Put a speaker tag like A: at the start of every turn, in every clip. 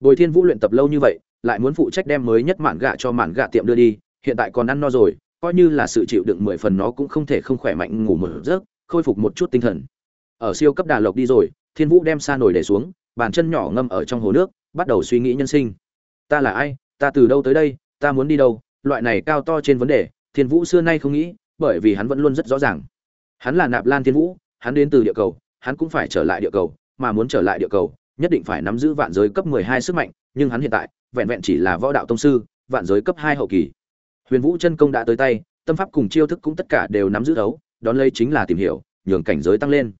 A: bồi thiên vũ luyện tập lâu như vậy, lại muốn phụ trách đem mới nhất mạn gạ cho mạn gạ tiệm đưa đi, hiện tại còn ăn no rồi, coi như là sự chịu đựng mười phần nó cũng không thể không khỏe mạnh ngủ một giấc, khôi phục một chút tinh thần. Ở siêu cấp đà lộc đi rồi, thiên vũ đem xa nổi để xuống, bàn chân nhỏ ngâm ở trong hồ nước, bắt đầu suy nghĩ nhân sinh. Ta là ai, ta từ đâu tới đây, ta muốn đi đâu, loại này cao to trên vấn đề, thiên vũ xưa nay không nghĩ, bởi vì hắn vẫn luôn rất rõ ràng. Hắn là nạp lan thiên vũ, hắn đến từ địa cầu, hắn cũng phải trở lại địa cầu, mà muốn trở lại địa cầu nhất định phải nắm giữ vạn giới cấp 12 sức mạnh, nhưng hắn hiện tại, vẹn vẹn chỉ là võ đạo tông sư, vạn giới cấp 2 hậu kỳ. Huyền vũ chân công đã tới tay, tâm pháp cùng chiêu thức cũng tất cả đều nắm giữ đấu, đón lấy chính là tìm hiểu, nhường cảnh giới tăng lên.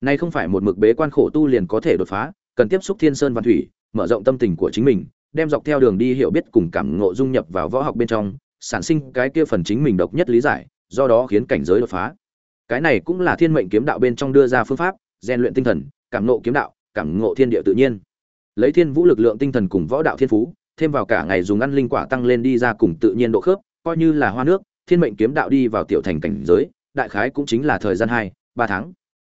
A: Nay không phải một mực bế quan khổ tu liền có thể đột phá, cần tiếp xúc thiên sơn văn thủy, mở rộng tâm tình của chính mình, đem dọc theo đường đi hiểu biết cùng cảm ngộ dung nhập vào võ học bên trong, sản sinh cái kia phần chính mình độc nhất lý giải, do đó khiến cảnh giới đột phá. Cái này cũng là thiên mệnh kiếm đạo bên trong đưa ra phương pháp, rèn luyện tinh thần, cảm ngộ kiếm đạo cảm ngộ thiên địa tự nhiên. Lấy thiên vũ lực lượng tinh thần cùng võ đạo thiên phú, thêm vào cả ngày dùng ăn linh quả tăng lên đi ra cùng tự nhiên độ khớp, coi như là hoa nước, thiên mệnh kiếm đạo đi vào tiểu thành cảnh giới, đại khái cũng chính là thời gian hai, ba tháng.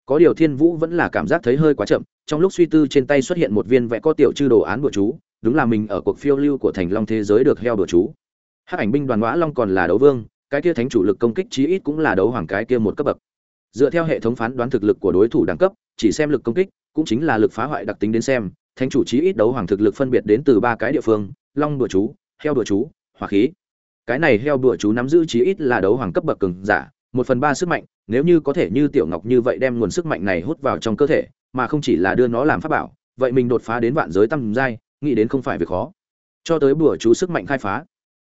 A: Có điều thiên vũ vẫn là cảm giác thấy hơi quá chậm, trong lúc suy tư trên tay xuất hiện một viên vẽ có tiểu chư đồ án bùa chú, đúng là mình ở cuộc phiêu lưu của thành long thế giới được heo bùa chú. Hắc ảnh binh đoàn ngõa long còn là đấu vương, cái kia thánh chủ lực công kích chí ít cũng là đấu hoàng cái kia một cấp bậc. Dựa theo hệ thống phán đoán thực lực của đối thủ đẳng cấp, chỉ xem lực công kích cũng chính là lực phá hoại đặc tính đến xem, thánh chủ trí ít đấu hoàng thực lực phân biệt đến từ ba cái địa phương, long đùa chú, heo đùa chú, hỏa khí. Cái này heo đùa chú nắm giữ trí ít là đấu hoàng cấp bậc cường giả, một phần ba sức mạnh, nếu như có thể như tiểu ngọc như vậy đem nguồn sức mạnh này hút vào trong cơ thể, mà không chỉ là đưa nó làm pháp bảo, vậy mình đột phá đến vạn giới tăm giai, nghĩ đến không phải việc khó. Cho tới bùa chú sức mạnh khai phá.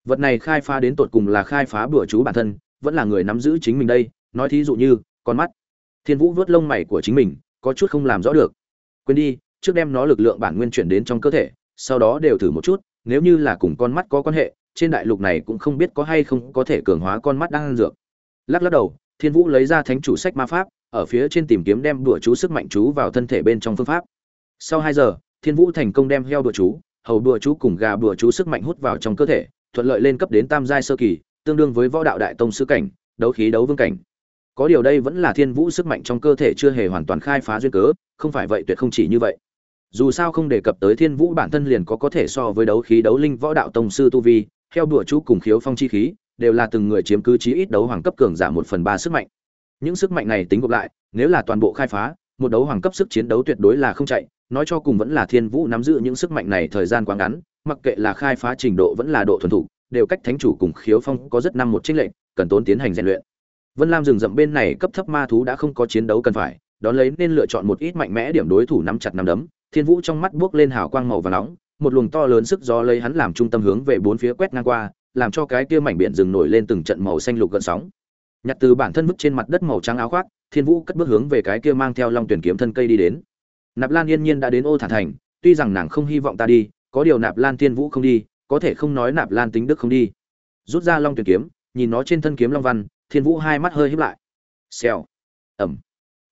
A: Vật này khai phá đến tột cùng là khai phá bùa chú bản thân, vẫn là người nắm giữ chính mình đây, nói thí dụ như, con mắt. Thiên vũ vớt lông mày của chính mình có chút không làm rõ được. Quên đi, trước đem nó lực lượng bản nguyên chuyển đến trong cơ thể, sau đó đều thử một chút, nếu như là cùng con mắt có quan hệ, trên đại lục này cũng không biết có hay không có thể cường hóa con mắt đang ăn dược. Lắc lắc đầu, thiên vũ lấy ra thánh chủ sách ma pháp, ở phía trên tìm kiếm đem đùa chú sức mạnh chú vào thân thể bên trong phương pháp. Sau hai giờ, thiên vũ thành công đem heo đùa chú, hầu đùa chú cùng gà đùa chú sức mạnh hút vào trong cơ thể, thuận lợi lên cấp đến tam giai sơ kỳ, tương đương với võ đạo đại tông sư cảnh, đấu khí đấu vương cảnh có điều đây vẫn là thiên vũ sức mạnh trong cơ thể chưa hề hoàn toàn khai phá duyên cớ, không phải vậy tuyệt không chỉ như vậy. Dù sao không đề cập tới thiên vũ bản thân liền có có thể so với đấu khí đấu linh võ đạo tông sư tu vi theo đùa chú cùng khiếu phong chi khí, đều là từng người chiếm cứ chí ít đấu hoàng cấp cường giả một phần ba sức mạnh. Những sức mạnh này tính gộp lại, nếu là toàn bộ khai phá, một đấu hoàng cấp sức chiến đấu tuyệt đối là không chạy, nói cho cùng vẫn là thiên vũ nắm giữ những sức mạnh này thời gian quá ngắn, mặc kệ là khai phá trình độ vẫn là độ thuần thục, đều cách thánh chủ cùng khiếu phong có rất năm một trích lệnh cần tốn tiến hành rèn luyện vân lam rừng rậm bên này cấp thấp ma thú đã không có chiến đấu cần phải, đón lấy nên lựa chọn một ít mạnh mẽ điểm đối thủ nắm chặt nắm đấm. Thiên vũ trong mắt bước lên hào quang màu vàng nóng, một luồng to lớn sức gió lấy hắn làm trung tâm hướng về bốn phía quét ngang qua, làm cho cái kia mảnh biển rừng nổi lên từng trận màu xanh lục gợn sóng. Nhặt từ bản thân vứt trên mặt đất màu trắng áo khoác, thiên vũ cất bước hướng về cái kia mang theo long tuyển kiếm thân cây đi đến. Nạp lan yên nhiên đã đến ô thản thành, tuy rằng nàng không hy vọng ta đi, có điều nạp lan thiên vũ không đi, có thể không nói nạp lan tính đức không đi. Rút ra long tuyển kiếm, nhìn nó trên thân kiếm long văn thiên vũ hai mắt hơi híp lại. Xèo. Ẩm.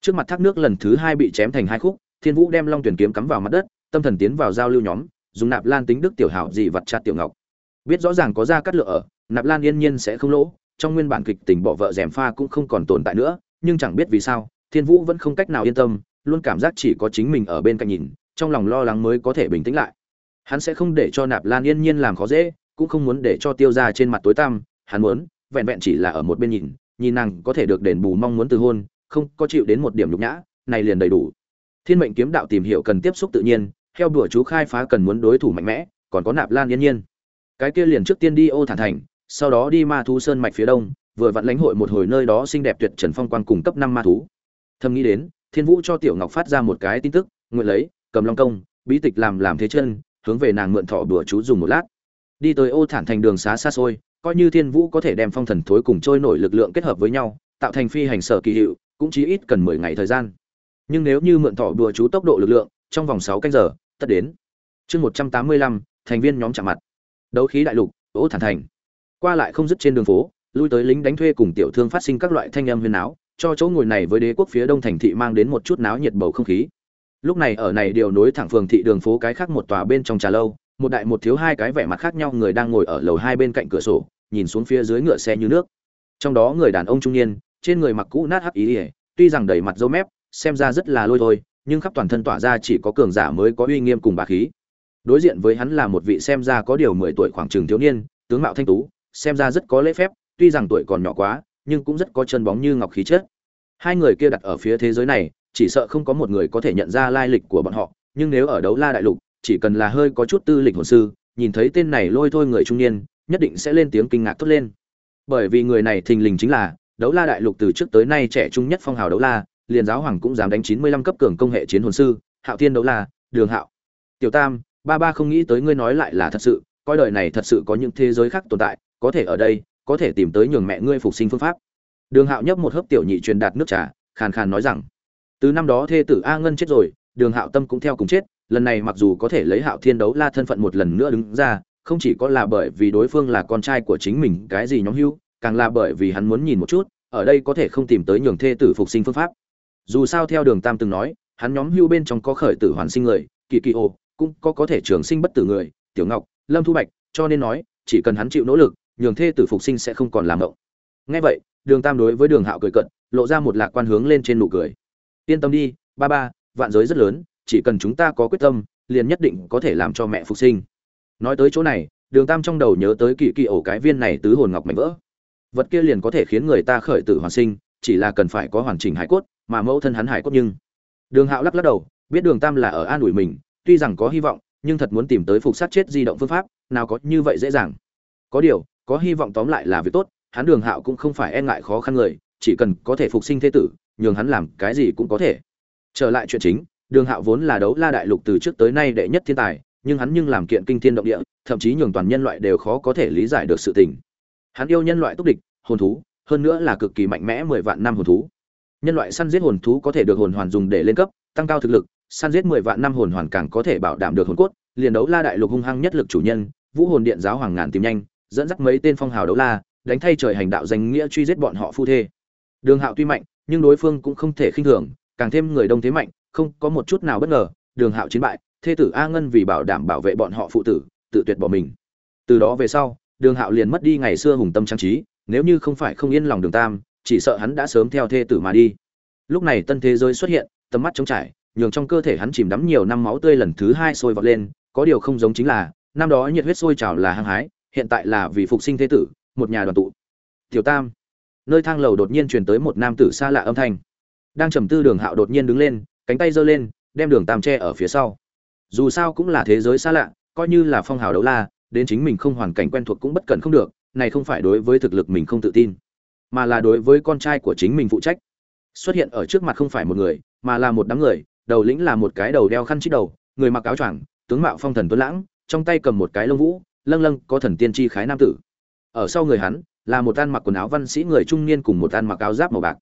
A: Trước mặt thác nước lần thứ hai bị chém thành hai khúc, thiên vũ đem long tuyển kiếm cắm vào mặt đất, tâm thần tiến vào giao lưu nhóm, dùng nạp lan tính đức tiểu hảo dị vặt chặt tiểu ngọc. Biết rõ ràng có ra cắt lựa ở, nạp lan yên nhiên sẽ không lỗ, trong nguyên bản kịch tình bỏ vợ rèm pha cũng không còn tồn tại nữa, nhưng chẳng biết vì sao, thiên vũ vẫn không cách nào yên tâm, luôn cảm giác chỉ có chính mình ở bên cạnh nhìn, trong lòng lo lắng mới có thể bình tĩnh lại. Hắn sẽ không để cho nạp lan yên nhiên làm khó dễ, cũng không muốn để cho tiêu ra trên mặt tối tăm, hắn muốn vẹn vẹn chỉ là ở một bên nhìn nhìn nàng có thể được đền bù mong muốn từ hôn, không có chịu đến một điểm nhục nhã, này liền đầy đủ. Thiên mệnh kiếm đạo tìm hiểu cần tiếp xúc tự nhiên, theo đùa chú khai phá cần muốn đối thủ mạnh mẽ, còn có nạp lan yên nhiên. Cái kia liền trước tiên đi ô thản thành, sau đó đi ma thú sơn mạch phía đông, vừa vặn lãnh hội một hồi nơi đó xinh đẹp tuyệt trần phong quan cùng cấp năm ma thú. Thầm nghĩ đến, thiên vũ cho tiểu ngọc phát ra một cái tin tức, nguyện lấy, cầm long công, bí tịch làm làm thế chân, hướng về nàng mượn thọ đùa chú dùng một lát. Đi tới ô thản thành đường xá xa xôi coi như thiên vũ có thể đem phong thần thối cùng trôi nổi lực lượng kết hợp với nhau, tạo thành phi hành sở kỳ hiệu, cũng chỉ ít cần mười ngày thời gian. Nhưng nếu như mượn thọ đùa chú tốc độ lực lượng, trong vòng sáu canh giờ, tất đến. Chương một trăm tám mươi lăm, thành viên nhóm chạm mặt. Đấu khí đại lục ỗ thản thành. Qua lại không dứt trên đường phố, lui tới lính đánh thuê cùng tiểu thương phát sinh các loại thanh âm huyền áo, cho chỗ ngồi này với đế quốc phía đông thành thị mang đến một chút náo nhiệt bầu không khí. Lúc này ở này điều nối thẳng phường thị đường phố cái khác một tòa bên trong trà lâu, một đại một thiếu hai cái vẻ mặt khác nhau người đang ngồi ở lầu hai bên cạnh cửa sổ nhìn xuống phía dưới ngựa xe như nước. Trong đó người đàn ông trung niên, trên người mặc cũ nát hắc ý ỉa, tuy rằng đầy mặt dâu mép, xem ra rất là lôi thôi, nhưng khắp toàn thân tỏa ra chỉ có cường giả mới có uy nghiêm cùng bà khí. Đối diện với hắn là một vị xem ra có điều mười tuổi khoảng trường thiếu niên, tướng mạo thanh tú, xem ra rất có lễ phép, tuy rằng tuổi còn nhỏ quá, nhưng cũng rất có chân bóng như ngọc khí chất. Hai người kia đặt ở phía thế giới này, chỉ sợ không có một người có thể nhận ra lai lịch của bọn họ, nhưng nếu ở đấu la đại lục, chỉ cần là hơi có chút tư lịch hồn sư, nhìn thấy tên này lôi thôi người trung niên nhất định sẽ lên tiếng kinh ngạc thốt lên. Bởi vì người này thình lình chính là, đấu la đại lục từ trước tới nay trẻ trung nhất phong hào đấu la, liền giáo hoàng cũng dám đánh chín mươi lăm cấp cường công hệ chiến hồn sư, hạo thiên đấu la, đường hạo. Tiểu tam, ba ba không nghĩ tới ngươi nói lại là thật sự, coi đời này thật sự có những thế giới khác tồn tại, có thể ở đây, có thể tìm tới nhường mẹ ngươi phục sinh phương pháp. Đường hạo nhấp một hớp tiểu nhị truyền đạt nước trà, khàn khàn nói rằng, từ năm đó thê tử a ngân chết rồi, đường hạo tâm cũng theo cùng chết, lần này mặc dù có thể lấy hạo thiên đấu la thân phận một lần nữa đứng ra không chỉ có là bởi vì đối phương là con trai của chính mình, cái gì nhóm hưu, càng là bởi vì hắn muốn nhìn một chút, ở đây có thể không tìm tới nhường thê tử phục sinh phương pháp. Dù sao theo đường tam từng nói, hắn nhóm hưu bên trong có khởi tử hoàn sinh người, kỳ kỳ ô cũng có có thể trường sinh bất tử người, tiểu ngọc, lâm thu bạch, cho nên nói, chỉ cần hắn chịu nỗ lực, nhường thê tử phục sinh sẽ không còn làm ngộng ngay vậy, đường tam đối với đường hạo cười cận lộ ra một lạc quan hướng lên trên nụ cười. Yên tâm đi, ba ba, vạn giới rất lớn, chỉ cần chúng ta có quyết tâm, liền nhất định có thể làm cho mẹ phục sinh nói tới chỗ này, đường tam trong đầu nhớ tới kỳ kỳ ổ cái viên này tứ hồn ngọc mạnh vỡ. Vật kia liền có thể khiến người ta khởi tử hoàn sinh, chỉ là cần phải có hoàn chỉnh hải cốt, mà mẫu thân hắn hải cốt nhưng đường hạo lắc lắc đầu, biết đường tam là ở an ủi mình, tuy rằng có hy vọng, nhưng thật muốn tìm tới phục sát chết di động phương pháp, nào có như vậy dễ dàng. Có điều, có hy vọng tóm lại là việc tốt, hắn đường hạo cũng không phải e ngại khó khăn người, chỉ cần có thể phục sinh thế tử, nhường hắn làm cái gì cũng có thể. Trở lại chuyện chính, đường hạo vốn là đấu la đại lục từ trước tới nay đệ nhất thiên tài nhưng hắn nhưng làm kiện kinh thiên động địa, thậm chí nhường toàn nhân loại đều khó có thể lý giải được sự tình. Hắn yêu nhân loại túc địch, hồn thú, hơn nữa là cực kỳ mạnh mẽ mười vạn năm hồn thú. Nhân loại săn giết hồn thú có thể được hồn hoàn dùng để lên cấp, tăng cao thực lực, săn giết mười vạn năm hồn hoàn càng có thể bảo đảm được hồn cốt, liền đấu la đại lục hung hăng nhất lực chủ nhân, vũ hồn điện giáo hoàng ngàn tìm nhanh, dẫn dắt mấy tên phong hào đấu la, đánh thay trời hành đạo danh nghĩa truy giết bọn họ phu thê. Đường hạo tuy mạnh, nhưng đối phương cũng không thể khinh thường, càng thêm người đông thế mạnh, không có một chút nào bất ngờ, đường hạo chiến bại thê tử a ngân vì bảo đảm bảo vệ bọn họ phụ tử, tự tuyệt bỏ mình. Từ đó về sau, đường hạo liền mất đi ngày xưa hùng tâm trang trí, nếu như không phải không yên lòng đường tam, chỉ sợ hắn đã sớm theo thê tử mà đi. Lúc này tân thế giới xuất hiện, tầm mắt trống trải, nhường trong cơ thể hắn chìm đắm nhiều năm máu tươi lần thứ hai sôi vọt lên, có điều không giống chính là, năm đó nhiệt huyết sôi trào là hăng hái, hiện tại là vì phục sinh thế tử, một nhà đoàn tụ. Tiểu tam, nơi thang lầu đột nhiên truyền tới một nam tử xa lạ âm thanh. Đang trầm tư đường hạo đột nhiên đứng lên, cánh tay giơ lên, đem đường tam che ở phía sau dù sao cũng là thế giới xa lạ, coi như là phong hào đấu la, đến chính mình không hoàn cảnh quen thuộc cũng bất cần không được, này không phải đối với thực lực mình không tự tin, mà là đối với con trai của chính mình phụ trách. Xuất hiện ở trước mặt không phải một người, mà là một đám người, đầu lĩnh là một cái đầu đeo khăn chít đầu, người mặc áo choàng, tướng mạo phong thần tuấn lãng, trong tay cầm một cái lông vũ, lâng lâng, có thần tiên chi khái nam tử. Ở sau người hắn, là một ăn mặc quần áo văn sĩ người trung niên cùng một ăn mặc áo giáp màu bạc.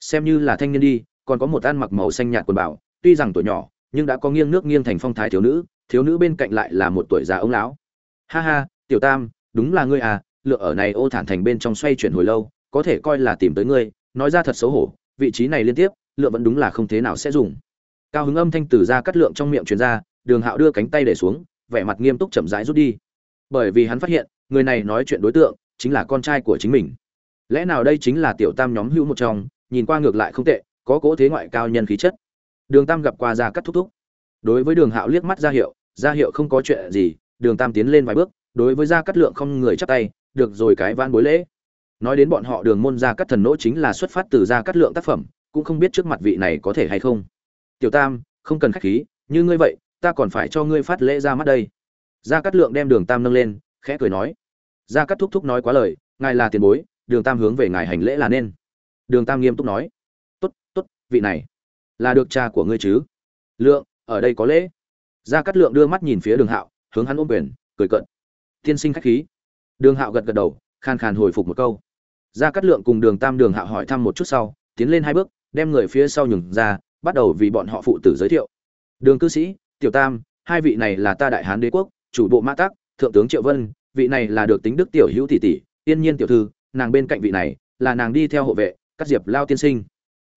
A: Xem như là thanh niên đi, còn có một ăn mặc màu xanh nhạt quần bảo tuy rằng tuổi nhỏ nhưng đã có nghiêng nước nghiêng thành phong thái thiếu nữ thiếu nữ bên cạnh lại là một tuổi già ông lão. Ha ha, tiểu tam, đúng là ngươi à lựa ở này ô thản thành bên trong xoay chuyển hồi lâu, có thể coi là tìm tới ngươi, nói ra thật xấu hổ, vị trí này liên tiếp, lựa vẫn đúng là không thế nào sẽ dùng. Cao hứng âm thanh từ ra cắt lượng trong miệng truyền ra, đường hạo đưa cánh tay để xuống, vẻ mặt nghiêm túc chậm rãi rút đi. Bởi vì hắn phát hiện, người này nói chuyện đối tượng, chính là con trai của chính mình. Lẽ nào đây chính là tiểu tam nhóm hữu một trong, nhìn qua ngược lại không tệ, có cố thế ngoại cao nhân khí chất đường tam gặp qua ra cắt thúc thúc. Đối với đường hạo liếc mắt ra hiệu ra hiệu không có chuyện gì, đường tam tiến lên vài bước, đối với gia cắt lượng không người chắp tay, được rồi cái van bối lễ. Nói đến bọn họ, đường môn gia cắt thần nỗ chính là xuất phát từ gia cắt lượng tác phẩm, cũng không biết trước mặt vị này có thể hay không. Tiểu tam, không cần khách khí, như ngươi vậy, ta còn phải cho ngươi phát lễ ra mắt đây. Gia cắt lượng đem đường tam nâng lên, khẽ cười nói. Gia cắt thúc thúc nói quá lời, ngài là tiền bối, đường tam hướng về ngài hành lễ là nên. Đường tam nghiêm túc nói. Tốt tốt, vị này là được cha của ngươi chứ? Lượng, ở đây có lễ. Gia cát lượng đưa mắt nhìn phía đường hạo, hướng hắn ôm quyền, cười cận tiên sinh khách khí. Đường hạo gật gật đầu khàn khàn hồi phục một câu. Gia cát lượng cùng đường tam đường hạo hỏi thăm một chút sau, tiến lên hai bước, đem người phía sau nhường ra, bắt đầu vì bọn họ phụ tử giới thiệu. Đường cư sĩ, tiểu tam, hai vị này là ta đại hán đế quốc, chủ bộ mã tắc, thượng tướng triệu vân, vị này là được tính đức tiểu hữu tỷ tỷ, yên nhiên tiểu thư, nàng bên cạnh vị này là nàng đi theo hộ vệ các diệp lao tiên sinh.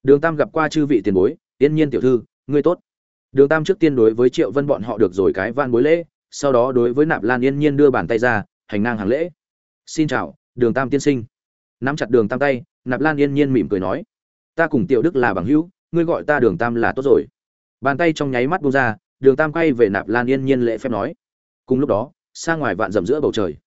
A: Đường tam gặp qua chư vị tiền bối tiên nhiên tiểu thư, ngươi tốt. Đường tam trước tiên đối với triệu vân bọn họ được rồi cái van bối lễ, sau đó đối với nạp lan yên nhiên đưa bàn tay ra, hành ngang hàng lễ. Xin chào, đường tam tiên sinh. Nắm chặt đường tam tay, nạp lan yên nhiên mỉm cười nói. Ta cùng tiểu đức là bằng hữu, ngươi gọi ta đường tam là tốt rồi. Bàn tay trong nháy mắt buông ra, đường tam quay về nạp lan yên nhiên lễ phép nói. Cùng lúc đó, xa ngoài vạn dầm giữa bầu trời,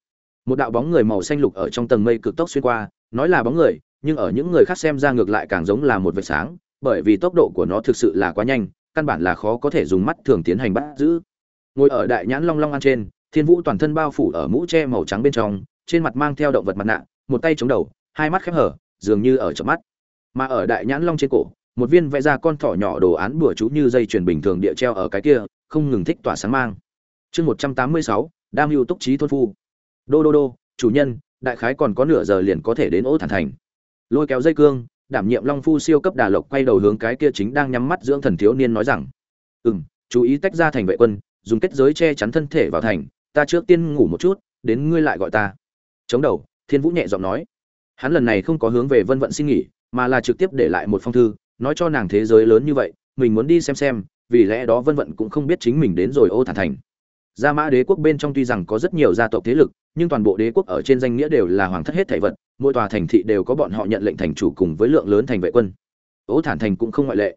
A: một đạo bóng người màu xanh lục ở trong tầng mây cực tốc xuyên qua, nói là bóng người, nhưng ở những người khác xem ra ngược lại càng giống là một vệt sáng bởi vì tốc độ của nó thực sự là quá nhanh, căn bản là khó có thể dùng mắt thường tiến hành bắt giữ. Ngồi ở đại nhãn long long ăn trên, thiên vũ toàn thân bao phủ ở mũ tre màu trắng bên trong, trên mặt mang theo động vật mặt nạ, một tay chống đầu, hai mắt khép hở, dường như ở chợp mắt. Mà ở đại nhãn long trên cổ, một viên vẽ ra con thỏ nhỏ đồ án bùa chú như dây chuyền bình thường địa treo ở cái kia, không ngừng thích tỏa sáng mang. Chương một trăm tám mươi sáu đam mưu túc trí thôn phu. Đô đô đô, chủ nhân, đại khái còn có nửa giờ liền có thể đến ô thản thành. Lôi kéo dây cương đảm nhiệm long phu siêu cấp đà lộc quay đầu hướng cái kia chính đang nhắm mắt dưỡng thần thiếu niên nói rằng ừ m chú ý tách ra thành vệ quân, dùng kết giới che chắn thân thể vào thành, ta trước tiên ngủ một chút, đến ngươi lại gọi ta. Chống đầu, thiên vũ nhẹ giọng nói. Hắn lần này không có hướng về vân vận xin nghỉ, mà là trực tiếp để lại một phong thư, nói cho nàng thế giới lớn như vậy, mình muốn đi xem xem, vì lẽ đó vân vận cũng không biết chính mình đến rồi ô thản thành. Gia mã đế quốc bên trong tuy rằng có rất nhiều gia tộc thế lực, nhưng toàn bộ đế quốc ở trên danh nghĩa đều là hoàng thất hết thảy vật mỗi tòa thành thị đều có bọn họ nhận lệnh thành chủ cùng với lượng lớn thành vệ quân. Ố thản thành cũng không ngoại lệ.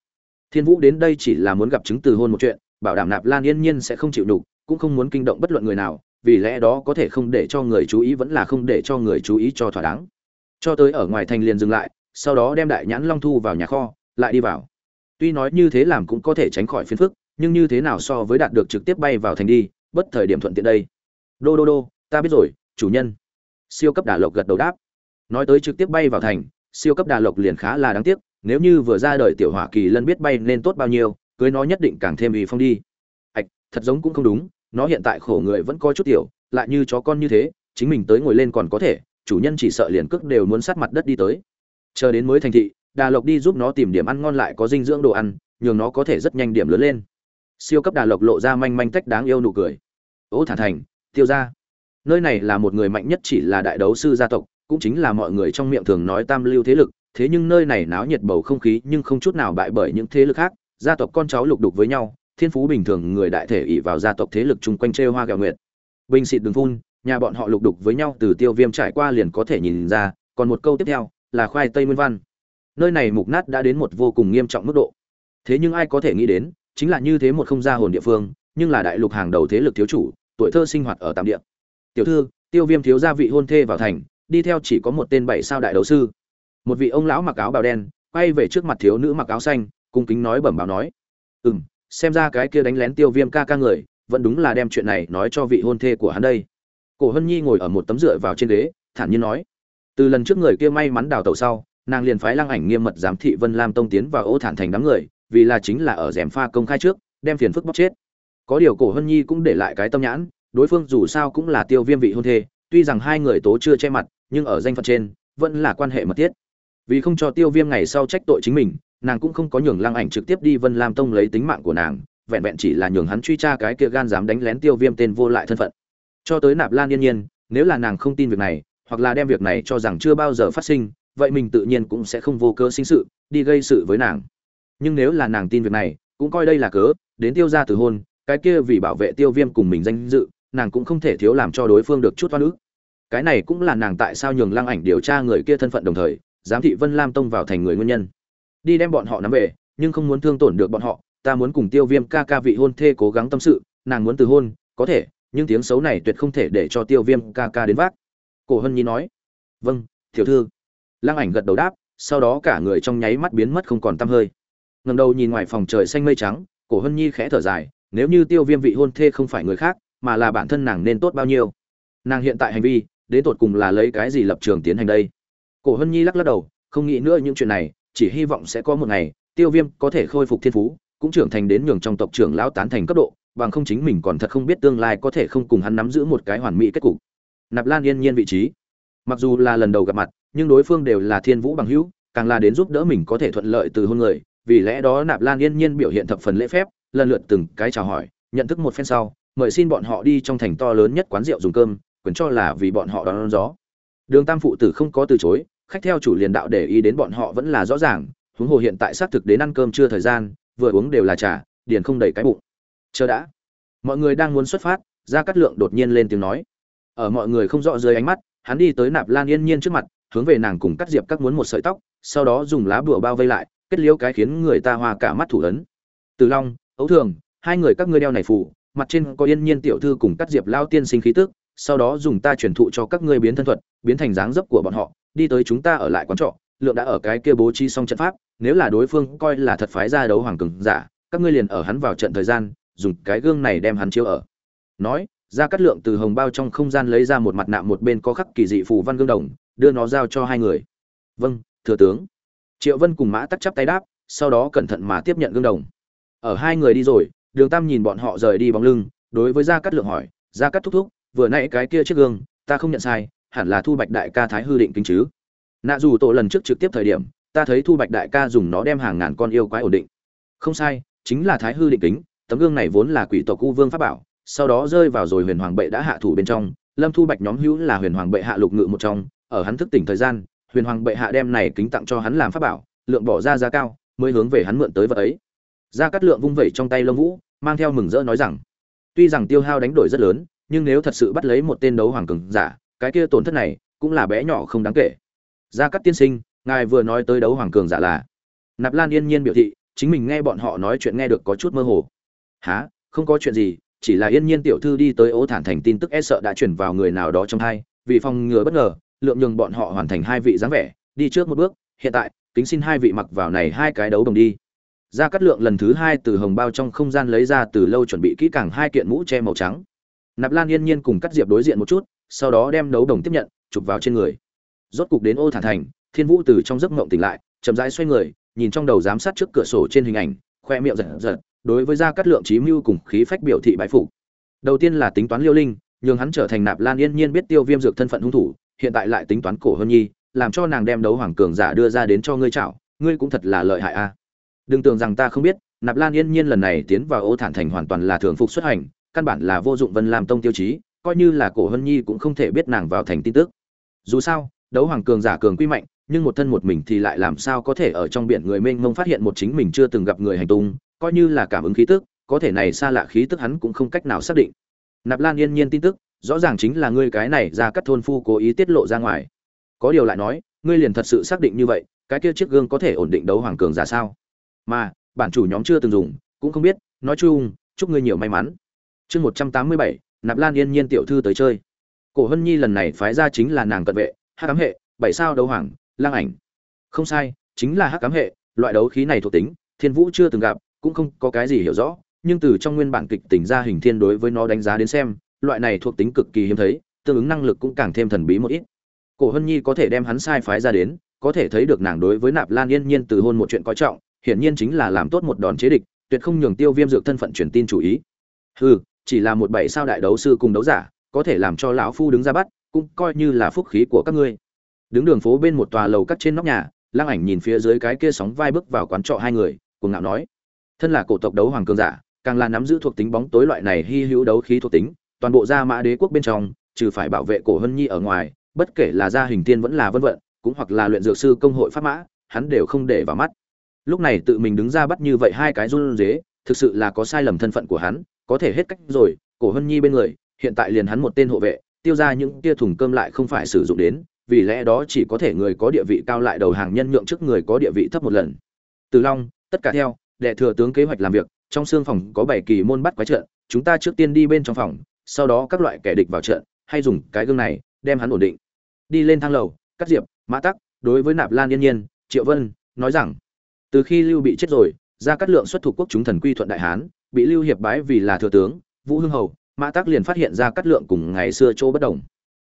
A: Thiên vũ đến đây chỉ là muốn gặp chứng từ hôn một chuyện, bảo đảm nạp lan yên nhiên sẽ không chịu đủ cũng không muốn kinh động bất luận người nào, vì lẽ đó có thể không để cho người chú ý vẫn là không để cho người chú ý cho thỏa đáng. Cho tới ở ngoài thành liền dừng lại, sau đó đem đại nhãn long thu vào nhà kho, lại đi vào. Tuy nói như thế làm cũng có thể tránh khỏi phiền phức, nhưng như thế nào so với đạt được trực tiếp bay vào thành đi, bất thời điểm thuận tiện đây. Đô đô đô, ta biết rồi, chủ nhân. Siêu cấp đả lộc gật đầu đáp nói tới trực tiếp bay vào thành, siêu cấp đà lộc liền khá là đáng tiếc, nếu như vừa ra đời tiểu hỏa kỳ lân biết bay nên tốt bao nhiêu, cưới nó nhất định càng thêm ủy phong đi. Ạch thật giống cũng không đúng, nó hiện tại khổ người vẫn có chút tiểu, lại như chó con như thế, chính mình tới ngồi lên còn có thể, chủ nhân chỉ sợ liền cước đều muốn sát mặt đất đi tới. Chờ đến mới thành thị, đà lộc đi giúp nó tìm điểm ăn ngon lại có dinh dưỡng đồ ăn, nhường nó có thể rất nhanh điểm lớn lên. Siêu cấp đà lộc lộ ra manh manh tách đáng yêu nụ cười. Ô thả thành, tiêu ra nơi này là một người mạnh nhất chỉ là đại đấu sư gia tộc cũng chính là mọi người trong miệng thường nói tam lưu thế lực, thế nhưng nơi này náo nhiệt bầu không khí nhưng không chút nào bại bởi những thế lực khác, gia tộc con cháu lục đục với nhau, thiên phú bình thường người đại thể ỉ vào gia tộc thế lực chung quanh trêu hoa gạo nguyệt. Bình xịt đường phun, nhà bọn họ lục đục với nhau từ tiêu viêm trải qua liền có thể nhìn ra, còn một câu tiếp theo, là khoai tây nguyên văn. Nơi này mục nát đã đến một vô cùng nghiêm trọng mức độ. Thế nhưng ai có thể nghĩ đến, chính là như thế một không gia hồn địa phương, nhưng là đại lục hàng đầu thế lực thiếu chủ, tuổi thơ sinh hoạt ở tạm địa. Tiểu thư, tiêu viêm thiếu gia vị hôn thê vào thành đi theo chỉ có một tên bảy sao đại đấu sư. Một vị ông lão mặc áo bào đen, quay về trước mặt thiếu nữ mặc áo xanh, cung kính nói bẩm báo nói. Ừ m xem ra cái kia đánh lén tiêu viêm ca ca người, vẫn đúng là đem chuyện này nói cho vị hôn thê của hắn đây. Cổ hân nhi ngồi ở một tấm dựa vào trên ghế, thản nhiên nói. Từ lần trước người kia may mắn đào tẩu sau, nàng liền phái lăng ảnh nghiêm mật giám thị vân lam tông tiến vào ô thản thành đám người, vì là chính là ở rèm pha công khai trước, đem phiền phức bóc chết. Có điều cổ hân nhi cũng để lại cái tâm nhãn, đối phương dù sao cũng là tiêu viêm vị hôn thê, tuy rằng hai người tố chưa che mặt nhưng ở danh phận trên, vẫn là quan hệ mật thiết. Vì không cho tiêu viêm ngày sau trách tội chính mình, nàng cũng không có nhường lăng ảnh trực tiếp đi vân lam tông lấy tính mạng của nàng, vẹn vẹn chỉ là nhường hắn truy tra cái kia gan dám đánh lén tiêu viêm tên vô lại thân phận. Cho tới nạp lan yên nhiên, nếu là nàng không tin việc này, hoặc là đem việc này cho rằng chưa bao giờ phát sinh, vậy mình tự nhiên cũng sẽ không vô cơ sinh sự, đi gây sự với nàng. Nhưng nếu là nàng tin việc này, cũng coi đây là cớ, đến tiêu ra từ hôn, cái kia vì bảo vệ tiêu viêm cùng mình danh dự, nàng cũng không thể thiếu làm cho đối phương được chút toan ức cái này cũng là nàng tại sao nhường lăng ảnh điều tra người kia thân phận đồng thời, giám thị vân lam tông vào thành người nguyên nhân. Đi đem bọn họ nắm về, nhưng không muốn thương tổn được bọn họ, ta muốn cùng tiêu viêm ca ca vị hôn thê cố gắng tâm sự, nàng muốn từ hôn, có thể, nhưng tiếng xấu này tuyệt không thể để cho tiêu viêm ca ca đến vác. Cổ hân nhi nói vâng tiểu thư. Lăng ảnh gật đầu đáp, sau đó cả người trong nháy mắt biến mất không còn tăm hơi. Ngầm đầu nhìn ngoài phòng trời xanh mây trắng, cổ hân nhi khẽ thở dài, nếu như tiêu viêm vị hôn thê không phải người khác, mà là bản thân nàng nên tốt bao nhiêu? Nàng hiện tại hành vi đến tột cùng là lấy cái gì lập trường tiến hành đây? Cổ hân nhi lắc lắc đầu, không nghĩ nữa những chuyện này, chỉ hy vọng sẽ có một ngày, tiêu viêm có thể khôi phục thiên phú, cũng trưởng thành đến nhường trong tộc trưởng lão tán thành cấp độ, bằng không chính mình còn thật không biết tương lai có thể không cùng hắn nắm giữ một cái hoàn mỹ kết cục. Nạp lan yên nhiên vị trí. Mặc dù là lần đầu gặp mặt, nhưng đối phương đều là thiên vũ bằng hữu, càng là đến giúp đỡ mình có thể thuận lợi từ hôn người, vì lẽ đó nạp lan yên nhiên biểu hiện thập phần lễ phép, lần lượt từng cái chào hỏi, nhận thức một phen sau, mời xin bọn họ đi trong thành to lớn nhất quán rượu dùng cơm quyền cho là vì bọn họ đón gió. Đường tam phụ tử không có từ chối, khách theo chủ liền đạo để ý đến bọn họ vẫn là rõ ràng, huống hồ hiện tại xác thực đến ăn cơm chưa thời gian, vừa uống đều là trà, điền không đầy cái bụng. Chờ đã. Mọi người đang muốn xuất phát ra cắt lượng đột nhiên lên tiếng nói. Ở mọi người không rõ dưới ánh mắt, hắn đi tới nạp lan yên nhiên trước mặt, hướng về nàng cùng cắt diệp các muốn một sợi tóc, sau đó dùng lá bùa bao vây lại, kết liễu cái khiến người ta hoa cả mắt thủ ấn. Từ long, ấu thường, hai người các ngươi đeo này phủ, mặt trên có yên nhiên tiểu thư cùng cắt diệp lao tiên sinh khí tức sau đó dùng ta truyền thụ cho các ngươi biến thân thuật, biến thành dáng dấp của bọn họ, đi tới chúng ta ở lại quán trọ, lượng đã ở cái kia bố trí xong trận pháp, nếu là đối phương coi là thật phái ra đấu hoàng cường giả, các ngươi liền ở hắn vào trận thời gian, dùng cái gương này đem hắn chiếu ở. Nói ra cắt lượng từ hồng bao trong không gian lấy ra một mặt nạ một bên có khắc kỳ dị phù văn gương đồng, đưa nó giao cho hai người. Vâng thừa tướng. Triệu vân cùng mã tắc chắp tay đáp, sau đó cẩn thận mà tiếp nhận gương đồng. Ở hai người đi rồi, đường tam nhìn bọn họ rời đi bóng lưng, đối với gia cát lượng hỏi, gia cát thúc thúc vừa nãy cái kia chiếc gương, ta không nhận sai, hẳn là thu bạch đại ca thái hư định kính chứ. Nạ dù tổ lần trước trực tiếp thời điểm, ta thấy thu bạch đại ca dùng nó đem hàng ngàn con yêu quái ổn định. Không sai, chính là thái hư định kính, tấm gương này vốn là quỷ tộc u vương pháp bảo, sau đó rơi vào rồi huyền hoàng bệ đã hạ thủ bên trong, lâm thu bạch nhóm hữu là huyền hoàng bệ hạ lục ngự một trong, ở hắn thức tỉnh thời gian, huyền hoàng bệ hạ đem này kính tặng cho hắn làm pháp bảo, lượng bỏ ra giá cao, mới hướng về hắn mượn tới vật ấy. Gia cát lượng vung vẩy trong tay lông vũ, mang theo mừng rỡ nói rằng, tuy rằng tiêu hao đánh đổi rất lớn nhưng nếu thật sự bắt lấy một tên đấu hoàng cường giả, cái kia tổn thất này cũng là bé nhỏ không đáng kể. Gia cát tiên sinh, ngài vừa nói tới đấu hoàng cường giả là? Nạp lan yên nhiên biểu thị, chính mình nghe bọn họ nói chuyện nghe được có chút mơ hồ. Há không có chuyện gì, chỉ là yên nhiên tiểu thư đi tới ô thản thành tin tức e sợ đã chuyển vào người nào đó trong hai, vì phòng ngừa bất ngờ, lượng nhường bọn họ hoàn thành hai vị dáng vẻ, đi trước một bước, hiện tại, kính xin hai vị mặc vào này hai cái đấu đồng đi. Gia cát lượng lần thứ hai từ hồng bao trong không gian lấy ra từ lâu chuẩn bị kỹ càng hai kiện mũ che màu trắng nạp lan yên nhiên cùng cắt diệp đối diện một chút, sau đó đem đấu đồng tiếp nhận, chụp vào trên người. Rốt cục đến ô thản thành, thiên vũ từ trong giấc mộng tỉnh lại, chậm rãi xoay người, nhìn trong đầu giám sát trước cửa sổ trên hình ảnh, khoe miệng giật giật, đối với gia cát lượng trí mưu cùng khí phách biểu thị bái phục đầu tiên là tính toán liêu linh, nhường hắn trở thành nạp lan yên nhiên biết tiêu viêm dược thân phận hung thủ, hiện tại lại tính toán cổ hơn nhi, làm cho nàng đem đấu hoàng cường giả đưa ra đến cho ngươi chảo, ngươi cũng thật là lợi hại a. Đừng tưởng rằng ta không biết, nạp lan yên nhiên lần này tiến vào ô thản thành hoàn toàn là thường phục xuất hành căn bản là vô dụng vân làm tông tiêu chí, coi như là cổ hân nhi cũng không thể biết nàng vào thành tin tức. Dù sao, đấu hoàng cường giả cường quy mạnh, nhưng một thân một mình thì lại làm sao có thể ở trong biển người mênh mông phát hiện một chính mình chưa từng gặp người hành tung, coi như là cảm ứng khí tức, có thể này xa lạ khí tức hắn cũng không cách nào xác định. Nạp lan yên nhiên tin tức, rõ ràng chính là ngươi cái này ra cắt thôn phu cố ý tiết lộ ra ngoài. Có điều lại nói, ngươi liền thật sự xác định như vậy, cái kia chiếc gương có thể ổn định đấu hoàng cường giả sao? Mà, bản chủ nhóm chưa từng dùng, cũng không biết, nói chung, chúc ngươi nhiều may mắn chương một trăm tám mươi bảy, nạp lan yên nhiên tiểu thư tới chơi. Cổ hân nhi lần này phái ra chính là nàng cận vệ hát cám hệ, bảy sao đấu hoàng, lang ảnh. Không sai, chính là hát cám hệ, loại đấu khí này thuộc tính, thiên vũ chưa từng gặp, cũng không có cái gì hiểu rõ, nhưng từ trong nguyên bản kịch tỉnh ra hình thiên đối với nó đánh giá đến xem, loại này thuộc tính cực kỳ hiếm thấy, tương ứng năng lực cũng càng thêm thần bí một ít. Cổ hân nhi có thể đem hắn sai phái ra đến, có thể thấy được nàng đối với nạp lan yên nhiên từ hôn một chuyện coi trọng, hiển nhiên chính là làm tốt một đòn chế địch, tuyệt không nhường tiêu viêm dược thân phận truyền tin chủ ý. Hừ chỉ là một bảy sao đại đấu sư cùng đấu giả, có thể làm cho lão phu đứng ra bắt, cũng coi như là phúc khí của các ngươi. Đứng đường phố bên một tòa lầu cắt trên nóc nhà, lăng ảnh nhìn phía dưới cái kia sóng vai bước vào quán trọ hai người cùng ngạo nói, thân là cổ tộc đấu hoàng cường giả, càng là nắm giữ thuộc tính bóng tối loại này hy hữu đấu khí thuộc tính, toàn bộ gia mã đế quốc bên trong, trừ phải bảo vệ cổ hân nhi ở ngoài, bất kể là gia hình tiên vẫn là vân vận, cũng hoặc là luyện dược sư công hội pháp mã, hắn đều không để vào mắt. Lúc này tự mình đứng ra bắt như vậy hai cái run dế thực sự là có sai lầm thân phận của hắn có thể hết cách rồi, cổ hân nhi bên người, hiện tại liền hắn một tên hộ vệ, tiêu ra những tia thùng cơm lại không phải sử dụng đến, vì lẽ đó chỉ có thể người có địa vị cao lại đầu hàng nhân nhượng trước người có địa vị thấp một lần. Từ long, tất cả theo, đệ thừa tướng kế hoạch làm việc, trong xương phòng có bảy kỳ môn bắt quái trận, chúng ta trước tiên đi bên trong phòng, sau đó các loại kẻ địch vào trận, hay dùng cái gương này, đem hắn ổn định. Đi lên thang lầu, cắt diệp, mã tắc, đối với nạp lan yên nhiên, triệu vân, nói rằng, từ khi lưu bị chết rồi, ra cắt lượng xuất thủ quốc chúng thần quy thuận đại hán bị lưu hiệp bái vì là thừa tướng, vũ hưng hầu, mã tắc liền phát hiện ra cắt lượng cùng ngày xưa chỗ bất đồng.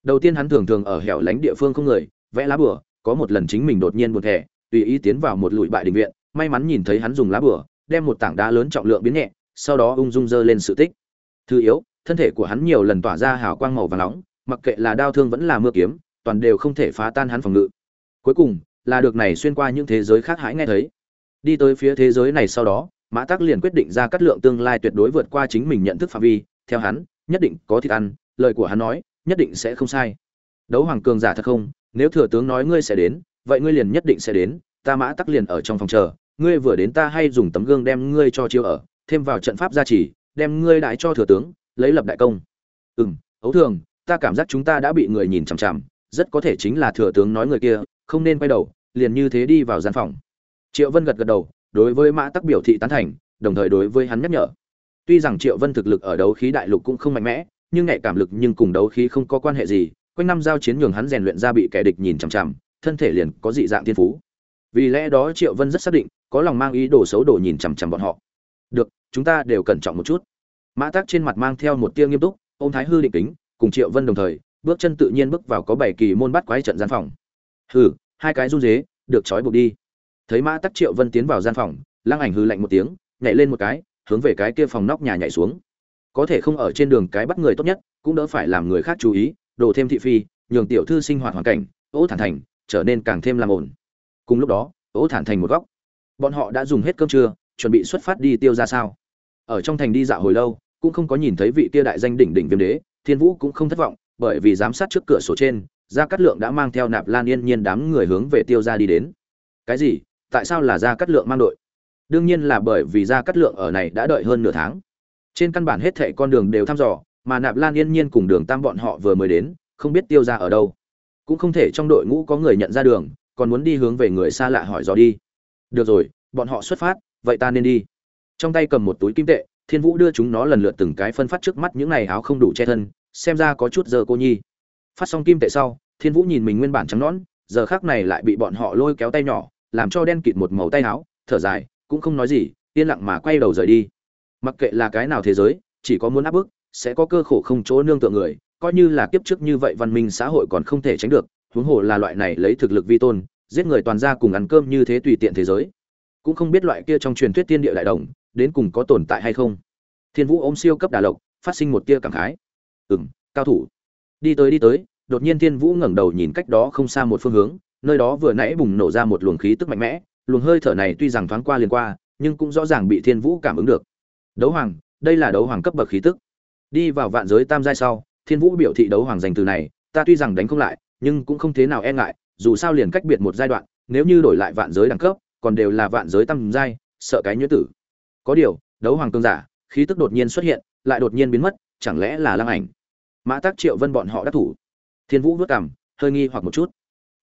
A: Đầu tiên hắn thường thường ở hẻo lánh địa phương không người, vẽ lá bửa có một lần chính mình đột nhiên buồn thẻ, tùy ý tiến vào một lụi bại đình viện, may mắn nhìn thấy hắn dùng lá bửa đem một tảng đá lớn trọng lượng biến nhẹ, sau đó ung dung dơ lên sự tích. Thứ yếu, thân thể của hắn nhiều lần tỏa ra hào quang màu vàng nóng, mặc kệ là đao thương vẫn là mưa kiếm, toàn đều không thể phá tan hắn phòng ngự. Cuối cùng, là được này xuyên qua những thế giới khác hãi nghe thấy. Đi tới phía thế giới này sau đó mã tắc liền quyết định ra cắt lượng tương lai tuyệt đối vượt qua chính mình nhận thức phạm vi, theo hắn, nhất định có thịt ăn, lời của hắn nói, nhất định sẽ không sai. Đấu hoàng cường giả thật không, nếu thừa tướng nói ngươi sẽ đến, vậy ngươi liền nhất định sẽ đến, ta mã tắc liền ở trong phòng chờ, ngươi vừa đến ta hay dùng tấm gương đem ngươi cho chiêu ở, thêm vào trận pháp gia trì, đem ngươi đại cho thừa tướng, lấy lập đại công. Ừ m ấu thường, ta cảm giác chúng ta đã bị người nhìn chằm chằm, rất có thể chính là thừa tướng nói người kia, không nên quay đầu, liền như thế đi vào gian phòng. Triệu vân gật gật đầu đối với mã tắc biểu thị tán thành, đồng thời đối với hắn nhắc nhở. Tuy rằng triệu vân thực lực ở đấu khí đại lục cũng không mạnh mẽ, nhưng nhạy cảm lực nhưng cùng đấu khí không có quan hệ gì, quanh năm giao chiến nhường hắn rèn luyện ra bị kẻ địch nhìn chằm chằm, thân thể liền có dị dạng thiên phú. Vì lẽ đó triệu vân rất xác định, có lòng mang ý đồ xấu đồ nhìn chằm chằm bọn họ. Được, chúng ta đều cẩn trọng một chút. Mã tắc trên mặt mang theo một tia nghiêm túc ô m thái hư định tính cùng triệu vân đồng thời, bước chân tự nhiên bước vào có bảy kỳ môn bắt quái trận gian phòng. Hừ, hai cái run dế, được trói buộc đi thấy mã tắc triệu vân tiến vào gian phòng, lăng ảnh hư lạnh một tiếng, nhảy lên một cái, hướng về cái kia phòng nóc nhà nhảy xuống. Có thể không ở trên đường cái bắt người tốt nhất, cũng đỡ phải làm người khác chú ý đổ thêm thị phi, nhường tiểu thư sinh hoạt hoàn cảnh ố thản thành, trở nên càng thêm làm ổn cùng lúc đó ố thản thành một góc. Bọn họ đã dùng hết cơm trưa, chuẩn bị xuất phát đi tiêu ra sao. Ở trong thành đi dạo hồi lâu, cũng không có nhìn thấy vị kia đại danh đỉnh đỉnh viêm đế, thiên vũ cũng không thất vọng, bởi vì giám sát trước cửa sổ trên, gia cát lượng đã mang theo nạp lan yên nhiên đám người hướng về tiêu ra đi đến. Cái gì? Tại sao là gia cát lượng mang đội? Đương nhiên là bởi vì gia cát lượng ở này đã đợi hơn nửa tháng. Trên căn bản hết thệ con đường đều thăm dò, mà nạp lan yên nhiên cùng đường tam bọn họ vừa mới đến, không biết tiêu ra ở đâu. Cũng không thể trong đội ngũ có người nhận ra đường, còn muốn đi hướng về người xa lạ hỏi dò đi. Được rồi, bọn họ xuất phát, vậy ta nên đi. Trong tay cầm một túi kim tệ, thiên vũ đưa chúng nó lần lượt từng cái phân phát trước mắt những này áo không đủ che thân, xem ra có chút giờ cô nhi. Phát xong kim tệ sau, thiên vũ nhìn mình nguyên bản trắng nõn, giờ khác này lại bị bọn họ lôi kéo tay nhỏ làm cho đen kịt một màu tay áo, thở dài, cũng không nói gì, yên lặng mà quay đầu rời đi. Mặc kệ là cái nào thế giới, chỉ có muốn áp bức, sẽ có cơ khổ không chỗ nương tựa người, coi như là kiếp trước như vậy văn minh xã hội còn không thể tránh được, huống hồ là loại này lấy thực lực vi tôn, giết người toàn ra cùng ăn cơm như thế tùy tiện thế giới. Cũng không biết loại kia trong truyền thuyết tiên địa đại đồng, đến cùng có tồn tại hay không. Thiên vũ ôm siêu cấp đà lộc, phát sinh một tia cảm khái. Ừng cao thủ. Đi tới đi tới, đột nhiên thiên vũ ngẩng đầu nhìn cách đó không xa một phương hướng nơi đó vừa nãy bùng nổ ra một luồng khí tức mạnh mẽ, luồng hơi thở này tuy rằng thoáng qua liền qua, nhưng cũng rõ ràng bị thiên vũ cảm ứng được. Đấu hoàng, đây là đấu hoàng cấp bậc khí tức. Đi vào vạn giới tam giai sau, thiên vũ biểu thị đấu hoàng dành từ này, ta tuy rằng đánh không lại, nhưng cũng không thế nào e ngại, dù sao liền cách biệt một giai đoạn, nếu như đổi lại vạn giới đẳng cấp, còn đều là vạn giới tam giai, sợ cái nhuyễn tử. Có điều, đấu hoàng cương giả, khí tức đột nhiên xuất hiện, lại đột nhiên biến mất, chẳng lẽ là lăng ảnh? Mã tác triệu vân bọn họ đắc thủ. Thiên vũ vớt cảm hơi nghi hoặc một chút.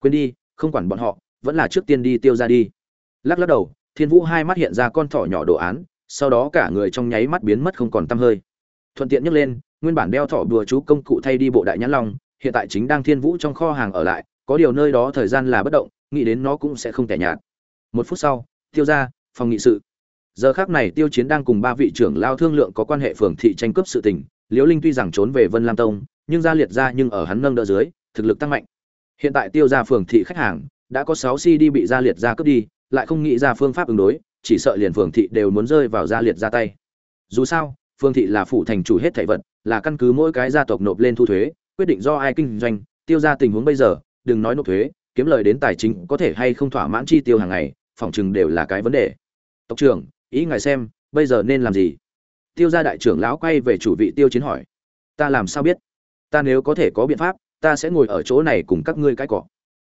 A: Quên đi không quản bọn họ, vẫn là trước tiên đi tiêu ra đi. Lắc lắc đầu, thiên vũ hai mắt hiện ra con thỏ nhỏ đồ án, sau đó cả người trong nháy mắt biến mất không còn tăm hơi. Thuận tiện nhấc lên, nguyên bản đeo thỏ đùa chú công cụ thay đi bộ đại nhãn long, hiện tại chính đang thiên vũ trong kho hàng ở lại, có điều nơi đó thời gian là bất động, nghĩ đến nó cũng sẽ không tẻ nhạt. Một phút sau, tiêu ra, phòng nghị sự. Giờ khác này tiêu chiến đang cùng ba vị trưởng lao thương lượng có quan hệ phường thị tranh cướp sự tình, liễu linh tuy rằng trốn về vân lam tông, nhưng ra liệt ra nhưng ở hắn nâng đỡ dưới, thực lực tăng mạnh hiện tại tiêu ra phường thị khách hàng, đã có sáu cd bị gia liệt ra cướp đi, lại không nghĩ ra phương pháp ứng đối, chỉ sợ liền phường thị đều muốn rơi vào gia liệt ra tay. Dù sao Phương thị là phụ thành chủ hết thảy vật, là căn cứ mỗi cái gia tộc nộp lên thu thuế, quyết định do ai kinh doanh, tiêu ra tình huống bây giờ, đừng nói nộp thuế, kiếm lời đến tài chính có thể hay không thỏa mãn chi tiêu hàng ngày, phòng chừng đều là cái vấn đề. Tộc trưởng, ý ngài xem, bây giờ nên làm gì? Tiêu gia đại trưởng lão quay về chủ vị tiêu chiến hỏi. Ta làm sao biết? Ta nếu có thể có biện pháp ta sẽ ngồi ở chỗ này cùng các ngươi cãi cọ.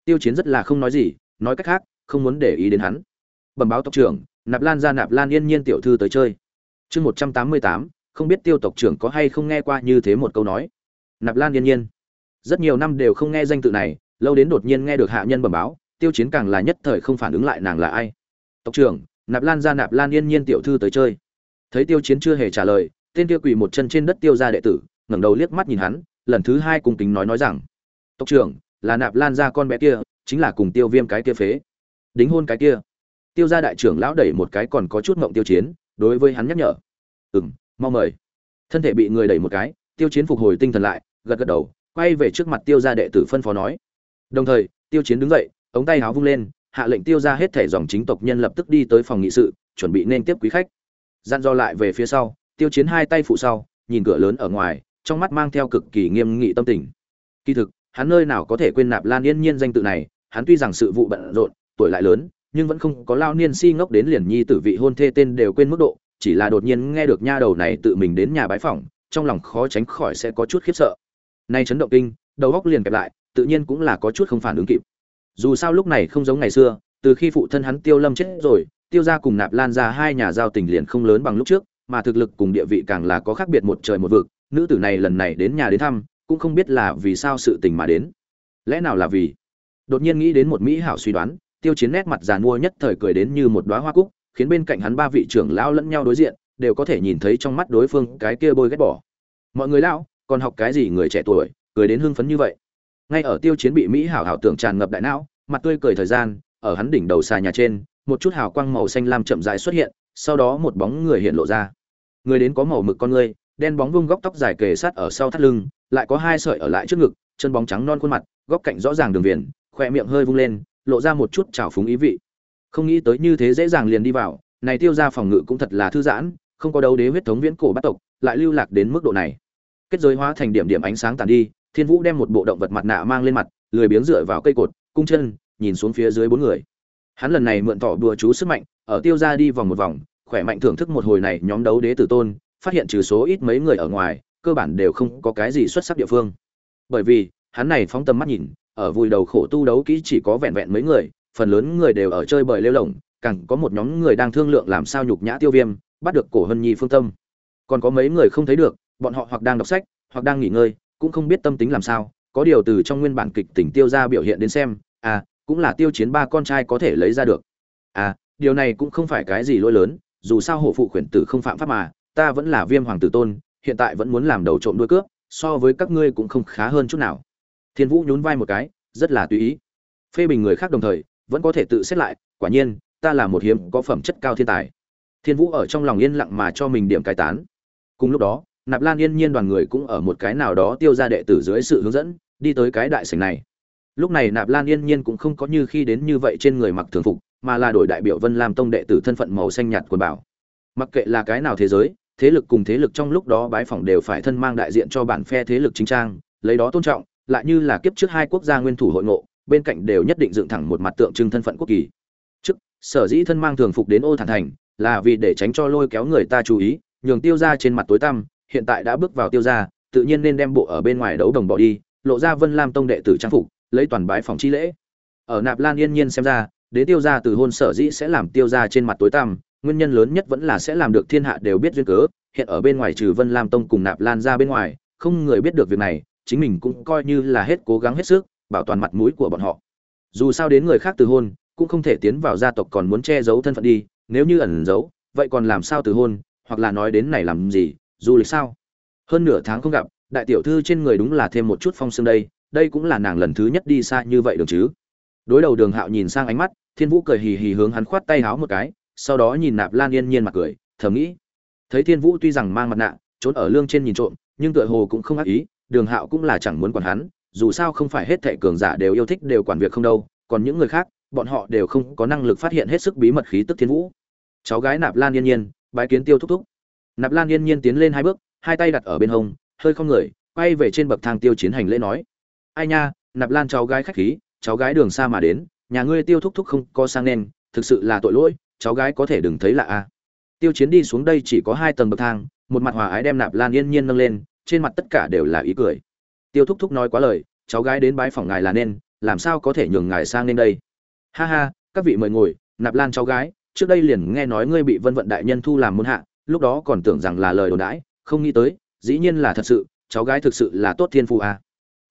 A: Tiêu chiến rất là không nói gì, nói cách khác, không muốn để ý đến hắn. Bẩm báo tộc trưởng, nạp lan ra nạp lan yên nhiên tiểu thư tới chơi. Chương một trăm tám mươi tám, không biết tiêu tộc trưởng có hay không nghe qua như thế một câu nói. Nạp lan yên nhiên. Rất nhiều năm đều không nghe danh tự này, lâu đến đột nhiên nghe được hạ nhân bẩm báo, tiêu chiến càng là nhất thời không phản ứng lại nàng là ai. Tộc trưởng, nạp lan ra nạp lan yên nhiên tiểu thư tới chơi. Thấy tiêu chiến chưa hề trả lời, tên kia quỳ một chân trên đất tiêu ra đệ tử, ngẩng đầu liếc mắt nhìn hắn lần thứ hai cùng kính nói nói rằng, tộc trưởng, là nạp lan ra con bé kia, chính là cùng tiêu viêm cái kia phế. Đính hôn cái kia. Tiêu gia đại trưởng lão đẩy một cái còn có chút ngộng tiêu chiến, đối với hắn nhắc nhở. Ừng mau mời. Thân thể bị người đẩy một cái, tiêu chiến phục hồi tinh thần lại, gật gật đầu, quay về trước mặt tiêu gia đệ tử phân phó nói. Đồng thời, tiêu chiến đứng dậy, ống tay háo vung lên, hạ lệnh tiêu ra hết thể dòng chính tộc nhân lập tức đi tới phòng nghị sự, chuẩn bị nên tiếp quý khách. Dặn dò lại về phía sau, tiêu chiến hai tay phụ sau, nhìn cửa lớn ở ngoài trong mắt mang theo cực kỳ nghiêm nghị tâm tình. Kỳ thực, hắn nơi nào có thể quên nạp lan yên nhiên danh tự này, hắn tuy rằng sự vụ bận rộn, tuổi lại lớn, nhưng vẫn không có lao niên si ngốc đến liền nhi tử vị hôn thê tên đều quên mức độ, chỉ là đột nhiên nghe được nha đầu này tự mình đến nhà bái phỏng, trong lòng khó tránh khỏi sẽ có chút khiếp sợ. Nay chấn động kinh, đầu góc liền kẹp lại, tự nhiên cũng là có chút không phản ứng kịp. Dù sao lúc này không giống ngày xưa, từ khi phụ thân hắn tiêu lâm chết rồi, tiêu ra cùng nạp lan ra hai nhà giao tình liền không lớn bằng lúc trước, mà thực lực cùng địa vị càng là có khác biệt một trời một vực nữ tử này lần này đến nhà đến thăm, cũng không biết là vì sao sự tình mà đến. Lẽ nào là vì? Đột nhiên nghĩ đến một mỹ hảo suy đoán, tiêu chiến nét mặt giàn mua nhất thời cười đến như một đóa hoa cúc, khiến bên cạnh hắn ba vị trưởng lão lẫn nhau đối diện, đều có thể nhìn thấy trong mắt đối phương cái kia bôi ghét bỏ. Mọi người lão, còn học cái gì người trẻ tuổi, cười đến hưng phấn như vậy? Ngay ở tiêu chiến bị mỹ hảo hảo tưởng tràn ngập đại não, mặt tươi cười thời gian, ở hắn đỉnh đầu xà nhà trên, một chút hào quang màu xanh lam chậm rãi xuất hiện, sau đó một bóng người hiện lộ ra. Người đến có màu mực con người đen bóng vung góc tóc dài kề sát ở sau thắt lưng, lại có hai sợi ở lại trước ngực, chân bóng trắng non khuôn mặt, góc cạnh rõ ràng đường viền khoe miệng hơi vung lên, lộ ra một chút trào phúng ý vị. Không nghĩ tới như thế dễ dàng liền đi vào, này tiêu gia phòng ngự cũng thật là thư giãn, không có đấu đế huyết thống viễn cổ bắt tộc, lại lưu lạc đến mức độ này. Kết giới hóa thành điểm điểm ánh sáng tàn đi, thiên vũ đem một bộ động vật mặt nạ mang lên mặt, lười biếng dựa vào cây cột, cung chân, nhìn xuống phía dưới bốn người. Hắn lần này mượn tỏ đùa chú sức mạnh, ở tiêu gia đi vòng một vòng, khỏe mạnh thưởng thức một hồi này nhóm đấu đế tử tôn phát hiện trừ số ít mấy người ở ngoài, cơ bản đều không có cái gì xuất sắc địa phương. Bởi vì, hắn này phóng tầm mắt nhìn, ở vùi đầu khổ tu đấu kỹ chỉ có vẹn vẹn mấy người, phần lớn người đều ở chơi bời lêu lỏng, càng có một nhóm người đang thương lượng làm sao nhục nhã tiêu viêm, bắt được cổ hân nhi phương tâm. Còn có mấy người không thấy được, bọn họ hoặc đang đọc sách, hoặc đang nghỉ ngơi, cũng không biết tâm tính làm sao, có điều từ trong nguyên bản kịch tỉnh tiêu ra biểu hiện đến xem à cũng là tiêu chiến ba con trai có thể lấy ra được. À điều này cũng không phải cái gì lỗi lớn, dù sao hổ phụ khuyển tử không phạm pháp mà ta vẫn là viêm hoàng tử tôn, hiện tại vẫn muốn làm đầu trộm đuôi cướp, so với các ngươi cũng không khá hơn chút nào. Thiên vũ nhún vai một cái, rất là tùy ý. Phê bình người khác đồng thời, vẫn có thể tự xét lại, quả nhiên, ta là một hiếm có phẩm chất cao thiên tài. Thiên vũ ở trong lòng yên lặng mà cho mình điểm cai tán. Cùng lúc đó, nạp lan yên nhiên đoàn người cũng ở một cái nào đó tiêu ra đệ tử dưới sự hướng dẫn, đi tới cái đại sảnh này. Lúc này nạp lan yên nhiên cũng không có như khi đến như vậy trên người mặc thường phục, mà là đổi đại biểu vân lam tông đệ tử thân phận màu xanh nhạt quần bảo. Mặc kệ là cái nào thế giới thế lực cùng thế lực trong lúc đó bái phỏng đều phải thân mang đại diện cho bản phe thế lực chính trang, lấy đó tôn trọng, lại như là kiếp trước hai quốc gia nguyên thủ hội ngộ, bên cạnh đều nhất định dựng thẳng một mặt tượng trưng thân phận quốc kỳ. Trước, sở dĩ thân mang thường phục đến ô thản thành, là vì để tránh cho lôi kéo người ta chú ý, nhường tiêu ra trên mặt tối tăm, hiện tại đã bước vào tiêu ra tự nhiên nên đem bộ ở bên ngoài đấu đồng bỏ đi, lộ ra vân lam tông đệ tử trang phục, lấy toàn bái phòng chi lễ. Ở nạp lan yên nhiên xem ra, đến tiêu ra từ hôn sở dĩ sẽ làm tiêu ra trên mặt tối tăm nguyên nhân lớn nhất vẫn là sẽ làm được thiên hạ đều biết duyên cớ, hiện ở bên ngoài trừ vân lam tông cùng nạp lan ra bên ngoài, không người biết được việc này, chính mình cũng coi như là hết cố gắng hết sức, bảo toàn mặt mũi của bọn họ. Dù sao đến người khác từ hôn, cũng không thể tiến vào gia tộc còn muốn che giấu thân phận đi, nếu như ẩn giấu, vậy còn làm sao từ hôn, hoặc là nói đến này làm gì du lịch sao? Hơn nửa tháng không gặp, đại tiểu thư trên người đúng là thêm một chút phong sương đây đây cũng là nàng lần thứ nhất đi xa như vậy được chứ? Đối đầu đường hạo nhìn sang ánh mắt, thiên vũ cười hì hì hướng hắn khoát tay háo một cái sau đó nhìn nạp lan yên nhiên mặt cười, thầm nghĩ, thấy thiên vũ tuy rằng mang mặt nạ, trốn ở lương trên nhìn trộm, nhưng tựa hồ cũng không ác ý, đường hạo cũng là chẳng muốn quản hắn, dù sao không phải hết thệ cường giả đều yêu thích đều quản việc không đâu, còn những người khác, bọn họ đều không có năng lực phát hiện hết sức bí mật khí tức thiên vũ. Cháu gái nạp lan yên nhiên, bái kiến tiêu thúc thúc. Nạp lan yên nhiên tiến lên hai bước, hai tay đặt ở bên hông, hơi không người, quay về trên bậc thang tiêu chiến hành lễ nói, ai nha, nạp lan cháu gái khách khí, cháu gái đường xa mà đến, nhà ngươi tiêu thúc thúc không có sang nên thực sự là tội lỗi cháu gái có thể đừng thấy lạ a. Tiêu chiến đi xuống đây chỉ có hai tầng bậc thang, một mặt hòa ái đem nạp lan yên nhiên nâng lên, trên mặt tất cả đều là ý cười. Tiêu thúc thúc nói quá lời, cháu gái đến bái phòng ngài là nên, làm sao có thể nhường ngài sang nên đây? Ha ha, các vị mời ngồi, nạp lan cháu gái, trước đây liền nghe nói ngươi bị vân vận đại nhân thu làm môn hạ, lúc đó còn tưởng rằng là lời đồn đãi, không nghĩ tới, dĩ nhiên là thật sự, cháu gái thực sự là tốt thiên phụ à.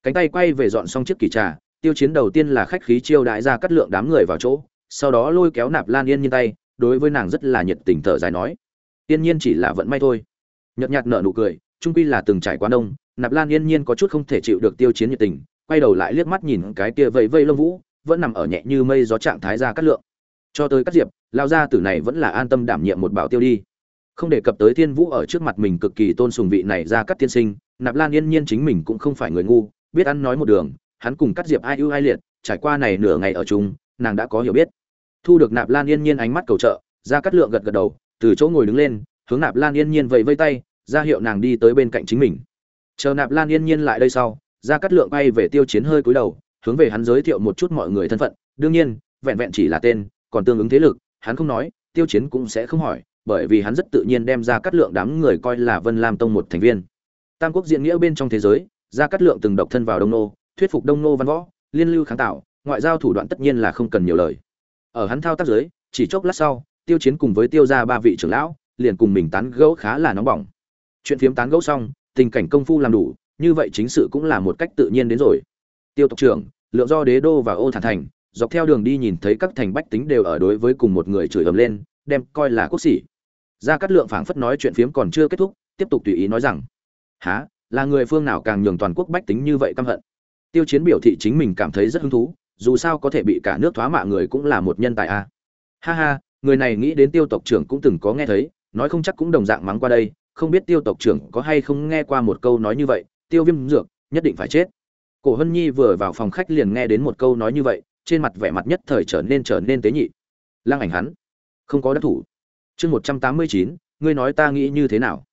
A: cánh tay quay về dọn xong chiếc kỳ trà, tiêu chiến đầu tiên là khách khí chiêu đãi ra cắt lượng đám người vào chỗ, sau đó lôi kéo nạp lan yên nhiên tay đối với nàng rất là nhiệt tình thở dài nói, yên nhiên chỉ là vận may thôi. Nhợt nhạt nở nụ cười, trung quy là từng trải quá đông, nạp lan yên nhiên có chút không thể chịu được tiêu chiến nhiệt tình, quay đầu lại liếc mắt nhìn cái kia vẫy vây lông vũ, vẫn nằm ở nhẹ như mây gió trạng thái ra cắt lượng. Cho tới cắt diệp lao ra tử này vẫn là an tâm đảm nhiệm một bảo tiêu đi. Không đề cập tới thiên vũ ở trước mặt mình cực kỳ tôn sùng vị này ra cắt tiên sinh, nạp lan yên nhiên chính mình cũng không phải người ngu, biết ăn nói một đường, hắn cùng cắt diệp ai ưu ai liệt, trải qua này nửa ngày ở chung, nàng đã có hiểu biết thu được nạp lan yên nhiên ánh mắt cầu trợ ra cắt lượng gật gật đầu, từ chỗ ngồi đứng lên, hướng nạp lan yên nhiên vẫy vây tay, ra hiệu nàng đi tới bên cạnh chính mình. Chờ nạp lan yên nhiên lại đây sau ra cắt lượng bay về tiêu chiến hơi cúi đầu, hướng về hắn giới thiệu một chút mọi người thân phận. Đương nhiên, vẹn vẹn chỉ là tên, còn tương ứng thế lực, hắn không nói, tiêu chiến cũng sẽ không hỏi, bởi vì hắn rất tự nhiên đem ra cắt lượng đám người coi là vân lam tông một thành viên. Tam quốc diện nghĩa bên trong thế giới ra cắt lượng từng độc thân vào đông nô, thuyết phục đông nô văn võ, liên lưu kháng tạo, ngoại giao thủ đoạn tất nhiên là không cần nhiều lời ở hắn thao tác dưới, chỉ chốc lát sau, tiêu chiến cùng với tiêu ra ba vị trưởng lão, liền cùng mình tán gẫu khá là nóng bỏng. Chuyện phiếm tán gẫu xong, tình cảnh công phu làm đủ, như vậy chính sự cũng là một cách tự nhiên đến rồi. Tiêu tộc trưởng, lượng do đế đô và ô thản thành, dọc theo đường đi nhìn thấy các thành bách tính đều ở đối với cùng một người chửi ầm lên, đem coi là quốc sĩ gia cát lượng phảng phất nói chuyện phiếm còn chưa kết thúc, tiếp tục tùy ý nói rằng há là người phương nào càng nhường toàn quốc bách tính như vậy căm hận? Tiêu chiến biểu thị chính mình cảm thấy rất hứng thú dù sao có thể bị cả nước thoá mạ người cũng là một nhân tài a ha ha, người này nghĩ đến tiêu tộc trưởng cũng từng có nghe thấy, nói không chắc cũng đồng dạng mắng qua đây, không biết tiêu tộc trưởng có hay không nghe qua một câu nói như vậy, tiêu viêm dược, nhất định phải chết. Cổ hân nhi vừa vào phòng khách liền nghe đến một câu nói như vậy, trên mặt vẻ mặt nhất thời trở nên trở nên tế nhị. Lăng ảnh hắn, không có đắc thủ. Chương một trăm tám mươi chín, ngươi nói ta nghĩ như thế nào?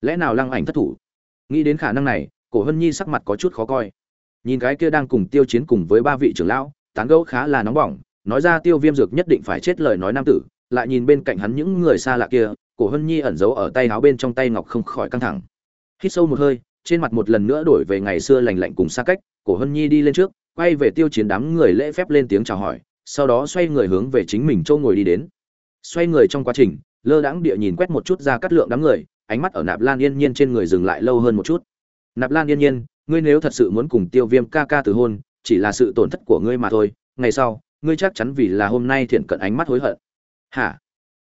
A: Lẽ nào lăng ảnh thất thủ? Nghĩ đến khả năng này, cổ hân nhi sắc mặt có chút khó coi. Nhìn cái kia đang cùng tiêu chiến cùng với ba vị trưởng lão tán gẫu khá là nóng bỏng, nói ra tiêu viêm dược nhất định phải chết lời nói nam tử, lại nhìn bên cạnh hắn những người xa lạ kia, cổ hân nhi ẩn giấu ở tay áo bên trong tay ngọc không khỏi căng thẳng. Hít sâu một hơi, trên mặt một lần nữa đổi về ngày xưa lành lạnh cùng xa cách, cổ hân nhi đi lên trước, quay về tiêu chiến đám người lễ phép lên tiếng chào hỏi, sau đó xoay người hướng về chính mình chỗ ngồi đi đến. Xoay người trong quá trình, lơ đãng địa nhìn quét một chút ra cắt lượng đám người, ánh mắt ở nạp lan yên nhiên trên người dừng lại lâu hơn một chút. Nạp lan yên nhiên, ngươi nếu thật sự muốn cùng tiêu viêm ca ca từ hôn chỉ là sự tổn thất của ngươi mà thôi, ngày sau, ngươi chắc chắn vì là hôm nay thiện cận ánh mắt hối hận. Hả?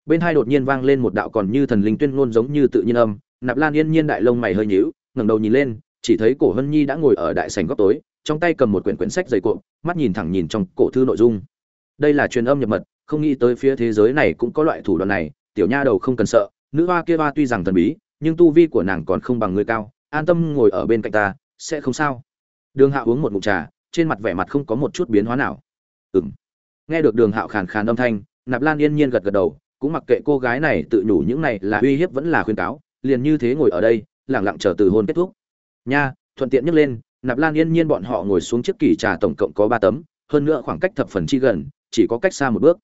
A: Bên hai đột nhiên vang lên một đạo còn như thần linh tuyên ngôn giống như tự nhiên âm, nạp lan yên nhiên đại lông mày hơi nhíu, ngẩng đầu nhìn lên, chỉ thấy cổ hân nhi đã ngồi ở đại sảnh góc tối, trong tay cầm một quyển quyển sách dày cộm, mắt nhìn thẳng nhìn trong cổ thư nội dung. Đây là truyền âm nhập mật, không nghĩ tới phía thế giới này cũng có loại thủ đoạn này, tiểu nha đầu không cần sợ, nữ hoa kia hoa tuy rằng thần bí, nhưng tu vi của nàng còn không bằng người cao, an tâm ngồi ở bên cạnh ta, sẽ không sao. Đường Hạ uống một ngụm trà trên mặt vẻ mặt không có một chút biến hóa nào. Ừm. nghe được đường hạo khàn khàn âm thanh, nạp lan yên nhiên gật gật đầu, cũng mặc kệ cô gái này tự nhủ những này là uy hiếp vẫn là khuyên cáo, liền như thế ngồi ở đây lẳng lặng chờ từ hôn kết thúc. Nha, thuận tiện nhấc lên, nạp lan yên nhiên bọn họ ngồi xuống chiếc kỳ trà tổng cộng có ba tấm, hơn nữa khoảng cách thập phần chi gần, chỉ có cách xa một bước.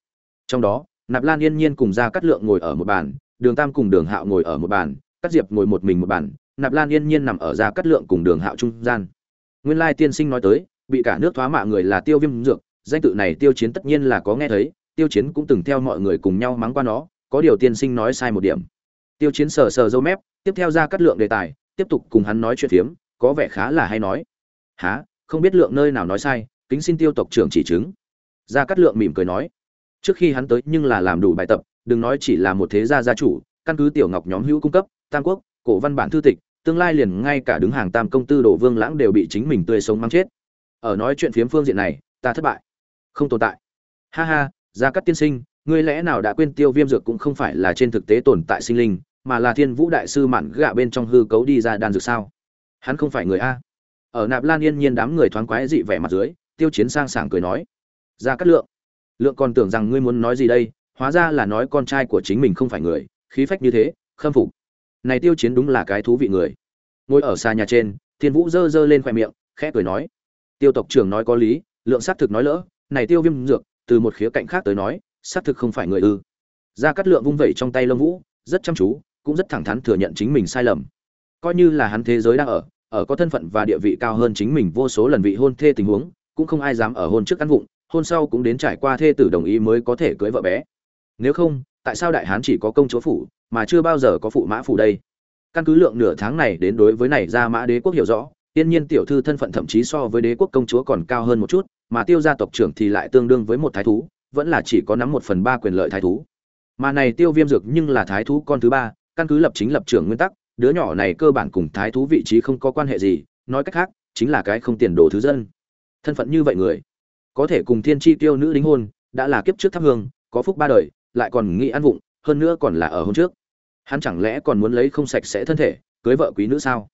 A: Trong đó, nạp lan yên nhiên cùng ra cắt lượng ngồi ở một bàn, đường tam cùng đường hạo ngồi ở một bàn cắt diệp ngồi một mình một bàn, nạp lan yên nhiên nằm ở ra cắt lượng cùng đường hạo trung gian. Nguyên lai tiên sinh nói tới bị cả nước thoá mạ người là tiêu viêm dược, danh tự này tiêu chiến tất nhiên là có nghe thấy, tiêu chiến cũng từng theo mọi người cùng nhau mắng qua nó, có điều tiên sinh nói sai một điểm. Tiêu chiến sờ sờ dâu mép, tiếp theo ra cắt lượng đề tài, tiếp tục cùng hắn nói chuyện phiếm, có vẻ khá là hay nói. Há không biết lượng nơi nào nói sai, kính xin tiêu tộc trưởng chỉ chứng. Ra cắt lượng mỉm cười nói. Trước khi hắn tới nhưng là làm đủ bài tập, đừng nói chỉ là một thế gia gia chủ, căn cứ tiểu ngọc nhóm hữu cung cấp, tam quốc, cổ văn bản thư tịch, tương lai liền ngay cả đứng hàng tam công tư đồ vương lãng đều bị chính mình tươi sống mang chết ở nói chuyện phiếm phương diện này, ta thất bại. Không tồn tại. Ha ha, gia cát tiên sinh, ngươi lẽ nào đã quên tiêu viêm dược cũng không phải là trên thực tế tồn tại sinh linh, mà là thiên vũ đại sư mạn gạ bên trong hư cấu đi ra đan dược sao? Hắn không phải người a. Ở nạp lan yên nhiên đám người thoáng quái dị vẻ mặt dưới, tiêu chiến sang sảng cười nói, gia cát lượng lượng còn tưởng rằng ngươi muốn nói gì đây, hóa ra là nói con trai của chính mình không phải người, khí phách như thế, khâm phục. Này tiêu chiến đúng là cái thú vị người. Ngồi ở xa nhà trên, thiên vũ giơ giơ lên khoe miệng, khẽ cười nói tiêu tộc trưởng nói có lý, lượng xác thực nói lỡ, này tiêu viêm dược, từ một khía cạnh khác tới nói xác thực không phải người ư. Ra cắt lượng vung vẩy trong tay lông vũ, rất chăm chú, cũng rất thẳng thắn thừa nhận chính mình sai lầm. Coi như là hắn thế giới đang ở ở có thân phận và địa vị cao hơn chính mình vô số lần vị hôn thê tình huống, cũng không ai dám ở hôn trước ăn vụng, hôn sau cũng đến trải qua thê tử đồng ý mới có thể cưới vợ bé. Nếu không, tại sao đại hán chỉ có công chúa phủ, mà chưa bao giờ có phụ mã phủ đây? Căn cứ lượng nửa tháng này đến đối với này ra mã đế quốc hiểu rõ tiên nhiên tiểu thư thân phận thậm chí so với đế quốc công chúa còn cao hơn một chút, mà tiêu gia tộc trưởng thì lại tương đương với một thái thú, vẫn là chỉ có nắm một phần ba quyền lợi thái thú. Mà này tiêu viêm dược nhưng là thái thú con thứ ba, căn cứ lập chính lập trưởng nguyên tắc, đứa nhỏ này cơ bản cùng thái thú vị trí không có quan hệ gì, nói cách khác, chính là cái không tiền đồ thứ dân. Thân phận như vậy người, có thể cùng thiên chi tiêu nữ đính hôn, đã là kiếp trước thắp hương, có phúc ba đời, lại còn nghĩ ăn vụng, hơn nữa còn là ở hôm trước. Hắn chẳng lẽ còn muốn lấy không sạch sẽ thân thể, cưới vợ quý nữ sao?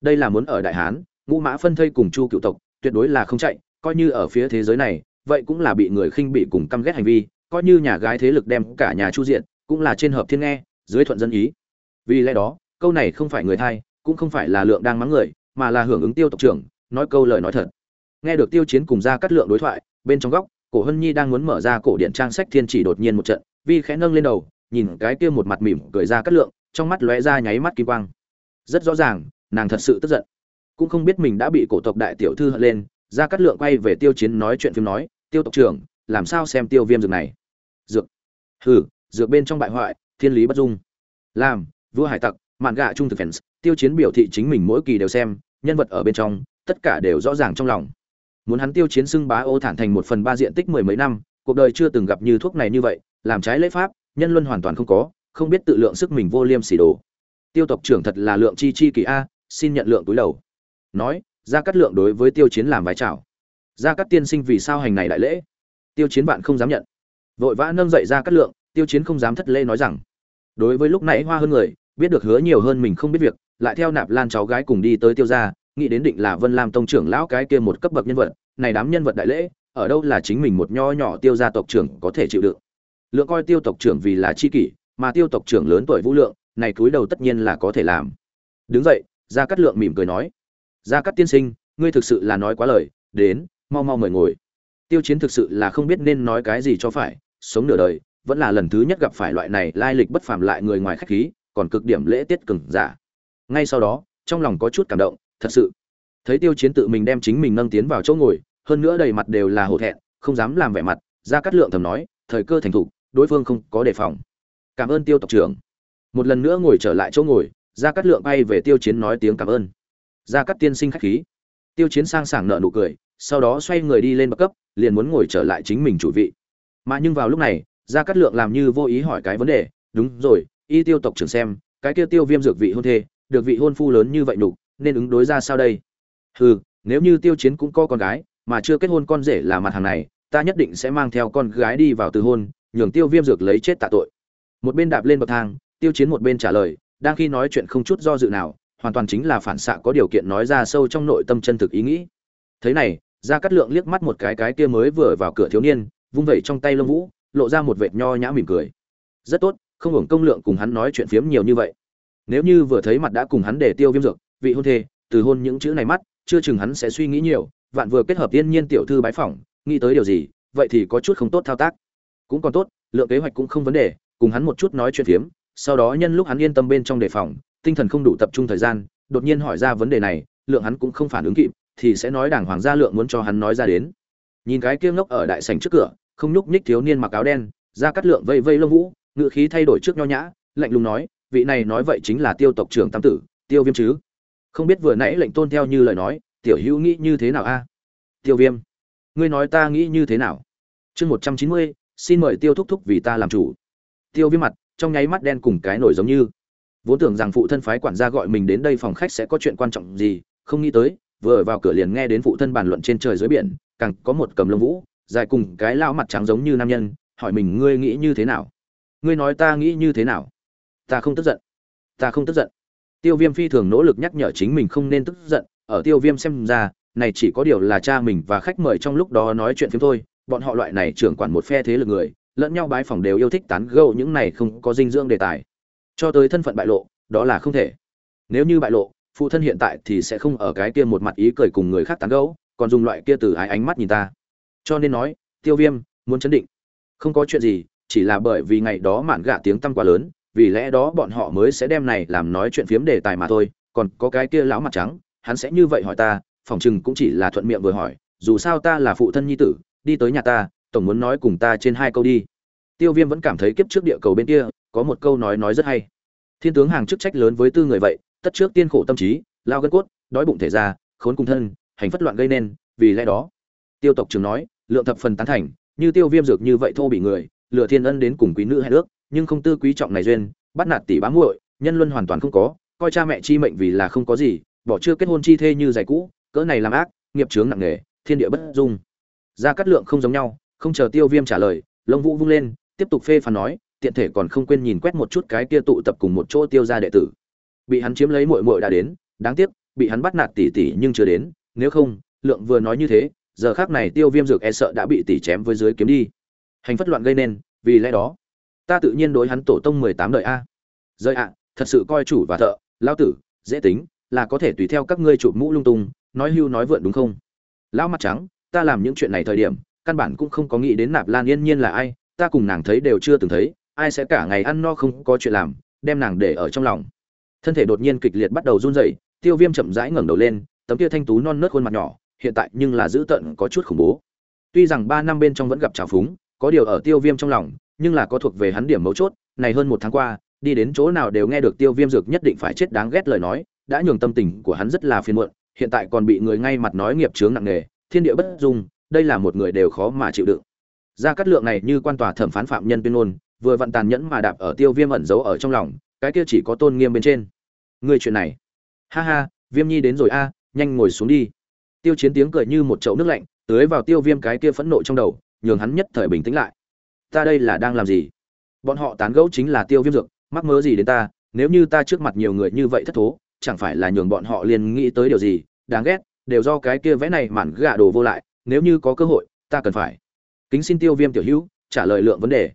A: Đây là muốn ở đại hán, ngũ mã phân thây cùng chu cựu tộc, tuyệt đối là không chạy, coi như ở phía thế giới này, vậy cũng là bị người khinh bị cùng căm ghét hành vi, coi như nhà gái thế lực đem cả nhà chu diện, cũng là trên hợp thiên nghe, dưới thuận dân ý. Vì lẽ đó, câu này không phải người thay cũng không phải là lượng đang mắng người, mà là hưởng ứng tiêu tộc trưởng, nói câu lời nói thật. Nghe được tiêu chiến cùng ra cắt lượng đối thoại, bên trong góc, cổ hân nhi đang muốn mở ra cổ điện trang sách thiên chỉ đột nhiên một trận, vi khẽ nâng lên đầu, nhìn cái kia một mặt mỉm cười ra cắt lượng, trong mắt lóe ra nháy mắt kỳ quang. Rất rõ ràng nàng thật sự tức giận. Cũng không biết mình đã bị cổ tộc đại tiểu thư hận lên ra cắt lượng quay về tiêu chiến nói chuyện phim nói, tiêu tộc trưởng, làm sao xem tiêu viêm dược này? Dược? Hừ, dược bên trong bại hoại, thiên lý bất dung. Làm, vua hải tặc, mạn gạ trung thực fans tiêu chiến biểu thị chính mình mỗi kỳ đều xem, nhân vật ở bên trong, tất cả đều rõ ràng trong lòng. Muốn hắn tiêu chiến xưng bá ô thản thành một phần ba diện tích mười mấy năm, cuộc đời chưa từng gặp như thuốc này như vậy, làm trái lễ pháp, nhân luân hoàn toàn không có, không biết tự lượng sức mình vô liêm sỉ đồ. Tiêu tộc trưởng thật là lượng chi chi kỳ a xin nhận lượng túi đầu. Nói ra cắt lượng đối với tiêu chiến làm vái chào. Ra cắt tiên sinh vì sao hành này đại lễ? Tiêu chiến bạn không dám nhận. Vội vã nâng dậy ra cắt lượng, tiêu chiến không dám thất lễ nói rằng, đối với lúc nãy hoa hơn người, biết được hứa nhiều hơn mình không biết việc, lại theo nạp lan cháu gái cùng đi tới tiêu gia, nghĩ đến định là vân lam tông trưởng lão cái kia một cấp bậc nhân vật, này đám nhân vật đại lễ, ở đâu là chính mình một nho nhỏ tiêu gia tộc trưởng có thể chịu đựng. Lượng coi tiêu tộc trưởng vì là chi kỷ, mà tiêu tộc trưởng lớn tuổi vũ lượng, này cúi đầu tất nhiên là có thể làm. Đứng dậy gia cát lượng mỉm cười nói, gia cát tiên sinh, ngươi thực sự là nói quá lời, đến, mau mau mời ngồi. Tiêu chiến thực sự là không biết nên nói cái gì cho phải, sống nửa đời, vẫn là lần thứ nhất gặp phải loại này lai lịch bất phàm lại người ngoài khách khí, còn cực điểm lễ tiết cừng giả. Ngay sau đó, trong lòng có chút cảm động, thật sự. Thấy tiêu chiến tự mình đem chính mình nâng tiến vào chỗ ngồi, hơn nữa đầy mặt đều là hổ thẹn, không dám làm vẻ mặt, Gia Cát lượng thầm nói, thời cơ thành thục, đối phương không có đề phòng. Cảm ơn tiêu tộc trưởng. Một lần nữa ngồi trở lại chỗ ngồi Gia Cát lượng bay về tiêu chiến nói tiếng cảm ơn. Gia Cát tiên sinh khách khí. Tiêu chiến sang sảng nợ nụ cười, sau đó xoay người đi lên bậc cấp, liền muốn ngồi trở lại chính mình chủ vị. Mà nhưng vào lúc này, Gia Cát lượng làm như vô ý hỏi cái vấn đề, đúng rồi, y tiêu tộc trưởng xem, cái kia tiêu viêm dược vị hôn thê, được vị hôn phu lớn như vậy nục nên ứng đối ra sao đây? Hừ, nếu như tiêu chiến cũng có con gái, mà chưa kết hôn con rể là mặt hàng này, ta nhất định sẽ mang theo con gái đi vào từ hôn, nhường tiêu viêm dược lấy chết tạ tội. Một bên đạp lên bậc thang, tiêu chiến một bên trả lời đang khi nói chuyện không chút do dự nào, hoàn toàn chính là phản xạ có điều kiện nói ra sâu trong nội tâm chân thực ý nghĩ. Thế này ra cắt lượng liếc mắt một cái cái kia mới vừa vào cửa thiếu niên, vung vẩy trong tay lông vũ, lộ ra một vệt nho nhã mỉm cười. Rất tốt, không hưởng công lượng cùng hắn nói chuyện phiếm nhiều như vậy. Nếu như vừa thấy mặt đã cùng hắn để tiêu viêm dược, vị hôn thê, từ hôn những chữ này mắt, chưa chừng hắn sẽ suy nghĩ nhiều, vạn vừa kết hợp tiên nhiên tiểu thư bái phỏng, nghĩ tới điều gì, vậy thì có chút không tốt thao tác. Cũng còn tốt, lượng kế hoạch cũng không vấn đề, cùng hắn một chút nói chuyện phiếm sau đó nhân lúc hắn yên tâm bên trong đề phòng, tinh thần không đủ tập trung thời gian, đột nhiên hỏi ra vấn đề này, lượng hắn cũng không phản ứng kịp, thì sẽ nói đảng hoàng gia lượng muốn cho hắn nói ra đến. Nhìn cái kiêng ngốc ở đại sảnh trước cửa, không nhúc nhích thiếu niên mặc áo đen ra cắt lượng vây vây lông vũ, ngự khí thay đổi trước nho nhã, lạnh lùng nói, vị này nói vậy chính là tiêu tộc trưởng tam tử, tiêu viêm chứ? Không biết vừa nãy lệnh tôn theo như lời nói, tiểu hữu nghĩ như thế nào a? Tiêu viêm, ngươi nói ta nghĩ như thế nào? Chương một trăm chín mươi, xin mời tiêu thúc thúc vì ta làm chủ. Tiêu viêm mặt trong nháy mắt đen cùng cái nổi giống như. Vốn tưởng rằng phụ thân phái quản gia gọi mình đến đây phòng khách sẽ có chuyện quan trọng gì, không nghĩ tới, vừa vào cửa liền nghe đến phụ thân bàn luận trên trời dưới biển, càng có một cầm lông vũ, dài cùng cái lao mặt trắng giống như nam nhân, hỏi mình ngươi nghĩ như thế nào? Ngươi nói ta nghĩ như thế nào? Ta không tức giận. Ta không tức giận. Tiêu viêm phi thường nỗ lực nhắc nhở chính mình không nên tức giận, ở tiêu viêm xem ra, này chỉ có điều là cha mình và khách mời trong lúc đó nói chuyện phim thôi, bọn họ loại này trưởng quản một phe thế lực người lẫn nhau bái phỏng đều yêu thích tán gẫu những này không có dinh dưỡng đề tài. Cho tới thân phận bại lộ, đó là không thể. Nếu như bại lộ, phụ thân hiện tại thì sẽ không ở cái kia một mặt ý cười cùng người khác tán gẫu, còn dùng loại kia từ ái ánh mắt nhìn ta. Cho nên nói, tiêu viêm, muốn chấn định. Không có chuyện gì, chỉ là bởi vì ngày đó mạn gạ tiếng tăm quá lớn, vì lẽ đó bọn họ mới sẽ đem này làm nói chuyện phiếm đề tài mà thôi. Còn có cái kia lão mặt trắng, hắn sẽ như vậy hỏi ta phỏng chừng cũng chỉ là thuận miệng vừa hỏi, dù sao ta là phụ thân nhi tử, đi tới nhà ta tổng muốn nói cùng ta trên hai câu đi. Tiêu viêm vẫn cảm thấy kiếp trước địa cầu bên kia, có một câu nói nói rất hay. Thiên tướng hàng chức trách lớn với tư người vậy, tất trước tiên khổ tâm trí, lao gân cốt, đói bụng thể ra khốn cùng thân, hành phất loạn gây nên, vì lẽ đó. Tiêu tộc trường nói, lượng thập phần tán thành, như tiêu viêm dược như vậy thô bị người lựa thiên ân đến cùng quý nữ hai nước nhưng không tư quý trọng này duyên, bắt nạt tỷ bám muội, nhân luân hoàn toàn không có, coi cha mẹ chi mệnh vì là không có gì, bỏ chưa kết hôn chi thê như giày cũ, cỡ này làm ác, nghiệp chướng nặng nề, thiên địa bất dung. Gia cát lượng không giống nhau không chờ tiêu viêm trả lời, lông vũ vung lên, tiếp tục phê phán nói, tiện thể còn không quên nhìn quét một chút cái kia tụ tập cùng một chỗ tiêu ra đệ tử. Bị hắn chiếm lấy muội muội đã đến, đáng tiếc, bị hắn bắt nạt tỷ tỷ nhưng chưa đến, nếu không, lượng vừa nói như thế, giờ khác này tiêu viêm dược e sợ đã bị tỷ chém với dưới kiếm đi. Hành phất loạn gây nên, vì lẽ đó, ta tự nhiên đối hắn tổ tông mười tám đời a. Rơi ạ, thật sự coi chủ và thợ lao tử, dễ tính, là có thể tùy theo các ngươi chụp mũ lung tung, nói hưu nói vượn đúng không? Lão mặt trắng, ta làm những chuyện này thời điểm căn bản cũng không có nghĩ đến nạp lan yên nhiên là ai, ta cùng nàng thấy đều chưa từng thấy, ai sẽ cả ngày ăn no không có chuyện làm, đem nàng để ở trong lòng. Thân thể đột nhiên kịch liệt bắt đầu run rẩy, tiêu viêm chậm rãi ngẩng đầu lên, tấm kia thanh tú non nớt khuôn mặt nhỏ, hiện tại nhưng là dữ tợn có chút khủng bố. Tuy rằng ba năm bên trong vẫn gặp trào phúng, có điều ở tiêu viêm trong lòng, nhưng là có thuộc về hắn điểm mấu chốt, này hơn một tháng qua, đi đến chỗ nào đều nghe được tiêu viêm dược nhất định phải chết đáng ghét lời nói, đã nhường tâm tình của hắn rất là phiền muộn, hiện tại còn bị người ngay mặt nói nghiệp chướng nặng nề, thiên địa bất dung đây là một người đều khó mà chịu đựng. Ra cắt lượng này như quan tòa thẩm phán phạm nhân tuyên ngôn, vừa vặn tàn nhẫn mà đạp ở tiêu viêm ẩn giấu ở trong lòng, cái kia chỉ có tôn nghiêm bên trên. Người chuyện này. Ha ha, viêm nhi đến rồi a, nhanh ngồi xuống đi. Tiêu chiến tiếng cười như một chậu nước lạnh, tưới vào tiêu viêm cái kia phẫn nộ trong đầu, nhường hắn nhất thời bình tĩnh lại. Ta đây là đang làm gì? Bọn họ tán gẫu chính là tiêu viêm dược, mắc mớ gì đến ta? Nếu như ta trước mặt nhiều người như vậy thất thố, chẳng phải là nhường bọn họ liền nghĩ tới điều gì? Đáng ghét, đều do cái kia vẽ này mản gạ đồ vô lại nếu như có cơ hội, ta cần phải. Kính xin tiêu viêm tiểu hữu, trả lời lượng vấn đề.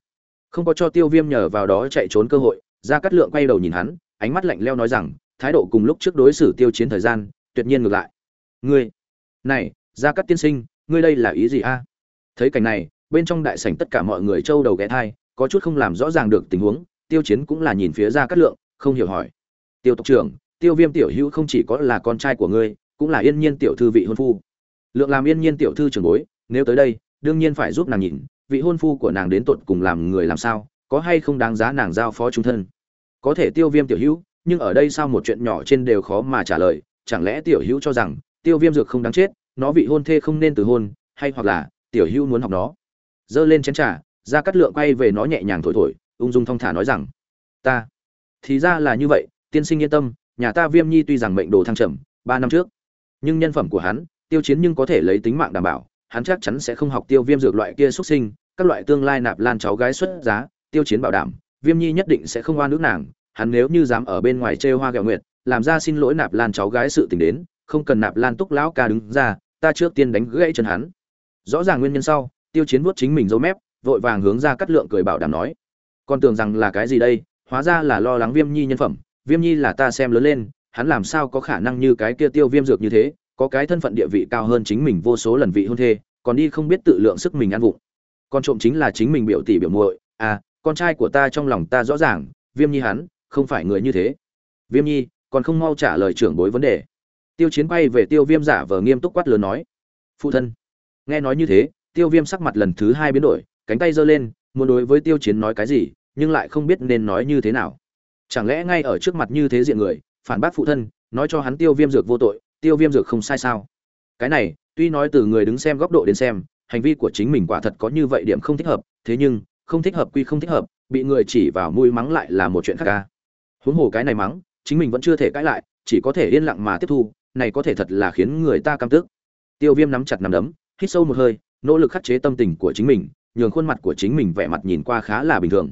A: Không có cho tiêu viêm nhờ vào đó chạy trốn cơ hội ra cắt lượng quay đầu nhìn hắn, ánh mắt lạnh leo nói rằng, thái độ cùng lúc trước đối xử tiêu chiến thời gian, tuyệt nhiên ngược lại. Ngươi, này ra cắt tiên sinh, ngươi đây là ý gì a? Thấy cảnh này, bên trong đại sảnh tất cả mọi người trâu đầu ghé thai, có chút không làm rõ ràng được tình huống, tiêu chiến cũng là nhìn phía ra cắt lượng, không hiểu hỏi. Tiêu tộc trưởng, tiêu viêm tiểu hữu không chỉ có là con trai của ngươi, cũng là yên nhiên tiểu thư vị hôn phu lượng làm yên nhiên tiểu thư trưởng bối, nếu tới đây, đương nhiên phải giúp nàng nhìn, vị hôn phu của nàng đến tột cùng làm người làm sao, có hay không đáng giá nàng giao phó trung thân. Có thể tiêu viêm tiểu hữu, nhưng ở đây sao một chuyện nhỏ trên đều khó mà trả lời, chẳng lẽ tiểu hữu cho rằng, tiêu viêm dược không đáng chết, nó vị hôn thê không nên từ hôn, hay hoặc là, tiểu hữu muốn học nó. Giơ lên chén trà ra cắt lượng quay về nó nhẹ nhàng thổi thổi, ung dung thong thả nói rằng, ta. Thì ra là như vậy, tiên sinh yên tâm, nhà ta viêm nhi tuy rằng mệnh đồ thăng trầm, ba năm trước, nhưng nhân phẩm của hắn tiêu chiến nhưng có thể lấy tính mạng đảm bảo, hắn chắc chắn sẽ không học tiêu viêm dược loại kia xuất sinh, các loại tương lai nạp lan cháu gái xuất giá, tiêu chiến bảo đảm, viêm nhi nhất định sẽ không oan nước nàng, hắn nếu như dám ở bên ngoài trêu hoa gẹo nguyệt, làm ra xin lỗi nạp lan cháu gái sự tình đến, không cần nạp lan túc lão ca đứng ra, ta trước tiên đánh gãy chân hắn. Rõ ràng nguyên nhân sau, tiêu chiến vuốt chính mình dấu mép, vội vàng hướng ra cắt lượng cười bảo đảm nói, con tưởng rằng là cái gì đây, hóa ra là lo lắng viêm nhi nhân phẩm, viêm nhi là ta xem lớn lên, hắn làm sao có khả năng như cái kia tiêu viêm dược như thế có cái thân phận địa vị cao hơn chính mình vô số lần vị hôn thê, còn đi không biết tự lượng sức mình ăn vụng. Con trộm chính là chính mình biểu tỷ biểu muội à con trai của ta trong lòng ta rõ ràng, viêm nhi hắn, không phải người như thế. Viêm nhi, còn không mau trả lời trưởng bối vấn đề. Tiêu chiến bay về tiêu viêm giả vờ nghiêm túc quát lớn nói, phụ thân. Nghe nói như thế, tiêu viêm sắc mặt lần thứ hai biến đổi, cánh tay giơ lên, muốn đối với tiêu chiến nói cái gì, nhưng lại không biết nên nói như thế nào. Chẳng lẽ ngay ở trước mặt như thế diện người, phản bác phụ thân, nói cho hắn tiêu viêm dược vô tội tiêu viêm dược không sai sao? Cái này, tuy nói từ người đứng xem góc độ đến xem, hành vi của chính mình quả thật có như vậy điểm không thích hợp, thế nhưng, không thích hợp quy không thích hợp, bị người chỉ vào mũi mắng lại là một chuyện khác ca. Huống hồ cái này mắng, chính mình vẫn chưa thể cãi lại, chỉ có thể yên lặng mà tiếp thu, này có thể thật là khiến người ta căm tức. Tiêu viêm nắm chặt nắm đấm, hít sâu một hơi, nỗ lực khắc chế tâm tình của chính mình, nhường khuôn mặt của chính mình vẻ mặt nhìn qua khá là bình thường.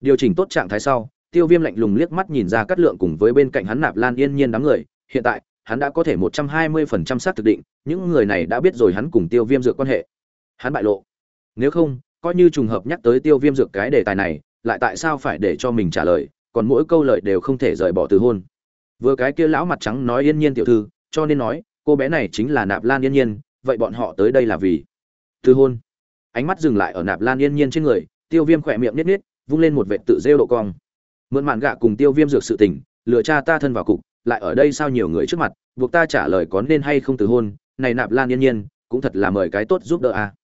A: Điều chỉnh tốt trạng thái sau, tiêu viêm lạnh lùng liếc mắt nhìn ra cắt lượng cùng với bên cạnh hắn nạp lan yên nhiên đám người, hiện tại hắn đã có thể một trăm hai mươi phần trăm xác thực định, những người này đã biết rồi hắn cùng tiêu viêm dược quan hệ. Hắn bại lộ. Nếu không, coi như trùng hợp nhắc tới tiêu viêm dược cái đề tài này, lại tại sao phải để cho mình trả lời, còn mỗi câu lời đều không thể rời bỏ từ hôn. Vừa cái kia lão mặt trắng nói yên nhiên tiểu thư, cho nên nói, cô bé này chính là nạp lan yên nhiên, vậy bọn họ tới đây là vì từ hôn. Ánh mắt dừng lại ở nạp lan yên nhiên trên người, tiêu viêm khỏe miệng nít nít, vung lên một vệt tự rêu độ cong. Mượn mạn gạ cùng tiêu viêm dược sự tình, lừa cha ta thân vào cục lại ở đây sao nhiều người trước mặt, buộc ta trả lời có nên hay không từ hôn, này nạp lan yên nhiên, cũng thật là mời cái tốt giúp đỡ a. À.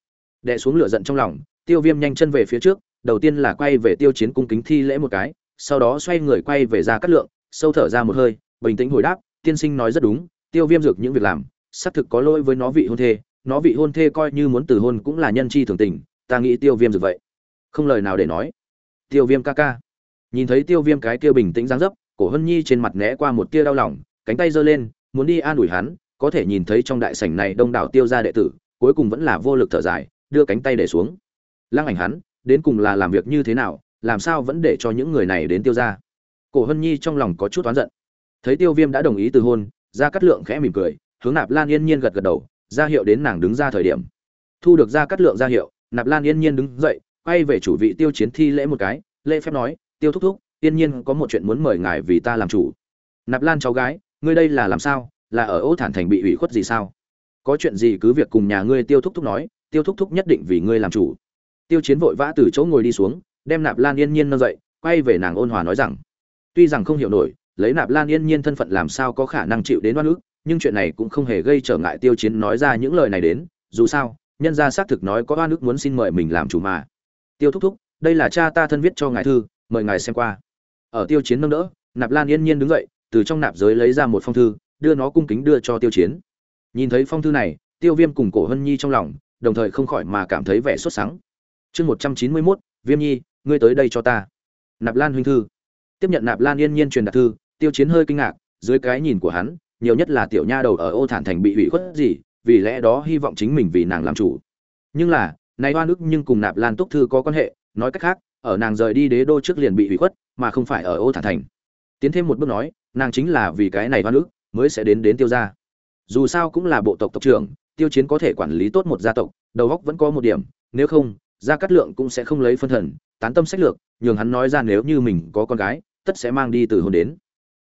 A: đè xuống lửa giận trong lòng, tiêu viêm nhanh chân về phía trước, đầu tiên là quay về tiêu chiến cung kính thi lễ một cái, sau đó xoay người quay về ra cắt lượng, sâu thở ra một hơi, bình tĩnh hồi đáp, tiên sinh nói rất đúng, tiêu viêm dược những việc làm, xác thực có lỗi với nó vị hôn thê, nó vị hôn thê coi như muốn từ hôn cũng là nhân chi thường tình, ta nghĩ tiêu viêm dược vậy. Không lời nào để nói. Tiêu viêm ca ca. Nhìn thấy tiêu viêm cái kia bình tĩnh dáng dấp cổ hân nhi trên mặt né qua một tia đau lòng, cánh tay giơ lên, muốn đi an ủi hắn, có thể nhìn thấy trong đại sảnh này đông đảo tiêu gia đệ tử, cuối cùng vẫn là vô lực thở dài, đưa cánh tay để xuống. Lăng ảnh hắn, đến cùng là làm việc như thế nào, làm sao vẫn để cho những người này đến tiêu gia? Cổ hân nhi trong lòng có chút oán giận. Thấy tiêu viêm đã đồng ý từ hôn ra cắt lượng khẽ mỉm cười, hướng nạp lan yên nhiên gật gật đầu, ra hiệu đến nàng đứng ra thời điểm. Thu được ra cắt lượng ra hiệu, nạp lan yên nhiên đứng dậy, quay về chủ vị tiêu chiến thi lễ một cái, lễ phép nói, tiêu thúc thúc yên nhiên có một chuyện muốn mời ngài vì ta làm chủ. Nạp lan cháu gái, ngươi đây là làm sao? Là ở ô thản thành bị ủy khuất gì sao? Có chuyện gì cứ việc cùng nhà ngươi tiêu thúc thúc nói, tiêu thúc thúc nhất định vì ngươi làm chủ. Tiêu chiến vội vã từ chỗ ngồi đi xuống, đem nạp lan yên nhiên nâng dậy, quay về nàng ôn hòa nói rằng, tuy rằng không hiểu nổi, lấy nạp lan yên nhiên thân phận làm sao có khả năng chịu đến oan ức, nhưng chuyện này cũng không hề gây trở ngại tiêu chiến nói ra những lời này đến, dù sao, nhân gia xác thực nói có oan ức muốn xin mời mình làm chủ mà. Tiêu thúc thúc, đây là cha ta thân viết cho ngài thư, mời ngài xem qua ở tiêu chiến nâng đỡ, nạp lan yên nhiên đứng dậy, từ trong nạp giới lấy ra một phong thư, đưa nó cung kính đưa cho tiêu chiến. Nhìn thấy phong thư này, tiêu viêm cùng cổ hân nhi trong lòng, đồng thời không khỏi mà cảm thấy vẻ xuất sáng chương một trăm chín mươi mốt, viêm nhi, ngươi tới đây cho ta. Nạp lan huynh thư. Tiếp nhận nạp lan yên nhiên truyền đạt thư, tiêu chiến hơi kinh ngạc, dưới cái nhìn của hắn, nhiều nhất là tiểu nha đầu ở ô thản thành bị hủy khuất gì, vì lẽ đó hy vọng chính mình vì nàng làm chủ. Nhưng là, này oan ức nhưng cùng nạp lan túc thư có quan hệ, nói cách khác ở nàng rời đi đế đô trước liền bị hủy khuất, mà không phải ở ô thản thành. Tiến thêm một bước nói, nàng chính là vì cái này hoa nữ mới sẽ đến đến tiêu gia. Dù sao cũng là bộ tộc tộc trưởng, tiêu chiến có thể quản lý tốt một gia tộc, đầu óc vẫn có một điểm, nếu không, gia cát lượng cũng sẽ không lấy phân thần, tán tâm sách lược, nhường hắn nói ra nếu như mình có con gái, tất sẽ mang đi từ hôn đến.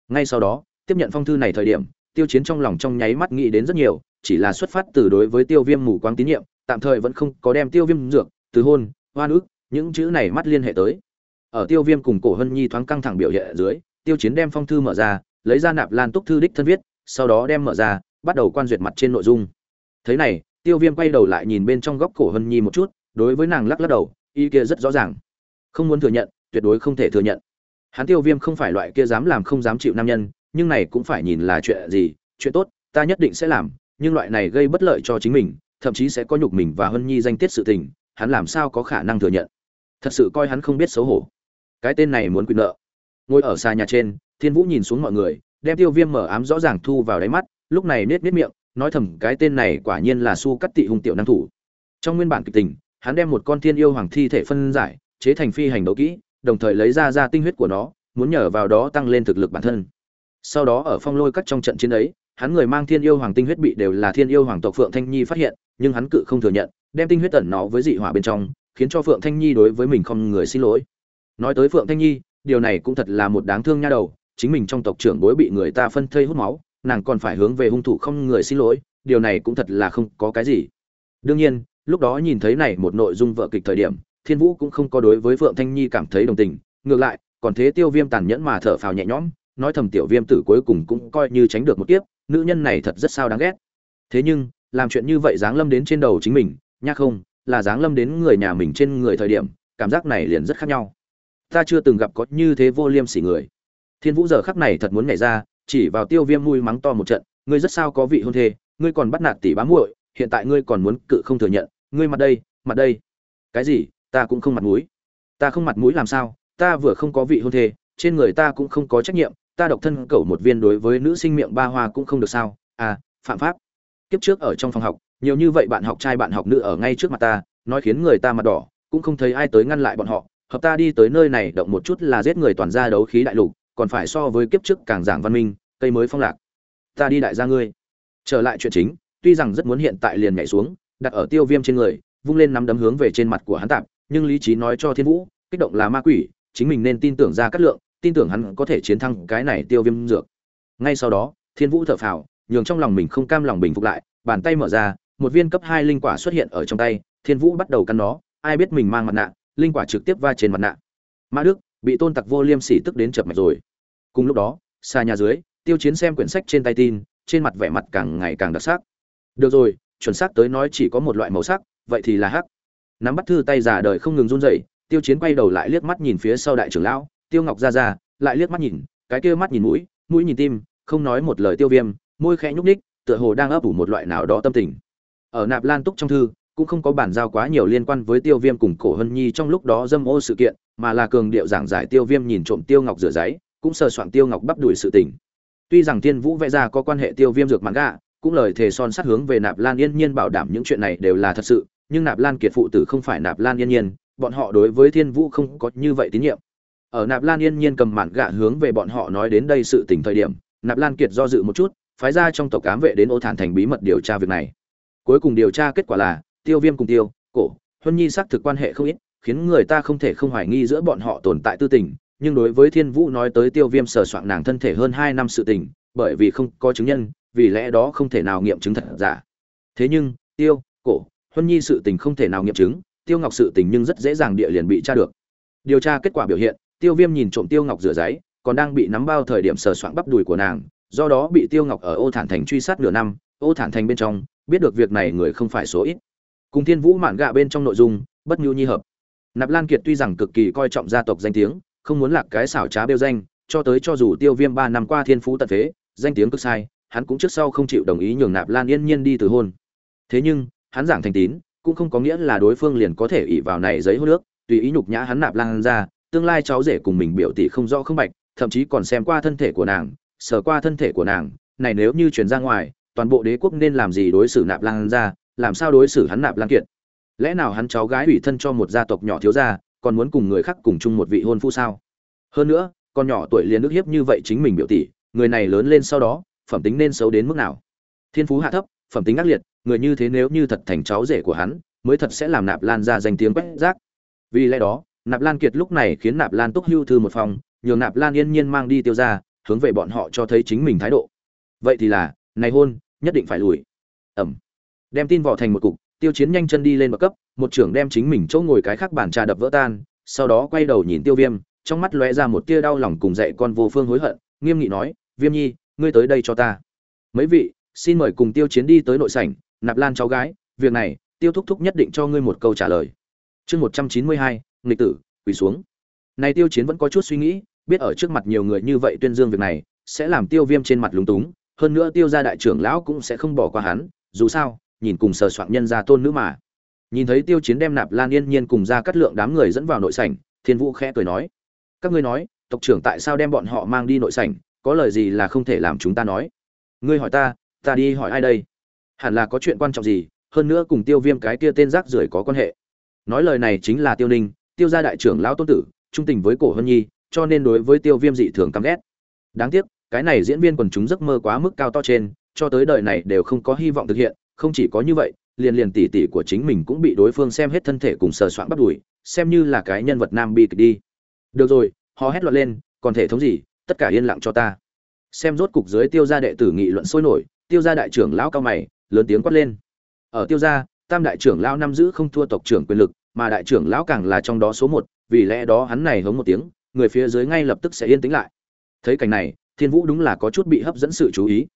A: Ngay sau đó, tiếp nhận phong thư này thời điểm, tiêu chiến trong lòng trong nháy mắt nghĩ đến rất nhiều, chỉ là xuất phát từ đối với tiêu viêm mù quáng tín nhiệm, tạm thời vẫn không có đem tiêu viêm dược, từ hôn hoa nữ những chữ này mắt liên hệ tới. Ở tiêu viêm cùng cổ hân nhi thoáng căng thẳng biểu hiện ở dưới, tiêu chiến đem phong thư mở ra, lấy ra nạp lan túc thư đích thân viết, sau đó đem mở ra, bắt đầu quan duyệt mặt trên nội dung. Thế này, tiêu viêm quay đầu lại nhìn bên trong góc cổ hân nhi một chút, đối với nàng lắc lắc đầu, ý kia rất rõ ràng. Không muốn thừa nhận, tuyệt đối không thể thừa nhận. Hắn tiêu viêm không phải loại kia dám làm không dám chịu nam nhân, nhưng này cũng phải nhìn là chuyện gì, chuyện tốt, ta nhất định sẽ làm, nhưng loại này gây bất lợi cho chính mình, thậm chí sẽ có nhục mình và hân nhi danh tiết sự tình, hắn làm sao có khả năng thừa nhận? Thật sự coi hắn không biết xấu hổ. Cái tên này muốn quyền nợ. Ngồi ở xa nhà trên, thiên vũ nhìn xuống mọi người, đem tiêu viêm mở ám rõ ràng thu vào đáy mắt, lúc này nết nết miệng, nói thầm, cái tên này quả nhiên là su cắt tị hung tiểu năng thủ. Trong nguyên bản kịch tình, hắn đem một con thiên yêu hoàng thi thể phân giải, chế thành phi hành đấu kỹ, đồng thời lấy ra ra tinh huyết của nó, muốn nhờ vào đó tăng lên thực lực bản thân. Sau đó ở phong lôi cắt trong trận chiến ấy, hắn người mang thiên yêu hoàng tinh huyết bị đều là thiên yêu hoàng tộc phượng thanh nhi phát hiện, nhưng hắn cự không thừa nhận, đem tinh huyết tẩn nó với dị hỏa bên trong khiến cho phượng thanh nhi đối với mình không người xin lỗi. Nói tới phượng thanh nhi, điều này cũng thật là một đáng thương nha đầu, chính mình trong tộc trưởng bối bị người ta phân thây hút máu, nàng còn phải hướng về hung thủ không người xin lỗi, điều này cũng thật là không có cái gì. Đương nhiên, lúc đó nhìn thấy này một nội dung vợ kịch thời điểm, thiên vũ cũng không có đối với phượng thanh nhi cảm thấy đồng tình, ngược lại, còn thế tiêu viêm tàn nhẫn mà thở phào nhẹ nhõm, nói thầm tiểu viêm tử cuối cùng cũng coi như tránh được một kiếp, nữ nhân này thật rất sao đáng ghét. Thế nhưng, làm chuyện như vậy giáng lâm đến trên đầu chính mình nhắc không là dáng lâm đến người nhà mình trên người thời điểm, cảm giác này liền rất khác nhau. Ta chưa từng gặp có như thế vô liêm sỉ người. Thiên vũ giờ khắc này thật muốn nhảy ra, chỉ vào tiêu viêm mùi mắng to một trận, ngươi rất sao có vị hôn thê, ngươi còn bắt nạt tỷ bá muội, hiện tại ngươi còn muốn cự không thừa nhận, ngươi mặt đây mặt đây. Cái gì? Ta cũng không mặt mũi. Ta không mặt mũi làm sao? Ta vừa không có vị hôn thê, trên người ta cũng không có trách nhiệm, ta độc thân cầu một viên đối với nữ sinh miệng ba hoa cũng không được sao. À phạm pháp. Kiếp trước ở trong phòng học nhiều như vậy bạn học trai bạn học nữ ở ngay trước mặt ta, nói khiến người ta mặt đỏ, cũng không thấy ai tới ngăn lại bọn họ, hợp ta đi tới nơi này động một chút là giết người toàn ra đấu khí đại lục, còn phải so với kiếp trước càng giảng văn minh, cây mới phong lạc. Ta đi đại gia ngươi. Trở lại chuyện chính, tuy rằng rất muốn hiện tại liền nhảy xuống, đặt ở tiêu viêm trên người, vung lên nắm đấm hướng về trên mặt của hắn tạm nhưng lý trí nói cho thiên vũ, kích động là ma quỷ, chính mình nên tin tưởng ra cát lượng, tin tưởng hắn có thể chiến thắng cái này tiêu viêm dược. Ngay sau đó, thiên vũ thở phào, nhường trong lòng mình không cam lòng bình phục lại, bàn tay mở ra một viên cấp hai linh quả xuất hiện ở trong tay thiên vũ bắt đầu căn nó ai biết mình mang mặt nạ linh quả trực tiếp va trên mặt nạ. Mã đức bị tôn tặc vô liêm sỉ tức đến chập mạch rồi. Cùng lúc đó xa nhà dưới tiêu chiến xem quyển sách trên tay tin trên mặt vẻ mặt càng ngày càng đặc sắc. Được rồi chuẩn xác tới nói chỉ có một loại màu sắc vậy thì là hắc. Nắm bắt thư tay giả đời không ngừng run rẩy tiêu chiến quay đầu lại liếc mắt nhìn phía sau đại trưởng lão tiêu ngọc ra ra lại liếc mắt nhìn cái kia mắt nhìn mũi mũi nhìn tim không nói một lời tiêu viêm môi khẽ nhúc nhích, tựa hồ đang ấp ủ một loại nào đó tâm tình ở nạp lan túc trong thư, cũng không có bản giao quá nhiều liên quan với tiêu viêm cùng cổ hân nhi trong lúc đó dâm ô sự kiện, mà là cường điệu giảng giải tiêu viêm nhìn trộm tiêu ngọc rửa giấy, cũng sờ soạn tiêu ngọc bắp đuổi sự tình. Tuy rằng tiên vũ vẽ ra có quan hệ tiêu viêm dược mãn gạ, cũng lời thề son sát hướng về nạp lan yên nhiên bảo đảm những chuyện này đều là thật sự, nhưng nạp lan kiệt phụ tử không phải nạp lan yên nhiên, bọn họ đối với thiên vũ không có như vậy tín nhiệm. Ở nạp lan yên nhiên cầm mạn gạ hướng về bọn họ nói đến đây sự tình thời điểm, nạp lan kiệt do dự một chút, phái ra trong tộc cám vệ đến ô thản thành bí mật điều tra việc này cuối cùng điều tra kết quả là, tiêu viêm cùng tiêu, cổ, huân nhi xác thực quan hệ không ít, khiến người ta không thể không hoài nghi giữa bọn họ tồn tại tư tình. Nhưng đối với thiên vũ nói tới tiêu viêm sờ soạn nàng thân thể hơn hai năm sự tình, bởi vì không có chứng nhân, vì lẽ đó không thể nào nghiệm chứng thật giả. Thế nhưng, tiêu, cổ, huân nhi sự tình không thể nào nghiệm chứng, tiêu ngọc sự tình nhưng rất dễ dàng địa liền bị tra được. Điều tra kết quả biểu hiện, tiêu viêm nhìn trộm tiêu ngọc rửa giấy, còn đang bị nắm bao thời điểm sờ soạn bắp đùi của nàng, do đó bị tiêu ngọc ở ô thản thành truy sát nửa năm, ô thản thành bên trong biết được việc này người không phải số ít. Cùng thiên vũ mạn gạ bên trong nội dung, bất nhu nhi hợp. Nạp lan kiệt tuy rằng cực kỳ coi trọng gia tộc danh tiếng, không muốn lạc cái xảo trá bêu danh, cho tới cho dù tiêu viêm ba năm qua thiên phú tận phế danh tiếng cực sai, hắn cũng trước sau không chịu đồng ý nhường nạp lan yên nhiên đi từ hôn. Thế nhưng, hắn giảng thành tín, cũng không có nghĩa là đối phương liền có thể ỷ vào này giấy hôn nước tùy ý nhục nhã hắn nạp lan ra, tương lai cháu rể cùng mình biểu tỷ không rõ không bạch, thậm chí còn xem qua thân thể của nàng, sờ qua thân thể của nàng, này nếu như chuyển ra ngoài toàn bộ đế quốc nên làm gì đối xử nạp lan ra, làm sao đối xử hắn nạp lan kiệt? Lẽ nào hắn cháu gái ủy thân cho một gia tộc nhỏ thiếu gia, còn muốn cùng người khác cùng chung một vị hôn phu sao? Hơn nữa, con nhỏ tuổi liền ức hiếp như vậy chính mình biểu tỷ, người này lớn lên sau đó, phẩm tính nên xấu đến mức nào? Thiên phú hạ thấp, phẩm tính ác liệt, người như thế nếu như thật thành cháu rể của hắn, mới thật sẽ làm nạp lan ra danh tiếng quét rác. Vì lẽ đó, nạp lan kiệt lúc này khiến nạp lan túc hưu thư một phòng, nhường nạp lan yên nhiên mang đi tiêu ra hướng về bọn họ cho thấy chính mình thái độ. Vậy thì là, này hôn nhất định phải lùi. Ẩm. Đem tin vỏ thành một cục, tiêu chiến nhanh chân đi lên bậc cấp, một trưởng đem chính mình chỗ ngồi cái khác bàn trà đập vỡ tan, sau đó quay đầu nhìn tiêu viêm, trong mắt lóe ra một tia đau lòng cùng dạy con vô phương hối hận, nghiêm nghị nói, viêm nhi, ngươi tới đây cho ta. Mấy vị, xin mời cùng tiêu chiến đi tới nội sảnh, nạp lan cháu gái, việc này, tiêu thúc thúc nhất định cho ngươi một câu trả lời. Chương một trăm chín mươi hai, nghịch tử, quỳ xuống. Này tiêu chiến vẫn có chút suy nghĩ, biết ở trước mặt nhiều người như vậy tuyên dương việc này, sẽ làm tiêu viêm trên mặt lúng túng hơn nữa tiêu gia đại trưởng lão cũng sẽ không bỏ qua hắn, dù sao, nhìn cùng sờ soạn nhân gia tôn nữ mà. Nhìn thấy tiêu chiến đem nạp lan yên nhiên cùng ra cắt lượng đám người dẫn vào nội sảnh, thiên vũ khẽ cười nói, các ngươi nói, tộc trưởng tại sao đem bọn họ mang đi nội sảnh, có lời gì là không thể làm chúng ta nói? Ngươi hỏi ta ta đi hỏi ai đây? Hẳn là có chuyện quan trọng gì, hơn nữa cùng tiêu viêm cái kia tên rác rưởi có quan hệ. Nói lời này chính là tiêu ninh, tiêu gia đại trưởng lão tôn tử, trung tình với cổ hân nhi, cho nên đối với tiêu viêm dị thường căm ghét. Đáng tiếc cái này diễn viên quần chúng giấc mơ quá mức cao to trên, cho tới đời này đều không có hy vọng thực hiện, không chỉ có như vậy, liền liền tỷ tỷ của chính mình cũng bị đối phương xem hết thân thể cùng sờ soạn bắt đuổi, xem như là cái nhân vật nam bi kịch đi. Được rồi họ hét loạn lên, còn thể thống gì, tất cả yên lặng cho ta. Xem rốt cục dưới tiêu gia đệ tử nghị luận sôi nổi, tiêu gia đại trưởng lão cao mày, lớn tiếng quát lên. Ở tiêu gia, tam đại trưởng lão năm giữ không thua tộc trưởng quyền lực, mà đại trưởng lão càng là trong đó số một, vì lẽ đó hắn này hống một tiếng, người phía dưới ngay lập tức sẽ yên tĩnh lại. Thấy cảnh này thiên vũ đúng là có chút bị hấp dẫn sự chú ý.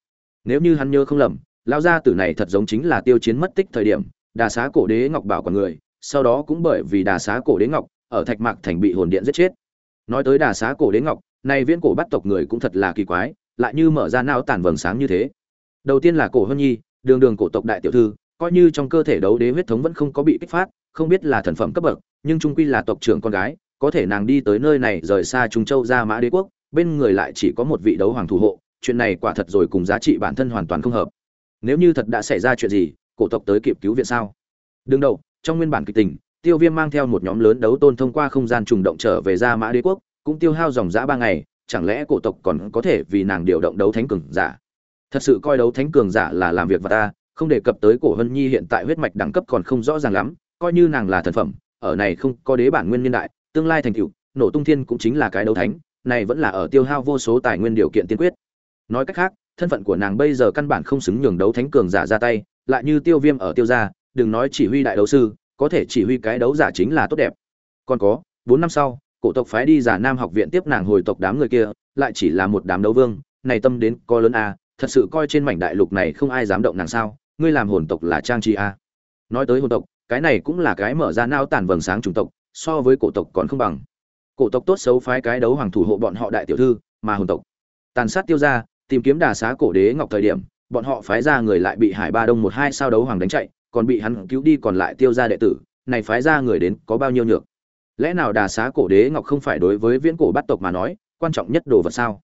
A: Nếu như hắn nhớ không lầm, lão gia tử này thật giống chính là tiêu chiến mất tích thời điểm, đà xá cổ đế ngọc bảo còn người, sau đó cũng bởi vì đà xá cổ đế ngọc, ở thạch mạc thành bị hồn điện giết chết. Nói tới đà xá cổ đế ngọc, nay viễn cổ bắt tộc người cũng thật là kỳ quái, lại như mở ra não tàn vầng sáng như thế. Đầu tiên là cổ hân nhi, đường đường cổ tộc đại tiểu thư, coi như trong cơ thể đấu đế huyết thống vẫn không có bị kích phát, không biết là thần phẩm cấp bậc, nhưng trung quy là tộc trưởng con gái, có thể nàng đi tới nơi này rời xa trung châu ra mã đế quốc bên người lại chỉ có một vị đấu hoàng thủ hộ, chuyện này quả thật rồi cùng giá trị bản thân hoàn toàn không hợp. Nếu như thật đã xảy ra chuyện gì, cổ tộc tới kịp cứu viện sao? Đương đầu, trong nguyên bản kịch tình, tiêu viêm mang theo một nhóm lớn đấu tôn thông qua không gian trùng động trở về ra mã đế quốc, cũng tiêu hao dòng dã ba ngày, chẳng lẽ cổ tộc còn có thể vì nàng điều động đấu thánh cường giả? Thật sự coi đấu thánh cường giả là làm việc và ta, không đề cập tới cổ hân nhi hiện tại huyết mạch đẳng cấp còn không rõ ràng lắm, coi như nàng là thần phẩm, ở này không có đế bản nguyên nhân đại, tương lai thành tựu, nổ tung thiên cũng chính là cái đấu thánh này vẫn là ở tiêu hao vô số tài nguyên điều kiện tiên quyết. Nói cách khác, thân phận của nàng bây giờ căn bản không xứng nhường đấu thánh cường giả ra tay, lại như tiêu viêm ở tiêu gia, đừng nói chỉ huy đại đấu sư, có thể chỉ huy cái đấu giả chính là tốt đẹp. Còn có, bốn năm sau, cổ tộc phái đi giả nam học viện tiếp nàng hồi tộc đám người kia, lại chỉ là một đám đấu vương, này tâm đến co lớn a, thật sự coi trên mảnh đại lục này không ai dám động nàng sao, ngươi làm hồn tộc là trang trí a. Nói tới hồn tộc, cái này cũng là cái mở ra nao tản vầng sáng chủng tộc, so với cổ tộc còn không bằng cổ tộc tốt xấu phái cái đấu hoàng thủ hộ bọn họ đại tiểu thư, mà hồn tộc. Tàn sát tiêu ra tìm kiếm đà xá cổ đế ngọc thời điểm, bọn họ phái ra người lại bị hải ba đông một hai sao đấu hoàng đánh chạy, còn bị hắn cứu đi còn lại tiêu ra đệ tử, này phái ra người đến có bao nhiêu nhược? Lẽ nào đà xá cổ đế ngọc không phải đối với viễn cổ bắt tộc mà nói, quan trọng nhất đồ vật sao?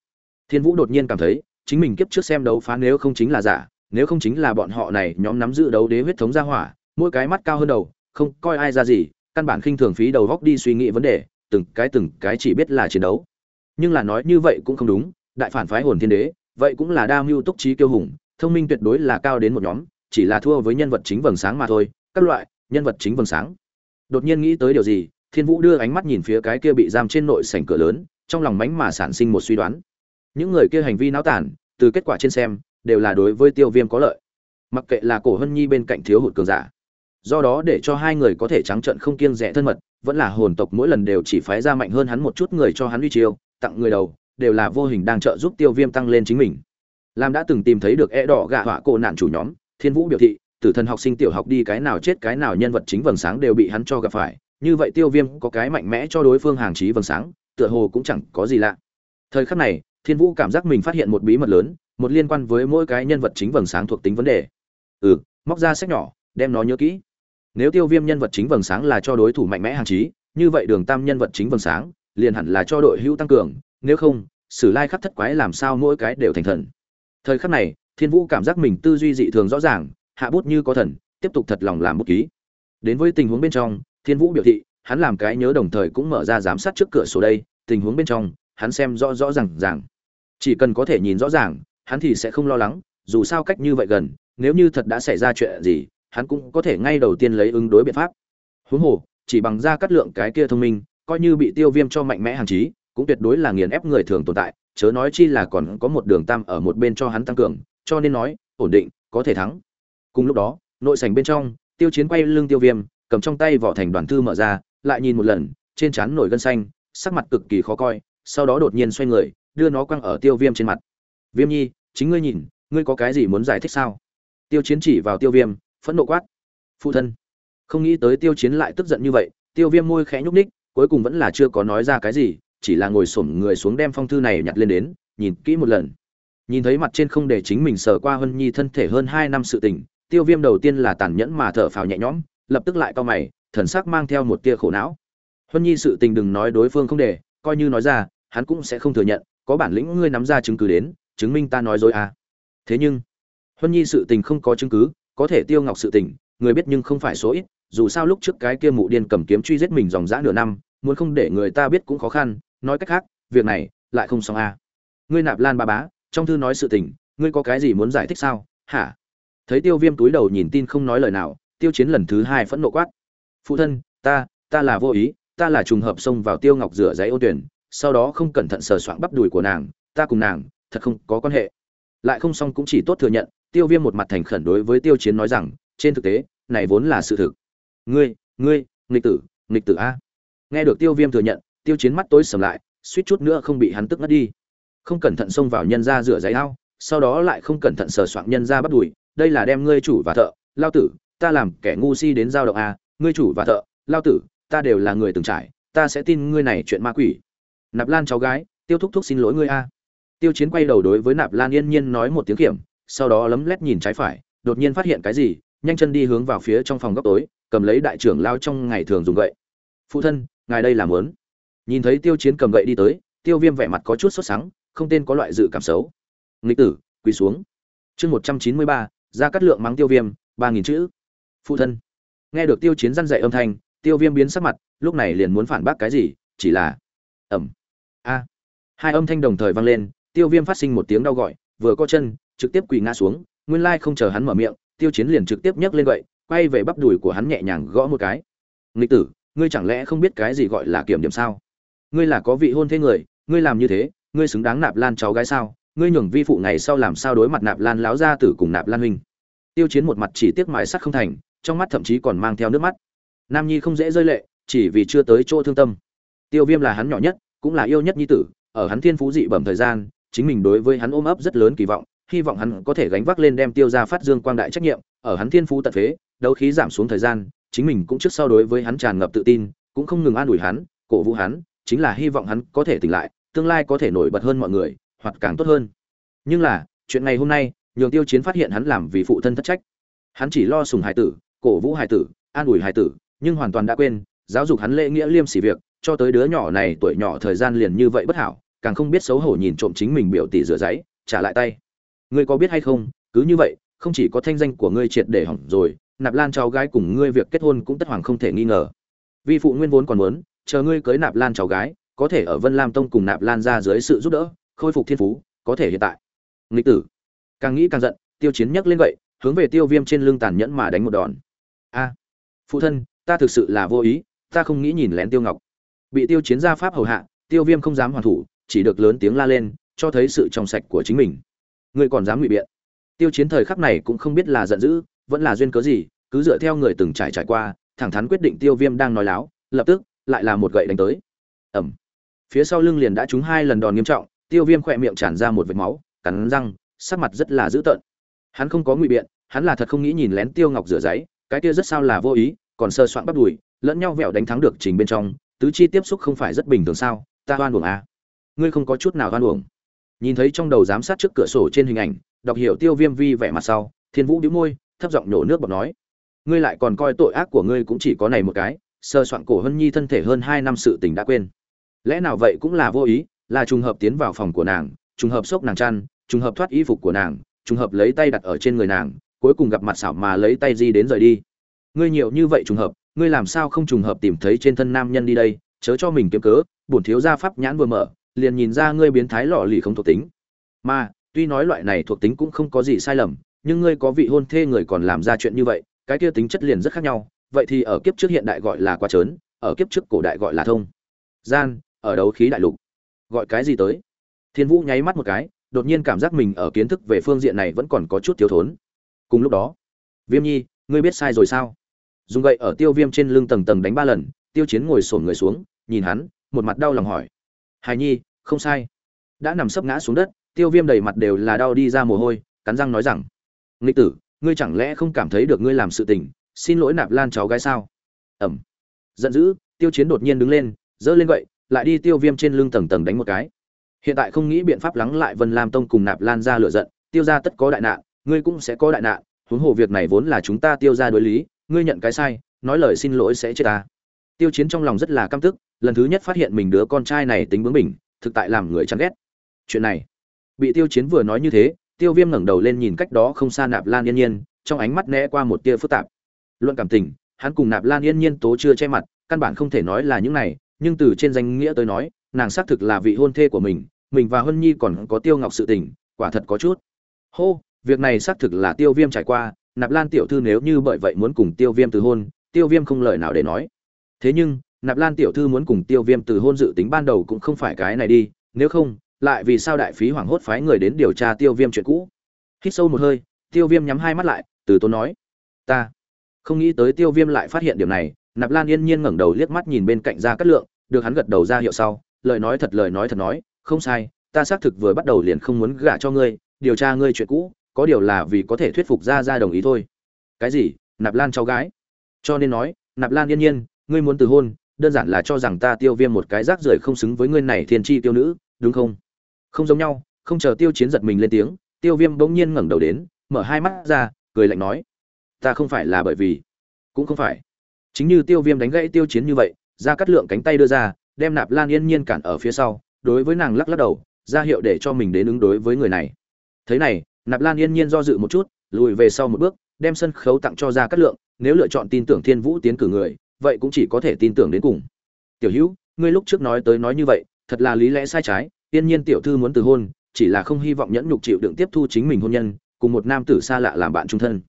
A: Thiên vũ đột nhiên cảm thấy, chính mình kiếp trước xem đấu phá nếu không chính là giả, nếu không chính là bọn họ này nhóm nắm giữ đấu đế huyết thống gia hỏa, mỗi cái mắt cao hơn đầu, không coi ai ra gì, căn bản khinh thường phí đầu góc đi suy nghĩ vấn đề từng cái từng cái chỉ biết là chiến đấu. Nhưng là nói như vậy cũng không đúng, đại phản phái hồn thiên đế, vậy cũng là đa mưu túc trí kiêu hùng, thông minh tuyệt đối là cao đến một nhóm, chỉ là thua với nhân vật chính vầng sáng mà thôi, các loại nhân vật chính vầng sáng. Đột nhiên nghĩ tới điều gì, thiên vũ đưa ánh mắt nhìn phía cái kia bị giam trên nội sảnh cửa lớn, trong lòng mánh mà sản sinh một suy đoán. Những người kia hành vi náo tản, từ kết quả trên xem, đều là đối với tiêu viêm có lợi. Mặc kệ là cổ hân nhi bên cạnh thiếu hụt cường giả do đó để cho hai người có thể trắng trận không kiêng rẻ thân mật, vẫn là hồn tộc mỗi lần đều chỉ phái ra mạnh hơn hắn một chút người cho hắn uy chiêu, tặng người đầu, đều là vô hình đang trợ giúp tiêu viêm tăng lên chính mình. Lam đã từng tìm thấy được e đỏ gạ họa cổ nạn chủ nhóm, thiên vũ biểu thị, tử thần học sinh tiểu học đi cái nào chết cái nào nhân vật chính vầng sáng đều bị hắn cho gặp phải, như vậy tiêu viêm có cái mạnh mẽ cho đối phương hàng trí vầng sáng, tựa hồ cũng chẳng có gì lạ. Thời khắc này, thiên vũ cảm giác mình phát hiện một bí mật lớn, một liên quan với mỗi cái nhân vật chính vầng sáng thuộc tính vấn đề. Ừ móc ra sách nhỏ, đem nó nhớ kỹ nếu tiêu viêm nhân vật chính vầng sáng là cho đối thủ mạnh mẽ hàng trí, như vậy đường tam nhân vật chính vầng sáng liền hẳn là cho đội hữu tăng cường, nếu không, sử lai khắc thất quái làm sao mỗi cái đều thành thần. Thời khắc này, thiên vũ cảm giác mình tư duy dị thường rõ ràng, hạ bút như có thần, tiếp tục thật lòng làm bút ký. Đến với tình huống bên trong, thiên vũ biểu thị, hắn làm cái nhớ đồng thời cũng mở ra giám sát trước cửa sổ đây, tình huống bên trong, hắn xem rõ rõ ràng ràng. Chỉ cần có thể nhìn rõ ràng, hắn thì sẽ không lo lắng, dù sao cách như vậy gần, nếu như thật đã xảy ra chuyện gì hắn cũng có thể ngay đầu tiên lấy ứng đối biện pháp. Huống hồ, chỉ bằng ra cắt lượng cái kia thông minh, coi như bị tiêu viêm cho mạnh mẽ hàng chí cũng tuyệt đối là nghiền ép người thường tồn tại, chớ nói chi là còn có một đường tam ở một bên cho hắn tăng cường, cho nên nói, ổn định, có thể thắng. Cùng lúc đó, nội sảnh bên trong, tiêu chiến quay lưng tiêu viêm, cầm trong tay vỏ thành đoàn thư mở ra, lại nhìn một lần, trên trán nổi gân xanh, sắc mặt cực kỳ khó coi, sau đó đột nhiên xoay người, đưa nó quăng ở tiêu viêm trên mặt. Viêm nhi, chính ngươi nhìn, ngươi có cái gì muốn giải thích sao? Tiêu chiến chỉ vào tiêu viêm phẫn nộ quát. Phụ thân, không nghĩ tới tiêu chiến lại tức giận như vậy, tiêu viêm môi khẽ nhúc ních cuối cùng vẫn là chưa có nói ra cái gì, chỉ là ngồi xổm người xuống đem phong thư này nhặt lên đến, nhìn kỹ một lần. Nhìn thấy mặt trên không để chính mình sờ qua hân nhi thân thể hơn hai năm sự tình, tiêu viêm đầu tiên là tàn nhẫn mà thở phào nhẹ nhõm, lập tức lại cau mày, thần sắc mang theo một tia khổ não. Hân nhi sự tình đừng nói đối phương không để, coi như nói ra, hắn cũng sẽ không thừa nhận, có bản lĩnh ngươi nắm ra chứng cứ đến, chứng minh ta nói dối à. Thế nhưng, huân nhi sự tình không có chứng cứ có thể tiêu ngọc sự tình, người biết nhưng không phải số ít, dù sao lúc trước cái kia mụ điên cầm kiếm truy giết mình dòng dã nửa năm, muốn không để người ta biết cũng khó khăn, nói cách khác, việc này lại không xong à. Ngươi nạp lan ba bá, trong thư nói sự tình, ngươi có cái gì muốn giải thích sao? Hả? Thấy tiêu viêm túi đầu nhìn tin không nói lời nào, tiêu chiến lần thứ hai phẫn nộ quát. Phụ thân, ta ta là vô ý, ta là trùng hợp xông vào tiêu ngọc rửa giấy ô tuyển, sau đó không cẩn thận sờ soạng bắp đùi của nàng, ta cùng nàng, thật không có quan hệ. Lại không xong cũng chỉ tốt thừa nhận tiêu viêm một mặt thành khẩn đối với tiêu chiến nói rằng, trên thực tế, này vốn là sự thực. Ngươi ngươi, nghịch tử nghịch tử a. Nghe được tiêu viêm thừa nhận, tiêu chiến mắt tối sầm lại, suýt chút nữa không bị hắn tức ngất đi. Không cẩn thận xông vào nhân ra rửa giấy ao, sau đó lại không cẩn thận sờ soạng nhân ra bắt đùi, đây là đem ngươi chủ và thợ, lao tử, ta làm kẻ ngu si đến giao động a, ngươi chủ và thợ, lao tử, ta đều là người từng trải, ta sẽ tin ngươi này chuyện ma quỷ. Nạp lan cháu gái, tiêu thúc thúc xin lỗi ngươi a. Tiêu chiến quay đầu đối với nạp lan yên nhiên nói một tiếng kiểm sau đó lấm lét nhìn trái phải, đột nhiên phát hiện cái gì, nhanh chân đi hướng vào phía trong phòng góc tối, cầm lấy đại trưởng lao trong ngày thường dùng gậy. Phụ thân, ngài đây làm lớn nhìn thấy tiêu chiến cầm gậy đi tới, tiêu viêm vẻ mặt có chút sốt sắng, không tên có loại dự cảm xấu. Nghịch tử, quỳ xuống. Chương một trăm chín mươi ba, ra cắt lượng mắng tiêu viêm, ba nghìn chữ. Phụ thân. Nghe được tiêu chiến răn dậy âm thanh, tiêu viêm biến sắc mặt, lúc này liền muốn phản bác cái gì, chỉ là, ẩm. A. Hai âm thanh đồng thời vang lên, tiêu viêm phát sinh một tiếng đau gọi, vừa co chân trực tiếp quỳ ngã xuống, nguyên lai không chờ hắn mở miệng, tiêu chiến liền trực tiếp nhấc lên gậy, quay về bắp đùi của hắn nhẹ nhàng gõ một cái. Nghịch tử, ngươi chẳng lẽ không biết cái gì gọi là kiểm điểm sao? Ngươi là có vị hôn thế người, ngươi làm như thế, ngươi xứng đáng nạp lan cháu gái sao? Ngươi nhường vi phụ ngày sau làm sao đối mặt nạp lan láo gia tử cùng nạp lan huynh? Tiêu chiến một mặt chỉ tiếc mái sắt không thành, trong mắt thậm chí còn mang theo nước mắt. Nam nhi không dễ rơi lệ, chỉ vì chưa tới chỗ thương tâm. Tiêu viêm là hắn nhỏ nhất, cũng là yêu nhất nhi tử, ở hắn thiên phú dị bẩm thời gian, chính mình đối với hắn ôm ấp rất lớn kỳ vọng hy vọng hắn có thể gánh vác lên đem tiêu ra phát dương quang đại trách nhiệm, ở hắn thiên phú tận phế, đấu khí giảm xuống thời gian, chính mình cũng trước sau đối với hắn tràn ngập tự tin, cũng không ngừng an ủi hắn, cổ vũ hắn, chính là hy vọng hắn có thể tỉnh lại, tương lai có thể nổi bật hơn mọi người, hoặc càng tốt hơn. Nhưng là, chuyện ngày hôm nay, nhường tiêu chiến phát hiện hắn làm vì phụ thân thất trách. Hắn chỉ lo sùng hải tử, cổ vũ hải tử, an ủi hải tử, nhưng hoàn toàn đã quên, giáo dục hắn lễ nghĩa liêm sỉ việc, cho tới đứa nhỏ này tuổi nhỏ thời gian liền như vậy bất hảo, càng không biết xấu hổ nhìn trộm chính mình biểu tỷ rửa giấy, trả lại tay ngươi có biết hay không, cứ như vậy, không chỉ có thanh danh của ngươi triệt để hỏng rồi, nạp lan cháu gái cùng ngươi việc kết hôn cũng tất hoàng không thể nghi ngờ. Vi phụ nguyên vốn còn muốn, chờ ngươi cưới nạp lan cháu gái, có thể ở vân lam tông cùng nạp lan ra dưới sự giúp đỡ, khôi phục thiên phú, có thể hiện tại. Nghịch tử. Càng nghĩ càng giận, tiêu chiến nhấc lên vậy hướng về tiêu viêm trên lưng tàn nhẫn mà đánh một đòn. A. Phụ thân, ta thực sự là vô ý, ta không nghĩ nhìn lén tiêu ngọc. Bị tiêu chiến gia pháp hầu hạ, tiêu viêm không dám hoàn thủ, chỉ được lớn tiếng la lên, cho thấy sự trong sạch của chính mình ngươi còn dám ngụy biện. Tiêu chiến thời khắc này cũng không biết là giận dữ, vẫn là duyên cớ gì, cứ dựa theo người từng trải trải qua, thẳng thắn quyết định tiêu viêm đang nói láo, lập tức, lại là một gậy đánh tới. Ẩm phía sau lưng liền đã trúng hai lần đòn nghiêm trọng, tiêu viêm khỏe miệng tràn ra một vệt máu, cắn răng, sắc mặt rất là dữ tợn. Hắn không có ngụy biện, hắn là thật không nghĩ nhìn lén tiêu ngọc rửa giấy, cái kia rất sao là vô ý, còn sơ soạn bắt đùi, lẫn nhau vẹo đánh thắng được trình bên trong, tứ chi tiếp xúc không phải rất bình thường sao, ta oan uổng à. Ngươi không có chút nào oan uổng nhìn thấy trong đầu giám sát trước cửa sổ trên hình ảnh, đọc hiểu tiêu viêm vi vẻ mặt sau, thiên vũ đĩu môi, thấp giọng nhổ nước bọt nói, ngươi lại còn coi tội ác của ngươi cũng chỉ có này một cái sơ soạn cổ hân nhi thân thể hơn hai năm sự tình đã quên. Lẽ nào vậy cũng là vô ý, là trùng hợp tiến vào phòng của nàng, trùng hợp xốc nàng chăn, trùng hợp thoát y phục của nàng, trùng hợp lấy tay đặt ở trên người nàng, cuối cùng gặp mặt xảo mà lấy tay di đến rời đi. Ngươi nhiều như vậy trùng hợp, ngươi làm sao không trùng hợp tìm thấy trên thân nam nhân đi đây, chớ cho mình kiếm cớ, bổn thiếu gia pháp nhãn vừa mở liền nhìn ra ngươi biến thái lọ lì không thuộc tính. Mà, tuy nói loại này thuộc tính cũng không có gì sai lầm, nhưng ngươi có vị hôn thê người còn làm ra chuyện như vậy, cái kia tính chất liền rất khác nhau. Vậy thì ở kiếp trước hiện đại gọi là quá trớn, ở kiếp trước cổ đại gọi là thông. Gian, ở đấu khí đại lục. Gọi cái gì tới? Thiên vũ nháy mắt một cái, đột nhiên cảm giác mình ở kiến thức về phương diện này vẫn còn có chút thiếu thốn. Cùng lúc đó, viêm nhi, ngươi biết sai rồi sao? Dùng gậy ở tiêu viêm trên lưng tầng tầng đánh ba lần, tiêu chiến ngồi sổn người xuống, nhìn hắn, một mặt đau lòng hỏi hài nhi, không sai. Đã nằm sấp ngã xuống đất, tiêu viêm đầy mặt đều là đau đi ra mồ hôi, cắn răng nói rằng, nghịch tử, ngươi chẳng lẽ không cảm thấy được ngươi làm sự tình, xin lỗi nạp lan cháu gái sao? Ẩm. Giận dữ, tiêu chiến đột nhiên đứng lên, giơ lên gậy, lại đi tiêu viêm trên lưng tầng tầng đánh một cái. Hiện tại không nghĩ biện pháp lắng lại vân lam tông cùng nạp lan ra lựa giận, tiêu ra tất có đại nạn, ngươi cũng sẽ có đại nạn, huống hồ việc này vốn là chúng ta tiêu ra đối lý, ngươi nhận cái sai, nói lời xin lỗi sẽ chết ta tiêu chiến trong lòng rất là căm tức, lần thứ nhất phát hiện mình đứa con trai này tính bướng bỉnh, thực tại làm người chán ghét. Chuyện này, bị tiêu chiến vừa nói như thế, tiêu viêm ngẩng đầu lên nhìn cách đó không xa nạp lan yên nhiên, trong ánh mắt né qua một tia phức tạp. Luận cảm tình, hắn cùng nạp lan yên nhiên tố chưa che mặt, căn bản không thể nói là những này, nhưng từ trên danh nghĩa tới nói, nàng xác thực là vị hôn thê của mình mình và hân nhi còn có tiêu ngọc sự tình, quả thật có chút. Hô, việc này xác thực là tiêu viêm trải qua, nạp lan tiểu thư nếu như bởi vậy muốn cùng tiêu viêm từ hôn, tiêu viêm không lời nào để nói thế nhưng, nạp lan tiểu thư muốn cùng tiêu viêm từ hôn dự tính ban đầu cũng không phải cái này đi, nếu không, lại vì sao đại phí hoảng hốt phái người đến điều tra tiêu viêm chuyện cũ? Hít sâu một hơi, tiêu viêm nhắm hai mắt lại, từ tốn nói, ta không nghĩ tới tiêu viêm lại phát hiện điều này. Nạp lan yên nhiên ngẩng đầu liếc mắt nhìn bên cạnh ra cát lượng, được hắn gật đầu ra hiệu sau, lời nói thật lời nói thật nói, không sai, ta xác thực vừa bắt đầu liền không muốn gả cho ngươi, điều tra ngươi chuyện cũ, có điều là vì có thể thuyết phục ra ra đồng ý thôi. Cái gì? Nạp lan cháu gái. Cho nên nói, nạp lan yên nhiên ngươi muốn từ hôn, đơn giản là cho rằng ta tiêu viêm một cái rác rưởi không xứng với ngươi này thiên tri tiêu nữ, đúng không? Không giống nhau, không chờ tiêu chiến giật mình lên tiếng, tiêu viêm bỗng nhiên ngẩng đầu đến, mở hai mắt ra, cười lạnh nói, ta không phải là bởi vì, cũng không phải. Chính như tiêu viêm đánh gãy tiêu chiến như vậy ra cắt lượng cánh tay đưa ra, đem nạp lan yên nhiên cản ở phía sau, đối với nàng lắc lắc đầu, ra hiệu để cho mình đến ứng đối với người này. Thế này, nạp lan yên nhiên do dự một chút, lùi về sau một bước, đem sân khấu tặng cho ra cắt lượng, nếu lựa chọn tin tưởng thiên vũ tiến cử người vậy cũng chỉ có thể tin tưởng đến cùng. Tiểu hữu, ngươi lúc trước nói tới nói như vậy, thật là lý lẽ sai trái tiên nhiên tiểu thư muốn từ hôn, chỉ là không hy vọng nhẫn nhục chịu đựng tiếp thu chính mình hôn nhân, cùng một nam tử xa lạ làm bạn trung thân.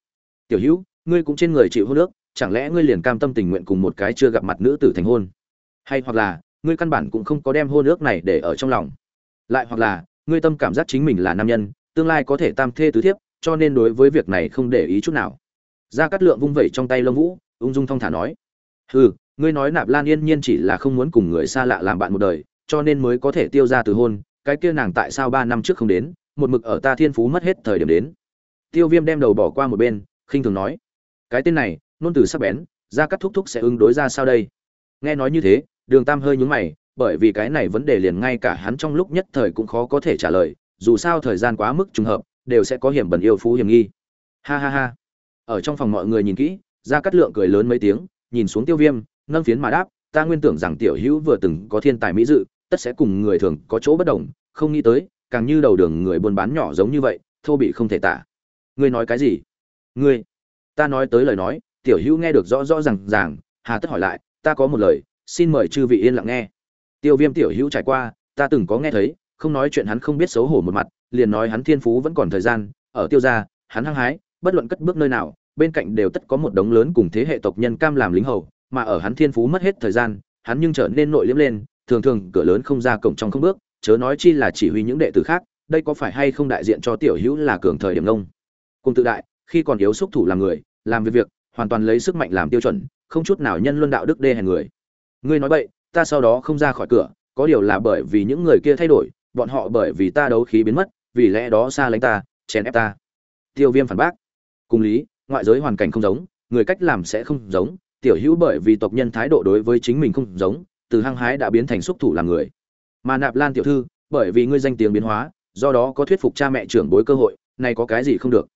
A: Tiểu hữu, ngươi cũng trên người chịu hôn nước chẳng lẽ ngươi liền cam tâm tình nguyện cùng một cái chưa gặp mặt nữ tử thành hôn? Hay hoặc là, ngươi căn bản cũng không có đem hôn ước này để ở trong lòng. Lại hoặc là, ngươi tâm cảm giác chính mình là nam nhân, tương lai có thể tam thê tứ thiếp, cho nên đối với việc này không để ý chút nào. Gia cát lượng vung vẩy trong tay lông vũ, ung dung thong thả nói hừ, ngươi nói nạp lan yên nhiên chỉ là không muốn cùng người xa lạ làm bạn một đời, cho nên mới có thể tiêu ra từ hôn, cái kia nàng tại sao ba năm trước không đến, một mực ở ta thiên phú mất hết thời điểm đến. Tiêu viêm đem đầu bỏ qua một bên, khinh thường nói, cái tên này, nôn từ sắc bén ra cắt thúc thúc sẽ ứng đối ra sao đây? Nghe nói như thế, đường tam hơi nhướng mày, bởi vì cái này vấn đề liền ngay cả hắn trong lúc nhất thời cũng khó có thể trả lời, dù sao thời gian quá mức trùng hợp, đều sẽ có hiểm bẩn yêu phú hiểm nghi. Ha ha ha. Ở trong phòng mọi người nhìn kỹ ra cắt lượng cười lớn mấy tiếng nhìn xuống tiêu viêm ngâm phiến mà đáp, ta nguyên tưởng rằng tiểu hữu vừa từng có thiên tài mỹ dự, tất sẽ cùng người thường có chỗ bất đồng, không nghĩ tới, càng như đầu đường người buôn bán nhỏ giống như vậy, thô bị không thể tả. Ngươi nói cái gì? Ngươi. Ta nói tới lời nói, tiểu hữu nghe được rõ rõ r à n g ràng, hà tất hỏi lại, ta có một lời, xin mời chư vị yên lặng nghe. Tiêu viêm tiểu hữu trải qua, ta từng có nghe thấy, không nói chuyện hắn không biết xấu hổ một mặt, liền nói hắn thiên phú vẫn còn thời gian, ở tiêu gia, hắn hăng hái, bất luận cất bước nơi nào bên cạnh đều tất có một đống lớn cùng thế hệ tộc nhân cam làm lính hầu, mà ở hắn thiên phú mất hết thời gian, hắn nhưng trở nên nội liễm lên, thường thường cửa lớn không ra cổng trong không bước, chớ nói chi là chỉ huy những đệ tử khác, đây có phải hay không đại diện cho tiểu hữu là cường thời điểm ngông cùng tự đại, khi còn yếu xúc thủ làm người, làm việc việc, hoàn toàn lấy sức mạnh làm tiêu chuẩn, không chút nào nhân luân đạo đức đê hèn người. Ngươi nói vậy ta sau đó không ra khỏi cửa, có điều là bởi vì những người kia thay đổi, bọn họ bởi vì ta đấu khí biến mất, vì lẽ đó xa lánh ta, chèn ép ta. Tiêu viêm phản bác. Cùng lý ngoại giới hoàn cảnh không giống, người cách làm sẽ không giống, tiểu hữu bởi vì tộc nhân thái độ đối với chính mình không giống, từ hăng hái đã biến thành xúc thủ làm người. Mà nạp lan tiểu thư, bởi vì ngươi danh tiếng biến hóa, do đó có thuyết phục cha mẹ trưởng bối cơ hội, này có cái gì không được?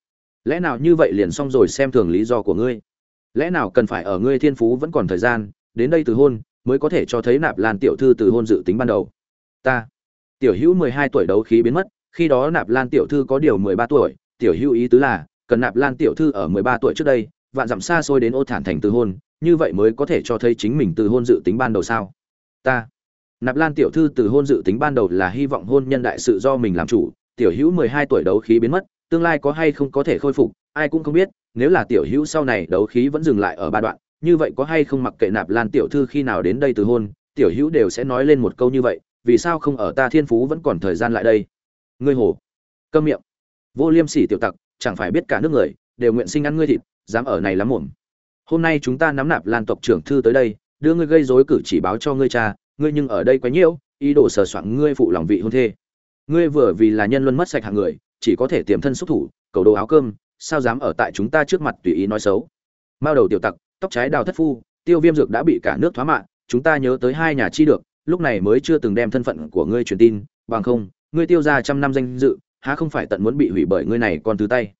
A: Lẽ nào như vậy liền xong rồi xem thường lý do của ngươi? Lẽ nào cần phải ở ngươi thiên phú vẫn còn thời gian, đến đây từ hôn, mới có thể cho thấy nạp lan tiểu thư từ hôn dự tính ban đầu? Ta. Tiểu hữu mười hai tuổi đấu khí biến mất, khi đó nạp lan tiểu thư có điều mười ba tuổi, tiểu hữu ý tứ là cần nạp lan tiểu thư ở mười ba tuổi trước đây, vạn dặm xa xôi đến ô thản thành từ hôn, như vậy mới có thể cho thấy chính mình từ hôn dự tính ban đầu sao? Ta, nạp lan tiểu thư từ hôn dự tính ban đầu là hy vọng hôn nhân đại sự do mình làm chủ, tiểu hữu mười hai tuổi đấu khí biến mất, tương lai có hay không có thể khôi phục, ai cũng không biết, nếu là tiểu hữu sau này đấu khí vẫn dừng lại ở ba đoạn, như vậy có hay không mặc kệ nạp lan tiểu thư khi nào đến đây từ hôn, tiểu hữu đều sẽ nói lên một câu như vậy, vì sao không ở ta thiên phú vẫn còn thời gian lại đây? Ngươi hồ, câm miệng. Vô liêm sỉ tiểu tặc chẳng phải biết cả nước người, đều nguyện sinh ăn ngươi thịt, dám ở này lắm mồm hôm nay chúng ta nắm nạp lan tộc trưởng thư tới đây, đưa ngươi gây rối cử chỉ báo cho ngươi cha, ngươi nhưng ở đây quá nhiễu ý đồ sờ soạn ngươi phụ lòng vị hôn thê. Ngươi vừa vì là nhân luân mất sạch hàng người, chỉ có thể tiềm thân xúc thủ, cầu đồ áo cơm, sao dám ở tại chúng ta trước mặt tùy ý nói xấu. Mao đầu tiểu tặc, tóc trái đào thất phu, tiêu viêm dược đã bị cả nước thoá mạ, chúng ta nhớ tới hai nhà chi được, lúc này mới chưa từng đem thân phận của ngươi truyền tin, bằng không, ngươi tiêu ra trăm năm danh dự há không phải tận muốn bị hủy bởi ngươi này con thứ tay.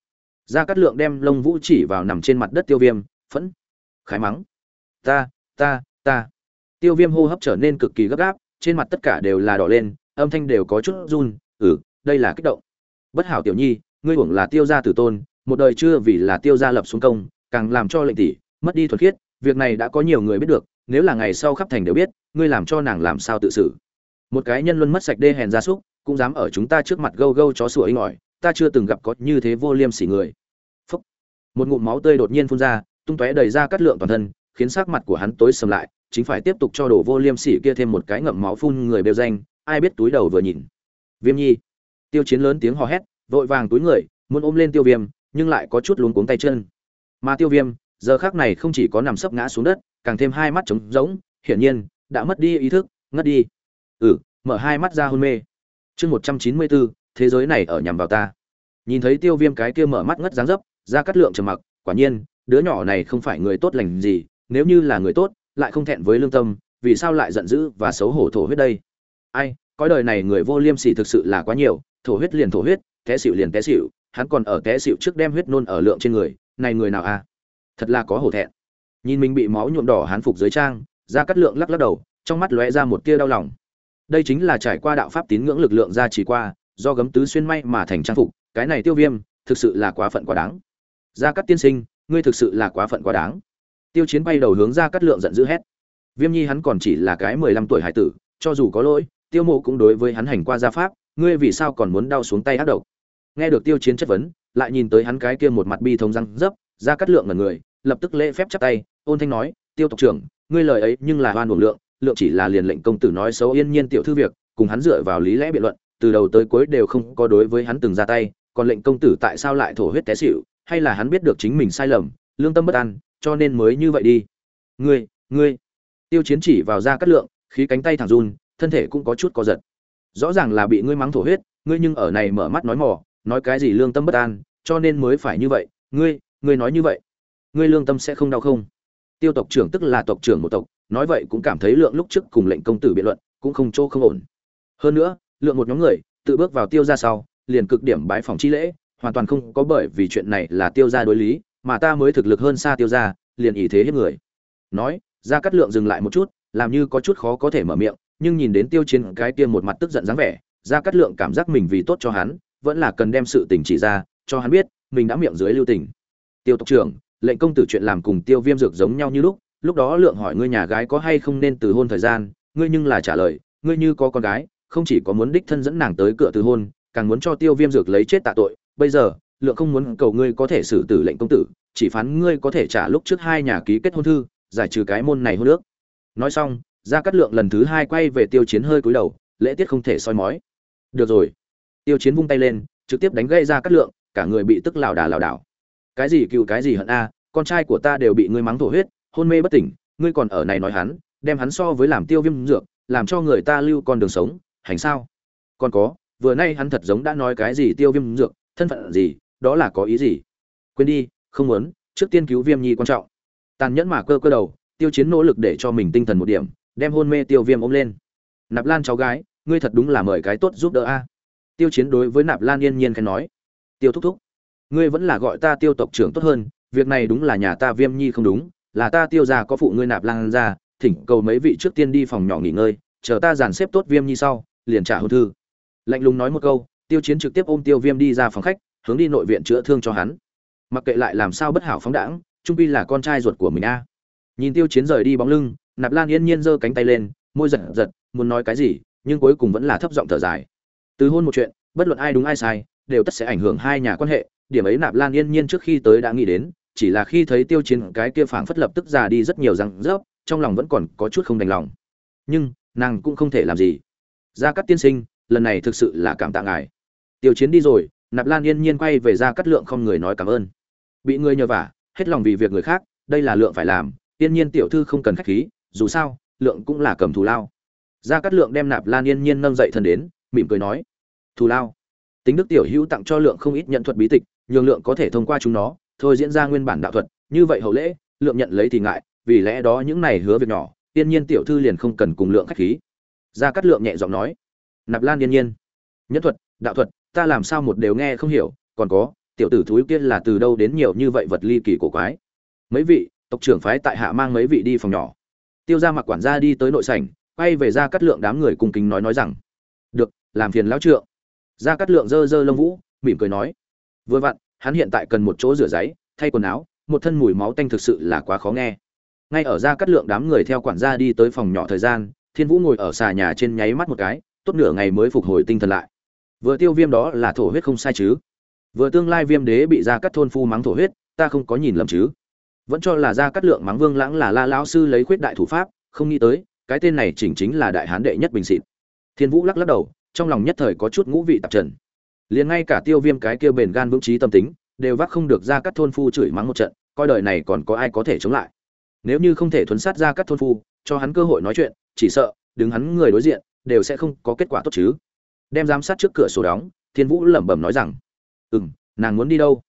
A: Gia cát lượng đem lông vũ chỉ vào nằm trên mặt đất tiêu viêm, phẫn, khái mắng. Ta ta ta. Tiêu viêm hô hấp trở nên cực kỳ gấp gáp, trên mặt tất cả đều là đỏ lên, âm thanh đều có chút run ừ đây là kích động. Bất hảo tiểu nhi, ngươi hưởng là tiêu gia tử tôn, một đời chưa vì là tiêu gia lập xuống công, càng làm cho lệnh tỷ, mất đi thuần khiết, việc này đã có nhiều người biết được, nếu là ngày sau khắp thành đều biết, ngươi làm cho nàng làm sao tự xử. Một cái nhân luân mất sạch đê hèn gia súc cũng dám ở chúng ta trước mặt gâu gâu chó sủa inh ỏi ta chưa từng gặp có như thế vô liêm sỉ người. Phúc. một ngụm máu tươi đột nhiên phun ra, tung tóe đầy ra cắt lượng toàn thân, khiến sắc mặt của hắn tối sầm lại, chính phải tiếp tục cho đổ vô liêm sỉ kia thêm một cái ngậm máu phun người bêu danh, ai biết túi đầu vừa nhìn. Viêm nhi. Tiêu chiến lớn tiếng hò hét, vội vàng túi người, muốn ôm lên tiêu viêm, nhưng lại có chút luống cuống tay chân. Mà tiêu viêm, giờ khác này không chỉ có nằm sấp ngã xuống đất, càng thêm hai mắt trống rỗng, hiển nhiên, đã mất đi ý thức, ngất đi. Ừ mở hai mắt ra hôn mê chương một trăm chín mươi bốn, thế giới này ở nhằm vào ta. Nhìn thấy tiêu viêm cái kia mở mắt ngất dáng dấp ra cắt lượng trầm mặc, quả nhiên, đứa nhỏ này không phải người tốt lành gì, nếu như là người tốt, lại không thẹn với lương tâm, vì sao lại giận dữ và xấu hổ thổ huyết đây? Ai, cõi đời này người vô liêm sỉ thực sự là quá nhiều, thổ huyết liền thổ huyết, té xịu liền té xịu hắn còn ở té xịu trước đem huyết nôn ở lượng trên người, này người nào a à? thật là có hổ thẹn. Nhìn mình bị máu nhuộm đỏ hán phục dưới trang ra cắt lượng lắc lắc đầu, trong mắt lóe ra một tia đau lòng đây chính là trải qua đạo pháp tín ngưỡng lực lượng ra chỉ qua, do gấm tứ xuyên may mà thành trang phục, cái này tiêu viêm, thực sự là quá phận quá đáng. Gia cắt tiên sinh, ngươi thực sự là quá phận quá đáng. Tiêu chiến bay đầu hướng ra cắt lượng giận dữ hét. Viêm nhi hắn còn chỉ là cái mười lăm tuổi hải tử, cho dù có lỗi, tiêu mộ cũng đối với hắn hành qua gia pháp, ngươi vì sao còn muốn đau xuống tay ác độc? Nghe được tiêu chiến chất vấn, lại nhìn tới hắn cái kia một mặt bi thống răng dấp ra cắt lượng ngần người, lập tức lễ phép chắp tay, ôn thanh nói, tiêu tộc trưởng, ngươi lời ấy nhưng là hoan uổng lượng lượng chỉ là liền lệnh công tử nói xấu yên nhiên tiểu thư việc, cùng hắn dựa vào lý lẽ biện luận, từ đầu tới cuối đều không có đối với hắn từng ra tay, còn lệnh công tử tại sao lại thổ huyết té xịu hay là hắn biết được chính mình sai lầm, lương tâm bất an, cho nên mới như vậy đi. Ngươi ngươi. Tiêu chiến chỉ vào ra cắt lượng, khí cánh tay thẳng run, thân thể cũng có chút co giật. Rõ ràng là bị ngươi mắng thổ huyết, ngươi nhưng ở này mở mắt nói mỏ nói cái gì lương tâm bất an, cho nên mới phải như vậy. Ngươi ngươi nói như vậy. Ngươi lương tâm sẽ không đau không? Tiêu tộc trưởng tức là tộc trưởng một tộc nói vậy cũng cảm thấy lượng lúc trước cùng lệnh công tử biện luận cũng không chỗ không ổn. Hơn nữa, lượng một nhóm người, tự bước vào tiêu ra sau, liền cực điểm bái phòng chi lễ, hoàn toàn không có bởi vì chuyện này là tiêu ra đối lý, mà ta mới thực lực hơn xa tiêu ra liền ý thế hết người. Nói ra cắt lượng dừng lại một chút, làm như có chút khó có thể mở miệng, nhưng nhìn đến tiêu chiến cái kia một mặt tức giận dáng vẻ ra cắt lượng cảm giác mình vì tốt cho hắn, vẫn là cần đem sự tình chỉ ra, cho hắn biết, mình đã miệng dưới lưu tình. Tiêu tộc trưởng, lệnh công tử chuyện làm cùng tiêu viêm dược giống nhau như lúc lúc đó lượng hỏi ngươi nhà gái có hay không nên từ hôn thời gian, ngươi nhưng là trả lời, ngươi như có con gái, không chỉ có muốn đích thân dẫn nàng tới cửa từ hôn, càng muốn cho tiêu viêm dược lấy chết tạ tội. Bây giờ, lượng không muốn cầu ngươi có thể xử tử lệnh công tử, chỉ phán ngươi có thể trả lúc trước hai nhà ký kết hôn thư, giải trừ cái môn này hôn nước nói xong ra cắt lượng lần thứ hai quay về tiêu chiến hơi cúi đầu, lễ tiết không thể soi mói. Được rồi. Tiêu chiến vung tay lên, trực tiếp đánh gây ra cắt lượng, cả người bị tức lảo đà lảo đảo. Cái gì cựu cái gì hận a, con trai của ta đều bị ngươi mắng thổ huyết hôn mê bất tỉnh, ngươi còn ở này nói hắn, đem hắn so với làm tiêu viêm dược, làm cho người ta lưu con đường sống, hành sao? Còn có, vừa nay hắn thật giống đã nói cái gì tiêu viêm dược, thân phận gì, đó là có ý gì? Quên đi, không muốn, trước tiên cứu viêm nhi quan trọng. Tàn nhẫn mà cơ cơ đầu, tiêu chiến nỗ lực để cho mình tinh thần một điểm, đem hôn mê tiêu viêm ôm lên. Nạp lan cháu gái, ngươi thật đúng là mời cái tốt giúp đỡ a. Tiêu chiến đối với nạp lan yên nhiên khen nói. Tiêu thúc thúc, ngươi vẫn là gọi ta tiêu tộc trưởng tốt hơn, việc này đúng là nhà ta viêm nhi không đúng là ta tiêu ra có phụ ngươi nạp lan ra, thỉnh cầu mấy vị trước tiên đi phòng nhỏ nghỉ ngơi, chờ ta dàn xếp tốt viêm nhi sau, liền trả hôn thư. Lạnh lùng nói một câu, tiêu chiến trực tiếp ôm tiêu viêm đi ra phòng khách, hướng đi nội viện chữa thương cho hắn. Mặc kệ lại làm sao bất hảo phóng đãng, trung pi là con trai ruột của mình a. Nhìn tiêu chiến rời đi bóng lưng, nạp lan yên nhiên giơ cánh tay lên, môi giật giật, muốn nói cái gì, nhưng cuối cùng vẫn là thấp giọng thở dài. Từ hôn một chuyện, bất luận ai đúng ai sai, đều tất sẽ ảnh hưởng hai nhà quan hệ, điểm ấy nạp lan yên nhiên trước khi tới đã nghĩ đến chỉ là khi thấy tiêu chiến cái kia phảng phất lập tức già đi rất nhiều răng rớp, trong lòng vẫn còn có chút không đành lòng. Nhưng, nàng cũng không thể làm gì. Gia cát tiên sinh, lần này thực sự là cảm tạ ngài. Tiêu chiến đi rồi, nạp lan yên nhiên quay về gia cát lượng không người nói cảm ơn. Bị người nhờ vả, hết lòng vì việc người khác, đây là lượng phải làm, yên nhiên tiểu thư không cần khách khí, dù sao, lượng cũng là cầm thù lao. Gia cát lượng đem nạp lan yên nhiên nâng dậy thân đến, mỉm cười nói, thù lao. Tính đức tiểu hữu tặng cho lượng không ít nhận thuật bí tịch, nhường lượng có thể thông qua chúng nó thôi diễn ra nguyên bản đạo thuật, như vậy hậu lễ, lượng nhận lấy thì ngại, vì lẽ đó những này hứa việc nhỏ, tiên nhiên tiểu thư liền không cần cùng lượng khách khí. Gia cát lượng nhẹ giọng nói, nạp lan yên nhiên nhất thuật, đạo thuật, ta làm sao một đều nghe không hiểu, còn có, tiểu tử thúi kia là từ đâu đến nhiều như vậy vật ly kỳ cổ quái? Mấy vị, tộc trưởng phái tại hạ mang mấy vị đi phòng nhỏ. Tiêu gia mặc quản gia đi tới nội sảnh, quay về ra cắt lượng đám người cùng kính nói nói rằng, được, làm phiền lão trượng. Ra cắt lượng dơ dơ lông vũ, mỉm cười nói, vừa vặn hắn hiện tại cần một chỗ rửa giấy, thay quần áo, một thân mùi máu tanh thực sự là quá khó nghe. Ngay ở ra cắt lượng đám người theo quản gia đi tới phòng nhỏ thời gian, thiên vũ ngồi ở xà nhà trên nháy mắt một cái, tốt nửa ngày mới phục hồi tinh thần lại. Vừa tiêu viêm đó là thổ huyết không sai chứ? Vừa tương lai viêm đế bị ra cắt thôn phu mắng thổ huyết, ta không có nhìn lầm chứ? Vẫn cho là ra cắt lượng mắng vương lãng là la lão sư lấy khuyết đại thủ pháp, không nghĩ tới, cái tên này chỉnh chính là đại hán đệ nhất bình xịt. Thiên vũ lắc lắc đầu, trong lòng nhất thời có chút ngũ vị tạp trần liền ngay cả tiêu viêm cái kia bền gan vững trí tâm tính đều vác không được ra cắt thôn phu chửi mắng một trận coi đời này còn có ai có thể chống lại. Nếu như không thể thuấn sát ra cắt thôn phu cho hắn cơ hội nói chuyện chỉ sợ đứng hắn người đối diện đều sẽ không có kết quả tốt chứ. Đem giám sát trước cửa sổ đóng thiên vũ lẩm bẩm nói rằng ừ m nàng muốn đi đâu?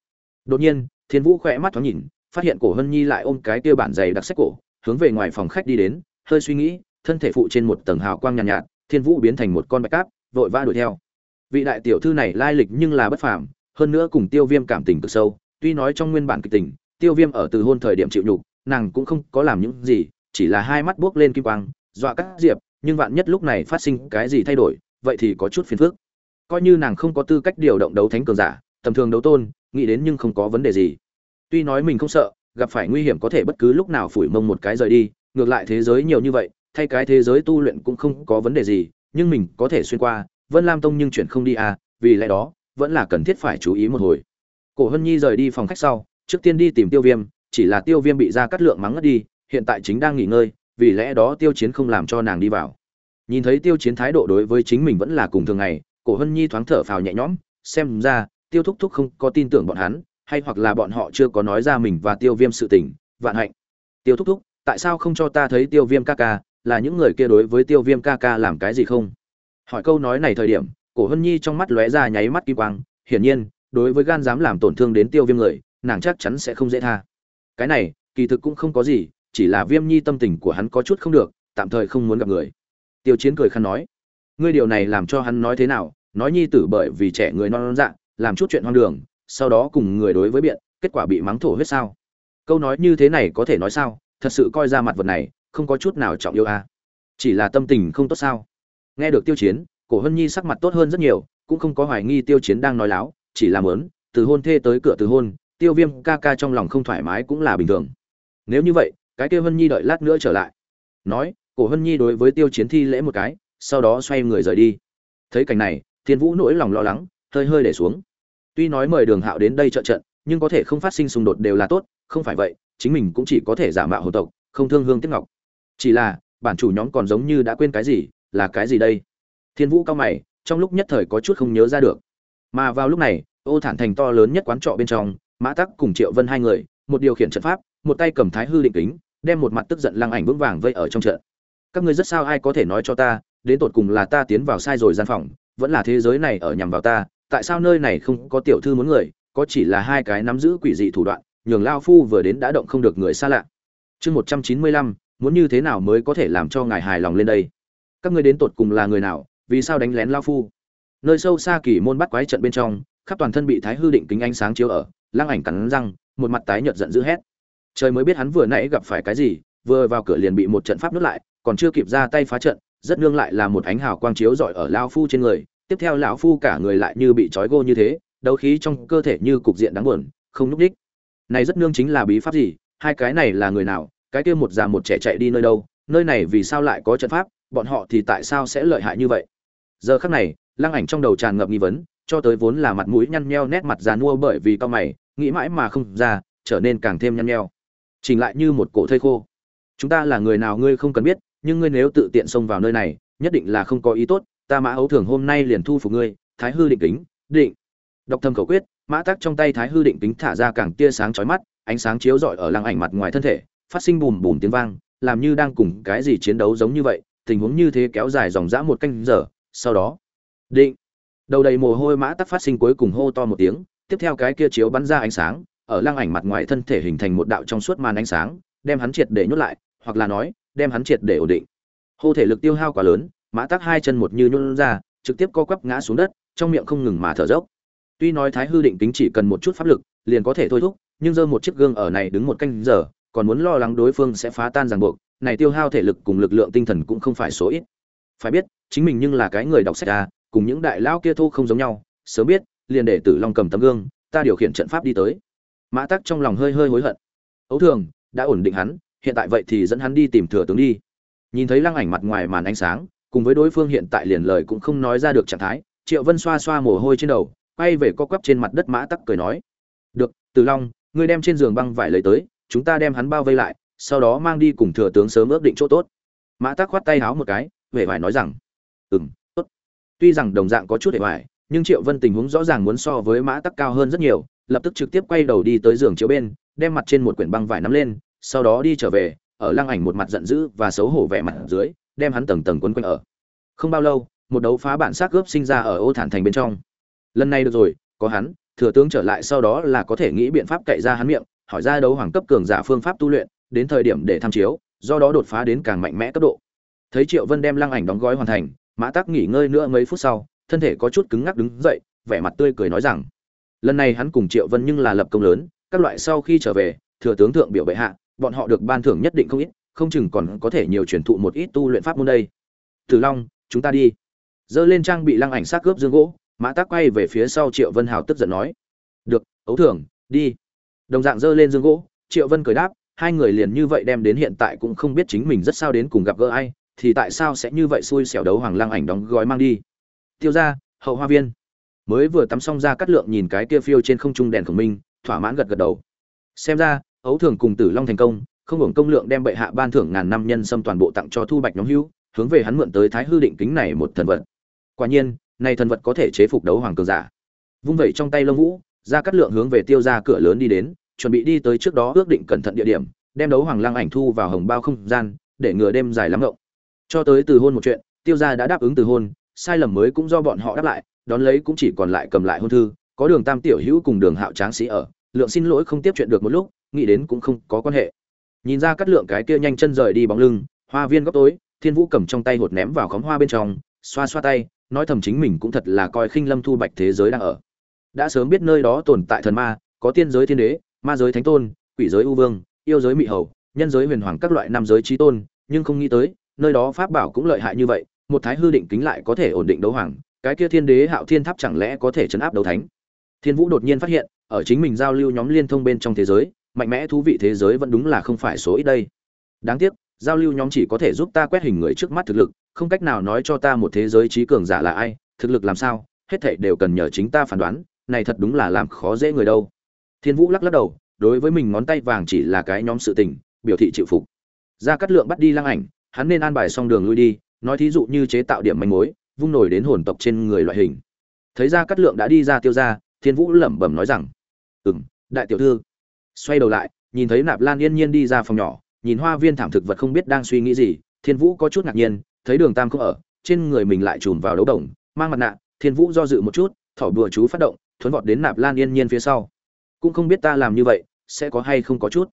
A: Đột nhiên thiên vũ khỏe mắt thoáng nhìn phát hiện cổ hân nhi lại ôm cái kia bản giày đặc sách cổ hướng về ngoài phòng khách đi đến hơi suy nghĩ thân thể phụ trên một tầng hào quang nhàn nhạt, nhạt thiên vũ biến thành một con bạch cáp vội vã đuổi theo vị đại tiểu thư này lai lịch nhưng là bất phàm, hơn nữa cùng tiêu viêm cảm tình cực sâu, tuy nói trong nguyên bản kịch tình, tiêu viêm ở từ hôn thời điểm chịu nhục, nàng cũng không có làm những gì, chỉ là hai mắt buốc lên kim quang, dọa các diệp, nhưng vạn nhất lúc này phát sinh cái gì thay đổi, vậy thì có chút phiền phức. Coi như nàng không có tư cách điều động đấu thánh cường giả, tầm thường đấu tôn, nghĩ đến nhưng không có vấn đề gì. Tuy nói mình không sợ, gặp phải nguy hiểm có thể bất cứ lúc nào phủi mông một cái rời đi, ngược lại thế giới nhiều như vậy, thay cái thế giới tu luyện cũng không có vấn đề gì, nhưng mình có thể xuyên qua vân lam tông nhưng chuyển không đi à vì lẽ đó, vẫn là cần thiết phải chú ý một hồi. Cổ hân nhi rời đi phòng khách sau, trước tiên đi tìm tiêu viêm, chỉ là tiêu viêm bị ra cắt lượng mắng ngất đi, hiện tại chính đang nghỉ ngơi, vì lẽ đó tiêu chiến không làm cho nàng đi vào. Nhìn thấy tiêu chiến thái độ đối với chính mình vẫn là cùng thường ngày, cổ hân nhi thoáng thở phào nhẹ nhõm, xem ra, tiêu thúc thúc không có tin tưởng bọn hắn, hay hoặc là bọn họ chưa có nói ra mình và tiêu viêm sự tình, vạn hạnh. Tiêu thúc thúc, tại sao không cho ta thấy tiêu viêm ca ca, là những người kia đối với tiêu viêm ca ca làm cái gì không? Hỏi câu nói này thời điểm, cổ hân nhi trong mắt lóe ra nháy mắt kim quang, hiển nhiên, đối với gan dám làm tổn thương đến tiêu viêm người, nàng chắc chắn sẽ không dễ tha. Cái này, kỳ thực cũng không có gì, chỉ là viêm nhi tâm tình của hắn có chút không được, tạm thời không muốn gặp người. Tiêu chiến cười khăn nói, ngươi điều này làm cho hắn nói thế nào? Nói nhi tử bởi vì trẻ người non non dạ làm chút chuyện hoang đường, sau đó cùng người đối với biện, kết quả bị mắng thổ huyết sao? Câu nói như thế này có thể nói sao? Thật sự coi ra mặt vật này, không có chút nào trọng yêu a à. chỉ là tâm tình không tốt sao? Nghe được tiêu chiến, cổ hân nhi sắc mặt tốt hơn rất nhiều, cũng không có hoài nghi tiêu chiến đang nói láo, chỉ làm mớn, từ hôn thê tới cửa từ hôn, tiêu viêm ca ca trong lòng không thoải mái cũng là bình thường. Nếu như vậy, cái kia hân nhi đợi lát nữa trở lại. Nói, cổ hân nhi đối với tiêu chiến thi lễ một cái, sau đó xoay người rời đi. Thấy cảnh này, thiên vũ nỗi lòng lo lắng, hơi hơi để xuống. Tuy nói mời đường hạo đến đây trợ trận, nhưng có thể không phát sinh xung đột đều là tốt, không phải vậy, chính mình cũng chỉ có thể giả mạo hồ tộc, không thương hương tiếc ngọc. Chỉ là, bản chủ nhóm còn giống như đã quên cái gì là cái gì đây? Thiên vũ cao mày, trong lúc nhất thời có chút không nhớ ra được. Mà vào lúc này, ô thản thành to lớn nhất quán trọ bên trong, mã tắc cùng triệu vân hai người, một điều khiển trận pháp, một tay cầm thái hư định kính, đem một mặt tức giận lăng ảnh vững vàng vây ở trong trận. Các ngươi rất sao ai có thể nói cho ta, đến tột cùng là ta tiến vào sai rồi gian phòng, vẫn là thế giới này ở nhằm vào ta, tại sao nơi này không có tiểu thư muốn người, có chỉ là hai cái nắm giữ quỷ dị thủ đoạn, nhường lao phu vừa đến đã động không được người xa lạ. Chương một trăm chín mươi lăm, muốn như thế nào mới có thể làm cho ngài hài lòng lên đây? Các ngươi đến tột cùng là người nào, vì sao đánh lén lao phu? Nơi sâu xa kỳ môn bắt quái trận bên trong, khắp toàn thân bị thái hư định kính ánh sáng chiếu ở, lăng ảnh cắn răng, một mặt tái nhợt giận dữ hét. Trời mới biết hắn vừa nãy gặp phải cái gì, vừa vào cửa liền bị một trận pháp nuốt lại, còn chưa kịp ra tay phá trận, rất nương lại là một ánh hào quang chiếu rọi ở lão phu trên người, tiếp theo lão phu cả người lại như bị trói gô như thế, đấu khí trong cơ thể như cục diện đáng buồn, không núp đích. Này rất nương chính là bí pháp gì? Hai cái này là người nào? Cái kia một già một trẻ chạy đi nơi đâu? Nơi này vì sao lại có trận pháp? Bọn họ thì tại sao sẽ lợi hại như vậy? Giờ khắc này, lăng ảnh trong đầu tràn ngập nghi vấn, cho tới vốn là mặt mũi nhăn nheo nét mặt già nua bởi vì cao mày, nghĩ mãi mà không ra, trở nên càng thêm nhăn nheo. Chỉnh lại như một cổ thây khô. Chúng ta là người nào ngươi không cần biết, nhưng ngươi nếu tự tiện xông vào nơi này, nhất định là không có ý tốt, ta mã ấu thường hôm nay liền thu phục ngươi, thái hư định kính, định. Đọc thâm khẩu quyết, mã tắc trong tay thái hư định kính thả ra càng tia sáng chói mắt, ánh sáng chiếu rọi ở lăng ảnh mặt ngoài thân thể, phát sinh bùm bùm tiếng vang, làm như đang cùng cái gì chiến đấu giống như vậy tình huống như thế kéo dài dòng dã một canh giờ, sau đó, định, đầu đầy mồ hôi mã tắc phát sinh cuối cùng hô to một tiếng, tiếp theo cái kia chiếu bắn ra ánh sáng, ở lăng ảnh mặt ngoài thân thể hình thành một đạo trong suốt màn ánh sáng, đem hắn triệt để nhốt lại, hoặc là nói, đem hắn triệt để ổn định. Hô thể lực tiêu hao quá lớn, mã tắc hai chân một như nhún ra, trực tiếp co quắp ngã xuống đất, trong miệng không ngừng mà thở dốc. Tuy nói thái hư định kính chỉ cần một chút pháp lực, liền có thể thôi thúc, nhưng giơ một chiếc gương ở này đứng một canh giờ, còn muốn lo lắng đối phương sẽ phá tan ràng buộc này tiêu hao thể lực cùng lực lượng tinh thần cũng không phải số ít. Phải biết, chính mình nhưng là cái người đọc sách à cùng những đại lão kia thô không giống nhau, sớm biết, liền để tử long cầm tấm gương, ta điều khiển trận pháp đi tới. Mã tắc trong lòng hơi hơi hối hận. Ấu thường, đã ổn định hắn, hiện tại vậy thì dẫn hắn đi tìm thừa tướng đi. Nhìn thấy lăng ảnh mặt ngoài màn ánh sáng, cùng với đối phương hiện tại liền lời cũng không nói ra được trạng thái, triệu vân xoa xoa mồ hôi trên đầu, quay về co quắp trên mặt đất mã tắc cười nói. Được từ long, ngươi đem trên giường băng vải lấy tới, chúng ta đem hắn bao vây lại sau đó mang đi cùng thừa tướng sớm ước định chỗ tốt. Mã tắc khoát tay háo một cái, vẻ vải nói rằng ừ m tốt. Tuy rằng đồng dạng có chút hệ vải, nhưng triệu vân tình huống rõ ràng muốn so với mã tắc cao hơn rất nhiều, lập tức trực tiếp quay đầu đi tới giường chiếu bên, đem mặt trên một quyển băng vải nắm lên, sau đó đi trở về, ở lăng ảnh một mặt giận dữ và xấu hổ vẻ mặt dưới, đem hắn tầng tầng quấn quanh ở. Không bao lâu, một đấu phá bản xác cướp sinh ra ở ô thản thành bên trong. Lần này được rồi, có hắn, thừa tướng trở lại sau đó là có thể nghĩ biện pháp cậy ra hắn miệng, hỏi ra đấu hoàng cấp cường giả phương pháp tu luyện đến thời điểm để tham chiếu, do đó đột phá đến càng mạnh mẽ cấp độ. Thấy triệu vân đem lăng ảnh đóng gói hoàn thành, mã tắc nghỉ ngơi nữa mấy phút sau, thân thể có chút cứng ngắc đứng dậy, vẻ mặt tươi cười nói rằng, lần này hắn cùng triệu vân nhưng là lập công lớn, các loại sau khi trở về, thừa tướng thượng biểu bệ hạ, bọn họ được ban thưởng nhất định không ít, không chừng còn có thể nhiều truyền thụ một ít tu luyện pháp môn đây. Tử long, chúng ta đi. Dơ lên trang bị lăng ảnh xác cướp dương gỗ, mã tắc quay về phía sau triệu vân hào tức giận nói, được, ấu thưởng, đi. Đồng dạng dơ lên dương gỗ, triệu vân cười đáp hai người liền như vậy đem đến hiện tại cũng không biết chính mình rất sao đến cùng gặp gỡ ai, thì tại sao sẽ như vậy xui xẻo đấu hoàng lăng ảnh đóng gói mang đi. Tiêu ra hậu hoa viên. Mới vừa tắm xong ra cắt lượng nhìn cái kia phiêu trên không trung đèn khổng minh, thỏa mãn gật gật đầu. Xem ra, ấu thường cùng tử long thành công, không hưởng công lượng đem bệ hạ ban thưởng ngàn năm nhân xâm toàn bộ tặng cho thu bạch nhóm hữu, hướng về hắn mượn tới thái hư định kính này một thần vật. Quả nhiên, này thần vật có thể chế phục đấu hoàng cường giả. Vung vẩy trong tay lông vũ, ra cắt lượng hướng về tiêu ra cửa lớn đi đến chuẩn bị đi tới trước đó ước định cẩn thận địa điểm, đem đấu hoàng lang ảnh thu vào hồng bao không gian, để ngừa đêm dài lắm ngộng. Cho tới từ hôn một chuyện, tiêu gia đã đáp ứng từ hôn, sai lầm mới cũng do bọn họ đáp lại, đón lấy cũng chỉ còn lại cầm lại hôn thư, có đường tam tiểu hữu cùng đường hạo tráng sĩ ở, lượng xin lỗi không tiếp chuyện được một lúc, nghĩ đến cũng không có quan hệ. Nhìn ra cắt lượng cái kia nhanh chân rời đi bóng lưng, hoa viên góc tối, thiên vũ cầm trong tay hột ném vào khóm hoa bên trong, xoa xoa tay, nói thầm chính mình cũng thật là coi khinh lâm thu bạch thế giới đang ở. Đã sớm biết nơi đó tồn tại thần ma, có tiên giới thiên đế ma giới thánh tôn, quỷ giới ưu vương, yêu giới Mị hầu, nhân giới huyền hoàng các loại nam giới trí tôn, nhưng không nghĩ tới, nơi đó pháp bảo cũng lợi hại như vậy, một thái hư định kính lại có thể ổn định đấu hoàng, cái kia thiên đế hạo thiên tháp chẳng lẽ có thể chấn áp đấu thánh? Thiên vũ đột nhiên phát hiện, ở chính mình giao lưu nhóm liên thông bên trong thế giới, mạnh mẽ thú vị thế giới vẫn đúng là không phải số ít đây. Đáng tiếc, giao lưu nhóm chỉ có thể giúp ta quét hình người trước mắt thực lực, không cách nào nói cho ta một thế giới trí cường giả là ai, thực lực làm sao, hết thảy đều cần nhờ chính ta phán đoán, này thật đúng là làm khó dễ người đâu thiên vũ lắc lắc đầu, đối với mình ngón tay vàng chỉ là cái nhóm sự tình, biểu thị chịu phục. Ra cắt lượng bắt đi lăng ảnh, hắn nên an bài xong đường lui đi, nói thí dụ như chế tạo điểm manh mối, vung nổi đến hồn tộc trên người loại hình. Thấy ra cắt lượng đã đi ra tiêu ra thiên vũ lẩm bẩm nói rằng, ừm, đại tiểu thư. Xoay đầu lại, nhìn thấy nạp lan yên nhiên đi ra phòng nhỏ, nhìn hoa viên thảm thực vật không biết đang suy nghĩ gì, thiên vũ có chút ngạc nhiên, thấy đường tam không ở, trên người mình lại chùm vào đấu đồng, mang mặt nạ, thiên vũ do dự một chút, thỏ bùa chú phát động, thuấn vọt đến nạp lan yên nhiên phía sau cũng không biết ta làm như vậy, sẽ có hay không có chút.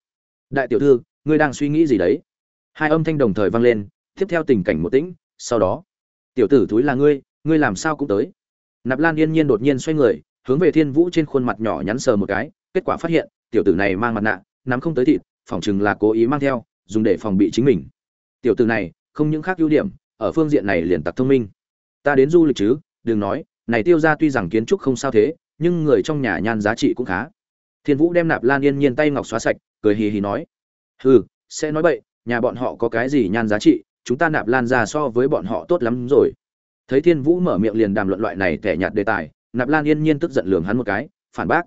A: Đại tiểu thư, ngươi đang suy nghĩ gì đấy? Hai âm thanh đồng thời vang lên, tiếp theo tình cảnh một tĩnh, sau đó, tiểu tử thúi là ngươi ngươi làm sao cũng tới. Nạp lan yên nhiên đột nhiên xoay người, hướng về thiên vũ trên khuôn mặt nhỏ nhắn sờ một cái, kết quả phát hiện, tiểu tử này mang mặt nạ, nắm không tới thịt, phỏng chừng là cố ý mang theo, dùng để phòng bị chính mình. Tiểu tử này, không những khác ưu điểm, ở phương diện này liền tặc thông minh. Ta đến du lịch chứ, đừng nói, này tiêu ra tuy rằng kiến trúc không sao thế, nhưng người trong nhà nhan giá trị cũng khá thiên vũ đem nạp lan yên nhiên tay ngọc xóa sạch, cười hì hì nói, hừ, sẽ nói bậy, nhà bọn họ có cái gì nhan giá trị, chúng ta nạp lan ra so với bọn họ tốt lắm rồi. Thấy thiên vũ mở miệng liền đàm luận loại này tẻ nhạt đề tài, nạp lan yên nhiên tức giận lường hắn một cái, phản bác,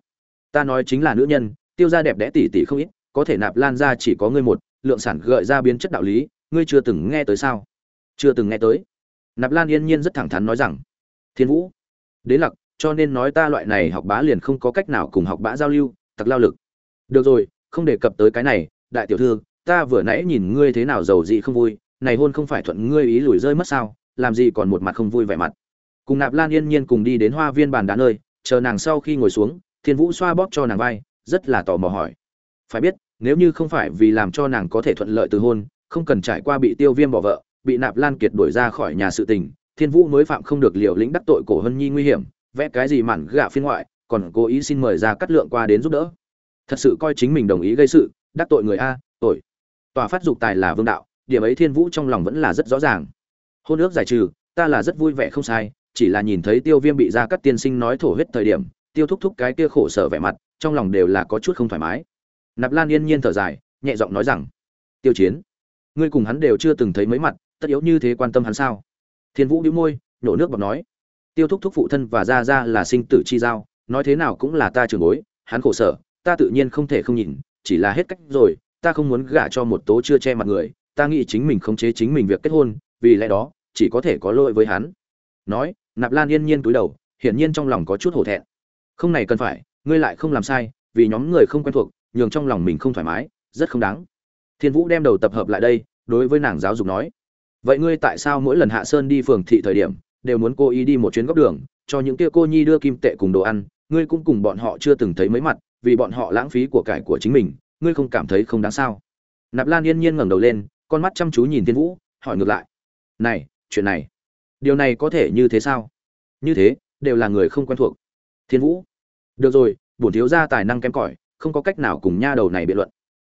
A: ta nói chính là nữ nhân, tiêu ra đẹp đẽ tỉ tỉ không ít, có thể nạp lan ra chỉ có ngươi một, lượng sản gợi ra biến chất đạo lý, ngươi chưa từng nghe tới sao? Chưa từng nghe tới. Nạp lan yên nhiên rất thẳng thắn nói rằng, thiên vũ, đến lặc, cho nên nói ta loại này học bá liền không có cách nào cùng học bá giao lưu tặc lao lực. Được rồi, không đề cập tới cái này, đại tiểu thư, ta vừa nãy nhìn ngươi thế nào giàu dị không vui, này hôn không phải thuận ngươi ý lùi rơi mất sao, làm gì còn một mặt không vui vẻ mặt. Cùng nạp lan yên nhiên cùng đi đến hoa viên bàn đá nơi, chờ nàng sau khi ngồi xuống, thiên vũ xoa bóp cho nàng vai, rất là tò mò hỏi. Phải biết, nếu như không phải vì làm cho nàng có thể thuận lợi từ hôn, không cần trải qua bị tiêu viêm bỏ vợ, bị nạp lan kiệt đuổi ra khỏi nhà sự tình, thiên vũ mới phạm không được liều lĩnh đắc tội cổ hân nhi nguy hiểm, vẽ cái gì mặn gạ phiên ngoại còn cố ý xin mời ra cắt lượng qua đến giúp đỡ. Thật sự coi chính mình đồng ý gây sự, đắc tội người a, tội. Tòa phát dục tài là vương đạo, điểm ấy thiên vũ trong lòng vẫn là rất rõ ràng. Hôn ước giải trừ, ta là rất vui vẻ không sai, chỉ là nhìn thấy tiêu viêm bị ra cắt tiên sinh nói thổ huyết thời điểm, tiêu thúc thúc cái kia khổ sở vẻ mặt, trong lòng đều là có chút không thoải mái. Nạp lan yên nhiên thở dài, nhẹ giọng nói rằng, tiêu chiến, ngươi cùng hắn đều chưa từng thấy mấy mặt, tất yếu như thế quan tâm hắn sao? Thiên vũ đĩu môi nhổ nước bọt nói, tiêu thúc thúc phụ thân và gia gia là sinh tử chi giao nói thế nào cũng là ta trường bối, hắn khổ sở, ta tự nhiên không thể không nhìn, chỉ là hết cách rồi, ta không muốn gả cho một tố chưa che mặt người, ta nghĩ chính mình khống chế chính mình việc kết hôn, vì lẽ đó, chỉ có thể có lỗi với hắn. Nói, nạp lan yên nhiên túi đầu, hiển nhiên trong lòng có chút hổ thẹn. Không này cần phải, ngươi lại không làm sai, vì nhóm người không quen thuộc, nhường trong lòng mình không thoải mái, rất không đáng. Thiên vũ đem đầu tập hợp lại đây, đối với nàng giáo dục nói, vậy ngươi tại sao mỗi lần hạ sơn đi phường thị thời điểm, đều muốn cô ý đi một chuyến góc đường, cho những kia cô nhi đưa kim tệ cùng đồ ăn ngươi cũng cùng bọn họ chưa từng thấy mấy mặt, vì bọn họ lãng phí của cải của chính mình, ngươi không cảm thấy không đáng sao? Nạp lan yên nhiên ngẩng đầu lên, con mắt chăm chú nhìn thiên vũ, hỏi ngược lại. Này, chuyện này, điều này có thể như thế sao? Như thế, đều là người không quen thuộc. Thiên vũ, được rồi, bổn thiếu gia tài năng kém cỏi, không có cách nào cùng nha đầu này biện luận.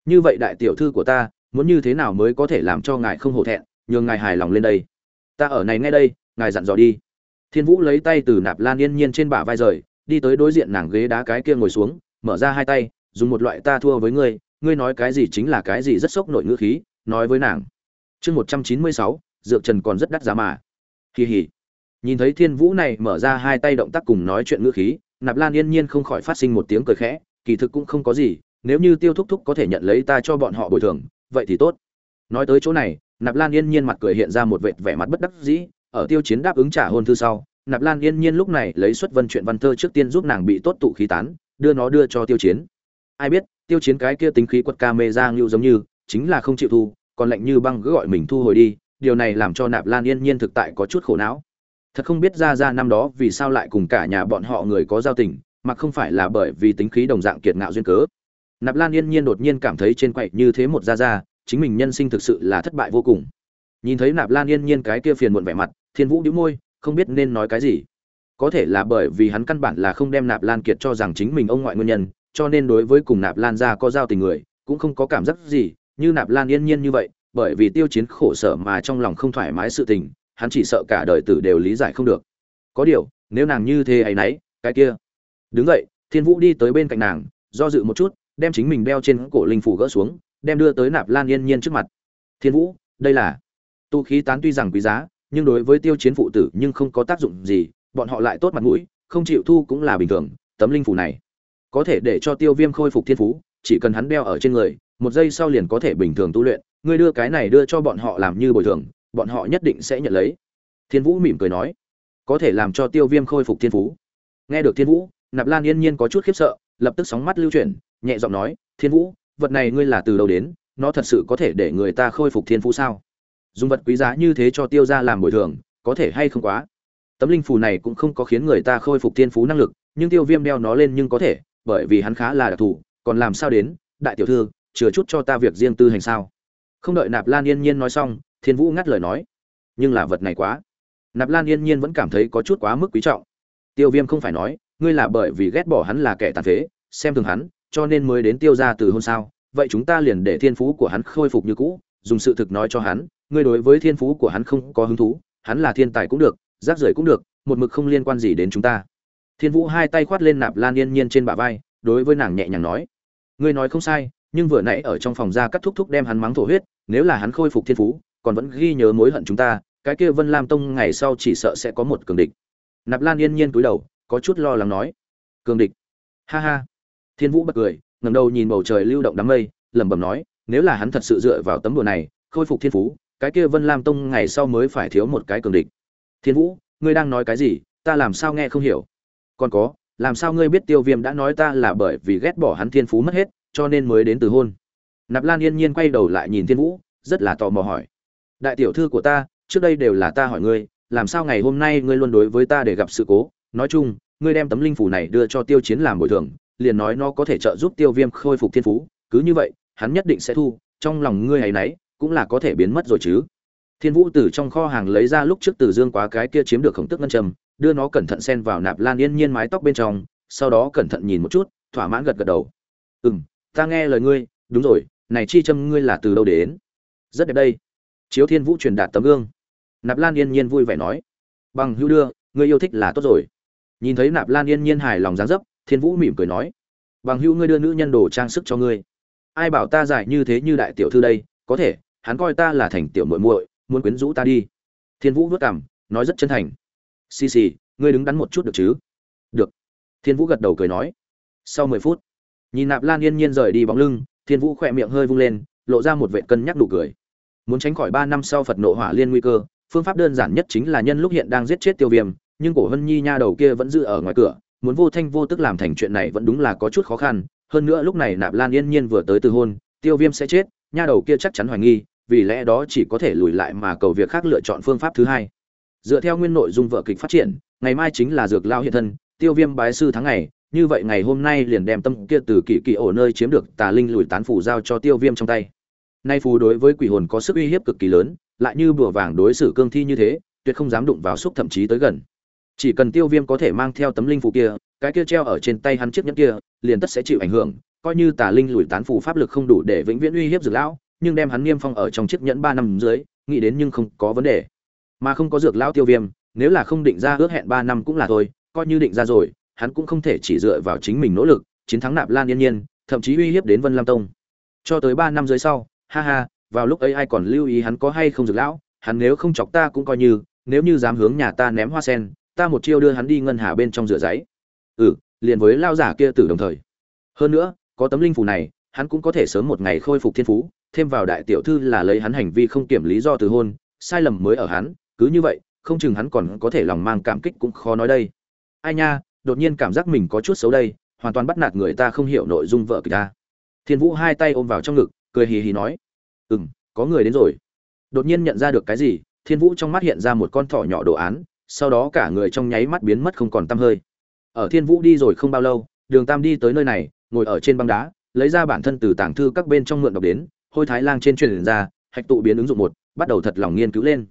A: Như vậy đại tiểu thư của ta, muốn như thế nào mới có thể làm cho ngài không hổ thẹn, nhường ngài hài lòng lên đây? Ta ở này ngay đây, ngài dặn dò đi. Thiên vũ lấy tay từ nạp lan yên nhiên trên bả vai rời đi tới đối diện nàng ghế đá cái kia ngồi xuống, mở ra hai tay, dùng một loại ta thua với ngươi ngươi nói cái gì chính là cái gì rất sốc nội ngữ khí, nói với nàng. Chương một trăm chín mươi sáu, dược trần còn rất đắt giá mà. Kỳ hỉ nhìn thấy thiên vũ này mở ra hai tay động tác cùng nói chuyện ngữ khí, nạp lan yên nhiên không khỏi phát sinh một tiếng cười khẽ, kỳ thực cũng không có gì, nếu như tiêu thúc thúc có thể nhận lấy ta cho bọn họ bồi thường, vậy thì tốt. Nói tới chỗ này, nạp lan yên nhiên mặt cười hiện ra một vệt vẻ mặt bất đắc dĩ, ở tiêu chiến đáp ứng trả hôn thư sau nạp lan yên nhiên lúc này lấy xuất vân chuyện văn thơ trước tiên giúp nàng bị tốt tụ khí tán, đưa nó đưa cho tiêu chiến. Ai biết, tiêu chiến cái kia tính khí quật ca mê ra ngưu giống như, chính là không chịu thu, còn lạnh như băng cứ gọi mình thu hồi đi, điều này làm cho nạp lan yên nhiên thực tại có chút khổ não. Thật không biết ra ra năm đó vì sao lại cùng cả nhà bọn họ người có giao tình, mà không phải là bởi vì tính khí đồng dạng kiệt ngạo duyên cớ. Nạp lan yên nhiên đột nhiên cảm thấy trên quậy như thế một ra ra, chính mình nhân sinh thực sự là thất bại vô cùng. Nhìn thấy nạp lan yên nhiên cái kia phiền muộn vẻ mặt, thiên vũ đĩu môi không biết nên nói cái gì. Có thể là bởi vì hắn căn bản là không đem nạp lan kiệt cho rằng chính mình ông ngoại nguyên nhân, cho nên đối với cùng nạp lan ra có giao tình người, cũng không có cảm giác gì, như nạp lan yên nhiên như vậy, bởi vì tiêu chiến khổ sở mà trong lòng không thoải mái sự tình, hắn chỉ sợ cả đời tử đều lý giải không được. Có điều, nếu nàng như thế ấy nấy, cái kia. Đứng vậy thiên vũ đi tới bên cạnh nàng, do dự một chút, đem chính mình đeo trên cổ linh phủ gỡ xuống, đem đưa tới nạp lan yên nhiên trước mặt. Thiên vũ, đây là tu khí tán tuy rằng quý giá nhưng đối với tiêu chiến phụ tử nhưng không có tác dụng gì, bọn họ lại tốt mặt mũi, không chịu thu cũng là bình thường, tấm linh phủ này có thể để cho tiêu viêm khôi phục thiên phú, chỉ cần hắn đeo ở trên người, một giây sau liền có thể bình thường tu luyện, ngươi đưa cái này đưa cho bọn họ làm như bồi thường, bọn họ nhất định sẽ nhận lấy. Thiên vũ mỉm cười nói, có thể làm cho tiêu viêm khôi phục thiên phú. Nghe được thiên vũ, nạp lan yên nhiên có chút khiếp sợ, lập tức sóng mắt lưu chuyển, nhẹ giọng nói, thiên vũ, vật này ngươi là từ đâu đến, nó thật sự có thể để người ta khôi phục thiên phú sao? Dùng vật quý giá như thế cho tiêu ra làm bồi thường, có thể hay không quá? Tấm linh phù này cũng không có khiến người ta khôi phục thiên phú năng lực, nhưng tiêu viêm đeo nó lên nhưng có thể, bởi vì hắn khá là đặc thù. Còn làm sao đến, đại tiểu thư, chừa chút cho ta việc riêng tư hành sao? Không đợi nạp lan yên nhiên nói xong, thiên vũ ngắt lời nói. Nhưng là vật này quá. Nạp lan yên nhiên vẫn cảm thấy có chút quá mức quý trọng. Tiêu viêm không phải nói, ngươi là bởi vì ghét bỏ hắn là kẻ tàn phế, xem thường hắn, cho nên mới đến tiêu ra từ hôm sau vậy chúng ta liền để thiên phú của hắn khôi phục như cũ, dùng sự thực nói cho hắn ngươi đối với thiên phú của hắn không có hứng thú, hắn là thiên tài cũng được, rác rưởi cũng được, một mực không liên quan gì đến chúng ta. Thiên vũ hai tay khoát lên nạp lan yên nhiên trên bả vai, đối với nàng nhẹ nhàng nói, ngươi nói không sai, nhưng vừa nãy ở trong phòng ra cắt thúc thúc đem hắn mắng thổ huyết, nếu là hắn khôi phục thiên phú, còn vẫn ghi nhớ mối hận chúng ta, cái kia vân lam tông ngày sau chỉ sợ sẽ có một cường địch. Nạp lan yên nhiên cúi đầu, có chút lo lắng nói, cường địch? Ha ha. Thiên vũ bật cười, ngẩng đầu nhìn bầu trời lưu động đám mây, lẩm bẩm nói, nếu là hắn thật sự dựa vào tấm đồ này, khôi phục thiên phú cái kia vân lam tông ngày sau mới phải thiếu một cái cường địch. Thiên vũ, ngươi đang nói cái gì? Ta làm sao nghe không hiểu? Còn có, làm sao ngươi biết tiêu viêm đã nói ta là bởi vì ghét bỏ hắn thiên phú mất hết, cho nên mới đến từ hôn? Nạp lan yên nhiên quay đầu lại nhìn thiên vũ, rất là tò mò hỏi. Đại tiểu thư của ta, trước đây đều là ta hỏi ngươi, làm sao ngày hôm nay ngươi luôn đối với ta để gặp sự cố? Nói chung, ngươi đem tấm linh phủ này đưa cho tiêu chiến làm bồi thường, liền nói nó có thể trợ giúp tiêu viêm khôi phục thiên phú, cứ như vậy, hắn nhất định sẽ thu, trong lòng ngươi ấy nấy cũng là có thể biến mất rồi chứ. Thiên vũ từ trong kho hàng lấy ra lúc trước từ dương quá cái kia chiếm được khổng tức ngân trầm đưa nó cẩn thận sen vào nạp lan yên nhiên mái tóc bên trong, sau đó cẩn thận nhìn một chút, thỏa mãn gật gật đầu. Ừ m ta nghe lời ngươi, đúng rồi, này chi châm ngươi là từ đâu đến? Rất đẹp đây. Chiếu thiên vũ truyền đạt tấm gương. Nạp lan yên nhiên vui vẻ nói. Bằng hữu đưa, ngươi yêu thích là tốt rồi. Nhìn thấy nạp lan yên nhiên hài lòng dáng dấp, thiên vũ mỉm cười nói. Bằng hữu ngươi đưa nữ nhân đồ trang sức cho ngươi. Ai bảo ta giải như thế như đại tiểu thư đây, có thể hắn coi ta là thành tiểu muội muội, muốn quyến rũ ta đi. Thiên vũ vất cằm, nói rất chân thành. Xì xì, ngươi đứng đắn một chút được chứ? Được. Thiên vũ gật đầu cười nói. Sau mười phút, nhìn nạp lan yên nhiên rời đi bóng lưng, thiên vũ khỏe miệng hơi vung lên, lộ ra một vệt cân nhắc đủ cười. Muốn tránh khỏi ba năm sau phật nộ hỏa liên nguy cơ, phương pháp đơn giản nhất chính là nhân lúc hiện đang giết chết tiêu viêm, nhưng cổ vân nhi nha đầu kia vẫn giữ ở ngoài cửa, muốn vô thanh vô tức làm thành chuyện này vẫn đúng là có chút khó khăn. Hơn nữa lúc này nạp lan yên nhiên vừa tới từ hôn, tiêu viêm sẽ chết, nha đầu kia chắc chắn hoài nghi vì lẽ đó chỉ có thể lùi lại mà cầu việc khác lựa chọn phương pháp thứ hai. Dựa theo nguyên nội dung vở kịch phát triển, ngày mai chính là dược lao hiện thân, tiêu viêm bái sư tháng ngày, như vậy ngày hôm nay liền đem tâm kia từ kỳ kỳ ổ nơi chiếm được tà linh lùi tán phủ giao cho tiêu viêm trong tay. Nay phù đối với quỷ hồn có sức uy hiếp cực kỳ lớn, lại như bùa vàng đối xử cương thi như thế, tuyệt không dám đụng vào xúc thậm chí tới gần. Chỉ cần tiêu viêm có thể mang theo tấm linh phù kia, cái kia treo ở trên tay hắn chiếc nhẫn kia, liền tất sẽ chịu ảnh hưởng, coi như tà linh lùi tán phù pháp lực không đủ để vĩnh viễn uy hiếp dược lão nhưng đem hắn niêm phong ở trong chiếc nhẫn ba năm dưới, nghĩ đến nhưng không có vấn đề. Mà không có dược lão tiêu viêm, nếu là không định ra ước hẹn ba năm cũng là thôi, coi như định ra rồi, hắn cũng không thể chỉ dựa vào chính mình nỗ lực, chiến thắng nạp lan yên nhiên, thậm chí uy hiếp đến vân lam tông. Cho tới ba năm dưới sau, ha ha, vào lúc ấy ai còn lưu ý hắn có hay không dược lão, hắn nếu không chọc ta cũng coi như, nếu như dám hướng nhà ta ném hoa sen, ta một chiêu đưa hắn đi ngân hà bên trong rửa giấy. Ừ liền với lao giả kia từ đồng thời. Hơn nữa, có tấm linh phù này, hắn cũng có thể sớm một ngày khôi phục thiên phú thêm vào đại tiểu thư là lấy hắn hành vi không kiểm lý do từ hôn sai lầm mới ở hắn cứ như vậy không chừng hắn còn có thể lòng mang cảm kích cũng khó nói đây. Ai nha đột nhiên cảm giác mình có chút xấu đây hoàn toàn bắt nạt người ta không hiểu nội dung vợ kịch ta. Thiên vũ hai tay ôm vào trong ngực cười hì hì nói ừm, có người đến rồi. Đột nhiên nhận ra được cái gì thiên vũ trong mắt hiện ra một con thỏ nhỏ đồ án sau đó cả người trong nháy mắt biến mất không còn tăm hơi. Ở thiên vũ đi rồi không bao lâu đường tam đi tới nơi này ngồi ở trên băng đá lấy ra bản thân từ tàng thư các bên trong mượn đọc đến hôi thái lang trên truyền ra, hạch tụ biến ứng dụng một, bắt đầu thật lòng nghiên cứu lên.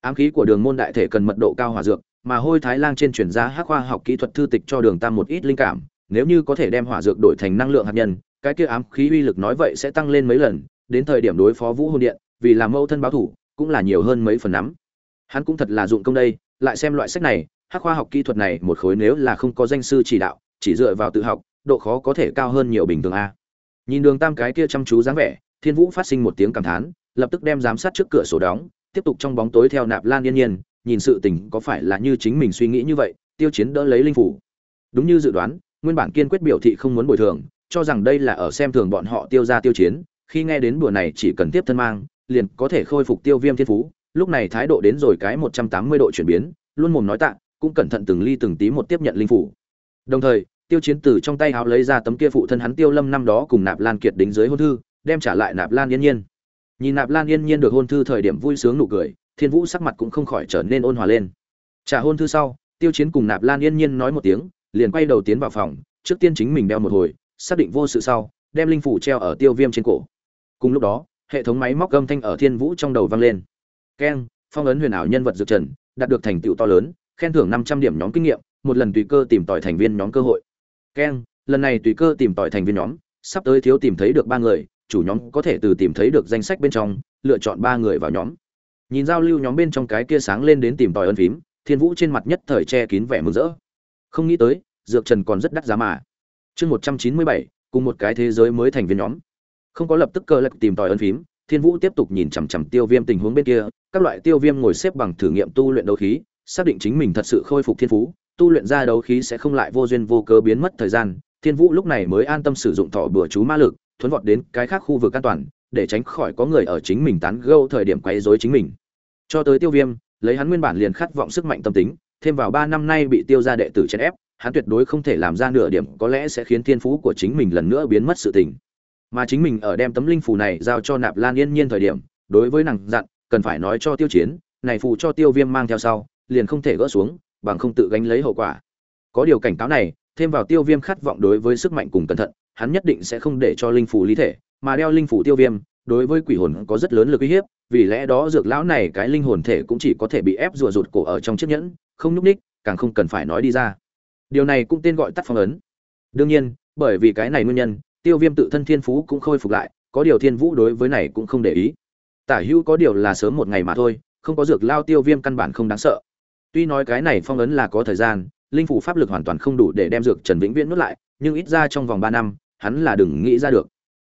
A: Ám khí của đường môn đại thể cần mật độ cao hỏa dược, mà hôi thái lang trên truyền ra hắc khoa học kỹ thuật thư tịch cho đường tam một ít linh cảm. Nếu như có thể đem hỏa dược đổi thành năng lượng hạt nhân, cái kia ám khí uy lực nói vậy sẽ tăng lên mấy lần, đến thời điểm đối phó vũ hồn điện, vì làm mẫu thân báo thủ, cũng là nhiều hơn mấy phần nắm. Hắn cũng thật là dụng công đây, lại xem loại sách này, hắc khoa học kỹ thuật này một khối nếu là không có danh sư chỉ đạo, chỉ dựa vào tự học, độ khó có thể cao hơn nhiều bình thường a. Nhìn đường tam cái kia chăm chú dáng vẻ thiên vũ phát sinh một tiếng cảm thán, lập tức đem giám sát trước cửa sổ đóng, tiếp tục trong bóng tối theo nạp lan yên nhiên, nhìn sự tình có phải là như chính mình suy nghĩ như vậy, tiêu chiến đỡ lấy linh phủ. Đúng như dự đoán, nguyên bản kiên quyết biểu thị không muốn bồi thường, cho rằng đây là ở xem thường bọn họ tiêu ra tiêu chiến, khi nghe đến bữa này chỉ cần tiếp thân mang, liền có thể khôi phục tiêu viêm thiên phú, lúc này thái độ đến rồi cái một trăm tám mươi độ chuyển biến, luôn mồm nói tạ, cũng cẩn thận từng ly từng tí một tiếp nhận linh phủ. Đồng thời, tiêu chiến từ trong tay háo lấy ra tấm kia phụ thân hắn tiêu lâm năm đó cùng nạp lan kiệt đính dưới hôn thư đem trả lại nạp lan yên nhiên. Nhìn nạp lan yên nhiên được hôn thư thời điểm vui sướng nụ cười, thiên vũ sắc mặt cũng không khỏi trở nên ôn hòa lên. Trả hôn thư sau, tiêu chiến cùng nạp lan yên nhiên nói một tiếng, liền quay đầu tiến vào phòng, trước tiên chính mình đeo một hồi, xác định vô sự sau, đem linh phủ treo ở tiêu viêm trên cổ. Cùng lúc đó, hệ thống máy móc âm thanh ở thiên vũ trong đầu vang lên. Keng, phong ấn huyền ảo nhân vật dược trần, đạt được thành tựu to lớn, khen thưởng năm trăm điểm nhóm kinh nghiệm, một lần tùy cơ tìm tòi thành viên nhóm cơ hội. Keng, lần này tùy cơ tìm tòi thành viên nhóm, sắp tới thiếu tìm thấy được ba người chủ nhóm có thể từ tìm thấy được danh sách bên trong, lựa chọn ba người vào nhóm. Nhìn giao lưu nhóm bên trong cái kia sáng lên đến tìm tòi ân phím, thiên vũ trên mặt nhất thời che kín vẻ mừng rỡ. Không nghĩ tới, dược trần còn rất đắt giá mà. Chương một trăm chín mươi bảy, cùng một cái thế giới mới thành viên nhóm. Không có lập tức cơ lạc tìm tòi ân phím, thiên vũ tiếp tục nhìn chằm chằm tiêu viêm tình huống bên kia, các loại tiêu viêm ngồi xếp bằng thử nghiệm tu luyện đấu khí, xác định chính mình thật sự khôi phục thiên phú, tu luyện ra đấu khí sẽ không lại vô duyên vô cớ biến mất thời gian. Thiên vũ lúc này mới an tâm sử dụng thọ bừa chú ma lực thuấn vọt đến cái khác khu vực an toàn, để tránh khỏi có người ở chính mình tán gẫu thời điểm quấy rối chính mình. Cho tới tiêu viêm, lấy hắn nguyên bản liền khát vọng sức mạnh tâm tính, thêm vào ba năm nay bị tiêu ra đệ tử chèn ép, hắn tuyệt đối không thể làm ra nửa điểm có lẽ sẽ khiến thiên phú của chính mình lần nữa biến mất sự tình. Mà chính mình ở đem tấm linh phù này giao cho nạp lan yên nhiên thời điểm, đối với nàng dặn, cần phải nói cho tiêu chiến, này phù cho tiêu viêm mang theo sau, liền không thể gỡ xuống, bằng không tự gánh lấy hậu quả. Có điều cảnh cáo này, thêm vào tiêu viêm khát vọng đối với sức mạnh cùng cẩn thận hắn nhất định sẽ không để cho linh phủ lý thể, mà đeo linh phủ tiêu viêm, đối với quỷ hồn có rất lớn lực uy hiếp, vì lẽ đó dược lão này cái linh hồn thể cũng chỉ có thể bị ép rùa rụt cổ ở trong chiếc nhẫn, không nhúc ních càng không cần phải nói đi ra. Điều này cũng tên gọi tắt phong ấn. Đương nhiên, bởi vì cái này nguyên nhân, tiêu viêm tự thân thiên phú cũng khôi phục lại, có điều thiên vũ đối với này cũng không để ý. Tả hữu có điều là sớm một ngày mà thôi, không có dược lao tiêu viêm căn bản không đáng sợ. Tuy nói cái này phong ấn là có thời gian, linh phủ pháp lực hoàn toàn không đủ để đem dược trần vĩnh viễn nuốt lại, nhưng ít ra trong vòng ba năm hắn là đừng nghĩ ra được.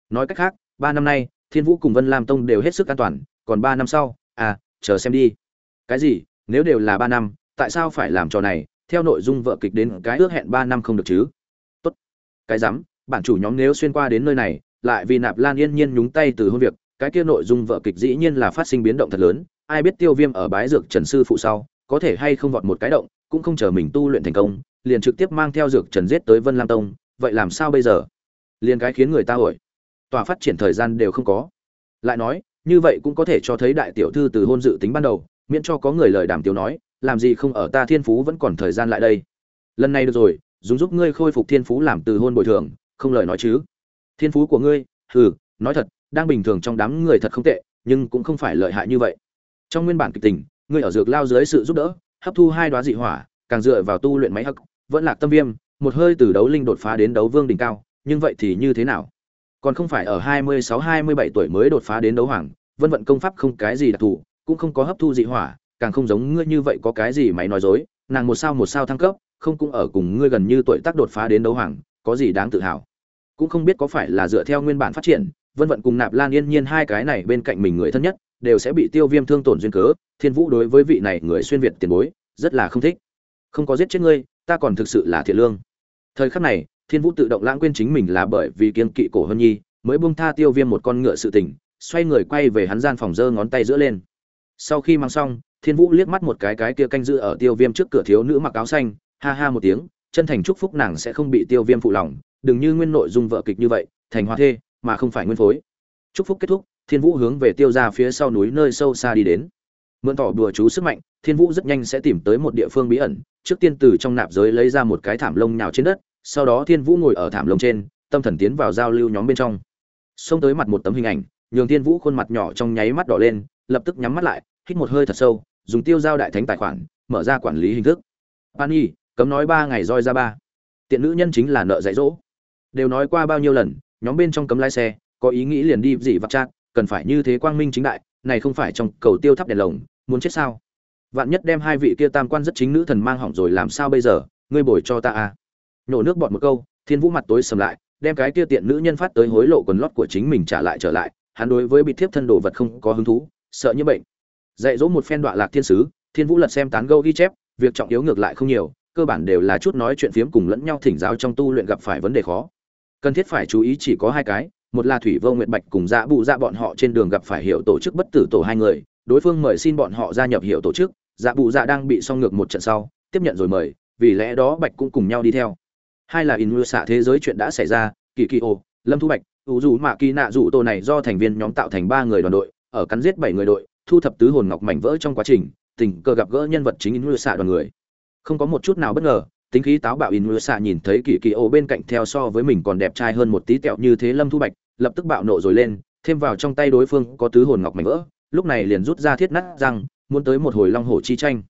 A: Nói cách khác, ba năm nay, thiên vũ cùng vân lam tông đều hết sức an toàn, còn ba năm sau à chờ xem đi. Cái gì? Nếu đều là ba năm, tại sao phải làm trò này? Theo nội dung vợ kịch đến cái ước hẹn ba năm không được chứ? Tốt. Cái rắm bản chủ nhóm nếu xuyên qua đến nơi này, lại vì nạp lan yên nhiên nhúng tay từ hôn việc, cái kia nội dung vợ kịch dĩ nhiên là phát sinh biến động thật lớn, ai biết tiêu viêm ở bái dược trần sư phụ sau, có thể hay không vọt một cái động, cũng không chờ mình tu luyện thành công, liền trực tiếp mang theo dược trần giết tới vân lam tông, vậy làm sao bây giờ? Liền cái khiến người ta ổi. Tòa phát triển thời gian đều không có. Lại nói, như vậy cũng có thể cho thấy đại tiểu thư từ hôn dự tính ban đầu, miễn cho có người lời đàm tiếu nói, làm gì không ở ta thiên phú vẫn còn thời gian lại đây. Lần này được rồi, dùng giúp ngươi khôi phục thiên phú làm từ hôn bồi thường, không lời nói chứ. Thiên phú của ngươi, hừ, nói thật, đang bình thường trong đám người thật không tệ, nhưng cũng không phải lợi hại như vậy. Trong nguyên bản kịch tình, ngươi ở dược lao dưới sự giúp đỡ, hấp thu hai đoá dị hỏa, càng dựa vào tu luyện máy hắc, vẫn lạc tâm viêm, một hơi từ đấu linh đột phá đến đấu vương đỉnh cao nhưng vậy thì như thế nào? Còn không phải ở 26-27 tuổi mới đột phá đến đấu hoàng, vân vận công pháp không cái gì đặc thù, cũng không có hấp thu dị hỏa, càng không giống ngươi như vậy có cái gì máy nói dối, nàng một sao một sao thăng cấp, không cũng ở cùng ngươi gần như tuổi tác đột phá đến đấu hoàng, có gì đáng tự hào? Cũng không biết có phải là dựa theo nguyên bản phát triển, vân vận cùng nạp lan yên nhiên hai cái này bên cạnh mình người thân nhất, đều sẽ bị tiêu viêm thương tổn duyên cớ, thiên vũ đối với vị này người xuyên việt tiền bối, rất là không thích. Không có giết chết ngươi, ta còn thực sự là thiện lương. Thời khắc này thiên vũ tự động lãng quên chính mình là bởi vì kiên kỵ cổ hân nhi, mới buông tha tiêu viêm một con ngựa sự tình, xoay người quay về hắn gian phòng giơ ngón tay giữa lên. Sau khi mang xong, thiên vũ liếc mắt một cái cái kia canh giữ ở tiêu viêm trước cửa thiếu nữ mặc áo xanh, ha ha một tiếng, chân thành chúc phúc nàng sẽ không bị tiêu viêm phụ lòng, đừng như nguyên nội dung vợ kịch như vậy, thành hoa thê, mà không phải nguyên phối. Chúc phúc kết thúc, thiên vũ hướng về tiêu ra phía sau núi nơi sâu xa đi đến. Mượn tỏ đùa chú sức mạnh, thiên vũ rất nhanh sẽ tìm tới một địa phương bí ẩn, trước tiên từ trong nạp giới lấy ra một cái thảm lông nhào trên đất sau đó thiên vũ ngồi ở thảm lồng trên, tâm thần tiến vào giao lưu nhóm bên trong. Xông tới mặt một tấm hình ảnh, nhường thiên vũ khuôn mặt nhỏ trong nháy mắt đỏ lên, lập tức nhắm mắt lại, hít một hơi thật sâu, dùng tiêu giao đại thánh tài khoản, mở ra quản lý hình thức. Pan y cấm nói ba ngày roi ra ba. Tiện nữ nhân chính là nợ dạy dỗ. Đều nói qua bao nhiêu lần, nhóm bên trong cấm lái xe, có ý nghĩ liền đi gì vặt chát, cần phải như thế quang minh chính đại, này không phải trong cầu tiêu thắp đèn lồng, muốn chết sao? Vạn nhất đem hai vị kia tam quan rất chính nữ thần mang hỏng rồi làm sao bây giờ? Ngươi bồi cho ta à nổ nước bọt một câu, thiên vũ mặt tối sầm lại, đem cái kia tiện nữ nhân phát tới hối lộ quần lót của chính mình trả lại trở lại, hắn đối với bị thiếp thân đồ vật không có hứng thú, sợ như bệnh. Dạy dỗ một phen đoạn lạc thiên sứ, thiên vũ lật xem tán gâu ghi chép, việc trọng yếu ngược lại không nhiều, cơ bản đều là chút nói chuyện phiếm cùng lẫn nhau thỉnh giáo trong tu luyện gặp phải vấn đề khó. Cần thiết phải chú ý chỉ có hai cái, một là thủy vô nguyệt bạch cùng dạ bụ dạ bọn họ trên đường gặp phải hiệu tổ chức bất tử tổ hai người, đối phương mời xin bọn họ gia nhập hiệu tổ chức dạ bụ dạ đang bị song ngược một trận sau, tiếp nhận rồi mời, vì lẽ đó bạch cũng cùng nhau đi theo hai là in mưa xạ thế giới chuyện đã xảy ra, kỳ kỳ ô lâm thu bạch, ủ dù mạ kỳ nạ rủ tổ này do thành viên nhóm tạo thành ba người đoàn đội, ở cắn giết bảy người đội, thu thập tứ hồn ngọc mảnh vỡ trong quá trình, tình cờ gặp gỡ nhân vật chính in mưa xạ đoàn người. Không có một chút nào bất ngờ, tính khí táo bạo in mưa xạ nhìn thấy kỳ kỳ ô bên cạnh theo so với mình còn đẹp trai hơn một tí tẹo như thế lâm thu bạch, lập tức bạo nộ rồi lên, thêm vào trong tay đối phương có tứ hồn ngọc mảnh vỡ, lúc này liền rút ra thiết nát rằng muốn tới một hồi long hổ chi tranh.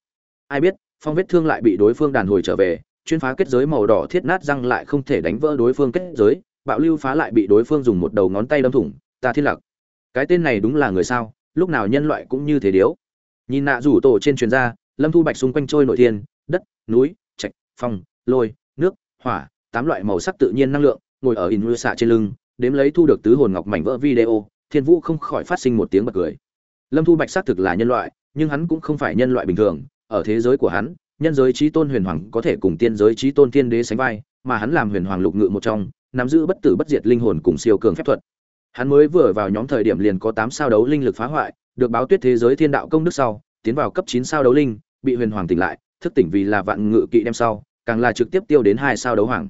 A: Ai biết, phong vết thương lại bị đối phương đàn hồi trở về chuyên phá kết giới màu đỏ thiết nát răng lại không thể đánh vỡ đối phương kết giới, bạo lưu phá lại bị đối phương dùng một đầu ngón tay đâm thủng, ta thiết lạc cái tên này đúng là người sao, lúc nào nhân loại cũng như thế điếu. Nhìn nạ rủ tổ trên truyền ra, lâm thu bạch xung quanh trôi nội thiên, đất, núi, trạch, phong, lôi, nước, hỏa, tám loại màu sắc tự nhiên năng lượng, ngồi ở in xạ trên lưng, đếm lấy thu được tứ hồn ngọc mảnh vỡ video, thiên vũ không khỏi phát sinh một tiếng bật cười. Lâm thu bạch xác thực là nhân loại, nhưng hắn cũng không phải nhân loại bình thường, ở thế giới của hắn nhân giới trí tôn huyền hoàng có thể cùng tiên giới trí tôn tiên đế sánh vai, mà hắn làm huyền hoàng lục ngự một trong, nắm giữ bất tử bất diệt linh hồn cùng siêu cường phép thuật. Hắn mới vừa vào nhóm thời điểm liền có tám sao đấu linh lực phá hoại, được báo tuyết thế giới thiên đạo công đức sau, tiến vào cấp chín sao đấu linh, bị huyền hoàng tỉnh lại, thức tỉnh vì là vạn ngự kỵ đem sau, càng là trực tiếp tiêu đến hai sao đấu hoàng.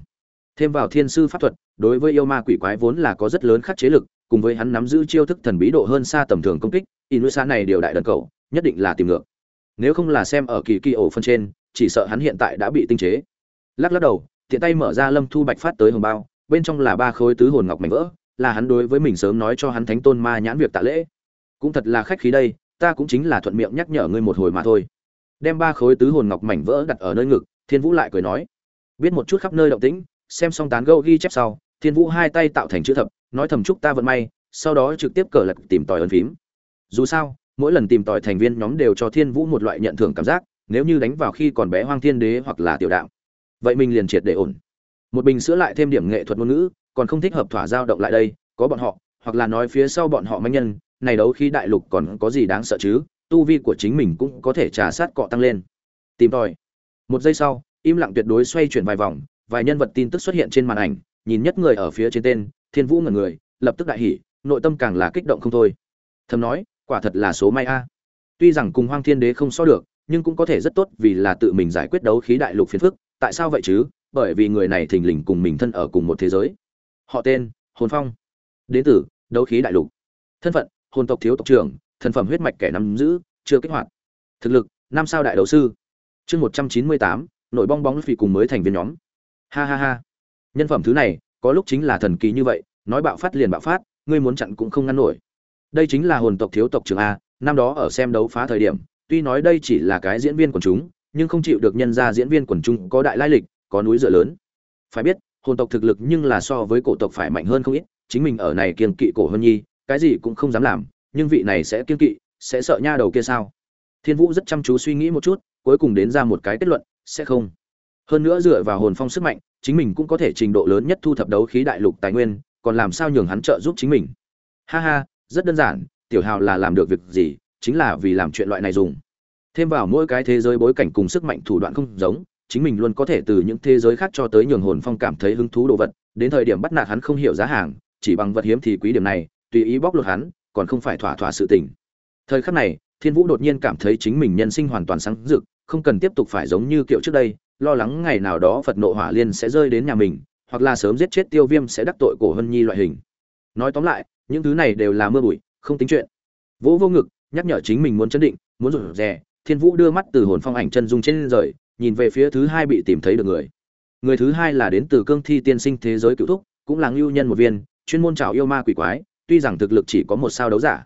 A: Thêm vào thiên sư pháp thuật, đối với yêu ma quỷ quái vốn là có rất lớn khắc chế lực, cùng với hắn nắm giữ chiêu thức thần bí độ hơn xa tầm thường công kích inusa này điều đại đần cầu, nhất định là tìm ngược. Nếu không là xem ở kỳ kỳ ổ phân trên chỉ sợ hắn hiện tại đã bị tinh chế. Lắc lắc đầu, tiện tay mở ra lâm thu bạch phát tới hồng bao, bên trong là ba khối tứ hồn ngọc mảnh vỡ, là hắn đối với mình sớm nói cho hắn thánh tôn ma nhãn việc tạ lễ. Cũng thật là khách khí đây, ta cũng chính là thuận miệng nhắc nhở ngươi một hồi mà thôi. Đem ba khối tứ hồn ngọc mảnh vỡ đặt ở nơi ngực, thiên vũ lại cười nói. Biết một chút khắp nơi động tĩnh, xem xong tán gẫu ghi chép sau, thiên vũ hai tay tạo thành chữ thập, nói thầm chúc ta vận may, sau đó trực tiếp cờ lật tìm tòi ấn phím. Dù sao, mỗi lần tìm tòi thành viên nhóm đều cho thiên vũ một loại nhận thưởng cảm giác nếu như đánh vào khi còn bé hoang thiên đế hoặc là tiểu đạo, vậy mình liền triệt để ổn. Một bình sữa lại thêm điểm nghệ thuật ngôn ngữ, còn không thích hợp thỏa giao động lại đây, có bọn họ, hoặc là nói phía sau bọn họ manh nhân, này đấu khi đại lục còn có gì đáng sợ chứ? Tu vi của chính mình cũng có thể trà sát cọ tăng lên. Tìm tòi. Một giây sau, im lặng tuyệt đối xoay chuyển vài vòng, vài nhân vật tin tức xuất hiện trên màn ảnh, nhìn nhất người ở phía trên tên, thiên vũ ngẩn người, lập tức đại hỉ, nội tâm càng là kích động không thôi. Thầm nói, quả thật là số may a. Tuy rằng cùng hoang thiên đế không so được nhưng cũng có thể rất tốt vì là tự mình giải quyết đấu khí đại lục phiền phức. Tại sao vậy chứ? Bởi vì người này thình lình cùng mình thân ở cùng một thế giới. Họ tên, hồn phong. Đến từ, đấu khí đại lục. Thân phận, hồn tộc thiếu tộc trưởng, thần phẩm huyết mạch kẻ nắm giữ, chưa kích hoạt. Thực lực, năm sao đại đấu sư. Chương một trăm chín mươi tám, nội bong bóng phì cùng mới thành viên nhóm. Ha ha ha. Nhân phẩm thứ này, có lúc chính là thần kỳ như vậy, nói bạo phát liền bạo phát, ngươi muốn chặn cũng không ngăn nổi. Đây chính là hồn tộc thiếu tộc trưởng a, năm đó ở xem đấu phá thời điểm tuy nói đây chỉ là cái diễn viên quần chúng, nhưng không chịu được nhân ra diễn viên quần chúng có đại lai lịch, có núi dựa lớn. Phải biết, hồn tộc thực lực nhưng là so với cổ tộc phải mạnh hơn không ít, chính mình ở này kiên kỵ cổ hơn nhi, cái gì cũng không dám làm, nhưng vị này sẽ kiên kỵ, sẽ sợ nha đầu kia sao? Thiên vũ rất chăm chú suy nghĩ một chút, cuối cùng đến ra một cái kết luận, sẽ không. Hơn nữa dựa vào hồn phong sức mạnh, chính mình cũng có thể trình độ lớn nhất thu thập đấu khí đại lục tài nguyên, còn làm sao nhường hắn trợ giúp chính mình. Ha ha, rất đơn giản, tiểu hào là làm được việc gì chính là vì làm chuyện loại này dùng. Thêm vào mỗi cái thế giới bối cảnh cùng sức mạnh thủ đoạn không giống, chính mình luôn có thể từ những thế giới khác cho tới nhường hồn phong cảm thấy hứng thú đồ vật, đến thời điểm bắt nạt hắn không hiểu giá hàng, chỉ bằng vật hiếm thì quý điểm này, tùy ý bóc lột hắn, còn không phải thỏa thỏa sự tình. Thời khắc này, thiên vũ đột nhiên cảm thấy chính mình nhân sinh hoàn toàn sáng rực, không cần tiếp tục phải giống như kiểu trước đây, lo lắng ngày nào đó phật nộ hỏa liên sẽ rơi đến nhà mình, hoặc là sớm giết chết tiêu viêm sẽ đắc tội cổ hân nhi loại hình. Nói tóm lại, những thứ này đều là mưa bụi, không tính chuyện. Vũ vô ngực nhắc nhở chính mình muốn chấn định, muốn rủ rè, thiên vũ đưa mắt từ hồn phong ảnh chân dung trên rời, nhìn về phía thứ hai bị tìm thấy được người. Người thứ hai là đến từ cương thi tiên sinh thế giới cựu thúc, cũng là ngưu nhân một viên, chuyên môn trào yêu ma quỷ quái, tuy rằng thực lực chỉ có một sao đấu giả.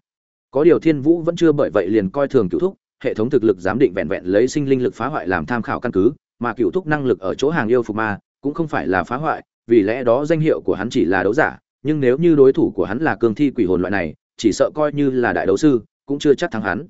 A: Có điều thiên vũ vẫn chưa bởi vậy liền coi thường cựu thúc, hệ thống thực lực giám định vẹn vẹn lấy sinh linh lực phá hoại làm tham khảo căn cứ, mà cựu thúc năng lực ở chỗ hàng yêu phục ma, cũng không phải là phá hoại, vì lẽ đó danh hiệu của hắn chỉ là đấu giả, nhưng nếu như đối thủ của hắn là cương thi quỷ hồn loại này, chỉ sợ coi như là đại đấu sư cũng chưa chắc thắng hắn.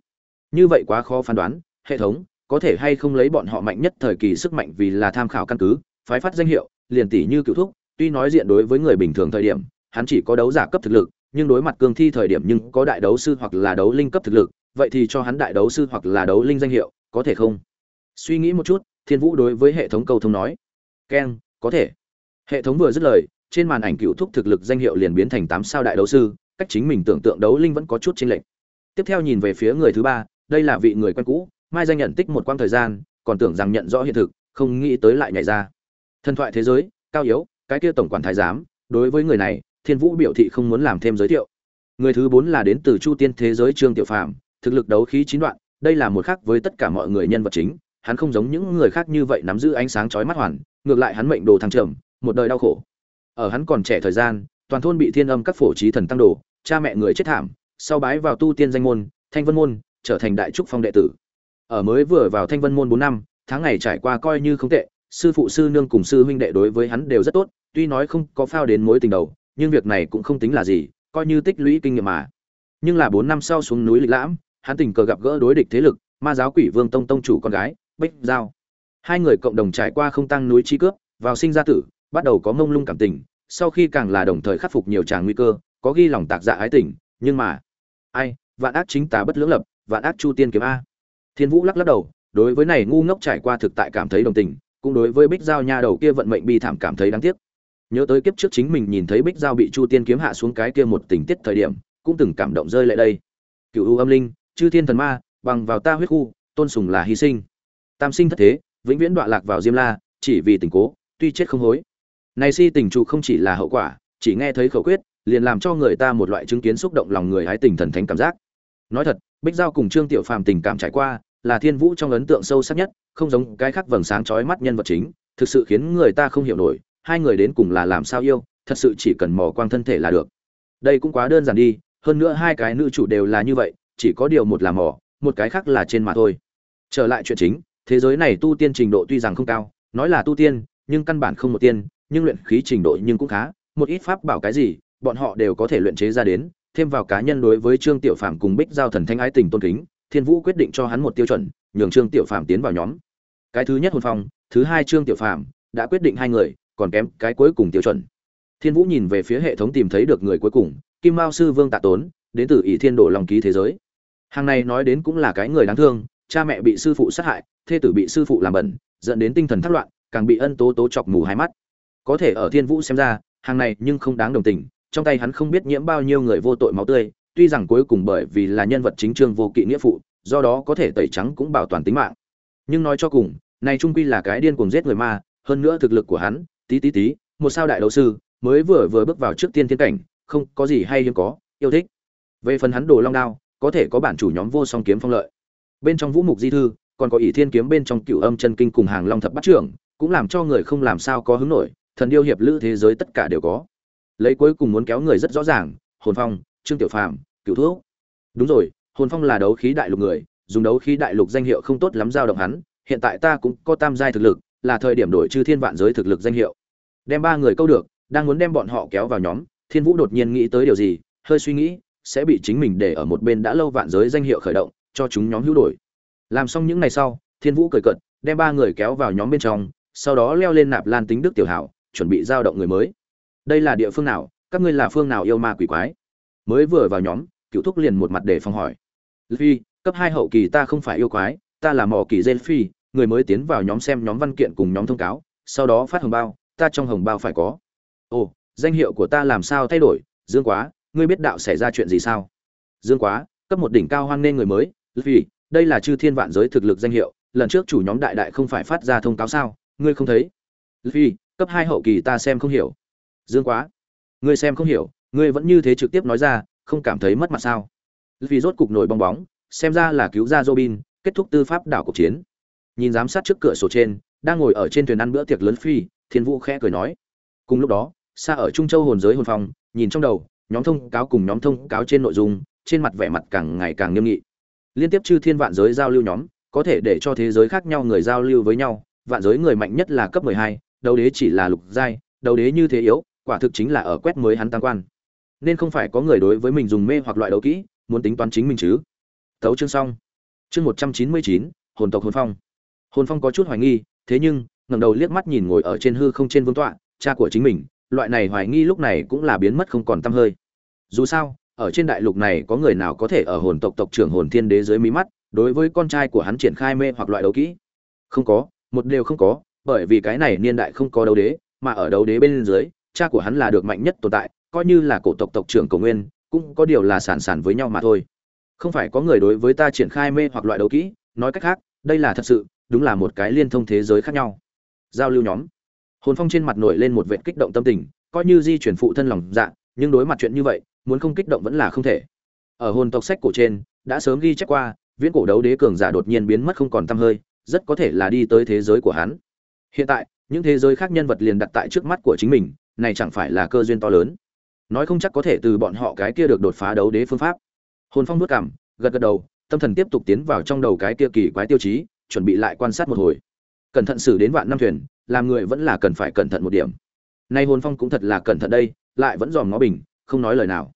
A: Như vậy quá khó phán đoán, hệ thống có thể hay không lấy bọn họ mạnh nhất thời kỳ sức mạnh vì là tham khảo căn cứ, phái phát danh hiệu, liền tỷ như cựu thúc, tuy nói diện đối với người bình thường thời điểm, hắn chỉ có đấu giả cấp thực lực, nhưng đối mặt cương thi thời điểm nhưng có đại đấu sư hoặc là đấu linh cấp thực lực, vậy thì cho hắn đại đấu sư hoặc là đấu linh danh hiệu, có thể không? Suy nghĩ một chút, thiên vũ đối với hệ thống cầu thông nói. Keng có thể. Hệ thống vừa dứt lời, trên màn ảnh cựu thúc thực lực danh hiệu liền biến thành tám sao đại đấu sư, cách chính mình tưởng tượng đấu linh vẫn có chút chênh lệch tiếp theo nhìn về phía người thứ ba, đây là vị người quen cũ, mai danh nhận tích một quãng thời gian, còn tưởng rằng nhận rõ hiện thực, không nghĩ tới lại nhảy ra. Thần thoại thế giới, cao yếu, cái kia tổng quản thái giám, đối với người này, thiên vũ biểu thị không muốn làm thêm giới thiệu. Người thứ bốn là đến từ chu tiên thế giới trương tiểu phàm, thực lực đấu khí chín đoạn, đây là một khác với tất cả mọi người nhân vật chính, hắn không giống những người khác như vậy nắm giữ ánh sáng chói mắt hoàn, ngược lại hắn mệnh đồ thăng trầm, một đời đau khổ. Ở hắn còn trẻ thời gian, toàn thôn bị thiên âm các phổ trí thần tăng đồ, cha mẹ người chết thảm sau bái vào tu tiên danh môn, thanh vân môn, trở thành đại trúc phong đệ tử. Ở mới vừa vào thanh vân môn bốn năm, tháng ngày trải qua coi như không tệ, sư phụ, sư nương cùng sư huynh đệ đối với hắn đều rất tốt, tuy nói không có phao đến mối tình đầu, nhưng việc này cũng không tính là gì, coi như tích lũy kinh nghiệm mà. Nhưng là bốn năm sau xuống núi lịch lãm, hắn tình cờ gặp gỡ đối địch thế lực, ma giáo quỷ vương tông tông chủ con gái, bích giao. Hai người cộng đồng trải qua không tăng núi chi cướp, vào sinh ra tử, bắt đầu có mông lung cảm tình, sau khi càng là đồng thời khắc phục nhiều tràng nguy cơ, có ghi lòng tạc dạ ái tình nhưng mà, ai, vạn ác chính tà bất lưỡng lập, vạn ác chu tiên kiếm a. Thiên vũ lắc lắc đầu, đối với này ngu ngốc trải qua thực tại cảm thấy đồng tình, cũng đối với bích giao nha đầu kia vận mệnh bi thảm cảm thấy đáng tiếc. Nhớ tới kiếp trước chính mình nhìn thấy bích giao bị chu tiên kiếm hạ xuống cái kia một tình tiết thời điểm, cũng từng cảm động rơi lại đây. Cựu u âm linh, chư thiên thần ma, bằng vào ta huyết khu, tôn sùng là hy sinh. Tam sinh thất thế, vĩnh viễn đọa lạc vào diêm la, chỉ vì tình cố, tuy chết không hối. Này si tình trụ không chỉ là hậu quả, chỉ nghe thấy khẩu quyết liền làm cho người ta một loại chứng kiến xúc động lòng người hái tình thần thánh cảm giác. Nói thật, bích giao cùng trương tiểu phàm tình cảm trải qua, là thiên vũ trong ấn tượng sâu sắc nhất, không giống cái khác vầng sáng chói mắt nhân vật chính, thực sự khiến người ta không hiểu nổi, hai người đến cùng là làm sao yêu, thật sự chỉ cần mò quang thân thể là được. Đây cũng quá đơn giản đi, hơn nữa hai cái nữ chủ đều là như vậy, chỉ có điều một là mò, một cái khác là trên mà thôi. Trở lại chuyện chính, thế giới này tu tiên trình độ tuy rằng không cao, nói là tu tiên, nhưng căn bản không một tiên, nhưng luyện khí trình độ nhưng cũng khá, một ít pháp bảo cái gì bọn họ đều có thể luyện chế ra đến, thêm vào cá nhân đối với trương tiểu phàm cùng bích giao thần thanh ái tình tôn kính, thiên vũ quyết định cho hắn một tiêu chuẩn, nhường trương tiểu phàm tiến vào nhóm. Cái thứ nhất hồn phong, thứ hai trương tiểu phàm đã quyết định hai người, còn kém cái cuối cùng tiêu chuẩn. Thiên vũ nhìn về phía hệ thống tìm thấy được người cuối cùng, kim mao sư vương tạ tốn, đến từ ỷ thiên đồ lòng ký thế giới. Hàng này nói đến cũng là cái người đáng thương, cha mẹ bị sư phụ sát hại, thê tử bị sư phụ làm bẩn, dẫn đến tinh thần thất loạn, càng bị ân tố tố chọc mù hai mắt. Có thể ở thiên vũ xem ra, hàng này nhưng không đáng đồng tình trong tay hắn không biết nhiễm bao nhiêu người vô tội máu tươi, tuy rằng cuối cùng bởi vì là nhân vật chính trương vô kỵ nghĩa phụ, do đó có thể tẩy trắng cũng bảo toàn tính mạng. Nhưng nói cho cùng, này trung quy là cái điên cuồng giết người ma, hơn nữa thực lực của hắn, tí tí tí, một sao đại đấu sư, mới vừa vừa bước vào trước tiên thiên cảnh, không có gì hay hiếm có, yêu thích. Về phần hắn đồ long đao, có thể có bản chủ nhóm vô song kiếm phong lợi. Bên trong vũ mục di thư, còn có ỷ thiên kiếm bên trong cựu âm chân kinh cùng hàng long thập bắt trưởng, cũng làm cho người không làm sao có hứng nổi, thần điêu hiệp lữ thế giới tất cả đều có lấy cuối cùng muốn kéo người rất rõ ràng, hồn phong, trương tiểu phàm cựu thuốc đúng rồi, hồn phong là đấu khí đại lục người, dùng đấu khí đại lục danh hiệu không tốt lắm giao động hắn, hiện tại ta cũng có tam giai thực lực, là thời điểm đổi chư thiên vạn giới thực lực danh hiệu. Đem ba người câu được, đang muốn đem bọn họ kéo vào nhóm, thiên vũ đột nhiên nghĩ tới điều gì, hơi suy nghĩ, sẽ bị chính mình để ở một bên đã lâu vạn giới danh hiệu khởi động, cho chúng nhóm hữu đổi. Làm xong những ngày sau, thiên vũ cười cận đem ba người kéo vào nhóm bên trong, sau đó leo lên nạp lan tính đức tiểu hảo, chuẩn bị giao động người mới đây là địa phương nào, các ngươi là phương nào yêu ma quỷ quái? Mới vừa vào nhóm, cựu thúc liền một mặt để phòng hỏi. Phi cấp hai hậu kỳ ta không phải yêu quái, ta là mỏ kỳ gen phi, người mới tiến vào nhóm xem nhóm văn kiện cùng nhóm thông cáo, sau đó phát hồng bao, ta trong hồng bao phải có. Ồ, danh hiệu của ta làm sao thay đổi? Dương quá, ngươi biết đạo xảy ra chuyện gì sao? Dương quá, cấp một đỉnh cao hoan nên người mới vì đây là chư thiên vạn giới thực lực danh hiệu, lần trước chủ nhóm đại đại không phải phát ra thông cáo sao? Ngươi không thấy? Vì cấp hai hậu kỳ ta xem không hiểu dương quá. Ngươi xem không hiểu, ngươi vẫn như thế trực tiếp nói ra, không cảm thấy mất mặt sao? Vì rốt cục nổi bong bóng, xem ra là cứu ra robin, kết thúc tư pháp đảo cuộc chiến. Nhìn giám sát trước cửa sổ trên, đang ngồi ở trên thuyền ăn bữa tiệc lớn phi, thiên vũ khẽ cười nói. Cùng lúc đó xa ở trung châu hồn giới hồn phòng, nhìn trong đầu, nhóm thông cáo cùng nhóm thông cáo trên nội dung, trên mặt vẻ mặt càng ngày càng nghiêm nghị. Liên tiếp chư thiên vạn giới giao lưu nhóm, có thể để cho thế giới khác nhau người giao lưu với nhau, vạn giới người mạnh nhất là cấp mười hai, đầu đế chỉ là lục giai, đầu đế như thế yếu quả thực chính là ở quét mới hắn tăng quan. Nên không phải có người đối với mình dùng mê hoặc loại đấu kỹ, muốn tính toán chính mình chứ. Thấu chương xong. Chương một trăm chín mươi chín, hồn tộc hồn phong. Hồn phong có chút hoài nghi, thế nhưng, ngẩng đầu liếc mắt nhìn ngồi ở trên hư không trên vương tọa, cha của chính mình, loại này hoài nghi lúc này cũng là biến mất không còn tăm hơi. Dù sao, ở trên đại lục này có người nào có thể ở hồn tộc tộc trưởng hồn thiên đế dưới mí mắt, đối với con trai của hắn triển khai mê hoặc loại đấu kỹ? Không có, một đều không có, bởi vì cái này niên đại không có đấu đế, mà ở đấu đế bên dưới cha của hắn là được mạnh nhất tồn tại, coi như là cổ tộc tộc trưởng cổ nguyên, cũng có điều là sản sản với nhau mà thôi. Không phải có người đối với ta triển khai mê hoặc loại đấu kỹ, nói cách khác, đây là thật sự, đúng là một cái liên thông thế giới khác nhau. Giao lưu nhóm. Hồn phong trên mặt nổi lên một vệ kích động tâm tình, coi như di chuyển phụ thân lòng dạ nhưng đối mặt chuyện như vậy, muốn không kích động vẫn là không thể. Ở hồn tộc sách cổ trên, đã sớm ghi chép qua, viễn cổ đấu đế cường giả đột nhiên biến mất không còn t hơi, rất có thể là đi tới thế giới của hắn. Hiện tại, những thế giới khác nhân vật liền đặt tại trước mắt của chính mình này chẳng phải là cơ duyên to lớn. Nói không chắc có thể từ bọn họ cái kia được đột phá đấu đế phương pháp. Hồn phong nuốt cảm, gật gật đầu, tâm thần tiếp tục tiến vào trong đầu cái kia kỳ quái tiêu chí, chuẩn bị lại quan sát một hồi. Cẩn thận xử đến vạn năm thuyền, làm người vẫn là cần phải cẩn thận một điểm. Nay hồn phong cũng thật là cẩn thận đây, lại vẫn dòm ngó bình, không nói lời nào.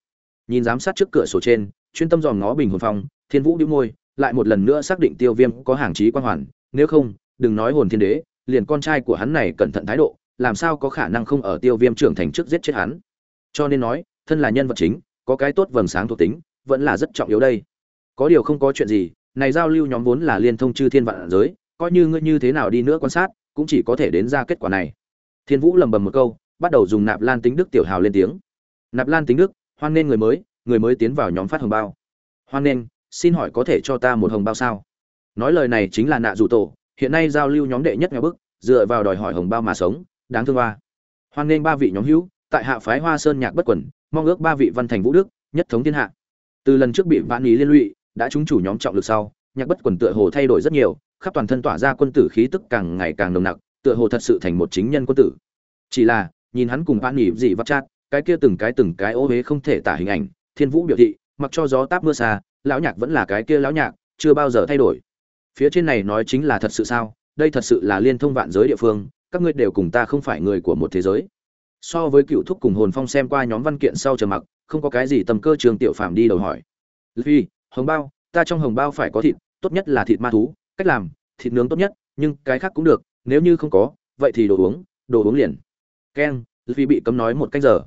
A: Nhìn giám sát trước cửa sổ trên, chuyên tâm dòm ngó bình hồn phong, thiên vũ đĩu môi, lại một lần nữa xác định tiêu viêm có hàng trí quan hoàn, nếu không, đừng nói hồn thiên đế, liền con trai của hắn này cẩn thận thái độ làm sao có khả năng không ở tiêu viêm trưởng thành trước giết chết hắn? Cho nên nói, thân là nhân vật chính, có cái tốt vầng sáng thuộc tính, vẫn là rất trọng yếu đây. Có điều không có chuyện gì, này giao lưu nhóm vốn là liên thông chư thiên vạn giới, coi như ngươi như thế nào đi nữa quan sát, cũng chỉ có thể đến ra kết quả này. Thiên vũ lầm bầm một câu, bắt đầu dùng nạp lan tính đức tiểu hào lên tiếng. Nạp lan tính đức, hoan nghênh người mới người mới tiến vào nhóm phát hồng bao. Hoan nghênh, xin hỏi có thể cho ta một hồng bao sao? Nói lời này chính là nạ dù tổ, hiện nay giao lưu nhóm đệ nhất nhà bức, dựa vào đòi hỏi hồng bao mà sống đáng thương hoa hoan nghênh ba vị nhóm hữu, tại hạ phái hoa sơn nhạc bất quẩn mong ước ba vị văn thành vũ đức, nhất thống thiên hạ. Từ lần trước bị vạn ý liên lụy, đã trúng chủ nhóm trọng lực sau, nhạc bất quần tựa hồ thay đổi rất nhiều, khắp toàn thân tỏa ra quân tử khí tức càng ngày càng nồng nặc, tựa hồ thật sự thành một chính nhân quân tử. Chỉ là, nhìn hắn cùng vạn nghỉ dị vắt chát, cái kia từng cái từng cái ô huế không thể tả hình ảnh, thiên vũ biểu thị, mặc cho gió táp mưa xa, lão nhạc vẫn là cái kia lão nhạc, chưa bao giờ thay đổi. Phía trên này nói chính là thật sự sao? Đây thật sự là liên thông vạn giới địa phương các ngươi đều cùng ta không phải người của một thế giới. So với cựu thúc cùng hồn phong xem qua nhóm văn kiện sau chờ mặc, không có cái gì tầm cơ trường tiểu phạm đi đầu hỏi. Vì hồng bao, ta trong hồng bao phải có thịt, tốt nhất là thịt ma thú, cách làm, thịt nướng tốt nhất, nhưng cái khác cũng được, nếu như không có, vậy thì đồ uống đồ uống liền. Keng vì bị cấm nói một cách giờ.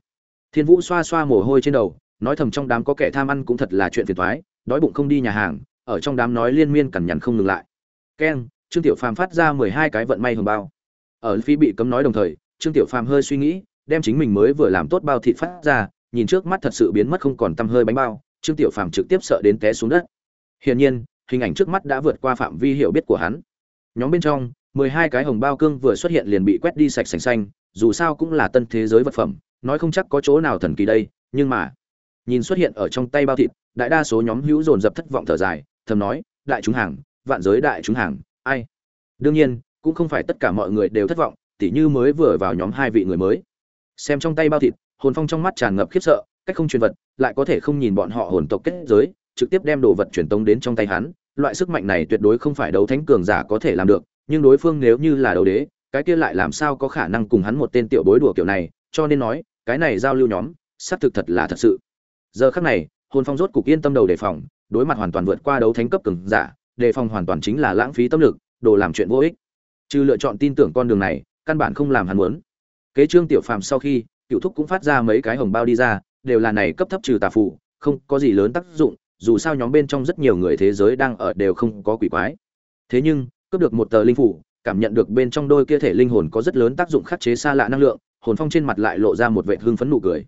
A: Thiên vũ xoa xoa mồ hôi trên đầu, nói thầm trong đám có kẻ tham ăn cũng thật là chuyện phiền toái, đói bụng không đi nhà hàng, ở trong đám nói liên miên cằn nhằn không ngừng lại. Keng trương tiểu phàm phát ra mười hai cái vận may hồng bao ở phi bị cấm nói đồng thời, trương tiểu phàm hơi suy nghĩ, đem chính mình mới vừa làm tốt bao thịt phát ra, nhìn trước mắt thật sự biến mất không còn tăm hơi bánh bao, trương tiểu phàm trực tiếp sợ đến té xuống đất. Hiển nhiên, hình ảnh trước mắt đã vượt qua phạm vi hiểu biết của hắn. Nhóm bên trong, mười hai cái hồng bao cương vừa xuất hiện liền bị quét đi sạch sành xanh, dù sao cũng là tân thế giới vật phẩm, nói không chắc có chỗ nào thần kỳ đây, nhưng mà, nhìn xuất hiện ở trong tay bao thịt, đại đa số nhóm hữu dồn dập thất vọng thở dài, thầm nói, đại chúng hàng, vạn giới đại chúng hàng, ai? Đương nhiên cũng không phải tất cả mọi người đều thất vọng, tỉ như mới vừa vào nhóm hai vị người mới. Xem trong tay bao thịt, hồn phong trong mắt tràn ngập khiếp sợ, cách không truyền vật, lại có thể không nhìn bọn họ hồn tộc kết giới, trực tiếp đem đồ vật truyền tống đến trong tay hắn. Loại sức mạnh này tuyệt đối không phải đấu thánh cường giả có thể làm được, nhưng đối phương nếu như là đấu đế, cái kia lại làm sao có khả năng cùng hắn một tên tiểu bối đùa kiểu này? Cho nên nói, cái này giao lưu nhóm, xác thực thật là thật sự. Giờ khắc này, hồn phong rốt cục yên tâm đầu đề phòng, đối mặt hoàn toàn vượt qua đấu thánh cấp cường giả, đề phòng hoàn toàn chính là lãng phí tâm lực, đồ làm chuyện vô ích trừ lựa chọn tin tưởng con đường này, căn bản không làm hắn muốn. Kế trương tiểu phàm sau khi, cựu thúc cũng phát ra mấy cái hồng bao đi ra, đều là này cấp thấp trừ tà phụ không có gì lớn tác dụng, dù sao nhóm bên trong rất nhiều người thế giới đang ở đều không có quỷ quái. Thế nhưng, cướp được một tờ linh phủ cảm nhận được bên trong đôi kia thể linh hồn có rất lớn tác dụng khắc chế xa lạ năng lượng, hồn phong trên mặt lại lộ ra một vệ hưng phấn nụ cười.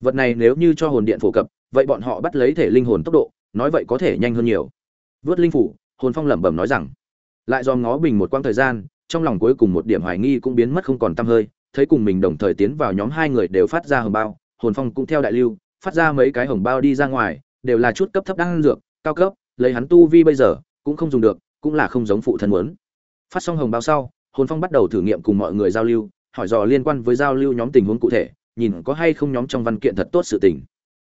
A: Vật này nếu như cho hồn điện phổ cập, vậy bọn họ bắt lấy thể linh hồn tốc độ, nói vậy có thể nhanh hơn nhiều. Vớt linh phủ hồn phong lẩm bẩm nói rằng, lại do ngó bình một quãng thời gian trong lòng cuối cùng một điểm hoài nghi cũng biến mất không còn tăm hơi, thấy cùng mình đồng thời tiến vào nhóm hai người đều phát ra hồng bao, hồn phong cũng theo đại lưu, phát ra mấy cái hồng bao đi ra ngoài, đều là chút cấp thấp đang dược, cao cấp, lấy hắn tu vi bây giờ, cũng không dùng được, cũng là không giống phụ thân muốn. Phát xong hồng bao sau, hồn phong bắt đầu thử nghiệm cùng mọi người giao lưu, hỏi dò liên quan với giao lưu nhóm tình huống cụ thể, nhìn có hay không nhóm trong văn kiện thật tốt sự tình.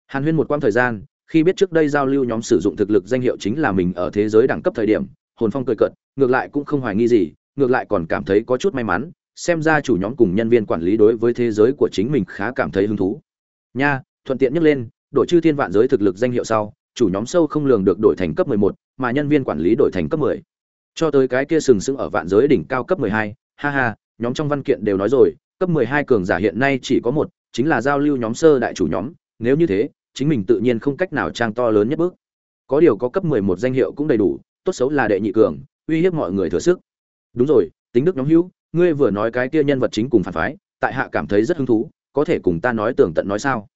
A: Hàn huyên một quãng thời gian, khi biết trước đây giao lưu nhóm sử dụng thực lực danh hiệu chính là mình ở thế giới đẳng cấp thời điểm, hồn phong cười cợt, ngược lại cũng không hoài nghi gì ngược lại còn cảm thấy có chút may mắn xem ra chủ nhóm cùng nhân viên quản lý đối với thế giới của chính mình khá cảm thấy hứng thú. Nha thuận tiện nhắc lên đội chư thiên vạn giới thực lực danh hiệu sau chủ nhóm sâu không lường được đổi thành cấp 11, mà nhân viên quản lý đổi thành cấp 10. cho tới cái kia sừng sững ở vạn giới đỉnh cao cấp 12, ha ha nhóm trong văn kiện đều nói rồi cấp 12 cường giả hiện nay chỉ có một chính là giao lưu nhóm sơ đại chủ nhóm nếu như thế chính mình tự nhiên không cách nào trang to lớn nhất bước. Có điều có cấp 11 danh hiệu cũng đầy đủ tốt xấu là đệ nhị cường uy hiếp mọi người thừa sức đúng rồi, tính đức nhóm hữu, ngươi vừa nói cái kia nhân vật chính cùng phản phái, tại hạ cảm thấy rất hứng thú, có thể cùng ta nói tường tận nói sao?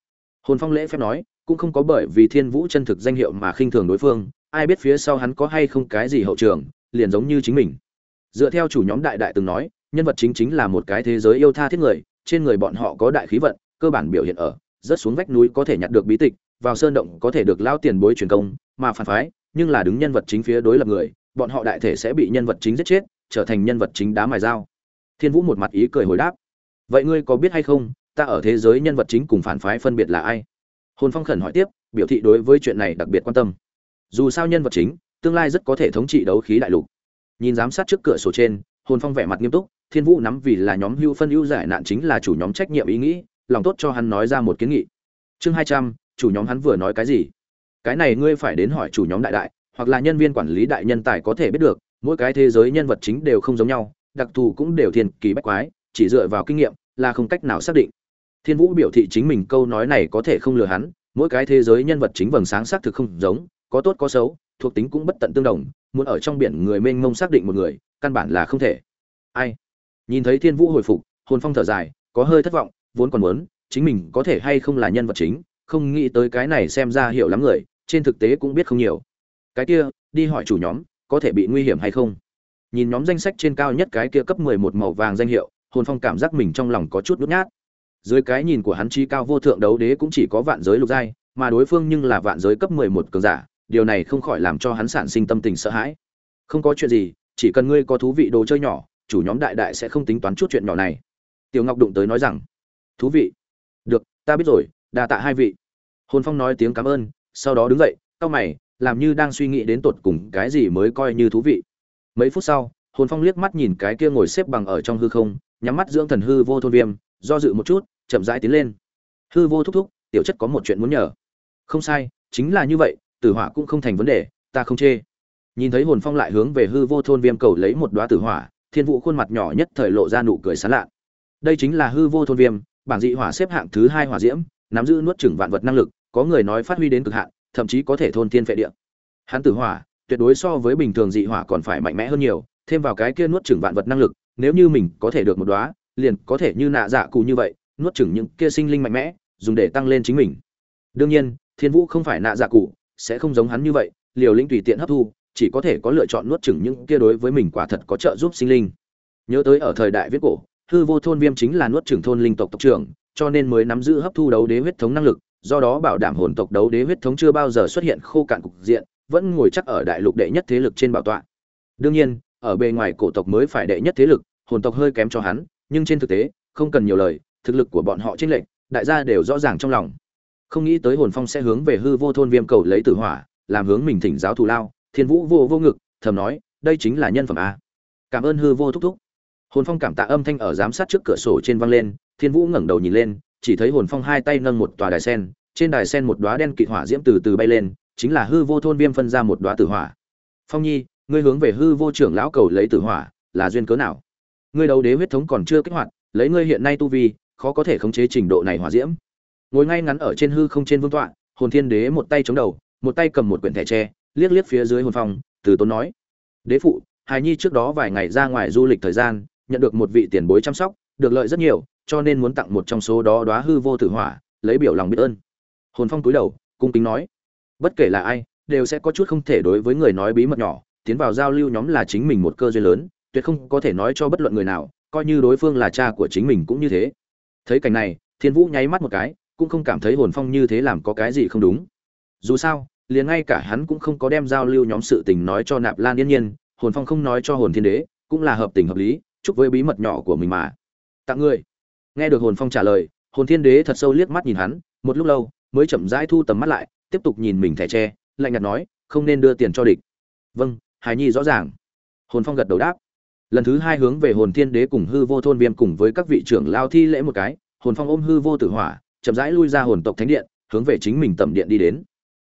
A: Hồn phong lễ phép nói, cũng không có bởi vì thiên vũ chân thực danh hiệu mà khinh thường đối phương, ai biết phía sau hắn có hay không cái gì hậu trường, liền giống như chính mình. Dựa theo chủ nhóm đại đại từng nói, nhân vật chính chính là một cái thế giới yêu tha thiết người, trên người bọn họ có đại khí vận, cơ bản biểu hiện ở, rất xuống vách núi có thể nhặt được bí tịch, vào sơn động có thể được lao tiền bối truyền công, mà phản phái, nhưng là đứng nhân vật chính phía đối lập người, bọn họ đại thể sẽ bị nhân vật chính giết chết trở thành nhân vật chính đá mài dao. Thiên vũ một mặt ý cười hồi đáp. Vậy ngươi có biết hay không, ta ở thế giới nhân vật chính cùng phản phái phân biệt là ai? Hồn phong khẩn hỏi tiếp, biểu thị đối với chuyện này đặc biệt quan tâm. Dù sao nhân vật chính, tương lai rất có thể thống trị đấu khí đại lục. Nhìn giám sát trước cửa sổ trên, hồn phong vẻ mặt nghiêm túc, thiên vũ nắm vì là nhóm hưu phân ưu giải nạn chính là chủ nhóm trách nhiệm ý nghĩ, lòng tốt cho hắn nói ra một kiến nghị. Chương hai trăm, chủ nhóm hắn vừa nói cái gì? Cái này ngươi phải đến hỏi chủ nhóm đại đại, hoặc là nhân viên quản lý đại nhân tài có thể biết được mỗi cái thế giới nhân vật chính đều không giống nhau, đặc thù cũng đều thiên kỳ bách quái, chỉ dựa vào kinh nghiệm là không cách nào xác định. Thiên vũ biểu thị chính mình câu nói này có thể không lừa hắn, mỗi cái thế giới nhân vật chính vầng sáng xác thực không giống, có tốt có xấu, thuộc tính cũng bất tận tương đồng, muốn ở trong biển người mênh mông xác định một người, căn bản là không thể. Ai? Nhìn thấy thiên vũ hồi phục, hồn phong thở dài, có hơi thất vọng, vốn còn muốn, chính mình có thể hay không là nhân vật chính, không nghĩ tới cái này xem ra hiểu lắm người, trên thực tế cũng biết không nhiều. Cái kia, đi hỏi chủ nhóm có thể bị nguy hiểm hay không? Nhìn nhóm danh sách trên cao nhất cái kia cấp mười một màu vàng danh hiệu, hồn phong cảm giác mình trong lòng có chút nhút nhát. Dưới cái nhìn của hắn chi cao vô thượng đấu đế cũng chỉ có vạn giới lục giai, mà đối phương nhưng là vạn giới cấp mười một cường giả, điều này không khỏi làm cho hắn sản sinh tâm tình sợ hãi. Không có chuyện gì, chỉ cần ngươi có thú vị đồ chơi nhỏ, chủ nhóm đại đại sẽ không tính toán chút chuyện nhỏ này. Tiểu ngọc đụng tới nói rằng, thú vị. Được, ta biết rồi, đa tạ hai vị. Hồn phong nói tiếng cảm ơn, sau đó đứng dậy, cau mày làm như đang suy nghĩ đến tột cùng cái gì mới coi như thú vị. Mấy phút sau, hồn phong liếc mắt nhìn cái kia ngồi xếp bằng ở trong hư không, nhắm mắt dưỡng thần hư vô thôn viêm, do dự một chút, chậm rãi tiến lên. Hư vô thúc thúc, tiểu chất có một chuyện muốn nhờ. Không sai, chính là như vậy, tử hỏa cũng không thành vấn đề, ta không chê. Nhìn thấy hồn phong lại hướng về hư vô thôn viêm cầu lấy một đoá tử hỏa, thiên vũ khuôn mặt nhỏ nhất thời lộ ra nụ cười sán lạ. Đây chính là hư vô thôn viêm, bảng dị hỏa xếp hạng thứ hai hỏa diễm, nắm giữ nuốt chửng vạn vật năng lực, có người nói phát huy đến cực hạn thậm chí có thể thôn thiên phệ địa. Hắn tử hỏa, tuyệt đối so với bình thường dị hỏa còn phải mạnh mẽ hơn nhiều, thêm vào cái kia nuốt chửng vạn vật năng lực, nếu như mình có thể được một đóa, liền có thể như nạ dạ cụ như vậy, nuốt chửng những kia sinh linh mạnh mẽ, dùng để tăng lên chính mình. Đương nhiên, thiên vũ không phải nạ dạ cụ, sẽ không giống hắn như vậy, liều lĩnh tùy tiện hấp thu, chỉ có thể có lựa chọn nuốt chửng những kia đối với mình quả thật có trợ giúp sinh linh. Nhớ tới ở thời đại viết cổ, hư vô thôn viêm chính là nuốt chửng thôn linh tộc tộc trưởng, cho nên mới nắm giữ hấp thu đấu đế huyết thống năng lực do đó bảo đảm hồn tộc đấu đế huyết thống chưa bao giờ xuất hiện khô cạn cục diện, vẫn ngồi chắc ở đại lục đệ nhất thế lực trên bảo tọa. Đương nhiên, ở bề ngoài cổ tộc mới phải đệ nhất thế lực, hồn tộc hơi kém cho hắn, nhưng trên thực tế, không cần nhiều lời, thực lực của bọn họ trên lệnh đại gia đều rõ ràng trong lòng. Không nghĩ tới hồn phong sẽ hướng về hư vô thôn viêm cầu lấy tử hỏa, làm hướng mình thỉnh giáo thù lao, thiên vũ vô vô ngực, thầm nói, đây chính là nhân phẩm a. Cảm ơn hư vô thúc thúc. Hồn phong cảm tạ âm thanh ở giám sát trước cửa sổ trên vang lên, thiên vũ ngẩng đầu nhìn lên chỉ thấy hồn phong hai tay nâng một tòa đài sen, trên đài sen một đóa đen kịt hỏa diễm từ từ bay lên, chính là hư vô thôn viêm phân ra một đóa tử hỏa. Phong nhi, ngươi hướng về hư vô trưởng lão cầu lấy tử hỏa, là duyên cớ nào? Ngươi đấu đế huyết thống còn chưa kích hoạt, lấy ngươi hiện nay tu vi, khó có thể khống chế trình độ này hỏa diễm. Ngồi ngay ngắn ở trên hư không trên vương tọa, hồn thiên đế một tay chống đầu, một tay cầm một quyển thẻ tre, liếc liếc phía dưới hồn phong, từ tốn nói. Đế phụ, hài nhi trước đó vài ngày ra ngoài du lịch thời gian, nhận được một vị tiền bối chăm sóc, được lợi rất nhiều cho nên muốn tặng một trong số đó đóa hư vô tử hỏa, lấy biểu lòng biết ơn. Hồn phong cúi đầu, cung kính nói, bất kể là ai, đều sẽ có chút không thể đối với người nói bí mật nhỏ, tiến vào giao lưu nhóm là chính mình một cơ duyên lớn, tuyệt không có thể nói cho bất luận người nào, coi như đối phương là cha của chính mình cũng như thế. Thấy cảnh này, thiên vũ nháy mắt một cái, cũng không cảm thấy hồn phong như thế làm có cái gì không đúng. Dù sao, liền ngay cả hắn cũng không có đem giao lưu nhóm sự tình nói cho nạp lan yên nhiên, hồn phong không nói cho hồn thiên đế, cũng là hợp tình hợp lý, chúc với bí mật nhỏ của mình mà. Tặng người nghe được hồn phong trả lời, hồn thiên đế thật sâu liếc mắt nhìn hắn, một lúc lâu, mới chậm rãi thu tầm mắt lại, tiếp tục nhìn mình thẻ tre, lạnh nhạt nói, không nên đưa tiền cho địch. Vâng hài nhi rõ ràng. Hồn phong gật đầu đáp. Lần thứ hai hướng về hồn thiên đế cùng hư vô thôn viêm cùng với các vị trưởng lao thi lễ một cái, hồn phong ôm hư vô tử hỏa, chậm rãi lui ra hồn tộc thánh điện, hướng về chính mình tẩm điện đi đến.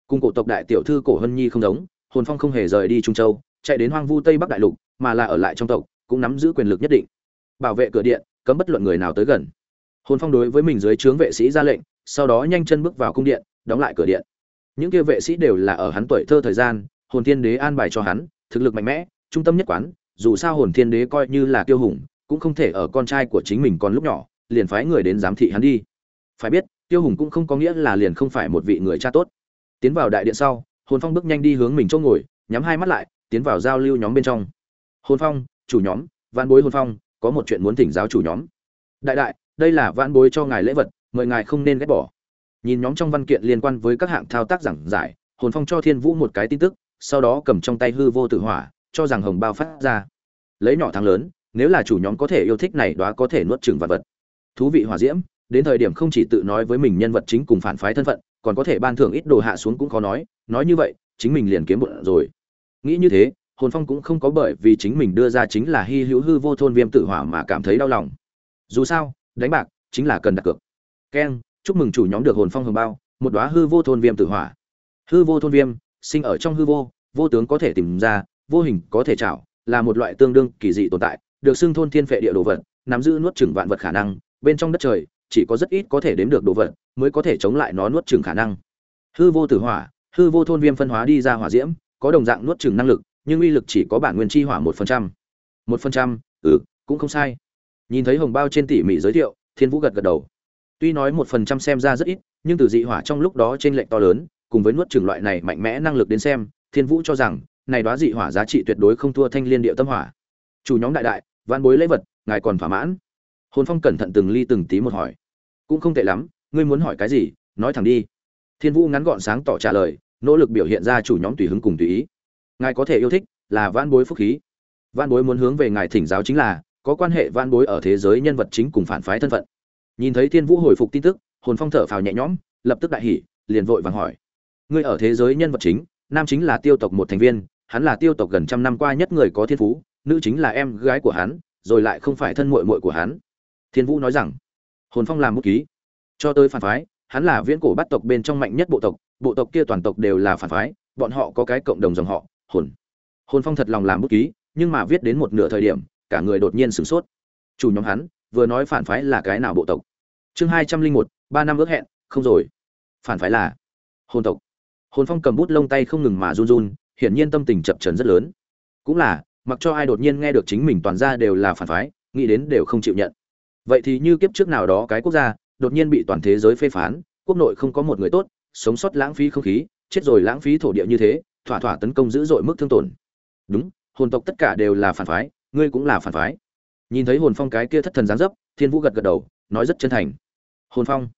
A: Cùng cổ tộc đại tiểu thư cổ hân nhi không giống, hồn phong không hề rời đi trung châu, chạy đến hoang vu tây bắc đại lục, mà là ở lại trong tộc, cũng nắm giữ quyền lực nhất định. Bảo vệ cửa điện cấm bất luận người nào tới gần. Hồn phong đối với mình dưới trướng vệ sĩ ra lệnh, sau đó nhanh chân bước vào cung điện, đóng lại cửa điện. Những kia vệ sĩ đều là ở hắn tuổi thơ thời gian, hồn thiên đế an bài cho hắn, thực lực mạnh mẽ, trung tâm nhất quán, dù sao hồn thiên đế coi như là kiêu hùng, cũng không thể ở con trai của chính mình còn lúc nhỏ, liền phái người đến giám thị hắn đi. Phải biết tiêu hùng cũng không có nghĩa là liền không phải một vị người cha tốt. Tiến vào đại điện sau, hồn phong bước nhanh đi hướng mình chỗ ngồi, nhắm hai mắt lại, tiến vào giao lưu nhóm bên trong. Hồn phong, chủ nhóm văn bối hồn phong có một chuyện muốn thỉnh giáo chủ nhóm. Đại đại, đây là vãn bối cho ngài lễ vật, mời ngài không nên ghét bỏ. Nhìn nhóm trong văn kiện liên quan với các hạng thao tác giảng giải, hồn phong cho thiên vũ một cái tin tức, sau đó cầm trong tay hư vô tự hỏa, cho rằng hồng bao phát ra. Lấy nhỏ thắng lớn, nếu là chủ nhóm có thể yêu thích này đó có thể nuốt chửng vật vật. Thú vị hỏa diễm, đến thời điểm không chỉ tự nói với mình nhân vật chính cùng phản phái thân phận, còn có thể ban thưởng ít đồ hạ xuống cũng khó nói nói như vậy, chính mình liền kiếm bụng rồi. Nghĩ như thế hồn phong cũng không có bởi vì chính mình đưa ra chính là hy hữu hư vô thôn viêm tự hỏa mà cảm thấy đau lòng. Dù sao, đánh bạc chính là cần đặt cược. Keng chúc mừng chủ nhóm được hồn phong hồng bao, một đóa hư vô thôn viêm tử hỏa. Hư vô thôn viêm, sinh ở trong hư vô vô tướng có thể tìm ra, vô hình có thể chảo là một loại tương đương kỳ dị tồn tại, được xưng thôn thiên phệ địa đồ vật, nắm giữ nuốt chửng vạn vật khả năng, bên trong đất trời, chỉ có rất ít có thể đếm được đồ vật, mới có thể chống lại nó nuốt chửng khả năng. Hư vô tử hỏa, hư vô thôn viêm phân hóa đi ra hỏa diễm, có đồng dạng nuốt chửng năng lực nhưng uy lực chỉ có bản nguyên chi hỏa một phần trăm. Một phần trăm? Ừ cũng không sai. Nhìn thấy hồng bao trên tỉ mỉ giới thiệu, thiên vũ gật gật đầu. Tuy nói một phần trăm xem ra rất ít, nhưng từ dị hỏa trong lúc đó trên lệnh to lớn, cùng với nuốt chửng loại này mạnh mẽ năng lực đến xem, thiên vũ cho rằng, này đoá dị hỏa giá trị tuyệt đối không thua thanh liên điệu tâm hỏa. Chủ nhóm đại đại văn bối lễ vật, ngài còn thỏa mãn? Hồn phong cẩn thận từng ly từng tí một hỏi. Cũng không tệ lắm, ngươi muốn hỏi cái gì, nói thẳng đi. Thiên vũ ngắn gọn sáng tỏ trả lời, nỗ lực biểu hiện ra chủ nhóm tùy hứng cùng tùy ý ngài có thể yêu thích là van bối phúc khí. Van bối muốn hướng về ngài thỉnh giáo chính là, có quan hệ van bối ở thế giới nhân vật chính cùng phản phái thân phận. Nhìn thấy thiên vũ hồi phục tin tức, hồn phong thở phào nhẹ nhõm, lập tức đại hỉ, liền vội vàng hỏi. Ngươi ở thế giới nhân vật chính, nam chính là tiêu tộc một thành viên, hắn là tiêu tộc gần trăm năm qua nhất người có thiên phú, nữ chính là em gái của hắn, rồi lại không phải thân muội muội của hắn. Thiên vũ nói rằng, hồn phong làm bút ký. Cho tới phản phái, hắn là viễn cổ bắt tộc bên trong mạnh nhất bộ tộc bộ tộc kia toàn tộc đều là phản phái, bọn họ có cái cộng đồng dòng họ hồn. Hồn phong thật lòng làm bút ký, nhưng mà viết đến một nửa thời điểm, cả người đột nhiên sửng sốt. Chủ nhóm hắn, vừa nói phản phái là cái nào bộ tộc? Chương hai trăm linh một, ba năm ước hẹn, không rồi. Phản phái là hồn tộc. Hồn phong cầm bút lông tay không ngừng mà run run, hiển nhiên tâm tình chập trấn rất lớn. Cũng là, mặc cho ai đột nhiên nghe được chính mình toàn ra đều là phản phái, nghĩ đến đều không chịu nhận. Vậy thì như kiếp trước nào đó cái quốc gia, đột nhiên bị toàn thế giới phê phán, quốc nội không có một người tốt, sống sót lãng phí không khí, chết rồi lãng phí thổ địa như thế thỏa thỏa tấn công dữ dội mức thương tổn. Đúng, hồn tộc tất cả đều là phản phái, ngươi cũng là phản phái. Nhìn thấy hồn phong cái kia thất thần gián dấp, thiên vũ gật gật đầu, nói rất chân thành. Hồn phong,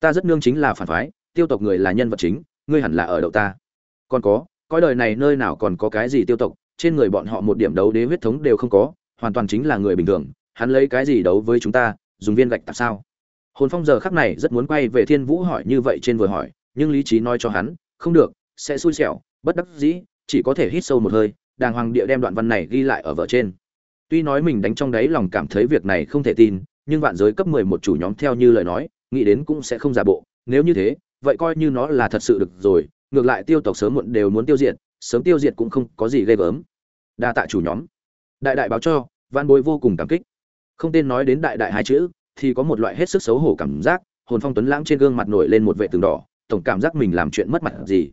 A: ta rất nương chính là phản phái, tiêu tộc người là nhân vật chính, ngươi hẳn là ở đậu ta. Còn có coi đời này nơi nào còn có cái gì tiêu tộc, trên người bọn họ một điểm đấu đế huyết thống đều không có, hoàn toàn chính là người bình thường, hắn lấy cái gì đấu với chúng ta, dùng viên gạch tạp sao? Hồn phong giờ khắc này rất muốn quay về thiên vũ hỏi như vậy trên vừa hỏi, nhưng lý trí nói cho hắn, không được, sẽ xui xẻo bất đắc dĩ, chỉ có thể hít sâu một hơi, đàng hoàng địa đem đoạn văn này ghi lại ở vở trên. Tuy nói mình đánh trong đáy lòng cảm thấy việc này không thể tin, nhưng vạn giới cấp mười một chủ nhóm theo như lời nói, nghĩ đến cũng sẽ không giả bộ. Nếu như thế, vậy coi như nó là thật sự được rồi, ngược lại tiêu tộc sớm muộn đều muốn tiêu diệt, sớm tiêu diệt cũng không có gì ghê gớm. Đa tạ chủ nhóm. Đại đại báo cho, văn bối vô cùng cảm kích. Không tên nói đến đại đại hai chữ, thì có một loại hết sức xấu hổ cảm giác, hồn phong tuấn lãng trên gương mặt nổi lên một vệ tường đỏ, tổng cảm giác mình làm chuyện mất mặt gì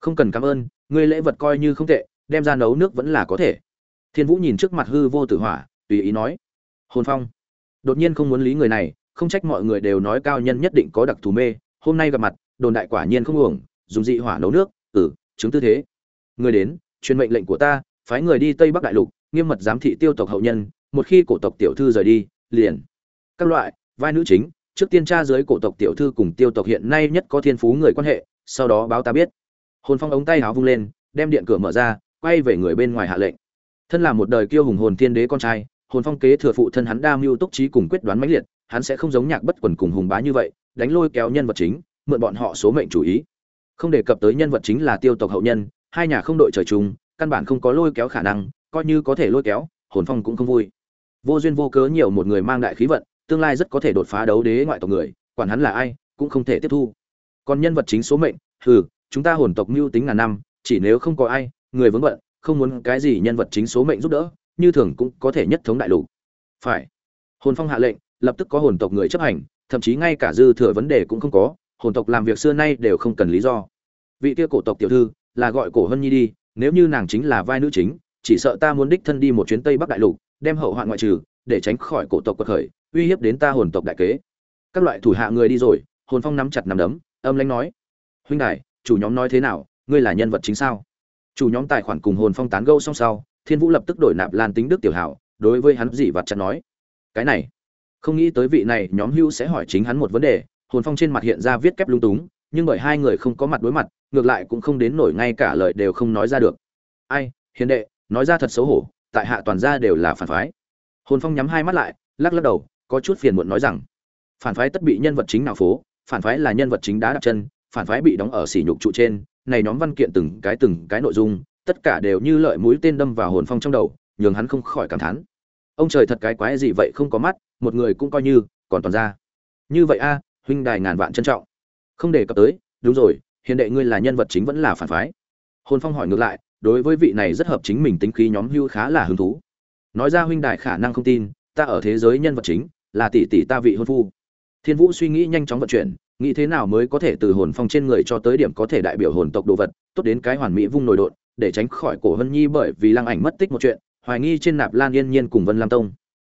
A: không cần cảm ơn, ngươi lễ vật coi như không tệ, đem ra nấu nước vẫn là có thể. Thiên vũ nhìn trước mặt hư vô tử hỏa, tùy ý nói. Hồn phong. Đột nhiên không muốn lý người này, không trách mọi người đều nói cao nhân nhất định có đặc thù mê, hôm nay gặp mặt, đồn đại quả nhiên không uổng, dùng dị hỏa nấu nước ừ chứng tư thế. Người đến, truyền mệnh lệnh của ta, phái người đi tây bắc đại lục, nghiêm mật giám thị tiêu tộc hậu nhân, một khi cổ tộc tiểu thư rời đi, liền. Các loại, vai nữ chính, trước tiên tra dưới cổ tộc tiểu thư cùng tiêu tộc hiện nay nhất có thiên phú người quan hệ, sau đó báo ta biết hồn phong ống tay háo vung lên, đem điện cửa mở ra, quay về người bên ngoài hạ lệnh. Thân là một đời kiêu hùng hồn thiên đế con trai, hồn phong kế thừa phụ thân hắn đa mưu túc trí cùng quyết đoán mãnh liệt, hắn sẽ không giống nhạc bất quần cùng hùng bá như vậy, đánh lôi kéo nhân vật chính, mượn bọn họ số mệnh chủ ý. Không đề cập tới nhân vật chính là tiêu tộc hậu nhân, hai nhà không đội trời chung, căn bản không có lôi kéo khả năng, coi như có thể lôi kéo, hồn phong cũng không vui. Vô duyên vô cớ nhiều một người mang đại khí vận, tương lai rất có thể đột phá đấu đế ngoại tộc người, quản hắn là ai, cũng không thể tiếp thu. Còn nhân vật chính số mệnh, hừ chúng ta hồn tộc mưu tính ngàn năm, chỉ nếu không có ai, người vướng bận, không muốn cái gì nhân vật chính số mệnh giúp đỡ, như thường cũng có thể nhất thống đại lục. Phải. Hồn phong hạ lệnh, lập tức có hồn tộc người chấp hành, thậm chí ngay cả dư thừa vấn đề cũng không có, hồn tộc làm việc xưa nay đều không cần lý do. Vị kia cổ tộc tiểu thư, là gọi cổ hân nhi đi, nếu như nàng chính là vai nữ chính, chỉ sợ ta muốn đích thân đi một chuyến tây bắc đại lục, đem hậu hoạn ngoại trừ, để tránh khỏi cổ tộc quật khởi, uy hiếp đến ta hồn tộc đại kế. Các loại thủ hạ người đi rồi, hồn phong nắm chặt nắm đấm, âm lãnh nói. Huynh đại chủ nhóm nói thế nào, ngươi là nhân vật chính sao? Chủ nhóm tài khoản cùng hồn phong tán gẫu xong sau, thiên vũ lập tức đổi nạp lan tính đức tiểu hảo, đối với hắn dị vặt chặt nói. Cái này, không nghĩ tới vị này nhóm hưu sẽ hỏi chính hắn một vấn đề, hồn phong trên mặt hiện ra viết kép lung túng, nhưng bởi hai người không có mặt đối mặt, ngược lại cũng không đến nổi ngay cả lời đều không nói ra được. Ai, hiền đệ, nói ra thật xấu hổ, tại hạ toàn gia đều là phản phái. Hồn phong nhắm hai mắt lại, lắc lắc đầu, có chút phiền muộn nói rằng, phản phái tất bị nhân vật chính nào phố, phản phái là nhân vật chính đá đặt chân phản phái bị đóng ở sỉ nhục trụ trên, này nhóm văn kiện từng cái từng cái nội dung, tất cả đều như lợi mũi tên đâm vào hồn phong trong đầu, nhường hắn không khỏi cảm thán. Ông trời thật cái quái gì vậy không có mắt, một người cũng coi như, còn toàn ra. Như vậy a, huynh đài ngàn vạn trân trọng. Không để cập tới, đúng rồi, hiện đệ ngươi là nhân vật chính vẫn là phản phái. Hồn phong hỏi ngược lại, đối với vị này rất hợp chính mình tính khí nhóm hưu khá là hứng thú. Nói ra huynh đài khả năng không tin, ta ở thế giới nhân vật chính, là tỷ tỷ ta vị hôn phu. Thiên vũ suy nghĩ nhanh chóng vận chuyển nghĩ thế nào mới có thể từ hồn phong trên người cho tới điểm có thể đại biểu hồn tộc đồ vật, tốt đến cái hoàn mỹ vung nổi đột để tránh khỏi cổ hân nhi bởi vì lăng ảnh mất tích một chuyện, hoài nghi trên nạp lan yên nhiên cùng vân lam tông.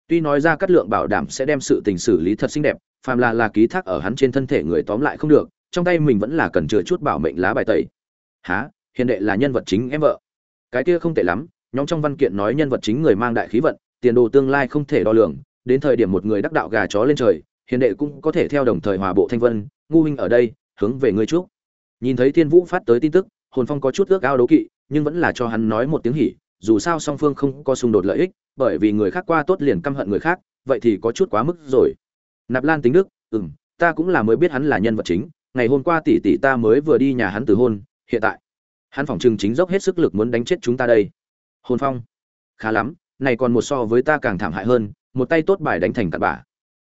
A: Tuy nói ra cát lượng bảo đảm sẽ đem sự tình xử lý thật xinh đẹp, phàm là là ký thác ở hắn trên thân thể người tóm lại không được, trong tay mình vẫn là cần chừa chút bảo mệnh lá bài tẩy. Há hiền đệ là nhân vật chính em vợ. Cái kia không tệ lắm, nhóm trong văn kiện nói nhân vật chính người mang đại khí vận, tiền đồ tương lai không thể đo lường, đến thời điểm một người đắc đạo gà chó lên trời hiền đệ cũng có thể theo đồng thời hòa bộ thanh vân, ngu huynh ở đây, hướng về ngươi trước nhìn thấy thiên vũ phát tới tin tức, hồn phong có chút ước ao đấu kỵ, nhưng vẫn là cho hắn nói một tiếng hỉ, dù sao song phương không có xung đột lợi ích, bởi vì người khác qua tốt liền căm hận người khác, vậy thì có chút quá mức rồi. Nạp lan tính đức ừ m ta cũng là mới biết hắn là nhân vật chính, ngày hôm qua tỷ tỷ ta mới vừa đi nhà hắn từ hôn, hiện tại, hắn phỏng chừng chính dốc hết sức lực muốn đánh chết chúng ta đây. Hồn phong, khá lắm, này còn một so với ta càng thảm hại hơn, một tay tốt bài đánh thành tạt bà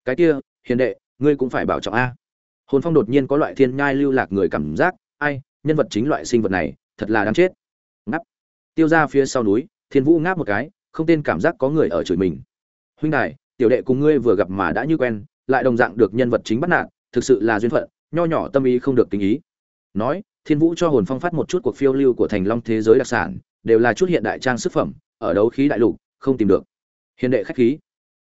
A: cái kia hiền đệ, ngươi cũng phải bảo trọng a. Hồn phong đột nhiên có loại thiên nhai lưu lạc người cảm giác, ai, nhân vật chính loại sinh vật này, thật là đáng chết. Ngắp tiêu ra phía sau núi, thiên vũ ngáp một cái, không tên cảm giác có người ở chửi mình. Huynh đài, tiểu đệ cùng ngươi vừa gặp mà đã như quen, lại đồng dạng được nhân vật chính bắt nạt, thực sự là duyên phận, nho nhỏ tâm ý không được tình ý. Nói, thiên vũ cho hồn phong phát một chút cuộc phiêu lưu của thành long thế giới đặc sản, đều là chút hiện đại trang sức phẩm, ở đấu khí đại lục, không tìm được. Hiền đệ khách khí.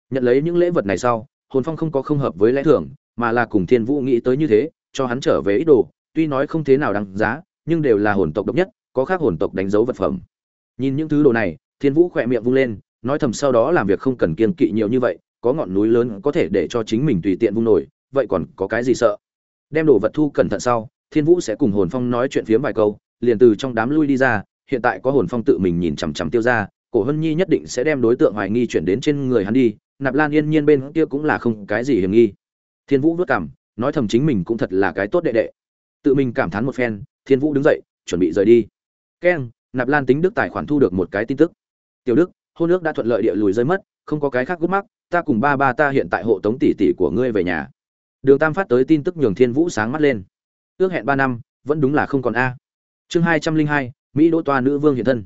A: Nhận lấy những lễ vật này sau hồn phong không có không hợp với lẽ thường, mà là cùng thiên vũ nghĩ tới như thế, cho hắn trở về ít đồ, tuy nói không thế nào đáng giá, nhưng đều là hồn tộc độc nhất, có khác hồn tộc đánh dấu vật phẩm. Nhìn những thứ đồ này, thiên vũ khỏe miệng vung lên, nói thầm sau đó làm việc không cần kiên kỵ nhiều như vậy, có ngọn núi lớn có thể để cho chính mình tùy tiện vung nổi, vậy còn có cái gì sợ? Đem đồ vật thu cẩn thận sau, thiên vũ sẽ cùng hồn phong nói chuyện phiếm vài câu, liền từ trong đám lui đi ra, hiện tại có hồn phong tự mình nhìn chằm chằm tiêu ra cổ hân nhi nhất định sẽ đem đối tượng hoài nghi chuyển đến trên người hắn đi nạp lan yên nhiên bên kia cũng là không cái gì hiểm nghi. Thiên vũ vất cảm nói thầm chính mình cũng thật là cái tốt đệ đệ. Tự mình cảm thán một phen, thiên vũ đứng dậy, chuẩn bị rời đi. Keng, nạp lan tính đức tài khoản thu được một cái tin tức. Tiểu đức, hôn nước đã thuận lợi địa lùi rơi mất, không có cái khác gút mắc, ta cùng ba ba ta hiện tại hộ tống tỷ tỷ của ngươi về nhà. Đường tam phát tới tin tức nhường thiên vũ sáng mắt lên. Ước hẹn ba năm, vẫn đúng là không còn a. Chương hai trăm linh hai, mỹ đỗ toa nữ vương hiện thân.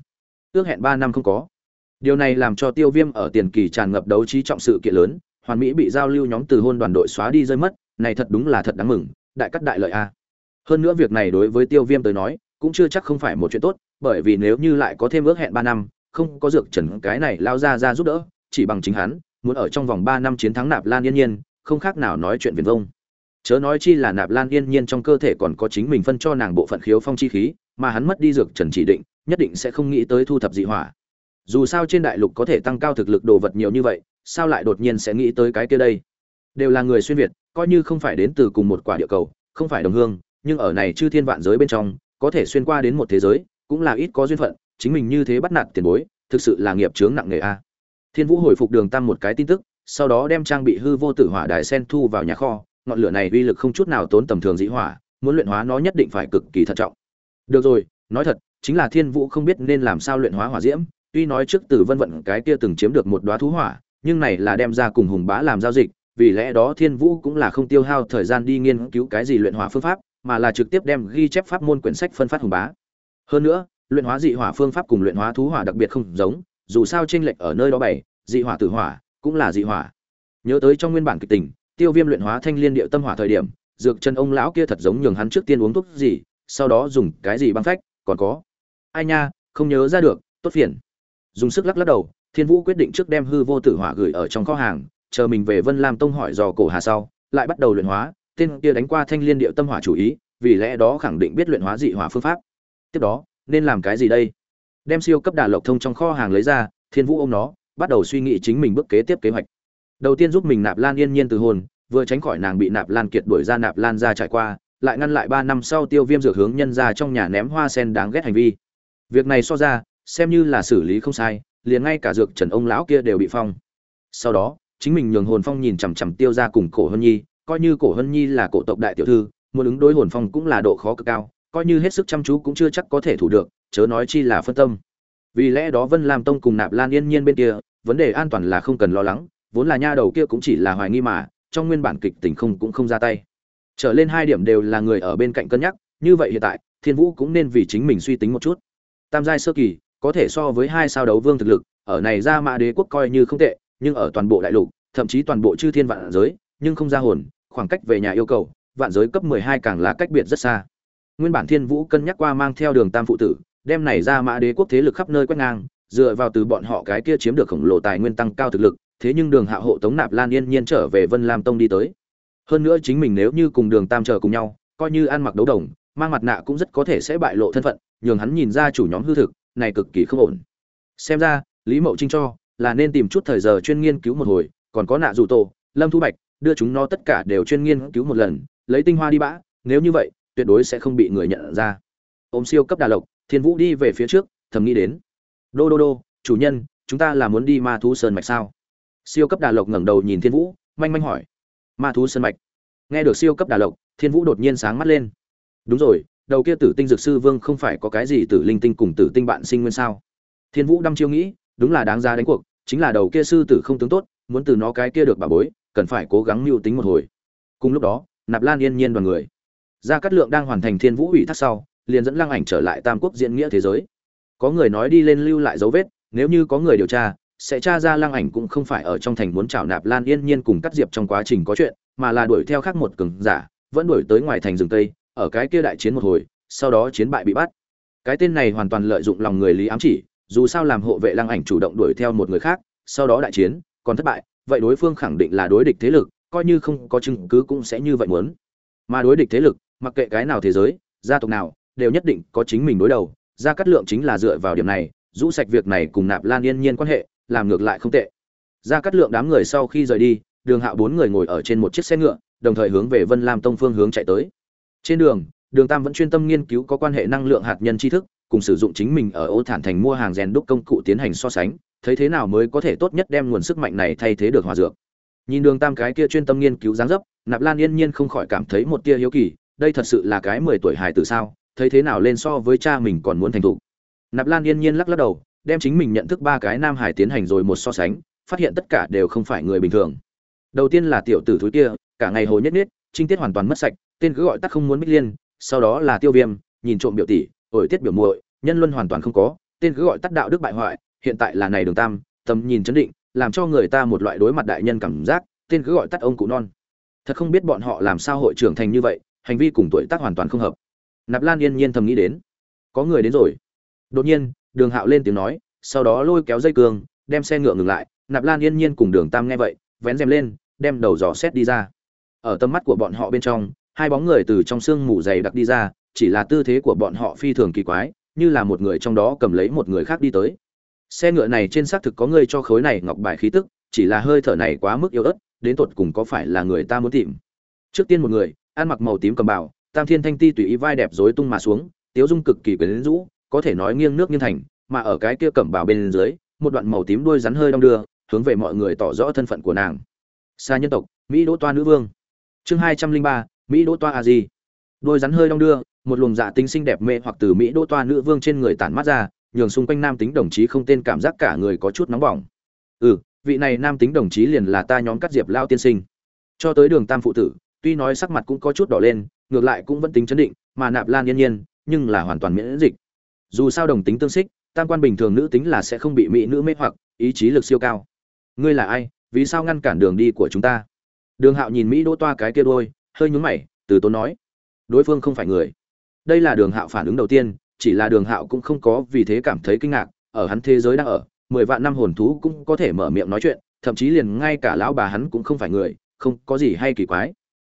A: Ước hẹn ba năm không có điều này làm cho tiêu viêm ở tiền kỳ tràn ngập đấu trí trọng sự kiện lớn, hoàn mỹ bị giao lưu nhóm từ hôn đoàn đội xóa đi rơi mất, này thật đúng là thật đáng mừng, đại cắt đại lợi a. Hơn nữa việc này đối với tiêu viêm tới nói, cũng chưa chắc không phải một chuyện tốt, bởi vì nếu như lại có thêm ước hẹn ba năm, không có dược trần cái này lao ra ra giúp đỡ, chỉ bằng chính hắn, muốn ở trong vòng ba năm chiến thắng nạp lan yên nhiên, không khác nào nói chuyện viển vông. Chớ nói chi là nạp lan yên nhiên trong cơ thể còn có chính mình phân cho nàng bộ phận khiếu phong chi khí, mà hắn mất đi dược trần chỉ định, nhất định sẽ không nghĩ tới thu thập dị hỏa dù sao trên đại lục có thể tăng cao thực lực đồ vật nhiều như vậy, sao lại đột nhiên sẽ nghĩ tới cái kia đây? Đều là người xuyên việt, coi như không phải đến từ cùng một quả địa cầu, không phải đồng hương, nhưng ở này chư thiên vạn giới bên trong, có thể xuyên qua đến một thế giới, cũng là ít có duyên phận, chính mình như thế bắt nạt tiền bối, thực sự là nghiệp chướng nặng nề a. À. Thiên vũ hồi phục đường tăng một cái tin tức, sau đó đem trang bị hư vô tử hỏa đài sen thu vào nhà kho, ngọn lửa này uy lực không chút nào tốn tầm thường dĩ hỏa, muốn luyện hóa nó nhất định phải cực kỳ thận trọng. Được rồi, nói thật, chính là thiên vũ không biết nên làm sao luyện hóa hỏa diễm tuy nói trước từ vân vận cái kia từng chiếm được một đóa thú hỏa, nhưng này là đem ra cùng hùng bá làm giao dịch, vì lẽ đó thiên vũ cũng là không tiêu hao thời gian đi nghiên cứu cái gì luyện hỏa phương pháp, mà là trực tiếp đem ghi chép pháp môn quyển sách phân phát hùng bá. Hơn nữa, luyện hóa dị hỏa phương pháp cùng luyện hóa thú hỏa đặc biệt không giống, dù sao chênh lệch ở nơi đó bảy, dị hỏa tử hỏa cũng là dị hỏa. Nhớ tới trong nguyên bản kịch tình, tiêu viêm luyện hóa thanh liên điệu tâm hỏa thời điểm, dược chân ông lão kia thật giống nhường hắn trước tiên uống thuốc gì, sau đó dùng cái gì băng phách, còn có. Ai nha, không nhớ ra được, tốt phiền dùng sức lắc lắc đầu, thiên vũ quyết định trước đem hư vô tử hỏa gửi ở trong kho hàng, chờ mình về vân lam tông hỏi dò cổ hà sau, lại bắt đầu luyện hóa, tên kia đánh qua thanh liên điệu tâm hỏa chủ ý, vì lẽ đó khẳng định biết luyện hóa dị hỏa phương pháp. Tiếp đó, nên làm cái gì đây? Đem siêu cấp đà lộc thông trong kho hàng lấy ra, thiên vũ ôm nó, bắt đầu suy nghĩ chính mình bước kế tiếp kế hoạch. Đầu tiên giúp mình nạp lan yên nhiên từ hồn, vừa tránh khỏi nàng bị nạp lan kiệt đuổi ra nạp lan ra trải qua, lại ngăn lại ba năm sau tiêu viêm dược hướng nhân ra trong nhà ném hoa sen đáng ghét hành vi. Việc này so ra xem như là xử lý không sai, liền ngay cả dược trần ông lão kia đều bị phong. Sau đó, chính mình nhường hồn phong nhìn chằm chằm tiêu ra cùng cổ hân nhi, coi như cổ hân nhi là cổ tộc đại tiểu thư, muốn ứng đối hồn phong cũng là độ khó cực cao, coi như hết sức chăm chú cũng chưa chắc có thể thủ được, chớ nói chi là phân tâm. Vì lẽ đó vân lam tông cùng nạp lan yên nhiên bên kia, vấn đề an toàn là không cần lo lắng, vốn là nha đầu kia cũng chỉ là hoài nghi mà, trong nguyên bản kịch tình không cũng không ra tay. Trở lên hai điểm đều là người ở bên cạnh cân nhắc, như vậy hiện tại, thiên vũ cũng nên vì chính mình suy tính một chút. Tam giai sơ kỳ có thể so với hai sao đấu vương thực lực, ở này ra mã đế quốc coi như không tệ, nhưng ở toàn bộ đại lục, thậm chí toàn bộ chư thiên vạn giới, nhưng không ra hồn, khoảng cách về nhà yêu cầu, vạn giới cấp 12 càng là cách biệt rất xa. Nguyên bản thiên vũ cân nhắc qua mang theo đường tam phụ tử, đem này ra mã đế quốc thế lực khắp nơi quét ngang, dựa vào từ bọn họ cái kia chiếm được khổng lồ tài nguyên tăng cao thực lực, thế nhưng đường hạ hộ tống nạp lan yên nhiên trở về vân lam tông đi tới. Hơn nữa chính mình nếu như cùng đường tam chờ cùng nhau, coi như ăn mặc đấu đồng, mang mặt nạ cũng rất có thể sẽ bại lộ thân phận, nhường hắn nhìn ra chủ nhóm hư thực này cực kỳ không ổn. Xem ra, lý mậu trinh cho là nên tìm chút thời giờ chuyên nghiên cứu một hồi, còn có nạ dù tổ, lâm thu bạch, đưa chúng nó tất cả đều chuyên nghiên cứu một lần, lấy tinh hoa đi bã, nếu như vậy, tuyệt đối sẽ không bị người nhận ra. Ôm siêu cấp đà lộc, thiên vũ đi về phía trước, thầm nghĩ đến. Đô đô đô, chủ nhân, chúng ta là muốn đi ma thú sơn mạch sao? Siêu cấp đà lộc ngẩng đầu nhìn thiên vũ, manh manh hỏi. Ma thú sơn mạch. Nghe được siêu cấp đà lộc, thiên vũ đột nhiên sáng mắt lên. Đúng rồi đầu kia tử tinh dược sư vương không phải có cái gì tử linh tinh cùng tử tinh bạn sinh nguyên sao? Thiên vũ đăm chiêu nghĩ, đúng là đáng ra đánh cuộc, chính là đầu kia sư tử không tướng tốt, muốn từ nó cái kia được bà bối, cần phải cố gắng mưu tính một hồi. Cùng lúc đó, nạp lan yên nhiên đoàn người, gia cát lượng đang hoàn thành thiên vũ ủy thác sau, liền dẫn lăng ảnh trở lại tam quốc diễn nghĩa thế giới. Có người nói đi lên lưu lại dấu vết, nếu như có người điều tra, sẽ tra ra lăng ảnh cũng không phải ở trong thành muốn chảo nạp lan yên nhiên cùng cắt diệp trong quá trình có chuyện, mà là đuổi theo khác một cường giả, vẫn đuổi tới ngoài thành rừng tây ở cái kia đại chiến một hồi, sau đó chiến bại bị bắt. Cái tên này hoàn toàn lợi dụng lòng người lý ám chỉ, dù sao làm hộ vệ lăng ảnh chủ động đuổi theo một người khác, sau đó đại chiến, còn thất bại, vậy đối phương khẳng định là đối địch thế lực, coi như không có chứng cứ cũng sẽ như vậy muốn. Mà đối địch thế lực, mặc kệ cái nào thế giới, gia tộc nào, đều nhất định có chính mình đối đầu, gia cát lượng chính là dựa vào điểm này, rũ sạch việc này cùng nạp lan yên nhiên quan hệ, làm ngược lại không tệ. Gia cát lượng đám người sau khi rời đi, đường hạo bốn người ngồi ở trên một chiếc xe ngựa, đồng thời hướng về vân lam tông phương hướng chạy tới trên đường đường tam vẫn chuyên tâm nghiên cứu có quan hệ năng lượng hạt nhân tri thức, cùng sử dụng chính mình ở ô thản thành mua hàng rèn đúc công cụ tiến hành so sánh, thấy thế nào mới có thể tốt nhất đem nguồn sức mạnh này thay thế được hòa dược. Nhìn đường tam cái kia chuyên tâm nghiên cứu dáng dấp, nạp lan yên nhiên không khỏi cảm thấy một tia hiếu kỳ, đây thật sự là cái mười tuổi hài tử sao, thấy thế nào lên so với cha mình còn muốn thành thục. Nạp lan yên nhiên lắc lắc đầu, đem chính mình nhận thức ba cái nam hải tiến hành rồi một so sánh, phát hiện tất cả đều không phải người bình thường. Đầu tiên là tiểu tử thúi kia, cả ngày hồ nhất nhất trinh tiết hoàn toàn mất sạch tên cứ gọi tắt không muốn bích liên, sau đó là tiêu viêm, nhìn trộm biểu tỷ, ổi tiết biểu muội, nhân luân hoàn toàn không có, tên cứ gọi tắt đạo đức bại hoại, hiện tại là này đường tam, tầm nhìn chấn định, làm cho người ta một loại đối mặt đại nhân cảm giác, tên cứ gọi tắt ông cụ non. Thật không biết bọn họ làm sao hội trưởng thành như vậy, hành vi cùng tuổi tác hoàn toàn không hợp. Nạp lan yên nhiên thầm nghĩ đến. Có người đến rồi. Đột nhiên, đường hạo lên tiếng nói, sau đó lôi kéo dây cương, đem xe ngựa ngừng lại, nạp lan yên nhiên cùng đường tam nghe vậy, vén rèm lên, đem đầu dò xét đi ra. Ở tầm mắt của bọn họ bên trong hai bóng người từ trong sương mù dày đặc đi ra, chỉ là tư thế của bọn họ phi thường kỳ quái, như là một người trong đó cầm lấy một người khác đi tới. Xe ngựa này trên xác thực có người cho khối này ngọc bài khí tức, chỉ là hơi thở này quá mức yếu ớt, đến tột cùng có phải là người ta muốn tìm. Trước tiên một người, ăn mặc màu tím cầm bảo tam thiên thanh ti tùy ý vai đẹp rối tung mà xuống, tiếu dung cực kỳ quyến rũ, có thể nói nghiêng nước nghiêng thành, mà ở cái kia cầm bảo bên dưới, một đoạn màu tím đuôi rắn hơi đong đưa, hướng về mọi người tỏ rõ thân phận của nàng. Xa nhân tộc, mỹ đỗ toa nữ vương. Chương hai trăm linh ba mỹ đỗ toa a di. Đôi rắn hơi đong đưa, một luồng dạ tính xinh đẹp mê hoặc từ mỹ đỗ toa nữ vương trên người tản mắt ra, nhường xung quanh nam tính đồng chí không tên cảm giác cả người có chút nóng bỏng. Ừ vị này nam tính đồng chí liền là ta nhóm cắt diệp lao tiên sinh. Cho tới đường tam phụ tử, tuy nói sắc mặt cũng có chút đỏ lên, ngược lại cũng vẫn tính chấn định, mà nạp lan yên nhiên, nhưng là hoàn toàn miễn dịch. Dù sao đồng tính tương xích, tam quan bình thường nữ tính là sẽ không bị mỹ nữ mê hoặc, ý chí lực siêu cao. Ngươi là ai? Vì sao ngăn cản đường đi của chúng ta? Đường hạo nhìn mỹ đỗ toa cái kia đôi hơi nhún mày, từ tốn nói, đối phương không phải người. Đây là đường hạo phản ứng đầu tiên, chỉ là đường hạo cũng không có vì thế cảm thấy kinh ngạc, ở hắn thế giới đang ở, mười vạn năm hồn thú cũng có thể mở miệng nói chuyện, thậm chí liền ngay cả lão bà hắn cũng không phải người, không có gì hay kỳ quái.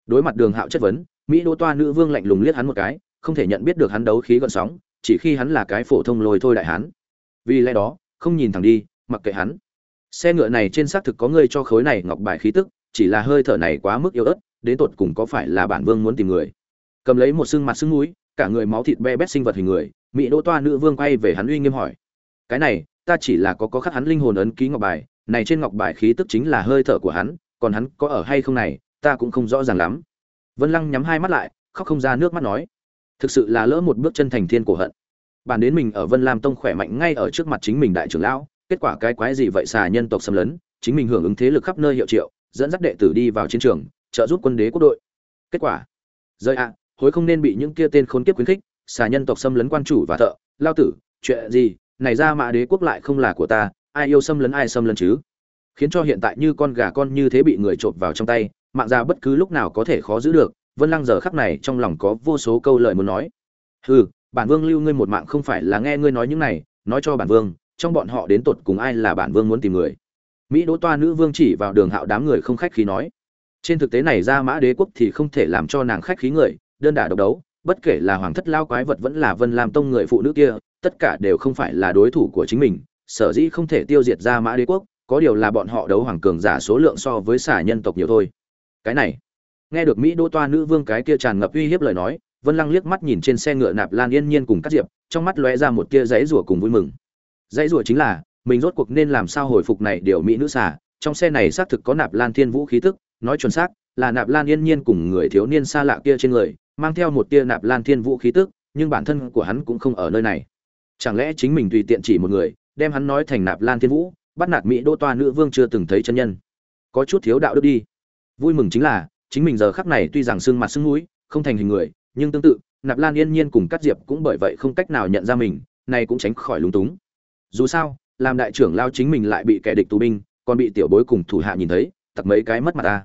A: Đối mặt đường hạo chất vấn, mỹ đỗ toa nữ vương lạnh lùng liếc hắn một cái, không thể nhận biết được hắn đấu khí gợn sóng, chỉ khi hắn là cái phổ thông lôi thôi đại hắn vì lẽ đó, không nhìn thẳng đi, mặc kệ hắn. Xe ngựa này trên xác thực có người cho khối này ngọc bài khí tức, chỉ là hơi thở này quá mức yếu ớt đến tột cùng có phải là bản vương muốn tìm người? Cầm lấy một xương mặt xương núi, cả người máu thịt be bét sinh vật hình người, mỹ đỗ toa nữ vương quay về hắn uy nghiêm hỏi, cái này, ta chỉ là có có khắc hắn linh hồn ấn ký ngọc bài, này trên ngọc bài khí tức chính là hơi thở của hắn, còn hắn có ở hay không này, ta cũng không rõ ràng lắm. Vân lăng nhắm hai mắt lại, khóc không ra nước mắt nói, thực sự là lỡ một bước chân thành thiên cổ hận. Bản đến mình ở vân lam tông khỏe mạnh ngay ở trước mặt chính mình đại trưởng lão, kết quả cái quái gì vậy xà nhân tộc xâm lấn, chính mình hưởng ứng thế lực khắp nơi hiệu triệu, dẫn dắt đệ tử đi vào chiến trường trợ giúp quân đế quốc đội. Kết quả rơi ạ, hối không nên bị những kia tên khốn kiếp khuyến khích, xà nhân tộc xâm lấn quan chủ và thợ, lao tử, chuyện gì, này ra mạ đế quốc lại không là của ta, ai yêu xâm lấn ai xâm lấn chứ? Khiến cho hiện tại như con gà con như thế bị người trộm vào trong tay, mạng ra bất cứ lúc nào có thể khó giữ được, vân lăng giờ khắc này trong lòng có vô số câu lời muốn nói. Hừ, bản vương lưu ngươi một mạng không phải là nghe ngươi nói những này, nói cho bản vương, trong bọn họ đến tột cùng ai là bản vương muốn tìm người? Mỹ đỗ toa nữ vương chỉ vào đường hạo đám người không khách khí nói trên thực tế này ra mã đế quốc thì không thể làm cho nàng khách khí người, đơn đả độc đấu, bất kể là hoàng thất lao quái vật vẫn là vân làm tông người phụ nữ kia, tất cả đều không phải là đối thủ của chính mình, sở dĩ không thể tiêu diệt ra mã đế quốc, có điều là bọn họ đấu hoàng cường giả số lượng so với xả nhân tộc nhiều thôi. Cái này, nghe được mỹ đô toa nữ vương cái kia tràn ngập uy hiếp lời nói, vân lăng liếc mắt nhìn trên xe ngựa nạp lan yên nhiên cùng cắt diệp, trong mắt lóe ra một tia dãy rủa cùng vui mừng. Dãy rủa chính là, mình rốt cuộc nên làm sao hồi phục này điều mỹ nữ xả trong xe này xác thực có nạp lan thiên vũ khí tức, nói chuẩn xác, là nạp lan yên nhiên cùng người thiếu niên xa lạ kia trên người, mang theo một tia nạp lan thiên vũ khí tức, nhưng bản thân của hắn cũng không ở nơi này. Chẳng lẽ chính mình tùy tiện chỉ một người, đem hắn nói thành nạp lan thiên vũ, bắt nạt mỹ đô toa nữ vương chưa từng thấy chân nhân? Có chút thiếu đạo đức đi. Vui mừng chính là, chính mình giờ khắc này tuy rằng xương mặt xương mũi, không thành hình người, nhưng tương tự, nạp lan yên nhiên cùng cắt diệp cũng bởi vậy không cách nào nhận ra mình này cũng tránh khỏi lúng túng. Dù sao, làm đại trưởng lao chính mình lại bị kẻ địch tù binh còn bị tiểu bối cùng thủ hạ nhìn thấy, tặc mấy cái mất mặt ta.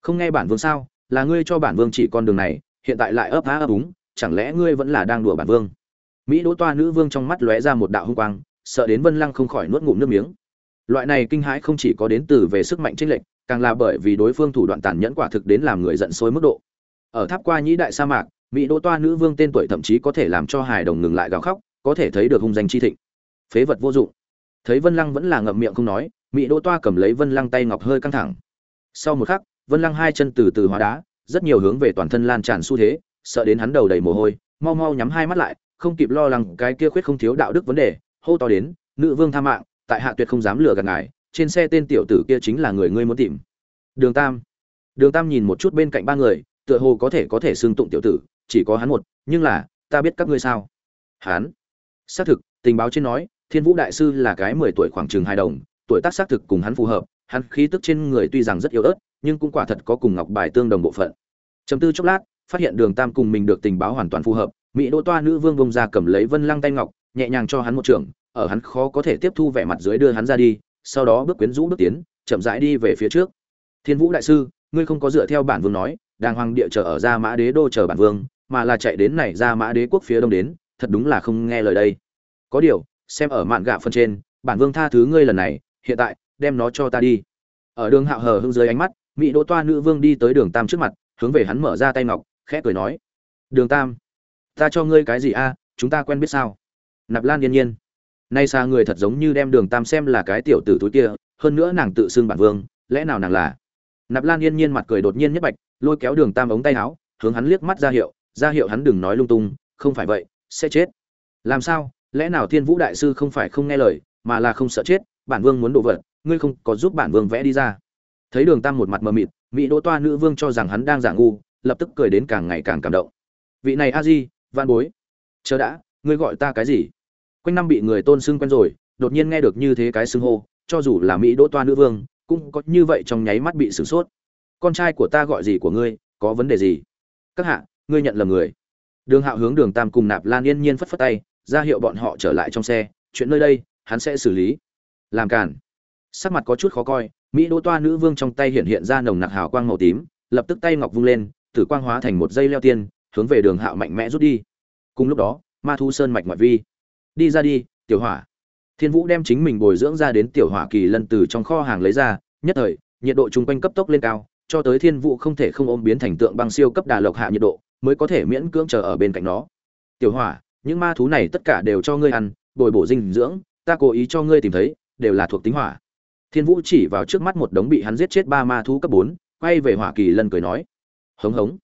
A: Không nghe bản vương sao? Là ngươi cho bản vương chỉ con đường này, hiện tại lại ấp á ấp úng, chẳng lẽ ngươi vẫn là đang đùa bản vương? Mỹ đỗ toa nữ vương trong mắt lóe ra một đạo hung quang, sợ đến vân lăng không khỏi nuốt ngụm nước miếng. Loại này kinh hãi không chỉ có đến từ về sức mạnh chênh lệch, càng là bởi vì đối phương thủ đoạn tàn nhẫn quả thực đến làm người giận sôi mức độ. Ở tháp qua nhĩ đại sa mạc, mỹ đỗ toa nữ vương tên tuổi thậm chí có thể làm cho hài đồng ngừng lại gào khóc, có thể thấy được hung danh chi thịnh. Phế vật vô dụng. Thấy vân lăng vẫn là ngậm miệng không nói mỹ đỗ toa cầm lấy vân lăng tay ngọc hơi căng thẳng. Sau một khắc, vân lăng hai chân từ từ hóa đá, rất nhiều hướng về toàn thân lan tràn xu thế, sợ đến hắn đầu đầy mồ hôi, mau mau nhắm hai mắt lại, không kịp lo lắng cái kia khuyết không thiếu đạo đức vấn đề, hô to đến, nữ vương tha mạng, tại hạ tuyệt không dám lừa gạt ngài, trên xe tên tiểu tử kia chính là người ngươi muốn tìm. Đường tam. Đường tam nhìn một chút bên cạnh ba người, tựa hồ có thể có thể xưng tụng tiểu tử, chỉ có hắn một, nhưng là, ta biết các ngươi sao? Hắn. Xác thực, tình báo trên nói, thiên vũ đại sư là cái mười tuổi khoảng chừng hai đồng tuổi tác xác thực cùng hắn phù hợp, hắn khí tức trên người tuy rằng rất yếu ớt, nhưng cũng quả thật có cùng ngọc bài tương đồng bộ phận. Chầm tư chốc lát, phát hiện đường tam cùng mình được tình báo hoàn toàn phù hợp, mỹ đỗ toa nữ vương vông ra cầm lấy vân lăng tay ngọc, nhẹ nhàng cho hắn một trường, ở hắn khó có thể tiếp thu vẻ mặt dưới đưa hắn ra đi, sau đó bước quyến rũ bước tiến, chậm rãi đi về phía trước. Thiên vũ đại sư, ngươi không có dựa theo bản vương nói, đàng hoàng địa chờ ở ra mã đế đô chờ bản vương, mà là chạy đến này ra mã đế quốc phía đông đến, thật đúng là không nghe lời đây. Có điều, xem ở mạn gạ phần trên, bản vương tha thứ ngươi lần này hiện tại, đem nó cho ta đi. Ở đường hạo hờ hưng dưới ánh mắt, mỹ đỗ toa nữ vương đi tới đường tam trước mặt, hướng về hắn mở ra tay ngọc, khẽ cười nói, đường tam, ta cho ngươi cái gì a? Chúng ta quen biết sao? Nạp lan yên nhiên, nay xa người thật giống như đem đường tam xem là cái tiểu tử túi kia, hơn nữa nàng tự xưng bản vương, lẽ nào nàng là? Nạp lan yên nhiên mặt cười đột nhiên nhất bạch, lôi kéo đường tam ống tay áo, hướng hắn liếc mắt ra hiệu ra hiệu hắn đừng nói lung tung, không phải vậy, sẽ chết. Làm sao? Lẽ nào thiên vũ đại sư không phải không nghe lời, mà là không sợ chết? Bản vương muốn đổ vật, ngươi không có giúp bản vương vẽ đi ra. Thấy đường tam một mặt mờ mịt, mỹ đỗ toa nữ vương cho rằng hắn đang giả ngu, lập tức cười đến càng ngày càng cảm động. Vị này a di van bối. Chờ đã, ngươi gọi ta cái gì? Quanh năm bị người tôn xưng quen rồi, đột nhiên nghe được như thế cái xưng hô, cho dù là mỹ đỗ toa nữ vương, cũng có như vậy trong nháy mắt bị sửng sốt. Con trai của ta gọi gì của ngươi, có vấn đề gì? Các hạ, ngươi nhận lầm người. Đường hạo hướng đường tam cùng nạp lan yên nhiên phất phất tay, ra hiệu bọn họ trở lại trong xe, chuyện nơi đây, hắn sẽ xử lý làm cản sắc mặt có chút khó coi, mỹ đỗ toa nữ vương trong tay hiện hiện ra nồng nặc hào quang màu tím, lập tức tay ngọc vung lên, tử quang hóa thành một dây leo tiên, hướng về đường hạo mạnh mẽ rút đi. Cùng lúc đó, ma thu sơn mạch ngoại vi. Đi ra đi, tiểu hỏa. Thiên vũ đem chính mình bồi dưỡng ra đến tiểu hỏa kỳ lân từ trong kho hàng lấy ra, nhất thời, nhiệt độ chung quanh cấp tốc lên cao, cho tới thiên vũ không thể không ôm biến thành tượng băng siêu cấp đà lộc hạ nhiệt độ, mới có thể miễn cưỡng chờ ở bên cạnh nó. Tiểu hỏa, những ma thú này tất cả đều cho ngươi ăn, bồi bổ dinh dưỡng, ta cố ý cho ngươi tìm thấy đều là thuộc tính hỏa. Thiên vũ chỉ vào trước mắt một đống bị hắn giết chết ba ma thú cấp bốn, quay về hỏa kỳ lân cười nói, hống hống.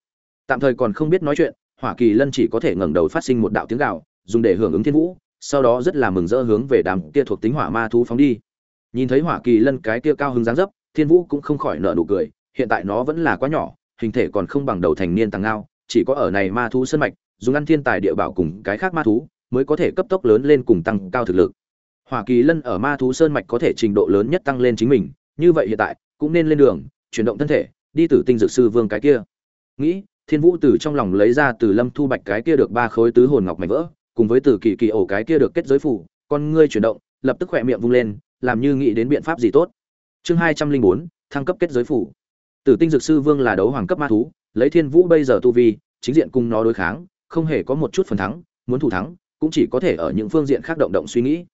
A: Tạm thời còn không biết nói chuyện, hỏa kỳ lân chỉ có thể ngẩng đầu phát sinh một đạo tiếng gạo dùng để hưởng ứng thiên vũ, sau đó rất là mừng rỡ hướng về đám kia thuộc tính hỏa ma thú phóng đi. Nhìn thấy hỏa kỳ lân cái kia cao hứng dáng dấp, thiên vũ cũng không khỏi nở nụ cười, hiện tại nó vẫn là quá nhỏ, hình thể còn không bằng đầu thành niên tàng ngao, chỉ có ở này ma thú sân mạch, dùng ăn thiên tài địa bảo cùng cái khác ma thú, mới có thể cấp tốc lớn lên cùng tăng cao thực lực hỏa kỳ lân ở ma thú sơn mạch có thể trình độ lớn nhất tăng lên chính mình, như vậy hiện tại, cũng nên lên đường, chuyển động thân thể, đi tử tinh dược sư vương cái kia. Nghĩ, thiên vũ từ trong lòng lấy ra từ lâm thu bạch cái kia được ba khối tứ hồn ngọc mảnh vỡ, cùng với từ kỳ kỳ ổ cái kia được kết giới phủ, con ngươi chuyển động, lập tức khỏe miệng vung lên, làm như nghĩ đến biện pháp gì tốt. Chương hai trăm linh bốn, thăng cấp kết giới phủ. Tử tinh dược sư vương là đấu hoàng cấp ma thú, lấy thiên vũ bây giờ tu vi, chính diện cùng nó đối kháng, không hề có một chút phần thắng, muốn thủ thắng, cũng chỉ có thể ở những phương diện khác động động suy nghĩ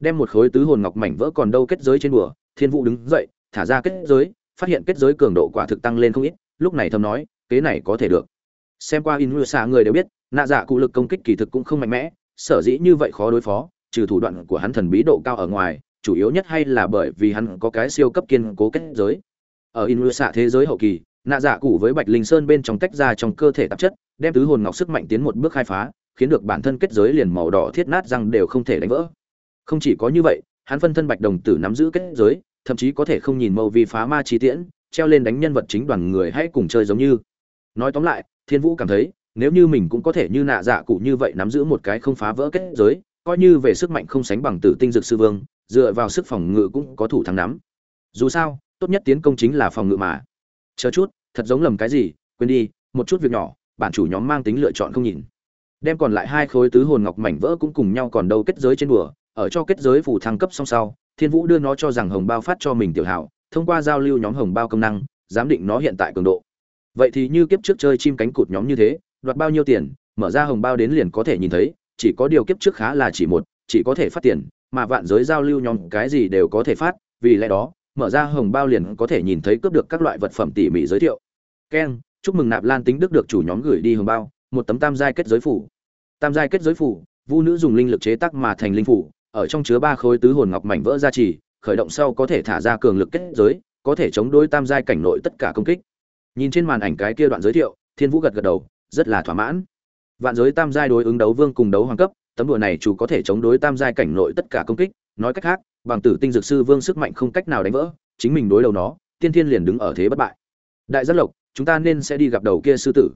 A: đem một khối tứ hồn ngọc mảnh vỡ còn đâu kết giới trên bùa, thiên vũ đứng dậy, thả ra kết giới, phát hiện kết giới cường độ quả thực tăng lên không ít, lúc này thầm nói, kế này có thể được. Xem qua in xạ người đều biết, nạ dạ cụ lực công kích kỳ thực cũng không mạnh mẽ, sở dĩ như vậy khó đối phó, trừ thủ đoạn của hắn thần bí độ cao ở ngoài, chủ yếu nhất hay là bởi vì hắn có cái siêu cấp kiên cố kết giới. Ở in xạ thế giới hậu kỳ, nạ dạ cụ với bạch linh sơn bên trong tách ra trong cơ thể tạp chất, đem tứ hồn ngọc sức mạnh tiến một bước khai phá, khiến được bản thân kết giới liền màu đỏ thiết nát răng đều không thể đánh vỡ không chỉ có như vậy, hắn phân thân bạch đồng tử nắm giữ kết giới, thậm chí có thể không nhìn mâu vi phá ma chi tiễn, treo lên đánh nhân vật chính đoàn người hãy cùng chơi giống như. Nói tóm lại, thiên vũ cảm thấy, nếu như mình cũng có thể như nạ dạ cụ như vậy nắm giữ một cái không phá vỡ kết giới, coi như về sức mạnh không sánh bằng tử tinh dược sư vương, dựa vào sức phòng ngự cũng có thủ thắng nắm. Dù sao, tốt nhất tiến công chính là phòng ngự mà. Chờ chút, thật giống lầm cái gì, quên đi, một chút việc nhỏ, bản chủ nhóm mang tính lựa chọn không nhìn. Đem còn lại hai khối tứ hồn ngọc mảnh vỡ cũng cùng nhau còn đâu kết giới trên đùa ở cho kết giới phủ thăng cấp song sau, thiên vũ đưa nó cho rằng hồng bao phát cho mình tiểu hảo, thông qua giao lưu nhóm hồng bao công năng, giám định nó hiện tại cường độ. Vậy thì như kiếp trước chơi chim cánh cụt nhóm như thế, đoạt bao nhiêu tiền, mở ra hồng bao đến liền có thể nhìn thấy, chỉ có điều kiếp trước khá là chỉ một, chỉ có thể phát tiền, mà vạn giới giao lưu nhóm cái gì đều có thể phát, vì lẽ đó, mở ra hồng bao liền có thể nhìn thấy cướp được các loại vật phẩm tỉ mỉ giới thiệu. Keng chúc mừng nạp lan tính đức được chủ nhóm gửi đi hồng bao, một tấm tam giai kết giới phủ. Tam giai kết giới phủ, vu nữ dùng linh lực chế tác mà thành linh phủ ở trong chứa ba khối tứ hồn ngọc mảnh vỡ ra chỉ, khởi động sau có thể thả ra cường lực kết giới, có thể chống đối tam giai cảnh nội tất cả công kích. Nhìn trên màn ảnh cái kia đoạn giới thiệu, thiên vũ gật gật đầu, rất là thỏa mãn. Vạn giới tam giai đối ứng đấu vương cùng đấu hoàng cấp, tấm đùa này chủ có thể chống đối tam giai cảnh nội tất cả công kích. Nói cách khác, bằng tử tinh dược sư vương sức mạnh không cách nào đánh vỡ, chính mình đối đầu nó, tiên thiên liền đứng ở thế bất bại. Đại giác lộc, chúng ta nên sẽ đi gặp đầu kia sư tử.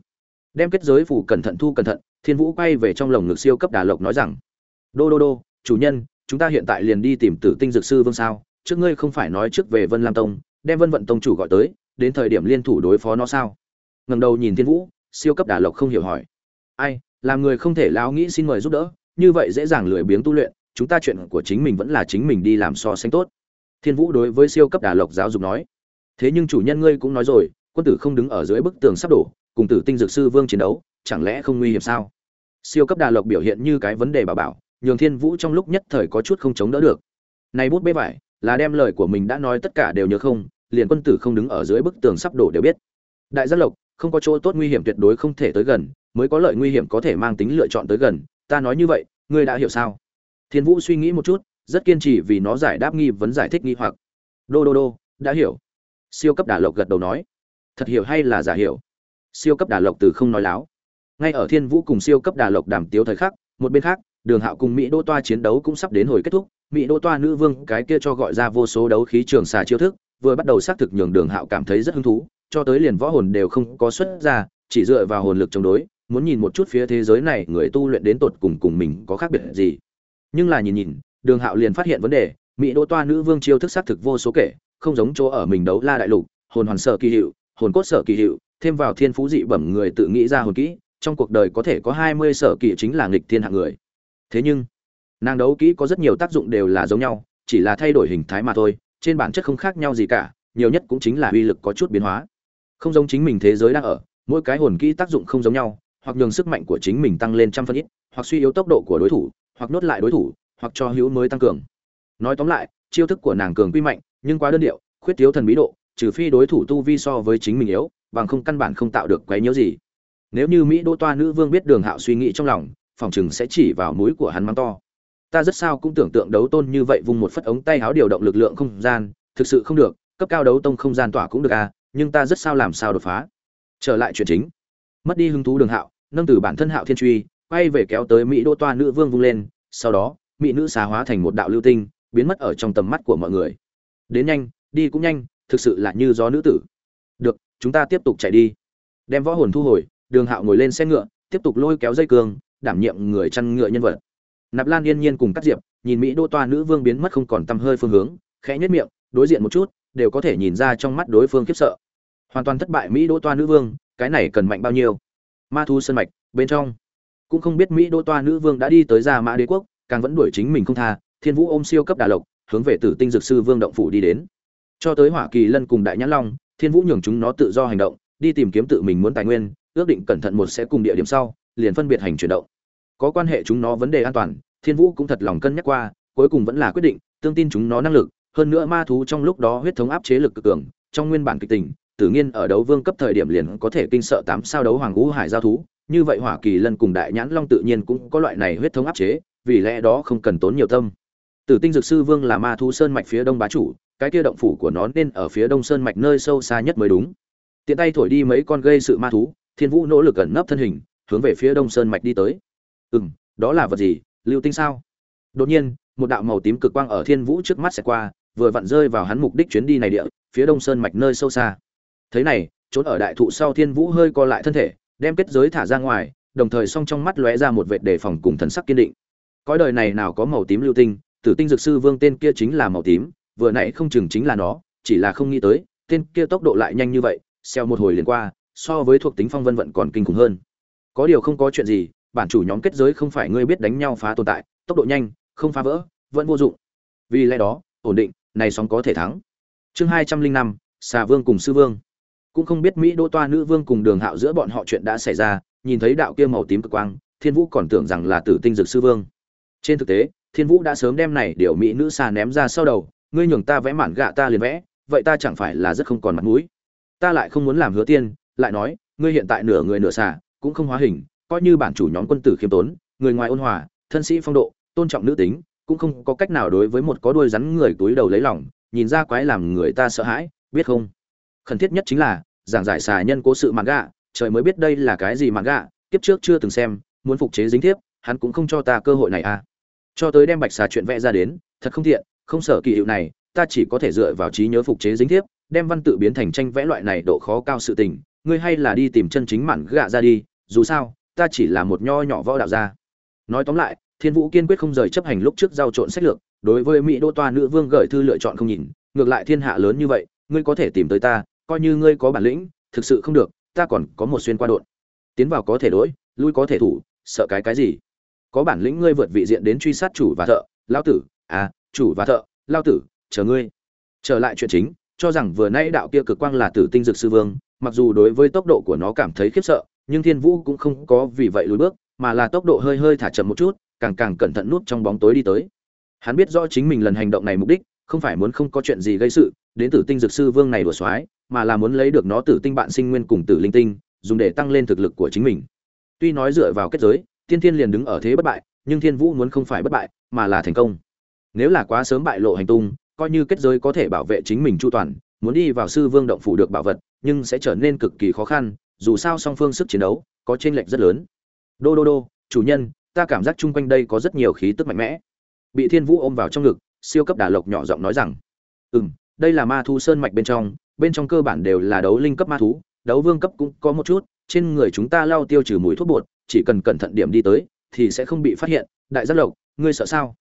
A: Đem kết giới phủ cẩn thận thu cẩn thận, thiên vũ quay về trong lồng ngực siêu cấp đà lộc nói rằng, đô đô đô chủ nhân, chúng ta hiện tại liền đi tìm tử tinh dược sư vương sao? Trước ngươi không phải nói trước về vân lam tông, đem vân vận tông chủ gọi tới, đến thời điểm liên thủ đối phó nó sao? Ngầm đầu nhìn thiên vũ, siêu cấp đà lộc không hiểu hỏi. Ai, làm người không thể láo nghĩ xin mời giúp đỡ, như vậy dễ dàng lười biếng tu luyện, chúng ta chuyện của chính mình vẫn là chính mình đi làm so sánh tốt. Thiên vũ đối với siêu cấp đà lộc giáo dục nói. Thế nhưng chủ nhân ngươi cũng nói rồi, quân tử không đứng ở dưới bức tường sắp đổ, cùng tử tinh dược sư vương chiến đấu, chẳng lẽ không nguy hiểm sao? Siêu cấp đà lộc biểu hiện như cái vấn đề bà bảo nhường thiên vũ trong lúc nhất thời có chút không chống đỡ được. Này bút bê vải, là đem lời của mình đã nói tất cả đều nhớ không, liền quân tử không đứng ở dưới bức tường sắp đổ đều biết. Đại gia lộc, không có chỗ tốt nguy hiểm tuyệt đối không thể tới gần, mới có lợi nguy hiểm có thể mang tính lựa chọn tới gần, ta nói như vậy, ngươi đã hiểu sao? Thiên vũ suy nghĩ một chút, rất kiên trì vì nó giải đáp nghi vấn giải thích nghi hoặc. Đô đô đô, đã hiểu. Siêu cấp đà lộc gật đầu nói. Thật hiểu hay là giả hiểu? Siêu cấp đà lộc từ không nói láo. Ngay ở thiên vũ cùng siêu cấp đà lộc đàm tiếu thời khắc, một bên khác đường hạo cùng mỹ đô toa chiến đấu cũng sắp đến hồi kết thúc, mỹ đô toa nữ vương cái kia cho gọi ra vô số đấu khí trường xà chiêu thức, vừa bắt đầu xác thực nhường đường hạo cảm thấy rất hứng thú, cho tới liền võ hồn đều không có xuất ra, chỉ dựa vào hồn lực chống đối, muốn nhìn một chút phía thế giới này người tu luyện đến tột cùng cùng mình có khác biệt gì. Nhưng là nhìn nhìn, đường hạo liền phát hiện vấn đề, mỹ đô toa nữ vương chiêu thức xác thực vô số kể, không giống chỗ ở mình đấu la đại lục, hồn hoàn sở kỳ hiệu, hồn cốt sở kỳ hiệu, thêm vào thiên phú dị bẩm người tự nghĩ ra hồn kỹ, trong cuộc đời có thể có hai mươi sở kỳ chính là nghịch thiên hạng người thế nhưng, nàng đấu kỹ có rất nhiều tác dụng đều là giống nhau, chỉ là thay đổi hình thái mà thôi, trên bản chất không khác nhau gì cả, nhiều nhất cũng chính là uy lực có chút biến hóa. Không giống chính mình thế giới đang ở, mỗi cái hồn kỹ tác dụng không giống nhau, hoặc nhường sức mạnh của chính mình tăng lên trăm phân ít, hoặc suy yếu tốc độ của đối thủ, hoặc nốt lại đối thủ, hoặc cho hữu mới tăng cường. Nói tóm lại, chiêu thức của nàng cường quy mạnh, nhưng quá đơn điệu, khuyết thiếu thần bí độ, trừ phi đối thủ tu vi so với chính mình yếu, bằng không căn bản không tạo được quấy nhiễu gì. Nếu như mỹ đô toa nữ vương biết đường hạo suy nghĩ trong lòng phòng chừng sẽ chỉ vào mũi của hắn mắng to. Ta rất sao cũng tưởng tượng đấu tôn như vậy vung một phất ống tay háo điều động lực lượng không gian, thực sự không được, cấp cao đấu tông không gian tỏa cũng được à nhưng ta rất sao làm sao đột phá. Trở lại chuyện chính. Mất đi hứng thú đường hạo, nâng từ bản thân hạo thiên truy, quay về kéo tới mỹ đô toa nữ vương vung lên, sau đó, mỹ nữ xà hóa thành một đạo lưu tinh, biến mất ở trong tầm mắt của mọi người. Đến nhanh, đi cũng nhanh, thực sự là như gió nữ tử. Được, chúng ta tiếp tục chạy đi. Đem võ hồn thu hồi, đường hạo ngồi lên xe ngựa, tiếp tục lôi kéo dây cương đảm nhiệm người chăn ngựa nhân vật. Nạp lan yên nhiên cùng cắt diệp, nhìn mỹ đô toa nữ vương biến mất không còn tâm hơi phương hướng, khẽ nhất miệng, đối diện một chút, đều có thể nhìn ra trong mắt đối phương khiếp sợ. Hoàn toàn thất bại mỹ đô toa nữ vương, cái này cần mạnh bao nhiêu? Ma thu sơn mạch, bên trong. Cũng không biết mỹ đô toa nữ vương đã đi tới gia mã đế quốc, càng vẫn đuổi chính mình không tha, thiên vũ ôm siêu cấp đà lộc, hướng về tử tinh dược sư vương động phủ đi đến. Cho tới hỏa kỳ lân cùng đại nhãn long, thiên vũ nhường chúng nó tự do hành động, đi tìm kiếm tự mình muốn tài nguyên, ước định cẩn thận một sẽ cùng địa điểm sau, liền phân biệt hành chuyển động có quan hệ chúng nó vấn đề an toàn, thiên vũ cũng thật lòng cân nhắc qua, cuối cùng vẫn là quyết định, tương tin chúng nó năng lực, hơn nữa ma thú trong lúc đó huyết thống áp chế lực cực cường, trong nguyên bản kịch tình tự nhiên ở đấu vương cấp thời điểm liền có thể kinh sợ tám sao đấu hoàng ngũ hải giao thú, như vậy hỏa kỳ lân cùng đại nhãn long tự nhiên cũng có loại này huyết thống áp chế, vì lẽ đó không cần tốn nhiều tâm. Tử tinh dược sư vương là ma thú sơn mạch phía đông bá chủ, cái kia động phủ của nó nên ở phía đông sơn mạch nơi sâu xa nhất mới đúng. Tiện tay thổi đi mấy con gây sự ma thú, thiên vũ nỗ lực gần nấp thân hình, hướng về phía đông sơn mạch đi tới ừ m đó là vật gì? Lưu tinh sao? Đột nhiên, một đạo màu tím cực quang ở thiên vũ trước mắt sẽ qua, vừa vặn rơi vào hắn mục đích chuyến đi này địa, phía đông sơn mạch nơi sâu xa. Thế này, trốn ở đại thụ sau thiên vũ hơi co lại thân thể, đem kết giới thả ra ngoài, đồng thời song trong mắt lóe ra một vệt đề phòng cùng thần sắc kiên định. Cõi đời này nào có màu tím lưu tinh, tử tinh dược sư vương tên kia chính là màu tím, vừa nãy không chừng chính là nó, chỉ là không nghĩ tới, tên kia tốc độ lại nhanh như vậy xeo một hồi liền qua, so với thuộc tính phong vân vận còn kinh khủng hơn. Có điều không có chuyện gì bản chủ nhóm kết giới không phải ngươi biết đánh nhau phá tồn tại, tốc độ nhanh, không phá vỡ, vẫn vô dụng. Vì lẽ đó, ổn định, này sóng có thể thắng. Chương hai trăm linh năm, xà vương cùng sư vương. Cũng không biết mỹ đô toa nữ vương cùng đường hạo giữa bọn họ chuyện đã xảy ra, nhìn thấy đạo kia màu tím cực quang, thiên vũ còn tưởng rằng là tử tinh dực sư vương. Trên thực tế, thiên vũ đã sớm đem này điều mỹ nữ xà ném ra sau đầu, ngươi nhường ta vẽ mản gạ ta liền vẽ, vậy ta chẳng phải là rất không còn mặt mũi. Ta lại không muốn làm hứa tiên, lại nói, ngươi hiện tại nửa người nửa xà, cũng không hóa hình coi như bản chủ nhóm quân tử khiêm tốn, người ngoài ôn hòa, thân sĩ phong độ, tôn trọng nữ tính, cũng không có cách nào đối với một có đuôi rắn người túi đầu lấy lòng, nhìn ra quái làm người ta sợ hãi, biết không? Khẩn thiết nhất chính là, giảng giải xà nhân cố sự mạn gạ, trời mới biết đây là cái gì mạn gạ, kiếp trước chưa từng xem, muốn phục chế dính tiếp hắn cũng không cho ta cơ hội này à. Cho tới đem bạch xà chuyện vẽ ra đến, thật không thiện không sợ kỳ hiệu này, ta chỉ có thể dựa vào trí nhớ phục chế dính tiếp đem văn tự biến thành tranh vẽ loại này độ khó cao sự tình, ngươi hay là đi tìm chân chính mạn gạ ra đi, dù sao ta chỉ là một nho nhỏ võ đạo gia. Nói tóm lại, thiên vũ kiên quyết không rời chấp hành lúc trước giao trộn sách lược, đối với mỹ đô toa nữ vương gửi thư lựa chọn không nhìn, ngược lại thiên hạ lớn như vậy, ngươi có thể tìm tới ta, coi như ngươi có bản lĩnh, thực sự không được, ta còn có một xuyên qua đột tiến vào có thể đối, lui có thể thủ, sợ cái cái gì? Có bản lĩnh ngươi vượt vị diện đến truy sát chủ và thợ lao tử à chủ và thợ lao tử, chờ ngươi. Trở lại chuyện chính, cho rằng vừa nay đạo kia cực quang là tử tinh dược sư vương, mặc dù đối với tốc độ của nó cảm thấy khiếp sợ nhưng thiên vũ cũng không có vì vậy lùi bước, mà là tốc độ hơi hơi thả chậm một chút, càng càng cẩn thận nút trong bóng tối đi tới. Hắn biết rõ chính mình lần hành động này mục đích, không phải muốn không có chuyện gì gây sự, đến tử tinh dược sư vương này đùa soái mà là muốn lấy được nó tử tinh bạn sinh nguyên cùng tử linh tinh, dùng để tăng lên thực lực của chính mình. Tuy nói dựa vào kết giới tiên thiên liền đứng ở thế bất bại, nhưng thiên vũ muốn không phải bất bại, mà là thành công. Nếu là quá sớm bại lộ hành tung, coi như kết giới có thể bảo vệ chính mình chu toàn, muốn đi vào sư vương động phủ được bảo vật, nhưng sẽ trở nên cực kỳ khó khăn dù sao song phương sức chiến đấu có chênh lệch rất lớn. Đô đô đô, chủ nhân, ta cảm giác chung quanh đây có rất nhiều khí tức mạnh mẽ. Bị thiên vũ ôm vào trong ngực, siêu cấp đà lộc nhỏ giọng nói rằng ừ m đây là ma thu sơn mạch bên trong bên trong cơ bản đều là đấu linh cấp ma thú, đấu vương cấp cũng có một chút, trên người chúng ta lau tiêu trừ mùi thuốc bột, chỉ cần cẩn thận điểm đi tới, thì sẽ không bị phát hiện, đại giác lộc, ngươi sợ sao?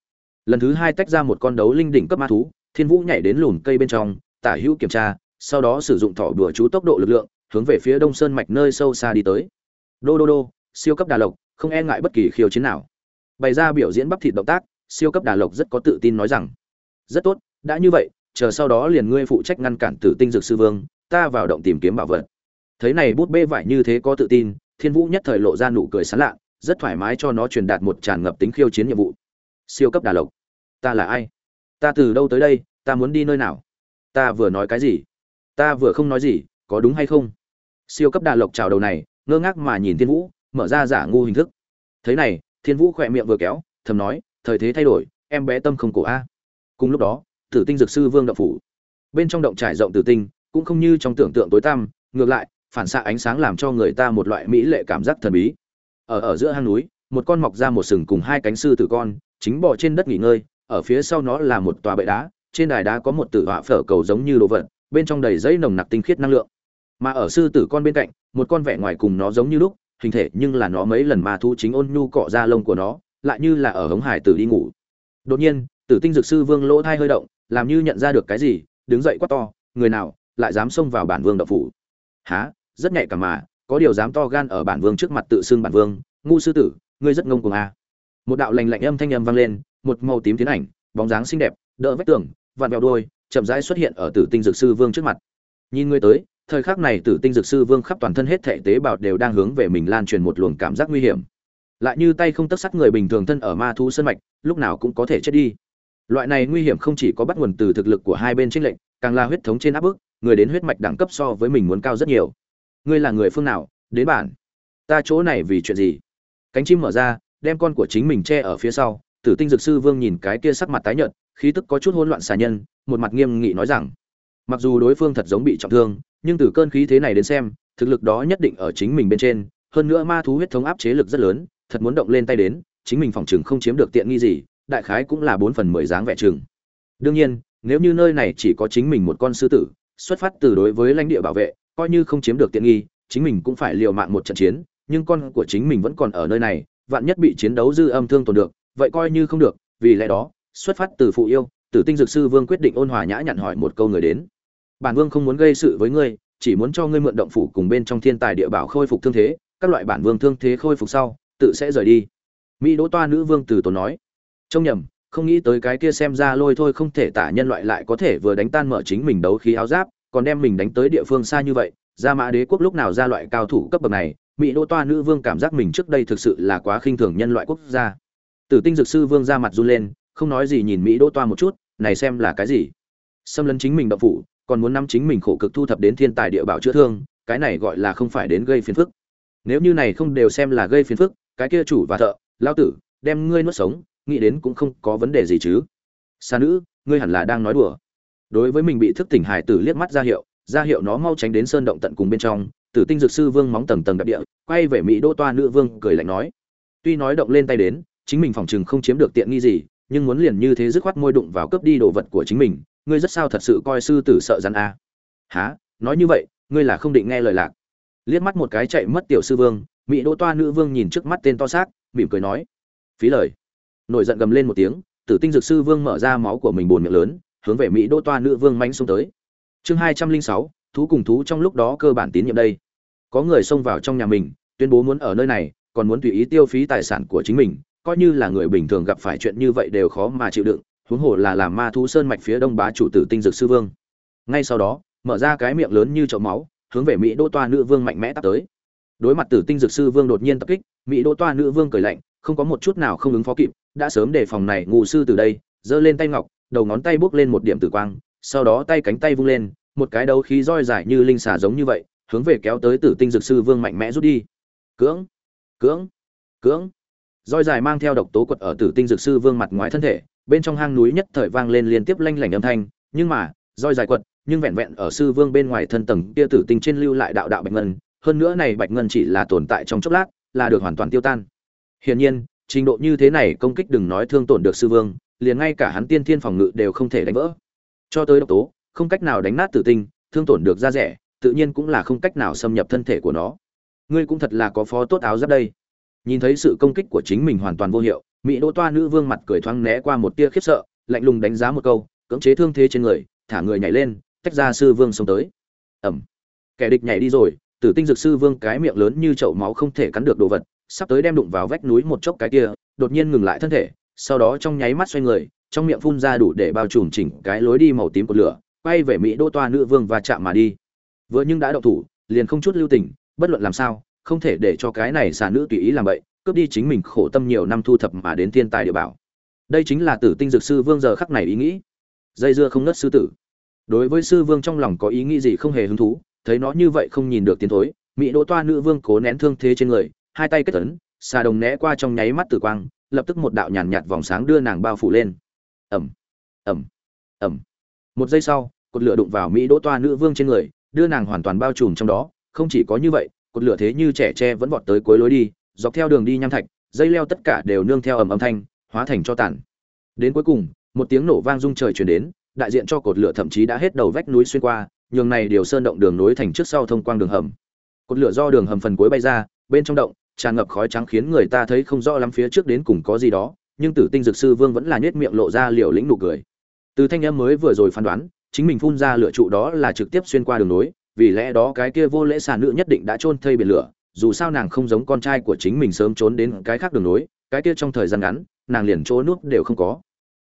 A: Lần thứ hai tách ra một con đấu linh đỉnh cấp ma thú, thiên vũ nhảy đến lùm cây bên trong, tả hữu kiểm tra, sau đó sử dụng thỏ đùa chú tốc độ lực lượng hướng về phía đông sơn mạch nơi sâu xa đi tới. Đô đô đô, siêu cấp đà lộc, không e ngại bất kỳ khiêu chiến nào. Bày ra biểu diễn bắp thịt động tác, siêu cấp đà lộc rất có tự tin nói rằng, rất tốt, đã như vậy, chờ sau đó liền ngươi phụ trách ngăn cản tử tinh dược sư vương, ta vào động tìm kiếm bảo vật. Thấy này bút bê vải như thế có tự tin, thiên vũ nhất thời lộ ra nụ cười sán lạ, rất thoải mái cho nó truyền đạt một tràn ngập tính khiêu chiến nhiệm vụ. Siêu cấp đà lộc, ta là ai? Ta từ đâu tới đây, ta muốn đi nơi nào? Ta vừa nói cái gì? Ta vừa không nói gì, có đúng hay không? Siêu cấp đà lộc trào đầu này, ngơ ngác mà nhìn thiên vũ, mở ra giả ngu hình thức. Thế này, thiên vũ khỏe miệng vừa kéo, thầm nói, thời thế thay đổi, em bé tâm không cổ a. Cùng lúc đó, tử tinh dược sư vương động phủ. Bên trong động trải rộng tử tinh, cũng không như trong tưởng tượng tối tăm, ngược lại, phản xạ ánh sáng làm cho người ta một loại mỹ lệ cảm giác thần bí. Ở ở giữa hang núi, một con mọc ra một sừng cùng hai cánh sư tử con, chính bò trên đất nghỉ ngơi, ở phía sau nó là một tòa bệ đá, trên đài đá có một tử họa phở cầu giống như đồ vật, bên trong đầy dây nồng nặc tinh khiết năng lượng mà ở sư tử con bên cạnh, một con vẻ ngoài cùng nó giống như lúc, hình thể nhưng là nó mấy lần mà thu chính ôn nhu cọ ra lông của nó, lại như là ở hống hải tử đi ngủ. Đột nhiên, tử tinh dược sư vương lỗ thai hơi động, làm như nhận ra được cái gì, đứng dậy quát to, người nào, lại dám xông vào bản vương đậu phủ? Há rất nhạy cả mà, có điều dám to gan ở bản vương trước mặt tự xưng bản vương, ngu sư tử, ngươi rất ngông cuồng à. một đạo lành lạnh âm thanh âm vang lên, một màu tím tiến ảnh, bóng dáng xinh đẹp, đỡ vách tường, vặn vẹo đôi chậm rãi xuất hiện ở tử tinh dược sư vương trước mặt. Nhìn ngươi tới thời khắc này tử tinh dược sư vương khắp toàn thân hết thể tế bào đều đang hướng về mình lan truyền một luồng cảm giác nguy hiểm. Lại như tay không tất sắt người bình thường thân ở ma thú sân mạch, lúc nào cũng có thể chết đi. Loại này nguy hiểm không chỉ có bắt nguồn từ thực lực của hai bên trích lệnh càng là huyết thống trên áp bức, người đến huyết mạch đẳng cấp so với mình muốn cao rất nhiều. Ngươi là người phương nào? Đến bản. Ta chỗ này vì chuyện gì? Cánh chim mở ra, đem con của chính mình che ở phía sau, tử tinh dược sư vương nhìn cái kia sắc mặt tái nhợt, khí tức có chút hỗn loạn xà nhân, một mặt nghiêm nghị nói rằng, mặc dù đối phương thật giống bị trọng thương nhưng từ cơn khí thế này đến xem, thực lực đó nhất định ở chính mình bên trên, hơn nữa ma thú huyết thống áp chế lực rất lớn, thật muốn động lên tay đến, chính mình phòng chừng không chiếm được tiện nghi gì, đại khái cũng là bốn phần mười dáng vẻ chừng đương nhiên, nếu như nơi này chỉ có chính mình một con sư tử, xuất phát từ đối với lãnh địa bảo vệ, coi như không chiếm được tiện nghi, chính mình cũng phải liều mạng một trận chiến, nhưng con của chính mình vẫn còn ở nơi này, vạn nhất bị chiến đấu dư âm thương tổn được, vậy coi như không được, vì lẽ đó, xuất phát từ phụ yêu tử tinh dược sư vương quyết định ôn hòa nhã nhặn hỏi một câu người đến bản vương không muốn gây sự với ngươi, chỉ muốn cho ngươi mượn động phủ cùng bên trong thiên tài địa bảo khôi phục thương thế, các loại bản vương thương thế khôi phục sau, tự sẽ rời đi. Mỹ đỗ toa nữ vương từ tốn nói. Trông nhầm, không nghĩ tới cái kia xem ra lôi thôi không thể tả nhân loại lại có thể vừa đánh tan mở chính mình đấu khí áo giáp, còn đem mình đánh tới địa phương xa như vậy ra mã đế quốc lúc nào ra loại cao thủ cấp bậc này? Mỹ đỗ toa nữ vương cảm giác mình trước đây thực sự là quá khinh thường nhân loại quốc gia. Tử tinh dược sư vương ra mặt run lên, không nói gì nhìn mỹ đỗ toa một chút, này xem là cái gì? Xâm lấn chính mình động phủ còn muốn nắm chính mình khổ cực thu thập đến thiên tài địa bảo chữa thương, cái này gọi là không phải đến gây phiền phức. Nếu như này không đều xem là gây phiền phức, cái kia chủ và thợ, lao tử, đem ngươi nuốt sống, nghĩ đến cũng không có vấn đề gì chứ. Xa nữ, ngươi hẳn là đang nói đùa. Đối với mình bị thức tỉnh hải tử liếc mắt ra hiệu ra hiệu nó mau tránh đến sơn động tận cùng bên trong, tử tinh dược sư vương móng tầng tầng đập địa, quay về mỹ đô toa nữ vương cười lạnh nói. Tuy nói động lên tay đến, chính mình phòng trường không chiếm được tiện nghi gì, nhưng muốn liền như thế dứt khoát môi đụng vào cướp đi đồ vật của chính mình ngươi rất sao thật sự coi sư tử sợ rắn a à. há nói như vậy, ngươi là không định nghe lời lạc. Liếc mắt một cái chạy mất tiểu sư vương, mỹ đỗ toa nữ vương nhìn trước mắt tên to xác, mỉm cười nói. Phí lời. Nổi giận gầm lên một tiếng, tử tinh dược sư vương mở ra máu của mình bồn miệng lớn, hướng về mỹ đỗ toa nữ vương manh xông tới. Chương hai trăm linh sáu, thú cùng thú trong lúc đó cơ bản tín nhiệm đây. Có người xông vào trong nhà mình, tuyên bố muốn ở nơi này, còn muốn tùy ý tiêu phí tài sản của chính mình, coi như là người bình thường gặp phải chuyện như vậy đều khó mà chịu đựng huống hồ là làm ma thú sơn mạch phía đông bá chủ tử tinh dược sư vương. Ngay sau đó, mở ra cái miệng lớn như chậu máu, hướng về mỹ đô toa nữ vương mạnh mẽ tắt tới. Đối mặt tử tinh dược sư vương đột nhiên tập kích, mỹ đô toa nữ vương cười lạnh, không có một chút nào không ứng phó kịp, đã sớm đề phòng này ngụ sư từ đây, giơ lên tay ngọc, đầu ngón tay bước lên một điểm tử quang, sau đó tay cánh tay vung lên, một cái đấu khí roi dài như linh xà giống như vậy, hướng về kéo tới tử tinh dược sư vương mạnh mẽ rút đi. Cưỡng cưỡng cưỡng. Roi dài mang theo độc tố quật ở tử tinh dược sư vương mặt ngoài thân thể bên trong hang núi nhất thời vang lên liên tiếp lanh lảnh âm thanh, nhưng mà, roi dài quật, nhưng vẹn vẹn ở sư vương bên ngoài thân tầng kia tử tinh trên lưu lại đạo đạo bạch ngân, hơn nữa này bạch ngân chỉ là tồn tại trong chốc lát, là được hoàn toàn tiêu tan. Hiển nhiên, trình độ như thế này công kích đừng nói thương tổn được sư vương, liền ngay cả hắn tiên thiên phòng ngự đều không thể đánh vỡ. Cho tới độc tố, không cách nào đánh nát tử tinh, thương tổn được da rẻ, tự nhiên cũng là không cách nào xâm nhập thân thể của nó. Ngươi cũng thật là có phó tốt áo giáp đây. Nhìn thấy sự công kích của chính mình hoàn toàn vô hiệu mỹ đỗ toa nữ vương mặt cười thoáng né qua một tia khiếp sợ, lạnh lùng đánh giá một câu, cưỡng chế thương thế trên người, thả người nhảy lên, tách ra sư vương xông tới. Ẩm. Kẻ địch nhảy đi rồi, tử tinh dược sư vương cái miệng lớn như chậu máu không thể cắn được đồ vật, sắp tới đem đụng vào vách núi một chốc cái kia, đột nhiên ngừng lại thân thể, sau đó trong nháy mắt xoay người, trong miệng phun ra đủ để bao trùm chỉnh cái lối đi màu tím của lửa, quay về mỹ đỗ toa nữ vương và chạm mà đi. Vừa nhưng đã động thủ, liền không chút lưu tình, bất luận làm sao, không thể để cho cái này xà nữ tùy ý làm vậy cướp đi chính mình khổ tâm nhiều năm thu thập mà đến thiên tài địa bảo. Đây chính là tử tinh dược sư vương giờ khắc này ý nghĩ. Dây dưa không nứt sư tử. Đối với sư vương trong lòng có ý nghĩ gì không hề hứng thú thấy nó như vậy không nhìn được tiến thối mỹ đỗ toa nữ vương cố nén thương thế trên người hai tay kết ấn xà đồng né qua trong nháy mắt tử quang lập tức một đạo nhàn nhạt, vòng sáng đưa nàng bao phủ lên. Ẩm ẩm ẩm một giây sau cột lửa đụng vào mỹ đỗ toa nữ vương trên người đưa nàng hoàn toàn bao trùm trong đó không chỉ có như vậy cột lửa thế như trẻ tre vẫn vọt tới cuối lối đi dọc theo đường đi nham thạch, dây leo tất cả đều nương theo ầm âm thanh, hóa thành cho tàn. Đến cuối cùng, một tiếng nổ vang rung trời truyền đến, đại diện cho cột lửa thậm chí đã hết đầu vách núi xuyên qua, nhường này điều sơn động đường nối thành trước sau thông quang đường hầm. Cột lửa do đường hầm phần cuối bay ra, bên trong động, tràn ngập khói trắng khiến người ta thấy không rõ lắm phía trước đến cùng có gì đó, nhưng tử tinh dược sư vương vẫn là nhếch miệng lộ ra liều lĩnh nụ cười. Từ thanh em mới vừa rồi phán đoán, chính mình phun ra lửa trụ đó là trực tiếp xuyên qua đường nối, vì lẽ đó cái kia vô lễ xà nữ nhất định đã chôn thây biển lửa dù sao nàng không giống con trai của chính mình sớm trốn đến cái khác đường nối, cái kia trong thời gian ngắn, nàng liền chỗ núp đều không có.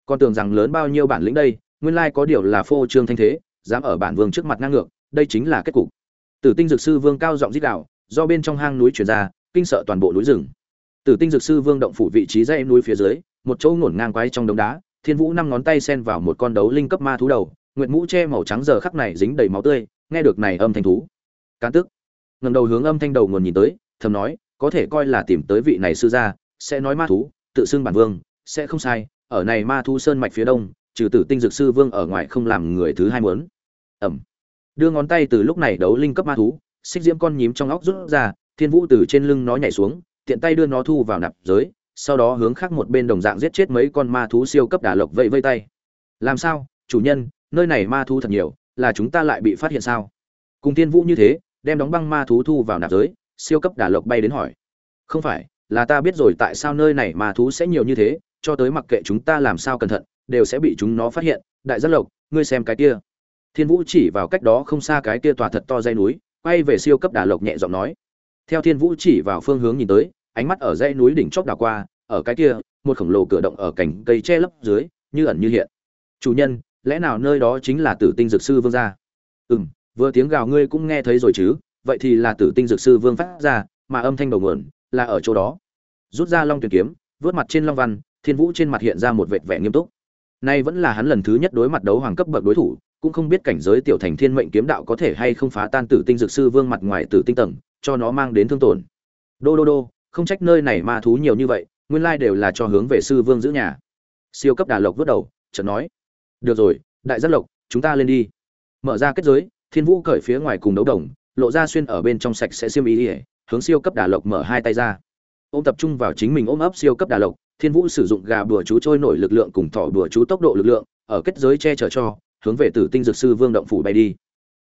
A: Con tưởng rằng lớn bao nhiêu bản lĩnh đây, nguyên lai có điều là phô trương thanh thế, dám ở bản vương trước mặt ngang ngược, đây chính là kết cục. Tử tinh dược sư vương cao giọng dít đạo do bên trong hang núi truyền ra, kinh sợ toàn bộ núi rừng. Tử tinh dược sư vương động phủ vị trí dãy núi phía dưới, một chỗ ngổn ngang quái trong đống đá, thiên vũ năm ngón tay sen vào một con đấu linh cấp ma thú đầu, nguyệt mũ che màu trắng giờ khắc này dính đầy máu tươi, nghe được này âm thanh thú. Cán tức ngẩng đầu hướng âm thanh đầu nguồn nhìn tới, thầm nói, có thể coi là tìm tới vị này sư gia, sẽ nói ma thú, tự xưng bản vương, sẽ không sai, ở này ma thú sơn mạch phía đông, trừ tử tinh dược sư vương ở ngoài không làm người thứ hai muốn. Ẩm. Đưa ngón tay từ lúc này đấu linh cấp ma thú, xích diễm con nhím trong óc rút ra, thiên vũ từ trên lưng nó nhảy xuống, tiện tay đưa nó thu vào nạp giới, sau đó hướng khác một bên đồng dạng giết chết mấy con ma thú siêu cấp đả lộc vẫy vây tay. Làm sao, chủ nhân, nơi này ma thú thật nhiều, là chúng ta lại bị phát hiện sao? Cùng thiên vũ như thế đem đóng băng ma thú thu vào nạp giới, siêu cấp đà lộc bay đến hỏi. Không phải, là ta biết rồi tại sao nơi này ma thú sẽ nhiều như thế, cho tới mặc kệ chúng ta làm sao cẩn thận, đều sẽ bị chúng nó phát hiện. Đại giác lộc, ngươi xem cái kia. Thiên vũ chỉ vào cách đó không xa cái kia tòa thật to dây núi, quay về siêu cấp đà lộc nhẹ giọng nói. Theo thiên vũ chỉ vào phương hướng nhìn tới, ánh mắt ở dãy núi đỉnh chóp đảo qua, ở cái kia, một khổng lồ cửa động ở cành cây che lấp dưới, như ẩn như hiện. Chủ nhân, lẽ nào nơi đó chính là tử tinh dược sư vương gia? Ừ m vừa tiếng gào ngươi cũng nghe thấy rồi chứ, vậy thì là tử tinh dược sư vương phát ra, mà âm thanh đầu nguồn là ở chỗ đó. Rút ra long tuyển kiếm, vớt mặt trên long văn, thiên vũ trên mặt hiện ra một vệt vẻ nghiêm túc. Nay vẫn là hắn lần thứ nhất đối mặt đấu hoàng cấp bậc đối thủ, cũng không biết cảnh giới tiểu thành thiên mệnh kiếm đạo có thể hay không phá tan tử tinh dược sư vương mặt ngoài tử tinh tầng, cho nó mang đến thương tổn. Đô đô đô, không trách nơi này ma thú nhiều như vậy, nguyên lai đều là cho hướng về sư vương giữ nhà. Siêu cấp đà lộc vớt đầu, chợt nói, được rồi, đại giác lộc, chúng ta lên đi. Mở ra kết giới thiên vũ cởi phía ngoài cùng đấu đồng, lộ ra xuyên ở bên trong sạch sẽ xiêm ý ỉa hướng siêu cấp đà lộc mở hai tay ra. Ôm tập trung vào chính mình ôm ấp siêu cấp đà lộc, thiên vũ sử dụng gà bùa chú trôi nổi lực lượng cùng thỏ bùa chú tốc độ lực lượng, ở kết giới che chở cho, hướng về tử tinh dược sư vương động phủ bay đi.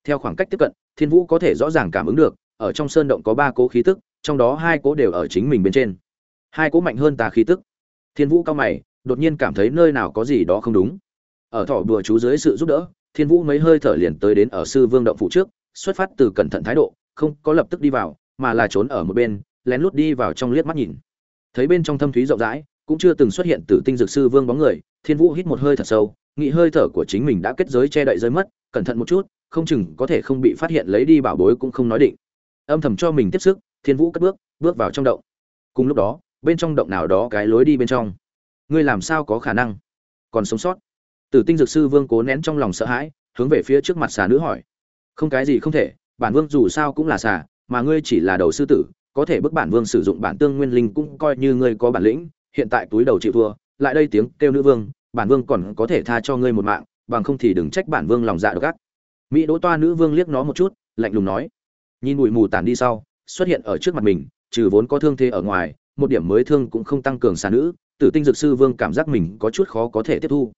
A: Theo khoảng cách tiếp cận, thiên vũ có thể rõ ràng cảm ứng được, ở trong sơn động có ba cố khí tức, trong đó hai cố đều ở chính mình bên trên. Hai cố mạnh hơn tà khí tức. Thiên vũ cao mày, đột nhiên cảm thấy nơi nào có gì đó không đúng. Ở thỏ bùa chú dưới sự giúp đỡ thiên vũ mấy hơi thở liền tới đến ở sư vương động phủ trước, xuất phát từ cẩn thận thái độ, không có lập tức đi vào, mà là trốn ở một bên, lén lút đi vào trong liếc mắt nhìn. Thấy bên trong thâm thúy rộng rãi, cũng chưa từng xuất hiện tử tinh dược sư vương bóng người, thiên vũ hít một hơi thật sâu, nghĩ hơi thở của chính mình đã kết giới che đậy rơi mất, cẩn thận một chút, không chừng có thể không bị phát hiện lấy đi bảo bối cũng không nói định. Âm thầm cho mình tiếp sức, thiên vũ cất bước bước vào trong động. Cùng lúc đó, bên trong động nào đó cái lối đi bên trong. Ngươi làm sao có khả năng? Còn sống sót tử tinh dược sư vương cố nén trong lòng sợ hãi, hướng về phía trước mặt xà nữ hỏi. Không cái gì không thể, bản vương dù sao cũng là xà, mà ngươi chỉ là đầu sư tử, có thể bức bản vương sử dụng bản tương nguyên linh cũng coi như ngươi có bản lĩnh, hiện tại túi đầu chịu thua, lại đây tiếng kêu nữ vương, bản vương còn có thể tha cho ngươi một mạng, bằng không thì đừng trách bản vương lòng dạ độc ác. Mỹ đỗ toa nữ vương liếc nó một chút, lạnh lùng nói. Nhìn bụi mù tản đi sau, xuất hiện ở trước mặt mình, trừ vốn có thương thế ở ngoài, một điểm mới thương cũng không tăng cường xà nữ, tử tinh dược sư vương cảm giác mình có chút khó có thể tiếp thu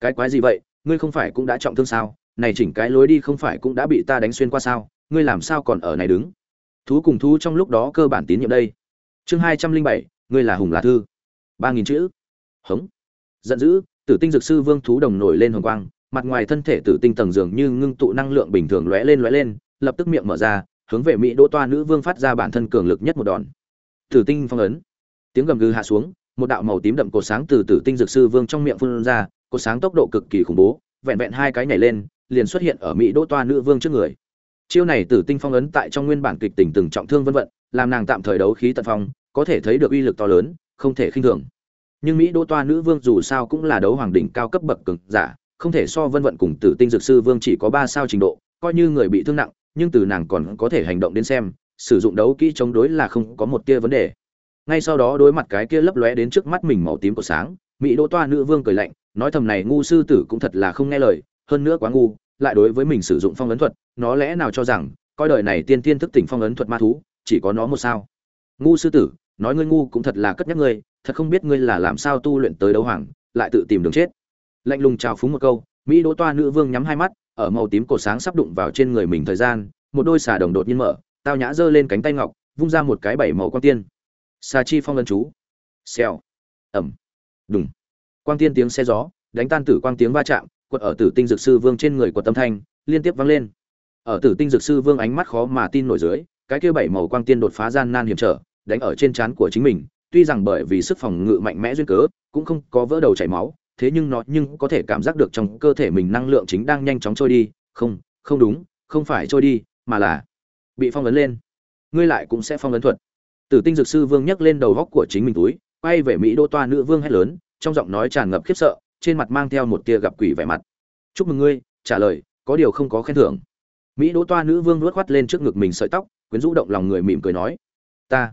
A: cái quái gì vậy? Ngươi không phải cũng đã trọng thương sao? Này chỉnh cái lối đi không phải cũng đã bị ta đánh xuyên qua sao? Ngươi làm sao còn ở này đứng? Thú cùng thú trong lúc đó cơ bản tín nhiệm đây. Chương hai trăm linh bảy, ngươi là hùng là thư. Ba nghìn chữ. Hống. Giận dữ, tử tinh dược sư vương thú đồng nổi lên hồng quang, mặt ngoài thân thể tử tinh tầng dường như ngưng tụ năng lượng bình thường lóe lên lóe lên, lập tức miệng mở ra, hướng về mỹ đỗ toa nữ vương phát ra bản thân cường lực nhất một đòn. Tử tinh phong ấn. Tiếng gầm gừ hạ xuống, một đạo màu tím đậm cột sáng từ tử tinh dược sư vương trong miệng phun ra cột sáng tốc độ cực kỳ khủng bố, vẹn vẹn hai cái nhảy lên, liền xuất hiện ở mỹ đỗ toa nữ vương trước người. Chiêu này tử tinh phong ấn tại trong nguyên bản kịch tình từng trọng thương vân vận, làm nàng tạm thời đấu khí tận phong, có thể thấy được uy lực to lớn, không thể khinh thường. Nhưng mỹ đỗ toa nữ vương dù sao cũng là đấu hoàng đỉnh cao cấp bậc cường giả, không thể so vân vận cùng tử tinh dược sư vương chỉ có ba sao trình độ, coi như người bị thương nặng, nhưng từ nàng còn có thể hành động đến xem, sử dụng đấu kỹ chống đối là không có một tia vấn đề. Ngay sau đó đối mặt cái kia lấp lóe đến trước mắt mình màu tím của sáng, mỹ đỗ toa nữ vương cười lạnh nói thầm này ngu sư tử cũng thật là không nghe lời, hơn nữa quá ngu, lại đối với mình sử dụng phong ấn thuật, nó lẽ nào cho rằng, coi đời này tiên tiên thức tỉnh phong ấn thuật ma thú, chỉ có nó một sao? Ngu sư tử, nói ngươi ngu cũng thật là cất nhắc ngươi, thật không biết ngươi là làm sao tu luyện tới đấu hoàng, lại tự tìm đường chết. Lạnh lùng chào phúng một câu, mỹ đỗ toa nữ vương nhắm hai mắt, ở màu tím cổ sáng sắp đụng vào trên người mình thời gian, một đôi xà đồng đột nhiên mở, tao nhã giơ lên cánh tay ngọc, vung ra một cái bảy màu quang tiên. Xà chi phong ấn chú. Xèo. Ẩm. Đùng quang tiên tiếng xe gió, đánh tan tử quang tiếng va chạm, quật ở tử tinh dược sư vương trên người của tâm thanh, liên tiếp vang lên. Ở tử tinh dược sư vương ánh mắt khó mà tin nổi dưới, cái kia bảy màu quang tiên đột phá gian nan hiểm trở, đánh ở trên trán của chính mình, tuy rằng bởi vì sức phòng ngự mạnh mẽ duyên cớ, cũng không có vỡ đầu chảy máu, thế nhưng nó nhưng có thể cảm giác được trong cơ thể mình năng lượng chính đang nhanh chóng trôi đi. Không không đúng, không phải trôi đi, mà là bị phong ấn lên. Ngươi lại cũng sẽ phong ấn thuật. Tử tinh dược sư vương nhấc lên đầu góc của chính mình túi, quay về mỹ đô toa nữ vương hét lớn trong giọng nói tràn ngập khiếp sợ, trên mặt mang theo một tia gặp quỷ vẻ mặt. Chúc mừng ngươi, trả lời, có điều không có khen thưởng. Mỹ đỗ toa nữ vương luốt khoắt lên trước ngực mình sợi tóc, quyến rũ động lòng người mỉm cười nói, ta.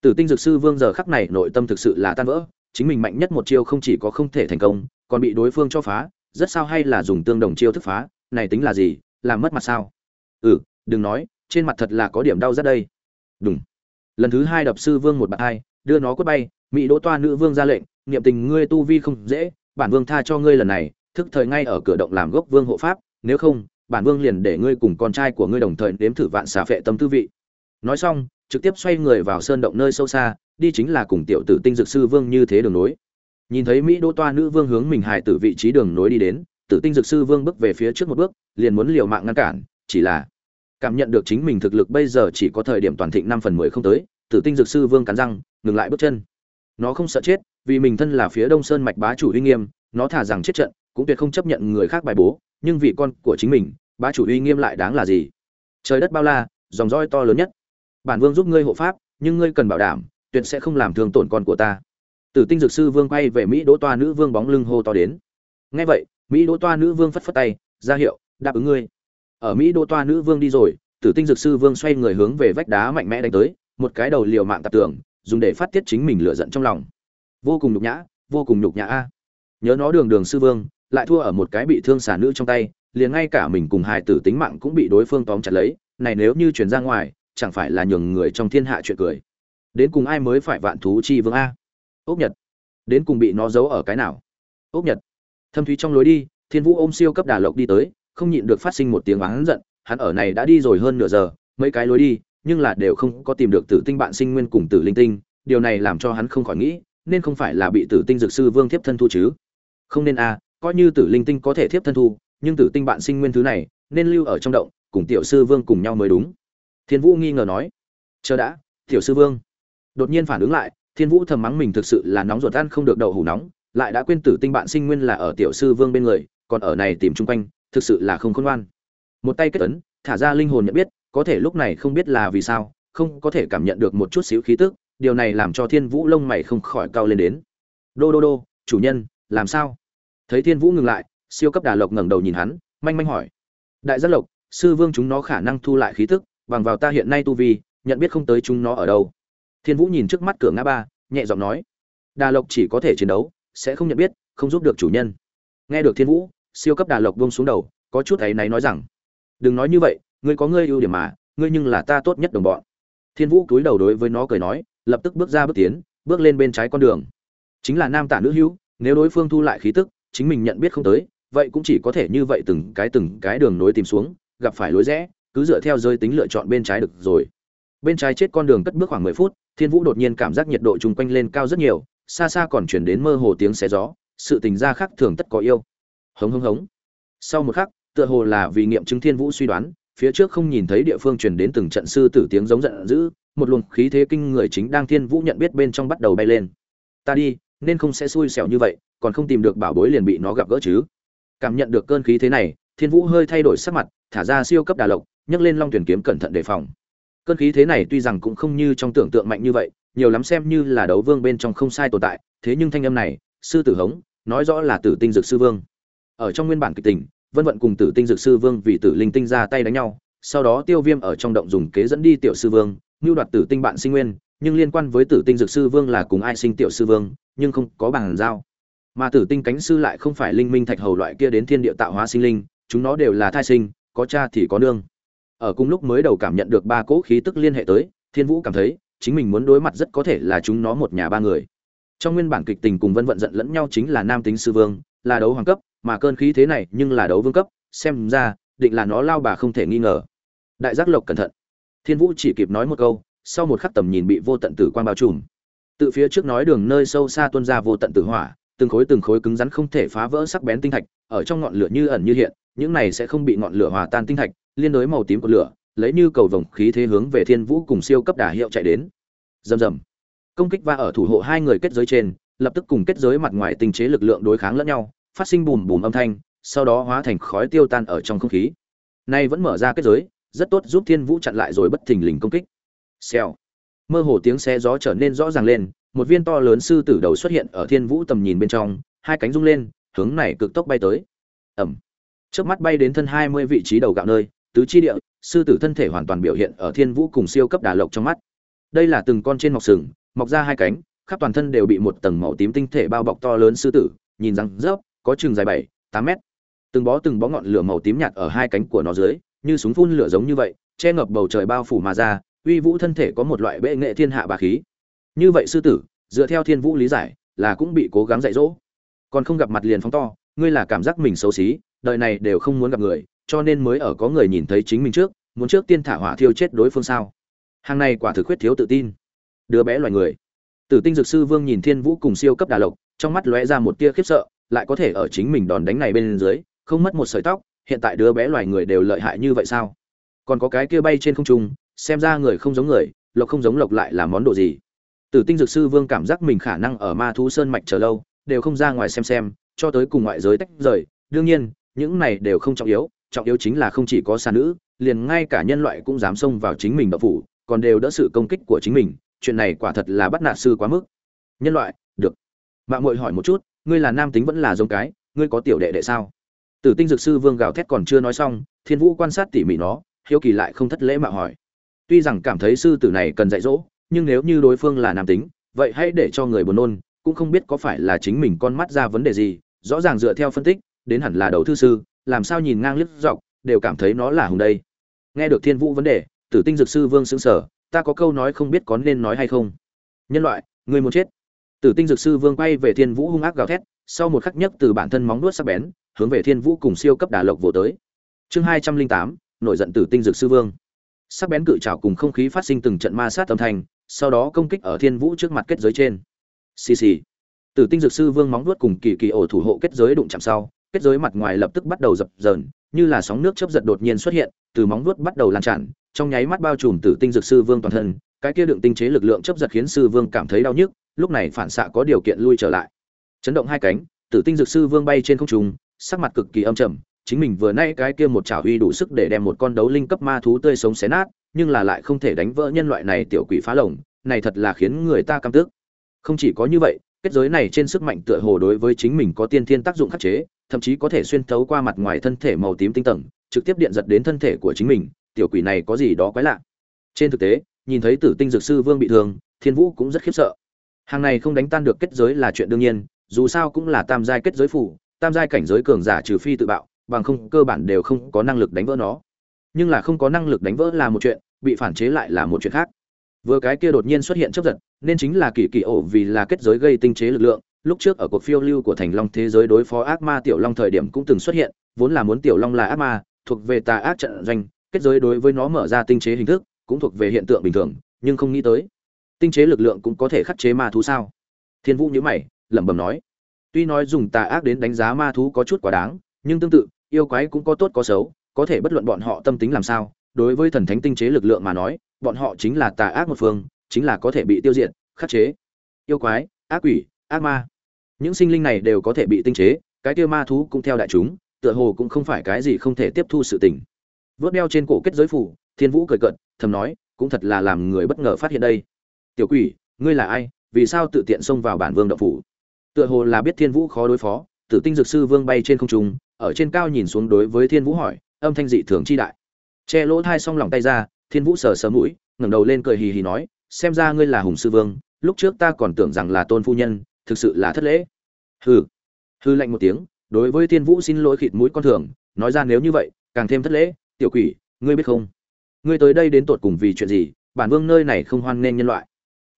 A: Tử tinh dược sư vương giờ khắc này nội tâm thực sự là tan vỡ, chính mình mạnh nhất một chiêu không chỉ có không thể thành công, còn bị đối phương cho phá, rất sao hay là dùng tương đồng chiêu thức phá, này tính là gì, làm mất mặt sao? Ừ đừng nói, trên mặt thật là có điểm đau rất đây. Đúng lần thứ hai đập sư vương một bạt hai, đưa nó quất bay mỹ đỗ toa nữ vương ra lệnh, niệm tình ngươi tu vi không dễ, bản vương tha cho ngươi lần này, thức thời ngay ở cửa động làm gốc vương hộ pháp, nếu không, bản vương liền để ngươi cùng con trai của ngươi đồng thời nếm thử vạn xà phệ tâm tư vị. Nói xong, trực tiếp xoay người vào sơn động nơi sâu xa, đi chính là cùng tiểu tử tinh dược sư vương như thế đường nối. Nhìn thấy mỹ đỗ toa nữ vương hướng mình hài tử vị trí đường nối đi đến, tử tinh dược sư vương bước về phía trước một bước, liền muốn liều mạng ngăn cản, chỉ là cảm nhận được chính mình thực lực bây giờ chỉ có thời điểm toàn thịnh năm phần mười không tới, tử tinh dược sư vương cắn răng, ngừng lại bước chân nó không sợ chết, vì mình thân là phía đông sơn mạch bá chủ uy nghiêm, nó thả rằng chết trận, cũng tuyệt không chấp nhận người khác bài bố, nhưng vì con của chính mình, bá chủ uy nghiêm lại đáng là gì? Trời đất bao la, dòng roi to lớn nhất. Bản vương giúp ngươi hộ pháp, nhưng ngươi cần bảo đảm, tuyệt sẽ không làm thương tổn con của ta. Tử tinh dược sư vương quay về mỹ đỗ toa nữ vương bóng lưng hô to đến. Ngay vậy, mỹ đỗ toa nữ vương phất phất tay, ra hiệu, đáp ứng ngươi. Ở mỹ đỗ toa nữ vương đi rồi, tử tinh dược sư vương xoay người hướng về vách đá mạnh mẽ đánh tới, một cái đầu liều mạng tạp tưởng dùng để phát tiết chính mình lựa giận trong lòng. Vô cùng nhục nhã, vô cùng nhục nhã a. Nhớ nó đường đường sư vương, lại thua ở một cái bị thương xả nữ trong tay, liền ngay cả mình cùng hài tử tính mạng cũng bị đối phương tóm chặt lấy, này nếu như chuyển ra ngoài, chẳng phải là nhường người trong thiên hạ chuyện cười. Đến cùng ai mới phải vạn thú chi vương a? Ốc nhật. Đến cùng bị nó giấu ở cái nào? Ốc nhật. Thâm thúy trong lối đi, thiên vũ ôm siêu cấp đà lộc đi tới, không nhịn được phát sinh một tiếng oán giận, hắn ở này đã đi rồi hơn nửa giờ, mấy cái lối đi nhưng là đều không có tìm được tử tinh bạn sinh nguyên cùng tử linh tinh, điều này làm cho hắn không khỏi nghĩ, nên không phải là bị tử tinh dược sư vương thiếp thân thu chứ? Không nên a coi như tử linh tinh có thể thiếp thân thu, nhưng tử tinh bạn sinh nguyên thứ này, nên lưu ở trong động, cùng tiểu sư vương cùng nhau mới đúng. Thiên vũ nghi ngờ nói. Chờ đã, tiểu sư vương. Đột nhiên phản ứng lại, thiên vũ thầm mắng mình thực sự là nóng ruột ăn không được đậu hủ nóng, lại đã quên tử tinh bạn sinh nguyên là ở tiểu sư vương bên người, còn ở này tìm chung quanh, thực sự là không khôn ngoan. Một tay kết ấn, thả ra linh hồn nhận biết có thể lúc này không biết là vì sao, không có thể cảm nhận được một chút xíu khí tức, điều này làm cho thiên vũ lông mày không khỏi cao lên đến. Đô đô đô, chủ nhân, làm sao? Thấy thiên vũ ngừng lại, siêu cấp đà lộc ngẩng đầu nhìn hắn, manh manh hỏi. Đại giác lộc, sư vương chúng nó khả năng thu lại khí tức, bằng vào ta hiện nay tu vi, nhận biết không tới chúng nó ở đâu. Thiên vũ nhìn trước mắt cửa ngã ba, nhẹ giọng nói. Đà lộc chỉ có thể chiến đấu, sẽ không nhận biết, không giúp được chủ nhân. Nghe được thiên vũ, siêu cấp đà lộc buông xuống đầu, có chút ấy náy nói rằng. Đừng nói như vậy ngươi có ngươi ưu điểm mà, ngươi nhưng là ta tốt nhất đồng bọn. Thiên vũ cúi đầu đối với nó cười nói, lập tức bước ra bước tiến, bước lên bên trái con đường. Chính là nam tả nữ hữu, nếu đối phương thu lại khí tức, chính mình nhận biết không tới, vậy cũng chỉ có thể như vậy từng cái từng cái đường nối tìm xuống, gặp phải lối rẽ, cứ dựa theo giới tính lựa chọn bên trái được rồi. Bên trái chết con đường cất bước khoảng mười phút, thiên vũ đột nhiên cảm giác nhiệt độ chung quanh lên cao rất nhiều, xa xa còn chuyển đến mơ hồ tiếng xé gió, sự tình gia khác thường tất có yêu. Hống hống hống. Sau một khắc, tựa hồ là vì nghiệm chứng thiên vũ suy đoán phía trước không nhìn thấy địa phương truyền đến từng trận sư tử tiếng giống giận dữ, một luồng khí thế kinh người chính đang thiên vũ nhận biết bên trong bắt đầu bay lên. Ta đi, nên không sẽ xui xẻo như vậy, còn không tìm được bảo bối liền bị nó gặp gỡ chứ. Cảm nhận được cơn khí thế này, thiên vũ hơi thay đổi sắc mặt, thả ra siêu cấp đà lộc, nhấc lên long tuyển kiếm cẩn thận đề phòng. Cơn khí thế này tuy rằng cũng không như trong tưởng tượng mạnh như vậy, nhiều lắm xem như là đấu vương bên trong không sai tồn tại, thế nhưng thanh âm này, sư tử hống, nói rõ là tử tinh dược sư vương. Ở trong nguyên bản kịch tình vân vận cùng tử tinh dược sư vương vì tử linh tinh ra tay đánh nhau, sau đó tiêu viêm ở trong động dùng kế dẫn đi tiểu sư vương Ngưu đoạt tử tinh bạn sinh nguyên, nhưng liên quan với tử tinh dược sư vương là cùng ai sinh tiểu sư vương, nhưng không có bàn giao. Mà tử tinh cánh sư lại không phải linh minh thạch hầu loại kia đến thiên địa tạo hóa sinh linh, chúng nó đều là thai sinh, có cha thì có nương. Ở cùng lúc mới đầu cảm nhận được ba cỗ khí tức liên hệ tới, thiên vũ cảm thấy, chính mình muốn đối mặt rất có thể là chúng nó một nhà ba người. Trong nguyên bản kịch tình cùng vân vận giận lẫn nhau chính là nam tính sư vương, là đấu hoàng cấp mà cơn khí thế này nhưng là đấu vương cấp, xem ra, định là nó lao bà không thể nghi ngờ. Đại giác lộc cẩn thận. Thiên vũ chỉ kịp nói một câu, sau một khắc tầm nhìn bị vô tận tử quang bao trùm. Tự phía trước nói đường nơi sâu xa tuôn ra vô tận tử hỏa, từng khối từng khối cứng rắn không thể phá vỡ sắc bén tinh thạch, ở trong ngọn lửa như ẩn như hiện, những này sẽ không bị ngọn lửa hòa tan tinh thạch, liên đối màu tím của lửa, lấy như cầu vồng khí thế hướng về thiên vũ cùng siêu cấp đà hiệu chạy đến. Rầm rầm. Công kích va ở thủ hộ hai người kết giới trên, lập tức cùng kết giới mặt ngoài tinh chế lực lượng đối kháng lẫn nhau phát sinh bùm bùm âm thanh, sau đó hóa thành khói tiêu tan ở trong không khí. Nay vẫn mở ra kết giới, rất tốt giúp thiên vũ chặn lại rồi bất thình lình công kích. Xèo. Mơ hồ tiếng xe gió trở nên rõ ràng lên, một viên to lớn sư tử đầu xuất hiện ở thiên vũ tầm nhìn bên trong, hai cánh rung lên, hướng này cực tốc bay tới. Ẩm. Trước mắt bay đến thân hai mươi vị trí đầu gạo nơi, tứ chi địa, sư tử thân thể hoàn toàn biểu hiện ở thiên vũ cùng siêu cấp đà lộc trong mắt. Đây là từng con trên mọc sừng, mọc ra hai cánh, khắp toàn thân đều bị một tầng màu tím tinh thể bao bọc to lớn sư tử, nhìn răng rớp có chừng dài bảy, tám mét. Từng bó từng bó ngọn lửa màu tím nhạt ở hai cánh của nó dưới, như súng phun lửa giống như vậy, che ngập bầu trời bao phủ mà ra, uy vũ thân thể có một loại bệ nghệ thiên hạ bà khí. Như vậy sư tử, dựa theo thiên vũ lý giải, là cũng bị cố gắng dạy dỗ. Còn không gặp mặt liền phóng to, ngươi là cảm giác mình xấu xí, đời này đều không muốn gặp người, cho nên mới ở có người nhìn thấy chính mình trước, muốn trước tiên thả hỏa thiêu chết đối phương sao? Hàng này quả thực khuyết thiếu tự tin. Đứa bé loài người. Tử tinh dược sư vương nhìn thiên vũ cùng siêu cấp đà lộc, trong mắt lóe ra một tia khiếp sợ lại có thể ở chính mình đòn đánh này bên dưới, không mất một sợi tóc, hiện tại đứa bé loài người đều lợi hại như vậy sao? Còn có cái kia bay trên không trung, xem ra người không giống người, lộc không giống lộc lại là món đồ gì? Tử tinh dược sư vương cảm giác mình khả năng ở ma thú sơn mạch chờ lâu, đều không ra ngoài xem xem, cho tới cùng ngoại giới tách rời. Đương nhiên, những này đều không trọng yếu trọng yếu chính là không chỉ có xà nữ, liền ngay cả nhân loại cũng dám xông vào chính mình đậu phủ, còn đều đỡ sự công kích của chính mình, chuyện này quả thật là bắt nạt sư quá mức. Nhân loại, được. Mạng mội hỏi một chút ngươi là nam tính vẫn là giống cái, ngươi có tiểu đệ đệ sao? Tử tinh dược sư vương gào thét còn chưa nói xong, thiên vũ quan sát tỉ mỉ nó, hiếu kỳ lại không thất lễ mạo hỏi. Tuy rằng cảm thấy sư tử này cần dạy dỗ, nhưng nếu như đối phương là nam tính, vậy hãy để cho người buồn nôn, cũng không biết có phải là chính mình con mắt ra vấn đề gì, rõ ràng dựa theo phân tích, đến hẳn là đầu thư sư, làm sao nhìn ngang liếc dọc, đều cảm thấy nó là hùng đây. Nghe được thiên vũ vấn đề, tử tinh dược sư vương xứng sở ta có câu nói không biết có nên nói hay không. Nhân loại người muốn chết tử tinh dược sư vương quay về thiên vũ hung ác gào thét, sau một khắc nhấc từ bản thân móng nuốt sắc bén, hướng về thiên vũ cùng siêu cấp đà lộc vỗ tới. Chương hai trăm linh tám, nổi giận tử tinh dược sư vương. Sắc bén cự trào cùng không khí phát sinh từng trận ma sát âm thanh, sau đó công kích ở thiên vũ trước mặt kết giới trên. Xì xì. Tử tinh dược sư vương móng nuốt cùng kỳ kỳ ổ thủ hộ kết giới đụng chạm sau, kết giới mặt ngoài lập tức bắt đầu dập dờn, như là sóng nước chớp giật đột nhiên xuất hiện, từ móng nuốt bắt đầu lan tràn, trong nháy mắt bao trùm tử tinh dược sư vương toàn thân, cái kia đựng tinh chế lực lượng chớp giật khiến sư vương cảm thấy đau nhức lúc này phản xạ có điều kiện lui trở lại. Chấn động hai cánh, tử tinh dược sư vương bay trên không trung, sắc mặt cực kỳ âm trầm, chính mình vừa nay cái kia một chảo uy đủ sức để đem một con đấu linh cấp ma thú tươi sống xé nát, nhưng là lại không thể đánh vỡ nhân loại này tiểu quỷ phá lồng, này thật là khiến người ta căm tức. Không chỉ có như vậy, kết giới này trên sức mạnh tựa hồ đối với chính mình có tiên thiên tác dụng khắc chế, thậm chí có thể xuyên thấu qua mặt ngoài thân thể màu tím tinh tầng, trực tiếp điện giật đến thân thể của chính mình, tiểu quỷ này có gì đó quái lạ. Trên thực tế, nhìn thấy tử tinh dược sư vương bị thương, thiên vũ cũng rất khiếp sợ hàng này không đánh tan được kết giới là chuyện đương nhiên, dù sao cũng là tam giai kết giới phủ, tam giai cảnh giới cường giả trừ phi tự bạo, bằng không cơ bản đều không có năng lực đánh vỡ nó. Nhưng là không có năng lực đánh vỡ là một chuyện, bị phản chế lại là một chuyện khác. Vừa cái kia đột nhiên xuất hiện chấp giật, nên chính là kỳ kỳ ổ vì là kết giới gây tinh chế lực lượng, lúc trước ở cuộc phiêu lưu của thành long thế giới đối phó ác ma tiểu long thời điểm cũng từng xuất hiện, vốn là muốn tiểu long là ác ma, thuộc về tà ác trận doanh, kết giới đối với nó mở ra tinh chế hình thức, cũng thuộc về hiện tượng bình thường, nhưng không nghĩ tới tinh chế lực lượng cũng có thể khắc chế ma thú sao? Thiên vũ nhữ mày, lẩm bẩm nói. Tuy nói dùng tà ác đến đánh giá ma thú có chút quá đáng, nhưng tương tự, yêu quái cũng có tốt có xấu, có thể bất luận bọn họ tâm tính làm sao, đối với thần thánh tinh chế lực lượng mà nói, bọn họ chính là tà ác một phương, chính là có thể bị tiêu diệt, khắc chế. Yêu quái, ác quỷ, ác ma. Những sinh linh này đều có thể bị tinh chế, cái tiêu ma thú cũng theo đại chúng, tựa hồ cũng không phải cái gì không thể tiếp thu sự tình. Vớt đeo trên cổ kết giới phủ, thiên vũ cười cận thầm nói, cũng thật là làm người bất ngờ phát hiện đây tiểu quỷ, ngươi là ai? Vì sao tự tiện xông vào bản vương đậu phủ? Tựa hồ là biết thiên vũ khó đối phó, tử tinh dược sư vương bay trên không trung, ở trên cao nhìn xuống đối với thiên vũ hỏi, âm thanh dị thường chi đại. Che lỗ thai xong lòng tay ra, thiên vũ sờ sờ mũi, ngẩng đầu lên cười hì hì nói, xem ra ngươi là hùng sư vương, lúc trước ta còn tưởng rằng là tôn phu nhân, thực sự là thất lễ. Hừ. Hư lạnh một tiếng, đối với thiên vũ xin lỗi khịt mũi con thường, nói ra nếu như vậy, càng thêm thất lễ, tiểu quỷ, ngươi biết không? Ngươi tới đây đến tột cùng vì chuyện gì? Bản vương nơi này không hoan nghênh nhân loại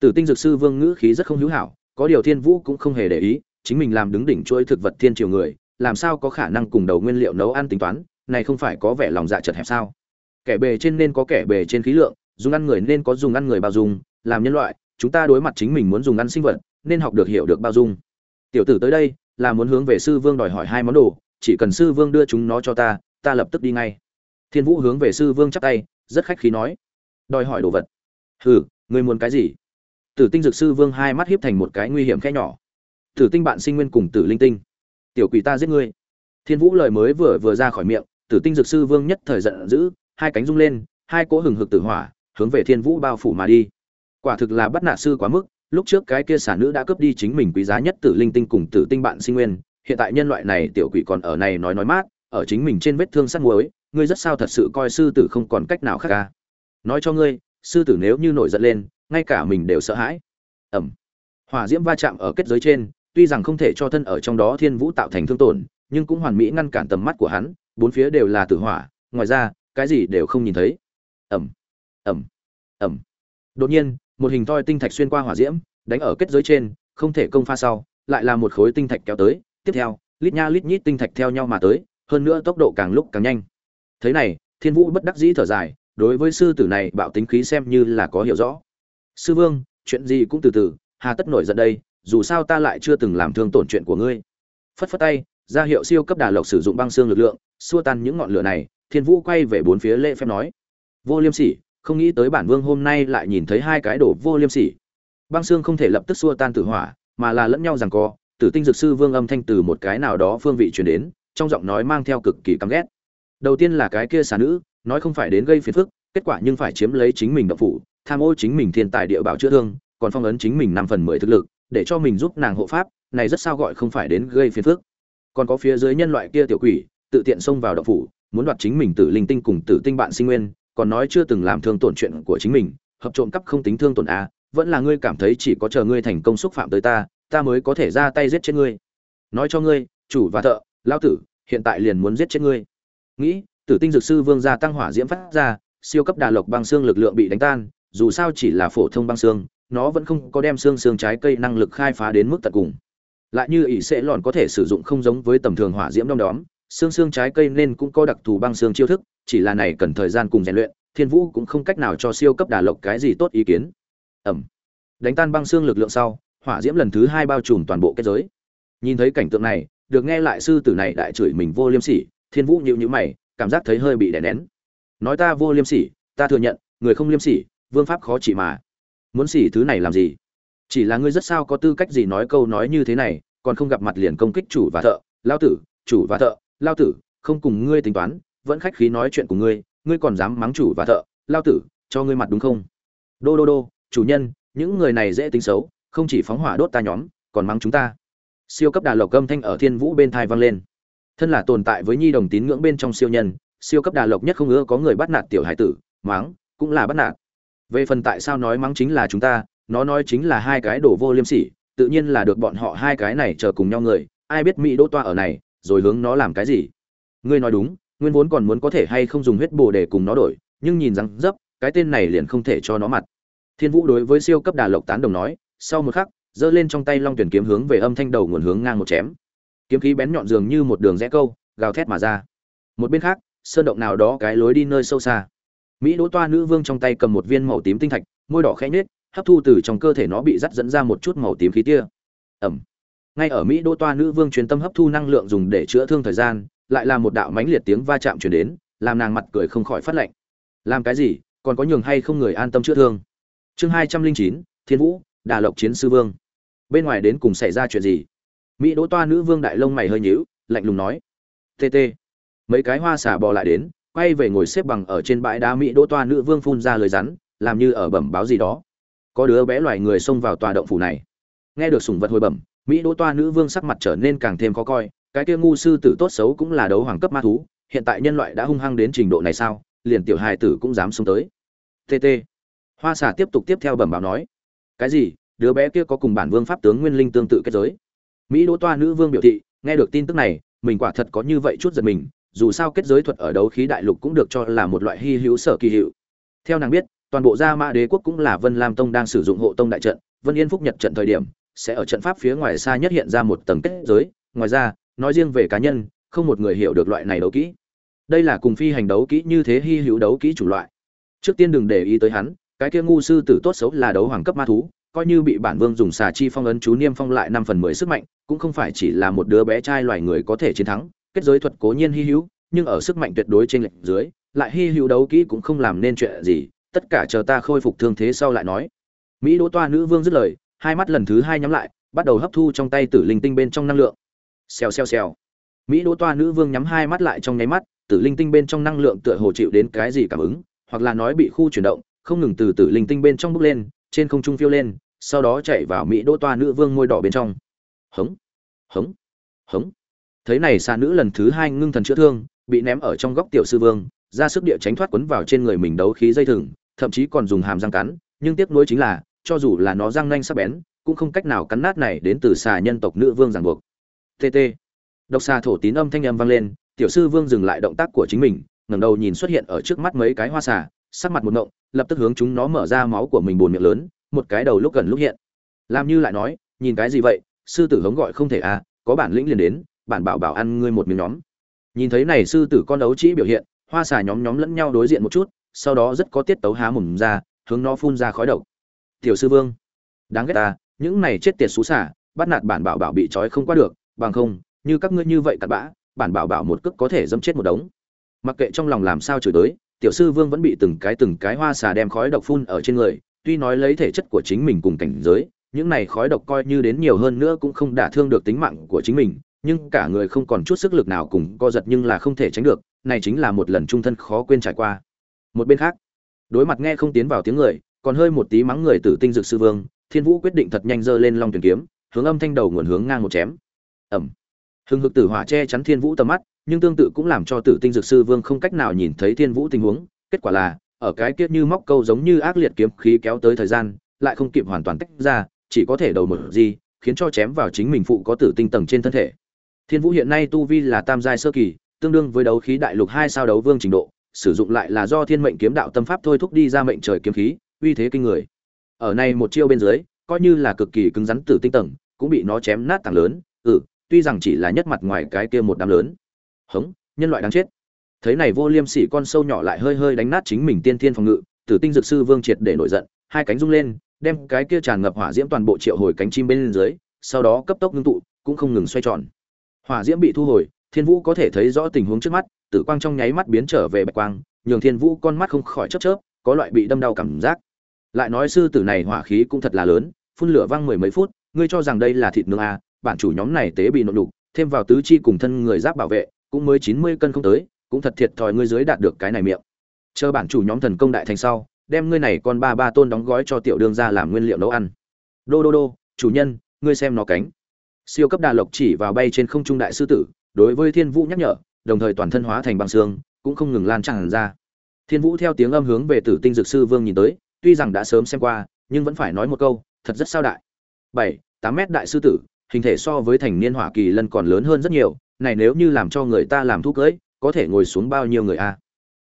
A: tử tinh dược sư vương ngữ khí rất không hữu hảo, có điều thiên vũ cũng không hề để ý, chính mình làm đứng đỉnh chuỗi thực vật thiên triều người, làm sao có khả năng cùng đầu nguyên liệu nấu ăn tính toán, này không phải có vẻ lòng dạ chật hẹp sao? Kẻ bề trên nên có kẻ bề trên khí lượng, dùng ăn người nên có dùng ăn người bao dung, làm nhân loại, chúng ta đối mặt chính mình muốn dùng ăn sinh vật, nên học được hiểu được bao dung. Tiểu tử tới đây, là muốn hướng về sư vương đòi hỏi hai món đồ, chỉ cần sư vương đưa chúng nó cho ta ta lập tức đi ngay. Thiên vũ hướng về sư vương chắp tay, rất khách khí nói. Đòi hỏi đồ vật. Hừ, ngươi muốn cái gì? Tử tinh dược sư vương hai mắt hiếp thành một cái nguy hiểm khẽ nhỏ. Tử tinh bạn sinh nguyên cùng tử linh tinh. Tiểu quỷ ta giết ngươi. Thiên vũ lời mới vừa vừa ra khỏi miệng, tử tinh dược sư vương nhất thời giận dữ, hai cánh rung lên, hai cỗ hừng hực tử hỏa hướng về thiên vũ bao phủ mà đi. Quả thực là bắt nạt sư quá mức, lúc trước cái kia xả nữ đã cướp đi chính mình quý giá nhất tử linh tinh cùng tử tinh bạn sinh nguyên, hiện tại nhân loại này tiểu quỷ còn ở này nói nói mát, ở chính mình trên vết thương sắt muối, ngươi rất sao thật sự coi sư tử không còn cách nào khác ca nói cho ngươi sư tử nếu như nổi giận lên, ngay cả mình đều sợ hãi. Ẩm. Hỏa diễm va chạm ở kết giới trên, tuy rằng không thể cho thân ở trong đó thiên vũ tạo thành thương tổn, nhưng cũng hoàn mỹ ngăn cản tầm mắt của hắn, bốn phía đều là tử hỏa, ngoài ra, cái gì đều không nhìn thấy. Ẩm. Ẩm. Ẩm. Đột nhiên, một hình thoi tinh thạch xuyên qua hỏa diễm, đánh ở kết giới trên, không thể công pha sau, lại là một khối tinh thạch kéo tới, tiếp theo, lít nha lít nhít tinh thạch theo nhau mà tới, hơn nữa tốc độ càng lúc càng nhanh. Thế này, thiên vũ bất đắc dĩ thở dài đối với sư tử này bạo tính khí xem như là có hiểu rõ. Sư vương, chuyện gì cũng từ từ, hà tất nổi giận đây, dù sao ta lại chưa từng làm thương tổn chuyện của ngươi. Phất phất tay, ra hiệu siêu cấp đà lộc sử dụng băng xương lực lượng, xua tan những ngọn lửa này, thiên vũ quay về bốn phía lễ phép nói. Vô liêm sỉ, không nghĩ tới bản vương hôm nay lại nhìn thấy hai cái đồ vô liêm sỉ. Băng xương không thể lập tức xua tan tử hỏa, mà là lẫn nhau rằng co, tử tinh dược sư vương âm thanh từ một cái nào đó phương vị truyền đến, trong giọng nói mang theo cực kỳ căm ghét. Đầu tiên là cái kia xà nữ nói không phải đến gây phiền phức, kết quả nhưng phải chiếm lấy chính mình động phủ, tham ô chính mình thiên tài địa bảo chữa thương, còn phong ấn chính mình năm phần mười thực lực, để cho mình giúp nàng hộ pháp, này rất sao gọi không phải đến gây phiền phức. Còn có phía dưới nhân loại kia tiểu quỷ, tự tiện xông vào động phủ, muốn đoạt chính mình tử linh tinh cùng tử tinh bạn sinh nguyên, còn nói chưa từng làm thương tổn chuyện của chính mình, hợp trộm cắp không tính thương tổn a, vẫn là ngươi cảm thấy chỉ có chờ ngươi thành công xúc phạm tới ta ta mới có thể ra tay giết chết ngươi. Nói cho ngươi, chủ và thợ lao tử, hiện tại liền muốn giết chết ngươi. Nghĩ tử tinh dược sư vương gia tăng hỏa diễm phát ra, siêu cấp đà lộc băng xương lực lượng bị đánh tan, dù sao chỉ là phổ thông băng xương, nó vẫn không có đem xương xương trái cây năng lực khai phá đến mức tận cùng. Lại như ỷ sẽ lòn có thể sử dụng không giống với tầm thường hỏa diễm đom đóm, xương xương trái cây nên cũng có đặc thù băng xương chiêu thức, chỉ là này cần thời gian cùng rèn luyện, thiên vũ cũng không cách nào cho siêu cấp đà lộc cái gì tốt ý kiến. Ẩm. Đánh tan băng xương lực lượng sau, hỏa diễm lần thứ hai bao trùm toàn bộ kết giới. Nhìn thấy cảnh tượng này, được nghe lại sư tử này đại chửi mình vô liêm sỉ, thiên vũ nhịu nhữ mày cảm giác thấy hơi bị đè nén. Nói ta vô liêm sỉ, ta thừa nhận, người không liêm sỉ, vương pháp khó chỉ mà. Muốn xỉ thứ này làm gì? Chỉ là ngươi rất sao có tư cách gì nói câu nói như thế này, còn không gặp mặt liền công kích chủ và thợ, lao tử, chủ và thợ, lao tử, không cùng ngươi tính toán, vẫn khách khí nói chuyện của ngươi ngươi còn dám mắng chủ và thợ, lao tử, cho ngươi mặt đúng không? Đô đô đô, chủ nhân, những người này dễ tính xấu, không chỉ phóng hỏa đốt ta nhóm, còn mắng chúng ta. Siêu cấp đà lộc âm thanh ở thiên vũ bên thai vang lên thân là tồn tại với nhi đồng tín ngưỡng bên trong siêu nhân, siêu cấp đà lộc nhất không ưa có người bắt nạt tiểu hải tử mắng cũng là bắt nạt. Về phần tại sao nói mắng chính là chúng ta, nó nói chính là hai cái đổ vô liêm sỉ, tự nhiên là được bọn họ hai cái này chờ cùng nhau người, ai biết mỹ đỗ toa ở này, rồi hướng nó làm cái gì? Ngươi nói đúng, nguyên vốn còn muốn có thể hay không dùng huyết bồ để cùng nó đổi, nhưng nhìn rằng dấp, cái tên này liền không thể cho nó mặt. Thiên vũ đối với siêu cấp đà lộc tán đồng nói, sau một khắc, giơ lên trong tay long tuyển kiếm hướng về âm thanh đầu nguồn hướng ngang một chém kiếm khí bén nhọn dường như một đường rẽ câu, gào thét mà ra. Một bên khác, sơn động nào đó cái lối đi nơi sâu xa. Mỹ đỗ toa nữ vương trong tay cầm một viên màu tím tinh thạch, môi đỏ khẽ nhết hấp thu từ trong cơ thể nó bị dắt dẫn ra một chút màu tím khí tia. Ẩm. Ngay ở mỹ đỗ toa nữ vương truyền tâm hấp thu năng lượng dùng để chữa thương thời gian, lại là một đạo mãnh liệt tiếng va chạm truyền đến, làm nàng mặt cười không khỏi phát lạnh. Làm cái gì? Còn có nhường hay không người an tâm chữa thương? Chương hai trăm linh chín, thiên vũ, đà lộc chiến sư vương. Bên ngoài đến cùng xảy ra chuyện gì? Mỹ đỗ toa nữ vương đại lông mày hơi nhíu, lạnh lùng nói tt mấy cái hoa xả bò lại đến, quay về ngồi xếp bằng ở trên bãi đá mỹ đỗ toa nữ vương phun ra lời rắn, làm như ở bẩm báo gì đó. Có đứa bé loài người xông vào tòa động phủ này. Nghe được sủng vật hồi bẩm, mỹ đỗ toa nữ vương sắc mặt trở nên càng thêm khó coi, cái kia ngu sư tử tốt xấu cũng là đấu hoàng cấp ma thú, hiện tại nhân loại đã hung hăng đến trình độ này sao, liền tiểu hài tử cũng dám xông tới. Tt hoa xả tiếp tục tiếp theo bẩm báo nói, cái gì? Đứa bé kia có cùng bản vương pháp tướng nguyên linh tương tự kết giới? Mỹ đỗ toa nữ vương biểu thị, nghe được tin tức này, mình quả thật có như vậy chút giật mình, dù sao kết giới thuật ở đấu khí đại lục cũng được cho là một loại hy hữu sở kỳ hiệu. Theo nàng biết, toàn bộ gia mã đế quốc cũng là vân lam tông đang sử dụng hộ tông đại trận, vân yên phúc nhật trận thời điểm, sẽ ở trận pháp phía ngoài xa nhất hiện ra một tầng kết giới. Ngoài ra, nói riêng về cá nhân, không một người hiểu được loại này đấu kỹ. Đây là cùng phi hành đấu kỹ như thế hy hữu đấu kỹ chủ loại. Trước tiên đừng để ý tới hắn, cái kia ngu sư tử tốt xấu là đấu hoàng cấp ma thú coi như bị bản vương dùng xà chi phong ấn chú niêm phong lại năm phần mười sức mạnh, cũng không phải chỉ là một đứa bé trai loài người có thể chiến thắng, kết giới thuật cố nhiên hy hữu, nhưng ở sức mạnh tuyệt đối trên lệnh dưới, lại hy hữu đấu kỹ cũng không làm nên chuyện gì, tất cả chờ ta khôi phục thương thế sau lại nói. Mỹ đỗ toa nữ vương dứt lời, hai mắt lần thứ hai nhắm lại, bắt đầu hấp thu trong tay tử linh tinh bên trong năng lượng. Xèo xèo xèo. Mỹ đỗ toa nữ vương nhắm hai mắt lại trong nháy mắt, tử linh tinh bên trong năng lượng tựa hồ chịu đến cái gì cảm ứng, hoặc là nói bị khu chuyển động, không ngừng từ tử linh tinh bên trong bước lên, trên không trung phiêu lên sau đó chạy vào mỹ đỗ toa nữ vương môi đỏ bên trong. Hống hống hống. Thấy này xa nữ lần thứ hai ngưng thần chữa thương, bị ném ở trong góc tiểu sư vương, ra sức địa tránh thoát quấn vào trên người mình đấu khí dây thừng, thậm chí còn dùng hàm răng cắn, nhưng tiếc nuối chính là, cho dù là nó răng nanh sắc bén, cũng không cách nào cắn nát này đến từ xà nhân tộc nữ vương ràng buộc. Tt độc xà thổ tín âm thanh âm vang lên, tiểu sư vương dừng lại động tác của chính mình, ngẩng đầu nhìn xuất hiện ở trước mắt mấy cái hoa xà, sắc mặt một ngộng, lập tức hướng chúng nó mở ra máu của mình buồn miệng lớn một cái đầu lúc gần lúc hiện. Làm như lại nói, nhìn cái gì vậy? Sư tử hống gọi không thể à có bản lĩnh liền đến, bản bảo bảo ăn ngươi một miếng nhóm. Nhìn thấy này sư tử con đấu trĩ biểu hiện, hoa xà nhóm nhóm lẫn nhau đối diện một chút, sau đó rất có tiết tấu há mồm ra, hướng nó phun ra khói độc. Tiểu sư vương, đáng ghét ta, những này chết tiệt xú xả bắt nạt bản bảo bảo bị trói không qua được, bằng không, như các ngươi như vậy cặn bã, bản bảo bảo một cước có thể dẫm chết một đống. Mặc kệ trong lòng làm sao chửi tới tiểu sư vương vẫn bị từng cái từng cái hoa xà đem khói độc phun ở trên người tuy nói lấy thể chất của chính mình cùng cảnh giới, những này khói độc coi như đến nhiều hơn nữa cũng không đả thương được tính mạng của chính mình, nhưng cả người không còn chút sức lực nào cùng co giật nhưng là không thể tránh được, này chính là một lần trung thân khó quên trải qua. Một bên khác, đối mặt nghe không tiến vào tiếng người, còn hơi một tí mắng người tử tinh dược sư vương, thiên vũ quyết định thật nhanh giơ lên long truyền kiếm, hướng âm thanh đầu nguồn hướng ngang một chém. Ẩm Hưng hực tử hỏa che chắn thiên vũ tầm mắt, nhưng tương tự cũng làm cho tử tinh dược sư vương không cách nào nhìn thấy thiên vũ tình huống, kết quả là ở cái kiết như móc câu giống như ác liệt kiếm khí kéo tới thời gian, lại không kịp hoàn toàn tách ra, chỉ có thể đầu mở gì, khiến cho chém vào chính mình phụ có tử tinh tầng trên thân thể. Thiên vũ hiện nay tu vi là tam giai sơ kỳ, tương đương với đấu khí đại lục hai sao đấu vương trình độ, sử dụng lại là do thiên mệnh kiếm đạo tâm pháp thôi thúc đi ra mệnh trời kiếm khí, uy thế kinh người. Ở này một chiêu bên dưới, coi như là cực kỳ cứng rắn tử tinh tầng, cũng bị nó chém nát tảng lớn ừ tuy rằng chỉ là nhất mặt ngoài cái kia một đám lớn. Hống, nhân loại đáng chết thấy này vô liêm sỉ con sâu nhỏ lại hơi hơi đánh nát chính mình tiên thiên phòng ngự tử tinh dược sư vương triệt để nổi giận hai cánh rung lên đem cái kia tràn ngập hỏa diễm toàn bộ triệu hồi cánh chim bên dưới sau đó cấp tốc ngưng tụ cũng không ngừng xoay tròn. Hỏa diễm bị thu hồi thiên vũ có thể thấy rõ tình huống trước mắt tử quang trong nháy mắt biến trở về bạch quang nhường thiên vũ con mắt không khỏi chớp chớp có loại bị đâm đau cảm giác. Lại nói sư tử này hỏa khí cũng thật là lớn phun lửa văng mười mấy phút ngươi cho rằng đây là thịt nướng à, bản chủ nhóm này tế bị nội đục thêm vào tứ chi cùng thân người giáp bảo vệ cũng mới chín mươi cân không tới cũng thật thiệt thòi ngươi dưới đạt được cái này miệng. Chờ bản chủ nhóm thần công đại thành sau, đem ngươi này con ba ba tôn đóng gói cho tiểu đương ra làm nguyên liệu nấu ăn. Đô đô đô, chủ nhân, ngươi xem nó cánh. Siêu cấp đà lộc chỉ vào bay trên không trung đại sư tử, đối với thiên vũ nhắc nhở, đồng thời toàn thân hóa thành băng xương, cũng không ngừng lan tràn ra. Thiên vũ theo tiếng âm hướng về tử tinh dược sư vương nhìn tới, tuy rằng đã sớm xem qua, nhưng vẫn phải nói một câu, thật rất sao đại. Bảy, tám mét đại sư tử, hình thể so với thành niên hỏa kỳ lân còn lớn hơn rất nhiều, này nếu như làm cho người ta làm thuốc cưỡi có thể ngồi xuống bao nhiêu người a?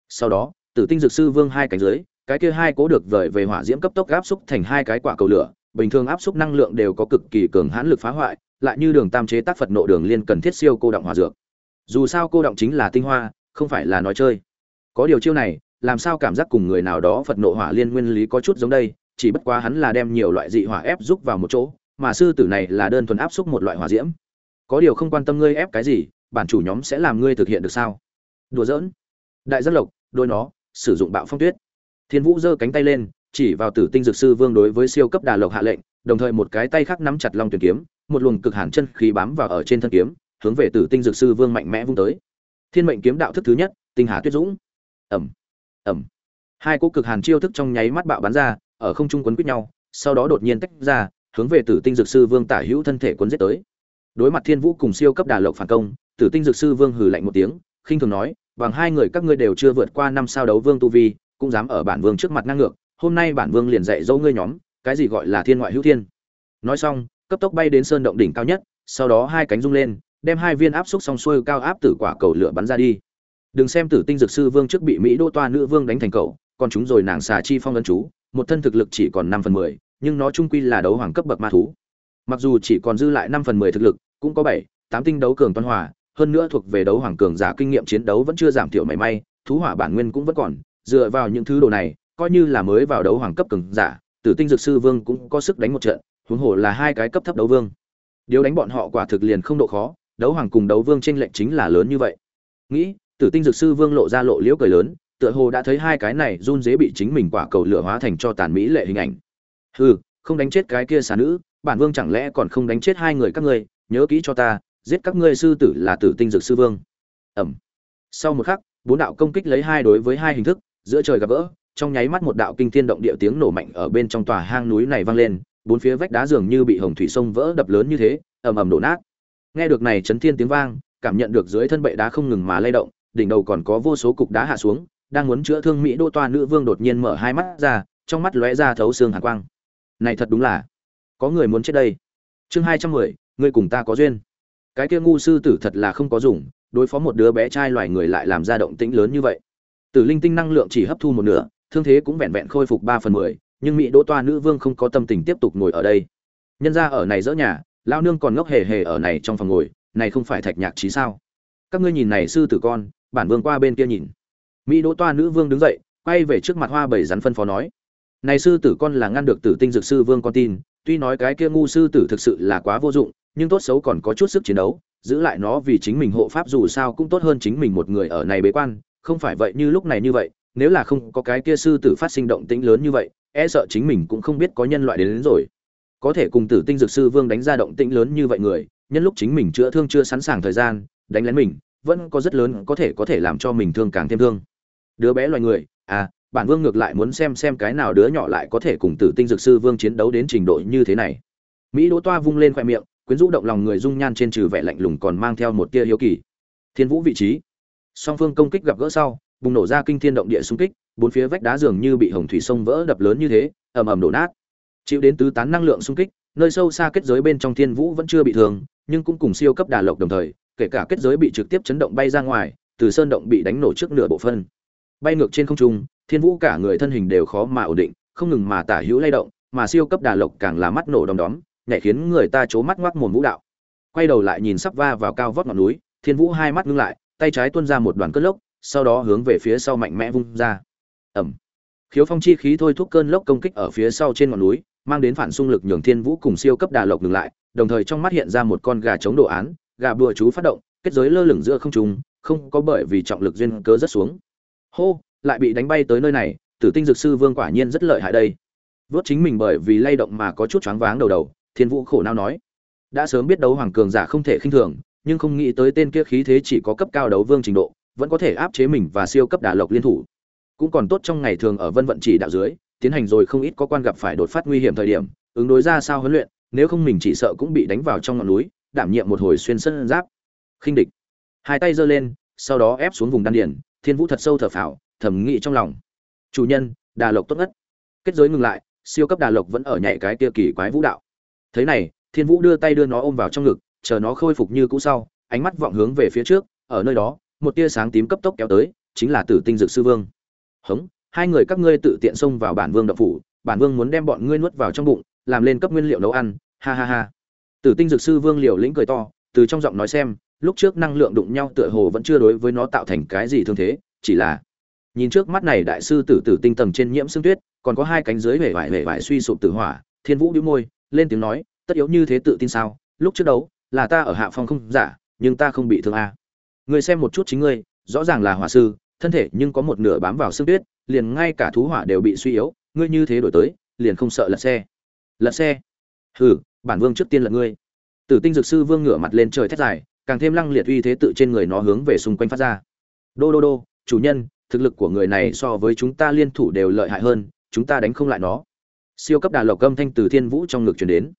A: Sau đó, tử tinh dược sư vương hai cánh dưới, cái kia hai cố được vời về hỏa diễm cấp tốc áp xúc thành hai cái quả cầu lửa, bình thường áp xúc năng lượng đều có cực kỳ cường hãn lực phá hoại, lại như đường tam chế tác phật nộ đường liên cần thiết siêu cô động hòa dược. Dù sao cô động chính là tinh hoa, không phải là nói chơi. Có điều chiêu này, làm sao cảm giác cùng người nào đó phật nộ hỏa liên nguyên lý có chút giống đây, chỉ bất quá hắn là đem nhiều loại dị hỏa ép giúp vào một chỗ, mà sư tử này là đơn thuần áp xúc một loại hỏa diễm. Có điều không quan tâm ngươi ép cái gì, bản chủ nhóm sẽ làm ngươi thực hiện được sao? Đùa giỡn. Đại giác lộc, đôi nó, sử dụng bạo phong tuyết. Thiên vũ giơ cánh tay lên, chỉ vào tử tinh dược sư vương đối với siêu cấp đà lộc hạ lệnh, đồng thời một cái tay khác nắm chặt long tuyển kiếm, một luồng cực hàn chân khí bám vào ở trên thân kiếm, hướng về tử tinh dược sư vương mạnh mẽ vung tới. Thiên mệnh kiếm đạo thức thứ nhất, tinh hà tuyết dũng. Ẩm ẩm hai cỗ cực hàn chiêu thức trong nháy mắt bạo bắn ra, ở không trung quấn quýt nhau, sau đó đột nhiên tách ra, hướng về tử tinh dược sư vương tả hữu thân thể quấn giết tới. Đối mặt thiên vũ cùng siêu cấp đà lộc phản công, tử tinh dược sư vương hừ lạnh một tiếng, khinh thường nói bằng hai người các ngươi đều chưa vượt qua năm sao đấu vương tu vi, cũng dám ở bản vương trước mặt ngang ngược, hôm nay bản vương liền dạy dỗ ngươi nhóm, cái gì gọi là thiên ngoại hữu thiên. Nói xong, cấp tốc bay đến sơn động đỉnh cao nhất, sau đó hai cánh rung lên, đem hai viên áp xúc song xuôi cao áp tử quả cầu lửa bắn ra đi. Đừng xem tử tinh dược sư vương trước bị mỹ đô toa nữ vương đánh thành cầu còn chúng rồi nàng xà chi phong ấn chú, một thân thực lực chỉ còn năm phần mười, nhưng nó trung quy là đấu hoàng cấp bậc ma thú. Mặc dù chỉ còn dư lại năm phần mười thực lực, cũng có bảy, tám tinh đấu cường toàn hòa hơn nữa thuộc về đấu hoàng cường giả kinh nghiệm chiến đấu vẫn chưa giảm thiểu mảy may, thú hỏa bản nguyên cũng vẫn còn, dựa vào những thứ đồ này, coi như là mới vào đấu hoàng cấp cường giả, tử tinh dược sư vương cũng có sức đánh một trận, huống hồ là hai cái cấp thấp đấu vương. Điều đánh bọn họ quả thực liền không độ khó, đấu hoàng cùng đấu vương tranh lệch chính là lớn như vậy. Nghĩ, tử tinh dược sư vương lộ ra lộ liễu cười lớn, tựa hồ đã thấy hai cái này run dế bị chính mình quả cầu lửa hóa thành cho tàn mỹ lệ hình ảnh. Hừ, không đánh chết cái kia xà nữ, bản vương chẳng lẽ còn không đánh chết hai người các ngươi, nhớ kỹ cho ta giết các ngươi sư tử là tử tinh dược sư vương. Ẩm. Sau một khắc, bốn đạo công kích lấy hai đối với hai hình thức, giữa trời gặp gỡ, trong nháy mắt một đạo kinh thiên động địa tiếng nổ mạnh ở bên trong tòa hang núi này vang lên, bốn phía vách đá dường như bị hồng thủy sông vỡ đập lớn như thế, ầm ầm đổ nát. Nghe được này chấn thiên tiếng vang, cảm nhận được dưới thân bệ đá không ngừng mà lay động, đỉnh đầu còn có vô số cục đá hạ xuống, đang muốn chữa thương mỹ đô toa nữ vương đột nhiên mở hai mắt ra, trong mắt lóe ra thấu xương hàn quang. Này thật đúng là, có người muốn chết đây. Chương hai trăm mười, ngươi cùng ta có duyên cái kia ngu sư tử thật là không có dùng, đối phó một đứa bé trai loài người lại làm ra động tĩnh lớn như vậy. Tử linh tinh năng lượng chỉ hấp thu một nửa, thương thế cũng vẹn vẹn khôi phục ba phần mười, nhưng mỹ đỗ toa nữ vương không có tâm tình tiếp tục ngồi ở đây. Nhân ra ở này dỡ nhà lao nương còn ngốc hề hề ở này trong phòng ngồi, này không phải thạch nhạc trí sao? Các ngươi nhìn này sư tử con, bản vương qua bên kia nhìn. Mỹ đỗ toa nữ vương đứng dậy, quay về trước mặt hoa bảy rắn phân phó nói. Này sư tử con là ngăn được tử tinh dược sư vương con tin, tuy nói cái kia ngu sư tử thực sự là quá vô dụng nhưng tốt xấu còn có chút sức chiến đấu giữ lại nó vì chính mình hộ pháp dù sao cũng tốt hơn chính mình một người ở này bế quan không phải vậy như lúc này như vậy nếu là không có cái kia sư tử phát sinh động tĩnh lớn như vậy e sợ chính mình cũng không biết có nhân loại đến, đến rồi. Có thể cùng tử tinh dược sư vương đánh ra động tĩnh lớn như vậy người nhân lúc chính mình chữa thương chưa sẵn sàng thời gian đánh lén mình vẫn có rất lớn có thể có thể làm cho mình thương càng thêm thương. Đứa bé loài người à bản vương ngược lại muốn xem xem cái nào đứa nhỏ lại có thể cùng tử tinh dược sư vương chiến đấu đến trình độ như thế này. Mỹ đỗ toa vung lên khoe miệng quyến rũ động lòng người dung nhan trên trừ vẻ lạnh lùng còn mang theo một tia hiếu kỳ. Thiên vũ vị trí. Song phương công kích gặp gỡ sau, bùng nổ ra kinh thiên động địa xung kích, bốn phía vách đá dường như bị hồng thủy sông vỡ đập lớn như thế, ầm ầm đổ nát. Chịu đến tứ tán năng lượng xung kích, nơi sâu xa kết giới bên trong thiên vũ vẫn chưa bị thương, nhưng cũng cùng siêu cấp đà lộc đồng thời, kể cả kết giới bị trực tiếp chấn động bay ra ngoài, từ sơn động bị đánh nổ trước nửa bộ phân bay ngược trên không trung, thiên vũ cả người thân hình đều khó mà ổn định, không ngừng mà tả hữu lay động, mà siêu cấp đà lộc càng là mắt nổ đom đóm nhảy khiến người ta chố mắt ngoác mồm vũ đạo. Quay đầu lại nhìn sắp va vào cao vót ngọn núi, thiên vũ hai mắt ngưng lại, tay trái tuôn ra một đoàn cơn lốc, sau đó hướng về phía sau mạnh mẽ vung ra. Ẩm. Khiếu phong chi khí thôi thúc cơn lốc công kích ở phía sau trên ngọn núi, mang đến phản xung lực nhường thiên vũ cùng siêu cấp đà lộc ngừng lại, đồng thời trong mắt hiện ra một con gà chống đồ án, gà bùa chú phát động, kết giới lơ lửng giữa không trung, không có bởi vì trọng lực duyên cớ rất xuống. Hô, lại bị đánh bay tới nơi này, tử tinh dược sư vương quả nhiên rất lợi hại đây. Vớt chính mình bởi vì lay động mà có chút choáng váng đầu đầu thiên vũ khổ nao nói, đã sớm biết đấu hoàng cường giả không thể khinh thường, nhưng không nghĩ tới tên kia khí thế chỉ có cấp cao đấu vương trình độ, vẫn có thể áp chế mình và siêu cấp đả lộc liên thủ. Cũng còn tốt trong ngày thường ở vân vận chỉ đạo dưới, tiến hành rồi không ít có quan gặp phải đột phát nguy hiểm thời điểm, ứng đối ra sao huấn luyện, nếu không mình chỉ sợ cũng bị đánh vào trong ngọn núi, đảm nhiệm một hồi xuyên sân giáp. Khinh địch. Hai tay giơ lên, sau đó ép xuống vùng đan điền, thiên vũ thật sâu thở phào, thầm nghĩ trong lòng. Chủ nhân đà lộc tốt nhất. Kết giới ngừng lại, siêu cấp đà lộc vẫn ở nhảy cái kia kỳ quái vũ đạo thế này, thiên vũ đưa tay đưa nó ôm vào trong ngực, chờ nó khôi phục như cũ sau, ánh mắt vọng hướng về phía trước, ở nơi đó, một tia sáng tím cấp tốc kéo tới, chính là tử tinh dược sư vương. Hống, hai người các ngươi tự tiện xông vào bản vương đậu phủ, bản vương muốn đem bọn ngươi nuốt vào trong bụng, làm lên cấp nguyên liệu nấu ăn, ha ha ha. Tử tinh dược sư vương liều lĩnh cười to, từ trong giọng nói xem, lúc trước năng lượng đụng nhau tựa hồ vẫn chưa đối với nó tạo thành cái gì thương thế, chỉ là, nhìn trước mắt này đại sư tử tử tinh tầng trên nhiễm xương tuyết, còn có hai cánh dưới vẻ vải vẻ vải suy sụp tử hỏa, thiên vũ đĩu môi lên tiếng nói, tất yếu như thế tự tin sao? Lúc trước đấu, là ta ở hạ phong không giả, nhưng ta không bị thương a. À. người xem một chút chính ngươi, rõ ràng là hỏa sư, thân thể nhưng có một nửa bám vào xương tuyết, liền ngay cả thú hỏa đều bị suy yếu, ngươi như thế đổi tới, liền không sợ lật xe. Lật xe? Hừ, bản vương trước tiên là ngươi. Tử tinh dược sư vương ngửa mặt lên trời thét dài, càng thêm lăng liệt uy thế tự trên người nó hướng về xung quanh phát ra. Đô đô đô, chủ nhân, thực lực của người này so với chúng ta liên thủ đều lợi hại hơn, chúng ta đánh không lại nó siêu cấp đà lộc âm thanh từ thiên vũ trong ngực truyền đến.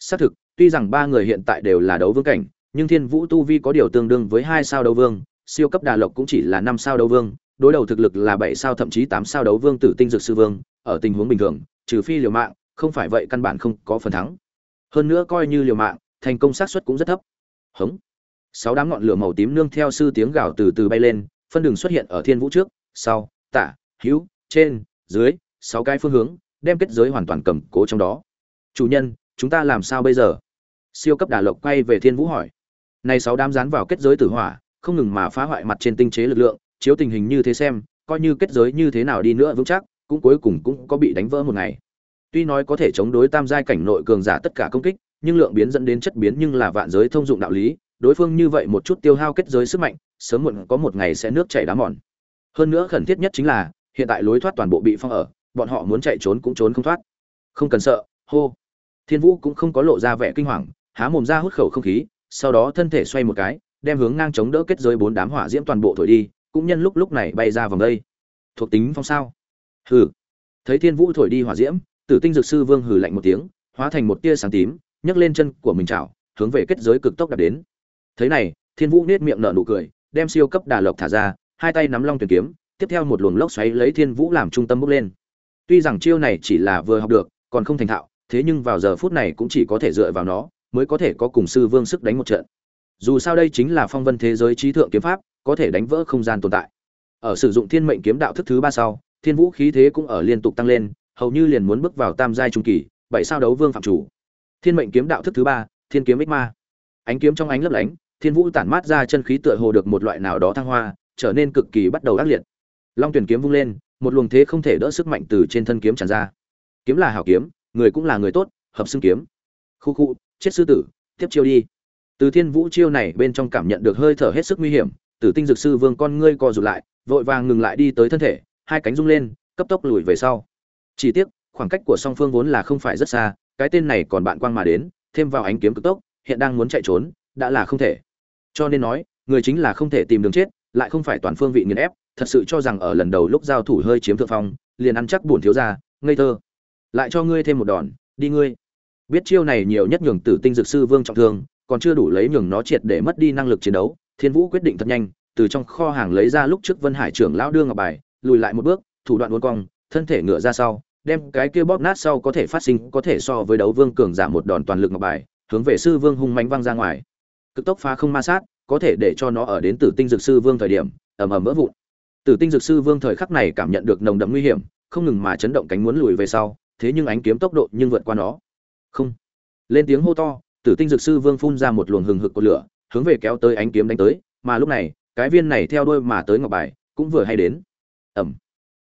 A: Xác thực, tuy rằng ba người hiện tại đều là đấu vương cảnh, nhưng thiên vũ tu vi có điều tương đương với hai sao đấu vương, siêu cấp đà lộc cũng chỉ là năm sao đấu vương, đối đầu thực lực là bảy sao thậm chí tám sao đấu vương tử tinh dược sư vương, ở tình huống bình thường, trừ phi liều mạng, không phải vậy căn bản không có phần thắng. Hơn nữa coi như liều mạng, thành công xác suất cũng rất thấp. Hống. Sáu đám ngọn lửa màu tím nương theo sư tiếng gào từ từ bay lên, phân đường xuất hiện ở thiên vũ trước, sau, tả, hữu, trên, dưới, sáu cái phương hướng đem kết giới hoàn toàn cầm cố trong đó. Chủ nhân, chúng ta làm sao bây giờ? Siêu cấp đà lộc quay về thiên vũ hỏi. Này sáu đám dán vào kết giới tử hỏa, không ngừng mà phá hoại mặt trên tinh chế lực lượng, chiếu tình hình như thế xem, coi như kết giới như thế nào đi nữa vững chắc, cũng cuối cùng cũng có bị đánh vỡ một ngày. Tuy nói có thể chống đối tam giai cảnh nội cường giả tất cả công kích, nhưng lượng biến dẫn đến chất biến nhưng là vạn giới thông dụng đạo lý, đối phương như vậy một chút tiêu hao kết giới sức mạnh, sớm muộn có một ngày sẽ nước chảy đá mòn. Hơn nữa khẩn thiết nhất chính là, hiện tại lối thoát toàn bộ bị phong ở bọn họ muốn chạy trốn cũng trốn không thoát. Không cần sợ, hô. Thiên vũ cũng không có lộ ra vẻ kinh hoàng, há mồm ra hút khẩu không khí, sau đó thân thể xoay một cái, đem hướng ngang chống đỡ kết giới bốn đám hỏa diễm toàn bộ thổi đi, cũng nhân lúc lúc này bay ra vòng đây. Thuộc tính phong sao? Hừ. Thấy thiên vũ thổi đi hỏa diễm, tử tinh dược sư vương hừ lạnh một tiếng, hóa thành một tia sáng tím, nhấc lên chân của mình chảo, hướng về kết giới cực tốc đạp đến. Thế này, thiên vũ nết miệng nở nụ cười, đem siêu cấp đà lộc thả ra, hai tay nắm long tuyển kiếm, tiếp theo một luồng lốc xoáy lấy thiên vũ làm trung tâm bốc lên tuy rằng chiêu này chỉ là vừa học được, còn không thành thạo, thế nhưng vào giờ phút này cũng chỉ có thể dựa vào nó, mới có thể có cùng sư vương sức đánh một trận. Dù sao đây chính là phong vân thế giới trí thượng kiếm pháp, có thể đánh vỡ không gian tồn tại. Ở sử dụng thiên mệnh kiếm đạo thức thứ ba sau, thiên vũ khí thế cũng ở liên tục tăng lên, hầu như liền muốn bước vào tam giai trung kỳ, bảy sao đấu vương phạm chủ. Thiên mệnh kiếm đạo thức thứ ba, thiên kiếm ích ma. Ánh kiếm trong ánh lấp lánh, thiên vũ tản mát ra chân khí tựa hồ được một loại nào đó thăng hoa, trở nên cực kỳ bắt đầu ác liệt. Long tuyển kiếm vung lên một luồng thế không thể đỡ sức mạnh từ trên thân kiếm tràn ra. Kiếm là hảo kiếm, người cũng là người tốt, hợp xưng kiếm. Khu khu, chết sư tử, tiếp chiêu đi. Từ thiên vũ chiêu này bên trong cảm nhận được hơi thở hết sức nguy hiểm, tử tinh dược sư vương con ngươi co rụt lại, vội vàng ngừng lại đi tới thân thể, hai cánh rung lên, cấp tốc lùi về sau. Chỉ tiếc, khoảng cách của song phương vốn là không phải rất xa, cái tên này còn bạn quang mà đến, thêm vào ánh kiếm cực tốc, hiện đang muốn chạy trốn, đã là không thể. Cho nên nói, người chính là không thể tìm đường chết, lại không phải toàn phương vị nghiền ép thật sự cho rằng ở lần đầu lúc giao thủ hơi chiếm thượng phong, liền ăn chắc buồn thiếu ra ngây thơ. Lại cho ngươi thêm một đòn, đi ngươi. Biết chiêu này nhiều nhất nhường tử tinh dược sư vương trọng thương, còn chưa đủ lấy nhường nó triệt để mất đi năng lực chiến đấu, thiên vũ quyết định thật nhanh, từ trong kho hàng lấy ra lúc trước vân hải trưởng lão đưa ngọc bài, lùi lại một bước, thủ đoạn uốn cong, thân thể ngựa ra sau, đem cái kia bóp nát sau có thể phát sinh, có thể so với đấu vương cường giảm một đòn toàn lực ngọc bài, hướng về sư vương hung mãnh văng ra ngoài. Cực tốc phá không ma sát, có thể để cho nó ở đến tử tinh dược sư vương thời điểm, ầm ầm vỡ vụn tử tinh dược sư vương thời khắc này cảm nhận được nồng đậm nguy hiểm, không ngừng mà chấn động cánh muốn lùi về sau, thế nhưng ánh kiếm tốc độ nhưng vượt qua nó. Không. Lên tiếng hô to, tử tinh dược sư vương phun ra một luồng hừng hực của lửa, hướng về kéo tới ánh kiếm đánh tới, mà lúc này, cái viên này theo đuôi mà tới ngọc bài, cũng vừa hay đến. Ẩm.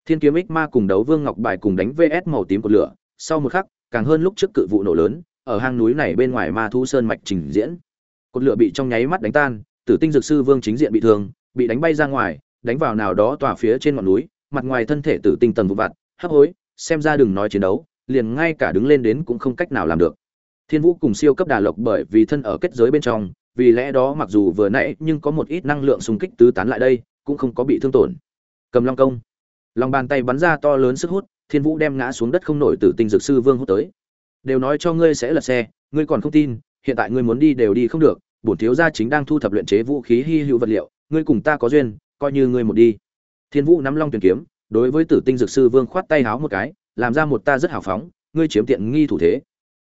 A: Thiên kiếm ích ma cùng đấu vương ngọc bài cùng đánh vs màu tím của lửa, sau một khắc, càng hơn lúc trước cự vụ nổ lớn, ở hang núi này bên ngoài ma thu sơn mạch trình diễn. Cột lửa bị trong nháy mắt đánh tan, tử tinh dược sư vương chính diện bị thương, bị đánh bay ra ngoài đánh vào nào đó tỏa phía trên ngọn núi, mặt ngoài thân thể tử tinh tầng vụ vặt, hấp hối, xem ra đừng nói chiến đấu, liền ngay cả đứng lên đến cũng không cách nào làm được. Thiên vũ cùng siêu cấp đà lộc bởi vì thân ở kết giới bên trong, vì lẽ đó mặc dù vừa nãy nhưng có một ít năng lượng xung kích tứ tán lại đây, cũng không có bị thương tổn. Cầm long công. Lòng bàn tay bắn ra to lớn sức hút, thiên vũ đem ngã xuống đất không nổi tử tinh dược sư vương hút tới. Đều nói cho ngươi sẽ lật xe, ngươi còn không tin, hiện tại ngươi muốn đi đều đi không được, bổn thiếu gia chính đang thu thập luyện chế vũ khí hy hữu vật liệu, ngươi cùng ta có duyên coi như ngươi một đi. Thiên vũ nắm long tuyển kiếm, đối với tử tinh dược sư vương khoát tay háo một cái, làm ra một ta rất hào phóng, ngươi chiếm tiện nghi thủ thế.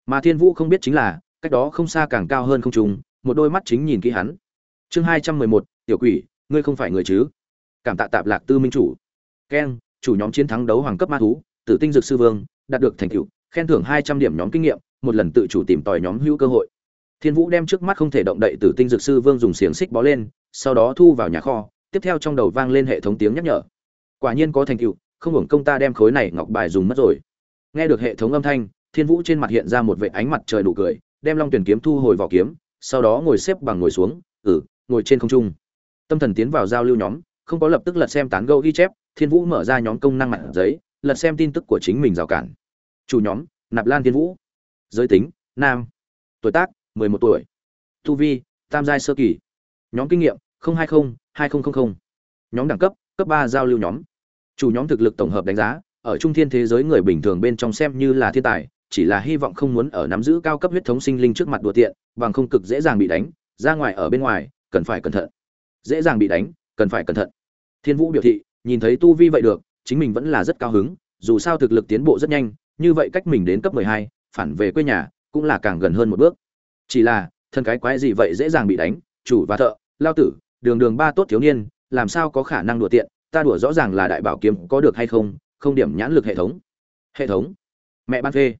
A: Mà thiên vũ không biết chính là, cách đó không xa càng cao hơn không trùng một đôi mắt chính nhìn kỹ hắn. Chương hai trăm mười một, tiểu quỷ, ngươi không phải người chứ? Cảm tạ tạp lạc tư minh chủ. Keng, chủ nhóm chiến thắng đấu hoàng cấp ma thú, tử tinh dược sư vương, đạt được thành tựu, khen thưởng hai trăm điểm nhóm kinh nghiệm, một lần tự chủ tìm tòi nhóm hữu cơ hội. Thiên vũ đem trước mắt không thể động đậy tử tinh dược sư vương dùng xiềng xích bó lên, sau đó thu vào nhà kho tiếp theo trong đầu vang lên hệ thống tiếng nhắc nhở. Quả nhiên có thành tựu, không hưởng công ta đem khối này ngọc bài dùng mất rồi. Nghe được hệ thống âm thanh, thiên vũ trên mặt hiện ra một vệ ánh mặt trời đủ cười, đem long tuyển kiếm thu hồi vỏ kiếm, sau đó ngồi xếp bằng ngồi xuống ừ ngồi trên không trung. Tâm thần tiến vào giao lưu nhóm, không có lập tức lật xem tán gẫu ghi chép, thiên vũ mở ra nhóm công năng mặt giấy, lật xem tin tức của chính mình rào cản. Chủ nhóm, nạp lan thiên vũ. Giới tính, nam. Tuổi tác, mười một tuổi. Tu vi, tam giai sơ kỳ. Nhóm kinh nghiệm hai mươi hai nghìn nhóm đẳng cấp cấp ba giao lưu nhóm. Chủ nhóm thực lực tổng hợp đánh giá, ở trung thiên thế giới người bình thường bên trong xem như là thiên tài, chỉ là hy vọng không muốn ở nắm giữ cao cấp huyết thống sinh linh trước mặt đùa tiện, bằng không cực dễ dàng bị đánh, ra ngoài ở bên ngoài, cần phải cẩn thận. Dễ dàng bị đánh, cần phải cẩn thận. Thiên vũ biểu thị, nhìn thấy tu vi vậy được, chính mình vẫn là rất cao hứng, dù sao thực lực tiến bộ rất nhanh, như vậy cách mình đến cấp mười hai, phản về quê nhà, cũng là càng gần hơn một bước. Chỉ là, thân cái quái gì vậy dễ dàng bị đánh, chủ và thợ, lao tử đường đường ba tốt thiếu niên, làm sao có khả năng đùa tiện, ta đùa rõ ràng là đại bảo kiếm có được hay không không điểm nhãn lực hệ thống. Hệ thống? Mẹ ban phê.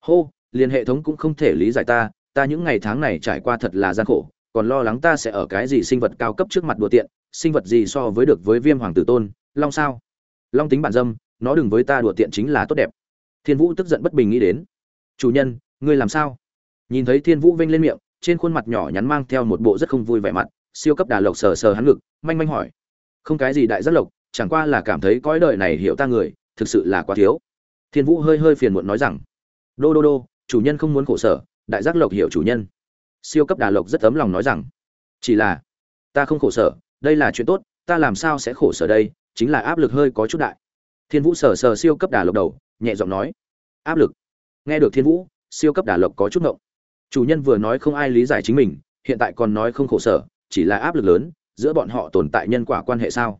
A: Hô, liền hệ thống cũng không thể lý giải ta ta những ngày tháng này trải qua thật là gian khổ, còn lo lắng ta sẽ ở cái gì sinh vật cao cấp trước mặt đùa tiện, sinh vật gì so với được với viêm hoàng tử tôn, long sao? Long tính bản dâm, nó đừng với ta đùa tiện chính là tốt đẹp. Thiên vũ tức giận bất bình nghĩ đến. Chủ nhân, ngươi làm sao? Nhìn thấy thiên vũ vênh lên miệng, trên khuôn mặt nhỏ nhắn mang theo một bộ rất không vui vẻ mặt siêu cấp đà lộc sờ sờ hắn ngực, manh manh hỏi. Không cái gì đại giác lộc, chẳng qua là cảm thấy cõi đời này hiểu ta người, thực sự là quá thiếu. Thiên vũ hơi hơi phiền muộn nói rằng, đô đô đô, chủ nhân không muốn khổ sở, đại giác lộc hiểu chủ nhân. Siêu cấp đà lộc rất ấm lòng nói rằng, chỉ là, ta không khổ sở, đây là chuyện tốt, ta làm sao sẽ khổ sở đây, chính là áp lực hơi có chút đại. Thiên vũ sờ sờ siêu cấp đà lộc đầu, nhẹ giọng nói, áp lực. Nghe được thiên vũ, siêu cấp đà lộc có chút ngộng. Chủ nhân vừa nói không ai lý giải chính mình, hiện tại còn nói không khổ sở chỉ là áp lực lớn, giữa bọn họ tồn tại nhân quả quan hệ sao?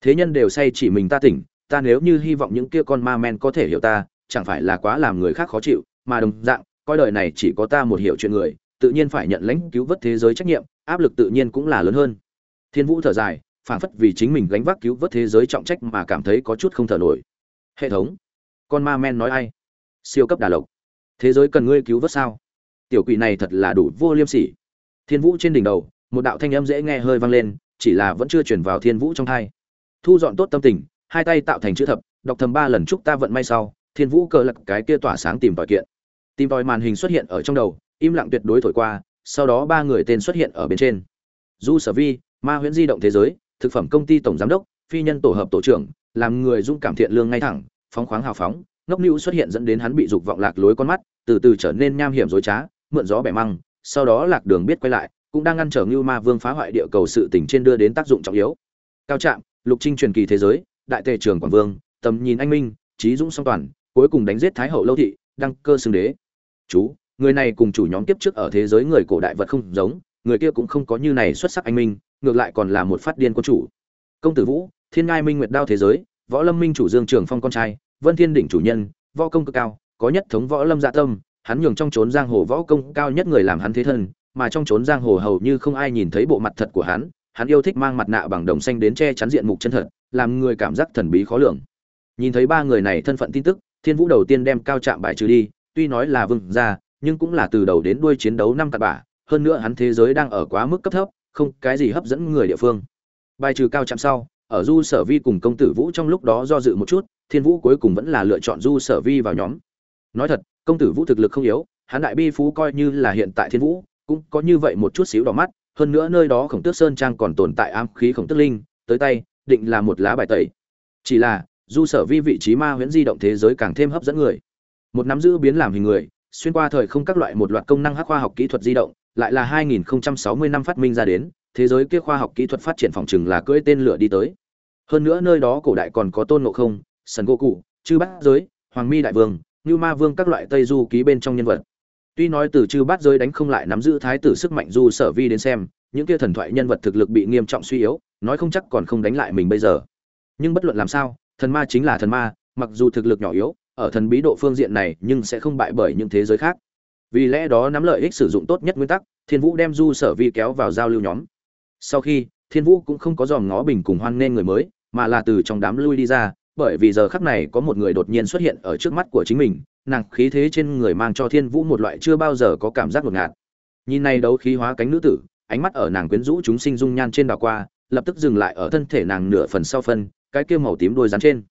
A: Thế nhân đều say chỉ mình ta tỉnh, ta nếu như hy vọng những kia con ma men có thể hiểu ta, chẳng phải là quá làm người khác khó chịu, mà đồng dạng, coi đời này chỉ có ta một hiểu chuyện người, tự nhiên phải nhận lãnh cứu vớt thế giới trách nhiệm, áp lực tự nhiên cũng là lớn hơn. Thiên vũ thở dài, phảng phất vì chính mình gánh vác cứu vớt thế giới trọng trách mà cảm thấy có chút không thở nổi. Hệ thống, con ma men nói ai? Siêu cấp đà lộc. Thế giới cần ngươi cứu vớt sao? Tiểu quỷ này thật là đủ vô liêm sỉ. Thiên vũ trên đỉnh đầu một đạo thanh âm dễ nghe hơi vang lên, chỉ là vẫn chưa chuyển vào thiên vũ trong thai. Thu dọn tốt tâm tình, hai tay tạo thành chữ thập, đọc thầm ba lần chúc ta vận may sau, thiên vũ cờ lật cái kia tỏa sáng tìm tòi kiện. Tìm tòi màn hình xuất hiện ở trong đầu, im lặng tuyệt đối thổi qua, sau đó ba người tên xuất hiện ở bên trên. Du sở vi, ma huyễn di động thế giới, thực phẩm công ty tổng giám đốc, phi nhân tổ hợp tổ trưởng, làm người dung cảm thiện lương ngay thẳng, phóng khoáng hào phóng, ngốc nữu xuất hiện dẫn đến hắn bị dục vọng lạc lối con mắt, từ từ trở nên nham hiểm dối trá, mượn gió bẻ măng, sau đó lạc đường biết quay lại cũng đang ngăn trở ngưu ma vương phá hoại địa cầu sự tình trên đưa đến tác dụng trọng yếu. Cao trạm, lục trinh truyền kỳ thế giới, đại tề trường quảng vương, tầm nhìn anh minh trí dũng song toàn, cuối cùng đánh giết thái hậu lâu thị, đăng cơ xưng đế. Chú, người này cùng chủ nhóm tiếp trước ở thế giới người cổ đại vật không giống, người kia cũng không có như này xuất sắc anh minh, ngược lại còn là một phát điên quân chủ. Công tử vũ, thiên ngai minh nguyệt đao thế giới, võ lâm minh chủ dương trường phong con trai, vân thiên đỉnh chủ nhân, võ công cực cao, có nhất thống võ lâm dạ tâm, hắn nhường trong trốn giang hồ võ công cao nhất người làm hắn thế thân mà trong trốn giang hồ hầu như không ai nhìn thấy bộ mặt thật của hắn hắn yêu thích mang mặt nạ bằng đồng xanh đến che chắn diện mục chân thật, làm người cảm giác thần bí khó lường. Nhìn thấy ba người này thân phận tin tức, thiên vũ đầu tiên đem cao trạm bài trừ đi, tuy nói là vương gia, nhưng cũng là từ đầu đến đuôi chiến đấu năm cặn bả, hơn nữa hắn thế giới đang ở quá mức cấp thấp, không cái gì hấp dẫn người địa phương. Bài trừ cao Trạm sau, ở du sở vi cùng công tử vũ trong lúc đó do dự một chút, thiên vũ cuối cùng vẫn là lựa chọn du sở vi vào nhóm. Nói thật, công tử vũ thực lực không yếu, hắn đại bi phú coi như là hiện tại thiên vũ cũng có như vậy một chút xíu đỏ mắt, hơn nữa nơi đó khổng tước sơn trang còn tồn tại ám khí khổng tước linh, tới tay, định là một lá bài tẩy. Chỉ là, du sở vi vị trí ma huyễn di động thế giới càng thêm hấp dẫn người. Một nắm giữ biến làm hình người, xuyên qua thời không các loại một loạt công năng hắc khoa học kỹ thuật di động, lại là 2060 năm phát minh ra đến, thế giới kia khoa học kỹ thuật phát triển phòng chừng là cưỡi tên lửa đi tới. Hơn nữa nơi đó cổ đại còn có tôn ngộ không, sần gỗ cụ, chư bát giới, hoàng mi đại vương như ma vương các loại tây du ký bên trong nhân vật tuy nói từ chư bát giới đánh không lại nắm giữ thái tử sức mạnh du sở vi đến xem, những kia thần thoại nhân vật thực lực bị nghiêm trọng suy yếu, nói không chắc còn không đánh lại mình bây giờ. Nhưng bất luận làm sao, thần ma chính là thần ma, mặc dù thực lực nhỏ yếu, ở thần bí độ phương diện này nhưng sẽ không bại bởi những thế giới khác. Vì lẽ đó nắm lợi ích sử dụng tốt nhất nguyên tắc, thiên vũ đem du sở vi kéo vào giao lưu nhóm. Sau khi, thiên vũ cũng không có dòm ngó bình cùng hoan nên người mới, mà là từ trong đám lui đi ra, bởi vì giờ khắc này có một người đột nhiên xuất hiện ở trước mắt của chính mình nàng khí thế trên người mang cho thiên vũ một loại chưa bao giờ có cảm giác ngột ngạt. Nhìn này đấu khí hóa cánh nữ tử, ánh mắt ở nàng quyến rũ chúng sinh dung nhan trên đảo qua, lập tức dừng lại ở thân thể nàng nửa phần sau phân, cái kia màu tím đôi rắn trên.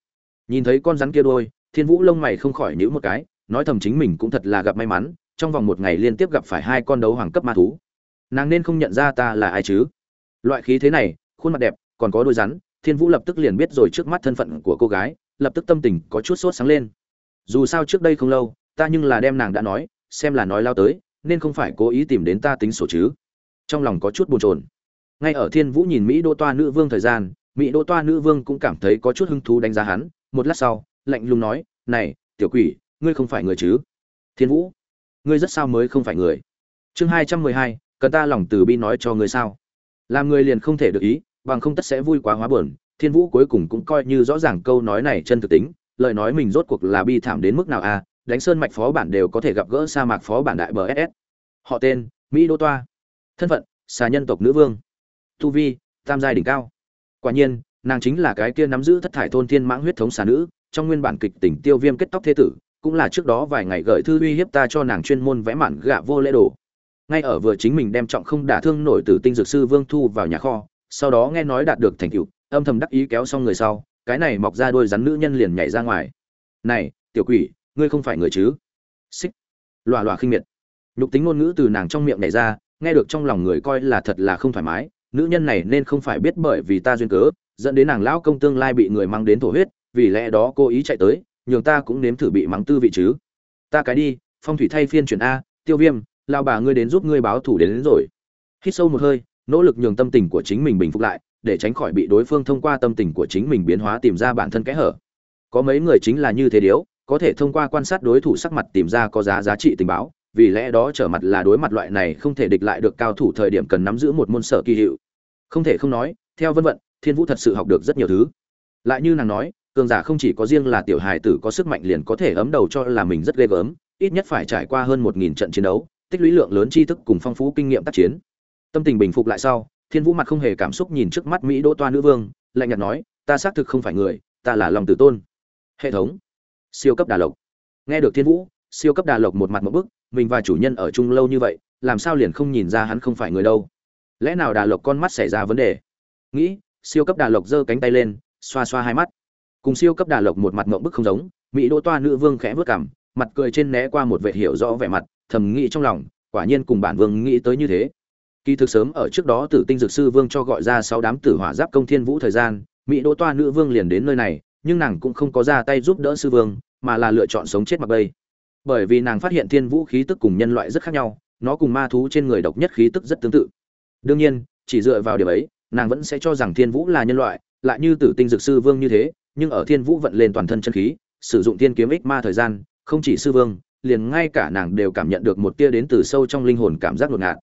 A: Nhìn thấy con rắn kia đôi thiên vũ lông mày không khỏi nhíu một cái, nói thầm chính mình cũng thật là gặp may mắn, trong vòng một ngày liên tiếp gặp phải hai con đấu hoàng cấp ma thú. Nàng nên không nhận ra ta là ai chứ? Loại khí thế này, khuôn mặt đẹp, còn có đôi rắn, thiên vũ lập tức liền biết rồi trước mắt thân phận của cô gái, lập tức tâm tình có chút sốt sáng lên dù sao trước đây không lâu, ta nhưng là đem nàng đã nói, xem là nói lao tới, nên không phải cố ý tìm đến ta tính sổ chứ. Trong lòng có chút bồn chồn. Ngay ở thiên vũ nhìn mỹ đô toa nữ vương thời gian, mỹ đô toa nữ vương cũng cảm thấy có chút hứng thú đánh giá hắn, một lát sau, lạnh lùng nói, này, tiểu quỷ, ngươi không phải người chứ? Thiên vũ, ngươi rất sao mới không phải người? Chương hai trăm mười hai, cần ta lòng từ bi nói cho ngươi sao? Làm người liền không thể được ý, bằng không tất sẽ vui quá hóa buồn, thiên vũ cuối cùng cũng coi như rõ ràng câu nói này chân thực tính lời nói mình rốt cuộc là bi thảm đến mức nào à đánh sơn mạch phó bản đều có thể gặp gỡ sa mạc phó bản đại bờ ss họ tên, mỹ đô toa. Thân phận, xà nhân tộc nữ vương. Tu vi, tam giai đỉnh cao. Quả nhiên, nàng chính là cái kia nắm giữ thất thải thôn thiên mãng huyết thống xà nữ, trong nguyên bản kịch tỉnh tiêu viêm kết tóc thế tử, cũng là trước đó vài ngày gửi thư uy hiếp ta cho nàng chuyên môn vẽ mạn gạ vô lễ đồ. Ngay ở vừa chính mình đem trọng không đả thương nổi từ tinh dược sư vương thu vào nhà kho, sau đó nghe nói đạt được thành tựu, âm thầm đắc ý kéo xong người sau cái này mọc ra đôi rắn nữ nhân liền nhảy ra ngoài. Này tiểu quỷ ngươi không phải người chứ? Xích. Lòa lòa khinh miệt. Nhục tính ngôn ngữ từ nàng trong miệng nhảy ra nghe được trong lòng người coi là thật là không thoải mái. Nữ nhân này nên không phải biết bởi vì ta duyên cớ dẫn đến nàng lão công tương lai bị người mang đến thổ huyết vì lẽ đó cô ý chạy tới nhường ta cũng nếm thử bị mắng tư vị chứ. Ta cái đi phong thủy thay phiên chuyển a tiêu viêm lao bà ngươi đến giúp ngươi báo thủ đến, đến rồi. Hít sâu một hơi nỗ lực nhường tâm tình của chính mình bình phục lại để tránh khỏi bị đối phương thông qua tâm tình của chính mình biến hóa tìm ra bản thân kẽ hở. Có mấy người chính là như thế điếu, có thể thông qua quan sát đối thủ sắc mặt tìm ra có giá giá trị tình báo, vì lẽ đó trở mặt là đối mặt loại này không thể địch lại được cao thủ thời điểm cần nắm giữ một môn sở kỳ hiệu. Không thể không nói, theo vân vận, thiên vũ thật sự học được rất nhiều thứ. Lại như nàng nói, cường giả không chỉ có riêng là tiểu hài tử có sức mạnh liền có thể ấm đầu cho là mình rất ghê gớm, ít nhất phải trải qua hơn một nghìn trận chiến đấu, tích lũy lượng lớn tri thức cùng phong phú kinh nghiệm tác chiến. Tâm tình bình phục lại sau thiên vũ mặt không hề cảm xúc nhìn trước mắt mỹ đỗ toa nữ vương, lạnh nhạt nói, ta xác thực không phải người, ta là lòng tử tôn. Hệ thống, siêu cấp đà lộc. Nghe được thiên vũ, siêu cấp đà lộc một mặt một bức, mình và chủ nhân ở chung lâu như vậy, làm sao liền không nhìn ra hắn không phải người đâu? Lẽ nào đà lộc con mắt xảy ra vấn đề? Nghĩ, siêu cấp đà lộc giơ cánh tay lên, xoa xoa hai mắt. Cùng siêu cấp đà lộc một mặt ngộng bức không giống, mỹ đỗ toa nữ vương khẽ vớt cảm mặt cười trên né qua một vệ hiểu rõ vẻ mặt, thầm nghĩ trong lòng, quả nhiên cùng bản vương nghĩ tới như thế kỳ thực sớm ở trước đó tử tinh dược sư vương cho gọi ra sáu đám tử hỏa giáp công thiên vũ thời gian, mỹ đỗ toa nữ vương liền đến nơi này, nhưng nàng cũng không có ra tay giúp đỡ sư vương, mà là lựa chọn sống chết mặc bây bởi vì nàng phát hiện thiên vũ khí tức cùng nhân loại rất khác nhau, nó cùng ma thú trên người độc nhất khí tức rất tương tự. Đương nhiên, chỉ dựa vào điều ấy, nàng vẫn sẽ cho rằng thiên vũ là nhân loại, lại như tử tinh dược sư vương như thế, nhưng ở thiên vũ vận lên toàn thân chân khí, sử dụng thiên kiếm ích ma thời gian, không chỉ sư vương, liền ngay cả nàng đều cảm nhận được một tia đến từ sâu trong linh hồn cảm giác ngột ngạt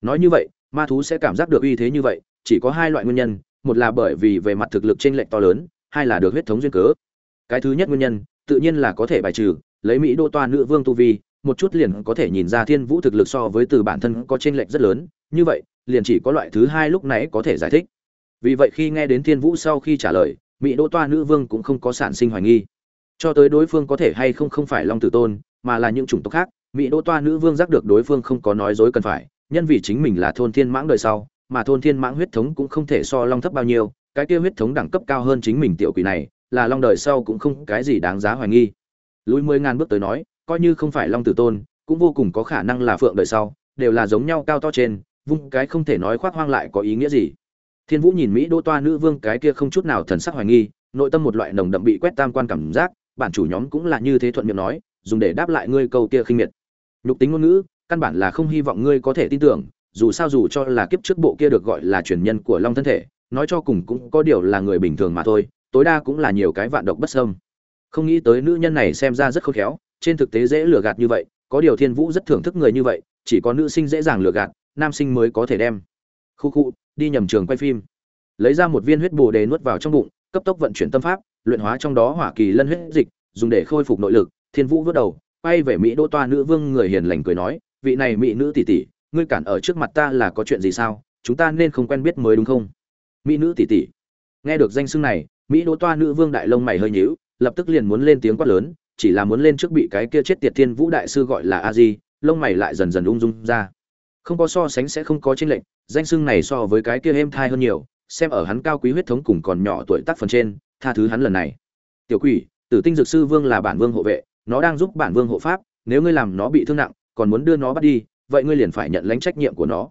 A: nói như vậy, ma thú sẽ cảm giác được uy thế như vậy, chỉ có hai loại nguyên nhân, một là bởi vì về mặt thực lực t r ê n lệch to lớn, hai là được huyết thống duyên cớ. Cái thứ nhất nguyên nhân, tự nhiên là có thể bài trừ, lấy mỹ đô toa nữ vương tu vi, một chút liền có thể nhìn ra thiên vũ thực lực so với từ bản thân có t r ê n lệch rất lớn, như vậy, liền chỉ có loại thứ hai lúc nãy có thể giải thích. Vì vậy khi nghe đến thiên vũ sau khi trả lời, mỹ đô toa nữ vương cũng không có sản sinh hoài nghi. Cho tới đối phương có thể hay không không phải long tử tôn, mà là những chủng tộc khác, mỹ đô toa nữ vương giác được đối phương không có nói dối cần phải nhân vì chính mình là thôn thiên mãng đời sau, mà thôn thiên mãng huyết thống cũng không thể so long thấp bao nhiêu, cái kia huyết thống đẳng cấp cao hơn chính mình tiểu quỷ này, là long đời sau cũng không cái gì đáng giá hoài nghi. Lùi mười ngàn bước tới nói, coi như không phải long tử tôn, cũng vô cùng có khả năng là phượng đời sau, đều là giống nhau cao to trên, vung cái không thể nói khoác hoang lại có ý nghĩa gì. Thiên vũ nhìn mỹ đô toa nữ vương cái kia không chút nào thần sắc hoài nghi, nội tâm một loại nồng đậm bị quét tam quan cảm giác, bản chủ nhóm cũng là như thế thuận miệng nói, dùng để đáp lại ngươi câu kia khinh miệt. Nhục tính ngôn ngữ căn bản là không hy vọng ngươi có thể tin tưởng, dù sao dù cho là kiếp trước bộ kia được gọi là truyền nhân của long thân thể, nói cho cùng cũng có điều là người bình thường mà thôi, tối đa cũng là nhiều cái vạn độc bất sâm không nghĩ tới nữ nhân này xem ra rất khôn khéo, trên thực tế dễ lừa gạt như vậy, có điều thiên vũ rất thưởng thức người như vậy, chỉ có nữ sinh dễ dàng lừa gạt, nam sinh mới có thể đem. Khu khu, đi nhầm trường quay phim. Lấy ra một viên huyết bồ đề nuốt vào trong bụng, cấp tốc vận chuyển tâm pháp, luyện hóa trong đó hỏa kỳ lân huyết dịch, dùng để khôi phục nội lực, thiên vũ vớt đầu, quay về mỹ đỗ toa nữ vương người hiền lành cười nói vị này mỹ nữ tỷ tỷ, ngươi cản ở trước mặt ta là có chuyện gì sao? Chúng ta nên không quen biết mới đúng không? Mỹ nữ tỷ tỷ. Nghe được danh xưng này, mỹ đỗ toa nữ vương đại lông mày hơi nhíu, lập tức liền muốn lên tiếng quát lớn, chỉ là muốn lên trước bị cái kia chết tiệt thiên vũ đại sư gọi là a di, lông mày lại dần dần ung dung ra. Không có so sánh sẽ không có tranh lệnh danh xưng này so với cái kia êm thai hơn nhiều, xem ở hắn cao quý huyết thống cùng còn nhỏ tuổi tác phần trên, tha thứ hắn lần này. Tiểu quỷ, tử tinh dược sư vương là bản vương hộ vệ, nó đang giúp bản vương hộ pháp, nếu ngươi làm nó bị thương nặng còn muốn đưa nó bắt đi, vậy ngươi liền phải nhận lãnh trách nhiệm của nó.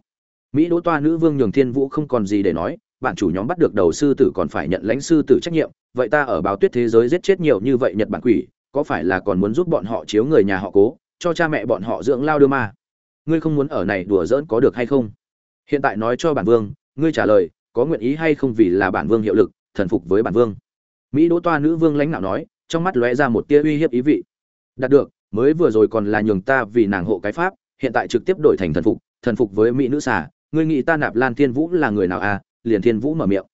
A: Mỹ đỗ toa nữ vương nhường thiên vũ không còn gì để nói, bạn chủ nhóm bắt được đầu sư tử còn phải nhận lãnh sư tử trách nhiệm, vậy ta ở báo tuyết thế giới giết chết nhiều như vậy nhật bản quỷ, có phải là còn muốn giúp bọn họ chiếu người nhà họ cố, cho cha mẹ bọn họ dưỡng lao đưa ma? Ngươi không muốn ở này đùa giỡn có được hay không? Hiện tại nói cho bản vương, ngươi trả lời, có nguyện ý hay không vì là bản vương hiệu lực, thần phục với bản vương. Mỹ đỗ toa nữ vương lãnh đạo nói, trong mắt lóe ra một tia uy hiếp ý vị. Đạt được mới vừa rồi còn là nhường ta vì nàng hộ cái pháp, hiện tại trực tiếp đổi thành thần phục thần phục với mỹ nữ xà. Ngươi nghĩ ta nạp lan thiên vũ là người nào à? Liền thiên vũ mở miệng.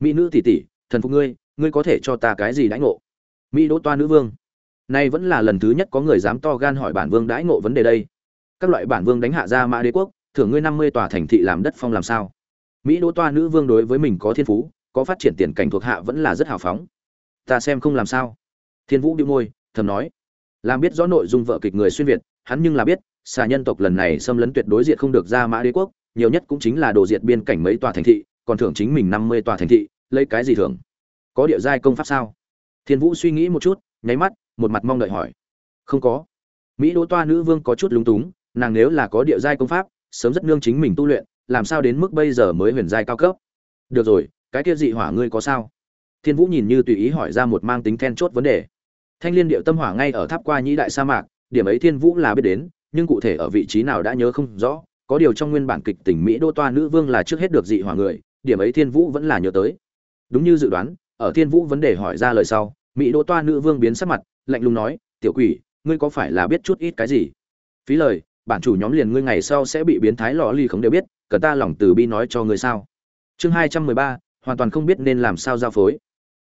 A: Mỹ nữ tỷ tỷ, thần phục ngươi ngươi có thể cho ta cái gì đãi ngộ? Mỹ đỗ toa nữ vương. Nay vẫn là lần thứ nhất có người dám to gan hỏi bản vương đãi ngộ vấn đề đây. Các loại bản vương đánh hạ ra mã đế quốc, thưởng ngươi năm mươi tòa thành thị làm đất phong làm sao? Mỹ đỗ toa nữ vương đối với mình có thiên phú, có phát triển tiền cảnh thuộc hạ vẫn là rất hào phóng. Ta xem không làm sao. Thiên vũ đĩu môi, thầm nói làm biết rõ nội dung vợ kịch người xuyên việt, hắn nhưng là biết, xà nhân tộc lần này xâm lấn tuyệt đối diệt không được ra mã đế quốc, nhiều nhất cũng chính là đồ diệt biên cảnh mấy tòa thành thị, còn thưởng chính mình năm mươi tòa thành thị, lấy cái gì thưởng? Có địa giai công pháp sao? Thiên vũ suy nghĩ một chút, nháy mắt, một mặt mong đợi hỏi. Không có. Mỹ đỗ toa nữ vương có chút lúng túng, nàng nếu là có địa giai công pháp, sớm rất nương chính mình tu luyện, làm sao đến mức bây giờ mới huyền giai cao cấp? Được rồi, cái kia dị hỏa ngươi có sao? Thiên vũ nhìn như tùy ý hỏi ra một mang tính then chốt vấn đề thanh liên điệu tâm hỏa ngay ở tháp qua nhĩ đại sa mạc, điểm ấy thiên vũ là biết đến, nhưng cụ thể ở vị trí nào đã nhớ không rõ, có điều trong nguyên bản kịch tình mỹ đô toa nữ vương là trước hết được dị hỏa người, điểm ấy thiên vũ vẫn là nhớ tới. Đúng như dự đoán, ở thiên vũ vấn đề hỏi ra lời sau, mỹ đô toa nữ vương biến sắc mặt, lạnh lùng nói, tiểu quỷ, ngươi có phải là biết chút ít cái gì? Phí lời, bản chủ nhóm liền ngươi ngày sau sẽ bị biến thái lọ ly không đều biết, cần ta lòng từ bi nói cho ngươi sao? Chương hai trăm mười ba, hoàn toàn không biết nên làm sao giao phối.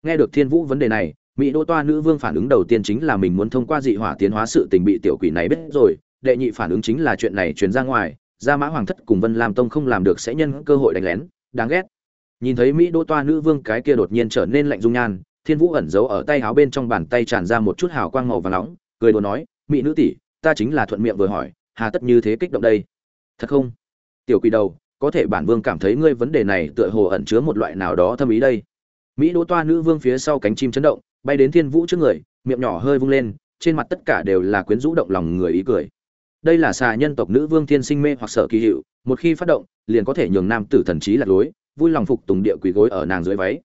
A: Nghe được thiên vũ vấn đề này mỹ đô toa nữ vương phản ứng đầu tiên chính là mình muốn thông qua dị hỏa tiến hóa sự tình bị tiểu quỷ này biết rồi, đệ nhị phản ứng chính là chuyện này truyền ra ngoài, gia mã hoàng thất cùng vân lam tông không làm được sẽ nhân cơ hội đánh lén, đáng ghét. Nhìn thấy mỹ đô toa nữ vương cái kia đột nhiên trở nên lạnh dung nhan, thiên vũ ẩn giấu ở tay áo bên trong bàn tay tràn ra một chút hào quang màu và nóng, cười đùa nói, mỹ nữ tỷ, ta chính là thuận miệng vừa hỏi, hà tất như thế kích động đây? Thật không? Tiểu quỷ đầu, có thể bản vương cảm thấy ngươi vấn đề này tựa hồ ẩn chứa một loại nào đó thâm ý đây mỹ đỗ toa nữ vương phía sau cánh chim chấn động, bay đến thiên vũ trước người, miệng nhỏ hơi vung lên, trên mặt tất cả đều là quyến rũ động lòng người ý cười. Đây là xà nhân tộc nữ vương thiên sinh mê hoặc sở kỳ hiệu, một khi phát động, liền có thể nhường nam tử thần trí lạc lối, vui lòng phục tùng địa quỳ gối ở nàng dưới váy.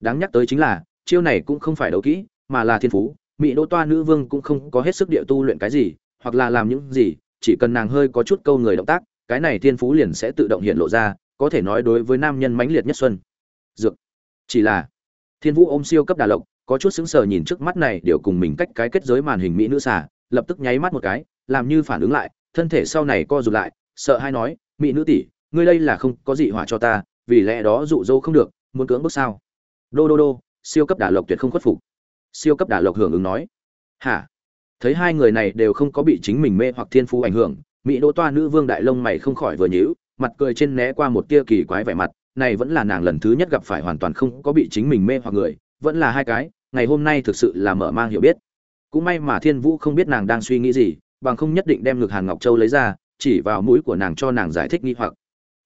A: Đáng nhắc tới chính là, chiêu này cũng không phải đấu kỹ, mà là thiên phú. Mỹ đỗ toa nữ vương cũng không có hết sức địa tu luyện cái gì, hoặc là làm những gì, chỉ cần nàng hơi có chút câu người động tác, cái này thiên phú liền sẽ tự động hiện lộ ra, có thể nói đối với nam nhân mãnh liệt nhất xuân. Dược chỉ là, thiên vũ ôm siêu cấp đà lộc, có chút sững sờ nhìn trước mắt này, điều cùng mình cách cái kết giới màn hình mỹ nữ xà, lập tức nháy mắt một cái, làm như phản ứng lại, thân thể sau này co rụt lại, sợ hay nói, mỹ nữ tỷ, ngươi đây là không có gì hỏa cho ta, vì lẽ đó dụ dỗ không được, muốn cưỡng bức sao? Đô đô đô, siêu cấp đà lộc tuyệt không khuất phục. Siêu cấp đà lộc hưởng ứng nói, hả? Thấy hai người này đều không có bị chính mình mê hoặc thiên phú ảnh hưởng, mỹ đỗ toa nữ vương đại lông mày không khỏi vừa nhíu, mặt cười trên né qua một tia kỳ quái vẻ mặt này vẫn là nàng lần thứ nhất gặp phải hoàn toàn không có bị chính mình mê hoặc người, vẫn là hai cái, ngày hôm nay thực sự là mở mang hiểu biết. Cũng may mà thiên vũ không biết nàng đang suy nghĩ gì, bằng không nhất định đem ngực hàn ngọc châu lấy ra, chỉ vào mũi của nàng cho nàng giải thích nghi hoặc.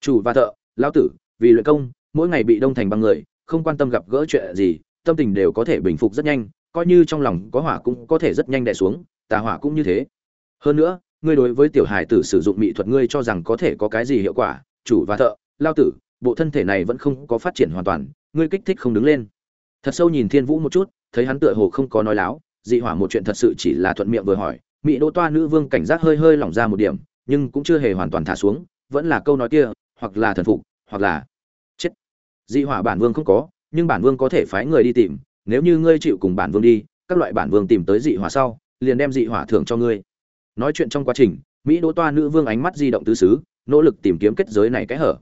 A: Chủ và thợ, lão tử, vì luyện công, mỗi ngày bị đông thành băng người, không quan tâm gặp gỡ chuyện gì, tâm tình đều có thể bình phục rất nhanh, coi như trong lòng có hỏa cũng có thể rất nhanh đè xuống, tà hỏa cũng như thế. Hơn nữa, ngươi đối với tiểu hài tử sử dụng mỹ thuật ngươi cho rằng có thể có cái gì hiệu quả, chủ và thợ lao tử bộ thân thể này vẫn không có phát triển hoàn toàn, ngươi kích thích không đứng lên. Thật sâu nhìn thiên vũ một chút, thấy hắn tựa hồ không có nói láo, dị hỏa một chuyện thật sự chỉ là thuận miệng vừa hỏi, mỹ đỗ toa nữ vương cảnh giác hơi hơi lỏng ra một điểm, nhưng cũng chưa hề hoàn toàn thả xuống, vẫn là câu nói kia, hoặc là thần phục, hoặc là chết. Dị hỏa bản vương không có, nhưng bản vương có thể phái người đi tìm, nếu như ngươi chịu cùng bản vương đi, các loại bản vương tìm tới dị hỏa sau, liền đem dị hỏa thưởng cho ngươi. Nói chuyện trong quá trình, mỹ đỗ toa nữ vương ánh mắt di động tứ xứ, nỗ lực tìm kiếm kết giới này cái hở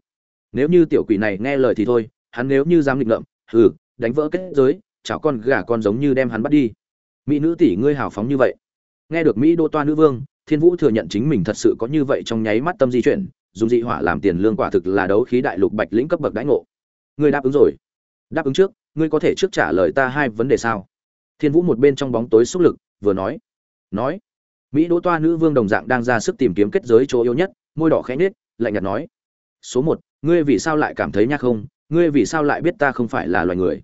A: nếu như tiểu quỷ này nghe lời thì thôi, hắn nếu như dám nghịch ngợm, hừ, đánh vỡ kết giới, chảo con gà con giống như đem hắn bắt đi. Mỹ nữ tỷ ngươi hào phóng như vậy. Nghe được mỹ đô toa nữ vương, thiên vũ thừa nhận chính mình thật sự có như vậy trong nháy mắt tâm di chuyển, dùng dị hỏa làm tiền lương quả thực là đấu khí đại lục bạch lĩnh cấp bậc đãi ngộ. Ngươi đáp ứng rồi. Đáp ứng trước, ngươi có thể trước trả lời ta hai vấn đề sao? Thiên vũ một bên trong bóng tối xúc lực, vừa nói. Nói. Mỹ đỗ toa nữ vương đồng dạng đang ra sức tìm kiếm kết giới chỗ yếu nhất, môi đỏ khẽ nết lạnh nhạt nói. Số một ngươi vì sao lại cảm thấy nhắc không? Ngươi vì sao lại biết ta không phải là loài người?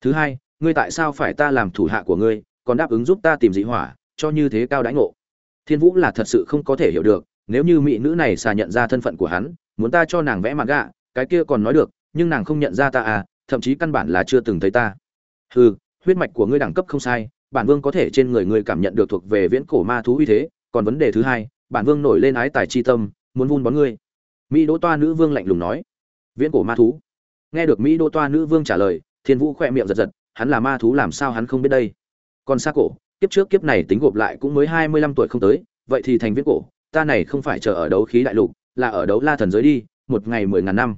A: Thứ hai, ngươi tại sao phải ta làm thủ hạ của ngươi, còn đáp ứng giúp ta tìm dị hỏa, cho như thế cao đãi ngộ? Thiên vũ là thật sự không có thể hiểu được, nếu như mỹ nữ này xà nhận ra thân phận của hắn, muốn ta cho nàng vẽ mặt gạ, cái kia còn nói được, nhưng nàng không nhận ra ta à thậm chí căn bản là chưa từng thấy ta. Hừ, huyết mạch của ngươi đẳng cấp không sai, bản vương có thể trên người ngươi cảm nhận được thuộc về viễn cổ ma thú uy thế, còn vấn đề thứ hai, bản vương nổi lên ái tài chi tâm, muốn vun bón ngươi mỹ đỗ toa nữ vương lạnh lùng nói. Viễn cổ ma thú. Nghe được mỹ đỗ toa nữ vương trả lời, thiên vũ khỏe miệng giật giật, hắn là ma thú làm sao hắn không biết đây? Còn xa cổ, kiếp trước kiếp này tính gộp lại cũng mới hai mươi lăm tuổi không tới, vậy thì thành viễn cổ, ta này không phải chờ ở đấu khí đại lục, là ở đấu la thần giới đi, một ngày mười ngàn năm.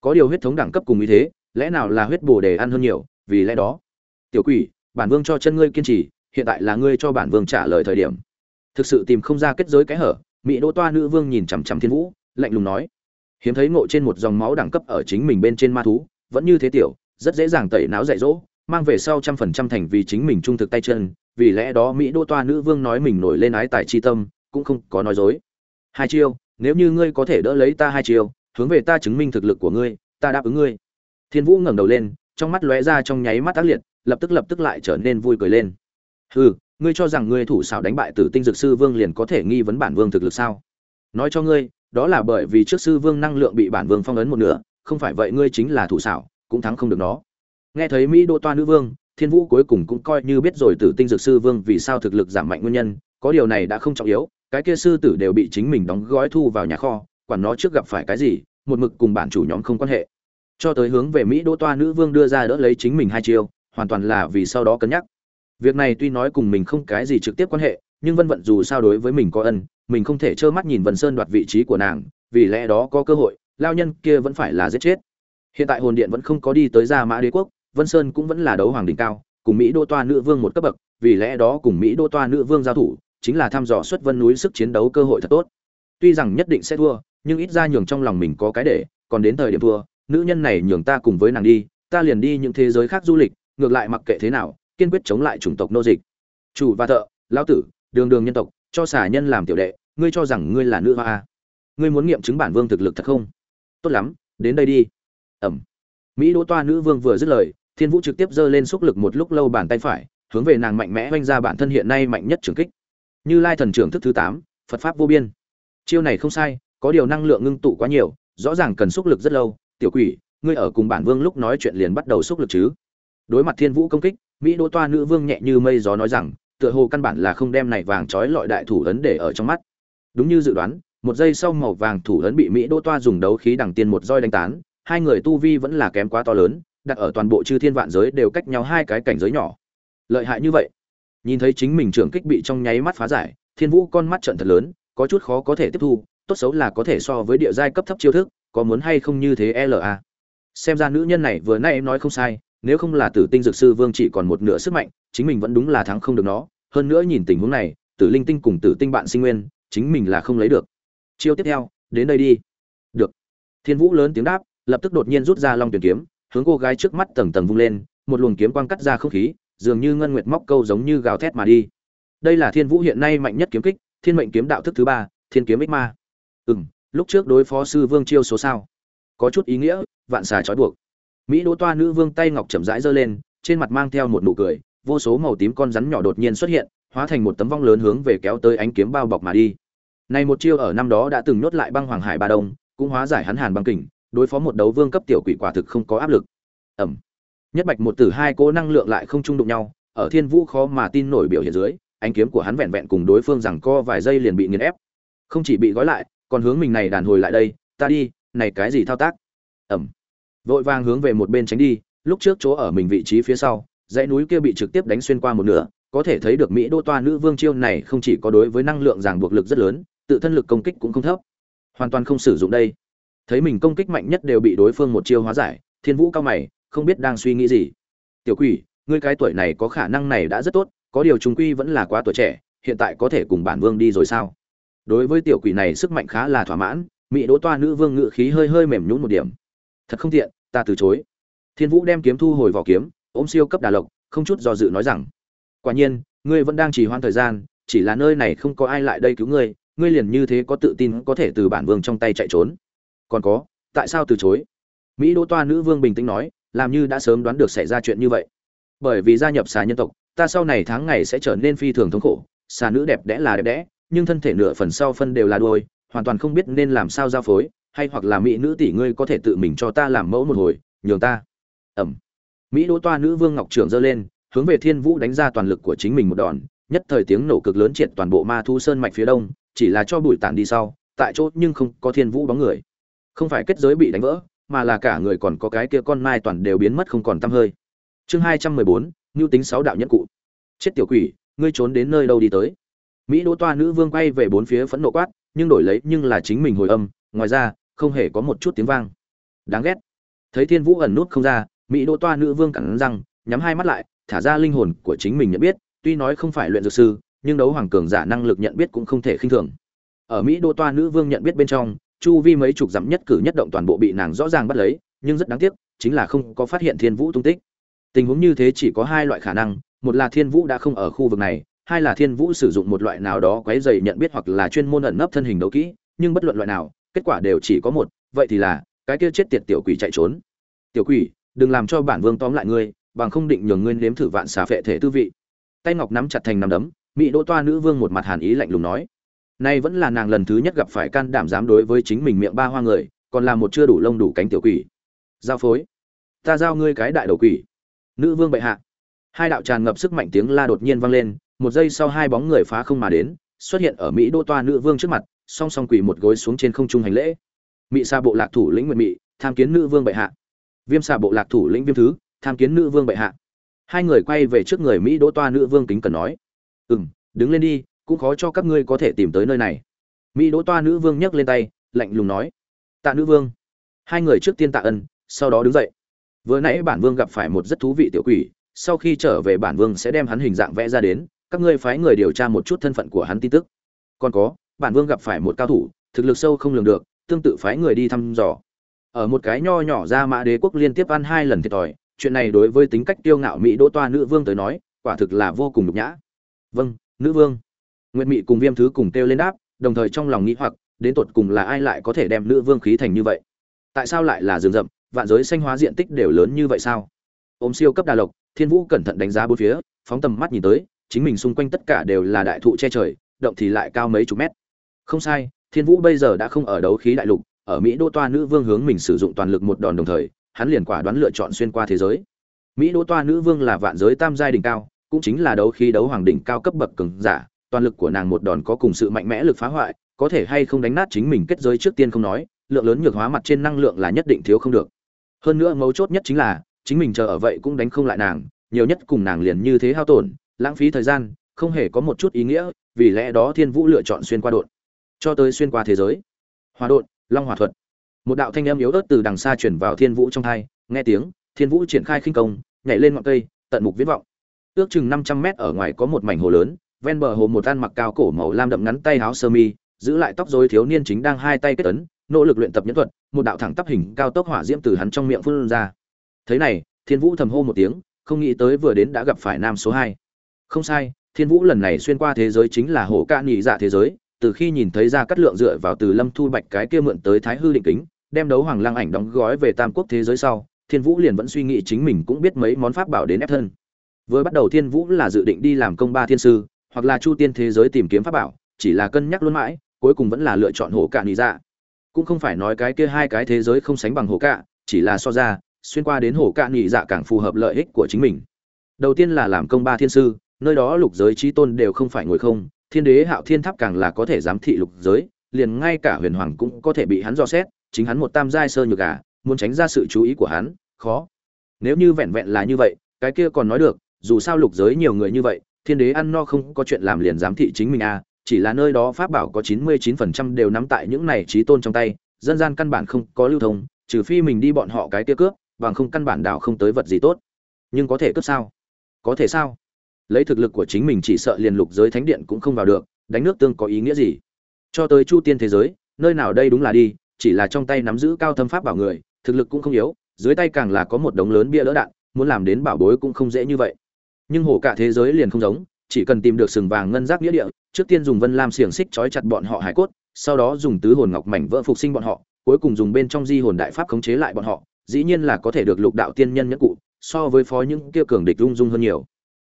A: Có điều huyết thống đẳng cấp cùng ý thế, lẽ nào là huyết bổ đề ăn hơn nhiều, vì lẽ đó. Tiểu quỷ, bản vương cho chân ngươi kiên trì, hiện tại là ngươi cho bản vương trả lời thời điểm. Thực sự tìm không ra kết giới cái hở, mỹ đỗ toa nữ vương nhìn chằm chằm thiên vũ lạnh lùng nói, hiếm thấy ngộ trên một dòng máu đẳng cấp ở chính mình bên trên ma thú, vẫn như thế tiểu, rất dễ dàng tẩy não dạy dỗ, mang về sau trăm phần trăm thành vì chính mình trung thực tay chân, vì lẽ đó mỹ đỗ toa nữ vương nói mình nổi lên ái tài chi tâm, cũng không có nói dối. Hai chiêu, nếu như ngươi có thể đỡ lấy ta hai chiêu, hướng về ta chứng minh thực lực của ngươi, ta đáp ứng ngươi. Thiên vũ ngẩng đầu lên, trong mắt lóe ra trong nháy mắt tác liệt, lập tức lập tức lại trở nên vui cười lên. Hừ, ngươi cho rằng ngươi thủ xảo đánh bại tử tinh dược sư vương liền có thể nghi vấn bản vương thực lực sao? Nói cho ngươi đó là bởi vì trước sư vương năng lượng bị bản vương phong ấn một nửa, không phải vậy ngươi chính là thủ xảo, cũng thắng không được nó. Nghe thấy mỹ đô toa nữ vương, thiên vũ cuối cùng cũng coi như biết rồi tử tinh dược sư vương vì sao thực lực giảm mạnh nguyên nhân, có điều này đã không trọng yếu, cái kia sư tử đều bị chính mình đóng gói thu vào nhà kho, quản nó trước gặp phải cái gì, một mực cùng bản chủ nhóm không quan hệ. Cho tới hướng về mỹ đô toa nữ vương đưa ra đỡ lấy chính mình hai chiêu, hoàn toàn là vì sau đó cân nhắc. Việc này tuy nói cùng mình không cái gì trực tiếp quan hệ, nhưng vân vận dù sao đối với mình có ân mình không thể trơ mắt nhìn vân sơn đoạt vị trí của nàng, vì lẽ đó có cơ hội, lao nhân kia vẫn phải là giết chết. Hiện tại hồn điện vẫn không có đi tới gia mã đế quốc, vân sơn cũng vẫn là đấu hoàng đỉnh cao, cùng mỹ đô toa nữ vương một cấp bậc, vì lẽ đó cùng mỹ đô toa nữ vương giao thủ, chính là thăm dò xuất vân núi sức chiến đấu cơ hội thật tốt. Tuy rằng nhất định sẽ thua, nhưng ít ra nhường trong lòng mình có cái để, còn đến thời điểm thua, nữ nhân này nhường ta cùng với nàng đi, ta liền đi những thế giới khác du lịch, ngược lại mặc kệ thế nào, kiên quyết chống lại chủng tộc nô dịch. Chủ và thợ, lão tử, đường đường nhân tộc cho xả nhân làm tiểu đệ, ngươi cho rằng ngươi là nữ hoa à? ngươi muốn nghiệm chứng bản vương thực lực thật không? Tốt lắm, đến đây đi. Ẩm. Mỹ đỗ toa nữ vương vừa dứt lời, thiên vũ trực tiếp giơ lên xúc lực một lúc lâu bàn tay phải, hướng về nàng mạnh mẽ oanh ra bản thân hiện nay mạnh nhất trường kích. Như lai thần trưởng thức thứ tám, phật pháp vô biên. Chiêu này không sai, có điều năng lượng ngưng tụ quá nhiều, rõ ràng cần xúc lực rất lâu. Tiểu quỷ, ngươi ở cùng bản vương lúc nói chuyện liền bắt đầu xúc lực chứ? Đối mặt thiên vũ công kích, mỹ đỗ toa nữ vương nhẹ như mây gió nói rằng tựa hồ căn bản là không đem này vàng trói lọi đại thủ ấn để ở trong mắt. Đúng như dự đoán, một giây sau màu vàng thủ ấn bị mỹ đỗ toa dùng đấu khí đằng tiên một roi đánh tán, hai người tu vi vẫn là kém quá to lớn, đặt ở toàn bộ chư thiên vạn giới đều cách nhau hai cái cảnh giới nhỏ. Lợi hại như vậy. Nhìn thấy chính mình trưởng kích bị trong nháy mắt phá giải, thiên vũ con mắt trợn thật lớn, có chút khó có thể tiếp thu, tốt xấu là có thể so với địa giai cấp thấp chiêu thức, có muốn hay không như thế la xem ra nữ nhân này vừa nãy em nói không sai nếu không là tử tinh dược sư vương chỉ còn một nửa sức mạnh, chính mình vẫn đúng là thắng không được nó. Hơn nữa nhìn tình huống này, tử linh tinh cùng tử tinh bạn sinh nguyên, chính mình là không lấy được. Chiêu tiếp theo, đến đây đi. Được. Thiên vũ lớn tiếng đáp, lập tức đột nhiên rút ra long tuyển kiếm, hướng cô gái trước mắt tầng tầng vung lên, một luồng kiếm quang cắt ra không khí, dường như ngân nguyệt móc câu giống như gào thét mà đi. Đây là thiên vũ hiện nay mạnh nhất kiếm kích, thiên mệnh kiếm đạo thức thứ ba, thiên kiếm ích ma. Ừ m lúc trước đối phó sư vương chiêu số sao? Có chút ý nghĩa, vạn xà trói buộc mỹ đỗ toa nữ vương tay ngọc chậm rãi giơ lên, trên mặt mang theo một nụ cười, vô số màu tím con rắn nhỏ đột nhiên xuất hiện, hóa thành một tấm vong lớn hướng về kéo tới ánh kiếm bao bọc mà đi. Này một chiêu ở năm đó đã từng nhốt lại băng hoàng hải ba đông, cũng hóa giải hắn hàn băng kình, đối phó một đấu vương cấp tiểu quỷ quả thực không có áp lực. Ẩm. Nhất bạch một tử hai cố năng lượng lại không trung đụng nhau, ở thiên vũ khó mà tin nổi biểu hiện dưới, ánh kiếm của hắn vẹn vẹn cùng đối phương rằng co vài giây liền bị nghiền ép. Không chỉ bị gói lại, còn hướng mình này đàn hồi lại đây, ta đi, này cái gì thao tác? Ẩm vội vàng hướng về một bên tránh đi, lúc trước chỗ ở mình vị trí phía sau, dãy núi kia bị trực tiếp đánh xuyên qua một nửa, có thể thấy được mỹ đô toa nữ vương chiêu này không chỉ có đối với năng lượng ràng buộc lực rất lớn, tự thân lực công kích cũng không thấp. Hoàn toàn không sử dụng đây. Thấy mình công kích mạnh nhất đều bị đối phương một chiêu hóa giải, thiên vũ cao mày, không biết đang suy nghĩ gì. Tiểu quỷ, ngươi cái tuổi này có khả năng này đã rất tốt, có điều chúng quy vẫn là quá tuổi trẻ, hiện tại có thể cùng bản vương đi rồi sao? Đối với tiểu quỷ này sức mạnh khá là thỏa mãn, mỹ đỗ toa nữ vương ngự khí hơi hơi mềm nhún một điểm thật không tiện, ta từ chối. Thiên vũ đem kiếm thu hồi vỏ kiếm, ôm siêu cấp đà lộc, không chút do dự nói rằng, quả nhiên, ngươi vẫn đang trì hoãn thời gian, chỉ là nơi này không có ai lại đây cứu ngươi ngươi liền như thế có tự tin có thể từ bản vương trong tay chạy trốn. Còn có, tại sao từ chối? Mỹ đỗ toa nữ vương bình tĩnh nói, làm như đã sớm đoán được xảy ra chuyện như vậy. Bởi vì gia nhập xà nhân tộc, ta sau này tháng ngày sẽ trở nên phi thường thống khổ, xà nữ đẹp đẽ là đẹp đẽ, nhưng thân thể nửa phần sau phân đều là đuôi, hoàn toàn không biết nên làm sao giao phối hay hoặc là mỹ nữ tỷ ngươi có thể tự mình cho ta làm mẫu một hồi, nhường ta. Ẩm. Mỹ đỗ toa nữ vương ngọc trưởng giơ lên, hướng về thiên vũ đánh ra toàn lực của chính mình một đòn, nhất thời tiếng nổ cực lớn triệt toàn bộ ma thu sơn mạch phía đông, chỉ là cho bụi tản đi sau, tại chỗ nhưng không có thiên vũ bóng người. Không phải kết giới bị đánh vỡ, mà là cả người còn có cái kia con mai toàn đều biến mất không còn tăm hơi. Chương hai trăm mười bốn ngưu tính sáu đạo nhất cụ. Chết tiểu quỷ, ngươi trốn đến nơi đâu đi tới? Mỹ đỗ toa nữ vương quay về bốn phía phẫn nộ quát, nhưng đổi lấy nhưng là chính mình hồi âm, ngoài ra không hề có một chút tiếng vang. Đáng ghét. Thấy thiên vũ ẩn nút không ra, mỹ đỗ toa nữ vương cắn răng, nhắm hai mắt lại, thả ra linh hồn của chính mình nhận biết, tuy nói không phải luyện dược sư, nhưng đấu hoàng cường giả năng lực nhận biết cũng không thể khinh thường. Ở mỹ đỗ toa nữ vương nhận biết bên trong, chu vi mấy chục dặm nhất cử nhất động toàn bộ bị nàng rõ ràng bắt lấy, nhưng rất đáng tiếc, chính là không có phát hiện thiên vũ tung tích. Tình huống như thế chỉ có hai loại khả năng, một là thiên vũ đã không ở khu vực này, hai là thiên vũ sử dụng một loại nào đó quấy dày nhận biết hoặc là chuyên môn ẩn nấp thân hình đấu kỹ, nhưng bất luận loại nào kết quả đều chỉ có một, vậy thì là, cái kia chết tiệt tiểu quỷ chạy trốn. Tiểu quỷ, đừng làm cho bản vương tóm lại ngươi, bằng không định nhường ngươi nếm thử vạn xà phệ thể tư vị. Tay ngọc nắm chặt thành nắm đấm mỹ đỗ toa nữ vương một mặt hàn ý lạnh lùng nói. Nay vẫn là nàng lần thứ nhất gặp phải can đảm dám đối với chính mình miệng ba hoa người, còn là một chưa đủ lông đủ cánh tiểu quỷ. Giao phối. Ta giao ngươi cái đại đầu quỷ. Nữ vương bệ hạ. Hai đạo tràn ngập sức mạnh tiếng la đột nhiên vang lên, một giây sau hai bóng người phá không mà đến, xuất hiện ở mỹ đô toa nữ vương trước mặt song song quỳ một gối xuống trên không trung hành lễ. Mỹ sa bộ lạc thủ lĩnh nguyện mỹ tham kiến nữ vương bệ hạ. Viêm xà bộ lạc thủ lĩnh viêm thứ, tham kiến nữ vương bệ hạ. Hai người quay về trước người mỹ đỗ toa nữ vương kính cần nói ừ m đứng lên đi, cũng khó cho các ngươi có thể tìm tới nơi này. Mỹ đỗ toa nữ vương nhấc lên tay, lạnh lùng nói, tạ nữ vương. Hai người trước tiên tạ ân, sau đó đứng dậy. Vừa nãy bản vương gặp phải một rất thú vị tiểu quỷ, sau khi trở về bản vương sẽ đem hắn hình dạng vẽ ra đến, các ngươi phái người điều tra một chút thân phận của hắn tin tức. Còn có bản vương gặp phải một cao thủ, thực lực sâu không lường được, tương tự phái người đi thăm dò. Ở một cái nho nhỏ ra mã đế quốc liên tiếp ăn hai lần thiệt thòi, chuyện này đối với tính cách tiêu ngạo mỹ đỗ toa nữ vương tới nói, quả thực là vô cùng nhục nhã. Vâng nữ vương. Nguyện mỹ cùng viêm thứ cùng kêu lên đáp, đồng thời trong lòng nghĩ hoặc, đến tột cùng là ai lại có thể đem nữ vương khí thành như vậy? Tại sao lại là rừng rậm, vạn giới xanh hóa diện tích đều lớn như vậy sao? Ôm siêu cấp đà lộc, thiên vũ cẩn thận đánh giá bốn phía, phóng tầm mắt nhìn tới, chính mình xung quanh tất cả đều là đại thụ che trời, động thì lại cao mấy chục mét không sai, thiên vũ bây giờ đã không ở đấu khí đại lục, ở mỹ đô toa nữ vương hướng mình sử dụng toàn lực một đòn đồng thời, hắn liền quả đoán lựa chọn xuyên qua thế giới. Mỹ đô toa nữ vương là vạn giới tam giai đỉnh cao, cũng chính là đấu khí đấu hoàng đỉnh cao cấp bậc cường giả, toàn lực của nàng một đòn có cùng sự mạnh mẽ lực phá hoại, có thể hay không đánh nát chính mình kết giới trước tiên không nói, lượng lớn nhược hóa mặt trên năng lượng là nhất định thiếu không được. Hơn nữa mấu chốt nhất chính là, chính mình chờ ở vậy cũng đánh không lại nàng, nhiều nhất cùng nàng liền như thế hao tổn, lãng phí thời gian, không hề có một chút ý nghĩa, vì lẽ đó thiên vũ lựa chọn xuyên qua đột cho tới xuyên qua thế giới. Hòa đột long hòa thuật. Một đạo thanh âm yếu ớt từ đằng xa chuyển vào thiên vũ trong thai nghe tiếng, thiên vũ triển khai khinh công, nhảy lên ngọn cây, tận mục viễn vọng. Ước chừng năm trăm mét ở ngoài có một mảnh hồ lớn, ven bờ hồ một ăn mặc cao cổ màu lam đậm ngắn tay áo sơ mi, giữ lại tóc rối thiếu niên chính đang hai tay kết ấn, nỗ lực luyện tập nhẫn thuật, một đạo thẳng tắp hình cao tốc hỏa diễm từ hắn trong miệng phun ra. Thế này, thiên vũ thầm hô một tiếng, không nghĩ tới vừa đến đã gặp phải nam số hai. Không sai, thiên vũ lần này xuyên qua thế giới chính là hồ ca nhị dạ thế giới từ khi nhìn thấy ra cắt lượng dựa vào từ lâm thu bạch cái kia mượn tới thái hư định kính, đem đấu hoàng lang ảnh đóng gói về tam quốc thế giới sau, thiên vũ liền vẫn suy nghĩ chính mình cũng biết mấy món pháp bảo đến ép thân. Vừa bắt đầu thiên vũ là dự định đi làm công ba thiên sư, hoặc là chu tiên thế giới tìm kiếm pháp bảo, chỉ là cân nhắc luôn mãi, cuối cùng vẫn là lựa chọn hồ cạn nghĩ dạ. Cũng không phải nói cái kia hai cái thế giới không sánh bằng hồ cạ, chỉ là so ra, xuyên qua đến hồ cạn nhị dạ càng phù hợp lợi ích của chính mình. Đầu tiên là làm công ba thiên sư, nơi đó lục giới trí tôn đều không phải ngồi không thiên đế hạo thiên tháp càng là có thể giám thị lục giới, liền ngay cả huyền hoàng cũng có thể bị hắn dò xét, chính hắn một tam giai sơ nhược cả muốn tránh ra sự chú ý của hắn, khó. Nếu như vẹn vẹn là như vậy, cái kia còn nói được, dù sao lục giới nhiều người như vậy, thiên đế ăn no không có chuyện làm liền giám thị chính mình à chỉ là nơi đó pháp bảo có chín mươi chín phần trăm đều nắm tại những này trí tôn trong tay, dân gian căn bản không có lưu thông, trừ phi mình đi bọn họ cái kia cướp, bằng không căn bản đảo không tới vật gì tốt. Nhưng có thể cướp sao? Có thể sao? Lấy thực lực của chính mình chỉ sợ liền lục giới thánh điện cũng không vào được, đánh nước tương có ý nghĩa gì? Cho tới chu tiên thế giới, nơi nào đây đúng là đi, chỉ là trong tay nắm giữ cao thâm pháp bảo người, thực lực cũng không yếu, dưới tay càng là có một đống lớn bia lỡ đạn, muốn làm đến bảo bối cũng không dễ như vậy. Nhưng hồ cả thế giới liền không giống, chỉ cần tìm được sừng vàng ngân giác nghĩa địa, trước tiên dùng vân lam xiềng xích trói chặt bọn họ hải cốt, sau đó dùng tứ hồn ngọc mảnh vỡ phục sinh bọn họ, cuối cùng dùng bên trong di hồn đại pháp khống chế lại bọn họ, dĩ nhiên là có thể được lục đạo tiên nhân nhất cụ, so với phó những kia cường địch ung dung hơn nhiều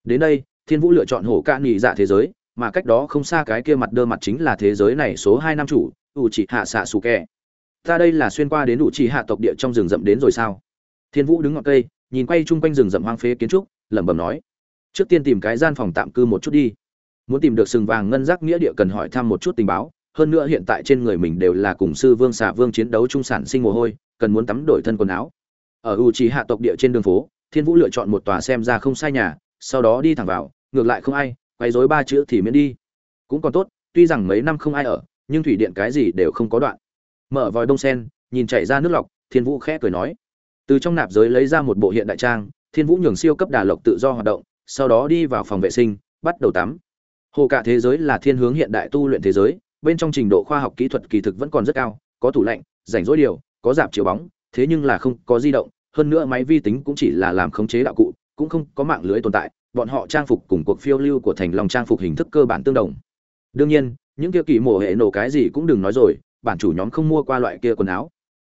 A: đến đây, thiên vũ lựa chọn hổ ca nghỉ dạ thế giới, mà cách đó không xa cái kia mặt đơ mặt chính là thế giới này số hai năm chủ ủ chỉ hạ xạ xù kẹ ta đây là xuyên qua đến ủ chỉ hạ tộc địa trong rừng rậm đến rồi sao? Thiên vũ đứng ngọn cây, nhìn quay chung quanh rừng rậm hoang phế kiến trúc, lẩm bẩm nói. Trước tiên tìm cái gian phòng tạm cư một chút đi. Muốn tìm được sừng vàng ngân giác nghĩa địa cần hỏi thăm một chút tình báo, hơn nữa hiện tại trên người mình đều là cùng sư vương xạ vương chiến đấu trung sản sinh mồ hôi, cần muốn tắm đổi thân quần áo. Ở u trí hạ tộc địa trên đường phố, thiên vũ lựa chọn một tòa xem ra không sai nhà sau đó đi thẳng vào, ngược lại không ai, quấy rối ba chữ thì miễn đi. Cũng còn tốt, tuy rằng mấy năm không ai ở, nhưng thủy điện cái gì đều không có đoạn. Mở vòi đông sen, nhìn chảy ra nước lọc, thiên vũ khẽ cười nói. Từ trong nạp giới lấy ra một bộ hiện đại trang, thiên vũ nhường siêu cấp đà lộc tự do hoạt động, sau đó đi vào phòng vệ sinh, bắt đầu tắm. Hồ cả thế giới là thiên hướng hiện đại tu luyện thế giới, bên trong trình độ khoa học kỹ thuật kỳ thực vẫn còn rất cao, có tủ lạnh, rảnh rỗi điều, có giảm chiều bóng, thế nhưng là không có di động, hơn nữa máy vi tính cũng chỉ là làm khống chế đạo cụ cũng không có mạng lưới tồn tại, bọn họ trang phục cùng cuộc phiêu lưu của thành lòng trang phục hình thức cơ bản tương đồng. Đương nhiên, những kia kỳ mổ hệ nổ cái gì cũng đừng nói rồi, bản chủ nhóm không mua qua loại kia quần áo.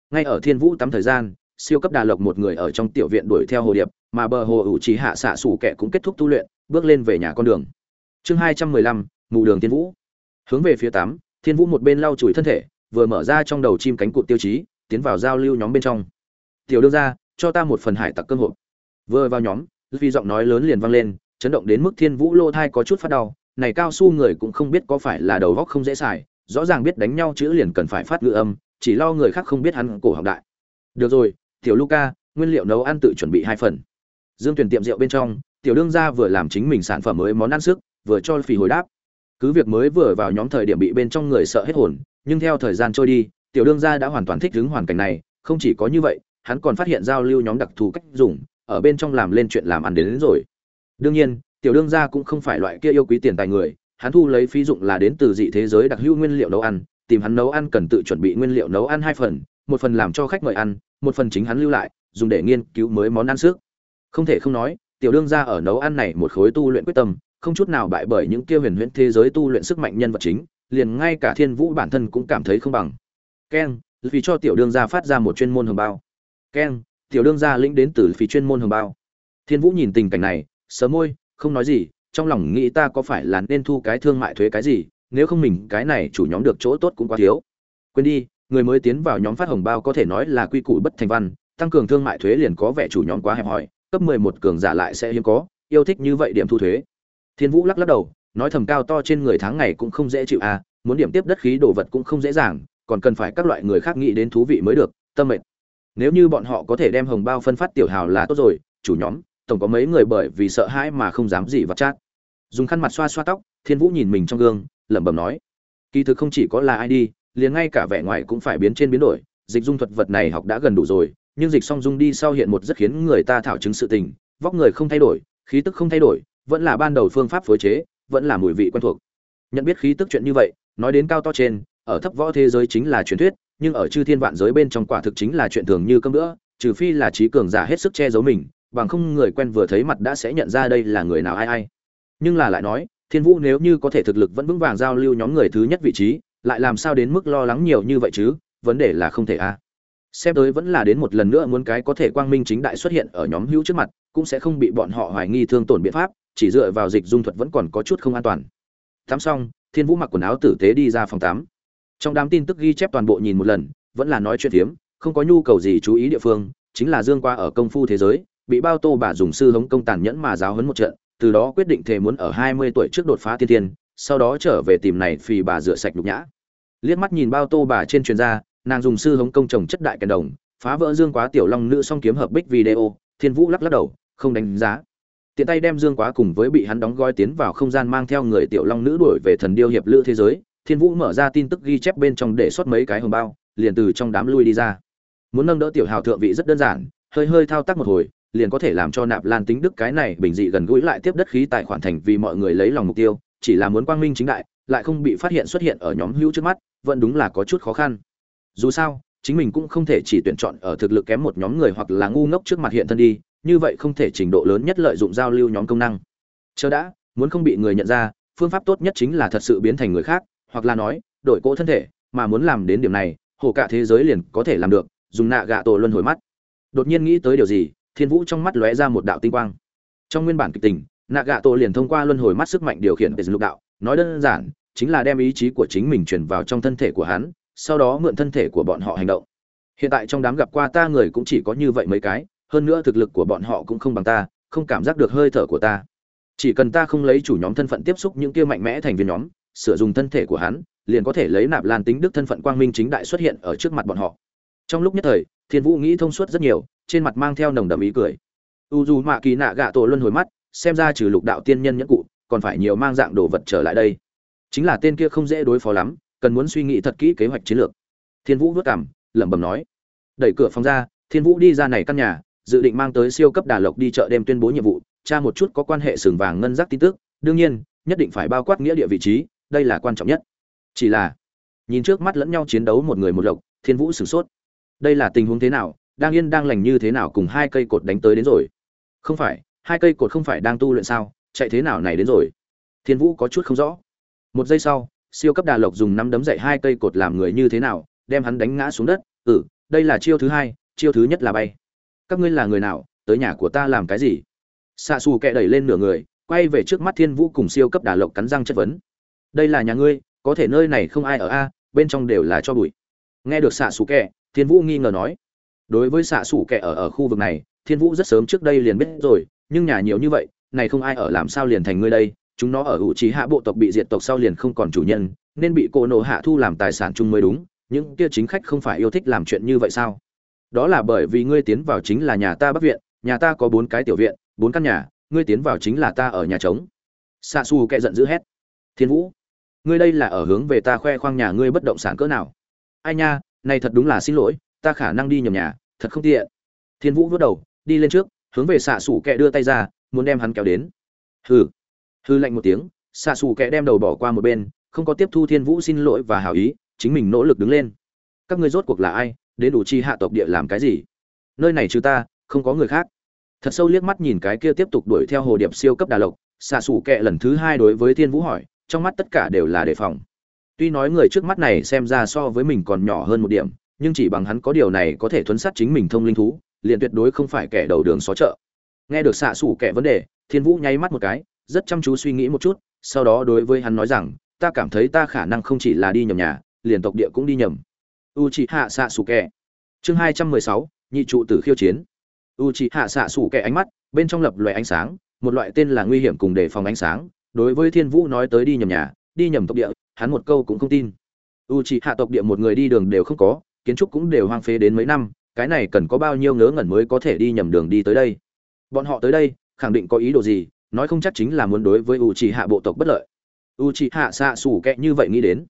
A: Ngay ở thiên vũ tắm thời gian, siêu cấp đà lộc một người ở trong tiểu viện đuổi theo hồ điệp, mà bờ hồ ủ trí hạ xạ sủ kẻ cũng kết thúc tu luyện, bước lên về nhà con đường. Chương hai trăm mười lăm, mù đường thiên vũ. Hướng về phía tám thiên vũ một bên lau chùi thân thể, vừa mở ra trong đầu chim cánh cụt tiêu chí, tiến vào giao lưu nhóm bên trong. Tiểu đương ra cho ta một phần hải tặc cơm hộp. Vừa vào nhóm vì giọng nói lớn liền vang lên, chấn động đến mức thiên vũ lô thai có chút phát đau. Này cao su người cũng không biết có phải là đầu góc không dễ xài, rõ ràng biết đánh nhau chữ liền cần phải phát ngữ âm, chỉ lo người khác không biết hắn cổ học đại. Được rồi, tiểu luca, nguyên liệu nấu ăn tự chuẩn bị hai phần. Dương tuyển tiệm rượu bên trong, tiểu đương gia vừa làm chính mình sản phẩm mới món ăn sức, vừa cho phì hồi đáp. Cứ việc mới vừa vào nhóm thời điểm bị bên trong người sợ hết hồn, nhưng theo thời gian trôi đi, tiểu đương gia đã hoàn toàn thích ứng hoàn cảnh này, không chỉ có như vậy, hắn còn phát hiện giao lưu nhóm đặc thù cách dùng ở bên trong làm lên chuyện làm ăn đến, đến rồi. Đương nhiên tiểu đương gia cũng không phải loại kia yêu quý tiền tài người hắn thu lấy phí dụng là đến từ dị thế giới đặc hữu nguyên liệu nấu ăn tìm hắn nấu ăn cần tự chuẩn bị nguyên liệu nấu ăn hai phần một phần làm cho khách mời ăn một phần chính hắn lưu lại dùng để nghiên cứu mới món ăn sức. Không thể không nói tiểu đương gia ở nấu ăn này một khối tu luyện quyết tâm không chút nào bại bởi những kia huyền huyễn thế giới tu luyện sức mạnh nhân vật chính liền ngay cả thiên vũ bản thân cũng cảm thấy không bằng. Keng vì cho tiểu đương gia phát ra một chuyên môn hồng bao. Keng tiểu đương gia lĩnh đến từ phí chuyên môn hồng bao. Thiên vũ nhìn tình cảnh này sớm môi, không nói gì, trong lòng nghĩ ta có phải là nên thu cái thương mại thuế cái gì, nếu không mình cái này chủ nhóm được chỗ tốt cũng quá thiếu. Quên đi, người mới tiến vào nhóm phát hồng bao có thể nói là quy củ bất thành văn, tăng cường thương mại thuế liền có vẻ chủ nhóm quá hẹp hòi, cấp mười một cường giả lại sẽ hiếm có, yêu thích như vậy điểm thu thuế. Thiên vũ lắc lắc đầu, nói thầm cao to trên người tháng ngày cũng không dễ chịu à muốn điểm tiếp đất khí đồ vật cũng không dễ dàng, còn cần phải các loại người khác nghĩ đến thú vị mới được, tâm mệnh nếu như bọn họ có thể đem hồng bao phân phát tiểu hào là tốt rồi, chủ nhóm, tổng có mấy người bởi vì sợ hãi mà không dám gì vặt chát. Dùng khăn mặt xoa xoa tóc, thiên vũ nhìn mình trong gương, lẩm bẩm nói, kỳ thực không chỉ có là ai đi, liền ngay cả vẻ ngoài cũng phải biến trên biến đổi, dịch dung thuật vật này học đã gần đủ rồi, nhưng dịch song dung đi sau hiện một rất khiến người ta thảo chứng sự tình, vóc người không thay đổi, khí tức không thay đổi, vẫn là ban đầu phương pháp phối chế, vẫn là mùi vị quen thuộc. Nhận biết khí tức chuyện như vậy, nói đến cao to trên, ở thấp võ thế giới chính là truyền thuyết nhưng ở chư thiên vạn giới bên trong quả thực chính là chuyện thường như cơm nữa trừ phi là trí cường giả hết sức che giấu mình, bằng không người quen vừa thấy mặt đã sẽ nhận ra đây là người nào ai ai. Nhưng là lại nói, thiên vũ nếu như có thể thực lực vẫn vững vàng giao lưu nhóm người thứ nhất vị trí, lại làm sao đến mức lo lắng nhiều như vậy chứ? Vấn đề là không thể a. Xem tới vẫn là đến một lần nữa muốn cái có thể quang minh chính đại xuất hiện ở nhóm hữu trước mặt, cũng sẽ không bị bọn họ hoài nghi thương tổn biện pháp, chỉ dựa vào dịch dung thuật vẫn còn có chút không an toàn. Tắm xong, thiên vũ mặc quần áo tử tế đi ra phòng tắm trong đám tin tức ghi chép toàn bộ nhìn một lần, vẫn là nói chuyện phiếm, không có nhu cầu gì chú ý địa phương, chính là dương qua ở công phu thế giới, bị bao tô bà dùng sư hống công tàn nhẫn mà giáo hấn một trận, từ đó quyết định thề muốn ở hai mươi tuổi trước đột phá tiên tiên sau đó trở về tìm này phì bà rửa sạch nhục nhã. Liếc mắt nhìn bao tô bà trên truyền gia nàng dùng sư hống công trồng chất đại kèn đồng, phá vỡ dương quá tiểu long nữ song kiếm hợp bích video, thiên vũ lắc lắc đầu, không đánh giá. Tiện tay đem dương quá cùng với bị hắn đóng gói tiến vào không gian mang theo người tiểu long nữ đuổi về thần điêu hiệp lữ thế giới thiên vũ mở ra tin tức ghi chép bên trong để xuất mấy cái hồng bao, liền từ trong đám lui đi ra. Muốn nâng đỡ tiểu hào thượng vị rất đơn giản, hơi hơi thao tác một hồi, liền có thể làm cho nạp lan tính đức cái này bình dị gần gũi lại tiếp đất khí tài khoản thành vì mọi người lấy lòng mục tiêu, chỉ là muốn quang minh chính đại, lại không bị phát hiện xuất hiện ở nhóm hữu trước mắt, vẫn đúng là có chút khó khăn. Dù sao, chính mình cũng không thể chỉ tuyển chọn ở thực lực kém một nhóm người hoặc là ngu ngốc trước mặt hiện thân đi, như vậy không thể trình độ lớn nhất lợi dụng giao lưu nhóm công năng. Chờ đã, muốn không bị người nhận ra, phương pháp tốt nhất chính là thật sự biến thành người khác hoặc là nói, đổi cỗ thân thể, mà muốn làm đến điểm này, hồ cả thế giới liền có thể làm được, dùng nạ gạ tổ luân hồi mắt. Đột nhiên nghĩ tới điều gì, thiên vũ trong mắt lóe ra một đạo tinh quang. Trong nguyên bản kịch tình, nạ gạ tổ liền thông qua luân hồi mắt sức mạnh điều khiển để lục đạo, nói đơn giản, chính là đem ý chí của chính mình truyền vào trong thân thể của hắn, sau đó mượn thân thể của bọn họ hành động. Hiện tại trong đám gặp qua ta người cũng chỉ có như vậy mấy cái, hơn nữa thực lực của bọn họ cũng không bằng ta, không cảm giác được hơi thở của ta. Chỉ cần ta không lấy chủ nhóm thân phận tiếp xúc những kia mạnh mẽ thành viên nhóm sử dụng thân thể của hắn, liền có thể lấy nạp lan tính đức thân phận quang minh chính đại xuất hiện ở trước mặt bọn họ. Trong lúc nhất thời, thiên vũ nghĩ thông suốt rất nhiều, trên mặt mang theo nồng đậm ý cười. U dù mạ kỳ nạ gạ tổ luân hồi mắt, xem ra trừ lục đạo tiên nhân nhẫn cụ, còn phải nhiều mang dạng đồ vật trở lại đây. Chính là tên kia không dễ đối phó lắm, cần muốn suy nghĩ thật kỹ kế hoạch chiến lược. Thiên vũ vất cảm, lẩm bẩm nói. Đẩy cửa phòng ra, thiên vũ đi ra này căn nhà, dự định mang tới siêu cấp đà lộc đi chợ đêm tuyên bố nhiệm vụ, tra một chút có quan hệ sừng vàng ngân giác tin tức. Đương nhiên, nhất định phải bao quát nghĩa địa vị trí đây là quan trọng nhất. Chỉ là, nhìn trước mắt lẫn nhau chiến đấu một người một lộc, thiên vũ sửng sốt. Đây là tình huống thế nào? Đang yên đang lành như thế nào cùng hai cây cột đánh tới đến rồi? Không phải, hai cây cột không phải đang tu luyện sao? Chạy thế nào này đến rồi? Thiên vũ có chút không rõ. Một giây sau, siêu cấp đà lộc dùng năm đấm dậy hai cây cột làm người như thế nào, đem hắn đánh ngã xuống đất. Ừ đây là chiêu thứ hai, chiêu thứ nhất là bay. Các ngươi là người nào? Tới nhà của ta làm cái gì? Xạ xù kẹ đẩy lên nửa người, quay về trước mắt thiên vũ cùng siêu cấp đà lộc cắn răng chất vấn đây là nhà ngươi, có thể nơi này không ai ở a à, bên trong đều là cho bụi. Nghe được xạ xù kẹ thiên vũ nghi ngờ nói. Đối với xạ xù kẹ ở ở khu vực này, thiên vũ rất sớm trước đây liền biết rồi, nhưng nhà nhiều như vậy, này không ai ở làm sao liền thành ngươi đây, chúng nó ở ủ trí hạ bộ tộc bị diệt tộc sau liền không còn chủ nhân, nên bị cô nổ hạ thu làm tài sản chung mới đúng, những kia chính khách không phải yêu thích làm chuyện như vậy sao? Đó là bởi vì ngươi tiến vào chính là nhà ta bắc viện, nhà ta có bốn cái tiểu viện, bốn căn nhà, ngươi tiến vào chính là ta ở nhà trống. Xạ xù kệ giận dữ hét. Thiên vũ ngươi đây là ở hướng về ta khoe khoang nhà ngươi bất động sản cỡ nào? Ai nha, này thật đúng là xin lỗi, ta khả năng đi nhầm nhà, thật không tiện. Thiên vũ vớt đầu, đi lên trước, hướng về xạ xủ kệ đưa tay ra, muốn đem hắn kéo đến. Hừ. Hư lạnh một tiếng, xạ xù kệ đem đầu bỏ qua một bên, không có tiếp thu thiên vũ xin lỗi và hảo ý, chính mình nỗ lực đứng lên. Các ngươi rốt cuộc là ai, đến đủ chi hạ tộc địa làm cái gì? Nơi này trừ ta, không có người khác. Thật sâu liếc mắt nhìn cái kia tiếp tục đuổi theo hồ điệp siêu cấp đà lộc, xạ xù kệ lần thứ hai đối với thiên vũ hỏi trong mắt tất cả đều là đề phòng. Tuy nói người trước mắt này xem ra so với mình còn nhỏ hơn một điểm, nhưng chỉ bằng hắn có điều này có thể thuấn sát chính mình thông linh thú, liền tuyệt đối không phải kẻ đầu đường xó chợ. Nghe được xạ xủ kẻ vấn đề, thiên vũ nháy mắt một cái, rất chăm chú suy nghĩ một chút, sau đó đối với hắn nói rằng, ta cảm thấy ta khả năng không chỉ là đi nhầm nhà, liền tộc địa cũng đi nhầm. U chị hạ xạ xù kẻ chương hai trăm mười sáu, nhị trụ tử khiêu chiến. U chị hạ xạ xù kẻ ánh mắt, bên trong lập loại ánh sáng, một loại tên là nguy hiểm cùng đề phòng ánh sáng đối với thiên vũ nói tới đi nhầm nhà, đi nhầm tộc địa, hắn một câu cũng không tin. U c hạ tộc địa một người đi đường đều không có, kiến trúc cũng đều hoang phế đến mấy năm, cái này cần có bao nhiêu ngớ ngẩn mới có thể đi nhầm đường đi tới đây? Bọn họ tới đây, khẳng định có ý đồ gì, nói không chắc chính là muốn đối với u c hạ bộ tộc bất lợi. U c hạ xạ xủ kẹ như vậy nghĩ đến.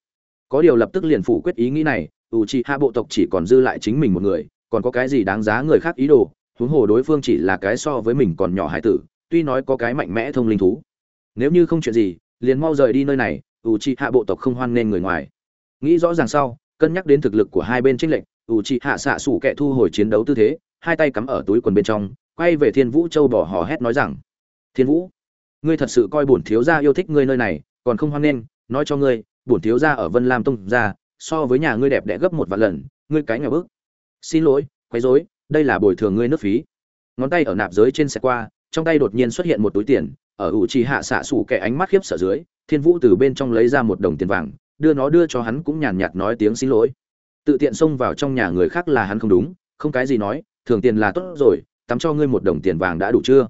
A: Có điều lập tức liền phủ quyết ý nghĩ này u c hạ bộ tộc chỉ còn dư lại chính mình một người, còn có cái gì đáng giá người khác ý đồ, huống hồ đối phương chỉ là cái so với mình còn nhỏ hải tử, tuy nói có cái mạnh mẽ thông linh thú nếu như không chuyện gì, liền mau rời đi nơi này, ủ trị hạ bộ tộc không hoan nghênh người ngoài. Nghĩ rõ ràng sau, cân nhắc đến thực lực của hai bên tranh lệnh ủ trị hạ xạ sủ kẻ thu hồi chiến đấu tư thế, hai tay cắm ở túi quần bên trong, quay về thiên vũ châu bỏ hò hét nói rằng, thiên vũ, ngươi thật sự coi bổn thiếu gia yêu thích ngươi nơi này, còn không hoan nghênh, nói cho ngươi, bổn thiếu gia ở vân lam tông gia so với nhà ngươi đẹp đẽ gấp một vạn lần, ngươi cái nhỏ bước xin lỗi, quấy rối, đây là bồi thường ngươi nước phí. Ngón tay ở nạp giới trên xe qua, trong tay đột nhiên xuất hiện một túi tiền ở ủ trì hạ xạ sủ kẻ ánh mắt khiếp sợ dưới, thiên vũ từ bên trong lấy ra một đồng tiền vàng, đưa nó đưa cho hắn cũng nhàn nhạt nói tiếng xin lỗi. Tự tiện xông vào trong nhà người khác là hắn không đúng, không cái gì nói, thường tiền là tốt rồi, tắm cho ngươi một đồng tiền vàng đã đủ chưa?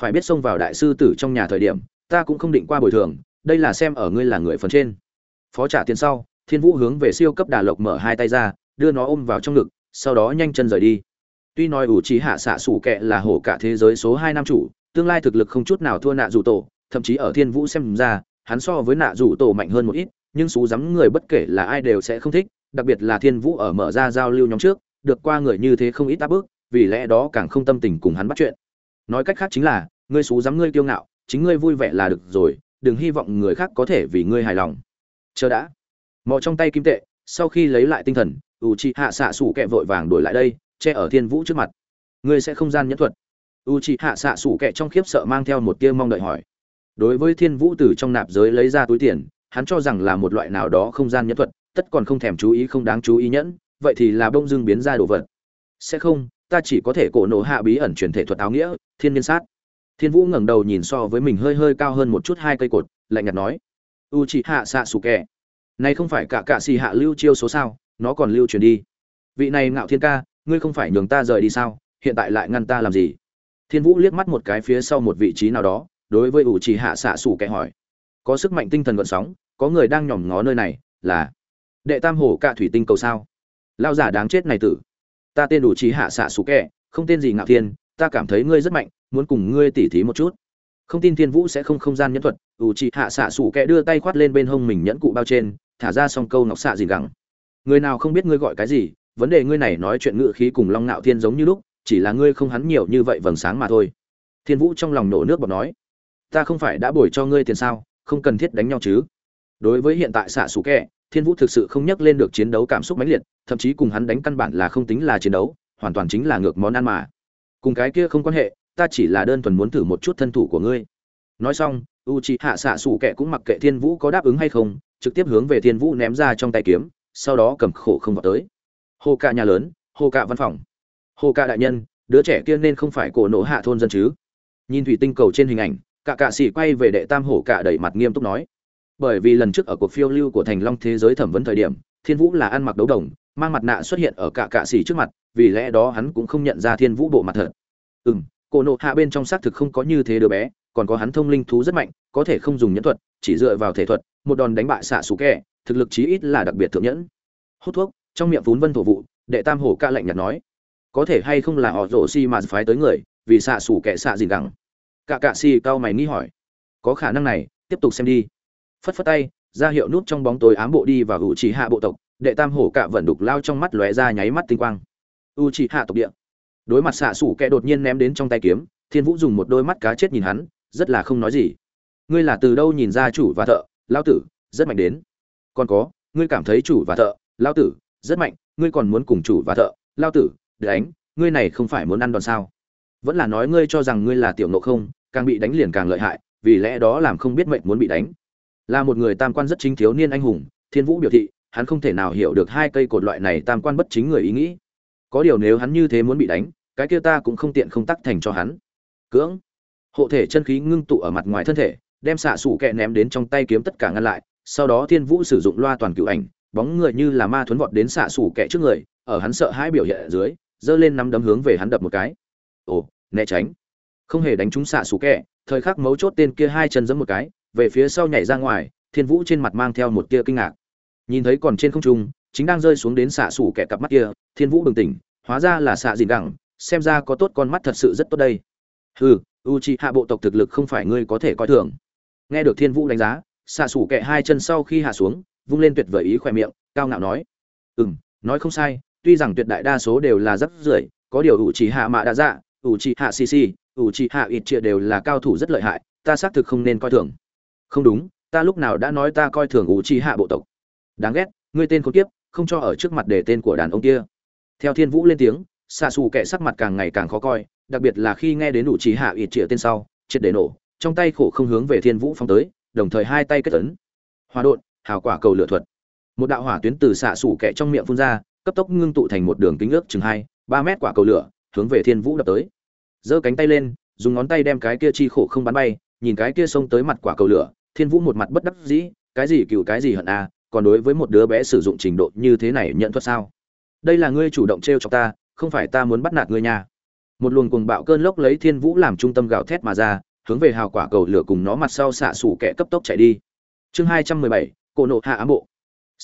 A: Phải biết xông vào đại sư tử trong nhà thời điểm, ta cũng không định qua bồi thường, đây là xem ở ngươi là người phần trên. Phó trả tiền sau, thiên vũ hướng về siêu cấp đà lộc mở hai tay ra, đưa nó ôm vào trong ngực, sau đó nhanh chân rời đi. Tuy nói ủ trí hạ xạ sủ kệ là hổ cả thế giới số hai nam chủ tương lai thực lực không chút nào thua nạ dù tổ, thậm chí ở thiên vũ xem ra, hắn so với nạ dù tổ mạnh hơn một ít, nhưng xú rắm người bất kể là ai đều sẽ không thích, đặc biệt là thiên vũ ở mở ra giao lưu nhóm trước, được qua người như thế không ít áp bức, vì lẽ đó càng không tâm tình cùng hắn bắt chuyện. Nói cách khác chính là, ngươi xú dám ngươi kiêu ngạo, chính ngươi vui vẻ là được rồi, đừng hy vọng người khác có thể vì ngươi hài lòng. Chờ đã. Mò trong tay kim tệ, sau khi lấy lại tinh thần u chi hạ xạ sủ kẹ vội vàng đổi lại đây, che ở thiên vũ trước mặt. Ngươi sẽ không gian nhẫn thuật u chi hạ xạ sủ kẹ trong khiếp sợ mang theo một tia mong đợi hỏi. Đối với thiên vũ từ trong nạp giới lấy ra túi tiền, hắn cho rằng là một loại nào đó không gian nhẫn thuật, tất còn không thèm chú ý không đáng chú ý nhẫn, vậy thì là bông dưng biến ra đồ vật. Sẽ không, ta chỉ có thể cổ nổ hạ bí ẩn truyền thể thuật áo nghĩa, thiên nhân sát. Thiên vũ ngẩng đầu nhìn so với mình hơi hơi cao hơn một chút hai cây cột, lạnh nhạt nói. U chị hạ xạ sủ kẹ, này không phải cả cạ xì hạ lưu chiêu số sao, nó còn lưu truyền đi. Vị này ngạo thiên ca, ngươi không phải nhường ta rời đi sao, hiện tại lại ngăn ta làm gì? Thiên vũ liếc mắt một cái phía sau một vị trí nào đó, đối với ủ trì hạ xạ xù kẻ hỏi. Có sức mạnh tinh thần gợn sóng, có người đang nhòm ngó nơi này, là đệ tam hồ cạ thủy tinh cầu sao? Lao giả đáng chết này tử. Ta tên đủ trì hạ xạ xù kẻ, không tên gì ngạo thiên, ta cảm thấy ngươi rất mạnh, muốn cùng ngươi tỉ thí một chút. Không tin thiên vũ sẽ không không gian nhẫn thuật, ủ trì hạ xạ xù kẻ đưa tay khoát lên bên hông mình nhẫn cụ bao trên, thả ra xong câu ngọc xạ gì gẳng. người nào không biết ngươi gọi cái gì, vấn đề ngươi này nói chuyện ngự khí cùng long ngạo thiên giống như lúc chỉ là ngươi không hắn nhiều như vậy vầng sáng mà thôi. Thiên vũ trong lòng nổ nước bọt nói, ta không phải đã bồi cho ngươi tiền sao, không cần thiết đánh nhau chứ. Đối với hiện tại xạ xù kẹ thiên vũ thực sự không nhắc lên được chiến đấu cảm xúc mãnh liệt, thậm chí cùng hắn đánh căn bản là không tính là chiến đấu, hoàn toàn chính là ngược món ăn mà. Cùng cái kia không quan hệ, ta chỉ là đơn thuần muốn thử một chút thân thủ của ngươi. Nói xong u c h i hạ xạ xù kẹ cũng mặc kệ thiên vũ có đáp ứng hay không, trực tiếp hướng về thiên vũ ném ra trong tay kiếm, sau đó cầm khổ không vào tới. Hồ cạ nhà lớn hồ cạ văn phòng hồ cạ đại nhân, đứa trẻ kia nên không phải cổ nổ hạ thôn dân chứ? Nhìn thủy tinh cầu trên hình ảnh, cả cạ sĩ quay về đệ tam hổ cạ đẩy mặt nghiêm túc nói. Bởi vì lần trước ở cuộc phiêu lưu của thành long thế giới thẩm vấn thời điểm, thiên vũ là ăn mặc đấu đồng, mang mặt nạ xuất hiện ở cả cạ xỉ trước mặt, vì lẽ đó hắn cũng không nhận ra thiên vũ bộ mặt thật. Ừ m cổ nộ hạ bên trong xác thực không có như thế đứa bé, còn có hắn thông linh thú rất mạnh, có thể không dùng nhẫn thuật, chỉ dựa vào thể thuật, một đòn đánh bại xạ xú kẹ thực lực chí ít là đặc biệt thượng nhẫn. Hút thuốc, trong miệng vốn vân thổ vụ, đệ tam hổ ca lạnh nhạt nói có thể hay không là họ rổ xi mà phái tới người, vì xạ xủ kẻ xạ gì gẳng? Cả cạ xì cao mày nghĩ hỏi. Có khả năng này, tiếp tục xem đi. Phất phất tay, ra hiệu nút trong bóng tối ám bộ đi và hữu trí hạ bộ tộc, đệ tam hổ cạ vẩn đục lao trong mắt lóe ra nháy mắt tinh quang. U trí hạ tộc địa. Đối mặt xạ xủ kẻ đột nhiên ném đến trong tay kiếm, thiên vũ dùng một đôi mắt cá chết nhìn hắn, rất là không nói gì. Ngươi là từ đâu nhìn ra chủ và thợ? Lao tử, rất mạnh đến. Còn có, ngươi cảm thấy chủ và thợ, lao tử, rất mạnh, ngươi còn muốn cùng chủ và thợ, lao tử đánh ngươi này không phải muốn ăn đòn sao? Vẫn là nói ngươi cho rằng ngươi là tiểu nộ không, càng bị đánh liền càng lợi hại, vì lẽ đó làm không biết mệnh muốn bị đánh. Là một người tam quan rất chính thiếu niên anh hùng, thiên vũ biểu thị, hắn không thể nào hiểu được hai cây cột loại này tam quan bất chính người ý nghĩ. Có điều nếu hắn như thế muốn bị đánh, cái kia ta cũng không tiện không tắc thành cho hắn. Cưỡng. Hộ thể chân khí ngưng tụ ở mặt ngoài thân thể, đem xạ sủ kẹ ném đến trong tay kiếm tất cả ngăn lại, sau đó thiên vũ sử dụng loa toàn cựu ảnh, bóng người như là ma thuấn vọt đến xạ sủ kẹ trước người, ở hắn sợ hãi biểu hiện ở dưới giơ lên nắm đấm hướng về hắn đập một cái. Ồ, né tránh. Không hề đánh trúng xạ sủ kẹ, thời khắc mấu chốt tên kia hai chân giẫm một cái, về phía sau nhảy ra ngoài, thiên vũ trên mặt mang theo một tia kinh ngạc. Nhìn thấy còn trên không trung, chính đang rơi xuống đến xạ sủ kẻ cặp mắt kia, thiên vũ bừng tỉnh, hóa ra là xạ dìn đẳng xem ra có tốt con mắt thật sự rất tốt đây. Hừ u hạ bộ tộc thực lực không phải ngươi có thể coi thường. Nghe được thiên vũ đánh giá, xạ sủ kẻ hai chân sau khi hạ xuống, vung lên tuyệt vời ý khỏe miệng, cao ngạo nói. Ừ m nói không sai tuy rằng tuyệt đại đa số đều là rất rưởi, có điều u Chỉ hạ mạ đã dạ u Chỉ hạ xì xì u Chỉ hạ ít chia đều là cao thủ rất lợi hại, ta xác thực không nên coi thường. Không đúng, ta lúc nào đã nói ta coi thường u Chỉ hạ bộ tộc. Đáng ghét, ngươi tên khốn kiếp, không cho ở trước mặt để tên của đàn ông kia. Theo thiên vũ lên tiếng xạ xù kẻ sắc mặt càng ngày càng khó coi, đặc biệt là khi nghe đến ủ chỉ hạ ít Triệu tên sau, triệt để nổ, trong tay khổ không hướng về thiên vũ phóng tới, đồng thời hai tay kết ấn. Hòa đột hào quả cầu lửa thuật. Một đạo hỏa tuyến từ xạ Sủ kẻ trong miệng phun ra cấp tốc ngưng tụ thành một đường kính ước chừng hai, ba mét quả cầu lửa, hướng về thiên vũ đập tới. Giơ cánh tay lên, dùng ngón tay đem cái kia chi khổ không bắn bay, nhìn cái kia xông tới mặt quả cầu lửa, thiên vũ một mặt bất đắc dĩ, cái gì cựu cái gì hận a còn đối với một đứa bé sử dụng trình độ như thế này nhận thuật sao? Đây là ngươi chủ động t r e o cho ta, không phải ta muốn bắt nạt ngươi nha. Một luồng cuồng bạo cơn lốc lấy thiên vũ làm trung tâm gào thét mà ra, hướng về hào quả cầu lửa cùng nó mặt sau xạ xủ kẻ cấp tốc chạy đi. Chương hai trăm mười bảy, cổ nộ hạ ám bộ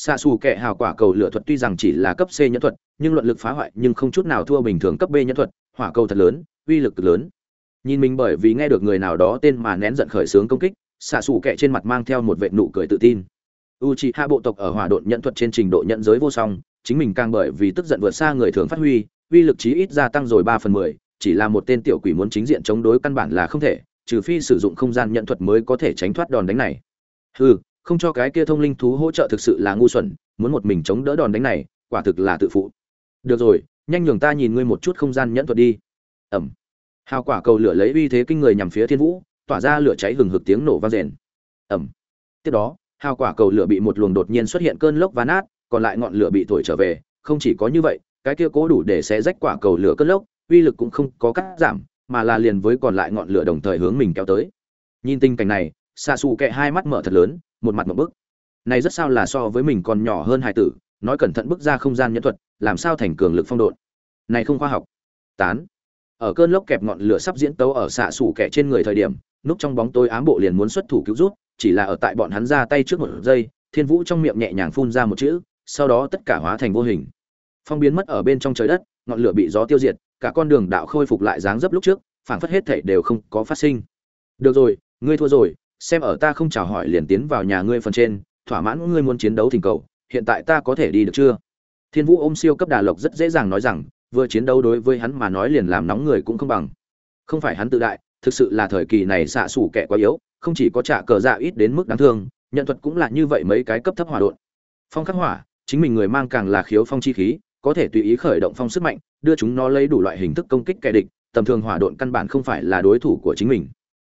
A: xạ xù kệ hào quả cầu lửa thuật tuy rằng chỉ là cấp c nhẫn thuật, nhưng luận lực phá hoại nhưng không chút nào thua bình thường cấp b nhẫn thuật, hỏa cầu thật lớn, uy lực cực lớn. Nhìn mình bởi vì nghe được người nào đó tên mà nén giận khởi xướng công kích xạ xù kệ trên mặt mang theo một vệ nụ cười tự tin. U c h i hạ bộ tộc ở hỏa độn nhận thuật trên trình độ nhận giới vô song, chính mình càng bởi vì tức giận vượt xa người thường phát huy, uy lực chí ít gia tăng rồi ba phần mười, chỉ là một tên tiểu quỷ muốn chính diện chống đối căn bản là không thể, trừ phi sử dụng không gian nhận thuật mới có thể tránh thoát đòn đánh này. Hừ không cho cái kia thông linh thú hỗ trợ thực sự là ngu xuẩn, muốn một mình chống đỡ đòn đánh này, quả thực là tự phụ. Được rồi, nhanh nhường ta nhìn ngươi một chút không gian nhẫn thuật đi. Ẩm. Hào quả cầu lửa lấy uy thế kinh người nhằm phía thiên vũ, tỏa ra lửa cháy hừng hực tiếng nổ vang rền. Ẩm. Tiếp đó, hào quả cầu lửa bị một luồng đột nhiên xuất hiện cơn lốc ván át còn lại ngọn lửa bị thổi trở về, không chỉ có như vậy, cái kia cố đủ để xé rách quả cầu lửa cơn lốc, uy lực cũng không có cắt giảm, mà là liền với còn lại ngọn lửa đồng thời hướng mình kéo tới. Nhìn tình cảnh này xa xù kệ hai mắt mở thật lớn một mặt một bức này rất sao là so với mình còn nhỏ hơn hải tử nói cẩn thận bước ra không gian nhẫn thuật làm sao thành cường lực phong độn này không khoa học tán ở cơn lốc kẹp ngọn lửa sắp diễn tấu ở xạ sủ kẻ trên người thời điểm núp trong bóng tối ám bộ liền muốn xuất thủ cứu rút chỉ là ở tại bọn hắn ra tay trước một giây, Thiên Vũ trong miệng nhẹ nhàng phun ra một chữ, sau đó tất cả hóa thành vô hình. Phong biến mất ở bên trong trời đất, ngọn lửa bị gió tiêu diệt, cả con đường đạo khôi phục lại dáng dấp lúc trước, phảng phất hết thảy đều không có phát sinh. Được rồi, ngươi thua rồi, xem ở ta không chào hỏi liền tiến vào nhà ngươi phần trên, thỏa mãn ngươi muốn chiến đấu thỉnh cầu, hiện tại ta có thể đi được chưa? Thiên Vũ ôm siêu cấp đà lộc rất dễ dàng nói rằng, vừa chiến đấu đối với hắn mà nói liền làm nóng người cũng không bằng. Không phải hắn tự đại, thực sự là thời kỳ này xạ xủ kẻ quá yếu, không chỉ có trả cờ dạ ít đến mức đáng thương nhận thuật cũng là như vậy mấy cái cấp thấp hỏa độn phong khắc hỏa chính mình người mang càng là khiếu phong chi khí có thể tùy ý khởi động phong sức mạnh đưa chúng nó lấy đủ loại hình thức công kích kẻ địch tầm thường hỏa độn căn bản không phải là đối thủ của chính mình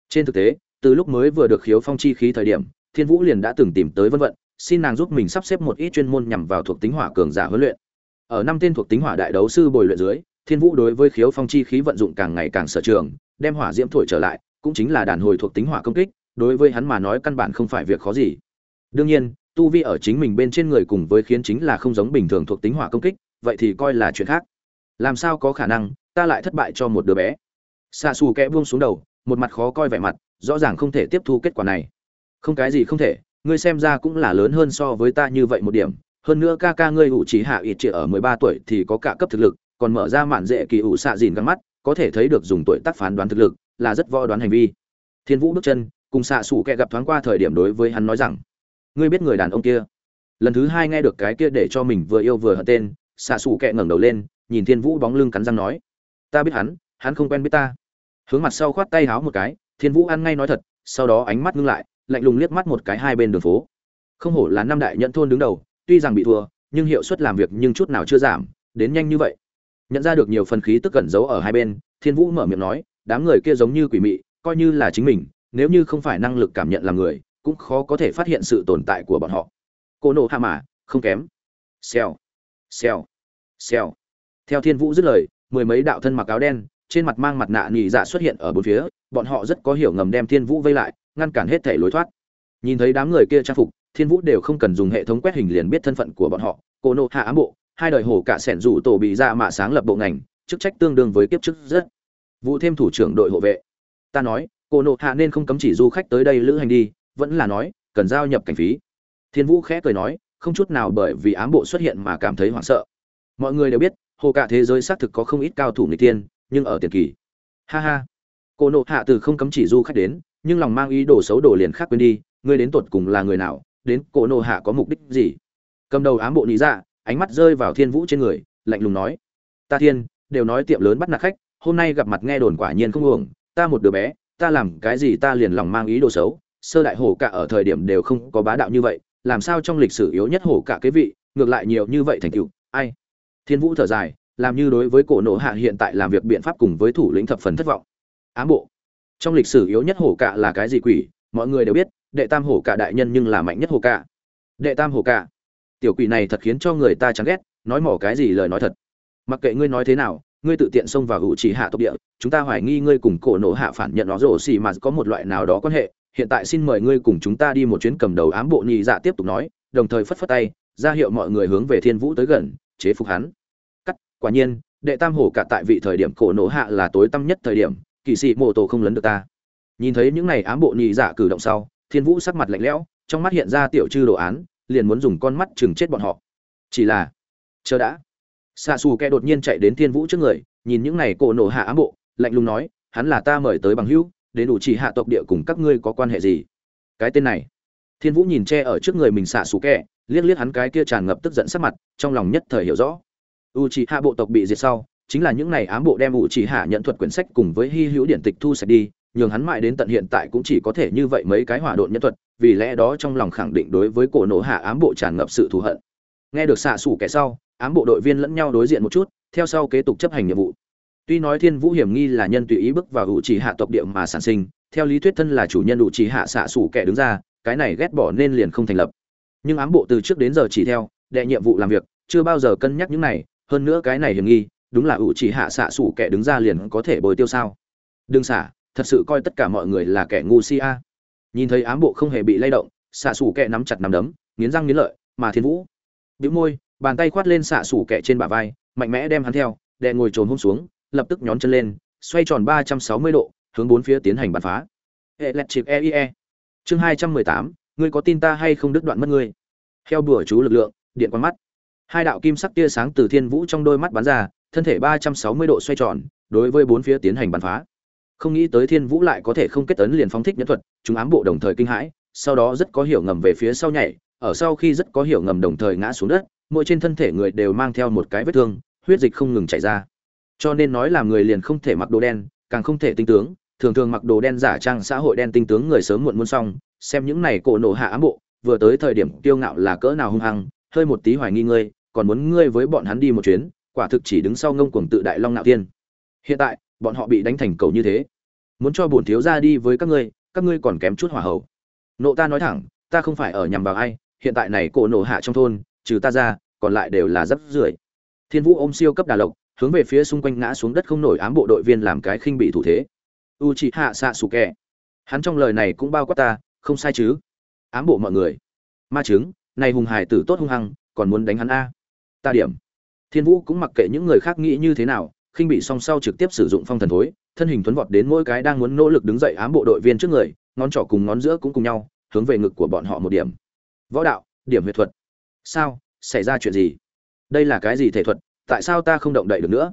A: trên thực tế từ lúc mới vừa được khiếu phong chi khí thời điểm, thiên vũ liền đã từng tìm tới vân vận, xin nàng giúp mình sắp xếp một ít chuyên môn nhằm vào thuộc tính hỏa cường giả huấn luyện. Ở năm tên thuộc tính hỏa đại đấu sư bồi luyện dưới, thiên vũ đối với khiếu phong chi khí vận dụng càng ngày càng sở trường, đem hỏa diễm thổi trở lại, cũng chính là đàn hồi thuộc tính hỏa công kích, đối với hắn mà nói căn bản không phải việc khó gì. Đương nhiên, tu vi ở chính mình bên trên người cùng với khiến chính là không giống bình thường thuộc tính hỏa công kích, vậy thì coi là chuyện khác. Làm sao có khả năng, ta lại thất bại cho một đứa bé. Xa xù kẽ buông xuống đầu, một mặt khó coi vẻ mặt rõ ràng không thể tiếp thu kết quả này. Không cái gì không thể, ngươi xem ra cũng là lớn hơn so với ta như vậy một điểm. Hơn nữa ca ca ngươi ủ trí hạ ít chỉ ở mười ba tuổi thì có cả cấp thực lực, còn mở ra mạn dễ kỳ ủ xạ dìn găng mắt, có thể thấy được dùng tuổi tác phán đoán thực lực, là rất võ đoán hành vi. Thiên vũ bước chân, cùng xạ xủ kẹ gặp thoáng qua thời điểm đối với hắn nói rằng, ngươi biết người đàn ông kia? Lần thứ hai nghe được cái kia để cho mình vừa yêu vừa hận tên, xạ xủ kẹ ngẩng đầu lên, nhìn thiên vũ bóng lưng cắn răng nói, ta biết hắn hắn không quen biết ta. Hướng mặt sau khoát tay háo một cái thiên vũ ăn ngay nói thật, sau đó ánh mắt ngưng lại, lạnh lùng liếc mắt một cái hai bên đường phố. Không hổ là năm đại nhận thôn đứng đầu, tuy rằng bị thua, nhưng hiệu suất làm việc nhưng chút nào chưa giảm, đến nhanh như vậy. Nhận ra được nhiều phần khí tức cẩn giấu ở hai bên, thiên vũ mở miệng nói, đám người kia giống như quỷ mị, coi như là chính mình, nếu như không phải năng lực cảm nhận làm người, cũng khó có thể phát hiện sự tồn tại của bọn họ. Cô nộ hạ mà, không kém. Xèo xèo xèo. Theo thiên vũ dứt lời, mười mấy đạo thân mặc áo đen trên mặt mang mặt nạ nhị dạ xuất hiện ở bốn phía, bọn họ rất có hiểu ngầm đem thiên vũ vây lại, ngăn cản hết thể lối thoát. Nhìn thấy đám người kia trang phục, thiên vũ đều không cần dùng hệ thống quét hình liền biết thân phận của bọn họ. Cô nộ hạ ám bộ, hai đời hổ cả sẻn rủ tổ bị ra mạ sáng lập bộ ngành, chức trách tương đương với kiếp chức rất. Vụ thêm thủ trưởng đội hộ vệ. Ta nói, cô nộ hạ nên không cấm chỉ du khách tới đây lữ hành đi, vẫn là nói, cần giao nhập cảnh phí. Thiên vũ khẽ cười nói, không chút nào bởi vì ám bộ xuất hiện mà cảm thấy hoảng sợ. Mọi người đều biết hồ cả thế giới xác thực có không ít cao thủ người tiên nhưng ở tiền kỳ. Ha ha. Cô nộ hạ từ không cấm chỉ du khách đến, nhưng lòng mang ý đồ xấu đồ liền khác quên đi, ngươi đến tột cùng là người nào, đến cô nộ hạ có mục đích gì? Cầm đầu ám bộ lý ra dạ, ánh mắt rơi vào thiên vũ trên người, lạnh lùng nói. Ta thiên, đều nói tiệm lớn bắt nạt khách, hôm nay gặp mặt nghe đồn quả nhiên không uổng, ta một đứa bé, ta làm cái gì ta liền lòng mang ý đồ xấu, sơ đại hổ cả ở thời điểm đều không có bá đạo như vậy, làm sao trong lịch sử yếu nhất hổ cả cái vị, ngược lại nhiều như vậy thành tựu, ai? Thiên vũ thở dài làm như đối với cổ nộ hạ hiện tại làm việc biện pháp cùng với thủ lĩnh thập phần thất vọng. Ám bộ. Trong lịch sử yếu nhất hổ cạ là cái gì quỷ? Mọi người đều biết, đệ tam hổ cạ đại nhân nhưng là mạnh nhất hổ cạ đệ tam hổ cạ tiểu quỷ này thật khiến cho người ta chán ghét, nói mỏ cái gì lời nói thật. Mặc kệ ngươi nói thế nào, ngươi tự tiện xông vào hữu chỉ hạ tộc địa, chúng ta hoài nghi ngươi cùng cổ nộ hạ phản nhận nó rổ xì mà có một loại nào đó quan hệ. Hiện tại xin mời ngươi cùng chúng ta đi một chuyến cầm đầu ám bộ nhị dạ tiếp tục nói, đồng thời phất phất tay, ra hiệu mọi người hướng về thiên vũ tới gần, chế phục hắn quả nhiên, đệ tam hổ cả tại vị thời điểm cổ nổ hạ là tối tăm nhất thời điểm, kỳ sĩ mộ tổ không lấn được ta. Nhìn thấy những này ám bộ nhị giả cử động sau, thiên vũ sắc mặt lạnh lẽo, trong mắt hiện ra tiểu chư đồ án, liền muốn dùng con mắt chừng chết bọn họ. Chỉ là, chờ đã. Xạ xù kẹ đột nhiên chạy đến thiên vũ trước người, nhìn những này cổ nổ hạ ám bộ, lạnh lùng nói, hắn là ta mời tới bằng hữu, đến đủ chỉ hạ tộc địa cùng các ngươi có quan hệ gì? Cái tên này. Thiên vũ nhìn che ở trước người mình xạ xù kẹ liếc liếc hắn cái kia tràn ngập tức giận sắc mặt, trong lòng nhất thời hiểu rõ u chỉ hạ bộ tộc bị diệt sau, chính là những này ám bộ đem u chỉ hạ nhận thuật quyển sách cùng với hy hữu điển tịch thu sạch đi, nhường hắn mãi đến tận hiện tại cũng chỉ có thể như vậy mấy cái hỏa độn nhân thuật, vì lẽ đó trong lòng khẳng định đối với cổ nổ hạ ám bộ tràn ngập sự thù hận. Nghe được xạ xủ kẻ sau, ám bộ đội viên lẫn nhau đối diện một chút, theo sau kế tục chấp hành nhiệm vụ. Tuy nói thiên vũ hiểm nghi là nhân tùy ý bước vào ủ trì hạ tộc địa mà sản sinh, theo lý thuyết thân là chủ nhân ủ trì hạ xạ xủ kẻ đứng ra, cái này ghét bỏ nên liền không thành lập. Nhưng ám bộ từ trước đến giờ chỉ theo, đệ nhiệm vụ làm việc, chưa bao giờ cân nhắc những này hơn nữa cái này hiểm nghi, đúng là ủ chỉ hạ xạ xủ kẻ đứng ra liền có thể bồi tiêu sao. Đừng xả, thật sự coi tất cả mọi người là kẻ ngu si a. Nhìn thấy ám bộ không hề bị lay động, xạ xủ kẻ nắm chặt nắm đấm, nghiến răng nghiến lợi, mà thiên vũ bĩu môi, bàn tay khoát lên xạ xủ kẻ trên bả vai, mạnh mẽ đem hắn theo, đè ngồi trồn hôm xuống, lập tức nhón chân lên, xoay tròn ba trăm sáu mươi độ, hướng bốn phía tiến hành bắn phá. Electric eie chương hai trăm mười tám, ngươi có tin ta hay không đứt đoạn mất ngươi? Theo đùa chú lực lượng, điện quang mắt hai đạo kim sắc tia sáng từ thiên vũ trong đôi mắt bắn ra, thân thể ba trăm sáu mươi độ xoay tròn, đối với bốn phía tiến hành bắn phá. Không nghĩ tới thiên vũ lại có thể không kết tấn liền phóng thích nhất thuật, chúng ám bộ đồng thời kinh hãi, sau đó rất có hiểu ngầm về phía sau nhảy, ở sau khi rất có hiểu ngầm đồng thời ngã xuống đất, mỗi trên thân thể người đều mang theo một cái vết thương, huyết dịch không ngừng chảy ra. Cho nên nói là người liền không thể mặc đồ đen, càng không thể tinh tướng, thường thường mặc đồ đen giả trang xã hội đen tinh tướng người sớm muộn muốn xong, xem những này cổ nổ hạ ám bộ, vừa tới thời điểm kiêu ngạo là cỡ nào hung hăng, hơi một tí hoài nghi ngươi còn muốn ngươi với bọn hắn đi một chuyến, quả thực chỉ đứng sau ngông cuồng tự đại long nạo tiên hiện tại, bọn họ bị đánh thành cầu như thế. Muốn cho bổn thiếu ra đi với các ngươi các ngươi còn kém chút hỏa hậu nộ ta nói thẳng, ta không phải ở nhằm vào ai, hiện tại này cổ nổ hạ trong thôn, trừ ta ra, còn lại đều là rất rưởi. Thiên vũ ôm siêu cấp đà lộc, hướng về phía xung quanh ngã xuống đất không nổi ám bộ đội viên làm cái khinh bị thủ thế. U chị hạ xạ sủ kẹ hắn trong lời này cũng bao quát ta, không sai chứ? Ám bộ mọi người. Ma chứng, này hùng hải tử tốt hung hăng, còn muốn đánh hắn a? Ta điểm. Thiên vũ cũng mặc kệ những người khác nghĩ như thế nào, khinh bị song sau trực tiếp sử dụng phong thần thối, thân hình tuấn vọt đến mỗi cái đang muốn nỗ lực đứng dậy ám bộ đội viên trước người, ngón trỏ cùng ngón giữa cũng cùng nhau, hướng về ngực của bọn họ một điểm. Võ đạo, điểm huyệt thuật. Sao, xảy ra chuyện gì? Đây là cái gì thể thuật? Tại sao ta không động đậy được nữa?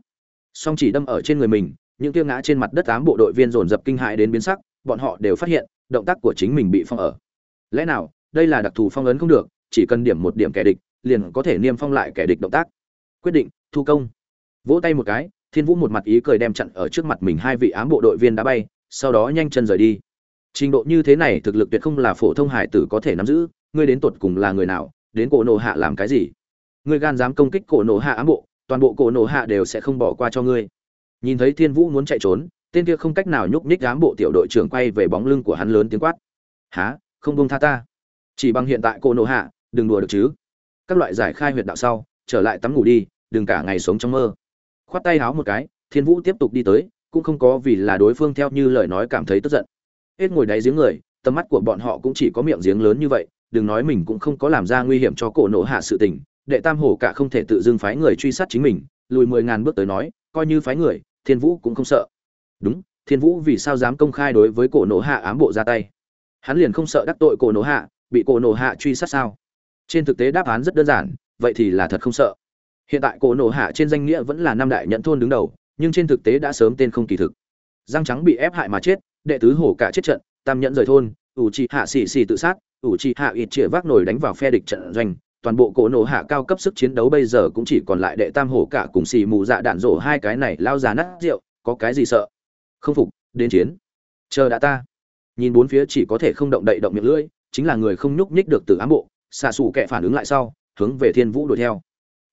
A: Song chỉ đâm ở trên người mình, những tiêu ngã trên mặt đất ám bộ đội viên dồn dập kinh hại đến biến sắc, bọn họ đều phát hiện, động tác của chính mình bị phong ở. Lẽ nào, đây là đặc thù phong ấn không được, chỉ cần điểm một điểm kẻ địch liền có thể niêm phong lại kẻ địch động tác. Quyết định, thu công. Vỗ tay một cái, thiên vũ một mặt ý cười đem chặn ở trước mặt mình hai vị ám bộ đội viên đã bay, sau đó nhanh chân rời đi. Trình độ như thế này thực lực tuyệt không là phổ thông hải tử có thể nắm giữ, ngươi đến tột cùng là người nào, đến cổ nổ hạ làm cái gì? Ngươi gan dám công kích cổ nổ hạ ám bộ, toàn bộ cổ nổ hạ đều sẽ không bỏ qua cho ngươi. Nhìn thấy thiên vũ muốn chạy trốn, tên kia không cách nào nhúc nhích ám bộ tiểu đội trưởng quay về bóng lưng của hắn lớn tiếng quát. Há không bông tha ta. Chỉ bằng hiện tại cổ nổ hạ, đừng đùa được chứ các loại giải khai huyệt đạo sau, trở lại tắm ngủ đi, đừng cả ngày sống trong mơ. Khoát tay háo một cái, thiên vũ tiếp tục đi tới, cũng không có vì là đối phương theo như lời nói cảm thấy tức giận. Hết ngồi đáy giếng người, tầm mắt của bọn họ cũng chỉ có miệng giếng lớn như vậy, đừng nói mình cũng không có làm ra nguy hiểm cho cổ nổ hạ sự tình, đệ tam hổ cả không thể tự dưng phái người truy sát chính mình, lùi mười ngàn bước tới nói, coi như phái người, thiên vũ cũng không sợ. Đúng, thiên vũ vì sao dám công khai đối với cổ nổ hạ ám bộ ra tay? Hắn liền không sợ đắc tội cổ nổ hạ, bị cổ nổ hạ truy sát sao? Trên thực tế đáp án rất đơn giản, vậy thì là thật không sợ. Hiện tại cổ nổ hạ trên danh nghĩa vẫn là năm đại nhận thôn đứng đầu, nhưng trên thực tế đã sớm tên không kỳ thực. Giang trắng bị ép hại mà chết, đệ tứ hổ cả chết trận, tam nhẫn rời thôn, ủ trì hạ xì xì tự sát, ủ trì hạ ít chĩa vác nổi đánh vào phe địch trận doanh, toàn bộ cổ nổ hạ cao cấp sức chiến đấu bây giờ cũng chỉ còn lại đệ tam hổ cả cùng xì mù dạ đạn rổ hai cái này lao già nát rượu, có cái gì sợ? Không phục, đến chiến. Chờ đã ta. Nhìn bốn phía chỉ có thể không động đậy động miệng lưỡi, chính là người không nhúc nhích được từ ám bộ xạ xù kẹ phản ứng lại sau, hướng về thiên vũ đuổi theo.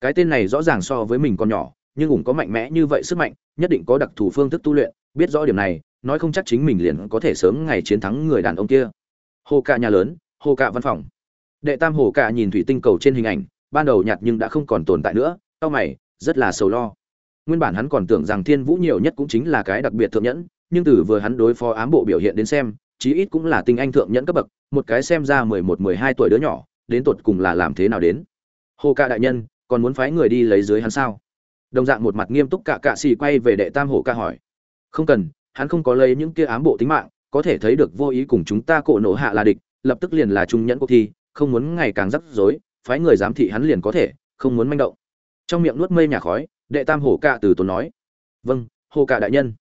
A: Cái tên này rõ ràng so với mình còn nhỏ, nhưng cũng có mạnh mẽ như vậy sức mạnh, nhất định có đặc thù phương thức tu luyện, biết rõ điểm này, nói không chắc chính mình liền có thể sớm ngày chiến thắng người đàn ông kia. Hồ cạ nhà lớn, hồ cạ văn phòng. Đệ tam hồ cạ nhìn thủy tinh cầu trên hình ảnh, ban đầu nhạt nhưng đã không còn tồn tại nữa, tao mày, rất là sầu lo. Nguyên bản hắn còn tưởng rằng thiên vũ nhiều nhất cũng chính là cái đặc biệt thượng nhẫn, nhưng từ vừa hắn đối phó ám bộ biểu hiện đến xem, chí ít cũng là tinh anh thượng nhẫn cấp bậc, một cái xem ra mười một, mười hai tuổi đứa nhỏ đến tột cùng là làm thế nào đến? Hồ cạ đại nhân, còn muốn phái người đi lấy dưới hắn sao? Đồng dạng một mặt nghiêm túc cả cạ xì quay về đệ tam hổ ca hỏi. Không cần, hắn không có lấy những kia ám bộ tính mạng, có thể thấy được vô ý cùng chúng ta cổ nổ hạ là địch, lập tức liền là trung nhẫn cuộc thi, không muốn ngày càng rắc rối, phái người giám thị hắn liền có thể, không muốn manh động. Trong miệng nuốt mây nhà khói, đệ tam hổ cạ từ tốn nói. Vâng Hồ cạ đại nhân.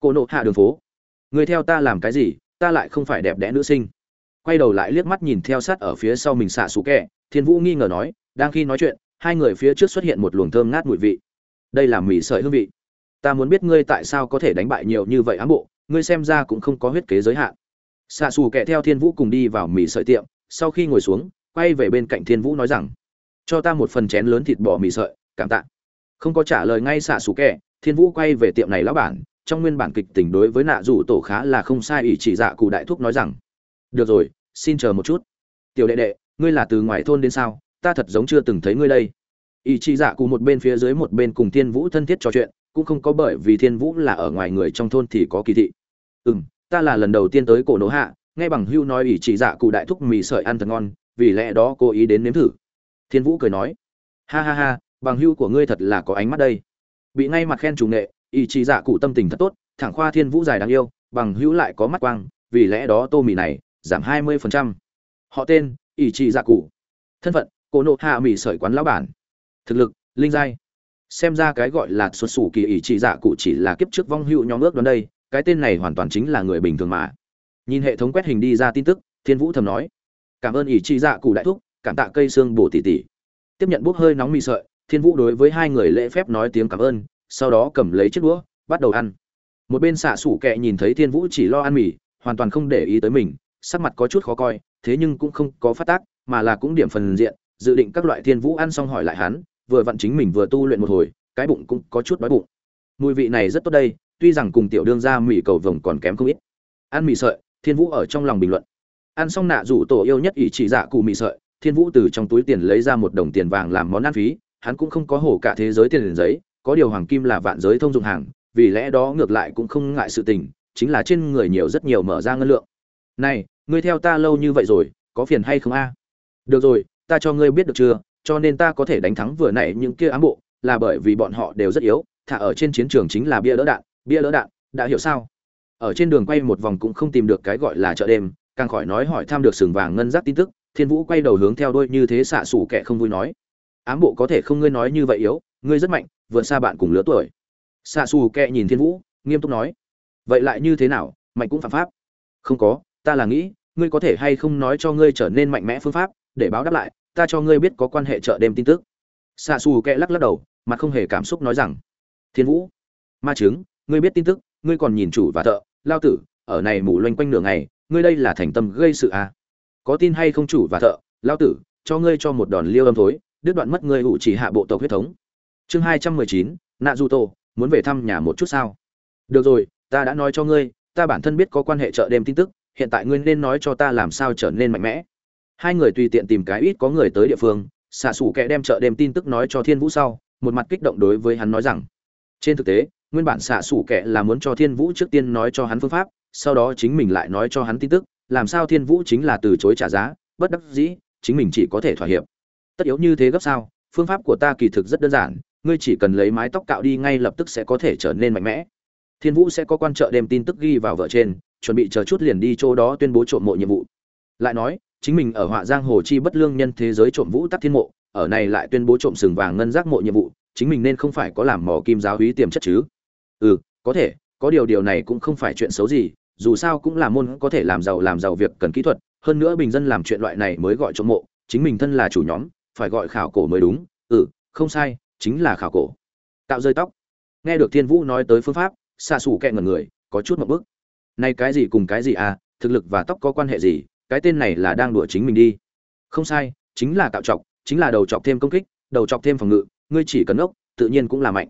A: Cổ nộ hạ đường phố. Người theo ta làm cái gì, ta lại không phải đẹp đẽ nữ sinh quay đầu lại liếc mắt nhìn theo sát ở phía sau mình xạ xù kẹ, thiên vũ nghi ngờ nói, đang khi nói chuyện, hai người phía trước xuất hiện một luồng thơm ngát mùi vị. Đây là mì sợi hương vị. Ta muốn biết ngươi tại sao có thể đánh bại nhiều như vậy ám bộ, ngươi xem ra cũng không có huyết kế giới hạn. Xạ xù kẹ theo thiên vũ cùng đi vào mì sợi tiệm, sau khi ngồi xuống, quay về bên cạnh thiên vũ nói rằng, cho ta một phần chén lớn thịt bò mì sợi, cảm tạ. Không có trả lời ngay xạ xù kẹ, thiên vũ quay về tiệm này lão bản, trong nguyên bản kịch tình đối với nạ rủ tổ khá là không sai ỷ chỉ dạ cụ đại thúc nói rằng được rồi, xin chờ một chút. Tiểu đệ đệ, ngươi là từ ngoài thôn đến sao? Ta thật giống chưa từng thấy ngươi đây. Ý chí dạ cụ một bên phía dưới một bên cùng thiên vũ thân thiết trò chuyện, cũng không có bởi vì thiên vũ là ở ngoài người trong thôn thì có kỳ thị. Ừ m ta là lần đầu tiên tới cổ nỗ hạ, nghe bằng hưu nói ý chí dạ cụ đại thúc mì sợi ăn thật ngon, vì lẽ đó cố ý đến nếm thử. Thiên vũ cười nói, ha ha ha, bằng hưu của ngươi thật là có ánh mắt đây. Bị ngay mặt khen chủ nghệ, ý chí dạ cụ tâm tình thật tốt, thẳng khoa thiên vũ dài đáng yêu, bằng hữu lại có mắt quang, vì lẽ đó tô mì này giảm hai mươi phần trăm. Họ tên ỷ trị dạ cụ thân phận cổ nộ hạ mỉ sợi quán lão bản. Thực lực, linh giai. Xem ra cái gọi là xuất sủ kỳ ỷ chỉ dạ cụ chỉ là kiếp trước vong hữu nhóm ước đón đây, cái tên này hoàn toàn chính là người bình thường mà. Nhìn hệ thống quét hình đi ra tin tức, thiên vũ thầm nói. Cảm ơn ỷ chỉ dạ cụ đại thúc, cảm tạ cây xương bổ tỉ tỉ. Tiếp nhận bốc hơi nóng mì sợi, thiên vũ đối với hai người lễ phép nói tiếng cảm ơn, sau đó cầm lấy chiếc đũa, bắt đầu ăn. Một bên xạ sủ kệ nhìn thấy thiên vũ chỉ lo ăn mì, hoàn toàn không để ý tới mình sắc mặt có chút khó coi, thế nhưng cũng không có phát tác, mà là cũng điểm phần diện, dự định các loại thiên vũ ăn xong hỏi lại hắn, vừa vặn chính mình vừa tu luyện một hồi, cái bụng cũng có chút đói bụng. Mùi vị này rất tốt đây, tuy rằng cùng tiểu đương ra mì cầu vồng còn kém không ít. Ăn mì sợi, thiên vũ ở trong lòng bình luận. Ăn xong nạ rủ tổ yêu nhất ỷ chỉ dạ cụ mì sợi, thiên vũ từ trong túi tiền lấy ra một đồng tiền vàng làm món ăn phí, hắn cũng không có hổ cả thế giới tiền giấy, có điều hoàng kim là vạn giới thông dụng hàng, vì lẽ đó ngược lại cũng không ngại sự tình, chính là trên người nhiều rất nhiều mở ra ngân lượng này, ngươi theo ta lâu như vậy rồi, có phiền hay không a? Được rồi, ta cho ngươi biết được chưa, cho nên ta có thể đánh thắng vừa nãy những kia ám bộ, là bởi vì bọn họ đều rất yếu, thả ở trên chiến trường chính là bia đỡ đạn, bia đỡ đạn, đã hiểu sao? Ở trên đường quay một vòng cũng không tìm được cái gọi là chợ đêm, càng khỏi nói hỏi tham được sừng vàng ngân giác tin tức, thiên vũ quay đầu hướng theo đôi như thế xạ xủ kẻ không vui nói. Ám bộ có thể không ngươi nói như vậy yếu, ngươi rất mạnh, vượt xa bạn cùng lứa tuổi. Xạ xù kẹ nhìn thiên vũ, nghiêm túc nói. Vậy lại như thế nào, mạnh cũng phạm pháp. Không có ta là nghĩ, ngươi có thể hay không nói cho ngươi trở nên mạnh mẽ phương pháp, để báo đáp lại, ta cho ngươi biết có quan hệ chợ đêm tin tức. Xạ xù kẹ lắc lắc đầu, mà không hề cảm xúc nói rằng, thiên vũ, ma chứng, ngươi biết tin tức, ngươi còn nhìn chủ và thợ, lao tử, ở này mù loanh quanh nửa ngày, ngươi đây là thành tâm gây sự à? Có tin hay không chủ và thợ, lao tử, cho ngươi cho một đòn liêu âm thối, đứt đoạn mất ngươi hụ chỉ hạ bộ tộc huyết thống. Chương hai trăm mười chín nạ du tô muốn về thăm nhà một chút sao? Được rồi, ta đã nói cho ngươi, ta bản thân biết có quan hệ chợ đêm tin tức hiện tại ngươi nên nói cho ta làm sao trở nên mạnh mẽ. Hai người tùy tiện tìm cái ít có người tới địa phương, xạ xủ kẻ đem chợ đêm tin tức nói cho thiên vũ sau, một mặt kích động đối với hắn nói rằng, trên thực tế, nguyên bản xạ xủ kẻ là muốn cho thiên vũ trước tiên nói cho hắn phương pháp, sau đó chính mình lại nói cho hắn tin tức, làm sao thiên vũ chính là từ chối trả giá, bất đắc dĩ, chính mình chỉ có thể thỏa hiệp. Tất yếu như thế gấp sao? Phương pháp của ta kỳ thực rất đơn giản, ngươi chỉ cần lấy mái tóc cạo đi ngay lập tức sẽ có thể trở nên mạnh mẽ. Thiên vũ sẽ có quan trợ đem tin tức ghi vào vợ trên chuẩn bị chờ chút liền đi chỗ đó tuyên bố trộm mộ nhiệm vụ. Lại nói, chính mình ở họa giang hồ chi bất lương nhân thế giới trộm vũ tắc thiên mộ, ở này lại tuyên bố trộm sừng vàng ngân giác mộ nhiệm vụ, chính mình nên không phải có làm mỏ kim giáo húy tiềm chất chứ? Ừ có thể, có điều điều này cũng không phải chuyện xấu gì, dù sao cũng là môn có thể làm giàu làm giàu việc cần kỹ thuật, hơn nữa bình dân làm chuyện loại này mới gọi trộm mộ, chính mình thân là chủ nhóm, phải gọi khảo cổ mới đúng. Ừ không sai, chính là khảo cổ. Tạo rơi tóc. Nghe được thiên vũ nói tới phương pháp xa xù kẹ ngần người, có chút một bức nay cái gì cùng cái gì à thực lực và tóc có quan hệ gì, cái tên này là đang đùa chính mình đi. Không sai, chính là tạo chọc chính là đầu chọc thêm công kích, đầu chọc thêm phòng ngự, ngươi chỉ cần ốc tự nhiên cũng là mạnh.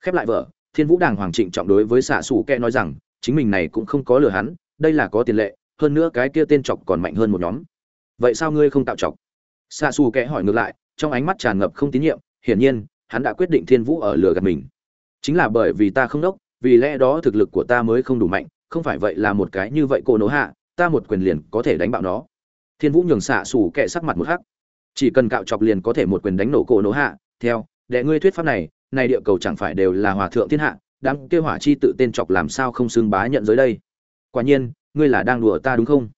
A: Khép lại vở, thiên vũ đàng hoàng trịnh trọng đối với xạ xù kẹ nói rằng, chính mình này cũng không có lừa hắn, đây là có tiền lệ, hơn nữa cái kia tên chọc còn mạnh hơn một nhóm. Vậy sao ngươi không tạo chọc xạ xù kẹ hỏi ngược lại, trong ánh mắt tràn ngập không tín nhiệm, hiển nhiên, hắn đã quyết định thiên vũ ở lừa gạt mình. Chính là bởi vì ta không đốc, vì lẽ đó thực lực của ta mới không đủ mạnh không phải vậy là một cái như vậy cô nỗ hạ, ta một quyền liền có thể đánh bạo nó. Thiên vũ nhường xạ xù kệ sắc mặt một hắc. Chỉ cần cạo chọc liền có thể một quyền đánh nổ cổ nỗ hạ, theo, đệ ngươi thuyết pháp này này địa cầu chẳng phải đều là hòa thượng thiên hạ, đám kêu hỏa chi tự tên chọc làm sao không xưng bá nhận giới đây? Quả nhiên, ngươi là đang đùa ta đúng không?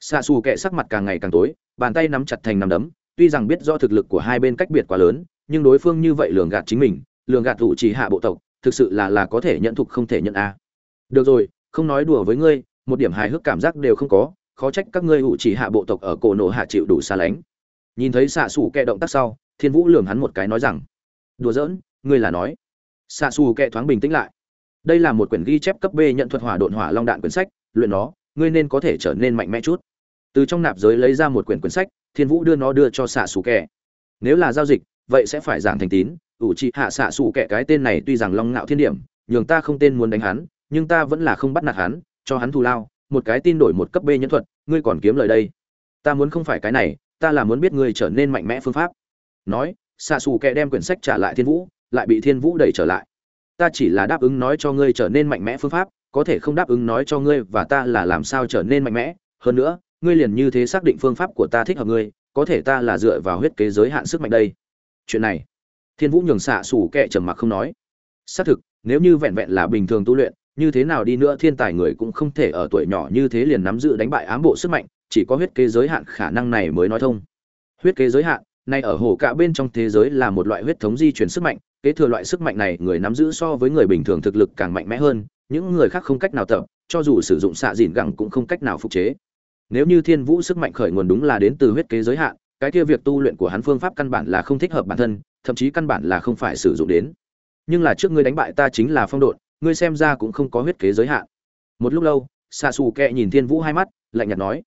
A: Xạ xù kệ sắc mặt càng ngày càng tối, bàn tay nắm chặt thành nắm đấm, tuy rằng biết do thực lực của hai bên cách biệt quá lớn, nhưng đối phương như vậy lường gạt chính mình, lường gạt thủ chỉ hạ bộ tộc, thực sự là là có thể nhận thục không thể nhận a. Được rồi không nói đùa với ngươi, một điểm hài hước cảm giác đều không có, khó trách các ngươi hữu chỉ hạ bộ tộc ở cổ nổ hạ chịu đủ xa lánh. Nhìn thấy xạ xù kẹ động tác sau, thiên vũ lường hắn một cái nói rằng, đùa giỡn, ngươi là nói. Xạ xù kẹ thoáng bình tĩnh lại. Đây là một quyển ghi chép cấp b nhận thuật hỏa độn hỏa long đạn quyển sách, luyện nó, ngươi nên có thể trở nên mạnh mẽ chút. Từ trong nạp giới lấy ra một quyển quyển sách, thiên vũ đưa nó đưa cho xạ xù kẹ nếu là giao dịch, vậy sẽ phải giảng thành tín, ủ trị hạ xạ xù kẹ cái tên này tuy rằng long ngạo thiên điểm nhường ta không tên muốn đánh hắn nhưng ta vẫn là không bắt nạt hắn, cho hắn thù lao, một cái tin đổi một cấp b nhân thuật, ngươi còn kiếm lời đây. Ta muốn không phải cái này, ta là muốn biết ngươi trở nên mạnh mẽ phương pháp. Nói xạ xù kệ đem quyển sách trả lại thiên vũ, lại bị thiên vũ đẩy trở lại. Ta chỉ là đáp ứng nói cho ngươi trở nên mạnh mẽ phương pháp, có thể không đáp ứng nói cho ngươi và ta là làm sao trở nên mạnh mẽ. Hơn nữa, ngươi liền như thế xác định phương pháp của ta thích hợp ngươi, có thể ta là dựa vào huyết kế giới hạn sức mạnh đây. Chuyện này, thiên vũ nhường xạ xù kệ trầm mặc không nói. Xác thực, nếu như vẹn vẹn là bình thường tu luyện như thế nào đi nữa thiên tài người cũng không thể ở tuổi nhỏ như thế liền nắm giữ đánh bại ám bộ sức mạnh, chỉ có huyết kế giới hạn khả năng này mới nói thông. Huyết kế giới hạn, nay ở hồ cả bên trong thế giới là một loại huyết thống di chuyển sức mạnh, kế thừa loại sức mạnh này người nắm giữ so với người bình thường thực lực càng mạnh mẽ hơn, những người khác không cách nào tập, cho dù sử dụng xạ dìn gẳng cũng không cách nào phục chế. Nếu như thiên vũ sức mạnh khởi nguồn đúng là đến từ huyết kế giới hạn, cái kia việc tu luyện của hắn phương pháp căn bản là không thích hợp bản thân, thậm chí căn bản là không phải sử dụng đến. Nhưng là trước ngươi đánh bại ta chính là phong độn ngươi xem ra cũng không có huyết kế giới hạn. Một lúc lâu xạ xù kẹ nhìn thiên vũ hai mắt, lạnh nhạt nói,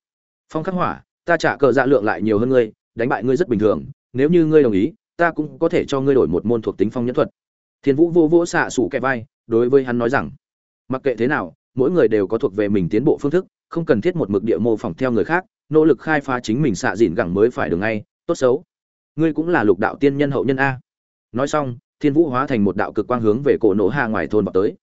A: phong khắc hỏa, ta trả cờ dạ lượng lại nhiều hơn ngươi, đánh bại ngươi rất bình thường, nếu như ngươi đồng ý, ta cũng có thể cho ngươi đổi một môn thuộc tính phong nhẫn thuật. Thiên vũ vô vỗ xạ xù kẹ vai, đối với hắn nói rằng, mặc kệ thế nào, mỗi người đều có thuộc về mình tiến bộ phương thức, không cần thiết một mực địa mô phỏng theo người khác, nỗ lực khai phá chính mình xạ dịn gẳng mới phải được ngay, tốt xấu. Ngươi cũng là lục đạo tiên nhân hậu nhân a. Nói xong, thiên vũ hóa thành một đạo cực quang hướng về cổ nổ hạ ngoài thôn vào tới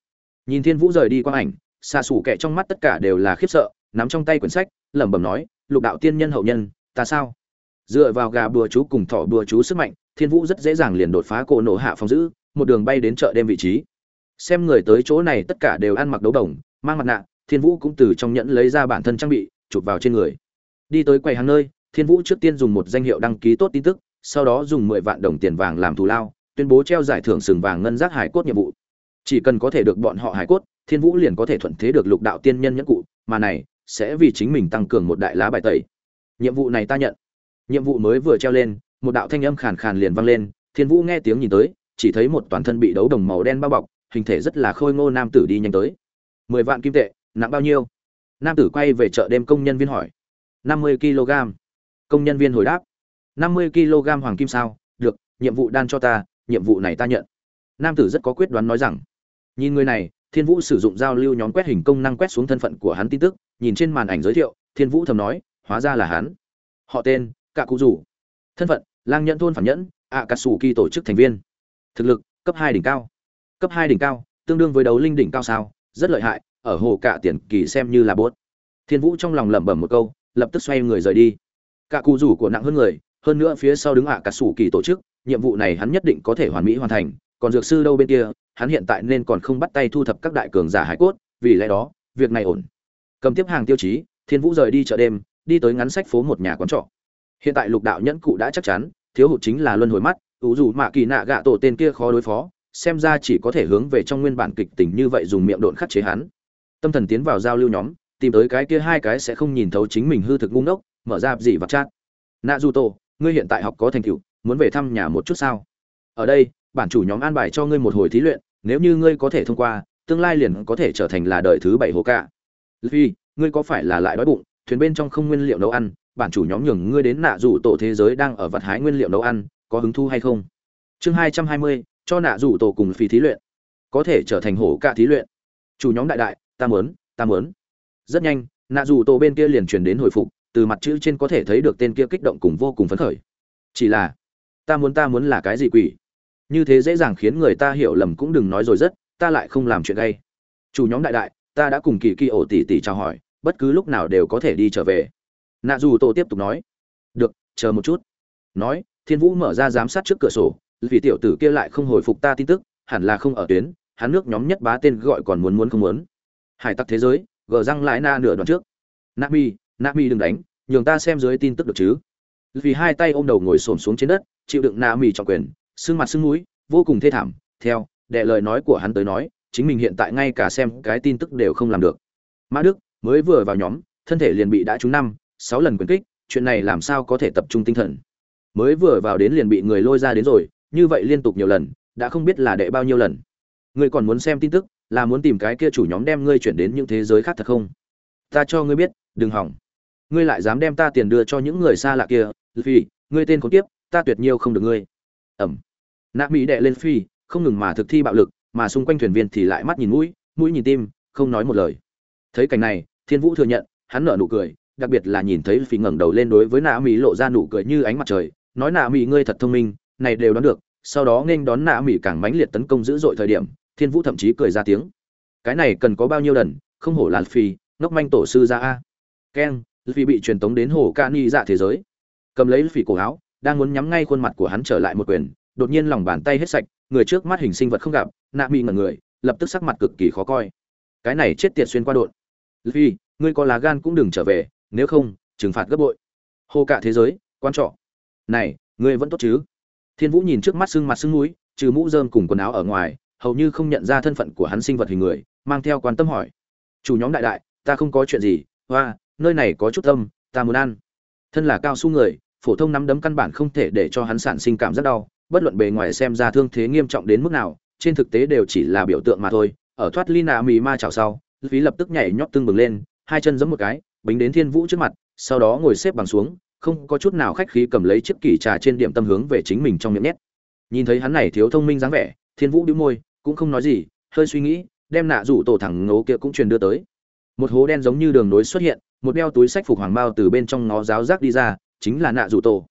A: nhìn thiên vũ rời đi quang ảnh xạ xủ kẻ trong mắt tất cả đều là khiếp sợ, nắm trong tay quyển sách, lẩm bẩm nói, lục đạo tiên nhân hậu nhân, ta sao? Dựa vào gà bùa chú cùng thỏ bùa chú sức mạnh, thiên vũ rất dễ dàng liền đột phá cổ nổ hạ phòng giữ, một đường bay đến chợ đêm vị trí. Xem người tới chỗ này tất cả đều ăn mặc đấu đồng, mang mặt nạ, thiên vũ cũng từ trong nhẫn lấy ra bản thân trang bị, chụp vào trên người. Đi tới quầy hàng nơi, thiên vũ trước tiên dùng một danh hiệu đăng ký tốt tin tức, sau đó dùng mười vạn đồng tiền vàng làm thù lao, tuyên bố treo giải thưởng sừng vàng ngân giác hải cốt nhiệm vụ chỉ cần có thể được bọn họ hải cốt, thiên vũ liền có thể thuận thế được lục đạo tiên nhân nhẫn cụ, mà này, sẽ vì chính mình tăng cường một đại lá bài tẩy. Nhiệm vụ này ta nhận. Nhiệm vụ mới vừa treo lên, một đạo thanh âm khàn khàn liền vang lên, thiên vũ nghe tiếng nhìn tới, chỉ thấy một toàn thân bị đấu đồng màu đen bao bọc, hình thể rất là khôi ngô nam tử đi nhanh tới. Mười vạn kim tệ, nặng bao nhiêu? Nam tử quay về chợ đêm công nhân viên hỏi. Năm mươi kg. Công nhân viên hồi đáp. Năm mươi kg hoàng kim sao? Được, nhiệm vụ đan cho ta, nhiệm vụ này ta nhận. Nam tử rất có quyết đoán nói rằng nhìn người này, thiên vũ sử dụng giao lưu nhóm quét hình công năng quét xuống thân phận của hắn tin tức, nhìn trên màn ảnh giới thiệu, thiên vũ thầm nói, hóa ra là hắn. Họ tên cạ cụ rủ thân phận, lang nhận thôn phản nhẫn ạ cà sủ kỳ tổ chức thành viên. Thực lực, cấp hai đỉnh cao. Cấp hai đỉnh cao, tương đương với đấu linh đỉnh cao sao, rất lợi hại, ở hồ cạ tiền kỳ xem như là bốt. Thiên vũ trong lòng lẩm bẩm một câu, lập tức xoay người rời đi. Cạ cụ rủ của nặng hơn người, hơn nữa phía sau đứng ạ cà sủ kỳ tổ chức, nhiệm vụ này hắn nhất định có thể hoàn mỹ hoàn thành, còn dược sư đâu bên kia hắn hiện tại nên còn không bắt tay thu thập các đại cường giả hải cốt, vì lẽ đó, việc này ổn. Cầm tiếp hàng tiêu chí, thiên vũ rời đi chợ đêm, đi tới ngắn sách phố một nhà quán trọ. Hiện tại lục đạo nhẫn cụ đã chắc chắn, thiếu hụt chính là luân hồi mắt, ủ dù mạ kỳ nạ gạ tổ tên kia khó đối phó, xem ra chỉ có thể hướng về trong nguyên bản kịch tình như vậy dùng miệng độn khắc chế hắn. Tâm thần tiến vào giao lưu nhóm, tìm tới cái kia hai cái sẽ không nhìn thấu chính mình hư thực ngu ngốc, mở ra gì vặt chát nạ du tô ngươi hiện tại học có thành tựu, muốn về thăm nhà một chút sao? Ở đây, bản chủ nhóm an bài cho ngươi một hồi thí luyện nếu như ngươi có thể thông qua, tương lai liền có thể trở thành là đời thứ bảy hồ ca vì ngươi có phải là lại đói bụng, thuyền bên trong không nguyên liệu nấu ăn, bản chủ nhóm nhường ngươi đến nạ rủ tổ thế giới đang ở vật hái nguyên liệu nấu ăn, có hứng thu hay không? Chương hai trăm hai mươi, cho nạ rủ tổ cùng phi thí luyện. Có thể trở thành hổ cạ thí luyện. Chủ nhóm đại đại, ta mớn ta mớn rất nhanh, nạ rủ tổ bên kia liền truyền đến hồi phục, từ mặt chữ trên có thể thấy được tên kia kích động cùng vô cùng phấn khởi. Chỉ là, ta muốn ta muốn là cái gì quỷ? Như thế dễ dàng khiến người ta hiểu lầm cũng đừng nói rồi rất, ta lại không làm chuyện gay. Chủ nhóm đại đại, ta đã cùng kỳ kỳ ổ tỷ tỷ chào hỏi, bất cứ lúc nào đều có thể đi trở về. Nạ dù tô tiếp tục nói, được, chờ một chút. Nói, thiên vũ mở ra giám sát trước cửa sổ, vì tiểu tử kia lại không hồi phục ta tin tức, hẳn là không ở tuyến, hắn nước nhóm nhất bá tên gọi còn muốn muốn không muốn. Hải tặc thế giới, gờ răng lại na nửa đoạn trước. Nami nami đừng đánh, nhường ta xem dưới tin tức được chứ. Vì hai tay ôm đầu ngồi xổm xuống trên đất, chịu đựng nami trọng quyền sưng mặt sưng mũi, vô cùng thê thảm. Theo, đệ lời nói của hắn tới nói, chính mình hiện tại ngay cả xem cái tin tức đều không làm được. Mã đức mới vừa vào nhóm, thân thể liền bị đã trúng năm, sáu lần quyền kích, chuyện này làm sao có thể tập trung tinh thần? Mới vừa vào đến liền bị người lôi ra đến rồi, như vậy liên tục nhiều lần, đã không biết là đệ bao nhiêu lần. Ngươi còn muốn xem tin tức, là muốn tìm cái kia chủ nhóm đem ngươi chuyển đến những thế giới khác thật không? Ta cho ngươi biết, đừng hỏng. Ngươi lại dám đem ta tiền đưa cho những người xa lạ kia vì ngươi tên khốn kiếp, ta tuyệt nhiêu không được ngươi. Ẩm nạ mỹ đệ lên phi, không ngừng mà thực thi bạo lực, mà xung quanh thuyền viên thì lại mắt nhìn mũi mũi nhìn tim, không nói một lời. Thấy cảnh này, thiên vũ thừa nhận, hắn nở nụ cười, đặc biệt là nhìn thấy phi ngẩng đầu lên đối với nạ mỹ lộ ra nụ cười như ánh mặt trời, nói nạ mỹ ngươi thật thông minh, này đều đoán được, sau đó nên đón nạ mỹ càng mãnh liệt tấn công dữ dội thời điểm, thiên vũ thậm chí cười ra tiếng. Cái này cần có bao nhiêu lần, không hổ là phi, ngốc manh tổ sư ra a. Keng, phi bị truyền tống đến hồ ca ni dạ thế giới. Cầm lấy phi cổ áo, đang muốn nhắm ngay khuôn mặt của hắn trở lại một quyền đột nhiên lòng bàn tay hết sạch, người trước mắt hình sinh vật không gặp, nạ mỹ ngẩn người, lập tức sắc mặt cực kỳ khó coi. Cái này chết tiệt xuyên qua đột. Vì ngươi có lá gan cũng đừng trở về, nếu không, trừng phạt gấp bội. Hô cả thế giới, quan trọ. Này, ngươi vẫn tốt chứ? Thiên vũ nhìn trước mắt sưng mặt sưng núi trừ mũ rơm cùng quần áo ở ngoài, hầu như không nhận ra thân phận của hắn sinh vật hình người, mang theo quan tâm hỏi. Chủ nhóm đại đại, ta không có chuyện gì, hoa, nơi này có chút tâm ta muốn ăn. Thân là cao su người, phổ thông nắm đấm căn bản không thể để cho hắn sản sinh cảm rất đau bất luận bề ngoài xem ra thương thế nghiêm trọng đến mức nào, trên thực tế đều chỉ là biểu tượng mà thôi. Ở thoát ly nạ mì ma chảo sau phí lập tức nhảy nhót tương bừng lên, hai chân giẫm một cái, bính đến thiên vũ trước mặt, sau đó ngồi xếp bằng xuống, không có chút nào khách khí cầm lấy chiếc kỷ trà trên điểm tâm hướng về chính mình trong miệng nhét. Nhìn thấy hắn này thiếu thông minh dáng vẻ, thiên vũ đĩu môi, cũng không nói gì, hơi suy nghĩ, đem nạ rủ tổ thẳng ngố kia cũng truyền đưa tới. Một hố đen giống như đường nối xuất hiện, một đeo túi sách phục hoàng bao từ bên trong nó giáo rác đi ra, chính là nạ rủ tổ.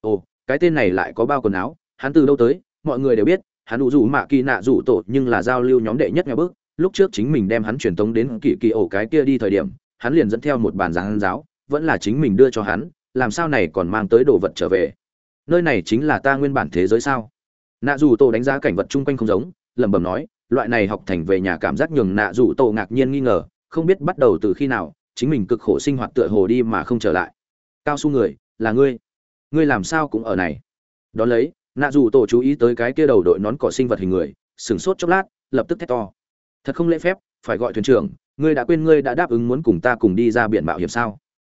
A: Ồ, cái tên này lại có bao quần áo hắn từ đâu tới, mọi người đều biết, hắn đủ rủ mạ kỳ nạ rủ tổ nhưng là giao lưu nhóm đệ nhất nhà bước lúc trước chính mình đem hắn truyền tống đến kỳ kỳ ổ cái kia đi thời điểm, hắn liền dẫn theo một bản giáng giáo, vẫn là chính mình đưa cho hắn, làm sao này còn mang tới đồ vật trở về? Nơi này chính là ta nguyên bản thế giới sao? Nạ dù tổ đánh giá cảnh vật chung quanh không giống, lẩm bẩm nói, loại này học thành về nhà cảm giác nhường nạ dù tổ ngạc nhiên nghi ngờ, không biết bắt đầu từ khi nào, chính mình cực khổ sinh hoạt tựa hồ đi mà không trở lại. Cao su người, là ngươi. Ngươi làm sao cũng ở này. Đón lấy nạ dù tổ chú ý tới cái kia đầu đội nón cỏ sinh vật hình người, sửng sốt chốc lát, lập tức thét to. Thật không lễ phép, phải gọi thuyền trưởng, ngươi đã quên ngươi đã đáp ứng muốn cùng ta cùng đi ra biển mạo hiểm sao?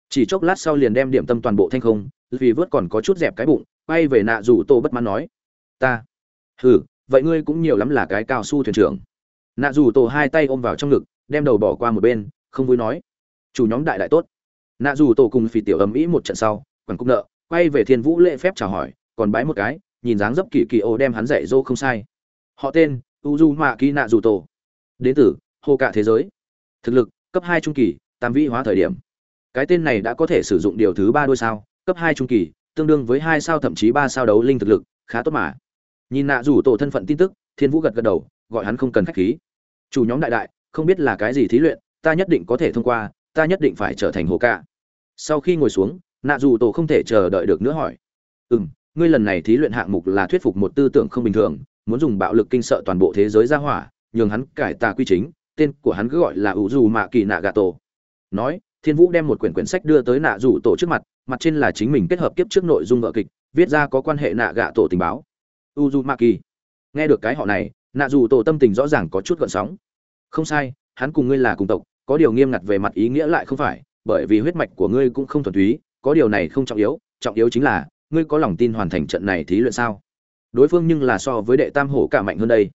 A: Chỉ chốc lát sau liền đem điểm tâm toàn bộ thanh không, vì vớt còn có chút dẹp cái bụng, quay về nạ dù tô bất mãn nói. Ta. Hừ, vậy ngươi cũng nhiều lắm là cái cao su thuyền trưởng. Nạ dù tổ hai tay ôm vào trong ngực, đem đầu bỏ qua một bên, không vui nói. Chủ nhóm đại đại tốt. Nạ dù tổ cùng phì tiểu ầm ĩ một trận sau quẳng cung nợ, quay về thiên vũ lễ phép chào hỏi, còn bái một cái nhìn dáng dấp kỳ kỳ ô đem hắn dạy dỗ không sai. Họ tên uzu mạ kỳ nạ dù tổ đến từ hồ cả thế giới. Thực lực, cấp hai trung kỳ, tam vĩ hóa thời điểm. Cái tên này đã có thể sử dụng điều thứ ba đôi sao, cấp hai trung kỳ, tương đương với hai sao thậm chí ba sao đấu linh thực lực, khá tốt mà. Nhìn nạ rủ tổ thân phận tin tức, thiên vũ gật gật đầu, gọi hắn không cần khách khí. Chủ nhóm đại đại, không biết là cái gì thí luyện, ta nhất định có thể thông qua, ta nhất định phải trở thành hồ ca sau khi ngồi xuống, nạ dù tổ không thể chờ đợi được nữa hỏi. Ừ m ngươi lần này thí luyện hạng mục là thuyết phục một tư tưởng không bình thường, muốn dùng bạo lực kinh sợ toàn bộ thế giới ra hỏa, nhường hắn cải tà quy chính, tên của hắn cứ gọi là Vũ Vũ mạ kỳ nạ gà tổ. Nói, thiên vũ đem một quyển quyển sách đưa tới nạ Vũ tổ trước mặt mặt trên là chính mình kết hợp kiếp trước nội dung vở kịch, viết ra có quan hệ nạ gạ tổ tình báo. U ma kỳ. Nghe được cái họ này, nạ Vũ tổ tâm tình rõ ràng có chút gợn sóng. Không sai, hắn cùng ngươi là cùng tộc, có điều nghiêm ngặt về mặt ý nghĩa lại không phải, bởi vì huyết mạch của ngươi cũng không thuần túy, có điều này không trọng yếu trọng yếu chính là ngươi có lòng tin hoàn thành trận này thí luyện sao? Đối phương nhưng là so với đệ tam hổ cả mạnh hơn đây.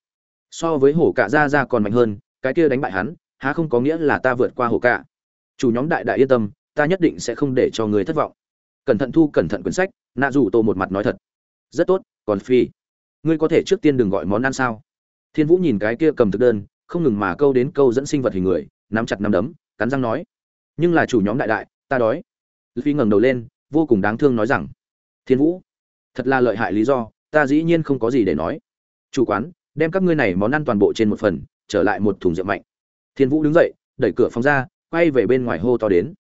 A: So với hổ cả ra ra còn mạnh hơn, cái kia đánh bại hắn, há không có nghĩa là ta vượt qua hổ cả. Chủ nhóm đại đại yên tâm, ta nhất định sẽ không để cho người thất vọng. Cẩn thận thu cẩn thận quyển sách, nạ dù tô một mặt nói thật. Rất tốt, còn phi. Ngươi có thể trước tiên đừng gọi món ăn sao? Thiên vũ nhìn cái kia cầm thực đơn, không ngừng mà câu đến câu dẫn sinh vật hình người, nắm chặt nắm đấm, cắn răng nói. Nhưng là chủ nhóm đại đại, ta đói. Phi ngẩng đầu lên, vô cùng đáng thương nói rằng thiên vũ. Thật là lợi hại lý do, ta dĩ nhiên không có gì để nói. Chủ quán, đem các ngươi này món ăn toàn bộ trên một phần, trở lại một thùng rượu mạnh. Thiên vũ đứng dậy, đẩy cửa phòng ra, quay về bên ngoài hô to đến.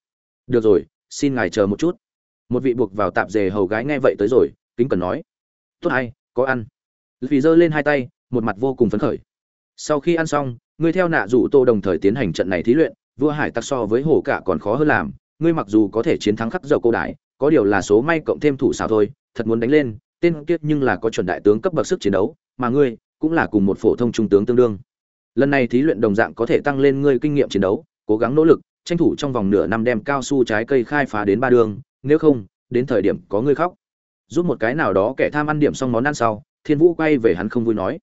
A: Được rồi, xin ngài chờ một chút. Một vị buộc vào tạp dề hầu gái nghe vậy tới rồi, kính cần nói. Tốt hay, có ăn. Vì giơ lên hai tay, một mặt vô cùng phấn khởi. Sau khi ăn xong, ngươi theo nạ rủ tô đồng thời tiến hành trận này thí luyện, vua hải tặc so với hổ cả còn khó hơn làm, ngươi mặc dù có thể chiến thắng khắc dầu cô đại có điều là số may cộng thêm thủ xảo thôi, thật muốn đánh lên, tên kiết nhưng là có chuẩn đại tướng cấp bậc sức chiến đấu, mà ngươi cũng là cùng một phổ thông trung tướng tương đương. Lần này thí luyện đồng dạng có thể tăng lên ngươi kinh nghiệm chiến đấu, cố gắng nỗ lực, tranh thủ trong vòng nửa năm đem cao su trái cây khai phá đến ba đường, nếu không, đến thời điểm có ngươi khóc. Giúp một cái nào đó kẻ tham ăn điểm xong món ăn sau, thiên vũ quay về hắn không vui nói.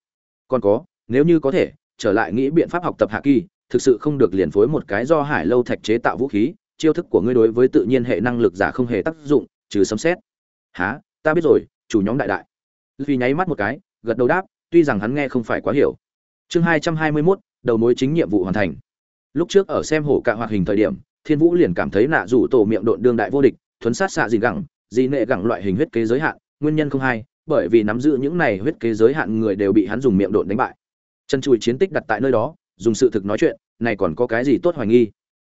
A: Còn có, nếu như có thể, trở lại nghĩ biện pháp học tập hạ kỳ, thực sự không được liền phối một cái do hải lâu thạch chế tạo vũ khí chiêu thức của ngươi đối với tự nhiên hệ năng lực giả không hề tác dụng, trừ sấm xét há ta biết rồi, chủ nhóm đại đại. Vì nháy mắt một cái, gật đầu đáp, tuy rằng hắn nghe không phải quá hiểu. Chương hai trăm hai mươi mốt, đầu mối chính nhiệm vụ hoàn thành. Lúc trước ở xem hổ cạ hoạt hình thời điểm, thiên vũ liền cảm thấy nạ rủ tổ miệng độn đương đại vô địch, thuấn sát xạ gì gẳng, gì nệ gẳng loại hình huyết kế giới hạn, nguyên nhân không hay, bởi vì nắm giữ những này huyết kế giới hạn người đều bị hắn dùng miệng độn đánh bại. Chân chùi chiến tích đặt tại nơi đó, dùng sự thực nói chuyện, này còn có cái gì tốt hoài nghi?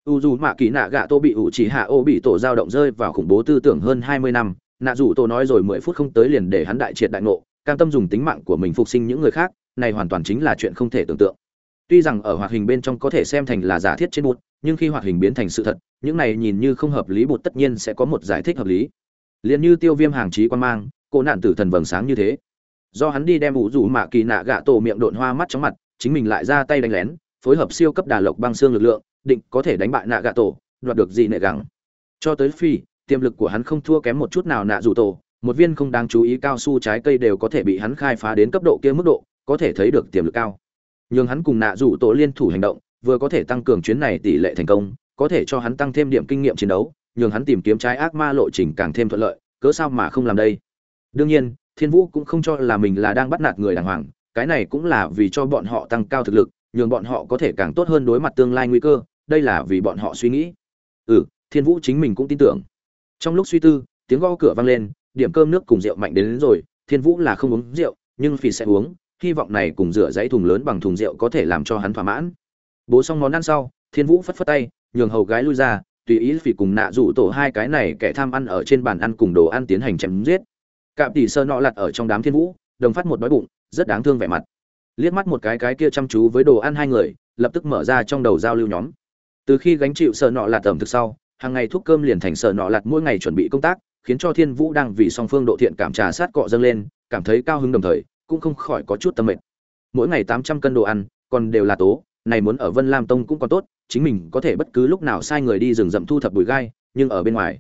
A: U dù mạ kỳ nạ gạ tô bị ủ chỉ hạ ô bị tổ dao động rơi vào khủng bố tư tưởng hơn hai mươi năm, nạ dù tổ nói rồi mười phút không tới liền để hắn đại triệt đại ngộ, cam tâm dùng tính mạng của mình phục sinh những người khác, này hoàn toàn chính là chuyện không thể tưởng tượng. Tuy rằng ở hoạt hình bên trong có thể xem thành là giả thiết trên bút, nhưng khi hoạt hình biến thành sự thật, những này nhìn như không hợp lý bụt tất nhiên sẽ có một giải thích hợp lý. Liền như tiêu viêm hàng trí quan mang, cô nạn tử thần vầng sáng như thế. Do hắn đi đem ủ rủ mạ kỳ nạ gạ tổ miệng độn hoa mắt chóng mặt, chính mình lại ra tay đánh lén, phối hợp siêu cấp đà lộc băng xương lực lượng định có thể đánh bại nạ gạ tổ, đoạt được gì nệ gắng. Cho tới phi, tiềm lực của hắn không thua kém một chút nào nạ dù tổ. Một viên không đáng chú ý cao su trái cây đều có thể bị hắn khai phá đến cấp độ kia mức độ, có thể thấy được tiềm lực cao. Nhưng hắn cùng nạ dù tổ liên thủ hành động, vừa có thể tăng cường chuyến này tỷ lệ thành công, có thể cho hắn tăng thêm điểm kinh nghiệm chiến đấu, nhường hắn tìm kiếm trái ác ma lộ trình càng thêm thuận lợi, cớ sao mà không làm đây? Đương nhiên, thiên vũ cũng không cho là mình là đang bắt nạt người đàng hoàng, cái này cũng là vì cho bọn họ tăng cao thực lực, nhường bọn họ có thể càng tốt hơn đối mặt tương lai nguy cơ đây là vì bọn họ suy nghĩ. Ừ thiên vũ chính mình cũng tin tưởng. Trong lúc suy tư tiếng gõ cửa vang lên điểm cơm nước cùng rượu mạnh đến, đến rồi thiên vũ là không uống rượu nhưng phì sẽ uống hy vọng này cùng rửa giấy thùng lớn bằng thùng rượu có thể làm cho hắn thỏa mãn. Bố xong món ăn sau thiên vũ phất phất tay nhường hầu gái lui ra tùy ý phỉ cùng nạ rủ tổ hai cái này kẻ tham ăn ở trên bàn ăn cùng đồ ăn tiến hành chém giết. Cạm tỷ sơ nọ lặt ở trong đám thiên vũ đồng phát một đói bụng rất đáng thương vẻ mặt. Liếc mắt một cái cái kia chăm chú với đồ ăn hai người lập tức mở ra trong đầu giao lưu nhóm từ khi gánh chịu sợ nọ lạt ẩm thực sau, hàng ngày thuốc cơm liền thành sợ nọ lạt mỗi ngày chuẩn bị công tác, khiến cho thiên vũ đang vì song phương độ thiện cảm trà sát cọ dâng lên, cảm thấy cao hứng đồng thời, cũng không khỏi có chút tâm mệt. Mỗi ngày tám trăm cân đồ ăn, còn đều là tố, này muốn ở vân lam tông cũng còn tốt, chính mình có thể bất cứ lúc nào sai người đi rừng rậm thu thập bụi gai, nhưng ở bên ngoài,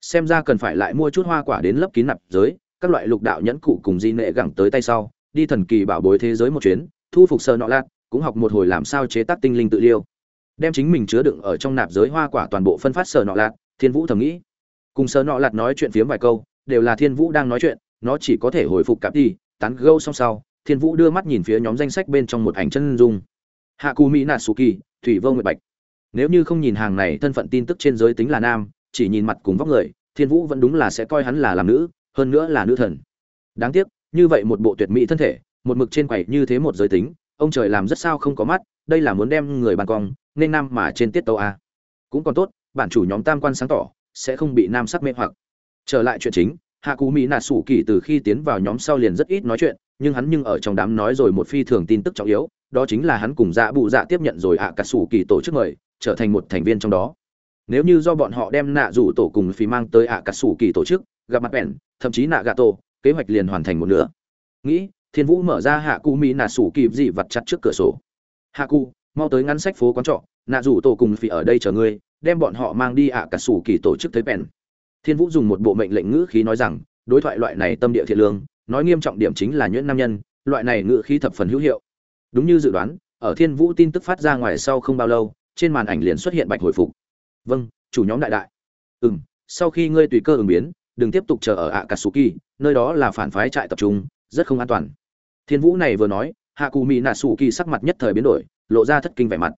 A: xem ra cần phải lại mua chút hoa quả đến lấp kín nạp giới, các loại lục đạo nhẫn cụ cùng di nệ gẳng tới tay sau, đi thần kỳ bảo bối thế giới một chuyến, thu phục sờ nọ lạt, cũng học một hồi làm sao chế tác tinh linh tự liêu đem chính mình chứa đựng ở trong nạp giới hoa quả toàn bộ phân phát sở nọ lạt, thiên vũ thầm nghĩ. Cùng sở nọ lạt nói chuyện phiếm vài câu, đều là thiên vũ đang nói chuyện, nó chỉ có thể hồi phục cặp đi, tán gâu xong sau, thiên vũ đưa mắt nhìn phía nhóm danh sách bên trong một ảnh chân dung. Hạ cù mỹ nà sù kỳ thủy vô nguyệt bạch. Nếu như không nhìn hàng này, thân phận tin tức trên giới tính là nam, chỉ nhìn mặt cùng vóc người, thiên vũ vẫn đúng là sẽ coi hắn là làm nữ, hơn nữa là nữ thần. Đáng tiếc, như vậy một bộ tuyệt mỹ thân thể, một mực trên quầy như thế một giới tính, ông trời làm rất sao không có mắt, đây là muốn đem người bàn cong nên nam mà trên tiết tấu a. Cũng còn tốt bản chủ nhóm tam quan sáng tỏ, sẽ không bị nam sắc mê hoặc. Trở lại chuyện chính hạ cú mỹ nạ sủ kỳ từ khi tiến vào nhóm sau liền rất ít nói chuyện, nhưng hắn nhưng ở trong đám nói rồi một phi thường tin tức trọng yếu, đó chính là hắn cùng dạ bụ dạ tiếp nhận rồi hạ cả sủ kỳ tổ chức mời, trở thành một thành viên trong đó. Nếu như do bọn họ đem nạ rủ tổ cùng phí mang tới hạ cả sủ kỳ tổ chức, gặp mặt bèn, thậm chí nạ gà tổ, kế hoạch liền hoàn thành một nửa. Nghĩ, thiên vũ mở ra hạ cụ mỹ nạ sủ kỳ dị vặt chặt trước cửa sổ. Hạ cụ mau tới ngăn sách phố quán trọ, nạ rủ tổ cùng phỉ ở đây chờ ngươi, đem bọn họ mang đi ạ cả sủ kỳ tổ chức tới bèn. Thiên vũ dùng một bộ mệnh lệnh ngữ khí nói rằng, đối thoại loại này tâm địa thiện lương, nói nghiêm trọng điểm chính là nhuyễn nam nhân, loại này ngữ khí thập phần hữu hiệu. Đúng như dự đoán, ở thiên vũ tin tức phát ra ngoài sau không bao lâu, trên màn ảnh liền xuất hiện bạch hồi phục. Vâng chủ nhóm đại đại. Ừ m sau khi ngươi tùy cơ ứng biến, đừng tiếp tục chờ ở ạ cả sủ kỳ, nơi đó là phản phái trại tập trung, rất không an toàn. Thiên vũ này vừa nói, hạ cù mỹ nạ sủ kỳ sắc mặt nhất thời biến đổi lộ ra thất kinh vẻ mặt.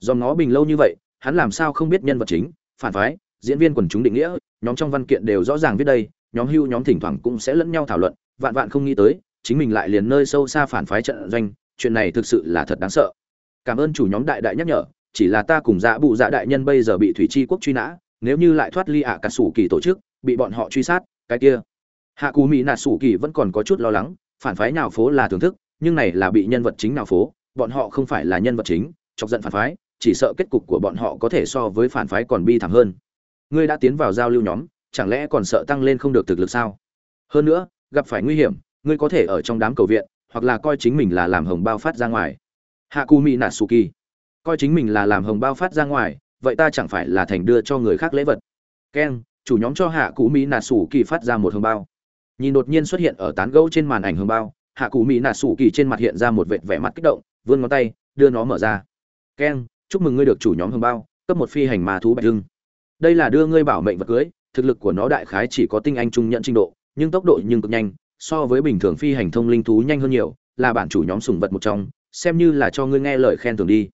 A: Do ngó bình lâu như vậy, hắn làm sao không biết nhân vật chính, phản phái, diễn viên quần chúng định nghĩa, nhóm trong văn kiện đều rõ ràng viết đây, nhóm hưu nhóm thỉnh thoảng cũng sẽ lẫn nhau thảo luận, vạn vạn không nghĩ tới, chính mình lại liền nơi sâu xa phản phái trận doanh, chuyện này thực sự là thật đáng sợ. Cảm ơn chủ nhóm đại đại nhắc nhở, chỉ là ta cùng dạ bụ dạ đại nhân bây giờ bị thủy chi quốc truy nã, nếu như lại thoát ly ạ à cả sủ kỳ tổ chức, bị bọn họ truy sát, cái kia. Hạ cú mỹ nạ sủ kỳ vẫn còn có chút lo lắng, phản phái nào phố là thưởng thức, nhưng này là bị nhân vật chính nào phố bọn họ không phải là nhân vật chính, chọc giận phản phái, chỉ sợ kết cục của bọn họ có thể so với phản phái còn bi thảm hơn. Ngươi đã tiến vào giao lưu nhóm, chẳng lẽ còn sợ tăng lên không được thực lực sao? Hơn nữa, gặp phải nguy hiểm, ngươi có thể ở trong đám cầu viện, hoặc là coi chính mình là làm hồng bao phát ra ngoài. Hạ natsuki. Coi chính mình là làm hồng bao phát ra ngoài, vậy ta chẳng phải là thành đưa cho người khác lễ vật. Keng chủ nhóm cho hạ cụ mỹ Nà sủ kỳ phát ra một hồng bao. Nhìn đột nhiên xuất hiện ở tán gẫu trên màn ảnh hồng bao hạ cụ mỹ Nà sủ kỳ trên mặt hiện ra một vệt vẻ mặt kích động vươn ngón tay, đưa nó mở ra. Keng chúc mừng ngươi được chủ nhóm hồng bao, cấp một phi hành ma thú bạch hưng. Đây là đưa ngươi bảo mệnh vật cưới, thực lực của nó đại khái chỉ có tinh anh trung nhận trình độ, nhưng tốc độ nhưng cực nhanh, so với bình thường phi hành thông linh thú nhanh hơn nhiều, là bản chủ nhóm sùng vật một trong, xem như là cho ngươi nghe lời khen thường đi.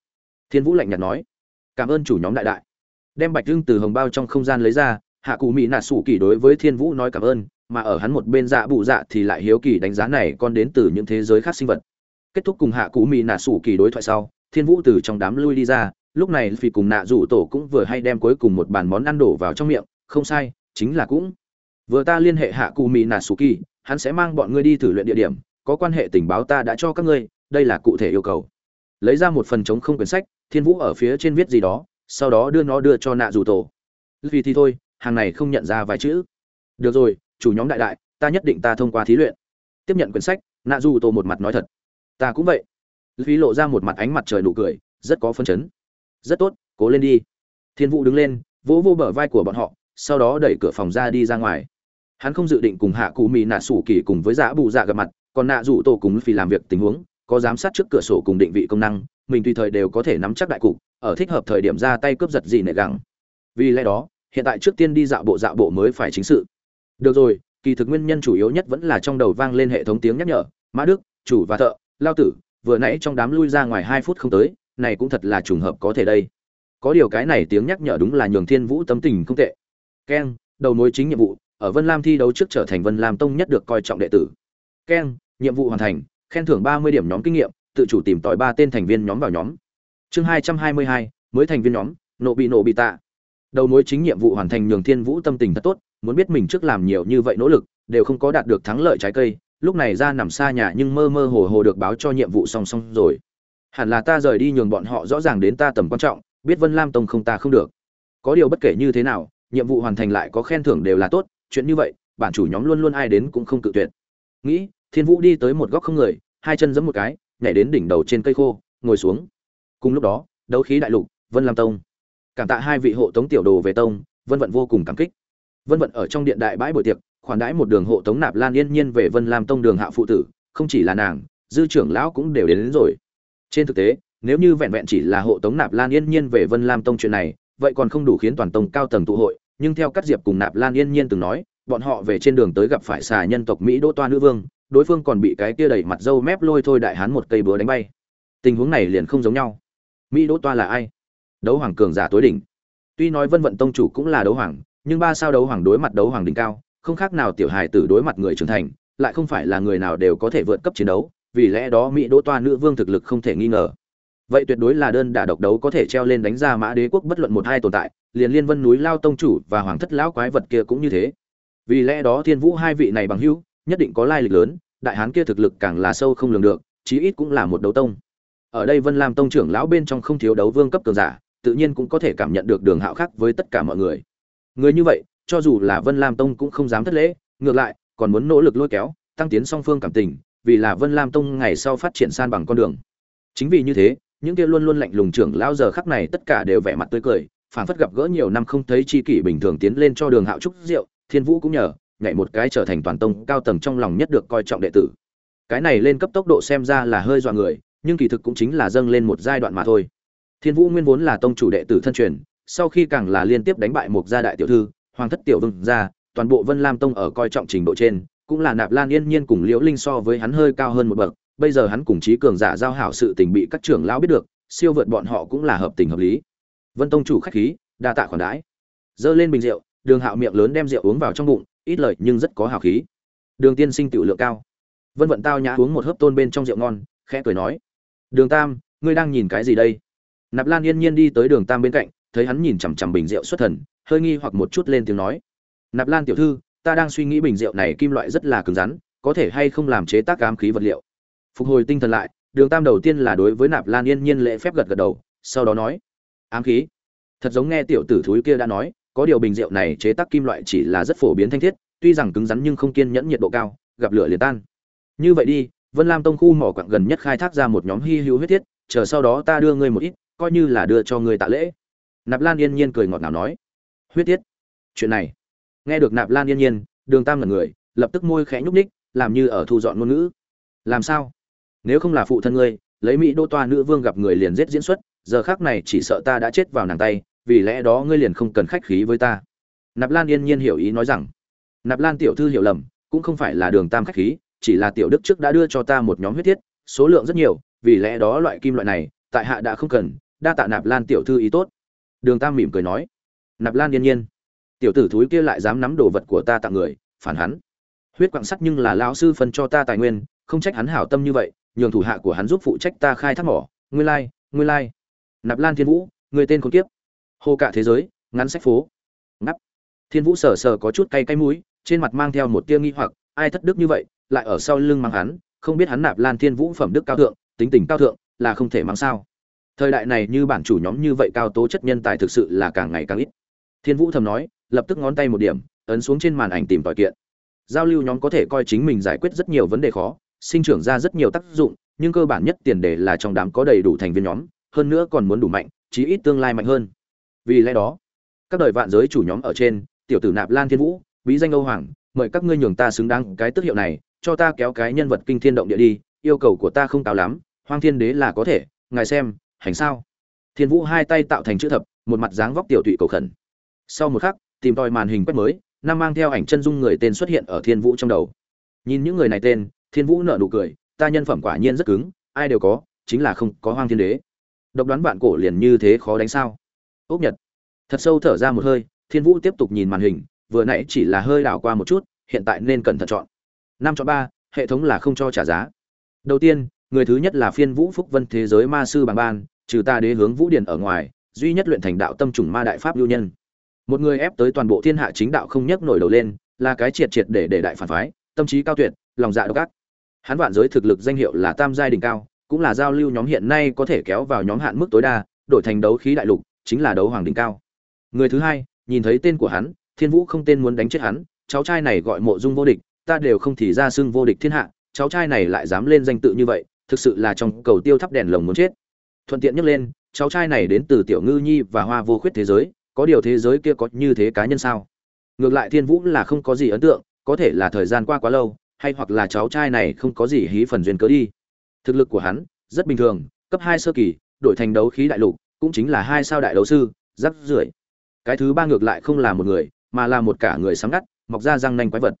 A: Thiên vũ lạnh nhạt nói. Cảm ơn chủ nhóm đại đại. Đem bạch hưng từ hồng bao trong không gian lấy ra, hạ cụ mỹ nạ sủ kỳ đối với thiên vũ nói cảm ơn, mà ở hắn một bên dạ bụ dạ thì lại hiếu kỳ đánh giá này còn đến từ những thế giới khác sinh vật kết thúc cùng hạ cụ mỹ nạ sủ kỳ đối thoại sau, thiên vũ từ trong đám lui đi ra, lúc này phi cùng nạ rủ tổ cũng vừa hay đem cuối cùng một bàn món ăn đổ vào trong miệng, không sai, chính là cũng. Vừa ta liên hệ hạ cụ mỹ nạ sủ kỳ, hắn sẽ mang bọn ngươi đi thử luyện địa điểm, có quan hệ tình báo ta đã cho các ngươi, đây là cụ thể yêu cầu. Lấy ra một phần chống không quyển sách, thiên vũ ở phía trên viết gì đó, sau đó đưa nó đưa cho nạ rủ tổ. Vì thì thôi, hàng này không nhận ra vài chữ. Được rồi, chủ nhóm đại đại, ta nhất định ta thông qua thí luyện. Tiếp nhận quyển sách, nạ dù tổ một mặt nói thật ta cũng vậy. Phí lộ ra một mặt ánh mặt trời nụ cười, rất có phân chấn. Rất tốt, cố lên đi. Thiên vũ đứng lên, vỗ vô bờ vai của bọn họ, sau đó đẩy cửa phòng ra đi ra ngoài. Hắn không dự định cùng hạ cụ mì nạ sủ kỳ cùng với giã bù dạ gặp mặt, còn nạ rủ tổ cùng phi làm việc tình huống, có giám sát trước cửa sổ cùng định vị công năng, mình tùy thời đều có thể nắm chắc đại cục, ở thích hợp thời điểm ra tay cướp giật gì nệ gẳng. Vì lẽ đó, hiện tại trước tiên đi dạo bộ dạo bộ mới phải chính sự. Được rồi, kỳ thực nguyên nhân chủ yếu nhất vẫn là trong đầu vang lên hệ thống tiếng nhắc nhở, mã đức, chủ và thợ lao tử, vừa nãy trong đám lui ra ngoài hai phút không tới, này cũng thật là trùng hợp có thể đây. Có điều cái này tiếng nhắc nhở đúng là nhường thiên vũ tâm tình không tệ. Keng, đầu mối chính nhiệm vụ, ở vân lam thi đấu trước trở thành vân lam tông nhất được coi trọng đệ tử. Keng, nhiệm vụ hoàn thành, khen thưởng ba mươi điểm nhóm kinh nghiệm, tự chủ tìm tòi ba tên thành viên nhóm vào nhóm. Chương hai trăm hai mươi hai, mới thành viên nhóm, nộ bị nộ bị tạ. Đầu mối chính nhiệm vụ hoàn thành nhường thiên vũ tâm tình thật tốt, muốn biết mình trước làm nhiều như vậy nỗ lực, đều không có đạt được thắng lợi trái cây lúc này ra nằm xa nhà nhưng mơ mơ hồ hồ được báo cho nhiệm vụ song song rồi. Hẳn là ta rời đi nhường bọn họ rõ ràng đến ta tầm quan trọng, biết vân lam tông không ta không được. Có điều bất kể như thế nào, nhiệm vụ hoàn thành lại có khen thưởng đều là tốt, chuyện như vậy, bản chủ nhóm luôn luôn ai đến cũng không cự tuyệt. Nghĩ, thiên vũ đi tới một góc không người, hai chân giẫm một cái, nhảy đến đỉnh đầu trên cây khô, ngồi xuống. Cùng lúc đó, đấu khí đại lục, vân lam tông. Cảm tạ hai vị hộ tống tiểu đồ về tông, vân vận vô cùng cảm kích. Vân vận ở trong điện đại bãi buổi tiệc khoản đãi một đường hộ tống nạp lan yên nhiên về vân lam tông đường hạ phụ tử không chỉ là nàng dư trưởng lão cũng đều đến, đến rồi. Trên thực tế nếu như vẹn vẹn chỉ là hộ tống nạp lan yên nhiên về vân lam tông chuyện này vậy còn không đủ khiến toàn tông cao tầng tụ hội nhưng theo các diệp cùng nạp lan yên nhiên từng nói bọn họ về trên đường tới gặp phải xà nhân tộc mỹ đỗ toa nữ vương đối phương còn bị cái kia đẩy mặt dâu mép lôi thôi đại hán một cây búa đánh bay. Tình huống này liền không giống nhau. Mỹ đỗ toa là ai? Đấu hoàng cường giả tối đỉnh. Tuy nói vân vận tông chủ cũng là đấu hoàng nhưng ba sao đấu hoàng đối mặt đấu hoàng đỉnh cao không khác nào tiểu hài tử đối mặt người trưởng thành, lại không phải là người nào đều có thể vượt cấp chiến đấu, vì lẽ đó mỹ đỗ toa nữ vương thực lực không thể nghi ngờ. Vậy tuyệt đối là đơn đả độc đấu có thể treo lên đánh ra mã đế quốc bất luận một hai tồn tại, liền liên vân núi lao tông chủ và hoàng thất lão quái vật kia cũng như thế. Vì lẽ đó thiên vũ hai vị này bằng hữu, nhất định có lai lịch lớn, đại hán kia thực lực càng là sâu không lường được, chí ít cũng là một đấu tông. Ở đây vân lam tông trưởng lão bên trong không thiếu đấu vương cấp cường giả, tự nhiên cũng có thể cảm nhận được đường hạo khác với tất cả mọi người. Người như vậy cho dù là vân lam tông cũng không dám thất lễ, ngược lại, còn muốn nỗ lực lôi kéo, tăng tiến song phương cảm tình, vì là vân lam tông ngày sau phát triển san bằng con đường. Chính vì như thế, những kia luôn luôn lạnh lùng trưởng lão giờ khắc này tất cả đều vẻ mặt tươi cười, phảng phất gặp gỡ nhiều năm không thấy chi kỷ bình thường tiến lên cho đường hạo trúc rượu, thiên vũ cũng nhờ, nhảy một cái trở thành toàn tông cao tầng trong lòng nhất được coi trọng đệ tử. Cái này lên cấp tốc độ xem ra là hơi dọa người, nhưng kỳ thực cũng chính là dâng lên một giai đoạn mà thôi. Thiên vũ nguyên vốn là tông chủ đệ tử thân truyền, sau khi càng là liên tiếp đánh bại một gia đại tiểu thư hoàng thất tiểu vương gia, toàn bộ vân lam tông ở coi trọng trình độ trên, cũng là nạp lan yên nhiên cùng liễu linh so với hắn hơi cao hơn một bậc, bây giờ hắn cùng trí cường giả giao hảo sự tình bị các trưởng lão biết được, siêu vượt bọn họ cũng là hợp tình hợp lý. Vân tông chủ khách khí, đa tạ khoản đãi. Dơ lên bình rượu, đường hạo miệng lớn đem rượu uống vào trong bụng, ít lợi nhưng rất có hào khí. Đường tiên sinh tiểu lượng cao. Vân vận tao nhã uống một hớp tôn bên trong rượu ngon, khẽ cười nói. Đường tam, ngươi đang nhìn cái gì đây? Nạp lan yên nhiên đi tới đường tam bên cạnh thấy hắn nhìn chằm chằm bình rượu xuất thần, hơi nghi hoặc một chút lên tiếng nói. Nạp lan tiểu thư, ta đang suy nghĩ bình rượu này kim loại rất là cứng rắn, có thể hay không làm chế tác ám khí vật liệu. Phục hồi tinh thần lại, đường tam đầu tiên là đối với nạp lan yên nhiên lễ phép gật gật đầu, sau đó nói, ám khí? Thật giống nghe tiểu tử thúi kia đã nói, có điều bình rượu này chế tác kim loại chỉ là rất phổ biến thanh thiết, tuy rằng cứng rắn nhưng không kiên nhẫn nhiệt độ cao, gặp lửa liền tan. Như vậy đi, vân lam tông khu mỏ quặng gần nhất khai thác ra một nhóm hy hữu huyết thiết, chờ sau đó ta đưa ngươi một ít, coi như là đưa cho ngươi tạ lễ nạp lan yên nhiên cười ngọt ngào nói, huyết thiết chuyện này. Nghe được nạp lan yên nhiên, đường tam là người, lập tức môi khẽ nhúc ních làm như ở thu dọn ngôn ngữ. Làm sao? Nếu không là phụ thân ngươi, lấy mỹ đô toa nữ vương gặp người liền giết diễn xuất, giờ khác này chỉ sợ ta đã chết vào nàng tay, vì lẽ đó ngươi liền không cần khách khí với ta. Nạp lan yên nhiên hiểu ý nói rằng, nạp lan tiểu thư hiểu lầm, cũng không phải là đường tam khách khí, chỉ là tiểu đức trước đã đưa cho ta một nhóm huyết thiết số lượng rất nhiều, vì lẽ đó loại kim loại này, tại hạ đã không cần, đa tạ nạp lan tiểu thư ý tốt đường tam mỉm cười nói, nạp lan yên nhiên, tiểu tử thúi kia lại dám nắm đồ vật của ta tặng người, phản hắn. Huyết quạng sắt nhưng là lão sư phân cho ta tài nguyên, không trách hắn hảo tâm như vậy, nhường thủ hạ của hắn giúp phụ trách ta khai thác mỏ. Nguyên lai nguyên lai. Nạp lan thiên vũ, người tên con kiếp. Hô cả thế giới, ngắn sách phố. Ngắp thiên vũ sờ sờ có chút cay cay mũi, trên mặt mang theo một tia nghi hoặc, ai thất đức như vậy, lại ở sau lưng mang hắn, không biết hắn nạp lan thiên vũ phẩm đức cao thượng, tính tình cao thượng là không thể mang sao thời đại này như bản chủ nhóm như vậy cao tố chất nhân tài thực sự là càng ngày càng ít. Thiên vũ thầm nói, lập tức ngón tay một điểm, ấn xuống trên màn ảnh tìm tòi kiện. Giao lưu nhóm có thể coi chính mình giải quyết rất nhiều vấn đề khó, sinh trưởng ra rất nhiều tác dụng, nhưng cơ bản nhất tiền đề là trong đám có đầy đủ thành viên nhóm, hơn nữa còn muốn đủ mạnh, chí ít tương lai mạnh hơn. Vì lẽ đó, các đời vạn giới chủ nhóm ở trên, tiểu tử nạp lan thiên vũ, bí danh âu hoàng, mời các ngươi nhường ta xứng đáng cái tước hiệu này, cho ta kéo cái nhân vật kinh thiên động địa đi, yêu cầu của ta không cao lắm, hoang thiên đế là có thể, ngài xem hành sao? Thiên vũ hai tay tạo thành chữ thập, một mặt dáng vóc tiểu tụy cầu khẩn. Sau một khắc, tìm tòi màn hình quét mới, Nam mang theo ảnh chân dung người tên xuất hiện ở thiên vũ trong đầu. Nhìn những người này tên, thiên vũ nợ nụ cười, ta nhân phẩm quả nhiên rất cứng, ai đều có, chính là không có hoang thiên đế. Độc đoán bạn cổ liền như thế khó đánh sao? Ốc nhật. Thật sâu thở ra một hơi, thiên vũ tiếp tục nhìn màn hình, vừa nãy chỉ là hơi đảo qua một chút, hiện tại nên cẩn thận chọn. Năm chọn ba, hệ thống là không cho trả giá. Đầu tiên người thứ nhất là phiên vũ phúc vân thế giới ma sư bằng ban, trừ ta đế hướng vũ điển ở ngoài, duy nhất luyện thành đạo tâm trùng ma đại pháp lưu nhân. Một người ép tới toàn bộ thiên hạ chính đạo không nhấc nổi đầu lên, là cái triệt triệt để để đại phản phái, tâm trí cao tuyệt, lòng dạ độc ác. Hắn vạn giới thực lực danh hiệu là tam giai đỉnh cao, cũng là giao lưu nhóm hiện nay có thể kéo vào nhóm hạn mức tối đa, đổi thành đấu khí đại lục, chính là đấu hoàng đỉnh cao. Người thứ hai, nhìn thấy tên của hắn, thiên vũ không tên muốn đánh chết hắn, cháu trai này gọi mộ dung vô địch, ta đều không thì ra xưng vô địch thiên hạ, cháu trai này lại dám lên danh tự như vậy thực sự là trong cầu tiêu thắp đèn lồng muốn chết. Thuận tiện nhắc lên, cháu trai này đến từ tiểu ngư nhi và hoa vô khuyết thế giới, có điều thế giới kia có như thế cá nhân sao? Ngược lại thiên vũ là không có gì ấn tượng, có thể là thời gian qua quá lâu, hay hoặc là cháu trai này không có gì hí phần duyên cớ đi. Thực lực của hắn, rất bình thường, cấp hai sơ kỳ, đổi thành đấu khí đại lục, cũng chính là hai sao đại đấu sư, rắc rưởi. Cái thứ ba ngược lại không là một người, mà là một cả người sáng ngắt, mọc ra răng nanh quái vật.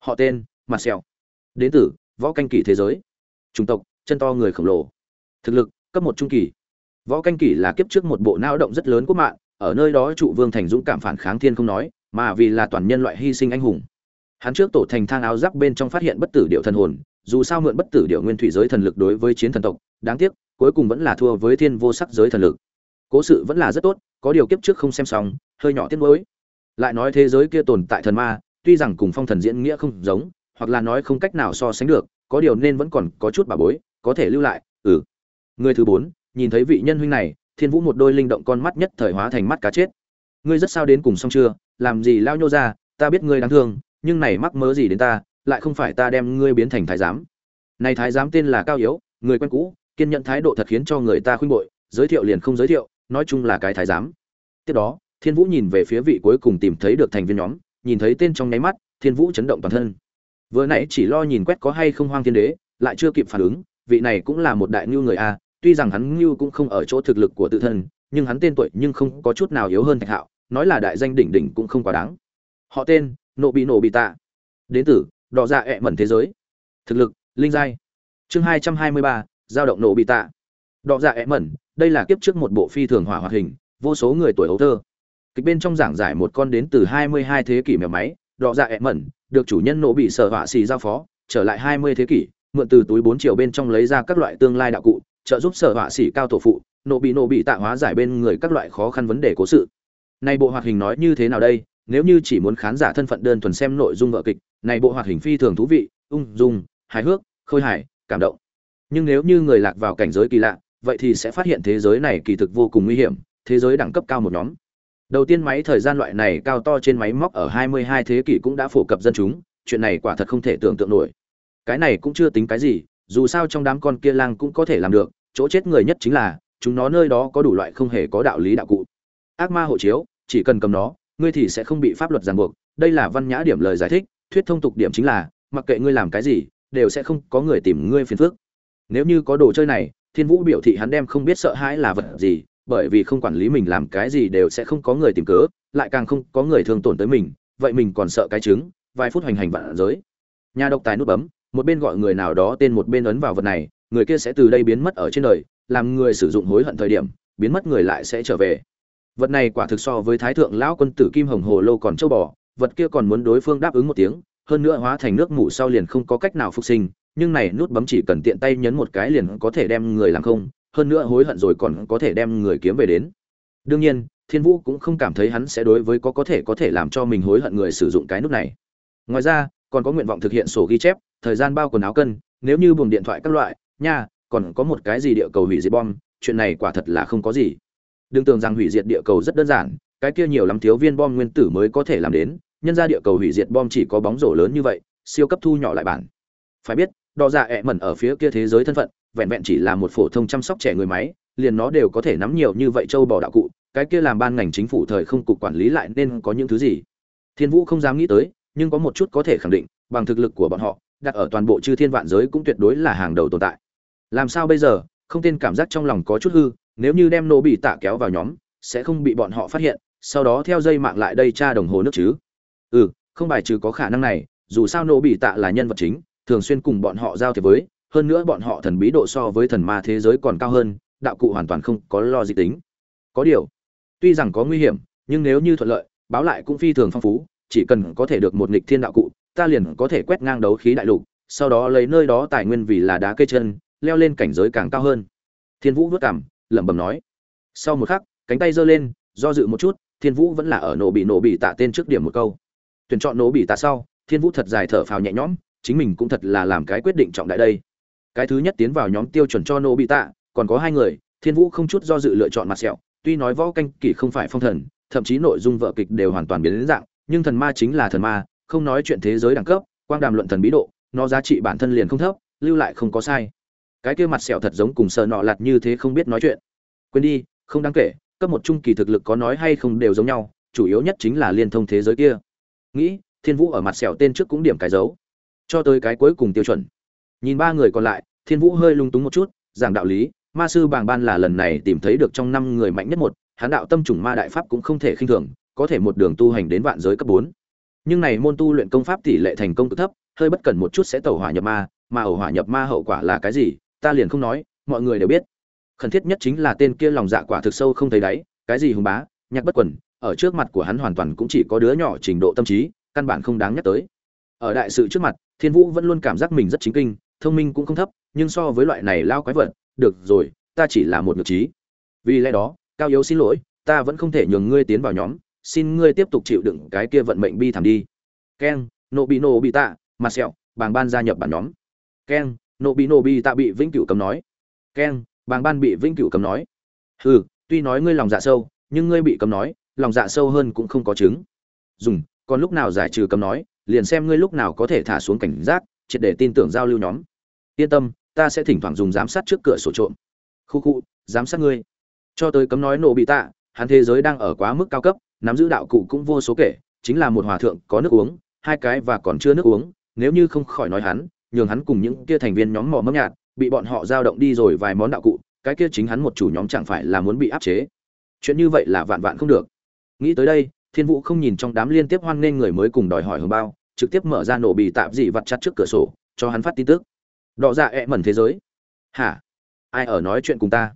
A: Họ tên mặt sẹo. Đến từ võ canh kỷ thế giới. Chủng tộc chân to người khổng lồ. Thực lực, cấp một trung kỳ. Võ canh kỷ là kiếp trước một bộ não động rất lớn của mạng, ở nơi đó trụ vương thành dũng cảm phản kháng thiên không nói, mà vì là toàn nhân loại hy sinh anh hùng. Hắn trước tổ thành thang áo giáp bên trong phát hiện bất tử điệu thần hồn, dù sao mượn bất tử điệu nguyên thủy giới thần lực đối với chiến thần tộc, đáng tiếc, cuối cùng vẫn là thua với thiên vô sắc giới thần lực. Cố sự vẫn là rất tốt, có điều kiếp trước không xem xong, hơi nhỏ tiếc mới lại nói thế giới kia tồn tại thần ma, tuy rằng cùng phong thần diễn nghĩa không giống, hoặc là nói không cách nào so sánh được, có điều nên vẫn còn có chút bà bối có thể lưu lại ừ. Người thứ bốn, nhìn thấy vị nhân huynh này, thiên vũ một đôi linh động con mắt nhất thời hóa thành mắt cá chết. Ngươi rất sao đến cùng xong chưa, làm gì lao nhô ra, ta biết ngươi đáng thương, nhưng này mắc mớ gì đến ta, lại không phải ta đem ngươi biến thành thái giám. Này thái giám tên là cao yếu, người quen cũ, kiên nhận thái độ thật khiến cho người ta khuynh bội, giới thiệu liền không giới thiệu, nói chung là cái thái giám. Tiếp đó, thiên vũ nhìn về phía vị cuối cùng tìm thấy được thành viên nhóm, nhìn thấy tên trong nháy mắt, thiên vũ chấn động toàn thân. Vừa nãy chỉ lo nhìn quét có hay không hoang thiên đế, lại chưa kịp phản ứng vị này cũng là một đại ngưu người a, tuy rằng hắn ngưu cũng không ở chỗ thực lực của tự thân, nhưng hắn tên tuổi nhưng không có chút nào yếu hơn thạch hạo, nói là đại danh đỉnh đỉnh cũng không quá đáng. Họ tên, nộ bị nổ bị tạ. Đến từ, đỏ dạ ẹ mẩn thế giới. Thực lực, linh giai. Chương hai trăm hai mươi ba, giao động nổ bị tạ. Đỏ dạ ẹ mẩn, đây là kiếp trước một bộ phi thường hỏa hoạt hình, vô số người tuổi ấu thơ. Kịch bên trong giảng giải một con đến từ hai mươi hai thế kỷ mèo máy, đỏ dạ ẹ mẩn, được chủ nhân nổ bị sở họa xì giao phó, trở lại hai mươi thế kỷ mượn từ túi bốn triệu bên trong lấy ra các loại tương lai đạo cụ, trợ giúp sở họa sĩ cao tổ phụ nổ bị nổ bị tạ hóa giải bên người các loại khó khăn vấn đề cố sự. Này bộ hoạt hình nói như thế nào đây? Nếu như chỉ muốn khán giả thân phận đơn thuần xem nội dung vở kịch, này bộ hoạt hình phi thường thú vị, ung dung, hài hước, khôi hài, cảm động. Nhưng nếu như người lạc vào cảnh giới kỳ lạ, vậy thì sẽ phát hiện thế giới này kỳ thực vô cùng nguy hiểm, thế giới đẳng cấp cao một nhóm. Đầu tiên máy thời gian loại này cao to trên máy móc ở 22 thế kỷ cũng đã phổ cập dân chúng, chuyện này quả thật không thể tưởng tượng nổi cái này cũng chưa tính cái gì, dù sao trong đám con kia lang cũng có thể làm được, chỗ chết người nhất chính là, chúng nó nơi đó có đủ loại không hề có đạo lý đạo cụ. Ác ma hộ chiếu, chỉ cần cầm nó, ngươi thì sẽ không bị pháp luật ràng buộc. Đây là văn nhã điểm lời giải thích, thuyết thông tục điểm chính là, mặc kệ ngươi làm cái gì, đều sẽ không có người tìm ngươi phiền phức. Nếu như có đồ chơi này, thiên vũ biểu thị hắn đem không biết sợ hãi là vật gì, bởi vì không quản lý mình làm cái gì đều sẽ không có người tìm cớ, lại càng không có người thương tổn tới mình, vậy mình còn sợ cái trứng vài phút hoành hành vạn giới. Nhà độc tài nút bấm một bên gọi người nào đó tên một bên ấn vào vật này, người kia sẽ từ đây biến mất ở trên đời, làm người sử dụng hối hận thời điểm, biến mất người lại sẽ trở về. Vật này quả thực so với thái thượng lão quân tử kim hồng hồ lô còn châu bò, vật kia còn muốn đối phương đáp ứng một tiếng, hơn nữa hóa thành nước mủ sau liền không có cách nào phục sinh, nhưng này nút bấm chỉ cần tiện tay nhấn một cái liền có thể đem người làm không, hơn nữa hối hận rồi còn có thể đem người kiếm về đến. Đương nhiên, thiên vũ cũng không cảm thấy hắn sẽ đối với có có thể có thể làm cho mình hối hận người sử dụng cái nút này. Ngoài ra, còn có nguyện vọng thực hiện sổ ghi chép thời gian bao quần áo cân, nếu như buồng điện thoại các loại, nha, còn có một cái gì địa cầu hủy diệt bom, chuyện này quả thật là không có gì. Đừng tưởng rằng hủy diệt địa cầu rất đơn giản, cái kia nhiều lắm thiếu viên bom nguyên tử mới có thể làm đến, nhân ra địa cầu hủy diệt bom chỉ có bóng rổ lớn như vậy, siêu cấp thu nhỏ lại bản. Phải biết đo ra dạ ẹ mẩn ở phía kia thế giới thân phận, vẹn vẹn chỉ là một phổ thông chăm sóc trẻ người máy, liền nó đều có thể nắm nhiều như vậy châu bò đạo cụ, cái kia làm ban ngành chính phủ thời không cục quản lý lại nên có những thứ gì. Thiên vũ không dám nghĩ tới, nhưng có một chút có thể khẳng định, bằng thực lực của bọn họ đặt ở toàn bộ chư thiên vạn giới cũng tuyệt đối là hàng đầu tồn tại. Làm sao bây giờ, không tên cảm giác trong lòng có chút hư, nếu như đem nổ bị tạ kéo vào nhóm, sẽ không bị bọn họ phát hiện, sau đó theo dây mạng lại đây tra đồng hồ nước chứ? Ừ không bài trừ có khả năng này, dù sao nổ bị tạ là nhân vật chính, thường xuyên cùng bọn họ giao thiệp với, hơn nữa bọn họ thần bí độ so với thần ma thế giới còn cao hơn, đạo cụ hoàn toàn không có lo gì tính. Có điều, tuy rằng có nguy hiểm, nhưng nếu như thuận lợi, báo lại cũng phi thường phong phú, chỉ cần có thể được một nghịch thiên đạo cụ ta liền có thể quét ngang đấu khí đại lục, sau đó lấy nơi đó tài nguyên vì là đá cây chân, leo lên cảnh giới càng cao hơn. Thiên vũ vất cảm, lẩm bẩm nói. Sau một khắc, cánh tay giơ lên, do dự một chút, thiên vũ vẫn là ở nổ bị nổ bị tạ tên trước điểm một câu. Tuyển chọn nổ bị tạ sau, thiên vũ thật dài thở phào nhẹ nhõm, chính mình cũng thật là làm cái quyết định trọng đại đây. Cái thứ nhất tiến vào nhóm tiêu chuẩn cho nổ bị tạ, còn có hai người, thiên vũ không chút do dự lựa chọn mặt sẹo, tuy nói võ canh kỳ không phải phong thần, thậm chí nội dung vợ kịch đều hoàn toàn biến đến dạng, nhưng thần ma chính là thần ma không nói chuyện thế giới đẳng cấp, quang đàm luận thần bí độ, nó giá trị bản thân liền không thấp, lưu lại không có sai. Cái kia mặt sẹo thật giống cùng sờ nọ lạt như thế không biết nói chuyện. Quên đi, không đáng kể, cấp một trung kỳ thực lực có nói hay không đều giống nhau, chủ yếu nhất chính là liên thông thế giới kia. Nghĩ, thiên vũ ở mặt sẹo tên trước cũng điểm cái dấu. Cho tới cái cuối cùng tiêu chuẩn. Nhìn ba người còn lại, thiên vũ hơi lung túng một chút, giảng đạo lý, ma sư bàng ban là lần này tìm thấy được trong năm người mạnh nhất một hán đạo tâm trùng ma đại pháp cũng không thể khinh thường, có thể một đường tu hành đến vạn giới cấp bốn nhưng này môn tu luyện công pháp tỷ lệ thành công cực thấp, hơi bất cẩn một chút sẽ tẩu hỏa nhập ma, mà ẩu hỏa nhập ma hậu quả là cái gì, ta liền không nói, mọi người đều biết. Khẩn thiết nhất chính là tên kia lòng dạ quả thực sâu không thấy đáy, cái gì hùng bá, nhạc bất quần, ở trước mặt của hắn hoàn toàn cũng chỉ có đứa nhỏ trình độ tâm trí, căn bản không đáng nhắc tới. Ở đại sự trước mặt, thiên vũ vẫn luôn cảm giác mình rất chính kinh, thông minh cũng không thấp, nhưng so với loại này lao quái vật, được rồi, ta chỉ là một ngược trí. Vì lẽ đó, cao yếu xin lỗi, ta vẫn không thể nhường ngươi tiến vào nhóm xin ngươi tiếp tục chịu đựng cái kia vận mệnh bi thảm đi. Keng nộ bị nộ bị tạ mặt sẹo bàng ban gia nhập bản nhóm. Keng nộ bị nộ bị tạ bị vĩnh cửu cấm nói. Keng bàng ban bị vĩnh cửu cấm nói. Hừ, tuy nói ngươi lòng dạ sâu, nhưng ngươi bị cấm nói, lòng dạ sâu hơn cũng không có chứng. Dùng, còn lúc nào giải trừ cấm nói, liền xem ngươi lúc nào có thể thả xuống cảnh giác, triệt để tin tưởng giao lưu nhóm. Yên tâm, ta sẽ thỉnh thoảng dùng giám sát trước cửa sổ trộm. Khu khu, giám sát ngươi. Cho tới cấm nói nộ bị tạ hắn thế giới đang ở quá mức cao cấp nắm giữ đạo cụ cũng vô số kể, chính là một hòa thượng có nước uống, hai cái và còn chưa nước uống, nếu như không khỏi nói hắn, nhường hắn cùng những kia thành viên nhóm mò mẫm nhạt, bị bọn họ giao động đi rồi vài món đạo cụ, cái kia chính hắn một chủ nhóm chẳng phải là muốn bị áp chế. Chuyện như vậy là vạn vạn không được. Nghĩ tới đây, thiên vũ không nhìn trong đám liên tiếp hoan nghênh người mới cùng đòi hỏi hương bao, trực tiếp mở ra nổ bị tạm dị vặt chặt trước cửa sổ, cho hắn phát tin tức. Đọ dạ ẹ mẩn thế giới. Hả? Ai ở nói chuyện cùng ta?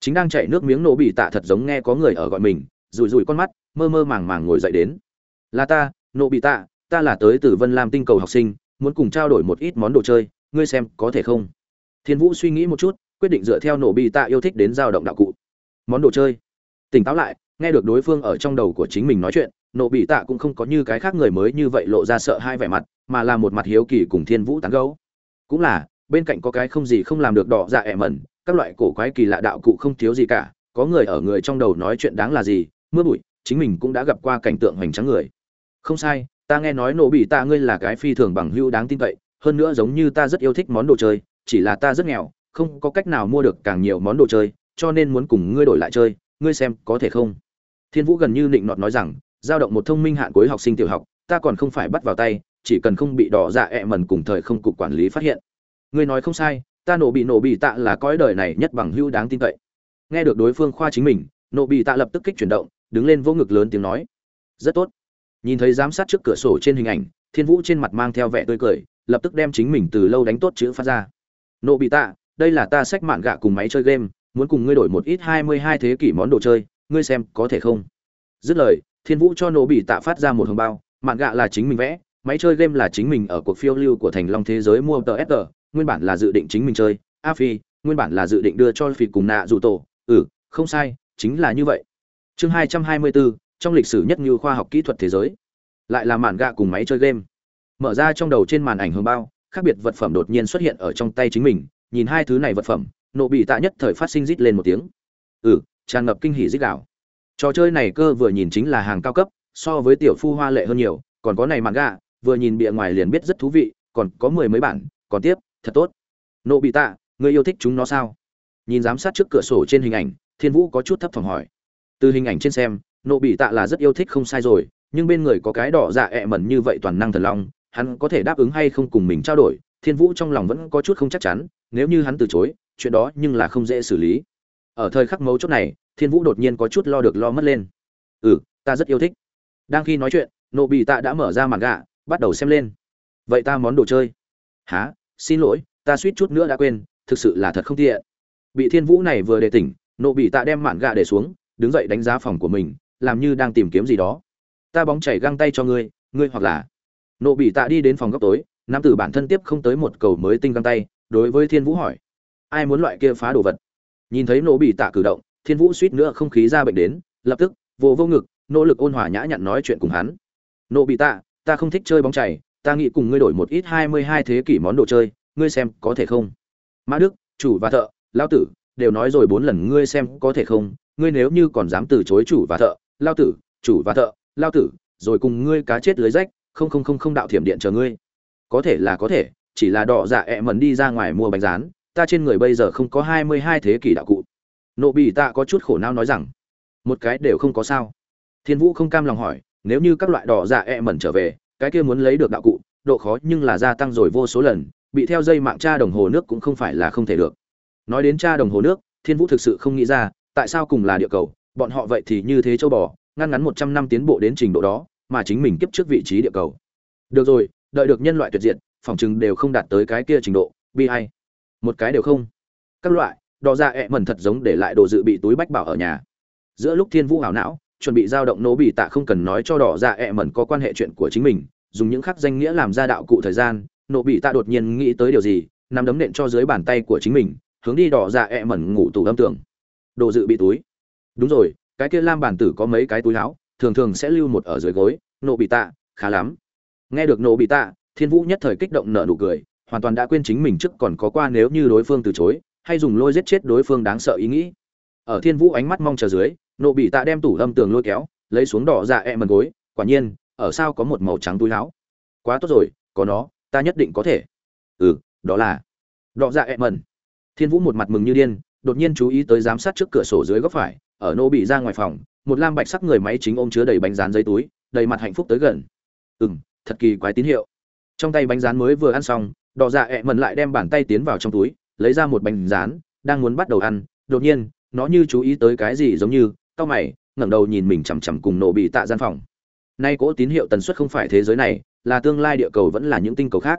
A: Chính đang chạy nước miếng nổ bị tạ thật giống nghe có người ở gọi mình, rủi rủi con mắt mơ mơ màng màng ngồi dậy đến. Là ta nổ bị tạ, ta là tới từ vân lam tinh cầu học sinh, muốn cùng trao đổi một ít món đồ chơi, ngươi xem có thể không? Thiên vũ suy nghĩ một chút, quyết định dựa theo nổ bị tạ yêu thích đến giao động đạo cụ. Món đồ chơi? Tỉnh táo lại, nghe được đối phương ở trong đầu của chính mình nói chuyện nổ bị tạ cũng không có như cái khác người mới như vậy lộ ra sợ hai vẻ mặt, mà là một mặt hiếu kỳ cùng thiên vũ tán gấu cũng là, bên cạnh có cái không gì không làm được đỏ dạ ẹ mẩn, các loại cổ quái kỳ lạ đạo cụ không thiếu gì cả, có người ở người trong đầu nói chuyện đáng là gì, mưa bụi chính mình cũng đã gặp qua cảnh tượng hoành tráng người. Không sai, ta nghe nói nổ bị ta ngươi là cái phi thường bằng hữu đáng tin cậy, hơn nữa giống như ta rất yêu thích món đồ chơi, chỉ là ta rất nghèo, không có cách nào mua được càng nhiều món đồ chơi, cho nên muốn cùng ngươi đổi lại chơi, ngươi xem có thể không? Thiên vũ gần như định nọt nói rằng, giao động một thông minh hạn cuối học sinh tiểu học, ta còn không phải bắt vào tay, chỉ cần không bị đỏ dạ ẹ mần cùng thời không cục quản lý phát hiện. Ngươi nói không sai, ta nổ bị nổ bị tạ là cõi đời này nhất bằng hữu đáng tin cậy. Nghe được đối phương khoa chính mình, nổ bị tạ lập tức kích chuyển động đứng lên vô ngực lớn tiếng nói, rất tốt. Nhìn thấy giám sát trước cửa sổ trên hình ảnh, thiên vũ trên mặt mang theo vẻ tươi cười, lập tức đem chính mình từ lâu đánh tốt chữ phát ra. Nộ bị tạ, đây là ta sách mạn gạ cùng máy chơi game, muốn cùng ngươi đổi một ít hai mươi hai thế kỷ món đồ chơi, ngươi xem có thể không? Dứt lời, thiên vũ cho nộ bị tạ phát ra một hồng bao mạn gạ là chính mình vẽ, máy chơi game là chính mình ở cuộc phiêu lưu của thành long thế giới mua tờ sg nguyên bản là dự định chính mình chơi, a phi, nguyên bản là dự định đưa cho phi cùng nạ dù tổ. Ừ không sai, chính là như vậy chương hai trăm hai mươi bốn trong lịch sử nhất như khoa học kỹ thuật thế giới. Lại là màn gạ cùng máy chơi game. Mở ra trong đầu trên màn ảnh hương bao, khác biệt vật phẩm đột nhiên xuất hiện ở trong tay chính mình, nhìn hai thứ này vật phẩm, nộ bị tạ nhất thời phát sinh rít lên một tiếng. Ừ tràn ngập kinh hỉ rít gạo trò chơi này cơ vừa nhìn chính là hàng cao cấp, so với tiểu phu hoa lệ hơn nhiều, còn có này màn gạ, vừa nhìn bìa ngoài liền biết rất thú vị, còn có mười mấy bản, còn tiếp, thật tốt. Nộ bị tạ, người yêu thích chúng nó sao? Nhìn giám sát trước cửa sổ trên hình ảnh, thiên vũ có chút thấp thỏm hỏi từ hình ảnh trên xem, nộ bị tạ là rất yêu thích không sai rồi, nhưng bên người có cái đỏ dạ ẹ mẩn như vậy toàn năng thần long, hắn có thể đáp ứng hay không cùng mình trao đổi, thiên vũ trong lòng vẫn có chút không chắc chắn, nếu như hắn từ chối, chuyện đó nhưng là không dễ xử lý. Ở thời khắc mấu chốt này, thiên vũ đột nhiên có chút lo được lo mất lên. Ừ ta rất yêu thích. Đang khi nói chuyện, nộ bị tạ đã mở ra màn gạ, bắt đầu xem lên. Vậy ta món đồ chơi. Há xin lỗi, ta suýt chút nữa đã quên, thực sự là thật không tiện. Bị thiên vũ này vừa đề tỉnh, nộ bị tạ đem mạn gạ để xuống đứng dậy đánh giá phòng của mình, làm như đang tìm kiếm gì đó. Ta bóng chảy găng tay cho ngươi ngươi hoặc là. Nộ bị tạ đi đến phòng góc tối, nam tử bản thân tiếp không tới một cầu mới tinh găng tay, đối với thiên vũ hỏi, ai muốn loại kia phá đồ vật? Nhìn thấy nộ bị tạ cử động, thiên vũ suýt nữa không khí ra bệnh đến, lập tức, vô vô ngực, nỗ lực ôn hòa nhã nhặn nói chuyện cùng hắn. Nộ bị tạ, ta không thích chơi bóng chảy, ta nghĩ cùng ngươi đổi một ít hai mươi hai thế kỷ món đồ chơi, ngươi xem có thể không? Mã đức, chủ và thợ lao tử, đều nói rồi bốn lần ngươi xem có thể không ngươi nếu như còn dám từ chối chủ và thợ, lao tử, chủ và thợ, lao tử, rồi cùng ngươi cá chết lưới rách, không không không không đạo thiểm điện chờ ngươi. Có thể là có thể, chỉ là đỏ dạ ẹ mần đi ra ngoài mua bánh rán, ta trên người bây giờ không có hai mươi hai thế kỷ đạo cụ. Nộ bị ta có chút khổ não nói rằng, một cái đều không có sao. Thiên vũ không cam lòng hỏi, nếu như các loại đỏ dạ ẹ mẩn trở về, cái kia muốn lấy được đạo cụ, độ khó nhưng là gia tăng rồi vô số lần, bị theo dây mạng tra đồng hồ nước cũng không phải là không thể được. Nói đến tra đồng hồ nước, thiên vũ thực sự không nghĩ ra tại sao cùng là địa cầu bọn họ vậy thì như thế châu bò ngăn ngắn một trăm năm tiến bộ đến trình độ đó mà chính mình kiếp trước vị trí địa cầu. Được rồi đợi được nhân loại tuyệt diện, phỏng chừng đều không đạt tới cái kia trình độ bi hay một cái đều không. Các loại đò ra ẹ mẩn thật giống để lại đồ dự bị túi bách bảo ở nhà. Giữa lúc thiên vũ hảo não chuẩn bị giao động nỗ bị tạ không cần nói cho đỏ dạ ẹ mẩn có quan hệ chuyện của chính mình dùng những khắc danh nghĩa làm ra đạo cụ thời gian nỗ bị tạ đột nhiên nghĩ tới điều gì nằm đấm nện cho dưới bàn tay của chính mình hướng đi đỏ dạ ẹ mẩn ngủ tủ âm tưởng đồ dự bị túi. Đúng rồi, cái kia lam bản tử có mấy cái túi áo, thường thường sẽ lưu một ở dưới gối, nộ bị tạ, khá lắm. Nghe được nộ bị tạ, thiên vũ nhất thời kích động nở nụ cười, hoàn toàn đã quên chính mình trước còn có qua nếu như đối phương từ chối, hay dùng lôi giết chết đối phương đáng sợ ý nghĩ. Ở thiên vũ ánh mắt mong chờ dưới, nộ bị tạ đem tủ lâm tường lôi kéo, lấy xuống đỏ dạ e mần gối, quả nhiên, ở sao có một màu trắng túi áo. Quá tốt rồi, có nó, ta nhất định có thể. Ừ đó là đỏ dạ e mần. Thiên vũ một mặt mừng như điên đột nhiên chú ý tới giám sát trước cửa sổ dưới góc phải, ở nô bị ra ngoài phòng, một lam bạch sắc người máy chính ôm chứa đầy bánh rán giấy túi, đầy mặt hạnh phúc tới gần. Ừ m thật kỳ quái tín hiệu. Trong tay bánh rán mới vừa ăn xong, đỏ dạ ẹ mần lại đem bàn tay tiến vào trong túi, lấy ra một bánh rán, đang muốn bắt đầu ăn, đột nhiên, nó như chú ý tới cái gì giống như cao mày, ngẩng đầu nhìn mình chằm chằm cùng nổ bị tạ gian phòng. Nay cỗ tín hiệu tần suất không phải thế giới này, là tương lai địa cầu vẫn là những tinh cầu khác.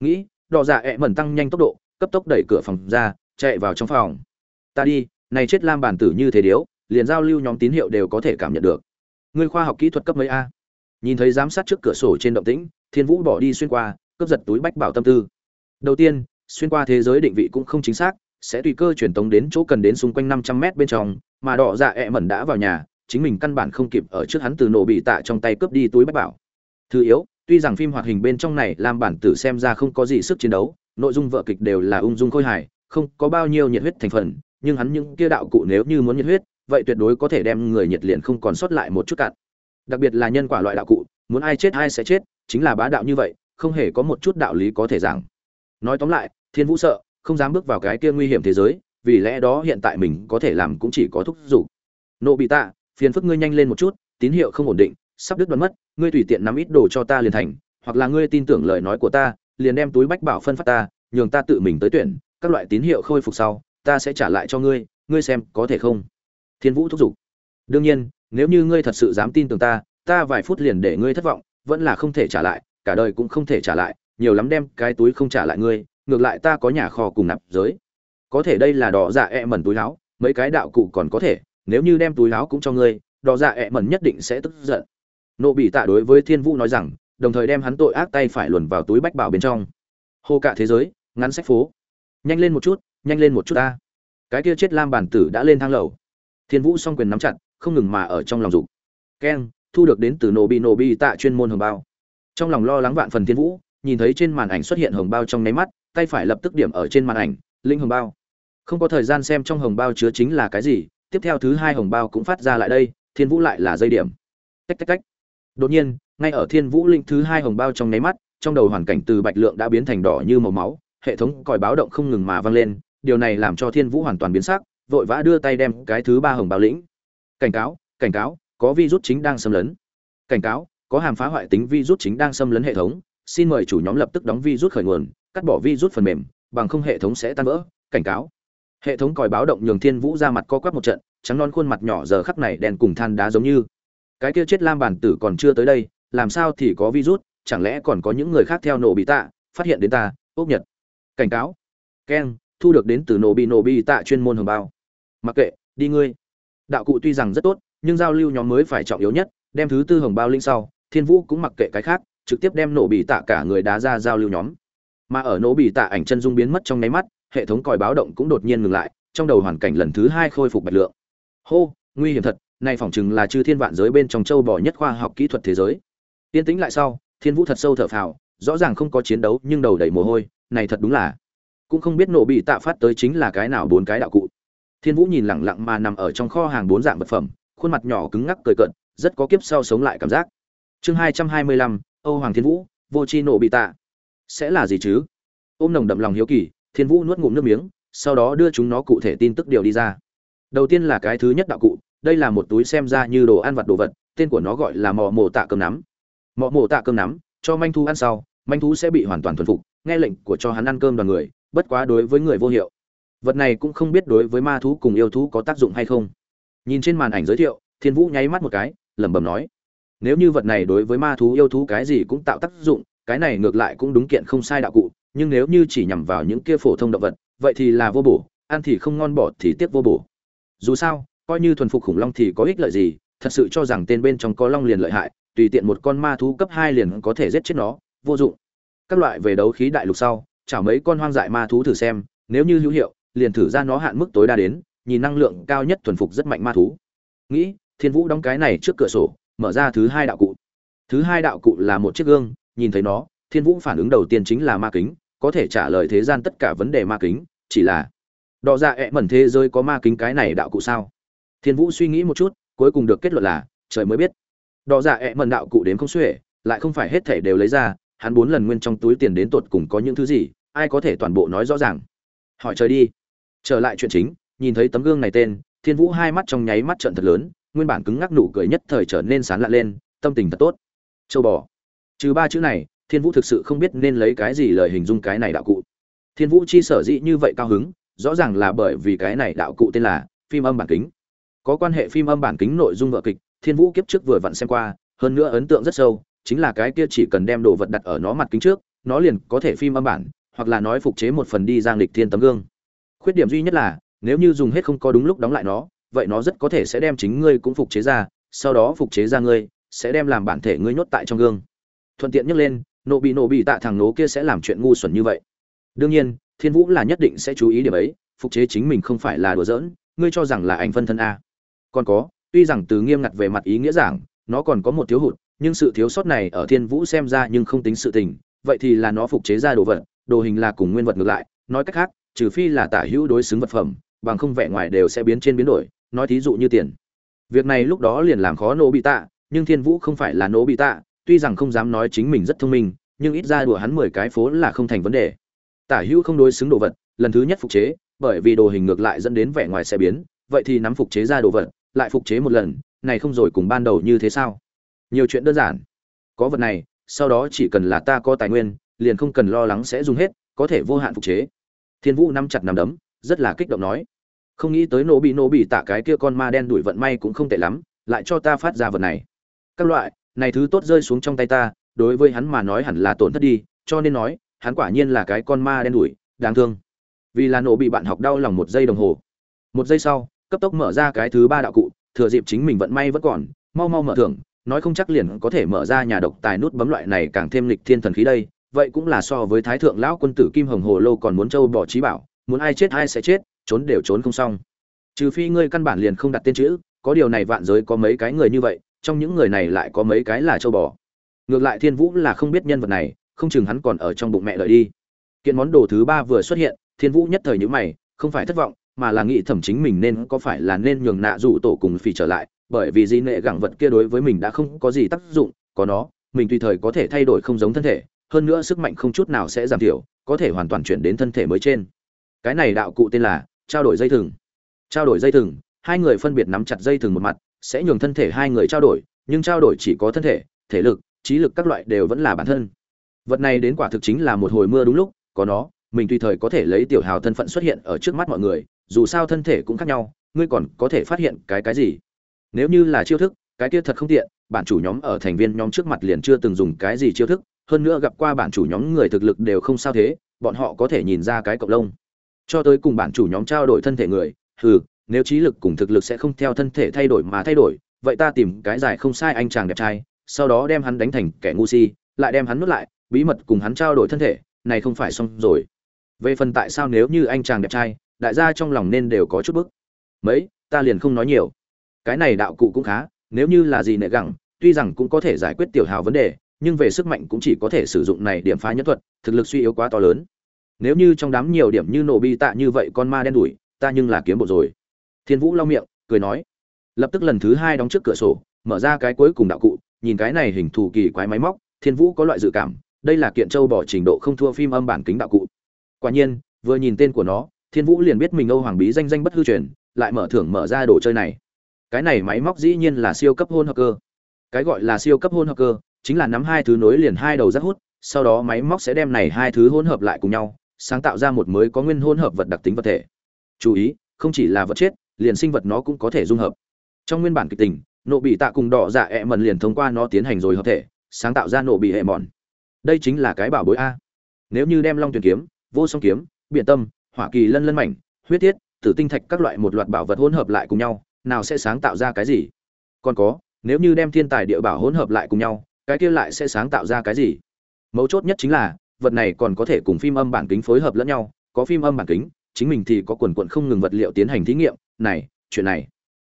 A: Nghĩ, đỏ dạ ẹ mẩn tăng nhanh tốc độ, cấp tốc đẩy cửa phòng ra, chạy vào trong phòng ta đi, này chết lam bản tử như thế điếu, liền giao lưu nhóm tín hiệu đều có thể cảm nhận được. Ngươi khoa học kỹ thuật cấp mấy a? Nhìn thấy giám sát trước cửa sổ trên động tĩnh, thiên vũ bỏ đi xuyên qua, cướp giật túi bách bảo tâm tư. Đầu tiên, xuyên qua thế giới định vị cũng không chính xác, sẽ tùy cơ truyền tống đến chỗ cần đến xung quanh năm trăm mét bên trong, mà đỏ dạ ẹ mẩn đã vào nhà, chính mình căn bản không kịp ở trước hắn từ nổ bị tạ trong tay cướp đi túi bách bảo. Thứ yếu, tuy rằng phim hoạt hình bên trong này làm bản tử xem ra không có gì sức chiến đấu, nội dung vợ kịch đều là ung dung khôi hài, không có bao nhiêu nhiệt huyết thành phần nhưng hắn những kia đạo cụ nếu như muốn nhiệt huyết vậy tuyệt đối có thể đem người nhiệt liền không còn sót lại một chút cạn. Đặc biệt là nhân quả loại đạo cụ muốn ai chết ai sẽ chết chính là bá đạo như vậy không hề có một chút đạo lý có thể giảng. Nói tóm lại thiên vũ sợ không dám bước vào cái kia nguy hiểm thế giới vì lẽ đó hiện tại mình có thể làm cũng chỉ có thúc giục. Nobita, bị phiền phức ngươi nhanh lên một chút tín hiệu không ổn định sắp đứt đoán mất ngươi tùy tiện nắm ít đồ cho ta liền thành hoặc là ngươi tin tưởng lời nói của ta liền đem túi bách bảo phân phát ta nhường ta tự mình tới tuyển các loại tín hiệu khôi phục sau ta sẽ trả lại cho ngươi ngươi xem có thể không? Thiên vũ thúc giục. Đương nhiên, nếu như ngươi thật sự dám tin tưởng ta ta vài phút liền để ngươi thất vọng, vẫn là không thể trả lại, cả đời cũng không thể trả lại, nhiều lắm đem cái túi không trả lại ngươi, ngược lại ta có nhà kho cùng nạp giới. Có thể đây là đỏ dạ ẹ mẩn túi áo, mấy cái đạo cụ còn có thể, nếu như đem túi áo cũng cho ngươi, đỏ dạ ẹ mẩn nhất định sẽ tức giận. Nộ bị tạ đối với thiên vũ nói rằng, đồng thời đem hắn tội ác tay phải luồn vào túi bách bảo bên trong. Hô cả thế giới, ngắn sách phố. Nhanh lên một chút nhanh lên một chút ta. Cái kia chết lam bản tử đã lên thang lầu. Thiên vũ song quyền nắm chặt, không ngừng mà ở trong lòng dục. Keng, thu được đến từ nổ bị nổ bị tạ chuyên môn hồng bao. Trong lòng lo lắng vạn phần thiên vũ, nhìn thấy trên màn ảnh xuất hiện hồng bao trong nháy mắt, tay phải lập tức điểm ở trên màn ảnh linh hồng bao. Không có thời gian xem trong hồng bao chứa chính là cái gì, tiếp theo thứ hai hồng bao cũng phát ra lại đây, thiên vũ lại là dây điểm. Tách tách tách. Đột nhiên, ngay ở thiên vũ linh thứ hai hồng bao trong nháy mắt, trong đầu hoàn cảnh từ bạch lượng đã biến thành đỏ như màu máu, hệ thống còi báo động không ngừng mà vang lên điều này làm cho thiên vũ hoàn toàn biến sắc, vội vã đưa tay đem cái thứ ba hồng bao lĩnh. Cảnh cáo cảnh cáo, có virus chính đang xâm lấn. Cảnh cáo, có hàm phá hoại tính virus chính đang xâm lấn hệ thống, xin mời chủ nhóm lập tức đóng virus khởi nguồn, cắt bỏ virus phần mềm, bằng không hệ thống sẽ tan vỡ. Cảnh cáo. Hệ thống còi báo động nhường thiên vũ ra mặt co quắp một trận, trắng non khuôn mặt nhỏ giờ khắc này đèn cùng than đá giống như. Cái kia chết lam bản tử còn chưa tới đây, làm sao thì có virus, chẳng lẽ còn có những người khác theo nổ bị tạ, phát hiện đến ta ốc nhật. Cảnh cáo. Keng thu được đến từ nổ bị nổ bị tạ chuyên môn hồng bao. Mặc kệ, đi ngươi. Đạo cụ tuy rằng rất tốt, nhưng giao lưu nhóm mới phải trọng yếu nhất, đem thứ tư hồng bao linh sau, thiên vũ cũng mặc kệ cái khác, trực tiếp đem nổ bị tạ cả người đá ra giao lưu nhóm. Mà ở nổ bị tạ ảnh chân dung biến mất trong nháy mắt, hệ thống còi báo động cũng đột nhiên ngừng lại, trong đầu hoàn cảnh lần thứ hai khôi phục bạch lượng. Hô, nguy hiểm thật, nay phỏng chừng là chư thiên vạn giới bên trong châu bò nhất khoa học kỹ thuật thế giới. Tiên tĩnh lại sau, thiên vũ thật sâu thở phào, rõ ràng không có chiến đấu nhưng đầu đầy mồ hôi, này thật đúng là cũng không biết nổ bị tạ phát tới chính là cái nào bốn cái đạo cụ. Thiên vũ nhìn lẳng lặng mà nằm ở trong kho hàng bốn dạng vật phẩm, khuôn mặt nhỏ cứng ngắc cười cận rất có kiếp sau sống lại cảm giác. Chương hai trăm hai mươi lăm, âu hoàng thiên vũ, vô c h i nổ bị tạ. Sẽ là gì chứ? Ôm nồng đậm lòng hiếu kỳ, thiên vũ nuốt ngụm nước miếng, sau đó đưa chúng nó cụ thể tin tức điều đi ra. Đầu tiên là cái thứ nhất đạo cụ, đây là một túi xem ra như đồ ăn vặt đồ vật, tên của nó gọi là mò mổ tạ cơm nắm. Mò mổ tạ cơm nắm, cho manh thú ăn sau, manh thú sẽ bị hoàn toàn thuần phục, nghe lệnh của cho hắn ăn cơm đoàn người bất quá đối với người vô hiệu. Vật này cũng không biết đối với ma thú cùng yêu thú có tác dụng hay không. Nhìn trên màn ảnh giới thiệu, thiên vũ nháy mắt một cái, lẩm bẩm nói, nếu như vật này đối với ma thú, yêu thú cái gì cũng tạo tác dụng, cái này ngược lại cũng đúng kiện không sai đạo cụ, nhưng nếu như chỉ nhằm vào những kia phổ thông động vật, vậy thì là vô bổ, ăn thì không ngon, bỏ thì tiếc vô bổ. Dù sao, coi như thuần phục khủng long thì có ích lợi gì, thật sự cho rằng tên bên trong có long liền lợi hại, tùy tiện một con ma thú cấp hai liền có thể giết chết nó, vô dụng. Các loại về đấu khí đại lục sau chảo mấy con hoang dại ma thú thử xem, nếu như hữu hiệu, liền thử ra nó hạn mức tối đa đến, nhìn năng lượng cao nhất thuần phục rất mạnh ma thú. Nghĩ, thiên vũ đóng cái này trước cửa sổ, mở ra thứ hai đạo cụ. Thứ hai đạo cụ là một chiếc gương, nhìn thấy nó, thiên vũ phản ứng đầu tiên chính là ma kính, có thể trả lời thế gian tất cả vấn đề ma kính, chỉ là đọ ra dạ ẹ mẩn thế giới có ma kính cái này đạo cụ sao? Thiên vũ suy nghĩ một chút, cuối cùng được kết luận là, trời mới biết. Đọ ra dạ ẹ mẩn đạo cụ đến không xuể, lại không phải hết thể đều lấy ra, hắn bốn lần nguyên trong túi tiền đến tột cùng có những thứ gì ai có thể toàn bộ nói rõ ràng. Hỏi trời đi. Trở lại chuyện chính, nhìn thấy tấm gương này tên, thiên vũ hai mắt trong nháy mắt trận thật lớn, nguyên bản cứng ngắc nụ cười nhất thời trở nên sán lạ lên, tâm tình thật tốt. Châu bò. Trừ ba chữ này, thiên vũ thực sự không biết nên lấy cái gì lời hình dung cái này đạo cụ. Thiên vũ chi sở dĩ như vậy cao hứng, rõ ràng là bởi vì cái này đạo cụ tên là phim âm bản kính. Có quan hệ phim âm bản kính nội dung vợ kịch, thiên vũ kiếp trước vừa vặn xem qua, hơn nữa ấn tượng rất sâu, chính là cái kia chỉ cần đem đồ vật đặt ở nó mặt kính trước, nó liền có thể phim âm bản hoặc là nói phục chế một phần đi giang lịch thiên tấm gương. Khuyết điểm duy nhất là, nếu như dùng hết không có đúng lúc đóng lại nó, vậy nó rất có thể sẽ đem chính ngươi cũng phục chế ra, sau đó phục chế ra ngươi, sẽ đem làm bản thể ngươi nhốt tại trong gương. Thuận tiện nhắc lên, nộ bị nộ bị tạ thằng nố kia sẽ làm chuyện ngu xuẩn như vậy. Đương nhiên, thiên vũ là nhất định sẽ chú ý điểm ấy, phục chế chính mình không phải là đùa giỡn, ngươi cho rằng là anh phân thân a. Còn có, tuy rằng từ nghiêm ngặt về mặt ý nghĩa giảng, nó còn có một thiếu hụt, nhưng sự thiếu sót này ở thiên vũ xem ra nhưng không tính sự tình, vậy thì là nó phục chế ra đồ vật đồ hình là cùng nguyên vật ngược lại, nói cách khác, trừ phi là tả hữu đối xứng vật phẩm, bằng không vẻ ngoài đều sẽ biến trên biến đổi, nói thí dụ như tiền. Việc này lúc đó liền làm khó nỗ bị tạ, nhưng thiên vũ không phải là nỗ bị tạ, tuy rằng không dám nói chính mình rất thông minh, nhưng ít ra đùa hắn mười cái phố là không thành vấn đề. Tả hữu không đối xứng đồ vật, lần thứ nhất phục chế, bởi vì đồ hình ngược lại dẫn đến vẻ ngoài sẽ biến, vậy thì nắm phục chế ra đồ vật, lại phục chế một lần, này không rồi cùng ban đầu như thế sao? Nhiều chuyện đơn giản. Có vật này, sau đó chỉ cần là ta có tài nguyên liền không cần lo lắng sẽ dùng hết, có thể vô hạn phục chế. Thiên vũ nắm chặt nắm đấm, rất là kích động nói. Không nghĩ tới nổ bị nổ bị tạ cái kia con ma đen đuổi vận may cũng không tệ lắm, lại cho ta phát ra vật này. Các loại, này thứ tốt rơi xuống trong tay ta, đối với hắn mà nói hẳn là tổn thất đi, cho nên nói, hắn quả nhiên là cái con ma đen đuổi, đáng thương. Vì là nổ bị bạn học đau lòng một giây đồng hồ. Một giây sau, cấp tốc mở ra cái thứ ba đạo cụ, thừa dịp chính mình vận may vẫn còn, mau mau mở thưởng, nói không chắc liền có thể mở ra nhà độc tài nút bấm loại này càng thêm lịch thiên thần khí đây vậy cũng là so với thái thượng lão quân tử kim hồng hồ lô còn muốn châu bỏ trí bảo, muốn ai chết ai sẽ chết, trốn đều trốn không xong. Trừ phi ngươi căn bản liền không đặt tên chữ, có điều này vạn giới có mấy cái người như vậy, trong những người này lại có mấy cái là châu bò. Ngược lại thiên vũ là không biết nhân vật này, không chừng hắn còn ở trong bụng mẹ đợi đi. Kiện món đồ thứ ba vừa xuất hiện, thiên vũ nhất thời nhữ mày, không phải thất vọng, mà là nghĩ thẩm chính mình nên có phải là nên nhường nạ dụ tổ cùng phì trở lại, bởi vì di nệ gẳng vật kia đối với mình đã không có gì tác dụng, có nó, mình tùy thời có thể thay đổi không giống thân thể hơn nữa sức mạnh không chút nào sẽ giảm thiểu, có thể hoàn toàn chuyển đến thân thể mới trên. Cái này đạo cụ tên là trao đổi dây thừng. Trao đổi dây thừng, hai người phân biệt nắm chặt dây thừng một mặt, sẽ nhường thân thể hai người trao đổi, nhưng trao đổi chỉ có thân thể thể lực, trí lực các loại đều vẫn là bản thân. Vật này đến quả thực chính là một hồi mưa đúng lúc, có nó, mình tùy thời có thể lấy tiểu hào thân phận xuất hiện ở trước mắt mọi người, dù sao thân thể cũng khác nhau, ngươi còn có thể phát hiện cái cái gì? Nếu như là chiêu thức, cái kia thật không tiện bản chủ nhóm ở thành viên nhóm trước mặt liền chưa từng dùng cái gì chiêu thức hơn nữa gặp qua bản chủ nhóm người thực lực đều không sao thế, bọn họ có thể nhìn ra cái cộng lông. Cho tới cùng bản chủ nhóm trao đổi thân thể người, hừ, nếu trí lực cùng thực lực sẽ không theo thân thể thay đổi mà thay đổi, vậy ta tìm cái giải không sai anh chàng đẹp trai, sau đó đem hắn đánh thành kẻ ngu si, lại đem hắn nuốt lại, bí mật cùng hắn trao đổi thân thể, này không phải xong rồi. Về phần tại sao nếu như anh chàng đẹp trai, đại gia trong lòng nên đều có chút bức. Mấy, ta liền không nói nhiều. Cái này đạo cụ cũng khá, nếu như là gì nệ gẳng, tuy rằng cũng có thể giải quyết tiểu hào vấn đề nhưng về sức mạnh cũng chỉ có thể sử dụng này điểm phá nhất thuật, thực lực suy yếu quá to lớn. Nếu như trong đám nhiều điểm như nổ bi tạ như vậy con ma đen đủi ta nhưng là kiếm bộ rồi. Thiên vũ lau miệng, cười nói. Lập tức lần thứ hai đóng trước cửa sổ, mở ra cái cuối cùng đạo cụ, nhìn cái này hình thù kỳ quái máy móc, thiên vũ có loại dự cảm, đây là kiện châu bỏ trình độ không thua phim âm bản kính đạo cụ. Quả nhiên, vừa nhìn tên của nó, thiên vũ liền biết mình âu hoàng bí danh danh bất hư truyền, lại mở thưởng mở ra đồ chơi này. Cái này máy móc dĩ nhiên là siêu cấp hôn hợp cơ. Cái gọi là siêu cấp hôn hợp cơ chính là nắm hai thứ nối liền hai đầu rất hút, sau đó máy móc sẽ đem này hai thứ hỗn hợp lại cùng nhau, sáng tạo ra một mới có nguyên hỗn hợp vật đặc tính vật thể. Chú ý, không chỉ là vật chết, liền sinh vật nó cũng có thể dung hợp. Trong nguyên bản kịch tình, nộ bị tạ cùng đỏ dạ ẹ mần liền thông qua nó tiến hành rồi hợp thể, sáng tạo ra nộ bị hệ mòn. Đây chính là cái bảo bối a. Nếu như đem long tuyển kiếm, vô song kiếm biện tâm, hỏa kỳ lân lân mảnh, huyết thiết, tử tinh thạch các loại một loạt bảo vật hỗn hợp lại cùng nhau, nào sẽ sáng tạo ra cái gì? Còn có, nếu như đem thiên tài địa bảo hỗn hợp lại cùng nhau cái kia lại sẽ sáng tạo ra cái gì? Mấu chốt nhất chính là, vật này còn có thể cùng phim âm bản kính phối hợp lẫn nhau. Có phim âm bản kính, chính mình thì có quần quận không ngừng vật liệu tiến hành thí nghiệm. Này, chuyện này.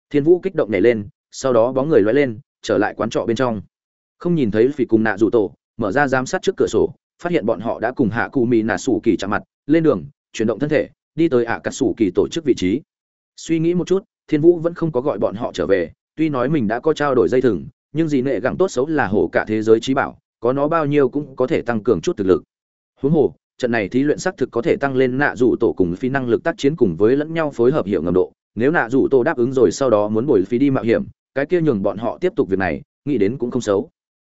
A: Thiên vũ kích động nhảy lên, sau đó bóng người loay lên, trở lại quán trọ bên trong. Không nhìn thấy phỉ cùng nạ rủ tổ, mở ra giám sát trước cửa sổ, phát hiện bọn họ đã cùng hạ cụ mì nạ sủ kỳ chạm mặt. Lên đường, chuyển động thân thể, đi tới ạ cà sủ kỳ tổ chức vị trí. Suy nghĩ một chút, thiên vũ vẫn không có gọi bọn họ trở về, tuy nói mình đã có trao đổi dây thừng nhưng gì nệ gẳng tốt xấu là hổ cả thế giới trí bảo, có nó bao nhiêu cũng có thể tăng cường chút thực lực. Huống hồ, trận này thí luyện xác thực có thể tăng lên nạ dụ tổ cùng phi năng lực tác chiến cùng với lẫn nhau phối hợp hiệu ngầm độ. Nếu nạ dụ tổ đáp ứng rồi sau đó muốn bồi phí đi mạo hiểm, cái kia nhường bọn họ tiếp tục việc này, nghĩ đến cũng không xấu.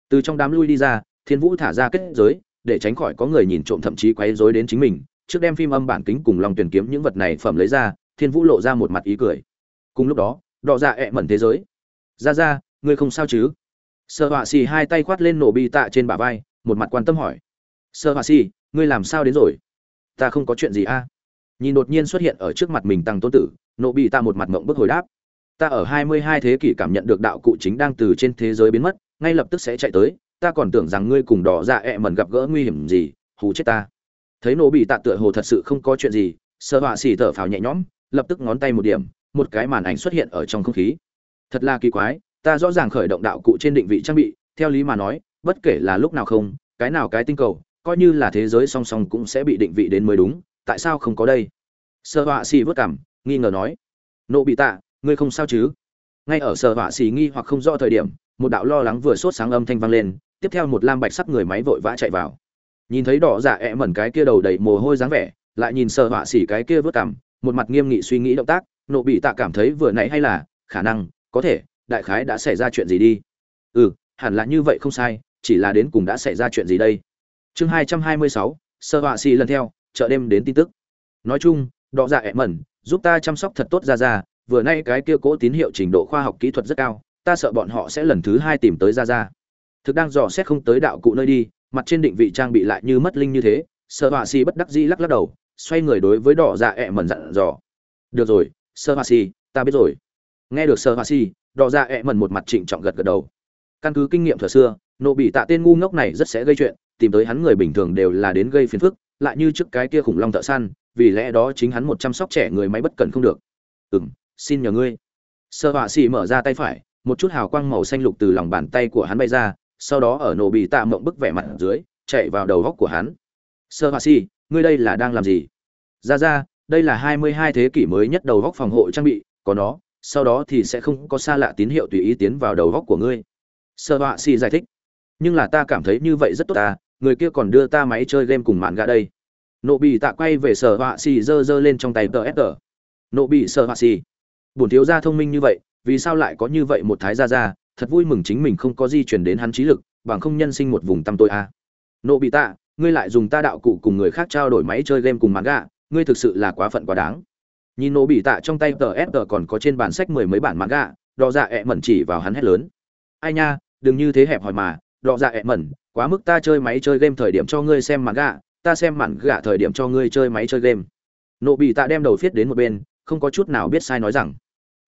A: Từ trong đám lui đi ra, thiên vũ thả ra kết giới, để tránh khỏi có người nhìn trộm thậm chí quấy rối đến chính mình, trước đem phim âm bản kính cùng lòng tuyển kiếm những vật này phẩm lấy ra, thiên vũ lộ ra một mặt ý cười. Cùng lúc đó, đọ ra ẹ mẩn thế giới. Ra ra ngươi không sao chứ? Sợ họa xì hai tay khoát lên nổ bi tạ trên bả vai, một mặt quan tâm hỏi. Sợ họa xì ngươi làm sao đến rồi? Ta không có chuyện gì a. Nhìn đột nhiên xuất hiện ở trước mặt mình tăng tôn tử nộ bị ta một mặt mộng bức hồi đáp. Ta ở hai mươi hai thế kỷ cảm nhận được đạo cụ chính đang từ trên thế giới biến mất, ngay lập tức sẽ chạy tới. Ta còn tưởng rằng ngươi cùng đỏ dạ ẹ mẩn gặp gỡ nguy hiểm gì, hù chết ta. Thấy nổ bị tạ tựa hồ thật sự không có chuyện gì sợ họa xì thở phào nhẹ nhõm, lập tức ngón tay một điểm, một cái màn ảnh xuất hiện ở trong không khí. Thật là kỳ quái ta rõ ràng khởi động đạo cụ trên định vị trang bị, theo lý mà nói, bất kể là lúc nào không, cái nào cái tinh cầu, coi như là thế giới song song cũng sẽ bị định vị đến mới đúng, tại sao không có đây? Sơ họa xì vớt cảm, nghi ngờ nói. Nộ bị tạ, ngươi không sao chứ? Ngay ở sơ họa xì nghi hoặc không rõ thời điểm, một đạo lo lắng vừa sốt sáng âm thanh vang lên, tiếp theo một lam bạch sắc người máy vội vã chạy vào. Nhìn thấy đỏ dạ ẹ mẩn cái kia đầu đầy mồ hôi dáng vẻ, lại nhìn sơ họa xỉ cái kia vớt cảm, một mặt nghiêm nghị suy nghĩ động tác, nộ bị tạ cảm thấy vừa nãy hay là, khả năng, có thể đại khái đã xảy ra chuyện gì đi? Ừ hẳn là như vậy không sai, chỉ là đến cùng đã xảy ra chuyện gì đây? Chương hai trăm hai mươi sáu, sơ họa xì lần theo, chợ đêm đến tin tức. Nói chung, đọ dạ ẹ mẩn, giúp ta chăm sóc thật tốt ra ra vừa nay cái kia cố tín hiệu trình độ khoa học kỹ thuật rất cao, ta sợ bọn họ sẽ lần thứ hai tìm tới ra ra thực đang dò xét không tới đạo cụ nơi đi, mặt trên định vị trang bị lại như mất linh như thế, sơ họa xì bất đắc dĩ lắc lắc đầu, xoay người đối với đỏ dạ ẹ mẩn dặn dò. Được rồi, sơ họa xì, ta biết rồi. Nghe được sơ họa xì đỏ ra, ẹ mẩn một mặt trịnh trọng gật gật đầu. Căn cứ kinh nghiệm thừa xưa nộ bị tạ tên ngu ngốc này rất sẽ gây chuyện tìm tới hắn người bình thường đều là đến gây phiền phức lại như trước cái kia khủng long thợ săn vì lẽ đó chính hắn một chăm sóc trẻ người máy bất cần không được. Ừ m xin nhờ ngươi. Sơ họa xì mở ra tay phải một chút hào quang màu xanh lục từ lòng bàn tay của hắn bay ra sau đó ở nổ bị tạ mộng bức vẻ mặt dưới chạy vào đầu góc của hắn. Sơ họa xì ngươi đây là đang làm gì? Ra ra đây là hai mươi hai thế kỷ mới nhất đầu góc phòng hộ trang bị có nó sau đó thì sẽ không có xa lạ tín hiệu tùy ý tiến vào đầu góc của ngươi. Sợ họa xì giải thích. Nhưng là ta cảm thấy như vậy rất tốt ta người kia còn đưa ta máy chơi game cùng mạn gạ đây. Nộ bị tạ quay về sở họa xì giơ giơ lên trong tay tờ ép tờ. Nộ bị sở họa xì bổn thiếu gia thông minh như vậy, vì sao lại có như vậy một thái gia gia, thật vui mừng chính mình không có di chuyển đến hắn trí lực, bằng không nhân sinh một vùng tăm tôi a à. nộ bị tạ, ngươi lại dùng ta đạo cụ cùng người khác trao đổi máy chơi game cùng mạn gạ ngươi thực sự là quá phận quá đáng nhìn nổ bị tạ trong tay tờ ép tờ còn có trên bản sách mười mấy bản mãn gạ đọ dạ ẹ mẩn chỉ vào hắn hét lớn. Ai nha, đừng như thế hẹp hòi mà, đọ dạ ẹ mẩn, quá mức ta chơi máy chơi game thời điểm cho ngươi xem mãn gạ ta xem mạn gạ thời điểm cho ngươi chơi máy chơi game. Nộ bị tạ đem đầu viết đến một bên, không có chút nào biết sai nói rằng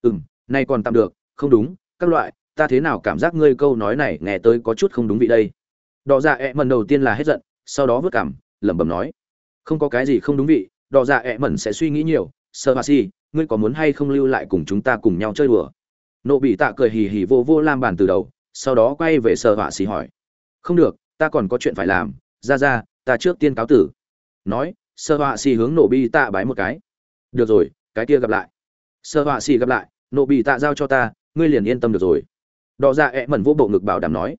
A: ừ m nay còn tạm được, không đúng, các loại, ta thế nào cảm giác ngươi câu nói này nghe tới có chút không đúng vị đây. Đọ dạ ẹ mẩn đầu tiên là hết giận, sau đó vứt cảm lẩm bẩm nói, không có cái gì không đúng vị, đọ dạ ẹ mẩn sẽ suy nghĩ nhiều sơ bà si, ngươi có muốn hay không lưu lại cùng chúng ta cùng nhau chơi đùa? Nộ bị tạ cười hì hì vô vô lam bàn từ đầu, sau đó quay về sợ họa si hỏi. Không được, ta còn có chuyện phải làm. Ra ra, ta trước tiên cáo tử. Nói sợ họa si hướng nộ bị tạ bái một cái. Được rồi, cái kia gặp lại. Sợ họa si gặp lại, nộ bị tạ giao cho ta, ngươi liền yên tâm được rồi. Đọ ra ẹ mẩn vô bộ ngực bảo đảm nói.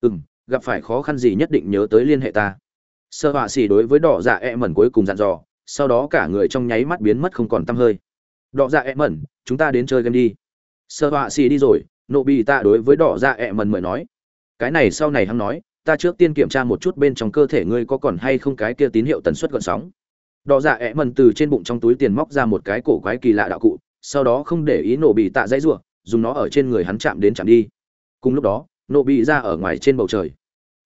A: Ừ m gặp phải khó khăn gì nhất định nhớ tới liên hệ ta. Sợ họa xì đối với đỏ dạ ẹ mẩn cuối cùng dặn dò sau đó cả người trong nháy mắt biến mất không còn tăm hơi. Đỏ dạ ẹ mẩn, chúng ta đến chơi game đi. Sợ họa xì đi rồi, nộ bị tạ đối với đỏ dạ ẹ mẩn mời nói. Cái này sau này hắn nói, ta trước tiên kiểm tra một chút bên trong cơ thể ngươi có còn hay không cái kia tín hiệu tần suất gợn sóng. Đỏ dạ ẹ mẩn từ trên bụng trong túi tiền móc ra một cái cổ quái kỳ lạ đạo cụ, sau đó không để ý nổ bị tạ dãy rủa, dùng nó ở trên người hắn chạm đến chạm đi. Cùng lúc đó, nộ bị ra ở ngoài trên bầu trời.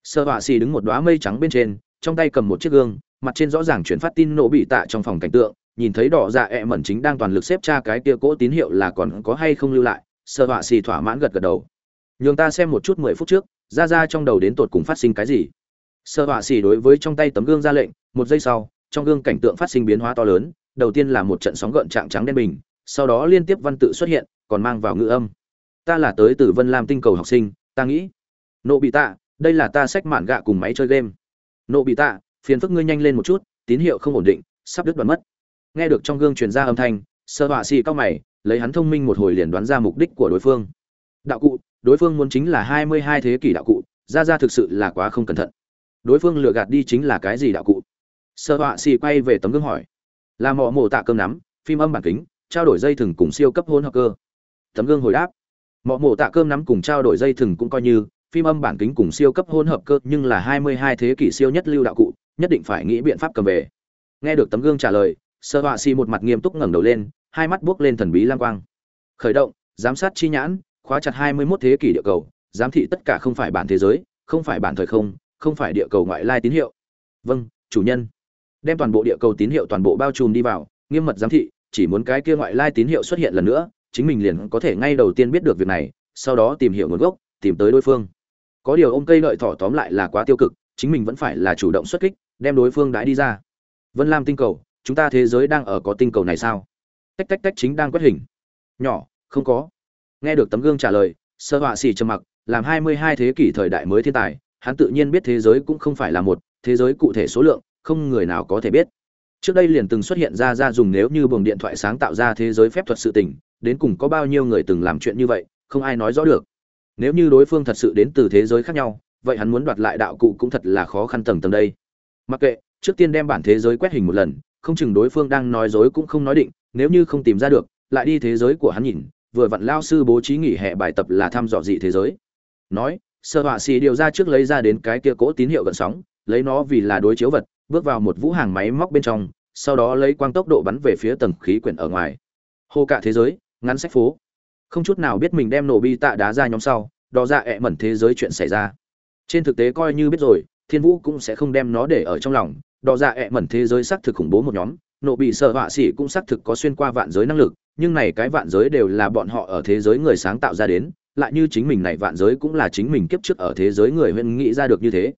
A: Sơ họa xì đứng một đoá mây trắng bên trên, trong tay cầm một chiếc gương mặt trên rõ ràng chuyển phát tin nổ bị tạ trong phòng cảnh tượng, nhìn thấy đỏ dạ ẹ mẩn chính đang toàn lực xếp tra cái kia cỗ tín hiệu là còn có hay không lưu lại sơ họa xì thỏa mãn gật gật đầu. Nhường ta xem một chút mười phút trước, ra ra trong đầu đến tột cùng phát sinh cái gì. Sơ họa xì đối với trong tay tấm gương ra lệnh, một giây sau, trong gương cảnh tượng phát sinh biến hóa to lớn, đầu tiên là một trận sóng gợn trạng trắng đen bình, sau đó liên tiếp văn tự xuất hiện, còn mang vào ngữ âm. Ta là tới từ vân lam tinh cầu học sinh, ta nghĩ, nộ bị tạ, đây là ta sách mạn gạ cùng máy chơi game. Nộ bị tạ phiền phức ngươi nhanh lên một chút, tín hiệu không ổn định, sắp đứt đoạn mất. Nghe được trong gương truyền ra âm thanh, sơ họa xì cao mày, lấy hắn thông minh một hồi liền đoán ra mục đích của đối phương. Đạo cụ, đối phương muốn chính là hai mươi hai thế kỷ đạo cụ, ra ra thực sự là quá không cẩn thận. Đối phương lừa gạt đi chính là cái gì đạo cụ? Sơ họa xì quay về tấm gương hỏi. Là mọ mổ tạ cơm nắm, phim âm bản kính, trao đổi dây thừng cùng siêu cấp hôn hợp cơ. Tấm gương hồi đáp. Mọ mổ tạ cơm nắm cùng trao đổi dây thừng cũng coi như, phim âm bản kính cùng siêu cấp hôn hợp cơ nhưng là hai mươi hai thế kỷ siêu nhất lưu đạo cụ nhất định phải nghĩ biện pháp cầm về. Nghe được tấm gương trả lời, sơ họa xì một mặt nghiêm túc ngẩng đầu lên, hai mắt buốc lên thần bí lang quang. Khởi động, giám sát chi nhãn, khóa chặt hai mươi 21 thế kỷ địa cầu, giám thị tất cả không phải bản thế giới, không phải bản thời không không phải địa cầu ngoại lai tín hiệu. Vâng chủ nhân. Đem toàn bộ địa cầu tín hiệu toàn bộ bao trùm đi vào, nghiêm mật giám thị, chỉ muốn cái kia ngoại lai tín hiệu xuất hiện lần nữa, chính mình liền có thể ngay đầu tiên biết được việc này, sau đó tìm hiểu nguồn gốc, tìm tới đối phương. Có điều ôm cây lợi thỏ tóm lại là quá tiêu cực, chính mình vẫn phải là chủ động xuất kích đem đối phương đãi đi ra. Vân lam tinh cầu, chúng ta thế giới đang ở có tinh cầu này sao? Tách tách tách chính đang quét hình. Nhỏ, không có. Nghe được tấm gương trả lời, sơ họa xì trầm mặc, làm hai mươi hai thế kỷ thời đại mới thiên tài, hắn tự nhiên biết thế giới cũng không phải là một, thế giới cụ thể số lượng, không người nào có thể biết. Trước đây liền từng xuất hiện ra ra dùng nếu như buồng điện thoại sáng tạo ra thế giới phép thuật sự tình, đến cùng có bao nhiêu người từng làm chuyện như vậy, không ai nói rõ được. Nếu như đối phương thật sự đến từ thế giới khác nhau, vậy hắn muốn đoạt lại đạo cụ cũng thật là khó khăn tầng tầng đây mặc kệ, trước tiên đem bản thế giới quét hình một lần, không chừng đối phương đang nói dối cũng không nói định, nếu như không tìm ra được, lại đi thế giới của hắn nhìn, vừa vặn lao sư bố trí nghỉ hè bài tập là thăm dò dị thế giới. Nói sơ họa xì điều ra trước lấy ra đến cái kia cỗ tín hiệu gần sóng, lấy nó vì là đối chiếu vật, bước vào một vũ hàng máy móc bên trong, sau đó lấy quang tốc độ bắn về phía tầng khí quyển ở ngoài. Hô cả thế giới, ngắn sách phố. Không chút nào biết mình đem nổ bi tạ đá ra nhóm sau, đo ra ẹ mẩn thế giới chuyện xảy ra. Trên thực tế coi như biết rồi thiên vũ cũng sẽ không đem nó để ở trong lòng. Đo ra dạ ẹ mẩn thế giới xác thực khủng bố một nhóm, nộ bị sợ họa xỉ cũng xác thực có xuyên qua vạn giới năng lực, nhưng này cái vạn giới đều là bọn họ ở thế giới người sáng tạo ra đến, lại như chính mình này vạn giới cũng là chính mình kiếp trước ở thế giới người huyện nghĩ ra được như thế.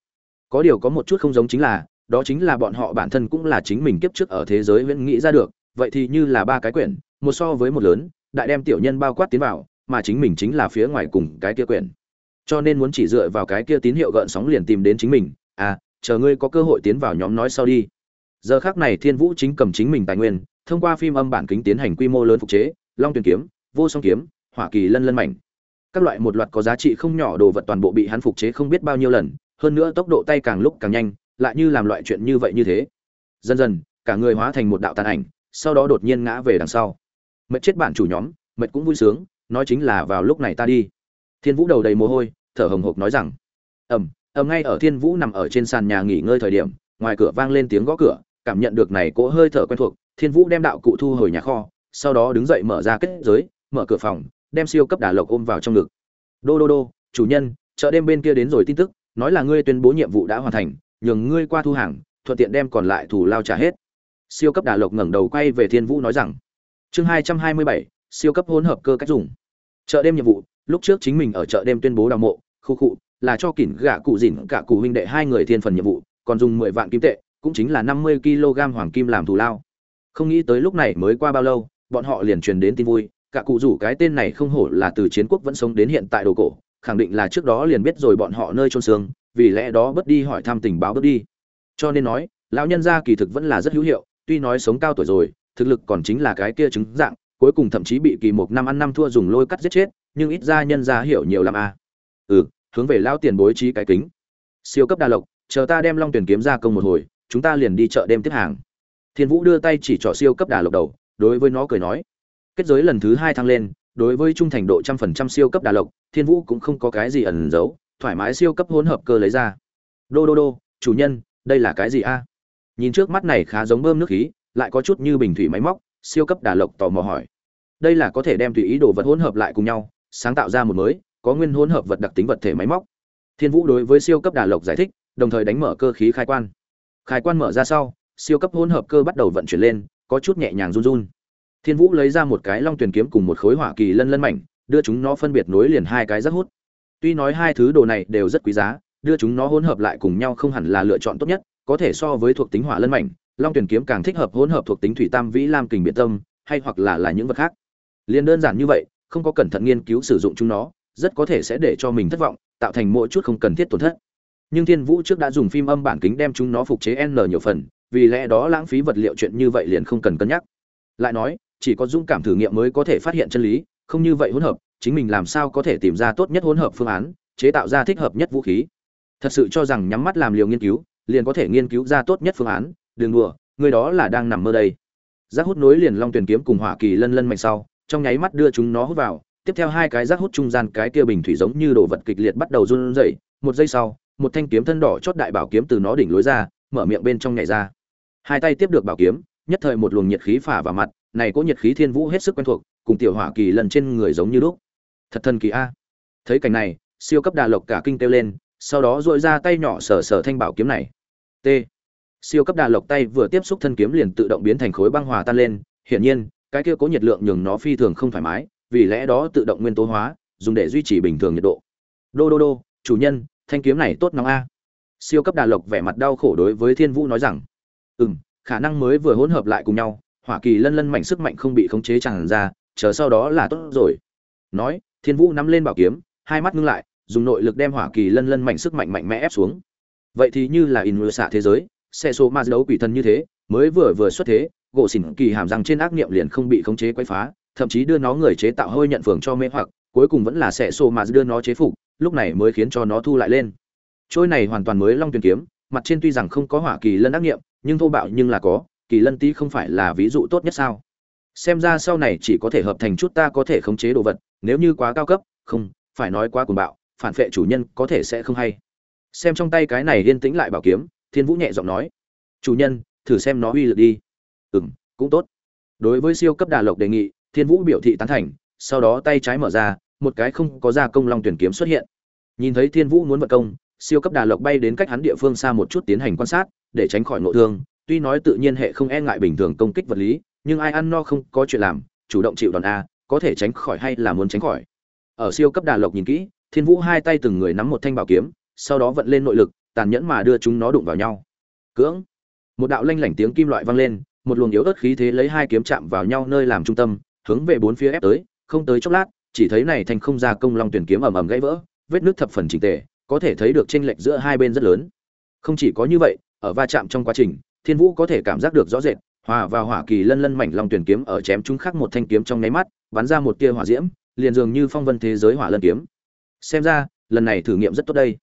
A: Có điều có một chút không giống chính là, đó chính là bọn họ bản thân cũng là chính mình kiếp trước ở thế giới huyện nghĩ ra được, vậy thì như là ba cái quyển, một so với một lớn, đại đem tiểu nhân bao quát tiến vào, mà chính mình chính là phía ngoài cùng cái kia quyển cho nên muốn chỉ dựa vào cái kia tín hiệu gợn sóng liền tìm đến chính mình. À chờ ngươi có cơ hội tiến vào nhóm nói sau đi. Giờ khác này thiên vũ chính cầm chính mình tài nguyên, thông qua phim âm bản kính tiến hành quy mô lớn phục chế, long tuyền kiếm, vô song kiếm, hỏa kỳ lân lân mảnh. Các loại một loạt có giá trị không nhỏ đồ vật toàn bộ bị hắn phục chế không biết bao nhiêu lần, hơn nữa tốc độ tay càng lúc càng nhanh, lại như làm loại chuyện như vậy như thế. Dần dần, cả người hóa thành một đạo tàn ảnh, sau đó đột nhiên ngã về đằng sau. Mệt chết bạn chủ nhóm, mệt cũng vui sướng, nói chính là vào lúc này ta đi. Thiên vũ đầu đầy mồ hôi thở hồng hộc nói rằng, ầm ầm, ngay ở thiên vũ nằm ở trên sàn nhà nghỉ ngơi thời điểm, ngoài cửa vang lên tiếng gõ cửa, cảm nhận được này cỗ hơi thở quen thuộc, thiên vũ đem đạo cụ thu hồi nhà kho, sau đó đứng dậy mở ra kết giới, mở cửa phòng, đem siêu cấp đà lộc ôm vào trong ngực. Đô đô đô, chủ nhân, chợ đêm bên kia đến rồi tin tức, nói là ngươi tuyên bố nhiệm vụ đã hoàn thành, nhường ngươi qua thu hàng, thuận tiện đem còn lại thủ lao trả hết. Siêu cấp đà lộc ngẩng đầu quay về thiên vũ nói rằng, chương hai trăm hai mươi bảy, siêu cấp hỗn hợp cơ cách dùng. Chợ đêm nhiệm vụ, lúc trước chính mình ở chợ đêm tuyên bố đào mộ khu cụ là cho kỉn gạ cụ dỉn cả cụ huynh đệ hai người thiên phần nhiệm vụ, còn dùng mười vạn kim tệ, cũng chính là năm mươi kg hoàng kim làm thù lao. Không nghĩ tới lúc này mới qua bao lâu, bọn họ liền truyền đến tin vui, cả cụ rủ cái tên này không hổ là từ chiến quốc vẫn sống đến hiện tại đồ cổ, khẳng định là trước đó liền biết rồi bọn họ nơi trôn xương, vì lẽ đó bất đi hỏi thăm tình báo bất đi. Cho nên nói, lão nhân gia kỳ thực vẫn là rất hữu hiệu, tuy nói sống cao tuổi rồi, thực lực còn chính là cái kia chứng dạng, cuối cùng thậm chí bị kỳ một năm ăn năm thua dùng lôi cắt giết chết, nhưng ít ra nhân gia hiểu nhiều làm a à. ừ hướng về lao tiền bối trí cái kính. Siêu cấp đa lộc, chờ ta đem long tuyển kiếm ra công một hồi, chúng ta liền đi chợ đêm tiếp hàng. Thiên vũ đưa tay chỉ trỏ siêu cấp đà lộc đầu, đối với nó cười nói. Kết giới lần thứ hai thăng lên, đối với trung thành độ trăm phần trăm siêu cấp đà lộc, thiên vũ cũng không có cái gì ẩn giấu, thoải mái siêu cấp hỗn hợp cơ lấy ra. Đô đô đô, chủ nhân, đây là cái gì a? Nhìn trước mắt này khá giống bơm nước khí, lại có chút như bình thủy máy móc, siêu cấp đà lộc tò mò hỏi. Đây là có thể đem tùy ý đồ vật hỗn hợp lại cùng nhau, sáng tạo ra một mới có nguyên hỗn hợp vật đặc tính vật thể máy móc. Thiên vũ đối với siêu cấp đà lộc giải thích, đồng thời đánh mở cơ khí khai quan. Khai quan mở ra sau, siêu cấp hỗn hợp cơ bắt đầu vận chuyển lên, có chút nhẹ nhàng run run. Thiên vũ lấy ra một cái long tuyển kiếm cùng một khối hỏa kỳ lân lân mảnh, đưa chúng nó phân biệt nối liền hai cái rất hút. Tuy nói hai thứ đồ này đều rất quý giá, đưa chúng nó hỗn hợp lại cùng nhau không hẳn là lựa chọn tốt nhất, có thể so với thuộc tính hỏa lân mảnh, long tuyển kiếm càng thích hợp hỗn hợp thuộc tính thủy tam vĩ lam kình biện tâm, hay hoặc là là những vật khác. Liền đơn giản như vậy, không có cẩn thận nghiên cứu sử dụng chúng nó rất có thể sẽ để cho mình thất vọng, tạo thành mỗi chút không cần thiết tổn thất. Nhưng thiên vũ trước đã dùng phim âm bản kính đem chúng nó phục chế n nhiều phần, vì lẽ đó lãng phí vật liệu chuyện như vậy liền không cần cân nhắc. Lại nói, chỉ có dũng cảm thử nghiệm mới có thể phát hiện chân lý, không như vậy hỗn hợp, chính mình làm sao có thể tìm ra tốt nhất hỗn hợp phương án, chế tạo ra thích hợp nhất vũ khí. Thật sự cho rằng nhắm mắt làm liều nghiên cứu, liền có thể nghiên cứu ra tốt nhất phương án, đừng đùa, người đó là đang nằm mơ đây. Giác hút nối liền long tuyển kiếm cùng hỏa kỳ lân lân mạnh sau, trong nháy mắt đưa chúng nó hút vào tiếp theo hai cái rác hút trung gian cái kia bình thủy giống như đồ vật kịch liệt bắt đầu run rẩy, một giây sau, một thanh kiếm thân đỏ chót đại bảo kiếm từ nó đỉnh lối ra, mở miệng bên trong nhảy ra. Hai tay tiếp được bảo kiếm, nhất thời một luồng nhiệt khí phả vào mặt, này có nhiệt khí thiên vũ hết sức quen thuộc, cùng tiểu hỏa kỳ lần trên người giống như lúc. Thật thần kỳ a. Thấy cảnh này, siêu cấp đà lộc cả kinh kêu lên, sau đó duỗi ra tay nhỏ sờ sờ thanh bảo kiếm này. T. Siêu cấp đà lộc tay vừa tiếp xúc thân kiếm liền tự động biến thành khối băng hòa tan lên, hiển nhiên, cái kia có nhiệt lượng nhường nó phi thường không thoải mái vì lẽ đó tự động nguyên tố hóa, dùng để duy trì bình thường nhiệt độ. Đô đô đô, chủ nhân, thanh kiếm này tốt nóng a. Siêu cấp đà lộc vẻ mặt đau khổ đối với thiên vũ nói rằng ừ m khả năng mới vừa hỗn hợp lại cùng nhau, hỏa kỳ lân lân mạnh sức mạnh không bị khống chế tràn ra, chờ sau đó là tốt rồi. Nói, thiên vũ nắm lên bảo kiếm, hai mắt ngưng lại, dùng nội lực đem hỏa kỳ lân lân mạnh sức mạnh mạnh mẽ ép xuống. Vậy thì như là in xạ thế giới, xe số ma đấu quỷ thần như thế, mới vừa vừa xuất thế, gỗ xỉn kỳ hàm răng trên ác niệm liền không bị khống chế quấy phá thậm chí đưa nó người chế tạo hơi nhận phường cho mê hoặc, cuối cùng vẫn là sẽ xô mà đưa nó chế phục, lúc này mới khiến cho nó thu lại lên. Trôi này hoàn toàn mới long tuyền kiếm, mặt trên tuy rằng không có hỏa kỳ lân ác nghiệm, nhưng thô bạo nhưng là có, kỳ lân tí không phải là ví dụ tốt nhất sao? Xem ra sau này chỉ có thể hợp thành chút ta có thể khống chế đồ vật, nếu như quá cao cấp, không, phải nói quá cuồng bạo, phản vệ chủ nhân có thể sẽ không hay. Xem trong tay cái này yên tĩnh lại bảo kiếm, thiên vũ nhẹ giọng nói, chủ nhân, thử xem nó uy lực đi. Ừ m cũng tốt. Đối với siêu cấp đà lộc đề nghị thiên vũ biểu thị tán thành, sau đó tay trái mở ra, một cái không có ra công long tuyển kiếm xuất hiện. Nhìn thấy thiên vũ muốn vận công, siêu cấp đà lộc bay đến cách hắn địa phương xa một chút tiến hành quan sát, để tránh khỏi nội thương. Tuy nói tự nhiên hệ không e ngại bình thường công kích vật lý, nhưng ai ăn no không có chuyện làm, chủ động chịu đòn a, có thể tránh khỏi hay là muốn tránh khỏi. Ở siêu cấp đà lộc nhìn kỹ, thiên vũ hai tay từng người nắm một thanh bảo kiếm, sau đó vận lên nội lực, tàn nhẫn mà đưa chúng nó đụng vào nhau. Cưỡng! Một đạo lanh lảnh tiếng kim loại vang lên, một luồng yếu ớt khí thế lấy hai kiếm chạm vào nhau nơi làm trung tâm hướng về bốn phía ép tới, không tới chốc lát, chỉ thấy này thành không ra công long tuyển kiếm ầm ầm gãy vỡ, vết nước thập phần chỉnh tề, có thể thấy được chênh lệch giữa hai bên rất lớn. Không chỉ có như vậy, ở va chạm trong quá trình, thiên vũ có thể cảm giác được rõ rệt, hòa vào hỏa kỳ lân lân mảnh long tuyển kiếm ở chém chúng khác một thanh kiếm trong nháy mắt, bắn ra một tia hỏa diễm, liền dường như phong vân thế giới hỏa lân kiếm. Xem ra, lần này thử nghiệm rất tốt đây.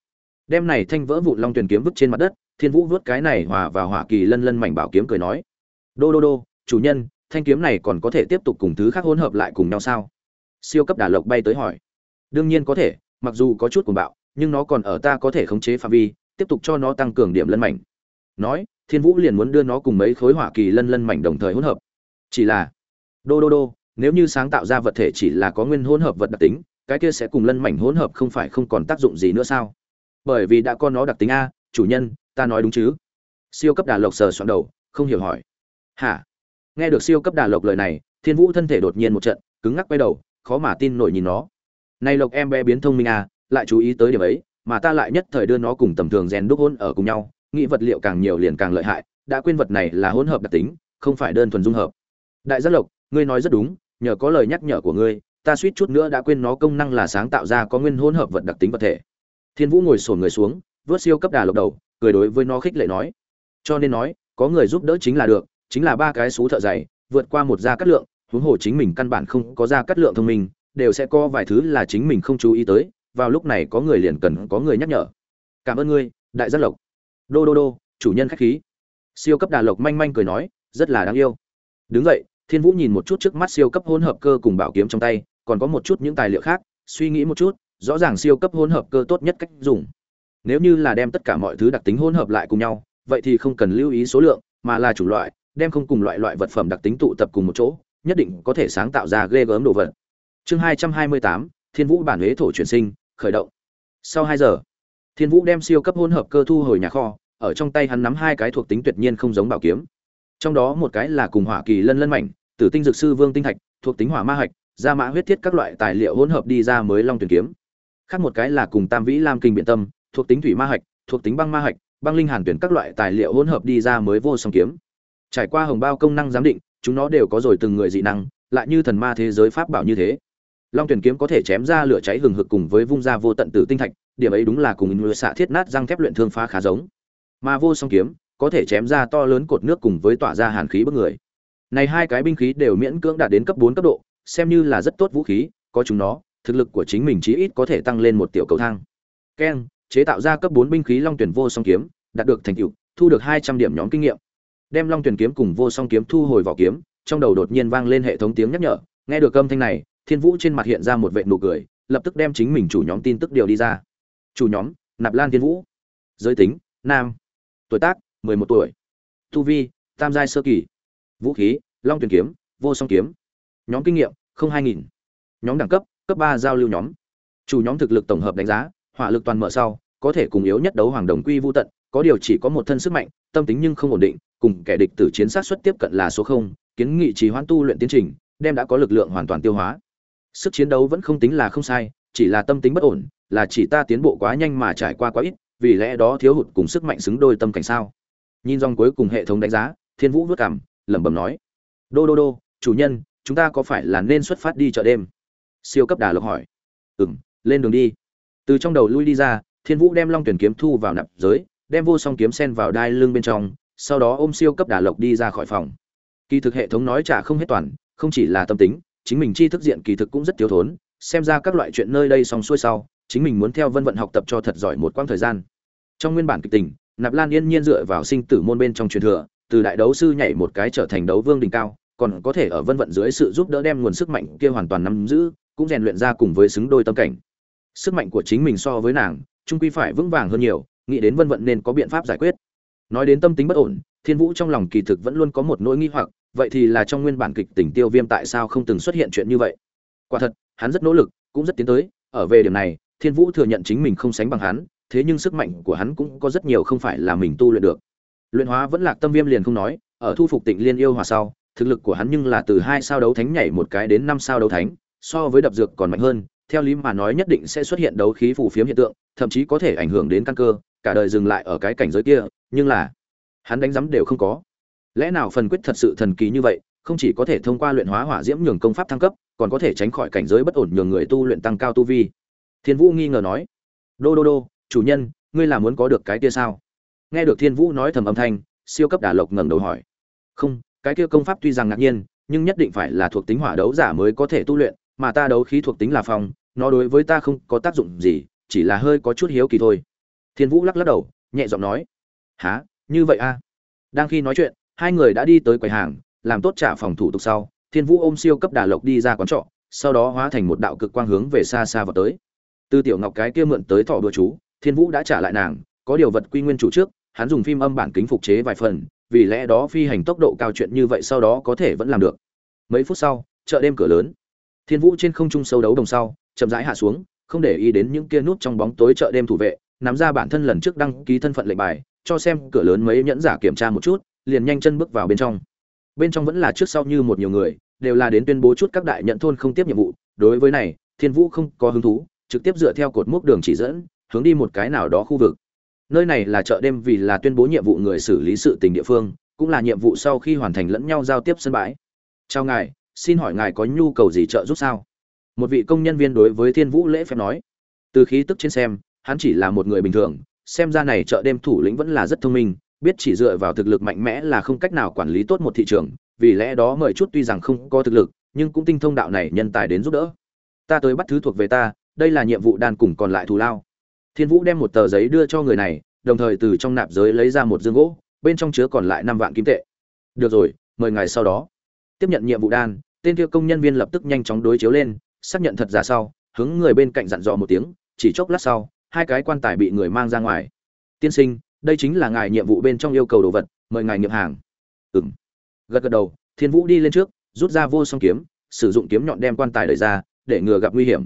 A: Đem này thanh vỡ vụn long tuyển kiếm vứt trên mặt đất, thiên vũ vớt cái này hòa vào hỏa kỳ lân lân mảnh bảo kiếm cười nói. Đô đô đô, chủ nhân thanh kiếm này còn có thể tiếp tục cùng thứ khác hỗn hợp lại cùng nhau sao? Siêu cấp đà lộc bay tới hỏi. Đương nhiên có thể, mặc dù có chút cuồng bạo, nhưng nó còn ở ta có thể khống chế phạm vi, tiếp tục cho nó tăng cường điểm lân mảnh. Nói, thiên vũ liền muốn đưa nó cùng mấy khối hỏa kỳ lân lân mảnh đồng thời hỗn hợp. Chỉ là, đô đô đô, nếu như sáng tạo ra vật thể chỉ là có nguyên hỗn hợp vật đặc tính, cái kia sẽ cùng lân mảnh hỗn hợp không phải không còn tác dụng gì nữa sao? Bởi vì đã có nó đặc tính a, chủ nhân, ta nói đúng chứ? Siêu cấp đà lộc sờ soạn đầu, không hiểu hỏi. Hả? Nghe được siêu cấp đà lộc lời này, thiên vũ thân thể đột nhiên một trận, cứng ngắc quay đầu, khó mà tin nổi nhìn nó. Này lộc em bé biến thông minh à lại chú ý tới điểm ấy, mà ta lại nhất thời đưa nó cùng tầm thường rèn đúc hôn ở cùng nhau, nghĩ vật liệu càng nhiều liền càng lợi hại, đã quên vật này là hỗn hợp đặc tính, không phải đơn thuần dung hợp. Đại giác lộc, ngươi nói rất đúng, nhờ có lời nhắc nhở của ngươi, ta suýt chút nữa đã quên nó công năng là sáng tạo ra có nguyên hỗn hợp vật đặc tính vật thể. Thiên vũ ngồi sổn người xuống, vớt siêu cấp đà lộc đầu, cười đối với nó khích lệ nói. Cho nên nói, có người giúp đỡ chính là được chính là ba cái số thợ dày, vượt qua một gia cắt lượng, huống hồ chính mình căn bản không có gia cắt lượng thông minh, đều sẽ có vài thứ là chính mình không chú ý tới, vào lúc này có người liền cần có người nhắc nhở. Cảm ơn ngươi, đại giác lộc. Đô đô đô, chủ nhân khách khí. Siêu cấp đà lộc manh manh cười nói, rất là đáng yêu. Đứng vậy thiên vũ nhìn một chút trước mắt siêu cấp hỗn hợp cơ cùng bảo kiếm trong tay, còn có một chút những tài liệu khác, suy nghĩ một chút, rõ ràng siêu cấp hỗn hợp cơ tốt nhất cách dùng. Nếu như là đem tất cả mọi thứ đặc tính hỗn hợp lại cùng nhau, vậy thì không cần lưu ý số lượng, mà là chủ loại đem không cùng loại loại vật phẩm đặc tính tụ tập cùng một chỗ, nhất định có thể sáng tạo ra ghê gớm đồ vật. Chương hai trăm hai mươi tám, thiên vũ bản huế thổ chuyển sinh, khởi động. Sau hai giờ, thiên vũ đem siêu cấp hỗn hợp cơ thu hồi nhà kho, ở trong tay hắn nắm hai cái thuộc tính tuyệt nhiên không giống bảo kiếm. Trong đó một cái là cùng hỏa kỳ lân lân mảnh, tử tinh dược sư vương tinh thạch, thuộc tính hỏa ma hạch gia mã huyết thiết các loại tài liệu hỗn hợp đi ra mới long truyền kiếm. Khác một cái là cùng tam vĩ lam kinh biện tâm, thuộc tính thủy ma hạch, thuộc tính băng ma hạch, băng linh hàn tuyển các loại tài liệu hỗn hợp đi ra mới vô song kiếm trải qua hồng bao công năng giám định, chúng nó đều có rồi từng người dị năng, lại như thần ma thế giới pháp bảo như thế. Long tuyển kiếm có thể chém ra lửa cháy hừng hực cùng với vung ra vô tận tử tinh thạch, điểm ấy đúng là cùng người xạ thiết nát răng thép luyện thương phá khá giống. Mà vô song kiếm có thể chém ra to lớn cột nước cùng với tỏa ra hàn khí bức người. Này hai cái binh khí đều miễn cưỡng đạt đến cấp bốn cấp độ, xem như là rất tốt vũ khí, có chúng nó, thực lực của chính mình chí ít có thể tăng lên một tiểu cầu thang. Keng, chế tạo ra cấp bốn binh khí long tuyển vô song kiếm, đạt được thành tựu, thu được hai trăm điểm nhóm kinh nghiệm đem long tuyển kiếm cùng vô song kiếm thu hồi vỏ kiếm, trong đầu đột nhiên vang lên hệ thống tiếng nhắc nhở. Nghe được âm thanh này, thiên vũ trên mặt hiện ra một vệ nụ cười, lập tức đem chính mình chủ nhóm tin tức điều đi ra. Chủ nhóm, nạp lan thiên vũ. Giới tính, nam. Tuổi tác, mười một tuổi. Tu vi, tam giai sơ kỳ. Vũ khí, long tuyển kiếm, vô song kiếm. Nhóm kinh nghiệm, không hai nghìn. Nhóm đẳng cấp cấp ba giao lưu nhóm. Chủ nhóm thực lực tổng hợp đánh giá, hỏa lực toàn mở sau, có thể cùng yếu nhất đấu hoàng đồng quy vô tận, có điều chỉ có một thân sức mạnh, tâm tính nhưng không ổn định cùng kẻ địch tử chiến sát xuất tiếp cận là số không, kiến nghị trì hoãn tu luyện tiến trình, đem đã có lực lượng hoàn toàn tiêu hóa. Sức chiến đấu vẫn không tính là không sai, chỉ là tâm tính bất ổn, là chỉ ta tiến bộ quá nhanh mà trải qua quá ít, vì lẽ đó thiếu hụt cùng sức mạnh xứng đôi tâm cảnh sao? Nhìn dòng cuối cùng hệ thống đánh giá, thiên vũ vất cảm, lẩm bẩm nói, đô đô đô, chủ nhân, chúng ta có phải là nên xuất phát đi chợ đêm? Siêu cấp đà lộc hỏi. Ừ m lên đường đi. Từ trong đầu lui đi ra, thiên vũ đem long tuyển kiếm thu vào nạp giới, đem vô song kiếm sen vào đai lưng bên trong sau đó ôm siêu cấp đà lộc đi ra khỏi phòng. Kỳ thực hệ thống nói trả không hết toàn, không chỉ là tâm tính, chính mình chi thức diện kỳ thực cũng rất thiếu thốn, xem ra các loại chuyện nơi đây xong xuôi sau, chính mình muốn theo vân vận học tập cho thật giỏi một quãng thời gian. Trong nguyên bản kịch tình, nạp lan yên nhiên dựa vào sinh tử môn bên trong truyền thừa, từ đại đấu sư nhảy một cái trở thành đấu vương đỉnh cao, còn có thể ở vân vận dưới sự giúp đỡ đem nguồn sức mạnh kia hoàn toàn nắm giữ, cũng rèn luyện ra cùng với xứng đôi tâm cảnh. Sức mạnh của chính mình so với nàng trung quy phải vững vàng hơn nhiều, nghĩ đến vân vận nên có biện pháp giải quyết nói đến tâm tính bất ổn, thiên vũ trong lòng kỳ thực vẫn luôn có một nỗi nghi hoặc, vậy thì là trong nguyên bản kịch tình tiêu viêm tại sao không từng xuất hiện chuyện như vậy? Quả thật, hắn rất nỗ lực, cũng rất tiến tới, ở về điểm này, thiên vũ thừa nhận chính mình không sánh bằng hắn, thế nhưng sức mạnh của hắn cũng có rất nhiều không phải là mình tu luyện được. Luyện hóa vẫn lạc tâm viêm liền không nói, ở thu phục tịnh liên yêu hòa sau, thực lực của hắn nhưng là từ hai sao đấu thánh nhảy một cái đến năm sao đấu thánh, so với đập dược còn mạnh hơn, theo lý mà nói nhất định sẽ xuất hiện đấu khí phù phiếm hiện tượng, thậm chí có thể ảnh hưởng đến căn cơ cả đời dừng lại ở cái cảnh giới kia, nhưng là, hắn đánh giấm đều không có. Lẽ nào phần quyết thật sự thần kỳ như vậy, không chỉ có thể thông qua luyện hóa hỏa diễm nhường công pháp thăng cấp, còn có thể tránh khỏi cảnh giới bất ổn nhường người tu luyện tăng cao tu vi? Thiên vũ nghi ngờ nói. Đô đô đô, chủ nhân, ngươi là muốn có được cái kia sao? Nghe được thiên vũ nói thầm âm thanh, siêu cấp đà lộc ngẩng đầu hỏi. Không, cái kia công pháp tuy rằng ngạc nhiên, nhưng nhất định phải là thuộc tính hỏa đấu giả mới có thể tu luyện, mà ta đấu khí thuộc tính là phong nó đối với ta không có tác dụng gì, chỉ là hơi có chút hiếu kỳ thôi thiên vũ lắc lắc đầu, nhẹ giọng nói há như vậy a à? đang khi nói chuyện, hai người đã đi tới quầy hàng, làm tốt trả phòng thủ tục sau, thiên vũ ôm siêu cấp đà lộc đi ra quán trọ, sau đó hóa thành một đạo cực quang hướng về xa xa vào tới. Từ tiểu ngọc cái kia mượn tới thọ đưa chú, thiên vũ đã trả lại nàng, có điều vật quy nguyên chủ trước, hắn dùng phim âm bản kính phục chế vài phần, vì lẽ đó phi hành tốc độ cao chuyện như vậy sau đó có thể vẫn làm được. Mấy phút sau, chợ đêm cửa lớn. Thiên vũ trên không trung sâu đấu đồng sau, chậm rãi hạ xuống, không để ý đến những kia nút trong bóng tối chợ đêm thủ vệ nắm ra bản thân lần trước đăng ký thân phận lệnh bài, cho xem cửa lớn mấy nhẫn giả kiểm tra một chút, liền nhanh chân bước vào bên trong. Bên trong vẫn là trước sau như một nhiều người, đều là đến tuyên bố chút các đại nhận thôn không tiếp nhiệm vụ. Đối với này, thiên vũ không có hứng thú, trực tiếp dựa theo cột mốc đường chỉ dẫn, hướng đi một cái nào đó khu vực. Nơi này là chợ đêm vì là tuyên bố nhiệm vụ người xử lý sự tình địa phương, cũng là nhiệm vụ sau khi hoàn thành lẫn nhau giao tiếp sân bãi. Chào ngài, xin hỏi ngài có nhu cầu gì trợ giúp sao? Một vị công nhân viên đối với thiên vũ lễ phép nói. Từ khí tức trên xem hắn chỉ là một người bình thường, xem ra này chợ đêm thủ lĩnh vẫn là rất thông minh, biết chỉ dựa vào thực lực mạnh mẽ là không cách nào quản lý tốt một thị trường, vì lẽ đó mời chút tuy rằng không có thực lực, nhưng cũng tinh thông đạo này nhân tài đến giúp đỡ. Ta tới bắt thứ thuộc về ta, đây là nhiệm vụ đan cùng còn lại thù lao. Thiên vũ đem một tờ giấy đưa cho người này, đồng thời từ trong nạp giới lấy ra một dương gỗ, bên trong chứa còn lại năm vạn kim tệ. Được rồi, mời ngài sau đó. Tiếp nhận nhiệm vụ đan, tên kia công nhân viên lập tức nhanh chóng đối chiếu lên, xác nhận thật giả sau, hướng người bên cạnh dặn dò một tiếng, chỉ chốc lát sau hai cái quan tài bị người mang ra ngoài. Tiên sinh, đây chính là ngài nhiệm vụ bên trong yêu cầu đồ vật, mời ngài nhập hàng. Ừng gật gật đầu, thiên vũ đi lên trước, rút ra vô song kiếm, sử dụng kiếm nhọn đem quan tài đẩy ra, để ngừa gặp nguy hiểm.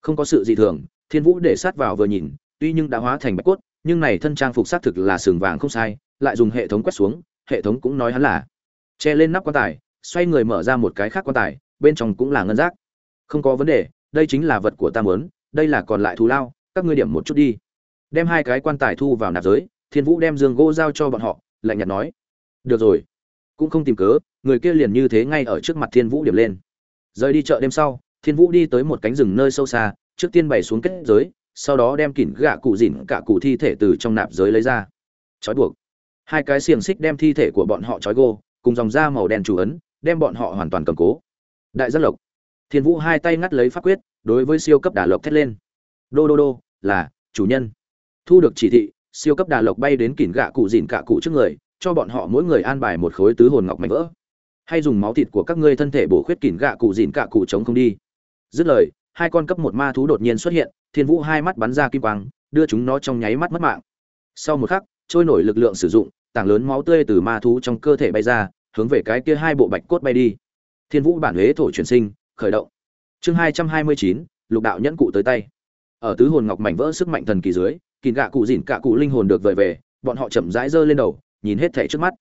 A: Không có sự gì thường, thiên vũ để sát vào vừa nhìn, tuy nhưng đã hóa thành bạch cốt, nhưng này thân trang phục xác thực là sừng vàng không sai, lại dùng hệ thống quét xuống, hệ thống cũng nói hắn là che lên nắp quan tài, xoay người mở ra một cái khác quan tài, bên trong cũng là ngân rác không có vấn đề, đây chính là vật của ta muốn, đây là còn lại thù lao các ngươi điểm một chút đi. Đem hai cái quan tài thu vào nạp giới, thiên vũ đem dương gỗ giao cho bọn họ, lạnh nhạt nói. Được rồi. Cũng không tìm cớ, người kia liền như thế ngay ở trước mặt thiên vũ điểm lên. Rời đi chợ đêm sau, thiên vũ đi tới một cánh rừng nơi sâu xa, trước tiên bày xuống kết giới, sau đó đem kỉn gạ cụ dỉn cả cụ thi thể từ trong nạp giới lấy ra. Trói buộc. Hai cái xiềng xích đem thi thể của bọn họ trói gô, cùng dòng da màu đen chủ ấn, đem bọn họ hoàn toàn cầm cố. Đại giác lộc. Thiên vũ hai tay ngắt lấy pháp quyết, đối với siêu cấp đả lộc thét lên đô đô đô, là, chủ nhân. Thu được chỉ thị, siêu cấp đà lộc bay đến kỉn gạ cụ dìn cả cụ trước người, cho bọn họ mỗi người an bài một khối tứ hồn ngọc mảnh vỡ. Hay dùng máu thịt của các ngươi thân thể bổ khuyết kỉn gạ cụ dìn cả cụ chống không đi. Dứt lời, hai con cấp một ma thú đột nhiên xuất hiện, thiên vũ hai mắt bắn ra kim quang, đưa chúng nó trong nháy mắt mất mạng. Sau một khắc, trôi nổi lực lượng sử dụng, tảng lớn máu tươi từ ma thú trong cơ thể bay ra, hướng về cái kia hai bộ bạch cốt bay đi. Thiên vũ bản huế thổ truyền sinh, khởi động. Chương hai trăm hai mươi chín, lục đạo nhẫn cụ tới tay ở tứ hồn ngọc mảnh vỡ sức mạnh thần kỳ dưới kìn gạ cụ dìn cả cụ linh hồn được vời về, bọn họ chậm rãi giơ lên đầu, nhìn hết thảy trước mắt.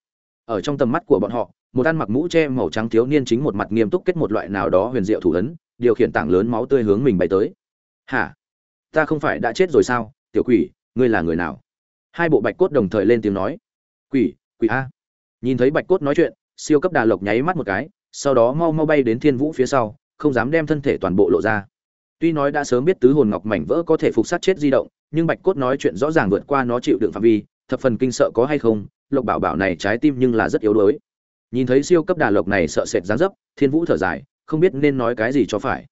A: Ở trong tầm mắt của bọn họ, một ăn mặc mũ che màu trắng thiếu niên chính một mặt nghiêm túc kết một loại nào đó huyền diệu thủ ấn, điều khiển tảng lớn máu tươi hướng mình bay tới. Hả? Ta không phải đã chết rồi sao? Tiểu quỷ, ngươi là người nào? Hai bộ bạch cốt đồng thời lên tiếng nói. Quỷ quỷ a. Nhìn thấy bạch cốt nói chuyện, siêu cấp đà lộc nháy mắt một cái, sau đó mau mau bay đến thiên vũ phía sau, không dám đem thân thể toàn bộ lộ ra tuy nói đã sớm biết tứ hồn ngọc mảnh vỡ có thể phục sát chết di động, nhưng bạch cốt nói chuyện rõ ràng vượt qua nó chịu đựng phạm vi, thập phần kinh sợ có hay không, lộc bảo bảo này trái tim nhưng là rất yếu đuối. Nhìn thấy siêu cấp đà lộc này sợ sệt dáng dấp, thiên vũ thở dài, không biết nên nói cái gì cho phải.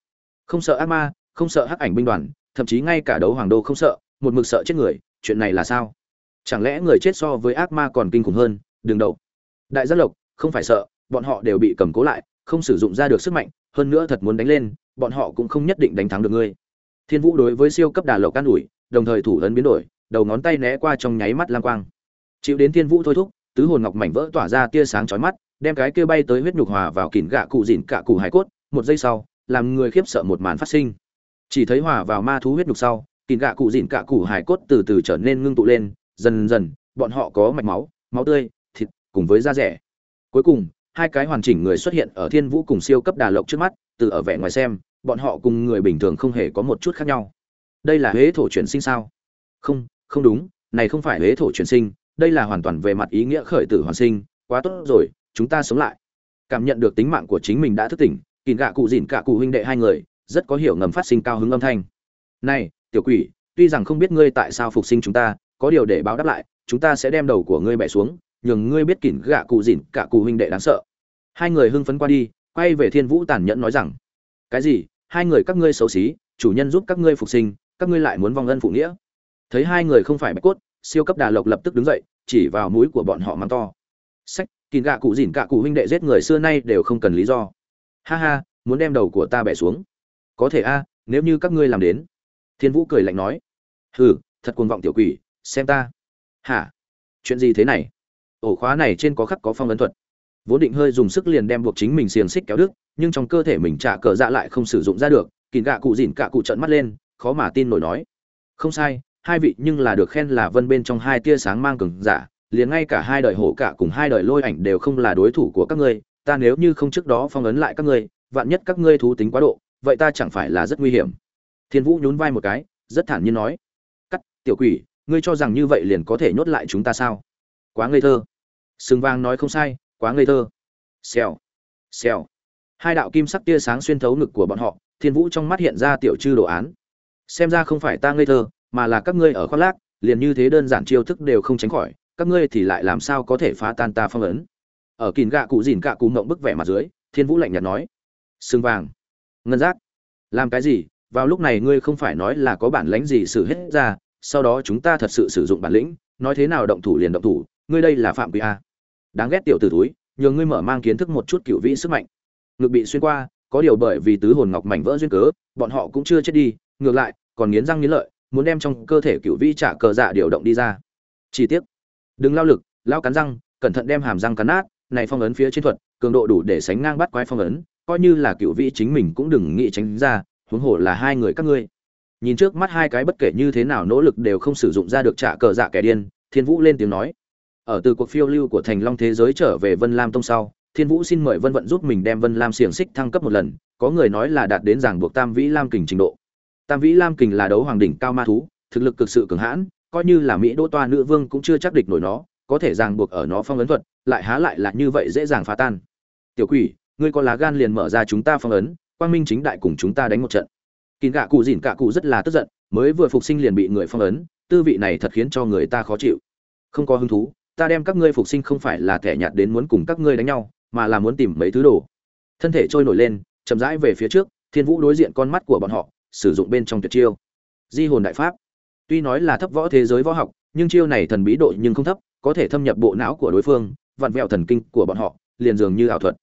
A: Không sợ ác ma, không sợ hắc ảnh binh đoàn, thậm chí ngay cả đấu hoàng đô không sợ, một mực sợ chết người, chuyện này là sao? Chẳng lẽ người chết so với ác ma còn kinh khủng hơn? Đừng đậu. Đại gia lộc, không phải sợ, bọn họ đều bị cầm cố lại, không sử dụng ra được sức mạnh, hơn nữa thật muốn đánh lên bọn họ cũng không nhất định đánh thắng được ngươi. Thiên vũ đối với siêu cấp đà lộc can ủi, đồng thời thủ ấn biến đổi, đầu ngón tay né qua trong nháy mắt lang quang. Chịu đến thiên vũ thôi thúc, tứ hồn ngọc mảnh vỡ tỏa ra tia sáng chói mắt, đem cái kia bay tới huyết nhục hòa vào kỉn gạ cụ dỉn cả cụ hải cốt, một giây sau, làm người khiếp sợ một màn phát sinh. Chỉ thấy hòa vào ma thú huyết nhục sau kỉn gạ cụ dỉn cả cụ hải cốt từ từ trở nên ngưng tụ lên, dần dần, bọn họ có mạch máu máu tươi, thịt, cùng với da rẻ. Cuối cùng, hai cái hoàn chỉnh người xuất hiện ở thiên vũ cùng siêu cấp đà lộc trước mắt, từ ở vẻ ngoài xem bọn họ cùng người bình thường không hề có một chút khác nhau. Đây là huế thổ chuyển sinh sao? Không không đúng, này không phải huế thổ chuyển sinh, đây là hoàn toàn về mặt ý nghĩa khởi tử hoàn sinh, quá tốt rồi, chúng ta sống lại. Cảm nhận được tính mạng của chính mình đã thức tỉnh, kìn gạ cụ dìn cả cụ huynh đệ hai người, rất có hiểu ngầm phát sinh cao hứng âm thanh. Này, tiểu quỷ, tuy rằng không biết ngươi tại sao phục sinh chúng ta, có điều để báo đáp lại, chúng ta sẽ đem đầu của ngươi bẻ xuống, nhường ngươi biết kỉn gạ cụ dìn cả cụ huynh đệ đáng sợ. Hai người hưng phấn qua đi, quay về thiên vũ tàn nhẫn nói rằng cái gì? Hai người các ngươi xấu xí, chủ nhân giúp các ngươi phục sinh, các ngươi lại muốn vong ân phụ nghĩa. Thấy hai người không phải bạch cốt, siêu cấp đà lộc lập tức đứng dậy, chỉ vào mũi của bọn họ mắng to. Sách kìn gạ cụ dìn gạ cụ huynh đệ giết người xưa nay đều không cần lý do. Ha ha, muốn đem đầu của ta bẻ xuống. Có thể a, nếu như các ngươi làm đến. Thiên vũ cười lạnh nói. Hừ, thật cuồng vọng tiểu quỷ, xem ta. Hả? Chuyện gì thế này? Ổ khóa này trên có khắc có phong ấn thuật. Vốn định hơi dùng sức liền đem buộc chính mình xiềng xích kéo đứt nhưng trong cơ thể mình trả cờ dạ lại không sử dụng ra được, kìn gạ cụ dìn cả cụ trợn mắt lên, khó mà tin nổi nói. Không sai, hai vị nhưng là được khen là vân bên trong hai tia sáng mang cường giả, liền ngay cả hai đời hổ cả cùng hai đời lôi ảnh đều không là đối thủ của các ngươi, ta nếu như không trước đó phong ấn lại các ngươi, vạn nhất các ngươi thú tính quá độ, vậy ta chẳng phải là rất nguy hiểm. Thiên vũ nhún vai một cái, rất thản nhiên nói. Cắt, tiểu quỷ, ngươi cho rằng như vậy liền có thể nhốt lại chúng ta sao? Quá ngây thơ. Sừng vang nói không sai, quá ngây thơ. Xèo. Xèo hai đạo kim sắc tia sáng xuyên thấu ngực của bọn họ, thiên vũ trong mắt hiện ra tiểu chư đồ án. Xem ra không phải ta ngây thơ, mà là các ngươi ở khoác lác, liền như thế đơn giản chiêu thức đều không tránh khỏi, các ngươi thì lại làm sao có thể phá tan ta phong ấn? Ở kìn gạ cụ dìn gạ cụ mộng bức vẻ mặt dưới, thiên vũ lạnh nhạt nói xương vàng, ngân giác, làm cái gì? Vào lúc này ngươi không phải nói là có bản lãnh gì xử hết ra, sau đó chúng ta thật sự sử dụng bản lĩnh, nói thế nào động thủ liền động thủ, ngươi đây là phạm quy a. Đáng ghét tiểu t ử túi nhờ ngươi mở mang kiến thức một chút cựu vĩ sức mạnh ngực bị xuyên qua, có điều bởi vì tứ hồn ngọc mảnh vỡ duyên cớ, bọn họ cũng chưa chết đi, ngược lại, còn nghiến răng nghiến lợi, muốn đem trong cơ thể cựu vi trả cờ dạ điều động đi ra. Chi tiết đừng lao lực, lao cắn răng, cẩn thận đem hàm răng cắn nát, này phong ấn phía trên thuật, cường độ đủ để sánh ngang bắt quái phong ấn, coi như là cựu vi chính mình cũng đừng nghĩ tránh ra, huống hồ là hai người các ngươi. Nhìn trước mắt hai cái bất kể như thế nào nỗ lực đều không sử dụng ra được trả cờ dạ kẻ điên, thiên vũ lên tiếng nói. Ở từ cuộc phiêu lưu của thành long thế giới trở về vân lam tông sau thiên vũ xin mời vân vận giúp mình đem vân lam xiềng xích thăng cấp một lần, có người nói là đạt đến giảng buộc tam vĩ lam kình trình độ. Tam vĩ lam kình là đấu hoàng đỉnh cao ma thú, thực lực cực sự cường hãn, coi như là mỹ đỗ toa nữ vương cũng chưa chắc địch nổi nó, có thể ràng buộc ở nó phong ấn thuật, lại há lại là như vậy dễ dàng phá tan. Tiểu quỷ, ngươi có lá gan liền mở ra chúng ta phong ấn, quang minh chính đại cùng chúng ta đánh một trận. Kín gạ cụ dỉn gạ cụ rất là tức giận, mới vừa phục sinh liền bị người phong ấn, tư vị này thật khiến cho người ta khó chịu. Không có hứng thú, ta đem các ngươi phục sinh không phải là thẻ nhạt đến muốn cùng các ngươi đánh nhau mà là muốn tìm mấy thứ đồ. Thân thể trôi nổi lên, chậm rãi về phía trước, thiên vũ đối diện con mắt của bọn họ, sử dụng bên trong tuyệt chiêu. Di hồn đại pháp. Tuy nói là thấp võ thế giới võ học, nhưng chiêu này thần bí độ nhưng không thấp, có thể thâm nhập bộ não của đối phương, vặn vẹo thần kinh của bọn họ, liền dường như ảo thuật.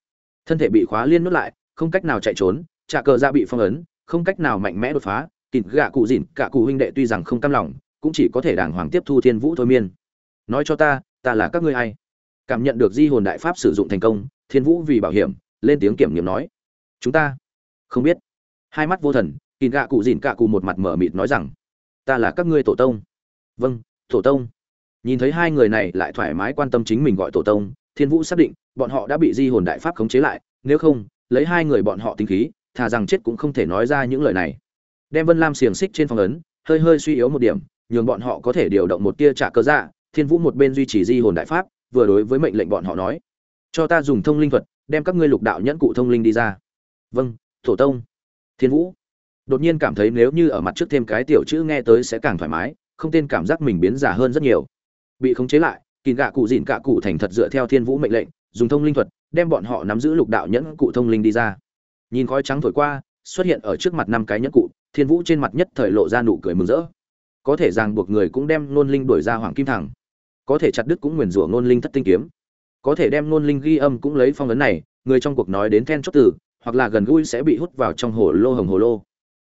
A: Thân thể bị khóa liên nút lại, không cách nào chạy trốn, trả cờ ra bị phong ấn, không cách nào mạnh mẽ đột phá, kịt gạ cụ dịn, cả cụ huynh đệ tuy rằng không cam lòng, cũng chỉ có thể đàng hoàng tiếp thu thiên vũ thôi miên. Nói cho ta ta là các ngươi ai? Cảm nhận được di hồn đại pháp sử dụng thành công thiên vũ vì bảo hiểm, lên tiếng kiểm nghiệm nói, chúng ta không biết. Hai mắt vô thần, kìn gạ cụ dìn cạ cụ một mặt mở mịt nói rằng, ta là các ngươi tổ tông. Vâng tổ tông. Nhìn thấy hai người này lại thoải mái quan tâm chính mình gọi tổ tông, thiên vũ xác định bọn họ đã bị di hồn đại pháp khống chế lại, nếu không, lấy hai người bọn họ tính khí, thà rằng chết cũng không thể nói ra những lời này. Đem vân lam xiềng xích trên phòng ấn, hơi hơi suy yếu một điểm, nhường bọn họ có thể điều động một tia trả cơ dạ thiên vũ một bên duy trì di hồn đại pháp, vừa đối với mệnh lệnh bọn họ nói cho ta dùng thông linh thuật, đem các ngươi lục đạo nhẫn cụ thông linh đi ra. Vâng thổ tông. Thiên vũ. Đột nhiên cảm thấy nếu như ở mặt trước thêm cái tiểu chữ nghe tới sẽ càng thoải mái, không tên cảm giác mình biến giả hơn rất nhiều. Bị khống chế lại kìn gạ cụ dịn gạ cụ thành thật dựa theo thiên vũ mệnh lệnh, dùng thông linh thuật, đem bọn họ nắm giữ lục đạo nhẫn cụ thông linh đi ra. Nhìn khói trắng thổi qua, xuất hiện ở trước mặt năm cái nhẫn cụ, thiên vũ trên mặt nhất thời lộ ra nụ cười mừng rỡ. Có thể ràng buộc người cũng đem nôn linh đuổi ra hoàng kim thẳng. Có thể chặt đứt cũng nguyền rủa nôn linh thất tinh kiếm có thể đem ngôn linh ghi âm cũng lấy phong ấn này, người trong cuộc nói đến then chốt tử hoặc là gần gũi sẽ bị hút vào trong hồ lô hồng hồ lô.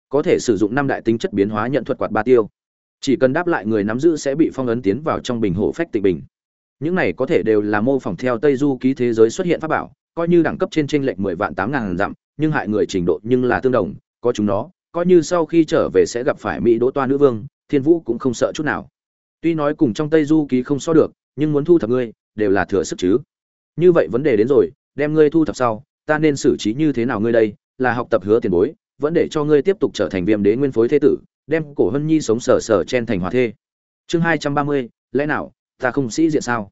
A: Có thể sử dụng năm đại tính chất biến hóa nhận thuật quạt ba tiêu. Chỉ cần đáp lại người nắm giữ sẽ bị phong ấn tiến vào trong bình hồ phách tịch bình. Những này có thể đều là mô phỏng theo tây du ký thế giới xuất hiện pháp bảo, coi như đẳng cấp trên tranh lệch mười vạn tám ngàn dặm, nhưng hại người trình độ nhưng là tương đồng, có chúng nó, coi như sau khi trở về sẽ gặp phải mỹ đỗ toa nữ vương, thiên vũ cũng không sợ chút nào. Tuy nói cùng trong tây du ký không so được, nhưng muốn thu thập ngươi, đều là thừa sức chứ như vậy vấn đề đến rồi, đem ngươi thu thập sau, ta nên xử trí như thế nào ngươi đây? Là học tập hứa tiền bối, vẫn để cho ngươi tiếp tục trở thành viêm đế nguyên phối thế tử, đem cổ hân nhi sống sờ sờ chen thành hòa thê. Chương hai trăm ba mươi, lẽ nào, ta không sĩ diện sao?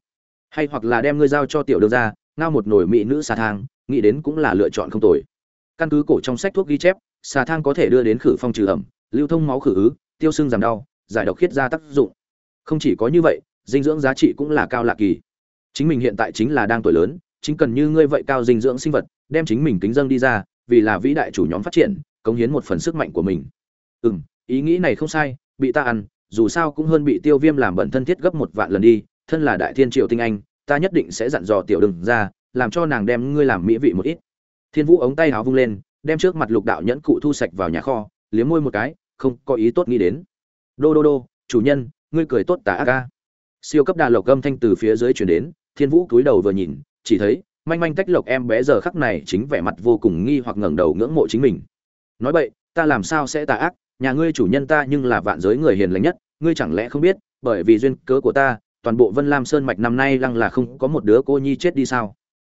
A: Hay hoặc là đem ngươi giao cho tiểu đương gia, ngao một nồi mỹ nữ xà thang, nghĩ đến cũng là lựa chọn không tồi. Căn cứ cổ trong sách thuốc ghi chép, xà thang có thể đưa đến khử phong trừ ẩm, lưu thông máu khử ứ, tiêu sưng giảm đau, giải độc khiết ra tác dụng. Không chỉ có như vậy, dinh dưỡng giá trị cũng là cao lạ kỳ chính mình hiện tại chính là đang tuổi lớn, chính cần như ngươi vậy cao dinh dưỡng sinh vật, đem chính mình kính dâng đi ra, vì là vĩ đại chủ nhóm phát triển, cống hiến một phần sức mạnh của mình. Ừ m ý nghĩ này không sai, bị ta ăn, dù sao cũng hơn bị tiêu viêm làm bẩn thân thiết gấp một vạn lần đi, thân là đại thiên triệu tinh anh, ta nhất định sẽ dặn dò tiểu đừng ra, làm cho nàng đem ngươi làm mỹ vị một ít. Thiên vũ ống tay háo vung lên, đem trước mặt lục đạo nhẫn cụ thu sạch vào nhà kho, liếm môi một cái, không có ý tốt nghĩ đến. Đô đô đô, chủ nhân, ngươi cười tốt tả a. ca siêu cấp đà lộc âm thanh từ phía dưới chuyển đến, thiên vũ cúi đầu vừa nhìn, chỉ thấy, manh manh tách lộc em bé giờ khắc này chính vẻ mặt vô cùng nghi hoặc ngẩng đầu ngưỡng mộ chính mình. Nói vậy ta làm sao sẽ tà ác, nhà ngươi chủ nhân ta nhưng là vạn giới người hiền lành nhất, ngươi chẳng lẽ không biết, bởi vì duyên cớ của ta, toàn bộ vân lam sơn mạch năm nay lăng là không có một đứa cô nhi chết đi sao?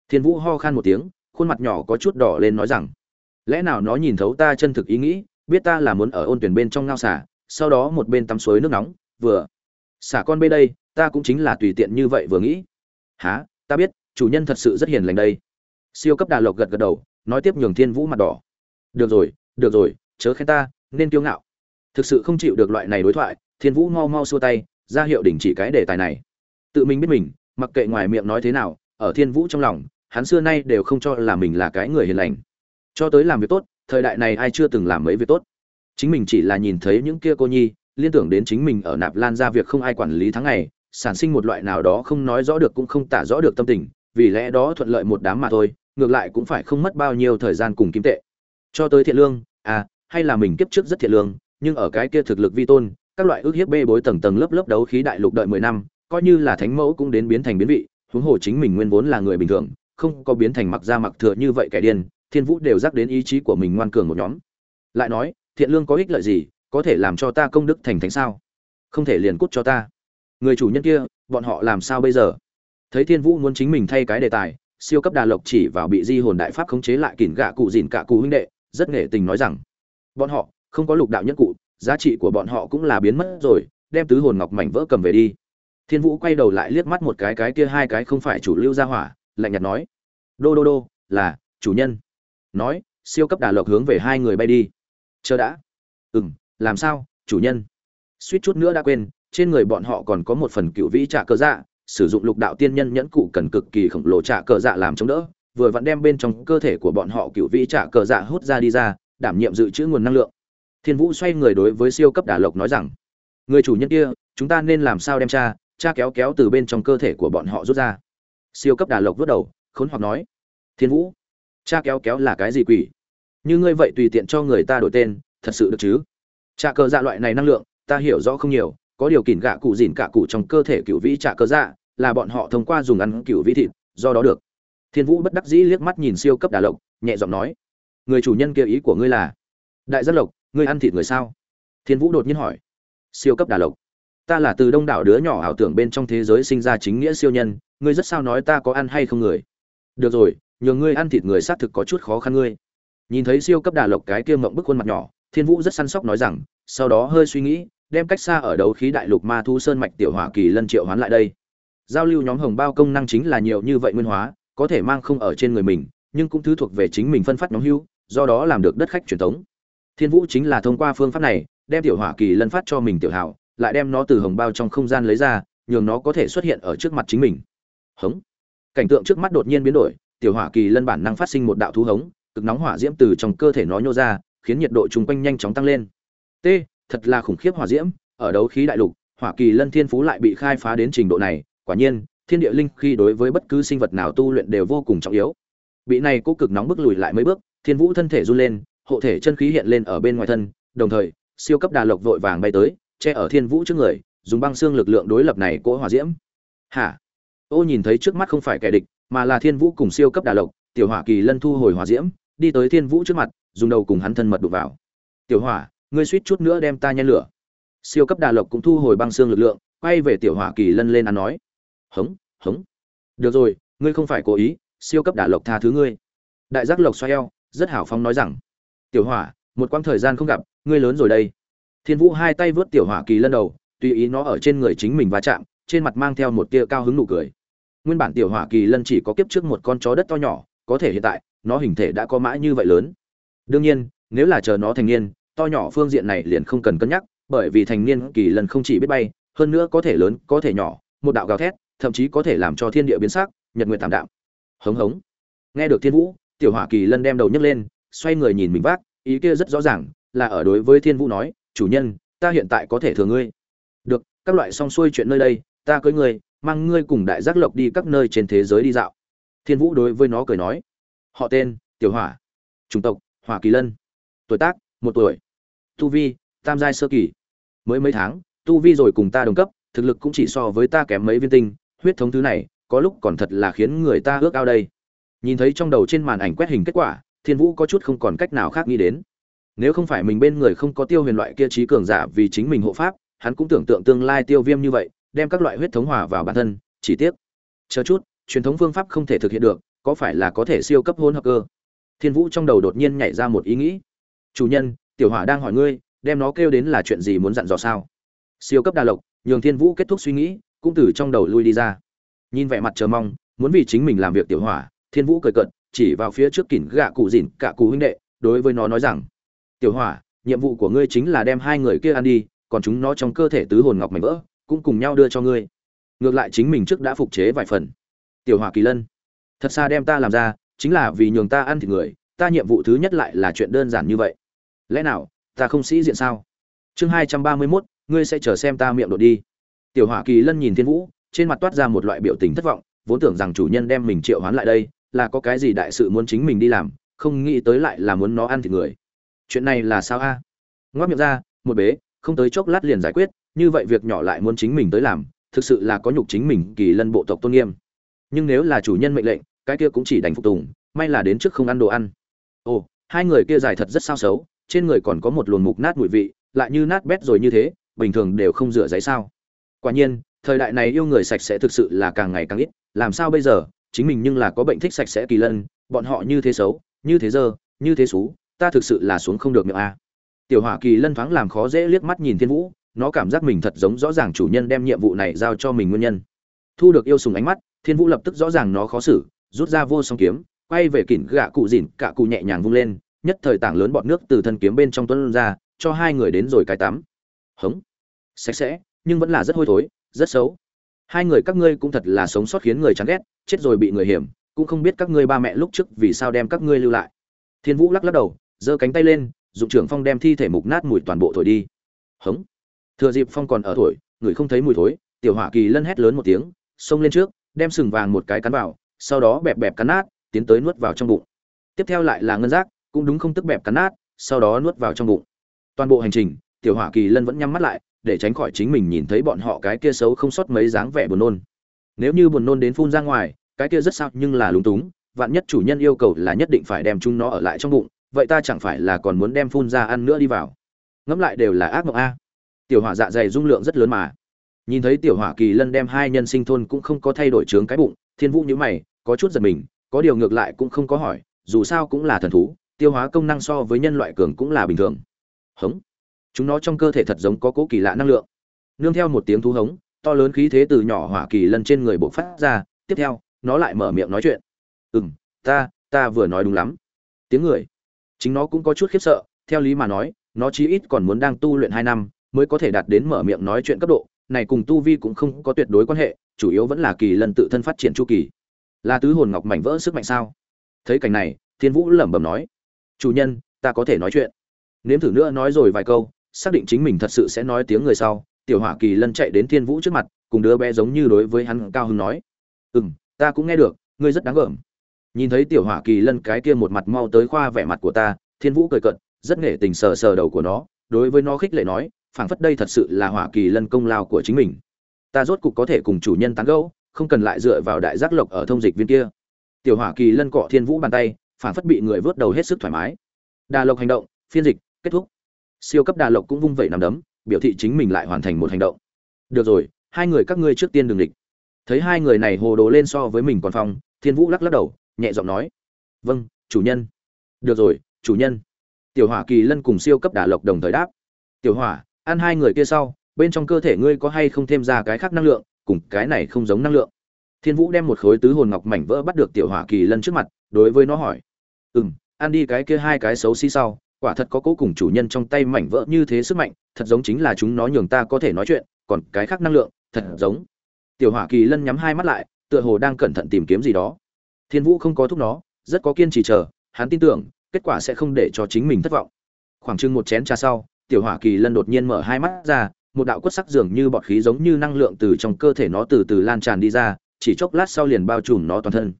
A: Thiên vũ ho khan một tiếng, khuôn mặt nhỏ có chút đỏ lên nói rằng, lẽ nào nó nhìn thấu ta chân thực ý nghĩ, biết ta là muốn ở ôn tuyển bên trong ngao xả, sau đó một bên tắm suối nước nóng, vừa, xả con bê đây ta cũng chính là tùy tiện như vậy vừa nghĩ. Há ta biết, chủ nhân thật sự rất hiền lành đây. Siêu cấp đà lộc gật gật đầu, nói tiếp nhường thiên vũ mặt đỏ. Được rồi được rồi, chớ khen ta, nên kiêu ngạo. Thực sự không chịu được loại này đối thoại, thiên vũ mau mau xua tay, ra hiệu đình chỉ cái đề tài này. Tự mình biết mình, mặc kệ ngoài miệng nói thế nào, ở thiên vũ trong lòng, hắn xưa nay đều không cho là mình là cái người hiền lành. Cho tới làm việc tốt, thời đại này ai chưa từng làm mấy việc tốt. Chính mình chỉ là nhìn thấy những kia cô nhi, liên tưởng đến chính mình ở nạp lan ra việc không ai quản lý tháng ngày sản sinh một loại nào đó không nói rõ được cũng không tả rõ được tâm tình, vì lẽ đó thuận lợi một đám mà thôi, ngược lại cũng phải không mất bao nhiêu thời gian cùng kim tệ. Cho tới thiện lương à hay là mình kiếp trước rất thiện lương, nhưng ở cái kia thực lực vi tôn, các loại ước hiếp bê bối tầng tầng lớp lớp đấu khí đại lục đợi mười năm, coi như là thánh mẫu cũng đến biến thành biến vị, huống hồ chính mình nguyên vốn là người bình thường, không có biến thành mặc ra mặc thừa như vậy kẻ điên, thiên vũ đều dắt đến ý chí của mình ngoan cường một nhóm. Lại nói, thiện lương có ích lợi gì, có thể làm cho ta công đức thành thánh sao? Không thể liền cút cho ta người chủ nhân kia, bọn họ làm sao bây giờ? Thấy thiên vũ muốn chính mình thay cái đề tài, siêu cấp đà lộc chỉ vào bị di hồn đại pháp khống chế lại kỉn gạ cụ dìn cả cụ huynh đệ, rất nghệ tình nói rằng, bọn họ, không có lục đạo nhất cụ, giá trị của bọn họ cũng là biến mất rồi, đem tứ hồn ngọc mảnh vỡ cầm về đi. Thiên vũ quay đầu lại liếc mắt một cái cái kia hai cái không phải chủ lưu ra hỏa, lạnh nhạt nói, đô đô đô, là, chủ nhân. Nói, siêu cấp đà lộc hướng về hai người bay đi. Chờ đã. Ừ m làm sao, chủ nhân? Suýt chút nữa đã quên trên người bọn họ còn có một phần cựu vĩ trả cờ dạ sử dụng lục đạo tiên nhân nhẫn cụ cần cực kỳ khổng lồ trả cờ dạ làm chống đỡ, vừa vặn đem bên trong cơ thể của bọn họ cựu vĩ trả cờ dạ hút ra đi ra, đảm nhiệm dự trữ nguồn năng lượng. Thiên vũ xoay người đối với siêu cấp đà lộc nói rằng, người chủ nhân kia, chúng ta nên làm sao đem cha cha kéo kéo từ bên trong cơ thể của bọn họ rút ra. Siêu cấp đà lộc vớt đầu, khốn hoặc nói, thiên vũ, cha kéo kéo là cái gì quỷ? Như ngươi vậy tùy tiện cho người ta đổi tên, thật sự được chứ? Trả cờ dạ loại này năng lượng, ta hiểu rõ không nhiều có điều kỉn gạ cụ dìn cả cụ trong cơ thể cựu vĩ trả cơ dạ là bọn họ thông qua dùng ăn cựu vĩ thịt, do đó được. Thiên vũ bất đắc dĩ liếc mắt nhìn siêu cấp đà lộc, nhẹ giọng nói, người chủ nhân kia ý của ngươi là, đại dân lộc, ngươi ăn thịt người sao? Thiên vũ đột nhiên hỏi, siêu cấp đà lộc, ta là từ đông đảo đứa nhỏ ảo tưởng bên trong thế giới sinh ra chính nghĩa siêu nhân, ngươi rất sao nói ta có ăn hay không người? Được rồi, nhờ ngươi ăn thịt người xác thực có chút khó khăn ngươi. Nhìn thấy siêu cấp đà lộc cái kia mộng bức khuôn mặt nhỏ, thiên vũ rất săn sóc nói rằng, sau đó hơi suy nghĩ đem cách xa ở đấu khí đại lục ma thu sơn mạch tiểu hỏa kỳ lân triệu hoán lại đây. Giao lưu nhóm hồng bao công năng chính là nhiều như vậy nguyên hóa, có thể mang không ở trên người mình, nhưng cũng thứ thuộc về chính mình phân phát nhóm hưu, do đó làm được đất khách truyền thống. Thiên vũ chính là thông qua phương pháp này, đem tiểu hỏa kỳ lân phát cho mình tiểu hảo, lại đem nó từ hồng bao trong không gian lấy ra, nhường nó có thể xuất hiện ở trước mặt chính mình. Hống. Cảnh tượng trước mắt đột nhiên biến đổi, tiểu hỏa kỳ lân bản năng phát sinh một đạo thú hống, cực nóng hỏa diễm từ trong cơ thể nó nhô ra, khiến nhiệt độ chung quanh nhanh chóng tăng lên. T thật là khủng khiếp hỏa diễm, ở đấu khí đại lục, hỏa kỳ lân thiên phú lại bị khai phá đến trình độ này, quả nhiên, thiên địa linh khi đối với bất cứ sinh vật nào tu luyện đều vô cùng trọng yếu. Bị này cố cực nóng bức lùi lại mấy bước, thiên vũ thân thể run lên, hộ thể chân khí hiện lên ở bên ngoài thân, đồng thời, siêu cấp đà lộc vội vàng bay tới, che ở thiên vũ trước người, dùng băng xương lực lượng đối lập này cố hỏa diễm. Hả? Ô nhìn thấy trước mắt không phải kẻ địch, mà là thiên vũ cùng siêu cấp đà lộc, tiểu hỏa kỳ lân thu hồi hỏa diễm, đi tới thiên vũ trước mặt, dùng đầu cùng hắn thân mật đụng vào. Tiểu hỏa ngươi suýt chút nữa đem ta nhen lửa. Siêu cấp đà lộc cũng thu hồi băng xương lực lượng, quay về tiểu hỏa kỳ lân lên ăn nói. Hống hống. Được rồi, ngươi không phải cố ý, siêu cấp đà lộc tha thứ ngươi. Đại giác lộc xoay eo, rất hảo phong nói rằng. Tiểu hỏa, một quãng thời gian không gặp, ngươi lớn rồi đây. Thiên vũ hai tay vớt tiểu hỏa kỳ lân đầu, tùy ý nó ở trên người chính mình va chạm, trên mặt mang theo một tia cao hứng nụ cười. Nguyên bản tiểu hỏa kỳ lân chỉ có kiếp trước một con chó đất to nhỏ, có thể hiện tại, nó hình thể đã có mãi như vậy lớn. Đương nhiên, nếu là chờ nó thành niên to nhỏ phương diện này liền không cần cân nhắc, bởi vì thành niên kỳ lân không chỉ biết bay, hơn nữa có thể lớn, có thể nhỏ, một đạo gào thét, thậm chí có thể làm cho thiên địa biến sắc, nhật nguyện tạm đạm. Hống hống. Nghe được thiên vũ, tiểu hỏa kỳ lân đem đầu nhấc lên, xoay người nhìn mình vác, ý kia rất rõ ràng, là ở đối với thiên vũ nói, chủ nhân, ta hiện tại có thể thừa ngươi. Được, các loại xong xuôi chuyện nơi đây, ta cưới ngươi, mang ngươi cùng đại giác lộc đi các nơi trên thế giới đi dạo. Thiên vũ đối với nó cười nói, họ tên, tiểu hỏa, chủng tộc, hỏa kỳ lân. Tuổi tác một tuổi. Tu vi, tam giai sơ kỳ. Mới mấy tháng, tu vi rồi cùng ta đồng cấp, thực lực cũng chỉ so với ta kém mấy viên tinh, huyết thống thứ này, có lúc còn thật là khiến người ta ước ao đây. Nhìn thấy trong đầu trên màn ảnh quét hình kết quả, thiên vũ có chút không còn cách nào khác nghĩ đến. Nếu không phải mình bên người không có tiêu huyền loại kia trí cường giả vì chính mình hộ pháp, hắn cũng tưởng tượng tương lai tiêu viêm như vậy, đem các loại huyết thống hòa vào bản thân, chỉ tiếc. Chờ chút, truyền thống phương pháp không thể thực hiện được, có phải là có thể siêu cấp hôn hợp cơ? Thiên vũ trong đầu đột nhiên nhảy ra một ý nghĩ chủ nhân, tiểu hỏa đang hỏi ngươi, đem nó kêu đến là chuyện gì muốn dặn dò sao? Siêu cấp đa lộc, nhường thiên vũ kết thúc suy nghĩ, cũng từ trong đầu lui đi ra. Nhìn vẻ mặt chờ mong, muốn vì chính mình làm việc tiểu hỏa, thiên vũ cười cận chỉ vào phía trước kỉn gạ cụ dỉn cả cụ huynh đệ, đối với nó nói rằng, tiểu hỏa, nhiệm vụ của ngươi chính là đem hai người kia ăn đi, còn chúng nó trong cơ thể tứ hồn ngọc mảnh vỡ, cũng cùng nhau đưa cho ngươi. Ngược lại chính mình trước đã phục chế vài phần. Tiểu hỏa kỳ lân, thật xa đem ta làm ra, chính là vì nhường ta ăn thịt người, ta nhiệm vụ thứ nhất lại là chuyện đơn giản như vậy lẽ nào, ta không sĩ diện sao? Chương hai trăm ba mươi mốt, ngươi sẽ chờ xem ta miệng đột đi. Tiểu hỏa kỳ lân nhìn thiên vũ, trên mặt toát ra một loại biểu tình thất vọng, vốn tưởng rằng chủ nhân đem mình triệu hoán lại đây, là có cái gì đại sự muốn chính mình đi làm, không nghĩ tới lại là muốn nó ăn thịt người. Chuyện này là sao a? À? ngoác miệng ra, một bế, không tới chốc lát liền giải quyết, như vậy việc nhỏ lại muốn chính mình tới làm, thực sự là có nhục chính mình, kỳ lân bộ tộc tôn nghiêm. Nhưng nếu là chủ nhân mệnh lệnh, cái kia cũng chỉ đành phục tùng, may là đến trước không ăn đồ ăn. Ồ, hai người kia dài thật rất sao xấu trên người còn có một luồng mục nát mùi vị, lại như nát bét rồi như thế, bình thường đều không rửa giấy sao. Quả nhiên, thời đại này yêu người sạch sẽ thực sự là càng ngày càng ít, làm sao bây giờ, chính mình nhưng là có bệnh thích sạch sẽ kỳ lân, bọn họ như thế xấu, như thế dơ, như thế xú, ta thực sự là xuống không được miệng a. Tiểu hỏa kỳ lân thoáng làm khó dễ liếc mắt nhìn thiên vũ, nó cảm giác mình thật giống rõ ràng chủ nhân đem nhiệm vụ này giao cho mình nguyên nhân. Thu được yêu sùng ánh mắt, thiên vũ lập tức rõ ràng nó khó xử, rút ra vô song kiếm, quay về kỉnh gạ cụ dỉn cả cụ nhẹ nhàng vung lên nhất thời tảng lớn bọt nước từ thân kiếm bên trong tuấn ra, cho hai người đến rồi cái tắm. Hống. Sạch sẽ, nhưng vẫn là rất hôi thối, rất xấu. Hai người các ngươi cũng thật là sống sót khiến người chán ghét, chết rồi bị người hiểm, cũng không biết các ngươi ba mẹ lúc trước vì sao đem các ngươi lưu lại. Thiên vũ lắc lắc đầu, giơ cánh tay lên, dụng trưởng phong đem thi thể mục nát mùi toàn bộ thổi đi. Hống. Thừa dịp phong còn ở thổi, người không thấy mùi thối, tiểu hỏa kỳ lân hét lớn một tiếng, xông lên trước, đem sừng vàng một cái cắn vào, sau đó bẹp bẹp cắn nát, tiến tới nuốt vào trong bụng. Tiếp theo lại là ngân giác cũng đúng không tức bẹp cắn nát, sau đó nuốt vào trong bụng. Toàn bộ hành trình, tiểu hỏa kỳ lân vẫn nhắm mắt lại, để tránh khỏi chính mình nhìn thấy bọn họ cái kia xấu không sót mấy dáng vẻ buồn nôn. Nếu như buồn nôn đến phun ra ngoài, cái kia rất sao nhưng là lúng túng, vạn nhất chủ nhân yêu cầu là nhất định phải đem chúng nó ở lại trong bụng, vậy ta chẳng phải là còn muốn đem phun ra ăn nữa đi vào. Ngẫm lại đều là ác mộng a. Tiểu hỏa dạ dày dung lượng rất lớn mà. Nhìn thấy tiểu hỏa kỳ lân đem hai nhân sinh thôn cũng không có thay đổi trướng cái bụng, thiên vũ nhíu mày, có chút giật mình, có điều ngược lại cũng không có hỏi, dù sao cũng là thần thú tiêu hóa công năng so với nhân loại cường cũng là bình thường. Hống. Chúng nó trong cơ thể thật giống có cố kỳ lạ năng lượng. Nương theo một tiếng thú hống, to lớn khí thế từ nhỏ hỏa kỳ lân trên người bộc phát ra, tiếp theo, nó lại mở miệng nói chuyện. Ừ m ta ta vừa nói đúng lắm. Tiếng người. Chính nó cũng có chút khiếp sợ, theo lý mà nói, nó chí ít còn muốn đang tu luyện hai năm mới có thể đạt đến mở miệng nói chuyện cấp độ. Này cùng tu vi cũng không có tuyệt đối quan hệ, chủ yếu vẫn là kỳ lân tự thân phát triển chu kỳ. Là tứ hồn ngọc mảnh vỡ sức mạnh sao? Thấy cảnh này, thiên vũ lẩm bẩm nói chủ nhân, ta có thể nói chuyện. Nếm thử nữa nói rồi vài câu, xác định chính mình thật sự sẽ nói tiếng người sau, tiểu hỏa kỳ lân chạy đến thiên vũ trước mặt, cùng đứa bé giống như đối với hắn cao hứng nói ừ m ta cũng nghe được, ngươi rất đáng gờm. Nhìn thấy tiểu hỏa kỳ lân cái kia một mặt mau tới khoa vẻ mặt của ta, thiên vũ cười cận rất nghệ tình sờ sờ đầu của nó, đối với nó khích lệ nói, phảng phất đây thật sự là hỏa kỳ lân công lao của chính mình. Ta rốt cục có thể cùng chủ nhân tán gẫu, không cần lại dựa vào đại giác lộc ở thông dịch viên kia. Tiểu hỏa kỳ lân cọ thiên vũ bàn tay phản phất bị người vớt đầu hết sức thoải mái. Đà lộc hành động, phiên dịch, kết thúc. Siêu cấp đà lộc cũng vung vẩy nằm đấm, biểu thị chính mình lại hoàn thành một hành động. Được rồi, hai người các ngươi trước tiên đừng địch. Thấy hai người này hồ đồ lên so với mình còn phong, thiên vũ lắc lắc đầu, nhẹ giọng nói. Vâng chủ nhân. Được rồi, chủ nhân. Tiểu hỏa kỳ lân cùng siêu cấp đà lộc đồng thời đáp. Tiểu hỏa, ăn hai người kia sau, bên trong cơ thể ngươi có hay không thêm ra cái khác năng lượng, cùng cái này không giống năng lượng? Thiên vũ đem một khối tứ hồn ngọc mảnh vỡ bắt được tiểu hỏa kỳ lân trước mặt, đối với nó hỏi ừ ăn đi cái kia hai cái xấu xí sau, quả thật có cố cùng chủ nhân trong tay mảnh vỡ như thế sức mạnh, thật giống chính là chúng nó nhường ta có thể nói chuyện, còn cái khác năng lượng, thật giống. Tiểu hỏa kỳ lân nhắm hai mắt lại, tựa hồ đang cẩn thận tìm kiếm gì đó. Thiên vũ không có thúc nó, rất có kiên trì chờ, hắn tin tưởng, kết quả sẽ không để cho chính mình thất vọng. Khoảng chừng một chén trà sau, tiểu hỏa kỳ lân đột nhiên mở hai mắt ra, một đạo quất sắc dường như bọt khí giống như năng lượng từ trong cơ thể nó từ từ lan tràn đi ra, chỉ chốc lát sau liền bao trùm nó toàn thân.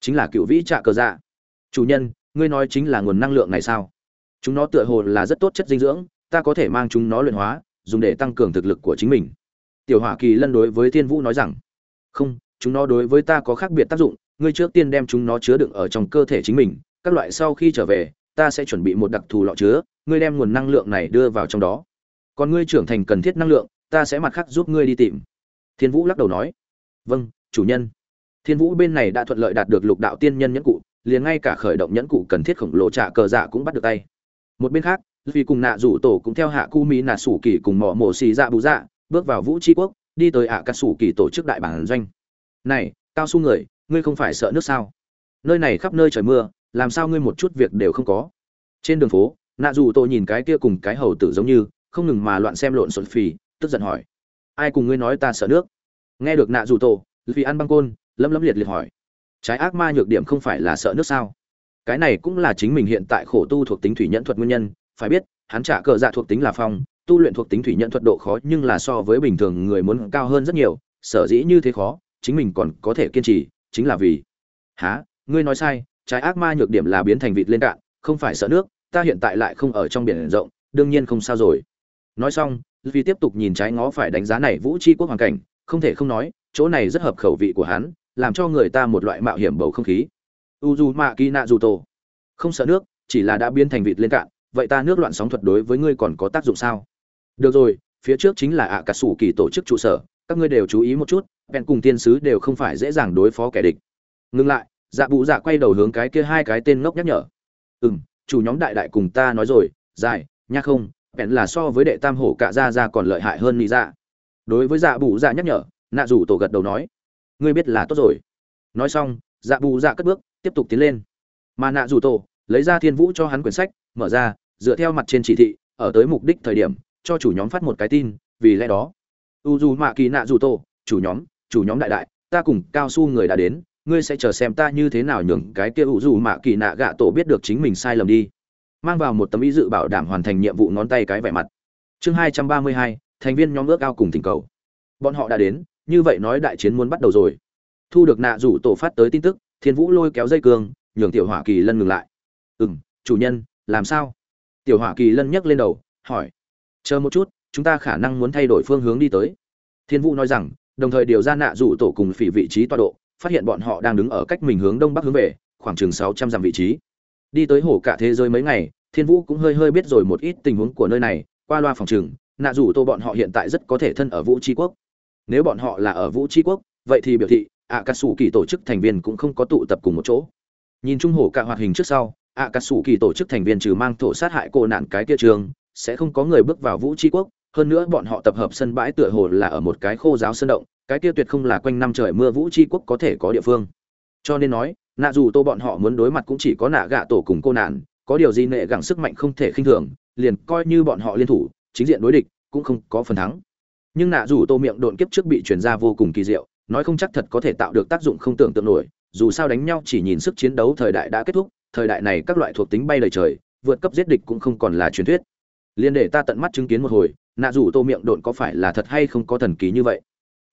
A: Chính là cựu vĩ trạ cờ dạ chủ nhân, ngươi nói chính là nguồn năng lượng này sao? Chúng nó tựa hồ là rất tốt chất dinh dưỡng, ta có thể mang chúng nó luyện hóa, dùng để tăng cường thực lực của chính mình. Tiểu hỏa kỳ lân đối với thiên vũ nói rằng, không, chúng nó đối với ta có khác biệt tác dụng, ngươi trước tiên đem chúng nó chứa đựng ở trong cơ thể chính mình, các loại sau khi trở về, ta sẽ chuẩn bị một đặc thù lọ chứa, ngươi đem nguồn năng lượng này đưa vào trong đó. Còn ngươi trưởng thành cần thiết năng lượng, ta sẽ mặt khác giúp ngươi đi tìm. Thiên vũ lắc đầu nói vâng chủ nhân. Thiên vũ bên này đã thuận lợi đạt được lục đạo tiên nhân nhẫn cụ liền ngay cả khởi động nhẫn cụ cần thiết khổng lồ trả cờ dạ cũng bắt được tay. Một bên khác vì cùng nạ rủ tổ cũng theo hạ cu mỹ nạ sủ kỳ cùng mỏ mổ xì dạ bù dạ bước vào vũ tri quốc, đi tới ạ cà sủ kỳ tổ chức đại bản doanh. Này, cao su người, ngươi không phải sợ nước sao? Nơi này khắp nơi trời mưa, làm sao ngươi một chút việc đều không có? Trên đường phố, nạ dù tôi nhìn cái kia cùng cái hầu tử giống như, không ngừng mà loạn xem lộn xộn phì, tức giận hỏi. Ai cùng ngươi nói ta sợ nước? Nghe được nạ dù tổ vì ăn băng côn lâm lâm liệt liệt hỏi trái ác ma nhược điểm không phải là sợ nước sao? Cái này cũng là chính mình hiện tại khổ tu thuộc tính thủy nhẫn thuật nguyên nhân, phải biết, hắn trả cờ dạ thuộc tính là phong, tu luyện thuộc tính thủy nhẫn thuật độ khó nhưng là so với bình thường người muốn cao hơn rất nhiều, sở dĩ như thế khó, chính mình còn có thể kiên trì, chính là vì há ngươi nói sai, trái ác ma nhược điểm là biến thành vịt lên cạn, không phải sợ nước, ta hiện tại lại không ở trong biển rộng, đương nhiên không sao rồi. Nói xong vì tiếp tục nhìn trái ngó phải đánh giá này vũ tri quốc hoàn cảnh, không thể không nói, chỗ này rất hợp khẩu vị của hắn làm cho người ta một loại mạo hiểm bầu không khí. U dù mạ kỳ nạ dù tổ không sợ nước, chỉ là đã biến thành vịt lên cạn, vậy ta nước loạn sóng thuật đối với ngươi còn có tác dụng sao? Được rồi, phía trước chính là ạ cà sủ kỳ tổ chức trụ sở, các ngươi đều chú ý một chút bèn cùng tiên sứ đều không phải dễ dàng đối phó kẻ địch. Ngừng lại dạ bụ dạ quay đầu hướng cái kia hai cái tên ngốc nhắc nhở. Ừ m chủ nhóm đại đại cùng ta nói rồi, dài, nha không bèn là so với đệ tam hổ cạ ra ra còn lợi hại hơn nị dạ. Đối với dạ bụ dạ nhắc nhở nạ rủ tổ gật đầu nói ngươi biết là tốt rồi. Nói xong dạ bù dạ cất bước, tiếp tục tiến lên. Mà nạ dù tổ, lấy ra thiên vũ cho hắn quyển sách, mở ra, dựa theo mặt trên chỉ thị, ở tới mục đích thời điểm, cho chủ nhóm phát một cái tin, vì lẽ đó. U dù mạ kỳ nạ dù tổ, chủ nhóm chủ nhóm đại đại, ta cùng cao su người đã đến, ngươi sẽ chờ xem ta như thế nào nhường cái kia u dù mạ kỳ nạ gạ tổ biết được chính mình sai lầm đi. Mang vào một tấm ý dự bảo đảm hoàn thành nhiệm vụ ngón tay cái vẻ mặt. Chương hai trăm ba mươi hai, thành viên nhóm ước ao cùng tình cầu. Bọn họ đã đến như vậy nói đại chiến muốn bắt đầu rồi. Thu được nạ rủ tổ phát tới tin tức, thiên vũ lôi kéo dây cương nhường tiểu hỏa kỳ lân ngừng lại. Ừ m chủ nhân, làm sao? Tiểu hỏa kỳ lân nhấc lên đầu, hỏi. Chờ một chút, chúng ta khả năng muốn thay đổi phương hướng đi tới. Thiên vũ nói rằng, đồng thời điều ra nạ rủ tổ cùng phỉ vị trí tọa độ, phát hiện bọn họ đang đứng ở cách mình hướng đông bắc hướng về, khoảng chừng sáu trăm dặm vị trí. Đi tới hồ cả thế giới mấy ngày, thiên vũ cũng hơi hơi biết rồi một ít tình huống của nơi này, qua loa phòng chừng nạ rủ tổ bọn họ hiện tại rất có thể thân ở vũ tri quốc nếu bọn họ là ở vũ tri quốc, vậy thì biểu thị ạ cà sủ kỳ tổ chức thành viên cũng không có tụ tập cùng một chỗ. Nhìn trung Hồ cả hoạt hình trước sau ạ cà sủ kỳ tổ chức thành viên trừ mang thổ sát hại cô nạn cái kia trường, sẽ không có người bước vào vũ tri quốc. Hơn nữa bọn họ tập hợp sân bãi tựa hồ là ở một cái khô giáo sân động, cái kia tuyệt không là quanh năm trời mưa vũ tri quốc có thể có địa phương. Cho nên nói nạ dù tô bọn họ muốn đối mặt cũng chỉ có nạ gạ tổ cùng cô nạn, có điều gì nệ gẳng sức mạnh không thể khinh thường, liền coi như bọn họ liên thủ, chính diện đối địch cũng không có phần thắng nhưng nạ dù tô miệng độn kiếp trước bị truyền ra vô cùng kỳ diệu, nói không chắc thật có thể tạo được tác dụng không tưởng tượng nổi, dù sao đánh nhau chỉ nhìn sức chiến đấu thời đại đã kết thúc, thời đại này các loại thuộc tính bay lời trời, vượt cấp giết địch cũng không còn là truyền thuyết. Liên để ta tận mắt chứng kiến một hồi, nạ dù tô miệng độn có phải là thật hay không có thần kỳ như vậy?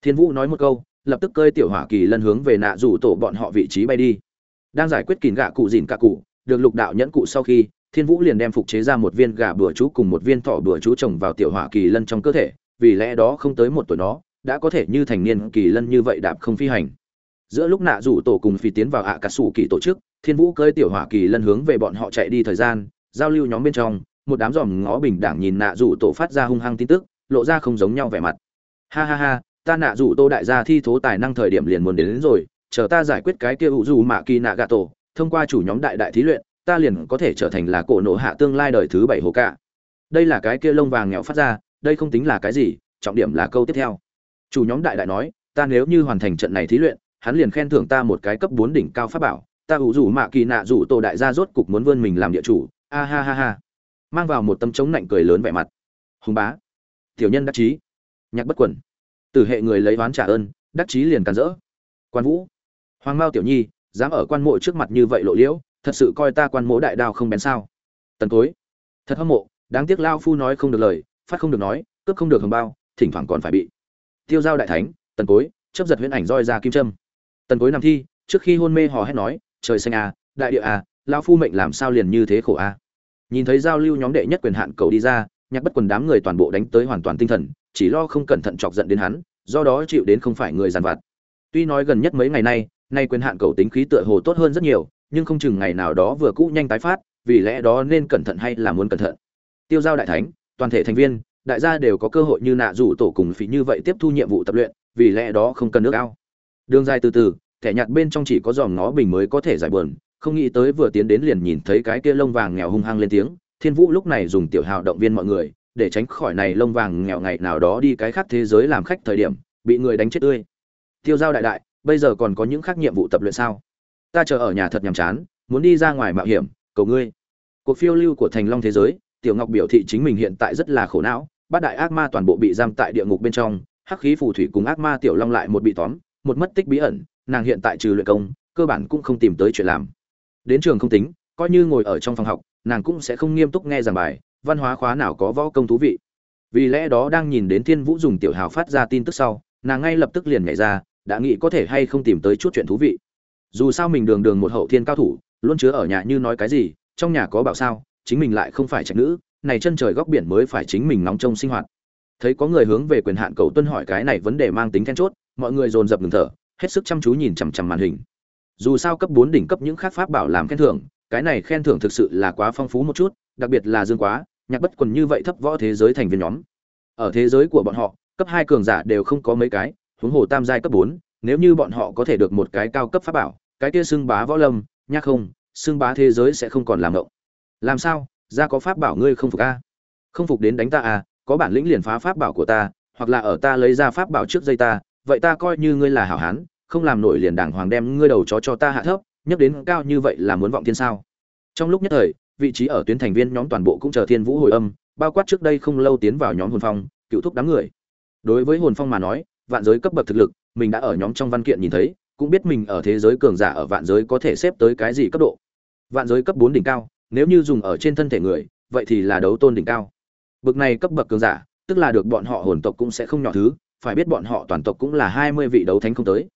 A: Thiên vũ nói một câu, lập tức cơi tiểu hỏa kỳ lân hướng về nạ dù tổ bọn họ vị trí bay đi. Đang giải quyết kìn gạ cụ dìn cả cụ, được lục đạo nhẫn cụ sau khi, thiên vũ liền đem phục chế ra một viên gà bừa chú cùng một viên thỏ bừa chú trồng vào tiểu hỏa kỳ lân trong cơ thể vì lẽ đó không tới một tuổi nó đã có thể như thành niên kỳ lân như vậy đạp không phi hành. Giữa lúc nạ rủ tổ cùng phi tiến vào ạ cả sủ kỳ tổ chức thiên vũ cơi tiểu hỏa kỳ lân hướng về bọn họ chạy đi thời gian giao lưu nhóm bên trong một đám dòm ngó bình đẳng nhìn nạ rủ tổ phát ra hung hăng tin tức lộ ra không giống nhau vẻ mặt. Ha ha ha ta nạ rủ tô đại gia thi thố tài năng thời điểm liền muốn đến, đến rồi chờ ta giải quyết cái kia ủ dù mạ kỳ nạ gà tổ thông qua chủ nhóm đại đại thí luyện ta liền có thể trở thành là cổ nộ hạ tương lai đời thứ bảy hồ cả đây là cái kia lông vàng nghèo phát ra đây không tính là cái gì, trọng điểm là câu tiếp theo. Chủ nhóm đại đại nói, ta nếu như hoàn thành trận này thí luyện, hắn liền khen thưởng ta một cái cấp bốn đỉnh cao pháp bảo. Ta ủ rủ mạ kỳ nạ rủ tổ đại gia rốt cục muốn vươn mình làm địa chủ. A ha ha ha. Mang vào một tấm chống nạnh cười lớn vẻ mặt. Hùng bá. Tiểu nhân đắc chí. Nhạc bất quẩn tử hệ người lấy oán trả ơn, đắc chí liền càn rỡ. Quan vũ. Hoàng mao tiểu nhi, dám ở quan mộ trước mặt như vậy lộ liễu, thật sự coi ta quan mộ đại đao không bén sao? Tần cối. Thật hâm mộ, đáng tiếc lao phu nói không được lời phát không được nói, cướp không được hồng bao, thỉnh thoảng còn phải bị. Tiêu giao đại thánh, tần cối chấp giật huyễn ảnh roi ra kim trâm tần cối nằm thi, trước khi hôn mê hò hét nói, trời xanh à đại địa à lao phu mệnh làm sao liền như thế khổ à? Nhìn thấy giao lưu nhóm đệ nhất quyền hạn cầu đi ra, nhạc bất quần đám người toàn bộ đánh tới hoàn toàn tinh thần, chỉ lo không cẩn thận chọc giận đến hắn, do đó chịu đến không phải người giàn vặt. Tuy nói gần nhất mấy ngày nay nay quyền hạn cầu tính khí tựa hồ tốt hơn rất nhiều, nhưng không chừng ngày nào đó vừa cũ nhanh tái phát, vì lẽ đó nên cẩn thận hay là muốn cẩn thận. Tiêu giao đại thánh toàn thể thành viên, đại gia đều có cơ hội như nạ rủ tổ cùng phí như vậy tiếp thu nhiệm vụ tập luyện, vì lẽ đó không cần nước ao. Đường dài từ từ, thẻ nhạt bên trong chỉ có dòm nó bình mới có thể giải buồn, không nghĩ tới vừa tiến đến liền nhìn thấy cái kia lông vàng nghèo hung hăng lên tiếng, thiên vũ lúc này dùng tiểu hào động viên mọi người, để tránh khỏi này lông vàng nghèo ngày nào đó đi cái khác thế giới làm khách thời điểm, bị người đánh chết tươi. Tiêu giao đại đại, bây giờ còn có những khác nhiệm vụ tập luyện sao? Ta chờ ở nhà thật nhàm chán, muốn đi ra ngoài mạo hiểm, cầu ngươi. Cuộc phiêu lưu của thành long thế giới tiểu ngọc biểu thị chính mình hiện tại rất là khổ não, bát đại ác ma toàn bộ bị giam tại địa ngục bên trong, hắc khí phù thủy cùng ác ma tiểu long lại một bị tóm, một mất tích bí ẩn, nàng hiện tại trừ luyện công, cơ bản cũng không tìm tới chuyện làm. Đến trường không tính, coi như ngồi ở trong phòng học, nàng cũng sẽ không nghiêm túc nghe giảng bài, văn hóa khóa nào có võ công thú vị. Vì lẽ đó đang nhìn đến thiên vũ dùng tiểu hào phát ra tin tức sau, nàng ngay lập tức liền nhảy ra, đã nghĩ có thể hay không tìm tới chút chuyện thú vị. Dù sao mình đường đường một hậu thiên cao thủ, luôn chứa ở nhà như nói cái gì, trong nhà có bảo sao chính mình lại không phải trạch nữ, này chân trời góc biển mới phải chính mình nóng trong sinh hoạt. Thấy có người hướng về quyền hạn cầu tuân hỏi cái này vấn đề mang tính then chốt, mọi người dồn dập ngừng thở, hết sức chăm chú nhìn chằm chằm màn hình. Dù sao cấp bốn đỉnh cấp những khác pháp bảo làm khen thưởng, cái này khen thưởng thực sự là quá phong phú một chút, đặc biệt là dương quá, nhạc bất quần như vậy thấp võ thế giới thành viên nhóm. Ở thế giới của bọn họ, cấp hai cường giả đều không có mấy cái, huống hồ tam giai cấp bốn, nếu như bọn họ có thể được một cái cao cấp pháp bảo, cái kia xưng bá võ lâm nhắc không, xưng bá thế giới sẽ không còn làm động làm sao? Ra có pháp bảo ngươi không phục a? Không phục đến đánh ta à? Có bản lĩnh liền phá pháp bảo của ta, hoặc là ở ta lấy ra pháp bảo trước dây ta, vậy ta coi như ngươi là hảo hán, không làm nổi liền đàng hoàng đem ngươi đầu chó cho ta hạ thấp nhắc đến cao như vậy là muốn vọng thiên sao? Trong lúc nhất thời, vị trí ở tuyến thành viên nhóm toàn bộ cũng chờ thiên vũ hồi âm, bao quát trước đây không lâu tiến vào nhóm hồn phong, cựu thúc đám người. Đối với hồn phong mà nói, vạn giới cấp bậc thực lực, mình đã ở nhóm trong văn kiện nhìn thấy, cũng biết mình ở thế giới cường giả ở vạn giới có thể xếp tới cái gì cấp độ. Vạn giới cấp bốn đỉnh cao nếu như dùng ở trên thân thể người, vậy thì là đấu tôn đỉnh cao. Bực này cấp bậc cường giả, tức là được bọn họ hồn tộc cũng sẽ không nhỏ thứ, phải biết bọn họ toàn tộc cũng là hai mươi vị đấu thánh không tới.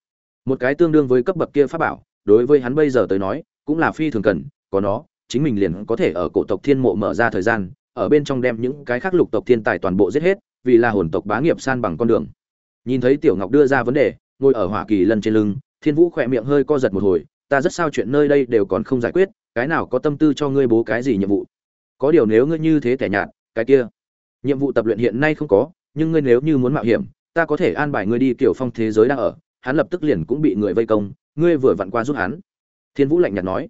A: Một cái tương đương với cấp bậc kia pháp bảo, đối với hắn bây giờ tới nói, cũng là phi thường cần, có nó, chính mình liền có thể ở cổ tộc thiên mộ mở ra thời gian, ở bên trong đem những cái khác lục tộc thiên tài toàn bộ giết hết, vì là hồn tộc bá nghiệp san bằng con đường. Nhìn thấy tiểu ngọc đưa ra vấn đề, ngồi ở hỏa kỳ lân trên lưng, thiên vũ khỏe miệng hơi co giật một hồi, ta rất sao chuyện nơi đây đều còn không giải quyết cái nào có tâm tư cho ngươi bố cái gì nhiệm vụ? Có điều nếu ngươi như thế tẻ nhạt, cái kia, nhiệm vụ tập luyện hiện nay không có, nhưng ngươi nếu như muốn mạo hiểm, ta có thể an bài ngươi đi kiểu phong thế giới đang ở, hắn lập tức liền cũng bị người vây công, ngươi vừa vặn qua giúp hắn. Thiên vũ lạnh nhạt nói.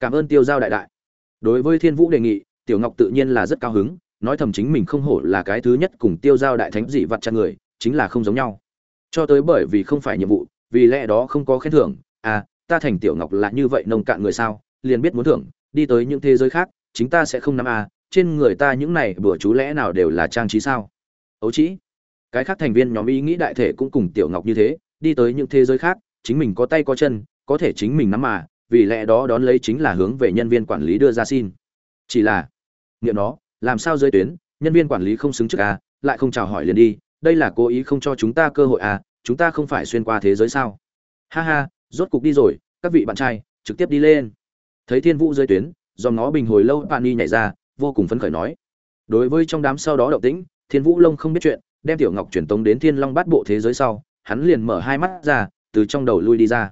A: Cảm ơn tiêu giao đại đại. Đối với thiên vũ đề nghị, tiểu ngọc tự nhiên là rất cao hứng, nói thầm chính mình không hổ là cái thứ nhất cùng tiêu giao đại thánh dị vặt chặt người, chính là không giống nhau. Cho tới bởi vì không phải nhiệm vụ, vì lẽ đó không có khen thưởng à ta thành tiểu ngọc là như vậy nông cạn người sao? Liền biết muốn thưởng, đi tới những thế giới khác, chính ta sẽ không nắm à trên người ta những này bữa chú lẽ nào đều là trang trí sao? Ấu trĩ, cái khác thành viên nhóm ý nghĩ đại thể cũng cùng tiểu ngọc như thế, đi tới những thế giới khác, chính mình có tay có chân, có thể chính mình nắm mà vì lẽ đó đón lấy chính là hướng về nhân viên quản lý đưa ra xin. Chỉ là, nghiệm nó, làm sao rơi tuyến, nhân viên quản lý không xứng trước à lại không chào hỏi liền đi, đây là cố ý không cho chúng ta cơ hội à chúng ta không phải xuyên qua thế giới sao? Ha ha, rốt cục đi rồi, các vị bạn trai, trực tiếp đi lên thấy thiên vũ rơi tuyến do nó bình hồi lâu pani nhảy ra, vô cùng phấn khởi nói. Đối với trong đám sau đó động tĩnh, thiên vũ lông không biết chuyện, đem tiểu ngọc truyền tống đến thiên long bát bộ thế giới sau, hắn liền mở hai mắt ra, từ trong đầu lui đi ra.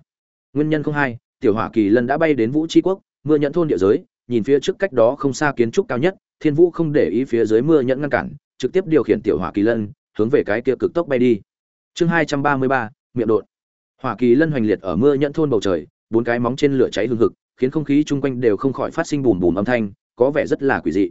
A: Nguyên nhân không hai, tiểu hỏa kỳ lân đã bay đến vũ tri quốc, mưa nhận thôn địa giới, nhìn phía trước cách đó không xa kiến trúc cao nhất, thiên vũ không để ý phía dưới mưa nhận ngăn cản, trực tiếp điều khiển tiểu hỏa kỳ lân, hướng về cái kia cực tốc bay đi. Chương hai trăm ba mươi ba, miệng đột. Hỏa kỳ lân hoành liệt ở mưa nhận thôn bầu trời, bốn cái móng trên lửa cháy hừng hực khiến không khí chung quanh đều không khỏi phát sinh bùm bùm âm thanh, có vẻ rất là quỷ dị.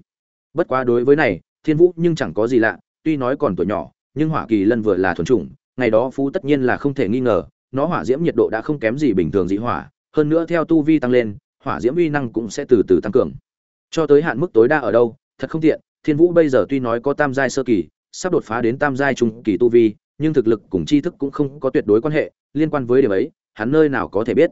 A: Bất quá đối với này, thiên vũ nhưng chẳng có gì lạ, tuy nói còn tuổi nhỏ, nhưng hỏa kỳ lân vừa là thuần chủng, ngày đó phú tất nhiên là không thể nghi ngờ, nó hỏa diễm nhiệt độ đã không kém gì bình thường dị hỏa, hơn nữa theo tu vi tăng lên, hỏa diễm uy năng cũng sẽ từ từ tăng cường. Cho tới hạn mức tối đa ở đâu, thật không tiện, thiên vũ bây giờ tuy nói có tam giai sơ kỳ, sắp đột phá đến tam giai trung kỳ tu vi, nhưng thực lực cùng tri thức cũng không có tuyệt đối quan hệ, liên quan với điểm ấy, hắn nơi nào có thể biết.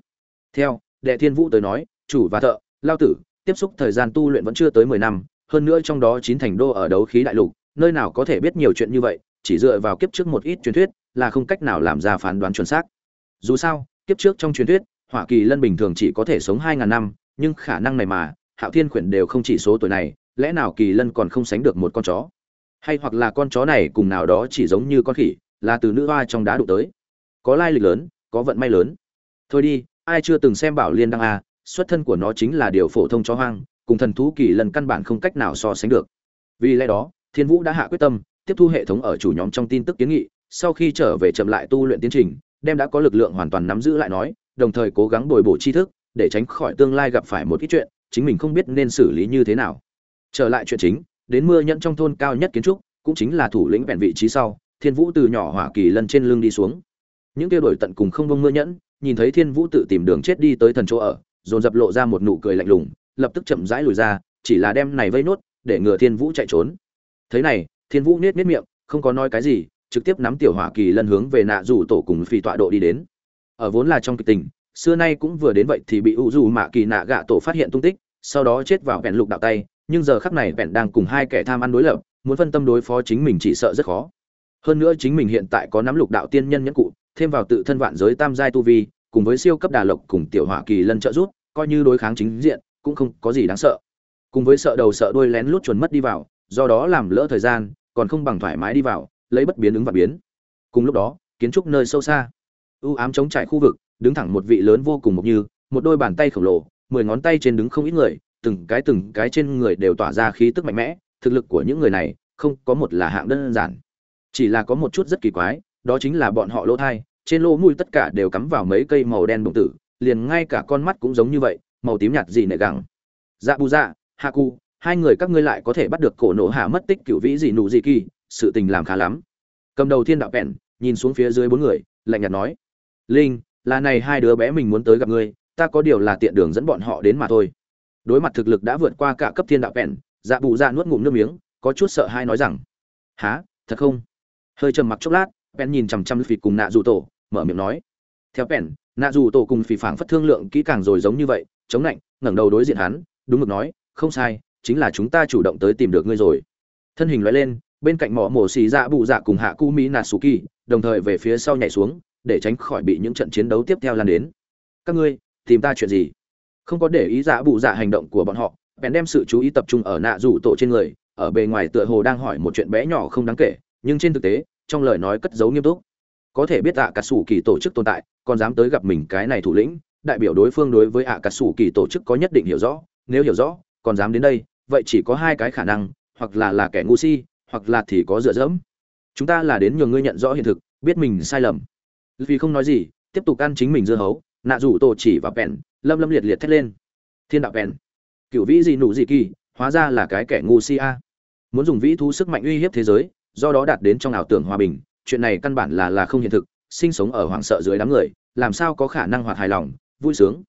A: Theo đệ thiên vũ tới nói, chủ và thợ, lao tử, tiếp xúc thời gian tu luyện vẫn chưa tới mười năm, hơn nữa trong đó chín thành đô ở đấu khí đại lục, nơi nào có thể biết nhiều chuyện như vậy, chỉ dựa vào kiếp trước một ít truyền thuyết, là không cách nào làm ra phán đoán chuẩn xác. Dù sao, kiếp trước trong truyền thuyết, hỏa kỳ lân bình thường chỉ có thể sống hai ngàn năm, nhưng khả năng này mà, hạo thiên khuyển đều không chỉ số tuổi này, lẽ nào kỳ lân còn không sánh được một con chó? Hay hoặc là con chó này cùng nào đó chỉ giống như con khỉ, là từ nữ hoa trong đá đụng tới. Có lai lịch lớn, có vận may lớn. Thôi đi ai chưa từng xem bảo liên đăng a, xuất thân của nó chính là điều phổ thông chó hoang, cùng thần thú kỳ lần căn bản không cách nào so sánh được. Vì lẽ đó, thiên vũ đã hạ quyết tâm, tiếp thu hệ thống ở chủ nhóm trong tin tức kiến nghị, sau khi trở về chậm lại tu luyện tiến trình, đem đã có lực lượng hoàn toàn nắm giữ lại nói, đồng thời cố gắng bồi bổ tri thức, để tránh khỏi tương lai gặp phải một ít chuyện, chính mình không biết nên xử lý như thế nào. Trở lại chuyện chính, đến mưa nhẫn trong thôn cao nhất kiến trúc, cũng chính là thủ lĩnh vẹn vị trí sau, thiên vũ từ nhỏ hỏa kỳ lân trên lưng đi xuống. Những tiêu đổi tận cùng không bông mưa nhẫn nhìn thấy thiên vũ tự tìm đường chết đi tới thần chỗ ở, dồn dập lộ ra một nụ cười lạnh lùng, lập tức chậm rãi lùi ra, chỉ là đem này vây nốt, để ngừa thiên vũ chạy trốn. Thế này, thiên vũ nết nết miệng, không có nói cái gì, trực tiếp nắm tiểu hỏa kỳ lân hướng về nạ rủ tổ cùng phi tọa độ đi đến. Ở vốn là trong kịch tình, xưa nay cũng vừa đến vậy thì bị u dù mạ kỳ nạ gạ tổ phát hiện tung tích, sau đó chết vào vẹn lục đạo tay, nhưng giờ khắc này vẹn đang cùng hai kẻ tham ăn đối lập, muốn phân tâm đối phó chính mình chỉ sợ rất khó. Hơn nữa chính mình hiện tại có nắm lục đạo tiên nhân nhẫn cụ thêm vào tự thân vạn giới tam giai tu vi, cùng với siêu cấp đà lộc cùng tiểu hỏa kỳ lân trợ giúp, coi như đối kháng chính diện, cũng không có gì đáng sợ. Cùng với sợ đầu sợ đuôi lén lút chuẩn mất đi vào, do đó làm lỡ thời gian, còn không bằng thoải mái đi vào, lấy bất biến ứng và biến. Cùng lúc đó, kiến trúc nơi sâu xa, u ám chống trải khu vực, đứng thẳng một vị lớn vô cùng mộc như, một đôi bàn tay khổng lồ, mười ngón tay trên đứng không ít người, từng cái từng cái trên người đều tỏa ra khí tức mạnh mẽ, thực lực của những người này, không có một là hạng đơn giản. Chỉ là có một chút rất kỳ quái đó chính là bọn họ lỗ thai, trên lỗ mũi tất cả đều cắm vào mấy cây màu đen đồng tử, liền ngay cả con mắt cũng giống như vậy, màu tím nhạt gì nệ gẳng. Dạ bù dạ hạ cu hai người các ngươi lại có thể bắt được cổ nổ hạ mất tích cựu vĩ gì nụ gì kỳ, sự tình làm khá lắm. Cầm đầu thiên đạo bèn, nhìn xuống phía dưới bốn người, lạnh nhạt nói, linh, là này hai đứa bé mình muốn tới gặp ngươi, ta có điều là tiện đường dẫn bọn họ đến mà thôi. Đối mặt thực lực đã vượt qua cả cấp thiên đạo bèn dạ bù dạ nuốt ngụm nước miếng, có chút sợ hai nói rằng há thật không? Hơi trầm mặc chốc lát pen nhìn chằm chằm phì cùng nạ dù tổ mở miệng nói. Theo pen nạ dù tổ cùng phì phảng phất thương lượng kỹ càng rồi giống như vậy, chống lạnh, ngẩng đầu đối diện hắn, đúng mực nói, không sai, chính là chúng ta chủ động tới tìm được ngươi rồi. Thân hình loại lên, bên cạnh mỏ mổ xì dạ bụ dạ cùng hạ cu mỹ nà su kỳ đồng thời về phía sau nhảy xuống, để tránh khỏi bị những trận chiến đấu tiếp theo lan đến. Các ngươi, tìm ta chuyện gì? Không có để ý dạ bụ dạ hành động của bọn họ bèn đem sự chú ý tập trung ở nạ rủ tổ trên người, ở bề ngoài tựa hồ đang hỏi một chuyện bé nhỏ không đáng kể, nhưng trên thực tế trong lời nói cất giấu nghiêm túc. Có thể biết ạ cả sủ kỳ tổ chức tồn tại, còn dám tới gặp mình cái này thủ lĩnh, đại biểu đối phương đối với ạ cả sủ kỳ tổ chức có nhất định hiểu rõ, nếu hiểu rõ, còn dám đến đây, vậy chỉ có hai cái khả năng, hoặc là là kẻ ngu si, hoặc là thì có dựa dẫm. Chúng ta là đến nhường ngươi nhận rõ hiện thực, biết mình sai lầm. Vì không nói gì, tiếp tục ăn chính mình dưa hấu, nạ rủ tổ chỉ và bèn lâm lâm liệt liệt thét lên. Thiên đạo bèn cựu vĩ gì nụ gì kỳ, hóa ra là cái kẻ ngu si a. Muốn dùng vĩ thú sức mạnh uy hiếp thế giới do đó đạt đến trong ảo tưởng hòa bình, chuyện này căn bản là là không hiện thực, sinh sống ở hoảng sợ dưới đám người, làm sao có khả năng hoạt hài lòng, vui sướng.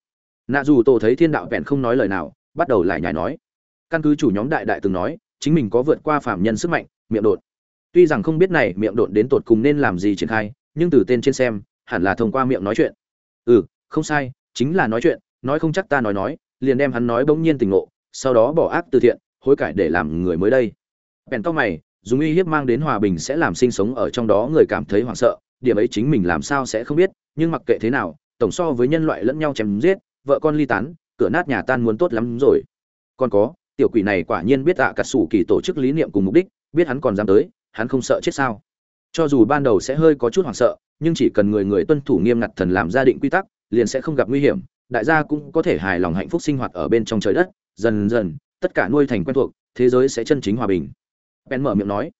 A: Nạ dù tổ thấy thiên đạo vẹn không nói lời nào, bắt đầu lại nhảy nói. Căn cứ chủ nhóm đại đại từng nói, chính mình có vượt qua phạm nhân sức mạnh, miệng đột. Tuy rằng không biết này miệng đột đến tột cùng nên làm gì triển khai, nhưng từ tên trên xem, hẳn là thông qua miệng nói chuyện. Ừ không sai, chính là nói chuyện, nói không chắc ta nói nói, liền đem hắn nói bỗng nhiên tình ngộ, sau đó bỏ ác từ thiện, hối cải để làm người mới đây. Bèn tóc mày dùng uy hiếp mang đến hòa bình sẽ làm sinh sống ở trong đó người cảm thấy hoảng sợ, điểm ấy chính mình làm sao sẽ không biết, nhưng mặc kệ thế nào, tổng so với nhân loại lẫn nhau chém giết, vợ con ly tán, cửa nát nhà tan muốn tốt lắm rồi. Còn có, tiểu quỷ này quả nhiên biết ạ cả sủ kỳ tổ chức lý niệm cùng mục đích, biết hắn còn dám tới, hắn không sợ chết sao? Cho dù ban đầu sẽ hơi có chút hoảng sợ, nhưng chỉ cần người người tuân thủ nghiêm ngặt thần làm gia định quy tắc, liền sẽ không gặp nguy hiểm, đại gia cũng có thể hài lòng hạnh phúc sinh hoạt ở bên trong trời đất, dần dần, tất cả nuôi thành quen thuộc, thế giới sẽ chân chính hòa bình bèn mở miệng nói,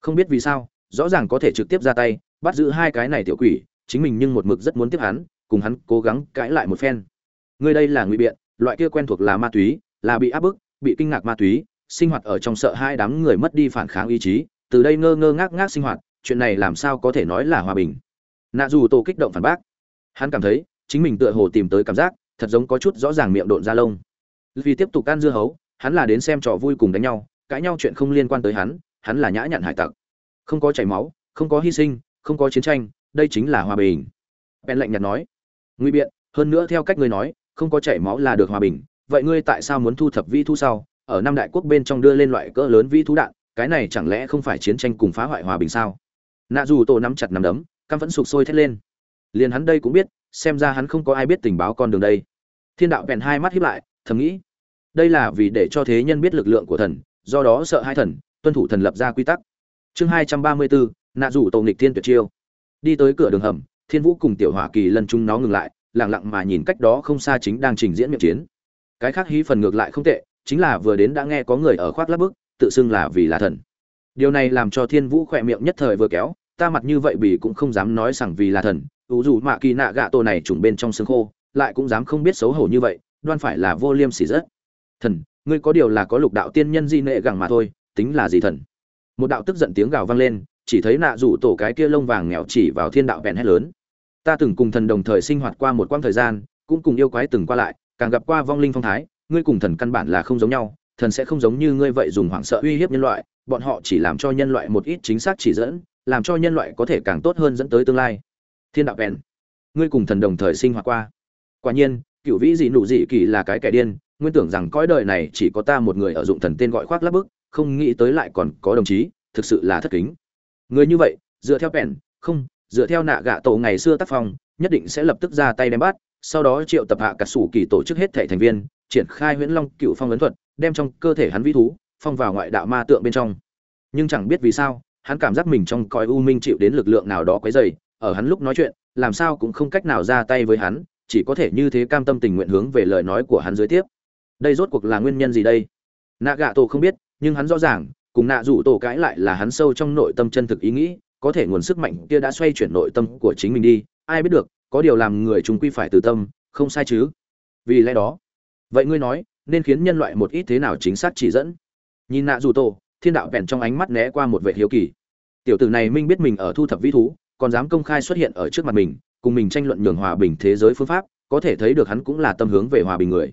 A: không biết vì sao, rõ ràng có thể trực tiếp ra tay, bắt giữ hai cái này tiểu quỷ, chính mình nhưng một mực rất muốn tiếp hắn, cùng hắn cố gắng cãi lại một phen. Người đây là ngụy biện, loại kia quen thuộc là ma túy, là bị áp bức, bị kinh ngạc ma túy, sinh hoạt ở trong sợ hai đám người mất đi phản kháng ý chí, từ đây ngơ ngơ ngác ngác sinh hoạt, chuyện này làm sao có thể nói là hòa bình? Nạ dù tổ kích động phản bác. Hắn cảm thấy, chính mình tựa hồ tìm tới cảm giác, thật giống có chút rõ ràng miệng độn ra lông. Vì tiếp tục ăn dưa hấu, hắn là đến xem trò vui cùng đánh nhau cãi nhau chuyện không liên quan tới hắn hắn là nhã nhặn hải tặc. Không có chảy máu, không có hy sinh, không có chiến tranh, đây chính là hòa bình. Bèn lạnh nhạt nói nguy biện, hơn nữa theo cách ngươi nói, không có chảy máu là được hòa bình, vậy ngươi tại sao muốn thu thập vi thu sau? Ở năm đại quốc bên trong đưa lên loại cỡ lớn vi thú đạn, cái này chẳng lẽ không phải chiến tranh cùng phá hoại hòa bình sao? Nạ dù tổ nắm chặt nắm đấm, căm vẫn sụp sôi thét lên. Liền hắn đây cũng biết, xem ra hắn không có ai biết tình báo con đường đây. Thiên đạo bèn hai mắt hiếp lại, thầm nghĩ, đây là vì để cho thế nhân biết lực lượng của thần do đó sợ hai thần, tuân thủ thần lập ra quy tắc. Chương hai trăm ba mươi bốn nạ rủ tổ nghịch thiên tuyệt chiêu. Đi tới cửa đường hầm, thiên vũ cùng tiểu hỏa kỳ lần chung nó ngừng lại lẳng lặng mà nhìn cách đó không xa chính đang trình diễn miệng chiến. Cái khác hí phần ngược lại không tệ, chính là vừa đến đã nghe có người ở khoác lắp bức, tự xưng là vì là thần. Điều này làm cho thiên vũ khỏe miệng nhất thời vừa kéo, ta mặt như vậy bỉ cũng không dám nói rằng vì là thần, ủ dù mạ kỳ nạ gạ tổ này trùng bên trong xương khô, lại cũng dám không biết xấu hổ như vậy, đoan phải là vô liêm sỉ rất. Thần ngươi có điều là có lục đạo tiên nhân di nệ gẳng mà thôi, tính là gì thần? Một đạo tức giận tiếng gào vang lên, chỉ thấy nạ rủ tổ cái kia lông vàng nghèo chỉ vào thiên đạo bèn hét lớn. Ta từng cùng thần đồng thời sinh hoạt qua một quãng thời gian, cũng cùng yêu quái từng qua lại, càng gặp qua vong linh phong thái, ngươi cùng thần căn bản là không giống nhau, thần sẽ không giống như ngươi vậy dùng hoảng sợ uy hiếp nhân loại, bọn họ chỉ làm cho nhân loại một ít chính xác chỉ dẫn, làm cho nhân loại có thể càng tốt hơn dẫn tới tương lai. Thiên đạo bèn, ngươi cùng thần đồng thời sinh hoạt qua. Quả nhiên, cựu vĩ dị nụ dị kỳ là cái kẻ điên nguyên tưởng rằng cõi đời này chỉ có ta một người ở dụng thần tên gọi khoác lắp bức, không nghĩ tới lại còn có đồng chí, thực sự là thất kính. Người như vậy, dựa theo bèn không, dựa theo nạ gạ tổ ngày xưa tác phong, nhất định sẽ lập tức ra tay đem bắt, sau đó triệu tập hạ cả sủ kỳ tổ chức hết thể thành viên, triển khai huyễn long cựu phong ấn thuật, đem trong cơ thể hắn vĩ thú, phong vào ngoại đạo ma tượng bên trong. Nhưng chẳng biết vì sao, hắn cảm giác mình trong cõi u minh chịu đến lực lượng nào đó quấy dày ở hắn lúc nói chuyện, làm sao cũng không cách nào ra tay với hắn, chỉ có thể như thế cam tâm tình nguyện hướng về lời nói của hắn dưới tiếp đây rốt cuộc là nguyên nhân gì đây? Nạ gạ tổ không biết, nhưng hắn rõ ràng, cùng nạ rủ tổ cãi lại là hắn sâu trong nội tâm chân thực ý nghĩ, có thể nguồn sức mạnh kia đã xoay chuyển nội tâm của chính mình đi. Ai biết được, có điều làm người chúng quy phải từ tâm, không sai chứ? Vì lẽ đó, vậy ngươi nói, nên khiến nhân loại một ít thế nào chính xác chỉ dẫn? Nhìn nạ dù tổ, thiên đạo vẹn trong ánh mắt né qua một vệ hiếu kỳ. Tiểu tử này minh biết mình ở thu thập vĩ thú, còn dám công khai xuất hiện ở trước mặt mình, cùng mình tranh luận nhường hòa bình thế giới phương pháp, có thể thấy được hắn cũng là tâm hướng về hòa bình người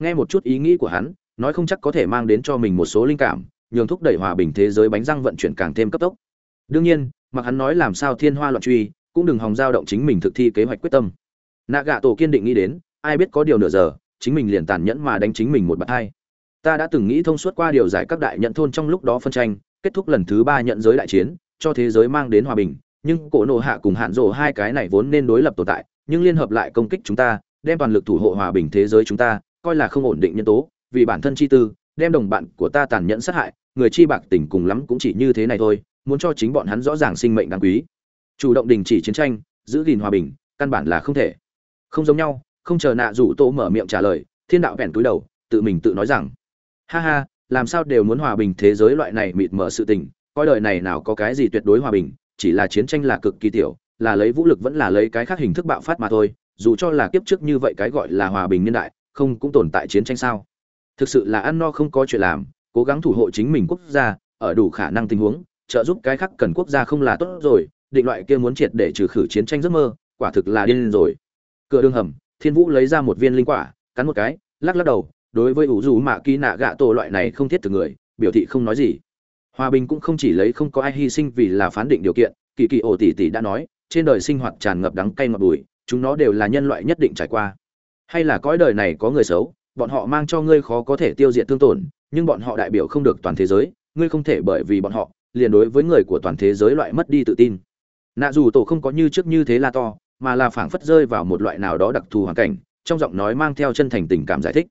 A: nghe một chút ý nghĩ của hắn, nói không chắc có thể mang đến cho mình một số linh cảm, nhường thúc đẩy hòa bình thế giới bánh răng vận chuyển càng thêm cấp tốc. Đương nhiên, mặc hắn nói làm sao thiên hoa loạn truy, cũng đừng hòng dao động chính mình thực thi kế hoạch quyết tâm. Nạ gạ tổ kiên định nghĩ đến, ai biết có điều nửa giờ, chính mình liền tàn nhẫn mà đánh chính mình một bạt hai. Ta đã từng nghĩ thông suốt qua điều giải các đại nhận thôn trong lúc đó phân tranh, kết thúc lần thứ ba nhận giới đại chiến, cho thế giới mang đến hòa bình, nhưng cổ nộ hạ cùng hạn rộ hai cái này vốn nên đối lập tồn tại, nhưng liên hợp lại công kích chúng ta, đem toàn lực thủ hộ hòa bình thế giới chúng ta coi là không ổn định nhân tố, vì bản thân chi tư, đem đồng bạn của ta tàn nhẫn sát hại, người chi bạc tình cùng lắm cũng chỉ như thế này thôi, muốn cho chính bọn hắn rõ ràng sinh mệnh đáng quý. Chủ động đình chỉ chiến tranh, giữ gìn hòa bình, căn bản là không thể. Không giống nhau, không chờ nạ rủ tổ mở miệng trả lời, thiên đạo vẹn túi đầu, tự mình tự nói rằng, ha ha, làm sao đều muốn hòa bình thế giới loại này mịt mờ sự tình, coi đời này nào có cái gì tuyệt đối hòa bình, chỉ là chiến tranh là cực kỳ tiểu, là lấy vũ lực vẫn là lấy cái khác hình thức bạo phát mà thôi, dù cho là kiếp trước như vậy cái gọi là hòa bình nhân đại không cũng tồn tại chiến tranh sao? Thực sự là ăn no không có chuyện làm, cố gắng thủ hộ chính mình quốc gia, ở đủ khả năng tình huống, trợ giúp cái khác cần quốc gia không là tốt rồi, định loại kia muốn triệt để trừ khử chiến tranh giấc mơ, quả thực là điên rồi. Cửa đường hầm, thiên vũ lấy ra một viên linh quả, cắn một cái, lắc lắc đầu, đối với ủ dù mạ kỳ nạ gạ tổ loại này không thiết từ người, biểu thị không nói gì. Hòa bình cũng không chỉ lấy không có ai hy sinh vì là phán định điều kiện, kỳ kỳ ổ tỷ tỷ đã nói, trên đời sinh hoạt tràn ngập đắng cay ngọt bùi, chúng nó đều là nhân loại nhất định trải qua hay là cõi đời này có người xấu, bọn họ mang cho ngươi khó có thể tiêu diệt thương tổn, nhưng bọn họ đại biểu không được toàn thế giới, ngươi không thể bởi vì bọn họ, liền đối với người của toàn thế giới loại mất đi tự tin. Nạ dù tổ không có như trước như thế là to, mà là phảng phất rơi vào một loại nào đó đặc thù hoàn cảnh, trong giọng nói mang theo chân thành tình cảm giải thích.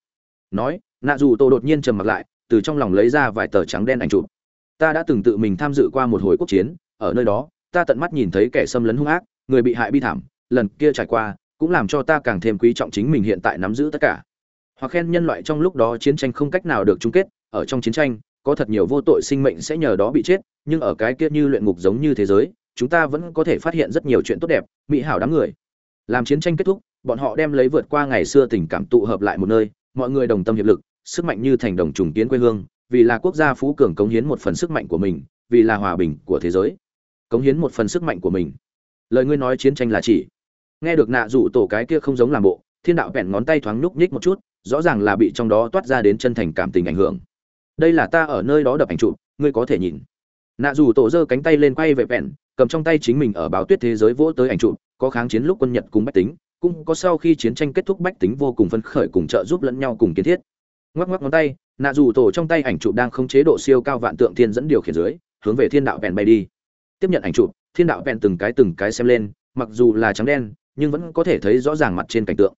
A: Nói, nạ dù tổ đột nhiên trầm mặc lại, từ trong lòng lấy ra vài tờ trắng đen ảnh chụp. Ta đã từng tự mình tham dự qua một hồi quốc chiến, ở nơi đó, ta tận mắt nhìn thấy kẻ xâm lấn hung ác, người bị hại bi thảm, lần kia trải qua cũng làm cho ta càng thêm quý trọng chính mình hiện tại nắm giữ tất cả. Hoặc khen nhân loại trong lúc đó chiến tranh không cách nào được chung kết, ở trong chiến tranh, có thật nhiều vô tội sinh mệnh sẽ nhờ đó bị chết, nhưng ở cái kia như luyện ngục giống như thế giới, chúng ta vẫn có thể phát hiện rất nhiều chuyện tốt đẹp, mỹ hảo đám người. Làm chiến tranh kết thúc, bọn họ đem lấy vượt qua ngày xưa tình cảm tụ hợp lại một nơi, mọi người đồng tâm hiệp lực, sức mạnh như thành đồng trùng kiến quê hương, vì là quốc gia phú cường cống hiến một phần sức mạnh của mình, vì là hòa bình của thế giới, cống hiến một phần sức mạnh của mình. Lời ngươi nói chiến tranh là chỉ nghe được nạ rủ tổ cái kia không giống làm bộ, thiên đạo vẹn ngón tay thoáng núc nhích một chút, rõ ràng là bị trong đó toát ra đến chân thành cảm tình ảnh hưởng. Đây là ta ở nơi đó đập ảnh chụp, ngươi có thể nhìn. Nạ dù tổ giơ cánh tay lên quay về vẹn cầm trong tay chính mình ở báo tuyết thế giới vỗ tới ảnh chụp, có kháng chiến lúc quân nhật cùng bách tính, cũng có sau khi chiến tranh kết thúc bách tính vô cùng phấn khởi cùng trợ giúp lẫn nhau cùng kiến thiết. Ngoắc ngoắc ngón tay, nạ dù tổ trong tay ảnh chụp đang không chế độ siêu cao vạn tượng thiên dẫn điều khiển dưới, hướng về thiên đạo vẹn bay đi. Tiếp nhận ảnh chụp, thiên đạo vẹn từng cái từng cái xem lên, mặc dù là trắng đen nhưng vẫn có thể thấy rõ ràng mặt trên cảnh tượng.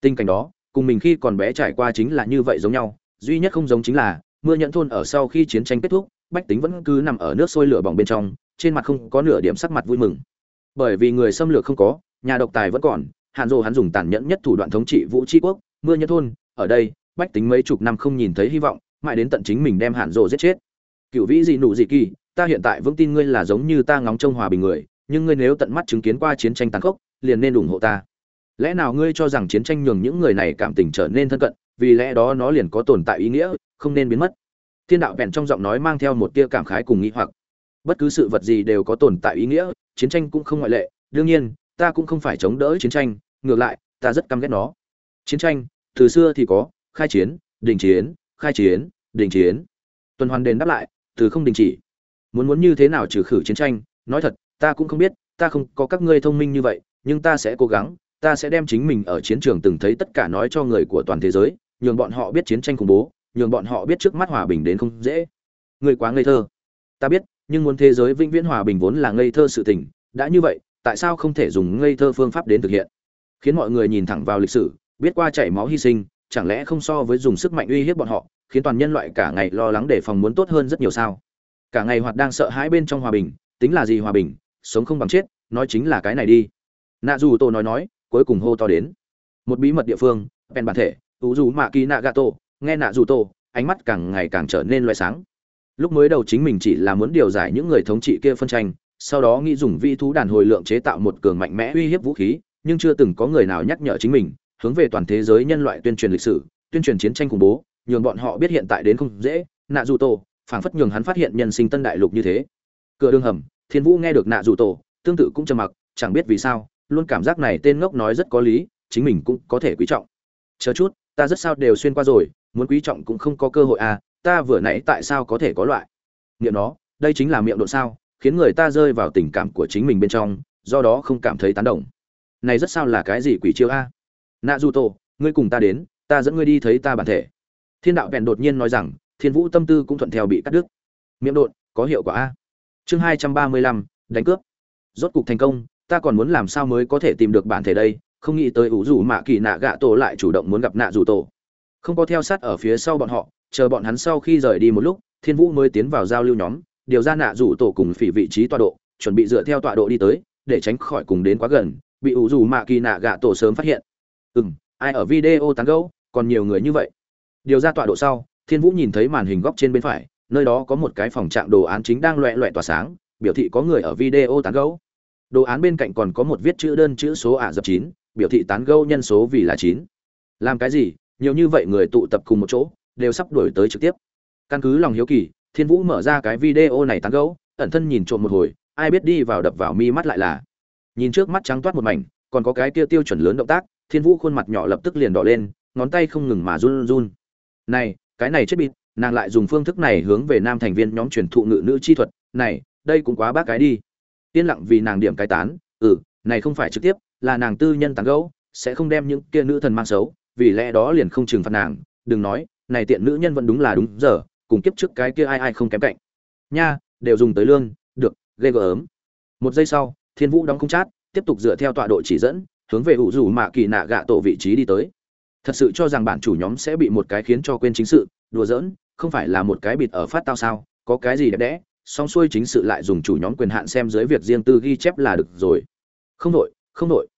A: Tình cảnh đó, cùng mình khi còn bé trải qua chính là như vậy giống nhau, duy nhất không giống chính là, mưa nhận thôn ở sau khi chiến tranh kết thúc, bách tính vẫn cứ nằm ở nước sôi lửa bỏng bên trong, trên mặt không có nửa điểm sắc mặt vui mừng. Bởi vì người xâm lược không có, nhà độc tài vẫn còn hạn dồ hắn dùng tàn nhẫn nhất thủ đoạn thống trị vũ tri quốc, mưa nhận thôn, ở đây, bách tính mấy chục năm không nhìn thấy hy vọng, mãi đến tận chính mình đem hạn dồ giết chết. Cựu vĩ dị nụ dị kỳ, ta hiện tại vững tin ngươi là giống như ta ngóng trông hòa bình người nhưng ngươi nếu tận mắt chứng kiến qua chiến tranh tàn khốc, liền nên ủng hộ ta. Lẽ nào ngươi cho rằng chiến tranh nhường những người này cảm tình trở nên thân cận, vì lẽ đó nó liền có tồn tại ý nghĩa, không nên biến mất. Thiên đạo vẹn trong giọng nói mang theo một tia cảm khái cùng nghĩ hoặc. Bất cứ sự vật gì đều có tồn tại ý nghĩa, chiến tranh cũng không ngoại lệ. Đương nhiên, ta cũng không phải chống đỡ chiến tranh, ngược lại, ta rất căm ghét nó. Chiến tranh, từ xưa thì có, khai chiến, đình chiến, khai chiến, đình chiến. Tuần hoàn đền đáp lại, từ không đình chỉ. Muốn muốn như thế nào trừ khử chiến tranh, nói thật ta cũng không biết, ta không có các ngươi thông minh như vậy, nhưng ta sẽ cố gắng, ta sẽ đem chính mình ở chiến trường từng thấy tất cả nói cho người của toàn thế giới, nhường bọn họ biết chiến tranh khủng bố, nhường bọn họ biết trước mắt hòa bình đến không dễ. Người quá ngây thơ. Ta biết, nhưng muốn thế giới vĩnh viễn hòa bình vốn là ngây thơ sự tình, đã như vậy, tại sao không thể dùng ngây thơ phương pháp đến thực hiện? Khiến mọi người nhìn thẳng vào lịch sử, biết qua chảy máu hy sinh, chẳng lẽ không so với dùng sức mạnh uy hiếp bọn họ, khiến toàn nhân loại cả ngày lo lắng để phòng muốn tốt hơn rất nhiều sao? Cả ngày hoạt đang sợ hãi bên trong hòa bình, tính là gì hòa bình? Sống không bằng chết, nói chính là cái này đi. Nạ dù tô nói nói, cuối cùng hô to đến. Một bí mật địa phương, bèn bản thể ủ dù mạ kỳ nạ gà tô nghe nạ dù tô ánh mắt càng ngày càng trở nên loại sáng. Lúc mới đầu chính mình chỉ là muốn điều giải những người thống trị kia phân tranh, sau đó nghĩ dùng vi thú đàn hồi lượng chế tạo một cường mạnh mẽ uy hiếp vũ khí, nhưng chưa từng có người nào nhắc nhở chính mình, hướng về toàn thế giới nhân loại tuyên truyền lịch sử, tuyên truyền chiến tranh khủng bố, nhường bọn họ biết hiện tại đến không dễ. Nạ dù tô phảng phất nhường hắn phát hiện nhân sinh tân đại lục như thế. Cửa đường hầm thiên vũ nghe được nạ dù tổ, tương tự cũng trầm mặc, chẳng biết vì sao, luôn cảm giác này tên ngốc nói rất có lý, chính mình cũng có thể quý trọng. Chờ chút, ta rất sao đều xuyên qua rồi, muốn quý trọng cũng không có cơ hội à ta vừa nãy tại sao có thể có loại? Miệng nó, đây chính là miệng độ sao, khiến người ta rơi vào tình cảm của chính mình bên trong, do đó không cảm thấy tán đồng. Này rất sao là cái gì quỷ chiêu a? Nạ Dù tô ngươi cùng ta đến, ta dẫn ngươi đi thấy ta bản thể. Thiên đạo vẹn đột nhiên nói rằng, thiên vũ tâm tư cũng thuận theo bị cắt đứt. Miệng đột có hiệu quả a? Chương hai trăm ba mươi lăm, đánh cướp. Rốt cục thành công, ta còn muốn làm sao mới có thể tìm được bản thể đây? Không nghĩ tới ủ rủ mạ kỳ nạ gạ tổ lại chủ động muốn gặp nạ rủ tổ. Không có theo sát ở phía sau bọn họ, chờ bọn hắn sau khi rời đi một lúc, thiên vũ mới tiến vào giao lưu nhóm, điều ra nạ rủ tổ cùng phỉ vị trí tọa độ, chuẩn bị dựa theo tọa độ đi tới, để tránh khỏi cùng đến quá gần, bị ủ rủ mạ kỳ nạ gạ tổ sớm phát hiện. Ừ m ai ở video tán gẫu, còn nhiều người như vậy. Điều ra tọa độ sau, thiên vũ nhìn thấy màn hình góc trên bên phải nơi đó có một cái phòng trạng đồ án chính đang loẹ loẹ tỏa sáng, biểu thị có người ở video tán gẫu. Đồ án bên cạnh còn có một viết chữ đơn chữ số ả dập chín, biểu thị tán gẫu nhân số vì là chín. Làm cái gì? Nhiều như vậy người tụ tập cùng một chỗ, đều sắp đổi tới trực tiếp. Căn cứ lòng hiếu kỳ, thiên vũ mở ra cái video này tán gẫu, ẩn thân nhìn trộm một hồi, ai biết đi vào đập vào mi mắt lại là. Nhìn trước mắt trắng toát một mảnh, còn có cái kia tiêu chuẩn lớn động tác, thiên vũ khuôn mặt nhỏ lập tức liền đỏ lên, ngón tay không ngừng mà run run. Này, cái này chết bịt nàng lại dùng phương thức này hướng về nam thành viên nhóm truyền thụ ngự nữ chi thuật, này, đây cũng quá bác cái đi. Yên lặng vì nàng điểm cái tán ừ này không phải trực tiếp, là nàng tư nhân tán gẫu, sẽ không đem những kia nữ thần mang xấu, vì lẽ đó liền không trừng phạt nàng, đừng nói, này tiện nữ nhân vẫn đúng là đúng giờ, cùng kiếp trước cái kia ai ai không kém cạnh. Nha, đều dùng tới lương, được, ghê gớm. Một giây sau, thiên vũ đóng không chát, tiếp tục dựa theo tọa độ chỉ dẫn, hướng về ủ rủ mạ kỳ nạ gạ tổ vị trí đi tới. Thật sự cho rằng bản chủ nhóm sẽ bị một cái khiến cho quên chính sự, đùa giỡn không phải là một cái bịt ở phát tao sao, có cái gì đẹp đẽ song xuôi chính sự lại dùng chủ nhóm quyền hạn xem dưới việc riêng tư ghi chép là được rồi. Không đội không đội.